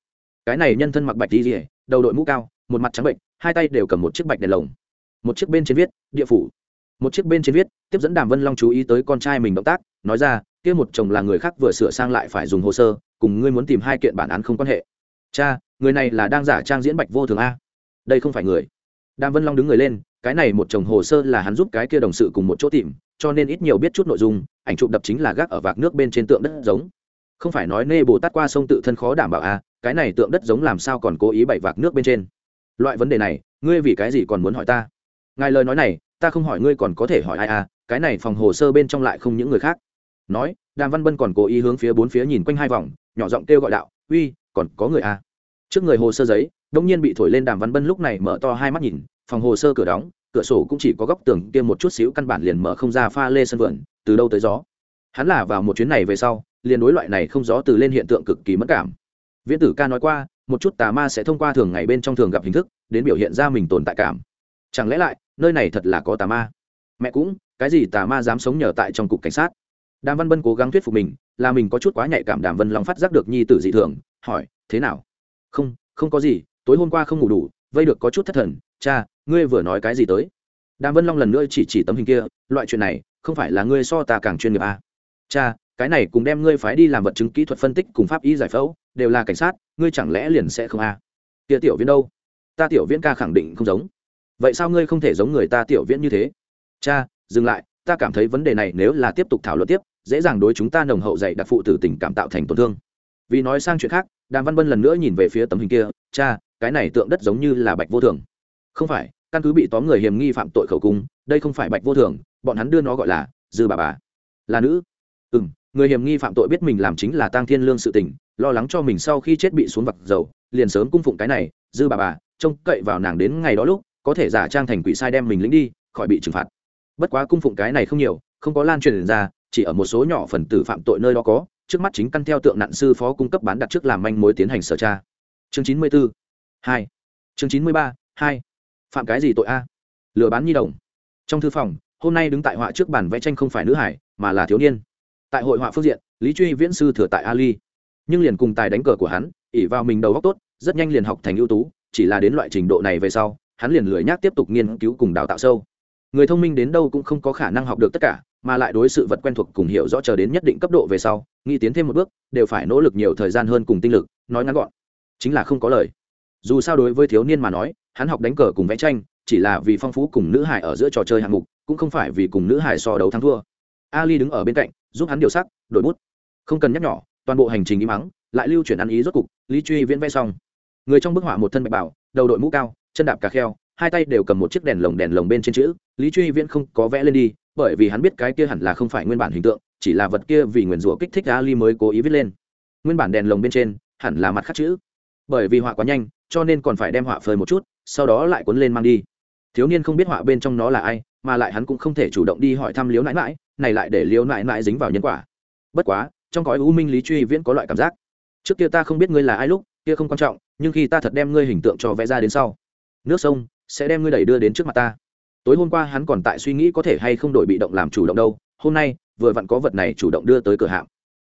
Cái này nhân thân mặc bạch đi rỉa đầu đội mũ cao, một mặt trắng bệnh, hai tay đều cầm một chiếc bạch đèn lồng. Một chiếc bên trên viết, địa phủ. Một chiếc bên trên viết, tiếp dẫn đàm vân long chú ý tới con trai mình động tác nói ra, kia một chồng là người khác vừa sửa sang lại phải dùng hồ sơ, cùng ngươi muốn tìm hai kiện bản án không quan hệ. Cha, người này là đang giả trang diễn bạch vô thường a. Đây không phải người. Đàm vân long đứng người lên, cái này một chồng hồ sơ là hắn giúp cái kia đồng sự cùng một chỗ tìm, cho nên ít nhiều biết chút nội dung, ảnh chụp đập chính là gác ở vạc nước bên trên tượng đất giống. Không phải nói nê bồ tát qua sông tự thân khó đảm bảo à? cái này tượng đất giống làm sao còn cố ý bày vạc nước bên trên? Loại vấn đề này, ngươi vì cái gì còn muốn hỏi ta? Ngài lời nói này, ta không hỏi ngươi còn có thể hỏi ai à cái này phòng hồ sơ bên trong lại không những người khác nói, đàm văn bân còn cố ý hướng phía bốn phía nhìn quanh hai vòng, nhỏ giọng kêu gọi đạo, uy, còn có người à? Trước người hồ sơ giấy, đông nhiên bị thổi lên đàm văn bân lúc này mở to hai mắt nhìn, phòng hồ sơ cửa đóng, cửa sổ cũng chỉ có góc tường kia một chút xíu căn bản liền mở không ra pha lê sân vườn, từ đâu tới gió. Hắn là vào một chuyến này về sau, liền đối loại này không gió từ lên hiện tượng cực kỳ mất cảm. Viễn tử ca nói qua, một chút tà ma sẽ thông qua thường ngày bên trong thường gặp hình thức, đến biểu hiện ra mình tồn tại cảm. Chẳng lẽ lại, nơi này thật là có tà ma? Mẹ cũng, cái gì tà ma dám sống nhờ tại trong cục cảnh sát? Đàm văn bân cố gắng thuyết phục mình, là mình có chút quá nhạy cảm đàm vân long phát giác được nhi tử dị thường, hỏi, thế nào? Không không có gì, tối hôm qua không ngủ đủ, vây được có chút thất thần, cha, ngươi vừa nói cái gì tới? Đàm vân long lần nữa chỉ chỉ tấm hình kia, loại chuyện này, không phải là ngươi so ta càng chuyên nghiệp à. cha, cái này cùng đem ngươi phái đi làm vật chứng kỹ thuật phân tích cùng pháp y giải phẫu, đều là cảnh sát, ngươi chẳng lẽ liền sẽ không à. kia tiểu viên đâu? Ta tiểu viễn ca khẳng định không giống. Vậy sao ngươi không thể giống người ta tiểu viễn như thế? Cha, dừng lại ta cảm thấy vấn đề này nếu là tiếp tục thảo luận tiếp, dễ dàng đối chúng ta nồng hậu dạy đặc phụ tử tình cảm tạo thành tổn thương. Vì nói sang chuyện khác, đàm văn bân lần nữa nhìn về phía tấm hình kia, cha, cái này tượng đất giống như là bạch vô thường. Không phải, căn cứ bị tóm người hiểm nghi phạm tội khẩu cung, đây không phải bạch vô thường, bọn hắn đưa nó gọi là dư bà bà. Là nữ. Ừ m người hiểm nghi phạm tội biết mình làm chính là tăng thiên lương sự tình, lo lắng cho mình sau khi chết bị xuống vặt dầu, liền sớm cung phụng cái này, dư bà bà, trông cậy vào nàng đến ngày đó lúc, có thể giả trang thành quỷ sai đem mình lính đi, khỏi bị trừng phạt bất quá cung phụng cái này không nhiều, không có lan truyền ra, chỉ ở một số nhỏ phần tử phạm tội nơi đó có, trước mắt chính căn theo tượng nạn sư phó cung cấp bán đặt trước làm manh mối tiến hành sở tra. Chương chín mươi bốn hai. Chương chín mươi ba, hai. Phạm cái gì tội a? Lừa bán nhi đồng. Trong thư phòng, hôm nay đứng tại họa trước bàn vẽ tranh không phải nữ hải, mà là thiếu niên. Tại hội họa phương diện, lý truy viễn sư thừa tại ali. Nhưng liền cùng tài đánh cờ của hắn ỉ vào mình đầu góc tốt, rất nhanh liền học thành ưu tú, chỉ là đến loại trình độ này về sau, hắn liền lười nhác tiếp tục nghiên cứu cùng đào tạo sâu người thông minh đến đâu cũng không có khả năng học được tất cả, mà lại đối sự vật quen thuộc cùng hiểu rõ chờ đến nhất định cấp độ về sau, nghĩ tiến thêm một bước, đều phải nỗ lực nhiều thời gian hơn cùng tinh lực, nói ngắn gọn. Chính là không có lời. Dù sao đối với thiếu niên mà nói, hắn học đánh cờ cùng vẽ tranh, chỉ là vì phong phú cùng nữ hải ở giữa trò chơi hạng mục, cũng không phải vì cùng nữ hải so đấu thắng thua. Ali đứng ở bên cạnh, giúp hắn điều sắc, đổi bút. Không cần nhắc nhỏ toàn bộ hành trình im mắng, lại lưu chuyển ăn ý rốt cục, lý truy viễn vẽ xong. Người trong bức họa một thân bạch bảo đầu đội mũ cao, chân đạp cà kheo hai tay đều cầm một chiếc đèn lồng đèn lồng bên trên chữ, lý truy viễn không có vẽ lên đi, bởi vì hắn biết cái kia hẳn là không phải nguyên bản hình tượng, chỉ là vật kia vì nguyền rủa kích thích ali mới cố ý viết lên. Nguyên bản đèn lồng bên trên, hẳn là mặt khắc chữ. Bởi vì họa quá nhanh, cho nên còn phải đem họa phơi một chút, sau đó lại cuốn lên mang đi. Thiếu niên không biết họa bên trong nó là ai, mà lại hắn cũng không thể chủ động đi hỏi thăm liếu nãi mãi này lại để liếu nãi mãi dính vào nhân quả. Bất quá, trong cõi u minh lý truy viễn có loại cảm giác. Trước kia ta không biết ngươi là ai lúc, kia không quan trọng, nhưng khi ta thật đem ngươi hình tượng cho vẽ ra đến sau. Nước sông sẽ đem ngươi đẩy đưa đến trước mặt ta. Tối hôm qua hắn còn tại suy nghĩ có thể hay không đổi bị động làm chủ động đâu, hôm nay, vừa vặn có vật này chủ động đưa tới cửa hạm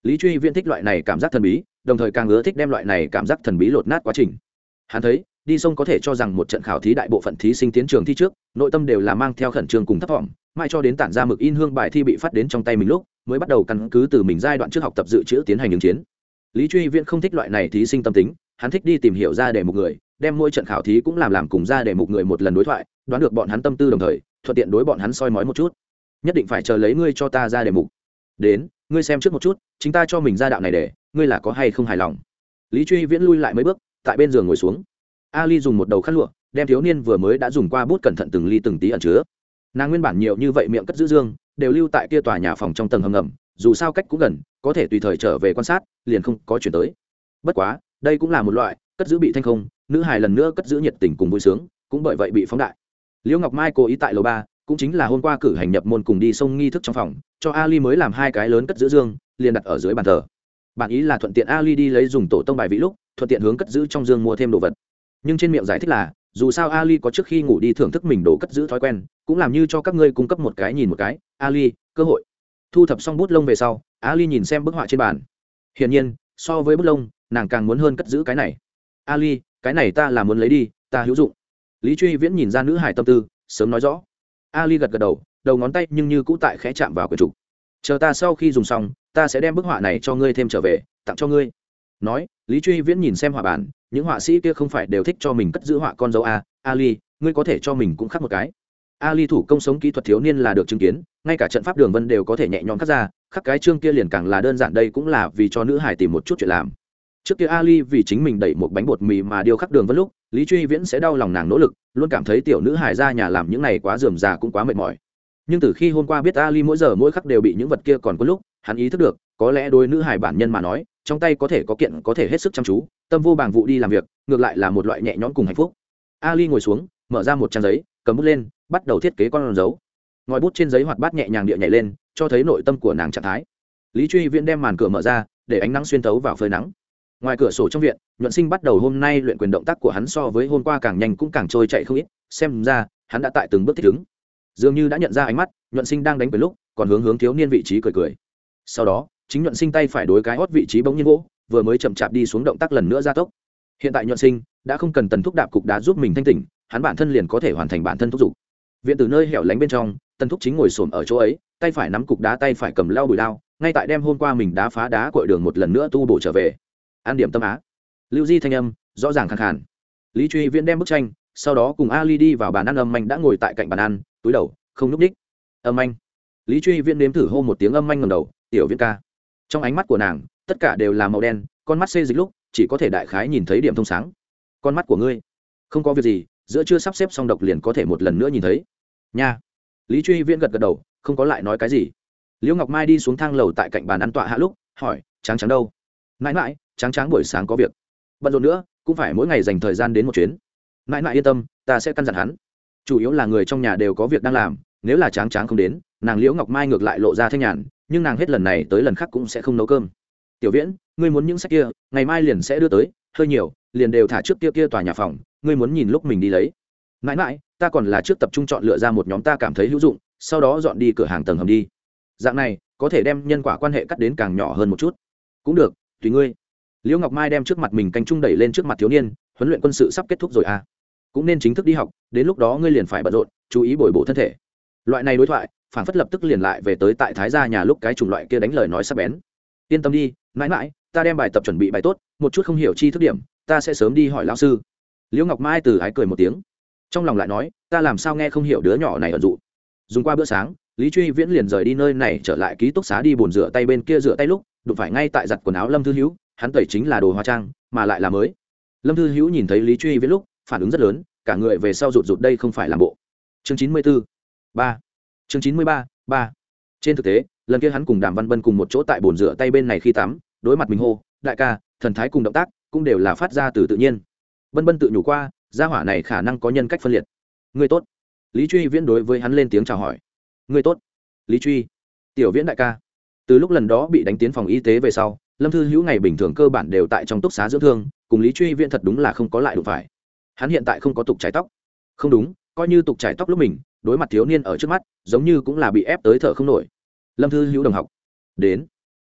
lý truy viễn thích loại này cảm giác thần bí, đồng thời càng ưa thích đem loại này cảm giác thần bí lột nát quá trình. Hắn thấy, đi sông có thể cho rằng một trận khảo thí đại bộ phận thí sinh tiến trường thi trước, nội tâm đều là mang theo khẩn trương cùng thấp thỏm mai cho đến tản ra mực in hương bài thi bị phát đến trong tay mình lúc, mới bắt đầu căn cứ từ mình giai đoạn trước học tập dự trữ tiến hành ứng chiến lý truy viễn không thích loại này thí sinh tâm tính, hắn thích đi tìm hiểu ra để một người, đem mỗi trận khảo thí cũng làm làm cùng ra để một người một lần đối thoại, đoán được bọn hắn tâm tư đồng thời, thuận tiện đối bọn hắn soi mói một chút. Nhất định phải chờ lấy ngươi cho ta ra đề mục. Đến, ngươi xem trước một chút, chính ta cho mình ra đạo này để, ngươi là có hay không hài lòng? Lý truy viễn lui lại mấy bước, tại bên giường ngồi xuống. Ali dùng một đầu khăn lụa, đem thiếu niên vừa mới đã dùng qua bút cẩn thận từng ly từng tí ẩn chứa. Nàng nguyên bản nhiều như vậy miệng cất giữ dương, đều lưu tại kia tòa nhà phòng trong tầng hầm ngầm dù sao cách cũng gần, có thể tùy thời trở về quan sát, liền không có chuyển tới. Bất quá, đây cũng là một loại cất giữ bị thanh không, nữ hài lần nữa cất giữ nhiệt tình cùng vui sướng, cũng bởi vậy bị phóng đại. Liễu ngọc mai cố ý tại lầu ba, cũng chính là hôm qua cử hành nhập môn cùng đi sông nghi thức trong phòng, cho ali mới làm hai cái lớn cất giữ dương, liền đặt ở dưới bàn thờ. Bạn ý là thuận tiện ali đi lấy dùng tổ tông bài vị lúc, thuận tiện hướng cất giữ trong dương mua thêm đồ vật. Nhưng trên miệng giải thích là, dù sao ali có trước khi ngủ đi thưởng thức mình đồ cất giữ thói quen, cũng làm như cho các ngươi cung cấp một cái nhìn một cái. Ali, cơ hội thu thập xong bút lông về sau, ali nhìn xem bức họa trên bàn. Hiển nhiên, so với bút lông, nàng càng muốn hơn cất giữ cái này. Ali, cái này ta là muốn lấy đi, ta hữu dụng. Lý truy viễn nhìn ra nữ hải tâm tư, sớm nói rõ. Ali gật gật đầu đầu ngón tay nhưng như cũ tại khẽ chạm vào quyển trục. Chờ ta sau khi dùng xong, ta sẽ đem bức họa này cho ngươi thêm trở về, tặng cho ngươi. Nói, lý truy viễn nhìn xem họa bản những họa sĩ kia không phải đều thích cho mình cất giữ họa con dấu a. Ali, ngươi có thể cho mình cũng khắc một cái ali thủ công sống kỹ thuật thiếu niên là được chứng kiến, ngay cả trận pháp đường vân đều có thể nhẹ nhõm khắc ra, khắc cái chương kia liền càng là đơn giản đây cũng là vì cho nữ hải tìm một chút chuyện làm. Trước kia ali vì chính mình đẩy một bánh bột mì mà điêu khắc đường vân lúc, lý truy viễn sẽ đau lòng nàng nỗ lực, luôn cảm thấy tiểu nữ hải ra nhà làm những này quá dườm già cũng quá mệt mỏi. Nhưng từ khi hôm qua biết ali mỗi giờ mỗi khắc đều bị những vật kia còn có lúc, hắn ý thức được, có lẽ đôi nữ hải bản nhân mà nói, trong tay có thể có kiện có thể hết sức chăm chú, tâm vô bàng vụ đi làm việc, ngược lại là một loại nhẹ nhõm cùng hạnh phúc. Ali ngồi xuống, mở ra một trang giấy, cầm bút lên bắt đầu thiết kế con dấu. Ngòi bút trên giấy hoạt bát nhẹ nhàng địa nhảy lên, cho thấy nội tâm của nàng trạng thái. Lý truy viễn đem màn cửa mở ra, để ánh nắng xuyên tấu vào phơi nắng. Ngoài cửa sổ trong viện, nhuận sinh bắt đầu hôm nay luyện quyền động tác của hắn so với hôm qua càng nhanh cũng càng trôi chạy không ít, xem ra, hắn đã tại từng bước thích ứng. Dường như đã nhận ra ánh mắt, nhuận sinh đang đánh quyền lúc, còn hướng hướng thiếu niên vị trí cười cười. Sau đó, chính nhuận sinh tay phải đối cái hót vị trí bỗng nhiên gỗ vừa mới chậm chạp đi xuống động tác lần nữa gia tốc. Hiện tại nhuận sinh, đã không cần tần thúc đạp cục đá giúp mình thanh tỉnh, hắn bản thân liền có thể hoàn thành bản thân thúc giục viện từ nơi hẻo lánh bên trong, tần thúc chính ngồi xổm ở chỗ ấy, tay phải nắm cục đá, tay phải cầm lao bùi đao, ngay tại đêm hôm qua mình đá phá đá cội đường một lần nữa tu bổ trở về. An điểm tâm á. Lưu di thanh âm, rõ ràng khẳng khàn. Lý truy viễn đem bức tranh, sau đó cùng ali đi vào bàn ăn âm anh đã ngồi tại cạnh bàn ăn, túi đầu, không núp đích. Âm anh lý truy viễn nếm thử hô một tiếng âm anh ngầm đầu, tiểu viễn ca. Trong ánh mắt của nàng, tất cả đều là màu đen, con mắt xê dịch lúc, chỉ có thể đại khái nhìn thấy điểm thông sáng. Con mắt của ngươi. Không có việc gì, giữa chưa sắp xếp xong độc liền có thể một lần nữa nhìn thấy nha. Lý truy viễn gật gật đầu, không có lại nói cái gì. Liễu ngọc mai đi xuống thang lầu tại cạnh bàn ăn tọa hạ lúc, hỏi, tráng Tráng đâu? Mãi mãi, tráng tráng buổi sáng có việc. Bận rộn nữa, cũng phải mỗi ngày dành thời gian đến một chuyến. Mãi mãi yên tâm, ta sẽ căn dặn hắn. Chủ yếu là người trong nhà đều có việc đang làm, nếu là tráng tráng không đến, nàng liễu ngọc mai ngược lại lộ ra thanh nhàn, nhưng nàng hết lần này tới lần khác cũng sẽ không nấu cơm. Tiểu viễn, ngươi muốn những sách kia, ngày mai liền sẽ đưa tới, hơi nhiều, liền đều thả trước kia kia tòa nhà phòng, ngươi muốn nhìn lúc mình đi lấy mãi mãi, ta còn là trước tập trung chọn lựa ra một nhóm ta cảm thấy hữu dụng, sau đó dọn đi cửa hàng tầng hầm đi. Dạng này, có thể đem nhân quả quan hệ cắt đến càng nhỏ hơn một chút. Cũng được, tùy ngươi. Liễu ngọc mai đem trước mặt mình canh trung đẩy lên trước mặt thiếu niên, huấn luyện quân sự sắp kết thúc rồi à. Cũng nên chính thức đi học, đến lúc đó ngươi liền phải bận rộn, chú ý bồi bổ thân thể. Loại này đối thoại, phản phất lập tức liền lại về tới tại thái gia nhà lúc cái chủng loại kia đánh lời nói sắp bén. Yên tâm đi, mãi mãi, ta đem bài tập chuẩn bị bài tốt, một chút không hiểu chi thức điểm, ta sẽ sớm đi hỏi lão sư. Liễu ngọc mai từ ái cười một tiếng trong lòng lại nói, ta làm sao nghe không hiểu đứa nhỏ này ẩn dụ? Dùng qua bữa sáng, lý truy viễn liền rời đi nơi này trở lại ký túc xá đi bồn rửa tay bên kia rửa tay lúc, đụng phải ngay tại giặt quần áo lâm thư hữu, hắn tẩy chính là đồ hóa trang, mà lại là mới. Lâm thư hữu nhìn thấy lý truy viễn lúc, phản ứng rất lớn, cả người về sau rụt rụt đây không phải làm bộ. Chương chín mươi b ố ba. Chương chín mươi ba ba. Trên thực tế, lần kia hắn cùng đàm văn bân cùng một chỗ tại bồn rửa tay bên này khi tắm, đối mặt mình hô, đại ca, thần thái cùng động tác cũng đều là phát ra từ tự nhiên. Vân bân tự nhủ qua gia hỏa này khả năng có nhân cách phân liệt. Người tốt. Lý truy viễn đối với hắn lên tiếng chào hỏi. Người tốt. Lý truy. Tiểu viễn đại ca. Từ lúc lần đó bị đánh tiến phòng y tế về sau, lâm thư hữu ngày bình thường cơ bản đều tại trong túc xá dưỡng thương, cùng lý truy viễn thật đúng là không có lại đủ phải. Hắn hiện tại không có tục trái tóc. Không đúng, coi như tục trái tóc lúc mình, đối mặt thiếu niên ở trước mắt, giống như cũng là bị ép tới thở không nổi. Lâm thư hữu đồng học. Đến.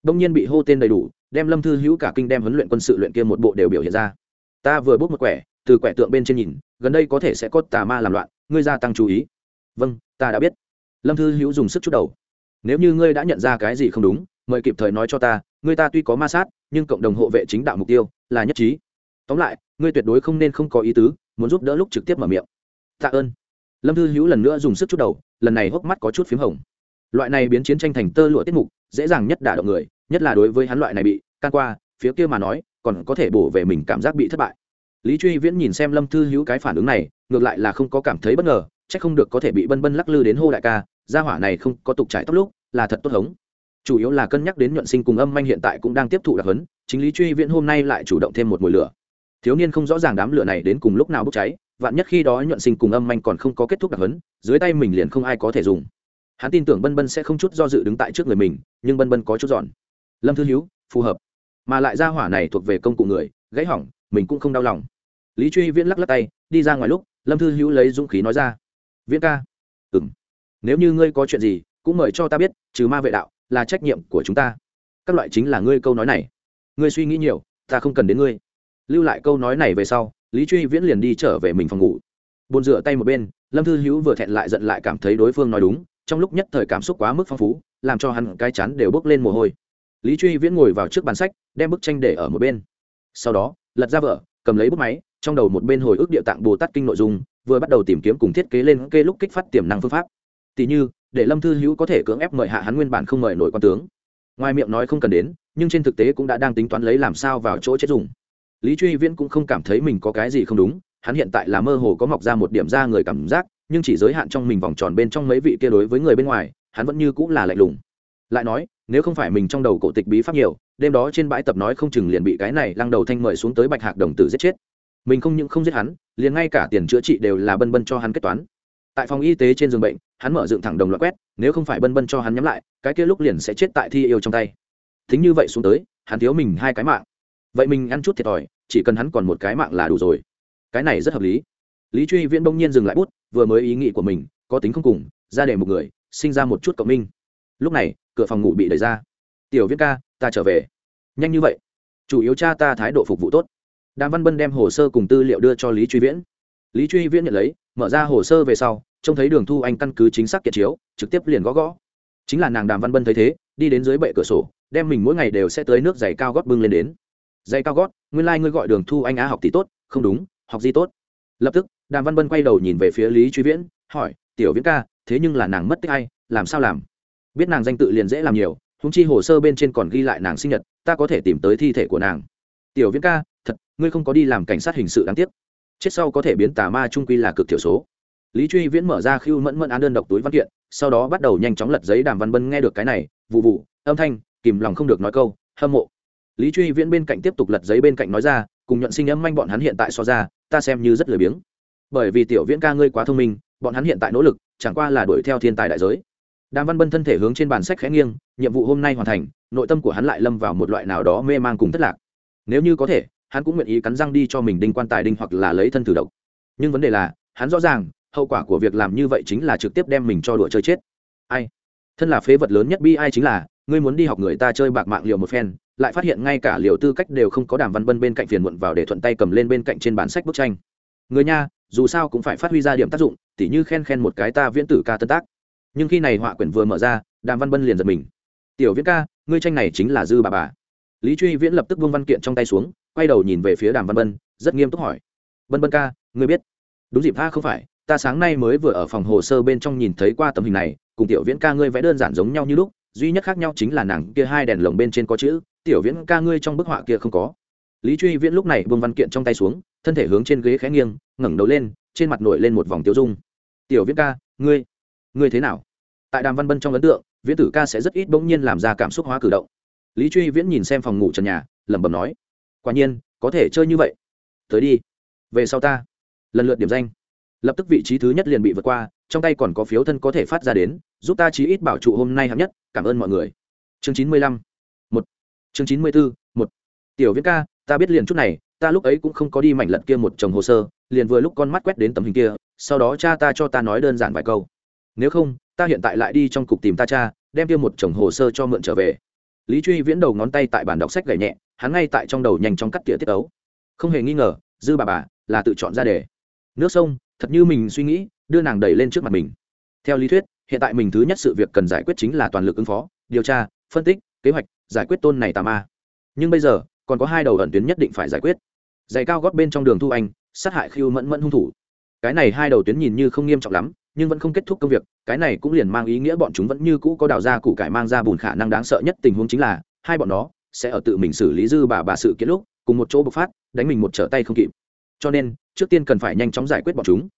Đông nhiên bị hô tên đầy đủ, đem lâm thư hữu cả kinh đem huấn luyện quân sự luyện kia một bộ đều biểu hiện ra. Ta vừa bốc một quẻ từ quẻ tượng bên trên nhìn, gần đây có thể sẽ có tà ma làm loạn, ngươi gia tăng chú ý. Vâng ta đã biết. Lâm thư hữu dùng sức chút đầu. Nếu như ngươi đã nhận ra cái gì không đúng, mời kịp thời nói cho ta, ngươi ta tuy có ma sát, nhưng cộng đồng hộ vệ chính đạo mục tiêu là nhất trí. Tóm lại, ngươi tuyệt đối không nên không có ý tứ, muốn giúp đỡ lúc trực tiếp mở miệng. Tạ ơn. Lâm thư hữu lần nữa dùng sức chút đầu, lần này hốc mắt có chút p h í m hồng. Loại này biến chiến tranh thành tơ lụa tiết mục, dễ dàng nhất đả động người, nhất là đối với hắn loại này bị can qua, phía kia mà nói, còn có thể bổ về mình cảm giác bị thất bại lý truy viễn nhìn xem lâm thư hữu cái phản ứng này, ngược lại là không có cảm thấy bất ngờ c h ắ c không được có thể bị bân bân lắc lư đến hô đại ca, gia hỏa này không có tục trải tóc lúc, là thật tốt hống. Chủ yếu là cân nhắc đến nhuận sinh cùng âm manh hiện tại cũng đang tiếp thụ đặc hấn chính lý truy viễn hôm nay lại chủ động thêm một mùi lửa. Thiếu niên không rõ ràng đám lửa này đến cùng lúc nào bốc cháy, vạn nhất khi đó nhuận sinh cùng âm manh còn không có kết thúc đặc hấn dưới tay mình liền không ai có thể dùng. Hắn tin tưởng bân bân sẽ không chút do dự đứng tại trước người mình, nhưng bân bân có chút dọn lâm thư hữu, phù hợp. Mà lại ra hỏa này thuộc về công cụ người, gãy hỏng, mình cũng không đau lòng lý truy viễn lắc lắc tay, đi ra ngoài lúc, lâm thư hữu lấy dũng khí nói ra. Viễn ca. Ừ m nếu như ngươi có chuyện gì, cũng mời cho ta biết, trừ ma vệ đạo, là trách nhiệm của chúng ta. Các loại chính là ngươi câu nói này. Ngươi suy nghĩ nhiều, ta không cần đến ngươi. Lưu lại câu nói này về sau, lý truy viễn liền đi trở về mình phòng ngủ. Bồn rửa tay một bên, lâm thư hữu vừa thẹn lại giận lại cảm thấy đối phương nói đúng, trong lúc nhất thời cảm xúc quá mức phong phú, làm cho hắn cái chắn đều bốc lên mồ hôi. Lý truy viễn ngồi vào trước bàn sách, đem bức tranh để ở một bên. Sau đó, lật ra vở, cầm lấy bút máy trong đầu một bên hồi ức địa tạng bồ tát kinh nội dung, vừa bắt đầu tìm kiếm cùng thiết kế lên kê lúc kích phát tiềm năng phương pháp. Tỷ như, để lâm thư hữu có thể cưỡng ép mời hạ hắn nguyên bản không mời nổi quan tướng. Ngoài miệng nói không cần đến, nhưng trên thực tế cũng đã đang tính toán lấy làm sao vào chỗ chết dùng. Lý truy viễn cũng không cảm thấy mình có cái gì không đúng, hắn hiện tại là mơ hồ có mọc ra một điểm ra người cảm giác, nhưng chỉ giới hạn trong mình vòng tròn bên trong mấy vị kia đối với người bên ngoài, hắn vẫn như cũng là lạnh lùng. Lại nói, nếu không phải mình trong đầu cổ tịch bí pháp nhiều, đêm đó trên bãi tập nói không chừng liền bị cái này lăng đầu thanh mời xuống tới bạch hạc đồng tử giết chết mình không những không giết hắn, liền ngay cả tiền chữa trị đều là bân bân cho hắn kết toán. Tại phòng y tế trên giường bệnh, hắn mở dựng thẳng đồng loạt quét, nếu không phải bân bân cho hắn nhắm lại, cái kia lúc liền sẽ chết tại thi yêu trong tay. Thính như vậy xuống tới, hắn thiếu mình hai cái mạng. Vậy mình ăn chút thiệt thòi, chỉ cần hắn còn một cái mạng là đủ rồi. Cái này rất hợp lý. Lý truy viễn bỗng nhiên dừng lại bút, vừa mới ý nghĩ của mình, có tính không cùng, ra để một người, sinh ra một chút cộng minh. Lúc này, cửa phòng ngủ bị đẩy ra. Tiểu viễn ca, ta trở về. Nhanh như vậy. Chủ yếu cha ta thái độ phục vụ tốt đàm văn bân đem hồ sơ cùng tư liệu đưa cho lý truy viễn. Lý truy viễn nhận lấy, mở ra hồ sơ về sau, trông thấy đường thu anh căn cứ chính xác kiệt chiếu, trực tiếp liền gõ gõ. Chính là nàng đàm văn bân thấy thế, đi đến dưới bệ cửa sổ, đem mình mỗi ngày đều sẽ tới nước giày cao gót bưng lên đến. Giày cao gót, nguyên lai、like、ngươi gọi đường thu anh á học tỷ tốt, không đúng, học gì tốt? Lập tức, đàm văn bân quay đầu nhìn về phía lý truy viễn, hỏi, tiểu viễn ca, thế nhưng là nàng mất tích hay làm sao làm? Biết nàng danh tự liền dễ làm nhiều húng chi hồ sơ bên trên còn ghi lại nàng sinh nhật, ta có thể tìm tới thi thể của nàng. Tiểu viễn ca thật, ngươi không có đi làm cảnh sát hình sự đáng tiếc. Chết sau có thể biến tà ma trung quy là cực thiểu số. Lý truy viễn mở ra khiêu mẫn mẫn án đơn độc túi văn kiện, sau đó bắt đầu nhanh chóng lật giấy đàm văn bân nghe được cái này, vụ vụ, âm thanh, kìm lòng không được nói câu, hâm mộ. Lý truy viễn bên cạnh tiếp tục lật giấy bên cạnh nói ra, cùng nhuận sinh âm manh bọn hắn hiện tại so ra, ta xem như rất lười biếng. Bởi vì tiểu viễn ca ngươi quá thông minh, bọn hắn hiện tại nỗ lực, chẳng qua là đuổi theo thiên tài đại giới. Đàm văn bân thân thể hướng trên bàn sách khẽ nghiêng, nhiệm vụ hôm nay hoàn thành, nội tâm của hắn lại lâm vào một loại nào đó mê man cùng thất lạc. Nếu như có thể hắn cũng nguyện ý cắn răng đi cho mình đinh quan tài đinh hoặc là lấy thân thử độc. Nhưng vấn đề là, hắn rõ ràng, hậu quả của việc làm như vậy chính là trực tiếp đem mình cho đùa chơi chết. Ai? Thân là phế vật lớn nhất bi ai chính là, ngươi muốn đi học người ta chơi bạc mạng liều một phen, lại phát hiện ngay cả liều tư cách đều không có đàm văn bân bên cạnh phiền muộn vào để thuận tay cầm lên bên cạnh trên bản sách bức tranh. Người nha, dù sao cũng phải phát huy ra điểm tác dụng, tỉ như khen khen một cái ta viễn tử ca tân tác. Nhưng khi này họa quyển vừa mở ra, đàm văn bân liền giật mình. Tiểu viễn ca, ngươi tranh này chính là dư bà bà lý truy viễn lập tức vương văn kiện trong tay xuống, quay đầu nhìn về phía đàm văn bân, rất nghiêm túc hỏi. Vân Bân ca, ngươi biết? Đúng dịp tha không phải. Ta sáng nay mới vừa ở phòng hồ sơ bên trong nhìn thấy qua tấm hình này, cùng tiểu viễn ca ngươi vẽ đơn giản giống nhau như lúc, duy nhất khác nhau chính là nàng kia hai đèn lồng bên trên có chữ, tiểu viễn ca ngươi trong bức họa kia không có. Lý truy viễn lúc này vương văn kiện trong tay xuống, thân thể hướng trên ghế khẽ nghiêng, ngẩng đầu lên, trên mặt nổi lên một vòng tiêu dung. Tiểu viễn ca, ngươi ngươi thế nào? Tại đàm văn bân trong ấn tượng, viễn tử ca sẽ rất ít bỗng nhiên làm ra cảm xúc hóa cử động lý truy viễn nhìn xem phòng ngủ trần nhà, lẩm bẩm nói, quả nhiên, có thể chơi như vậy. Tới đi, về sau ta. Lần lượt điểm danh. Lập tức vị trí thứ nhất liền bị vượt qua, trong tay còn có phiếu thân có thể phát ra đến, giúp ta chí ít bảo trụ hôm nay hạng nhất, cảm ơn mọi người. Chương chín mươi lăm, một. Chương chín mươi bốn một. Tiểu viễn ca, ta biết liền chút này, ta lúc ấy cũng không có đi mảnh lận kia một chồng hồ sơ, liền vừa lúc con mắt quét đến tấm hình kia, sau đó cha ta cho ta nói đơn giản vài câu. Nếu không, ta hiện tại lại đi trong cục tìm ta cha, đem kia một chồng hồ sơ cho mượn trở về lý truy viễn đầu ngón tay tại bàn đọc sách gảy nhẹ, hắn ngay tại trong đầu nhanh chóng cắt tỉa tiết ấu. Không hề nghi ngờ, dư bà bà là tự chọn ra đề. Nước sông, thật như mình suy nghĩ, đưa nàng đẩy lên trước mặt mình. Theo lý thuyết, hiện tại mình thứ nhất sự việc cần giải quyết chính là toàn lực ứng phó, điều tra, phân tích, kế hoạch, giải quyết tôn này tà ma. Nhưng bây giờ, còn có hai đầu ẩn tuyến nhất định phải giải quyết. Giày cao gót bên trong đường thu anh, sát hại khiêu mẫn mẫn hung thủ. Cái này hai đầu tuyến nhìn như không nghiêm trọng lắm nhưng vẫn không kết thúc công việc, cái này cũng liền mang ý nghĩa bọn chúng vẫn như cũ có đào ra củ cải mang ra bùn khả năng đáng sợ nhất tình huống chính là, hai bọn nó sẽ ở tự mình xử lý dư bà bà sự kiện lúc, cùng một chỗ bộc phát, đánh mình một trở tay không kịp. Cho nên, trước tiên cần phải nhanh chóng giải quyết bọn chúng.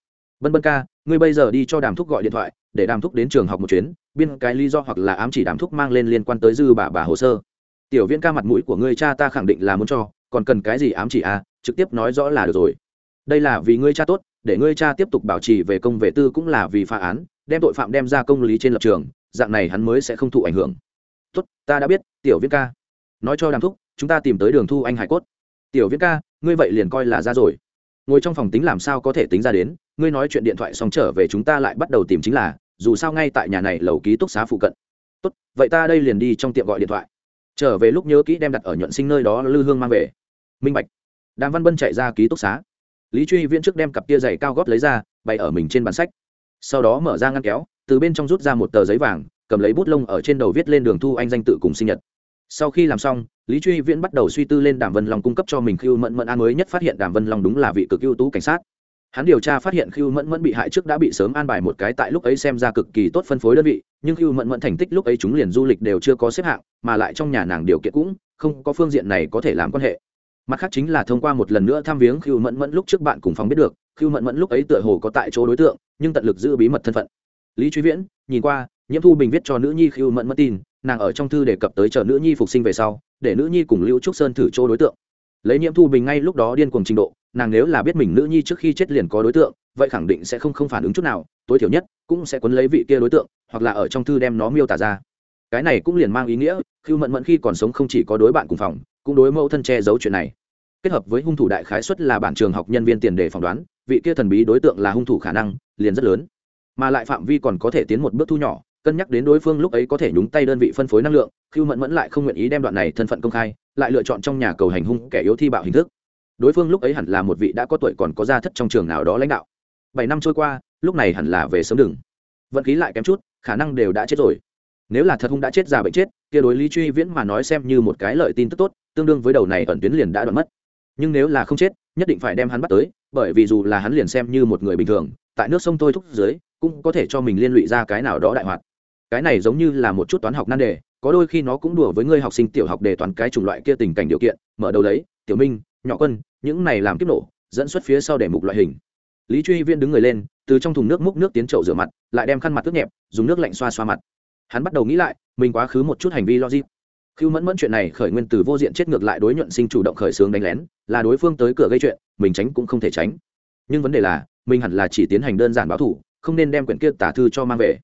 Bân bân ca, ngươi bây giờ đi cho đàm thúc gọi điện thoại, để đàm thúc đến trường học một chuyến, biên cái lý do hoặc là ám chỉ đàm thúc mang lên liên quan tới dư bà bà hồ sơ. Tiểu viên ca mặt mũi của ngươi cha ta khẳng định là muốn cho, còn cần cái gì ám chỉ à trực tiếp nói rõ là được rồi. Đây là vì ngươi cha tốt để ngươi cha tiếp tục bảo trì về công vệ tư cũng là vì phá án, đem tội phạm đem ra công lý trên lập trường, dạng này hắn mới sẽ không thụ ảnh hưởng. Tốt, ta đã biết, tiểu Viễn ca. Nói cho đàm thúc, chúng ta tìm tới đường thu anh hải cốt. Tiểu viễn ca, ngươi vậy liền coi là ra rồi. Ngồi trong phòng tính làm sao có thể tính ra đến, ngươi nói chuyện điện thoại xong trở về chúng ta lại bắt đầu tìm chính là, dù sao ngay tại nhà này lầu ký túc xá phụ cận. Tốt, vậy ta đây liền đi trong tiệm gọi điện thoại. Trở về lúc nhớ kỹ đem đặt ở nhuận sinh nơi đó lư hương mang về. Minh bạch. Đàm văn bân chạy ra ký túc xá lý truy viễn trước đem cặp tia giày cao gót lấy ra, bày ở mình trên bàn sách. Sau đó mở ra ngăn kéo, từ bên trong rút ra một tờ giấy vàng, cầm lấy bút lông ở trên đầu viết lên đường thu anh danh tự cùng sinh nhật. Sau khi làm xong, lý truy viễn bắt đầu suy tư lên đàm vân long cung cấp cho mình khiêu mẫn mẫn. An mới nhất phát hiện đàm vân long đúng là vị cực ưu tú cảnh sát. Hắn điều tra phát hiện khiêu mẫn mẫn bị hại trước đã bị sớm an bài một cái tại lúc ấy xem ra cực kỳ tốt phân phối đơn vị, nhưng khiêu mẫn mẫn thành tích lúc ấy chúng liền du lịch đều chưa có xếp hạng, mà lại trong nhà nàng điều kiện cũng không có phương diện này có thể làm quan hệ mặt khác chính là thông qua một lần nữa tham viếng khiêu mẫn mẫn lúc trước bạn cùng phòng biết được khiêu mẫn mẫn lúc ấy tựa hồ có tại chỗ đối tượng, nhưng tận lực giữ bí mật thân phận. Lý truy viễn, nhìn qua, nhiễm thu bình viết cho nữ nhi khiêu mẫn mẫn tin, nàng ở trong thư đề cập tới chờ nữ nhi phục sinh về sau, để nữ nhi cùng lưu trúc sơn thử chỗ đối tượng. Lấy nhiễm thu bình ngay lúc đó điên cuồng trình độ, nàng nếu là biết mình nữ nhi trước khi chết liền có đối tượng, vậy khẳng định sẽ không không phản ứng chút nào, tối thiểu nhất cũng sẽ quấn lấy vị kia đối tượng, hoặc là ở trong thư đem nó miêu tả ra. Cái này cũng liền mang ý nghĩa khiêu mẫn mẫn khi còn sống không chỉ có đối bạn cùng phòng cũng đối mẫu thân che giấu chuyện này. Kết hợp với hung thủ đại khái xuất là bản trường học nhân viên tiền đề phỏng đoán, vị kia thần bí đối tượng là hung thủ khả năng, liền rất lớn. Mà lại phạm vi còn có thể tiến một bước thu nhỏ, cân nhắc đến đối phương lúc ấy có thể nhúng tay đơn vị phân phối năng lượng khiêu mẫn mẫn lại không nguyện ý đem đoạn này thân phận công khai, lại lựa chọn trong nhà cầu hành hung kẻ yếu thi bạo hình thức. Đối phương lúc ấy hẳn là một vị đã có tuổi còn có gia thất trong trường nào đó lãnh đạo. Bảy năm trôi qua, lúc này hẳn là về sớm đừng. Vận khí lại kém chút, khả năng đều đã chết rồi. Nếu là thật hung đã chết già bệnh chết, kia đối lý truy viễn mà nói xem như một cái lợi tin tức tốt tương đương với đầu này ẩn tuyến liền đã đoạn mất. Nhưng nếu là không chết, nhất định phải đem hắn bắt tới, bởi vì dù là hắn liền xem như một người bình thường, tại nước sông tôi thúc dưới, cũng có thể cho mình liên lụy ra cái nào đó đại hoạt. Cái này giống như là một chút toán học nan đề, có đôi khi nó cũng đùa với ngươi học sinh tiểu học đề toán cái chủng loại kia tình cảnh điều kiện, mở đầu lấy tiểu minh, nhỏ quân, những này làm kiếp nổ, dẫn xuất phía sau để mục loại hình. Lý truy viên đứng người lên, từ trong thùng nước múc nước tiến chậu rửa mặt, lại đem khăn mặt tức nhẹp, dùng nước lạnh xoa xoa mặt. Hắn bắt đầu nghĩ lại, mình quá khứ một chút hành vi logic khiêu mẫn mẫn chuyện này khởi nguyên từ vô diện chết ngược lại đối nhuận sinh chủ động khởi xướng đánh lén, là đối phương tới cửa gây chuyện, mình tránh cũng không thể tránh. Nhưng vấn đề là, mình hẳn là chỉ tiến hành đơn giản báo thủ không nên đem quyển kia tả thư cho mang về.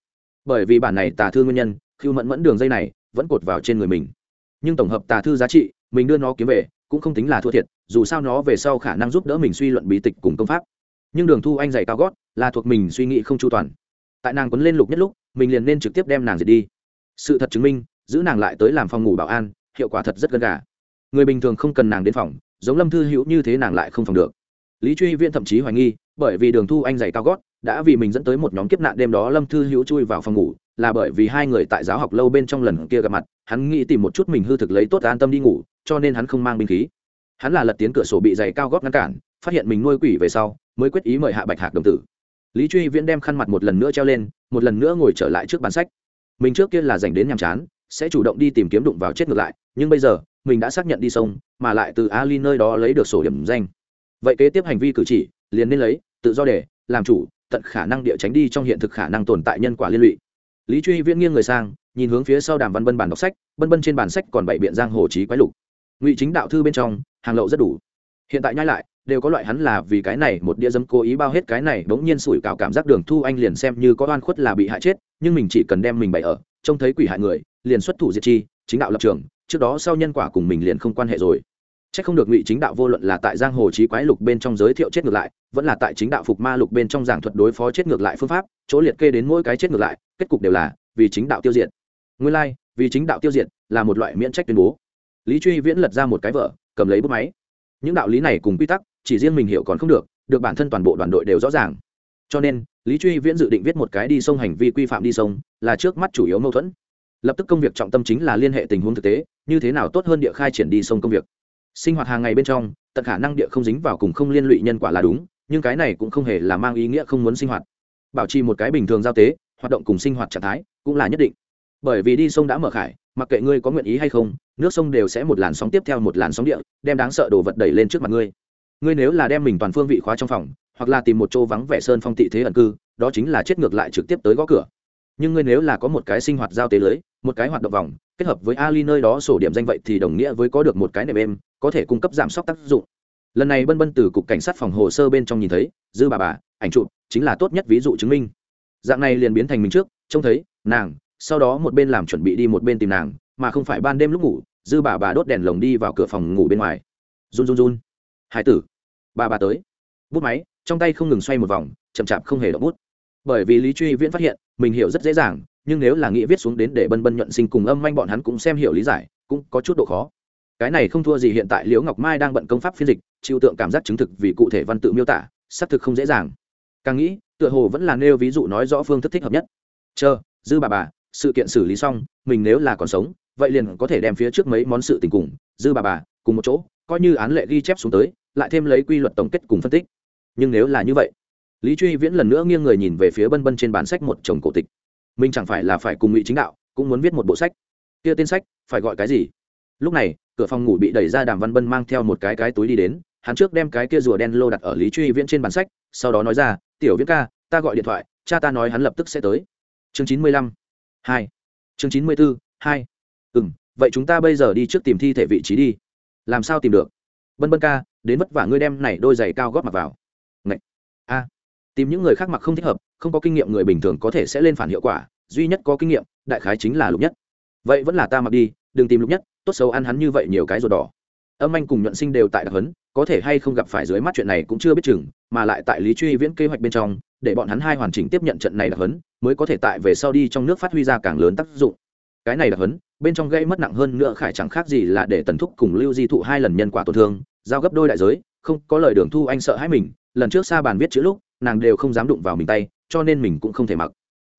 Bởi vì bản này tà thư nguyên nhân khiêu mẫn mẫn đường dây này vẫn cột vào trên người mình. Nhưng tổng hợp tà thư giá trị, mình đưa nó kiếm về, cũng không tính là thua thiệt, dù sao nó về sau khả năng giúp đỡ mình suy luận bí tịch cùng công pháp. Nhưng đường thu anh dạy cao gót, là thuộc mình suy nghĩ không chu toàn. Tại nàng quấn lên lục nhất lúc, mình liền nên trực tiếp đem nàng diệt đi. Sự thật chứng minh giữ nàng lại tới làm phòng ngủ bảo an, hiệu quả thật rất gần gà. Người bình thường không cần nàng đến phòng, giống lâm thư hữu như thế nàng lại không phòng được. Lý truy viễn thậm chí hoài nghi, bởi vì đường thu anh dày cao gót, đã vì mình dẫn tới một nhóm kiếp nạn đêm đó lâm thư hữu chui vào phòng ngủ, là bởi vì hai người tại giáo học lâu bên trong lần kia gặp mặt, hắn nghĩ tìm một chút mình hư thực lấy tốt an tâm đi ngủ, cho nên hắn không mang binh khí. Hắn là lật tiến cửa sổ bị dày cao gót ngăn cản, phát hiện mình nuôi quỷ về sau, mới quyết ý mời hạ bạch hạc đồng tử. Lý truy viễn đem khăn mặt một lần nữa treo lên, một lần nữa ngồi trở lại trước bàn sách. Mình trước kia là dành đến nhàm chán sẽ chủ động đi tìm kiếm đụng vào chết ngược lại, nhưng bây giờ, mình đã xác nhận đi sông, mà lại từ ali nơi đó lấy được sổ điểm danh. Vậy kế tiếp hành vi cử chỉ, liền nên lấy, tự do để, làm chủ, tận khả năng địa tránh đi trong hiện thực khả năng tồn tại nhân quả liên lụy. Lý truy viễn nghiêng người sang, nhìn hướng phía sau đàm văn bân bản đọc sách, bân bân trên bản sách còn bảy biện giang hồ trí quái lục. Ngụy chính đạo thư bên trong, hàng lậu rất đủ. Hiện tại nhai lại, đều có loại hắn là vì cái này một đĩa dấm cố ý bao hết cái này bỗng nhiên sủi cảo cảm giác đường thu anh liền xem như có oan khuất là bị hại chết, nhưng mình chỉ cần đem mình bày ở trông thấy quỷ hại người liền xuất thủ diệt chi chính đạo lập trường trước đó sau nhân quả cùng mình liền không quan hệ rồi Chắc không được Ngụy Chính Đạo vô luận là tại Giang Hồ Chí Quái Lục bên trong giới thiệu chết ngược lại, vẫn là tại Chính Đạo Phục Ma Lục bên trong giảng thuật đối phó chết ngược lại phương pháp, chỗ liệt kê đến mỗi cái chết ngược lại, kết cục đều là vì chính đạo tiêu diệt. Nguyên lai, like, vì chính đạo tiêu diệt là một loại miễn trách tuyên bố. Lý Truy Viễn lật ra một cái vở, cầm lấy bút máy. Những đạo lý này cùng quy tắc, chỉ riêng mình hiểu còn không được, được bản thân toàn bộ đoàn đội đều rõ ràng. Cho nên, Lý Truy Viễn dự định viết một cái đi sông hành vi quy phạm đi sông, là trước mắt chủ yếu mâu thuẫn. Lập tức công việc trọng tâm chính là liên hệ tình huống thực tế, như thế nào tốt hơn địa khai triển đi sông công việc. Sinh hoạt hàng ngày bên trong tận khả năng địa không dính vào cùng không liên lụy nhân quả là đúng nhưng cái này cũng không hề là mang ý nghĩa không muốn sinh hoạt. Bảo trì một cái bình thường giao tế hoạt động cùng sinh hoạt trạng thái cũng là nhất định. Bởi vì đi sông đã mở khải mặc kệ ngươi có nguyện ý hay không nước sông đều sẽ một làn sóng tiếp theo một làn sóng địa đem đáng sợ đồ vật đẩy lên trước mặt ngươi. Ngươi nếu là đem mình toàn phương vị khóa trong phòng hoặc là tìm một chỗ vắng vẻ sơn phong tị thế ẩn cư, đó chính là chết ngược lại trực tiếp tới gõ cửa. Nhưng ngươi nếu là có một cái sinh hoạt giao tế lưới, một cái hoạt động vòng, kết hợp với ali nơi đó sổ điểm danh vậy thì đồng nghĩa với có được một cái nệm êm, có thể cung cấp giảm sốc tác dụng. Lần này bân bân từ cục cảnh sát phòng hồ sơ bên trong nhìn thấy, dư bà bà, ảnh chụp, chính là tốt nhất ví dụ chứng minh. Dạng này liền biến thành mình trước, trông thấy, nàng, sau đó một bên làm chuẩn bị đi một bên tìm nàng, mà không phải ban đêm lúc ngủ, dư bà bà đốt đèn lồng đi vào cửa phòng ngủ bên ngoài. Run run run. Hải tử, bà bà tới. Bút máy trong tay không ngừng xoay một vòng, chậm chạp không hề động bút. Bởi vì lý truy viễn phát hiện, mình hiểu rất dễ dàng, nhưng nếu là nghĩ viết xuống đến để bân bân nhuận sinh cùng âm manh bọn hắn cũng xem hiểu lý giải, cũng có chút độ khó. Cái này không thua gì hiện tại liễu ngọc mai đang bận công pháp phiên dịch, chịu tượng cảm giác chứng thực vì cụ thể văn tự miêu tả, xác thực không dễ dàng. Càng nghĩ, tựa hồ vẫn là nêu ví dụ nói rõ phương thức thích hợp nhất. Chờ, dư bà bà, sự kiện xử lý xong, mình nếu là còn sống, vậy liền có thể đem phía trước mấy món sự tình cùng, dư bà bà, cùng một chỗ, coi như án lệ ghi chép xuống tới, lại thêm lấy quy luật tổng kết cùng phân tích nhưng nếu là như vậy, lý truy viễn lần nữa nghiêng người nhìn về phía bân bân trên bản sách một chồng cổ tịch. Mình chẳng phải là phải cùng ngụy chính đạo, cũng muốn viết một bộ sách. Kia tên sách, phải gọi cái gì? Lúc này, cửa phòng ngủ bị đẩy ra đàm văn bân mang theo một cái cái túi đi đến, hắn trước đem cái kia rùa đen lô đặt ở lý truy viễn trên bản sách, sau đó nói ra, tiểu viễn ca, ta gọi điện thoại, cha ta nói hắn lập tức sẽ tới. Chương chín mươi lăm, hai. Chương chín mươi bốn hai. Ừ m vậy chúng ta bây giờ đi trước tìm thi thể vị trí đi. Làm sao tìm được? Bân bân ca, đến vất vả ngươi đem này đôi giày cao gót mặc vào. A. Tìm những người khác mặc không thích hợp, không có kinh nghiệm người bình thường có thể sẽ lên phản hiệu quả, duy nhất có kinh nghiệm, đại khái chính là lục nhất. Vậy vẫn là ta mặc đi, đừng tìm lục nhất, tốt xấu ăn hắn như vậy nhiều cái ruột đỏ. Âm anh cùng nhuận sinh đều tại đặc hấn có thể hay không gặp phải dưới mắt chuyện này cũng chưa biết chừng, mà lại tại lý truy viễn kế hoạch bên trong, để bọn hắn hai hoàn chỉnh tiếp nhận trận này đặc hấn mới có thể tại về sau đi trong nước phát huy ra càng lớn tác dụng. Cái này đặc hấn bên trong gây mất nặng hơn nữa khải chẳng khác gì là để tần thúc cùng lưu di thụ hai lần nhân quả tổn thương, giao gấp đôi đại giới, không có lời đường thu anh sợ hãi mình lần trước xa bàn viết chữ lúc, nàng đều không dám đụng vào mình tay, cho nên mình cũng không thể mặc.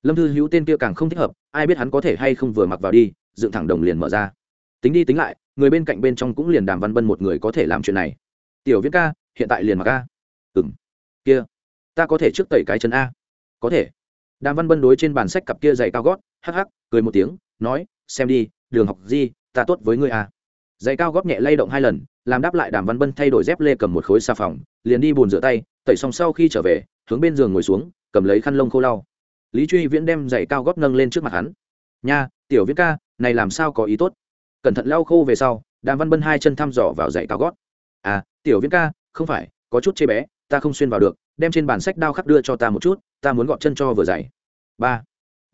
Lâm thư hữu tên kia càng không thích hợp, ai biết hắn có thể hay không vừa mặc vào đi, dựng thẳng đồng liền mở ra. Tính đi tính lại, người bên cạnh bên trong cũng liền đàm văn bân một người có thể làm chuyện này. Tiểu viết ca, hiện tại liền mặc ca ừng kia, ta có thể trước tẩy cái chân a. Có thể. Đàm văn bân đối trên bàn sách cặp kia dày cao gót, hắc hắc, cười một tiếng, nói, xem đi, đường học gì, ta tốt với ngươi a giày cao gót nhẹ lay động hai lần, làm đáp lại đàm văn bân thay đổi dép lê cầm một khối xà phòng, liền đi bồn rửa tay, tẩy xong sau khi trở về, hướng bên giường ngồi xuống, cầm lấy khăn lông khô lau. Lý truy viễn đem giày cao gót nâng lên trước mặt hắn. Nha, tiểu viễn ca, này làm sao có ý tốt? Cẩn thận lau khô về sau, đàm văn bân hai chân thăm dò vào giày cao gót à tiểu viễn ca, không phải, có chút chê bé, ta không xuyên vào được, đem trên bản sách đao khắc đưa cho ta một chút, ta muốn gọt chân cho vừa dày ba.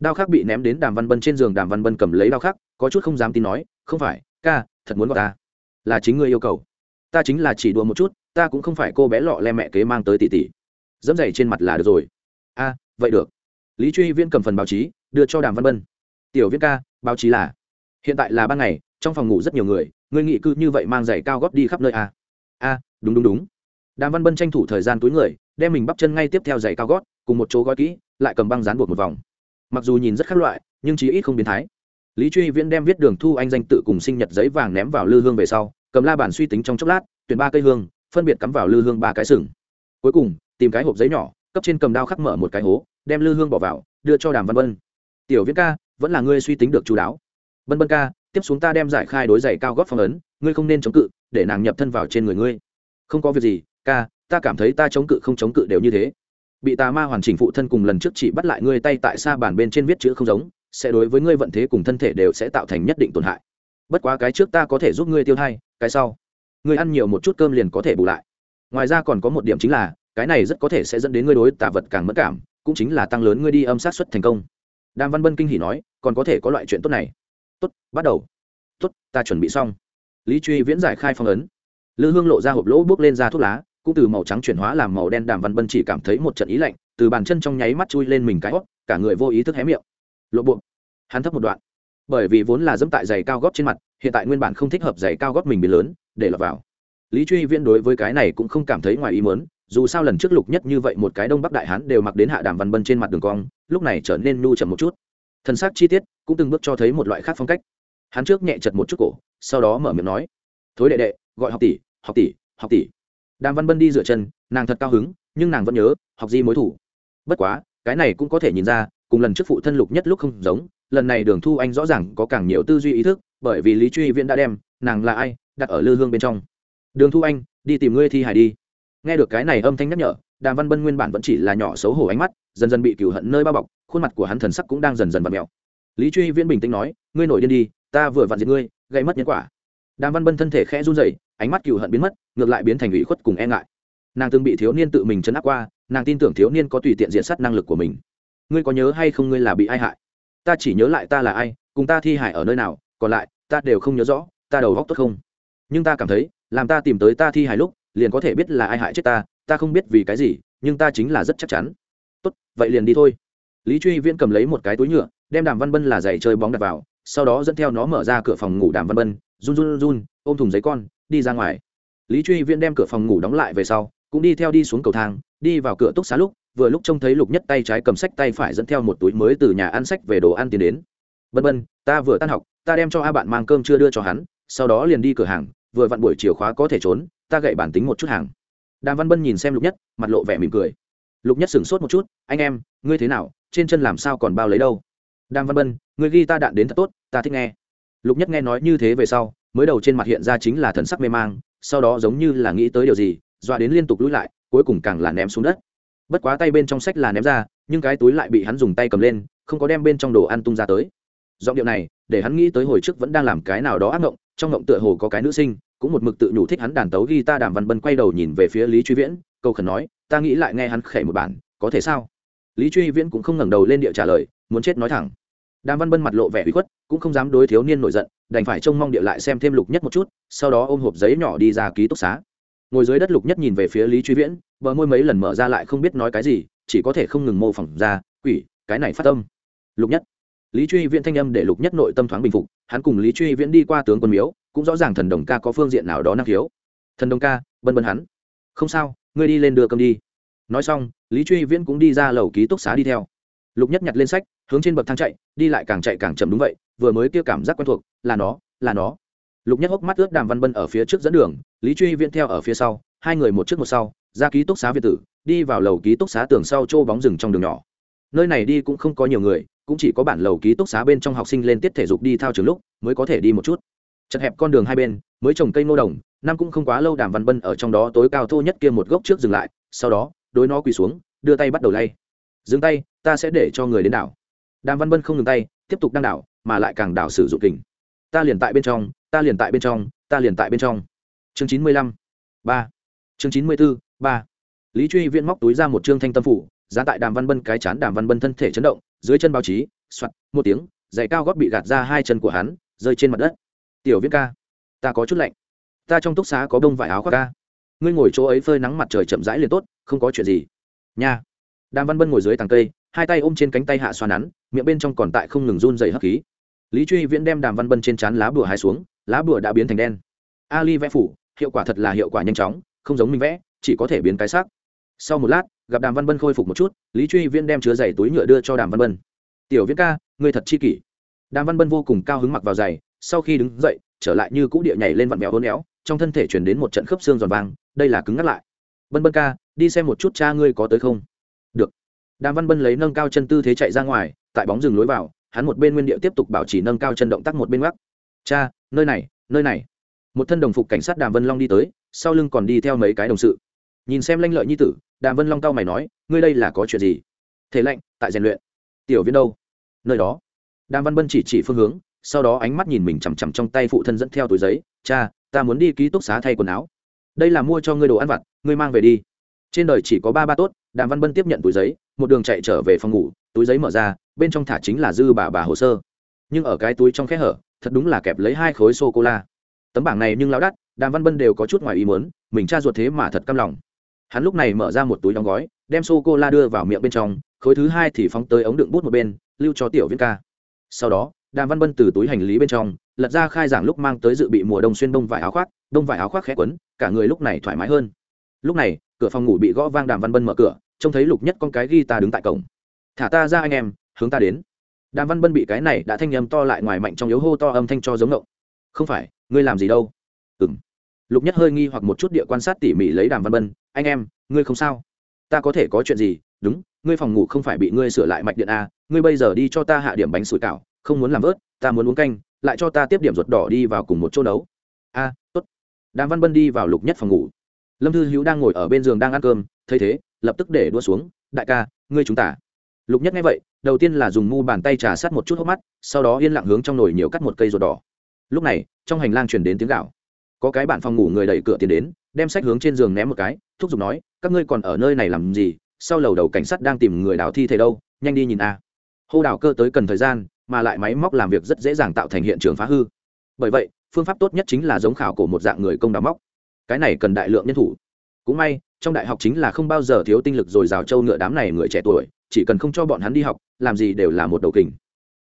Đao khắc bị ném đến đàm văn bân trên giường, đàm văn bân cầm lấy đao khắc, có chút không dám tin nói, không phải ca, thật muốn gọi ta. Là chính ngươi yêu cầu. Ta chính là chỉ đùa một chút, ta cũng không phải cô bé lọ lem mẹ kế mang tới tỷ tỷ. Dẫm dày trên mặt là được rồi. A, vậy được. Lý truy viên cầm phần báo chí, đưa cho đàm văn bân. Tiểu viết ca, báo chí là? Hiện tại là ban ngày, trong phòng ngủ rất nhiều người, ngươi nghị cư như vậy mang giày cao góp đi khắp nơi a a, đúng đúng đúng. Đàm văn bân tranh thủ thời gian túi người, đem mình bắp chân ngay tiếp theo giày cao gót, cùng một chỗ gói kỹ, lại cầm băng dán buộc một vòng. Mặc dù nhìn rất khác loại, nhưng chí ít không biến thái lý truy viễn đem viết đường thu anh danh tự cùng sinh nhật giấy vàng ném vào lư hương về sau, cầm la bàn suy tính trong chốc lát, tuyển ba cây hương, phân biệt cắm vào lư hương ba cái sừng. Cuối cùng, tìm cái hộp giấy nhỏ, cấp trên cầm đao khắc mở một cái hố, đem lư hương bỏ vào, đưa cho đàm văn vân. Tiểu viễn ca, vẫn là ngươi suy tính được chú đáo. Vân vân ca, tiếp xuống ta đem giải khai đối giày cao góp phong ấn, ngươi không nên chống cự, để nàng nhập thân vào trên người ngươi. Không có việc gì, ca, ta cảm thấy ta chống cự không chống cự đều như thế. Bị tà ma hoàn chỉnh phụ thân cùng lần trước chỉ bắt lại ngươi tay tại xa bàn bên trên viết chữ không giống sẽ đối với ngươi vận thế cùng thân thể đều sẽ tạo thành nhất định tổn hại. Bất quá cái trước ta có thể giúp ngươi tiêu thai, cái sau, ngươi ăn nhiều một chút cơm liền có thể bù lại. Ngoài ra còn có một điểm chính là, cái này rất có thể sẽ dẫn đến ngươi đối tà vật càng mất cảm, cũng chính là tăng lớn ngươi đi âm sát xuất thành công. Đàm văn bân kinh hỉ nói, còn có thể có loại chuyện tốt này. Tốt, bắt đầu. Tốt, ta chuẩn bị xong. Lý truy viễn giải khai phong ấn. Lư hương lộ ra hộp lỗ bước lên ra thuốc lá, cũng từ màu trắng chuyển hóa làm màu đen, đàm văn bân chỉ cảm thấy một trận ý lạnh, từ bàn chân trong nháy mắt chui lên mình cái hót cả người vô ý thức hé miệng lộ bộ hắn thấp một đoạn. Bởi vì vốn là dẫm tại giày cao gót trên mặt, hiện tại nguyên bản không thích hợp giày cao gót mình bị lớn, để lọt vào. Lý truy viễn đối với cái này cũng không cảm thấy ngoài ý muốn, dù sao lần trước lục nhất như vậy một cái đông bắc đại hán đều mặc đến hạ đàm văn bân trên mặt đường cong, lúc này trở nên nu chậm một chút. Thân xác chi tiết cũng từng bước cho thấy một loại khác phong cách. Hắn trước nhẹ chật một chút cổ, sau đó mở miệng nói, thối đệ đệ, gọi học tỷ học tỷ học tỷ. Đàm văn bân đi dựa chân, nàng thật cao hứng, nhưng nàng vẫn nhớ, học di mối thủ. Bất quá, cái này cũng có thể nhìn ra cùng lần trước phụ thân lục nhất lúc không giống, lần này đường thu anh rõ ràng có càng nhiều tư duy ý thức, bởi vì lý truy viễn đã đem, nàng là ai, đặt ở lư hương bên trong. Đường thu anh, đi tìm ngươi thi hải đi. Nghe được cái này âm thanh nhắc nhở, đàm văn bân nguyên bản vẫn chỉ là nhỏ xấu hổ ánh mắt, dần dần bị cửu hận nơi bao bọc, khuôn mặt của hắn thần sắc cũng đang dần dần bật mèo. Lý truy viễn bình tĩnh nói, ngươi nổi điên đi, ta vừa vặn diệt ngươi, gây mất nhân quả. Đàm văn bân thân thể khẽ run rẩy, ánh mắt cửu hận biến mất, ngược lại biến thành ủy khuất cùng e ngại. Nàng từng bị thiếu niên tự mình chấn áp qua, nàng tin tưởng thiếu niên có tùy tiện diện sát năng lực của mình ngươi có nhớ hay không ngươi là bị ai hại? Ta chỉ nhớ lại ta là ai, cùng ta thi hại ở nơi nào, còn lại, ta đều không nhớ rõ, ta đầu góc tốt không? Nhưng ta cảm thấy, làm ta tìm tới ta thi hài lúc, liền có thể biết là ai hại chết ta ta không biết vì cái gì, nhưng ta chính là rất chắc chắn. Tốt, vậy liền đi thôi. Lý truy viễn cầm lấy một cái túi nhựa, đem đàm văn bân là giày chơi bóng đặt vào, sau đó dẫn theo nó mở ra cửa phòng ngủ đàm văn bân, run run run, ôm thùng giấy con, đi ra ngoài. Lý truy viễn đem cửa phòng ngủ đóng lại về sau, cũng đi theo đi xuống cầu thang, đi vào cửa túc xá lúc vừa lúc trông thấy lục nhất tay trái cầm sách tay phải dẫn theo một túi mới từ nhà ăn sách về đồ ăn tiến đến. Bân bân, ta vừa tan học, ta đem cho a bạn mang cơm chưa đưa cho hắn, sau đó liền đi cửa hàng, vừa vặn buổi chiều khóa có thể trốn, ta gậy bản tính một chút hàng. Đàm văn bân nhìn xem lục nhất, mặt lộ vẻ mỉm cười. Lục nhất sửng sốt một chút, anh em, ngươi thế nào, trên chân làm sao còn bao lấy đâu? Đàm văn bân, ngươi ghi ta đạn đến thật tốt, ta thích nghe. Lục nhất nghe nói như thế về sau, mới đầu trên mặt hiện ra chính là thần sắc mê mang, sau đó giống như là nghĩ tới điều gì, dọa đến liên tục lũi lại, cuối cùng càng là ném xuống đất bất quá tay bên trong sách là ném ra, nhưng cái túi lại bị hắn dùng tay cầm lên, không có đem bên trong đồ ăn tung ra tới. Giọng điệu này, để hắn nghĩ tới hồi trước vẫn đang làm cái nào đó ác mộng, trong mộng tựa hồ có cái nữ sinh, cũng một mực tự nhủ thích hắn đàn tấu ghi ta đàm văn bân quay đầu nhìn về phía lý truy viễn, cầu khẩn nói, ta nghĩ lại nghe hắn khẩy một bản, có thể sao? Lý truy viễn cũng không ngẩng đầu lên địa trả lời, muốn chết nói thẳng. Đàm văn bân mặt lộ vẻ uy khuất, cũng không dám đối thiếu niên nổi giận, đành phải trông mong địa lại xem thêm lục nhất một chút, sau đó ôm hộp giấy nhỏ đi ra ký túc xá ngồi dưới đất lục nhất nhìn về phía lý truy viễn, bờ môi mấy lần mở ra lại không biết nói cái gì, chỉ có thể không ngừng mô phỏng ra, quỷ, cái này phát tâm lục nhất. Lý truy viễn thanh âm để lục nhất nội tâm thoáng bình phục, hắn cùng lý truy viễn đi qua tướng quân miếu, cũng rõ ràng thần đồng ca có phương diện nào đó năng khiếu. Thần đồng ca, bân bân hắn. Không sao, ngươi đi lên đưa cơm đi. Nói xong, lý truy viễn cũng đi ra lầu ký túc xá đi theo. Lục nhất nhặt lên sách, hướng trên bậc thang chạy, đi lại càng chạy càng chậm đúng vậy, vừa mới kia cảm giác quen thuộc, là nó là nó lục nhất hốc mắt ướt đàm văn bân ở phía trước dẫn đường, lý truy viễn theo ở phía sau, hai người một trước một sau, ra ký túc xá việt tử, đi vào lầu ký túc xá tường sau chỗ bóng rừng trong đường nhỏ. Nơi này đi cũng không có nhiều người, cũng chỉ có bản lầu ký túc xá bên trong học sinh lên tiết thể dục đi thao trường lúc mới có thể đi một chút. Chật hẹp con đường hai bên, mới trồng cây ngô đồng, năm cũng không quá lâu đàm văn bân ở trong đó tối cao thô nhất kia một gốc trước dừng lại, sau đó, đối nó quỳ xuống, đưa tay bắt đầu lay. Dừng tay, ta sẽ để cho người đến đảo. Đàm văn bân không ngừng tay, tiếp tục đang đảo, mà lại càng đảo sử dụng kình. Ta liền tại bên trong ta liền tại bên trong, ta liền tại bên trong. Chương chín mươi lăm, ba. Chương chín mươi b ố ba. Lý truy viễn móc túi ra một chương thanh tâm phủ, giá tại đàm văn bân cái chán đàm văn bân thân thể chấn động, dưới chân báo chí, soạt, một tiếng, giày cao gót bị gạt ra hai chân của hắn, rơi trên mặt đất. Tiểu viễn ca, ta có chút lạnh. Ta trong túc xá có đông vải áo khoác ca. Ngươi ngồi chỗ ấy phơi nắng mặt trời chậm rãi liền tốt, không có chuyện gì. Nha. Đàm văn bân ngồi dưới tàng cây, hai tay ôm trên cánh tay hạ xoa nắn, miệng bên trong còn tại không ngừng run dày hấp khí. Lý truy viễn đem đàm văn bân trên trán lá bùa hai xuống lá bùa đã biến thành đen. Ali vẽ phủ, hiệu quả thật là hiệu quả nhanh chóng, không giống mình vẽ, chỉ có thể biến cái xác. Sau một lát, gặp đàm văn bân khôi phục một chút, lý truy viễn đem chứa giày túi nhựa đưa cho đàm văn bân. Tiểu viễn ca, ngươi thật chi kỷ. Đàm văn bân vô cùng cao hứng mặc vào giày, sau khi đứng dậy, trở lại như cũ địa nhảy lên vặn mèo hôn éo, trong thân thể chuyển đến một trận khớp xương giòn vàng, đây là cứng ngắt lại. Bân bân ca, đi xem một chút cha ngươi có tới không? Được. Đàm văn bân lấy nâng cao chân tư thế chạy ra ngoài, tại bóng rừng lối vào, hắn một bên nguyên địa tiếp tục bảo trì nâng cao chân động tác một bên gác cha nơi này nơi này. Một thân đồng phục cảnh sát đàm vân long đi tới, sau lưng còn đi theo mấy cái đồng sự. Nhìn xem lanh lợi nhi tử, đàm vân long cao mày nói, ngươi đây là có chuyện gì? Thế lệnh, tại rèn luyện. Tiểu viên đâu? Nơi đó. Đàm văn bân chỉ chỉ phương hướng, sau đó ánh mắt nhìn mình chằm chằm trong tay phụ thân dẫn theo túi giấy, cha, ta muốn đi ký túc xá thay quần áo. Đây là mua cho ngươi đồ ăn vặt, ngươi mang về đi. Trên đời chỉ có ba ba tốt, đàm văn bân tiếp nhận túi giấy, một đường chạy trở về phòng ngủ, túi giấy mở ra, bên trong thả chính là dư bà bà hồ sơ. Nhưng ở cái túi trong kẽ hở thật đúng là kẹp lấy hai khối sô cô la tấm bảng này nhưng lão đắt, đàm văn bân đều có chút ngoài ý muốn, mình cha ruột thế mà thật căm lòng. Hắn lúc này mở ra một túi đóng gói, đem sô cô la đưa vào miệng bên trong, khối thứ hai thì phóng tới ống đựng bút một bên, lưu cho tiểu viên ca. Sau đó, đàm văn bân từ túi hành lý bên trong, lật ra khai giảng lúc mang tới dự bị mùa đông xuyên đông vải áo khoác, đông vải áo khoác khẽ quấn, cả người lúc này thoải mái hơn. Lúc này, cửa phòng ngủ bị gõ vang đàm văn bân mở cửa, trông thấy lục nhất con cái ghi ta đứng tại cổng. Thả ta ra anh em, hướng ta đến đàm văn bân bị cái này đã thanh âm to lại ngoài mạnh trong yếu hô to âm thanh cho giống ngộng. Không phải, ngươi làm gì đâu? Ừng lục nhất hơi nghi hoặc một chút địa quan sát tỉ mỉ lấy đàm văn bân, anh em, ngươi không sao? Ta có thể có chuyện gì? Đúng, ngươi phòng ngủ không phải bị ngươi sửa lại mạch điện a, ngươi bây giờ đi cho ta hạ điểm bánh sủi cảo, không muốn làm vớt, ta muốn uống canh, lại cho ta tiếp điểm ruột đỏ đi vào cùng một chỗ nấu. A, tốt. Đàm văn bân đi vào lục nhất phòng ngủ. Lâm thư hữu đang ngồi ở bên giường đang ăn cơm, thấy thế, lập tức để đua xuống, đại ca, ngươi chúng ta lục nhất nghe vậy, đầu tiên là dùng mu bàn tay trà sát một chút hốc mắt, sau đó yên lặng hướng trong nồi nhiều cắt một cây ruột đỏ. Lúc này, trong hành lang truyền đến tiếng gạo có cái bạn phòng ngủ người đẩy cửa tiến đến, đem sách hướng trên giường ném một cái, thúc giục nói, các ngươi còn ở nơi này làm gì? Sau lầu đầu cảnh sát đang tìm người đào thi thể đâu, nhanh đi nhìn a. Hô đào cơ tới cần thời gian, mà lại máy móc làm việc rất dễ dàng tạo thành hiện trường phá hư. Bởi vậy, phương pháp tốt nhất chính là giống khảo cổ một dạng người công đào móc. Cái này cần đại lượng nhân thủ. Cũng may, trong đại học chính là không bao giờ thiếu tinh lực rồi rào trâu ngựa đám này người trẻ tuổi chỉ cần không cho bọn hắn đi học, làm gì đều là một đầu kình.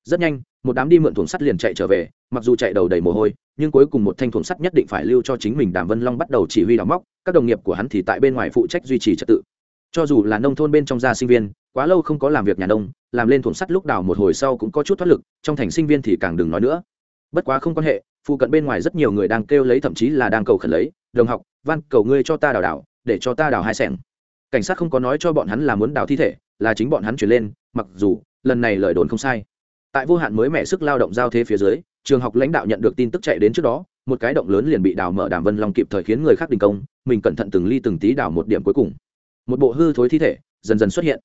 Rất nhanh, một đám đi mượn thùng sắt liền chạy trở về, mặc dù chạy đầu đầy mồ hôi, nhưng cuối cùng một thanh thùng sắt nhất định phải lưu cho chính mình đàm vân long bắt đầu chỉ huy đào móc, các đồng nghiệp của hắn thì tại bên ngoài phụ trách duy trì trật tự. Cho dù là nông thôn bên trong gia sinh viên, quá lâu không có làm việc nhà nông, làm lên thùng sắt lúc đào một hồi sau cũng có chút thoát lực, trong thành sinh viên thì càng đừng nói nữa. Bất quá không quan hệ, phụ cận bên ngoài rất nhiều người đang kêu lấy thậm chí là đang cầu khẩn lấy, đồng học, van, cầu ngươi cho ta đào đào để cho ta đào hai sẻng. Cảnh sát không có nói cho bọn hắn là muốn đào thi thể là chính bọn hắn chuyển lên, mặc dù, lần này lời đồn không sai. Tại vô hạn mới mẹ sức lao động giao thế phía dưới, trường học lãnh đạo nhận được tin tức chạy đến trước đó, một cái động lớn liền bị đào mở đàm vân long kịp thời khiến người khác đình công, mình cẩn thận từng ly từng tí đào một điểm cuối cùng. Một bộ hư thối thi thể, dần dần xuất hiện.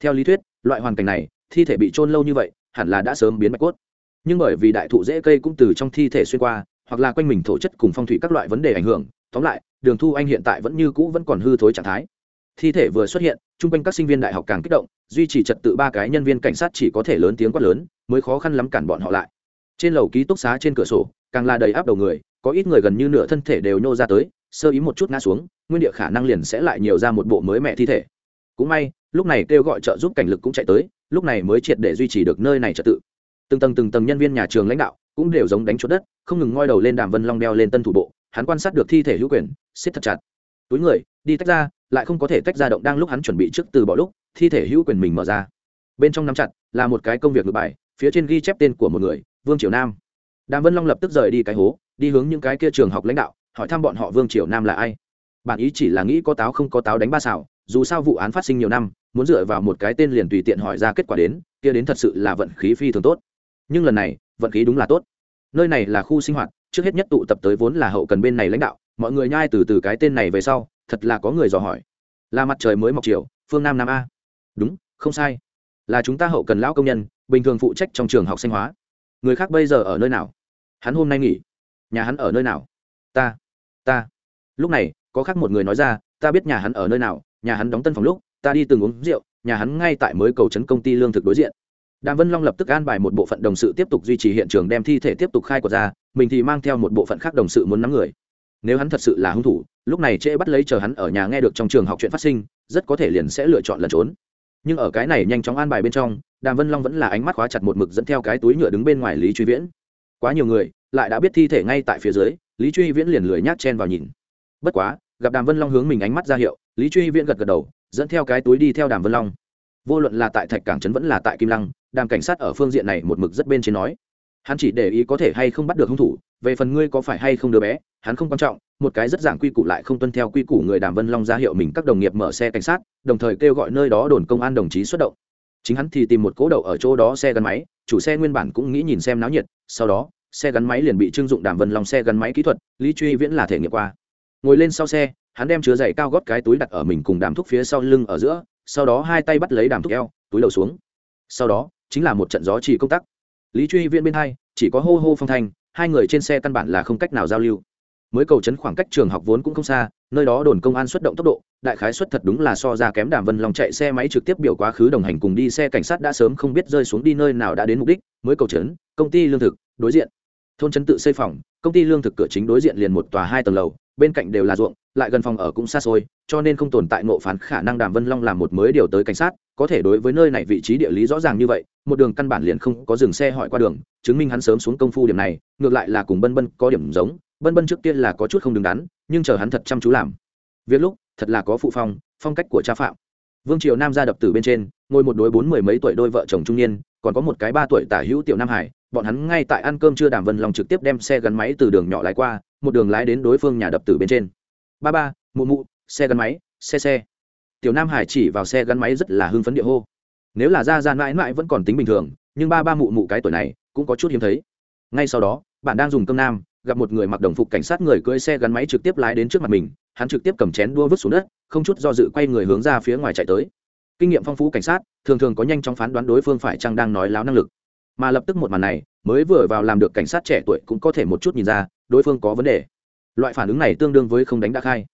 Theo lý thuyết, loại hoàn cảnh này, thi thể bị trôn lâu như vậy, hẳn là đã sớm biến mạch cốt. Nhưng bởi vì đại thụ dễ cây cũng từ trong thi thể xuyên qua, hoặc là quanh mình thổ chất cùng phong thủy các loại vấn đề ảnh hưởng, tóm lại, đường thu anh hiện tại vẫn như cũ vẫn còn hư thối trạng thái thi thể vừa xuất hiện, chung quanh các sinh viên đại học càng kích động, duy trì trật tự ba cái nhân viên cảnh sát chỉ có thể lớn tiếng quát lớn, mới khó khăn lắm cản bọn họ lại. Trên lầu ký túc xá trên cửa sổ, càng là đầy áp đầu người, có ít người gần như nửa thân thể đều nhô ra tới, sơ ý một chút ngã xuống, nguyên địa khả năng liền sẽ lại nhiều ra một bộ mới mẹ thi thể. Cũng may, lúc này kêu gọi trợ giúp cảnh lực cũng chạy tới, lúc này mới triệt để duy trì được nơi này trật tự. Từng tầng từng tầng nhân viên nhà trường lãnh đạo cũng đều giống đánh chốt đất, không ngừng ngoi đầu lên đàm vân long đeo lên tân thủ bộ, hắn quan sát được thi thể hữu quyền, siết thật chặt túi người, đi tách ra, lại không có thể tách ra động đang lúc hắn chuẩn bị trước từ bỏ lúc, thi thể hữu quyền mình mở ra. Bên trong nắm chặt, là một cái công việc ngược bài, phía trên ghi chép tên của một người, vương triều nam. Đàm vân long lập tức rời đi cái hố, đi hướng những cái kia trường học lãnh đạo, hỏi thăm bọn họ vương triều nam là ai. Bản ý chỉ là nghĩ có táo không có táo đánh ba xảo dù sao vụ án phát sinh nhiều năm, muốn dựa vào một cái tên liền tùy tiện hỏi ra kết quả đến, kia đến thật sự là vận khí phi thường tốt. Nhưng lần này, vận khí đúng là tốt. Nơi này là khu sinh hoạt, trước hết nhất tụ tập tới vốn là hậu cần bên này lãnh đạo mọi người nhai từ từ cái tên này về sau, thật là có người dò hỏi. Là mặt trời mới mọc chiều, phương nam nam a. Đúng, không sai. Là chúng ta hậu cần lão công nhân, bình thường phụ trách trong trường học sinh hóa. Người khác bây giờ ở nơi nào? Hắn hôm nay nghỉ. Nhà hắn ở nơi nào? Ta ta. Lúc này, có khác một người nói ra, ta biết nhà hắn ở nơi nào, nhà hắn đóng tân phòng lúc, ta đi từng uống rượu, nhà hắn ngay tại mới cầu trấn công ty lương thực đối diện. Đàm vân long lập tức an bài một bộ phận đồng sự tiếp tục duy trì hiện trường đem thi thể tiếp tục khai quật ra, mình thì mang theo một bộ phận khác đồng sự muốn nắm người nếu hắn thật sự là hung thủ, lúc này trễ bắt lấy chờ hắn ở nhà nghe được trong trường học chuyện phát sinh, rất có thể liền sẽ lựa chọn lẩn trốn. Nhưng ở cái này nhanh chóng an bài bên trong, đàm vân long vẫn là ánh mắt khóa chặt một mực dẫn theo cái túi nhựa đứng bên ngoài lý truy viễn. Quá nhiều người, lại đã biết thi thể ngay tại phía dưới, lý truy viễn liền lười nhát chen vào nhìn. Bất quá, gặp đàm vân long hướng mình ánh mắt ra hiệu, lý truy viễn gật gật đầu, dẫn theo cái túi đi theo đàm vân long. Vô luận là tại thạch cảng trấn vẫn là tại kim lăng, đàm cảnh sát ở phương diện này một mực rất bên trên nói hắn chỉ để ý có thể hay không bắt được hung thủ, về phần ngươi có phải hay không đứa bé, hắn không quan trọng, một cái rất giảng quy củ lại không tuân theo quy củ người đàm vân long ra hiệu mình các đồng nghiệp mở xe cảnh sát, đồng thời kêu gọi nơi đó đồn công an đồng chí xuất động. Chính hắn thì tìm một cố đậu ở chỗ đó xe gắn máy, chủ xe nguyên bản cũng nghĩ nhìn xem náo nhiệt, sau đó, xe gắn máy liền bị trưng dụng đàm vân long xe gắn máy kỹ thuật, lý truy viễn là thể nghiệm qua. Ngồi lên sau xe, hắn đem chứa giày cao gót cái túi đặt ở mình cùng đàm thúc phía sau lưng ở giữa, sau đó hai tay bắt lấy đàm thúc eo, túi đầu xuống. Sau đó, chính là một trận gió chỉ công tác lý truy viễn bên hai, chỉ có hô hô phong thanh, hai người trên xe căn bản là không cách nào giao lưu. Mới cầu chấn khoảng cách trường học vốn cũng không xa, nơi đó đồn công an xuất động tốc độ, đại khái xuất thật đúng là so ra kém đàm vân lòng chạy xe máy trực tiếp biểu quá khứ đồng hành cùng đi xe cảnh sát đã sớm không biết rơi xuống đi nơi nào đã đến mục đích, mới cầu chấn, công ty lương thực, đối diện. Thôn chấn tự xây phòng, công ty lương thực cửa chính đối diện liền một tòa hai tầng lầu, bên cạnh đều là ruộng lại gần phòng ở cũng xa xôi, cho nên không tồn tại ngộ phán khả năng đàm vân long làm một mới điều tới cảnh sát, có thể đối với nơi này vị trí địa lý rõ ràng như vậy, một đường căn bản liền không có dừng xe hỏi qua đường, chứng minh hắn sớm xuống công phu điểm này, ngược lại là cùng bân bân có điểm giống, bân bân trước tiên là có chút không đứng đắn, nhưng chờ hắn thật chăm chú làm. Việc lúc, thật là có phụ phong phong cách của cha phạm. Vương triều nam ra đập tử bên trên, ngồi một đối bốn mười mấy tuổi đôi vợ chồng trung niên, còn có một cái ba tuổi tả hữu tiểu nam hải, bọn hắn ngay tại ăn cơm chưa đàm vân long trực tiếp đem xe gắn máy từ đường nhỏ lái qua, một đường lái đến đối phương nhà đập tử bên trên ba ba, mụ mụ, xe gắn máy, xe xe. Tiểu nam hải chỉ vào xe gắn máy rất là hưng phấn địa hô. Nếu là ra ra mãi mãi vẫn còn tính bình thường, nhưng ba ba mụ mụ cái tuổi này cũng có chút hiếm thấy. Ngay sau đó, bạn đang dùng cơm nam, gặp một người mặc đồng phục cảnh sát người cưỡi xe gắn máy trực tiếp lái đến trước mặt mình, hắn trực tiếp cầm chén đua vứt xuống đất, không chút do dự quay người hướng ra phía ngoài chạy tới. Kinh nghiệm phong phú cảnh sát, thường thường có nhanh chóng phán đoán đối phương phải chăng đang nói láo năng lực. Mà lập tức một màn này, mới vừa vào làm được cảnh sát trẻ tuổi cũng có thể một chút nhìn ra, đối phương có vấn đề loại phản ứng này tương đương với không đánh đã khai.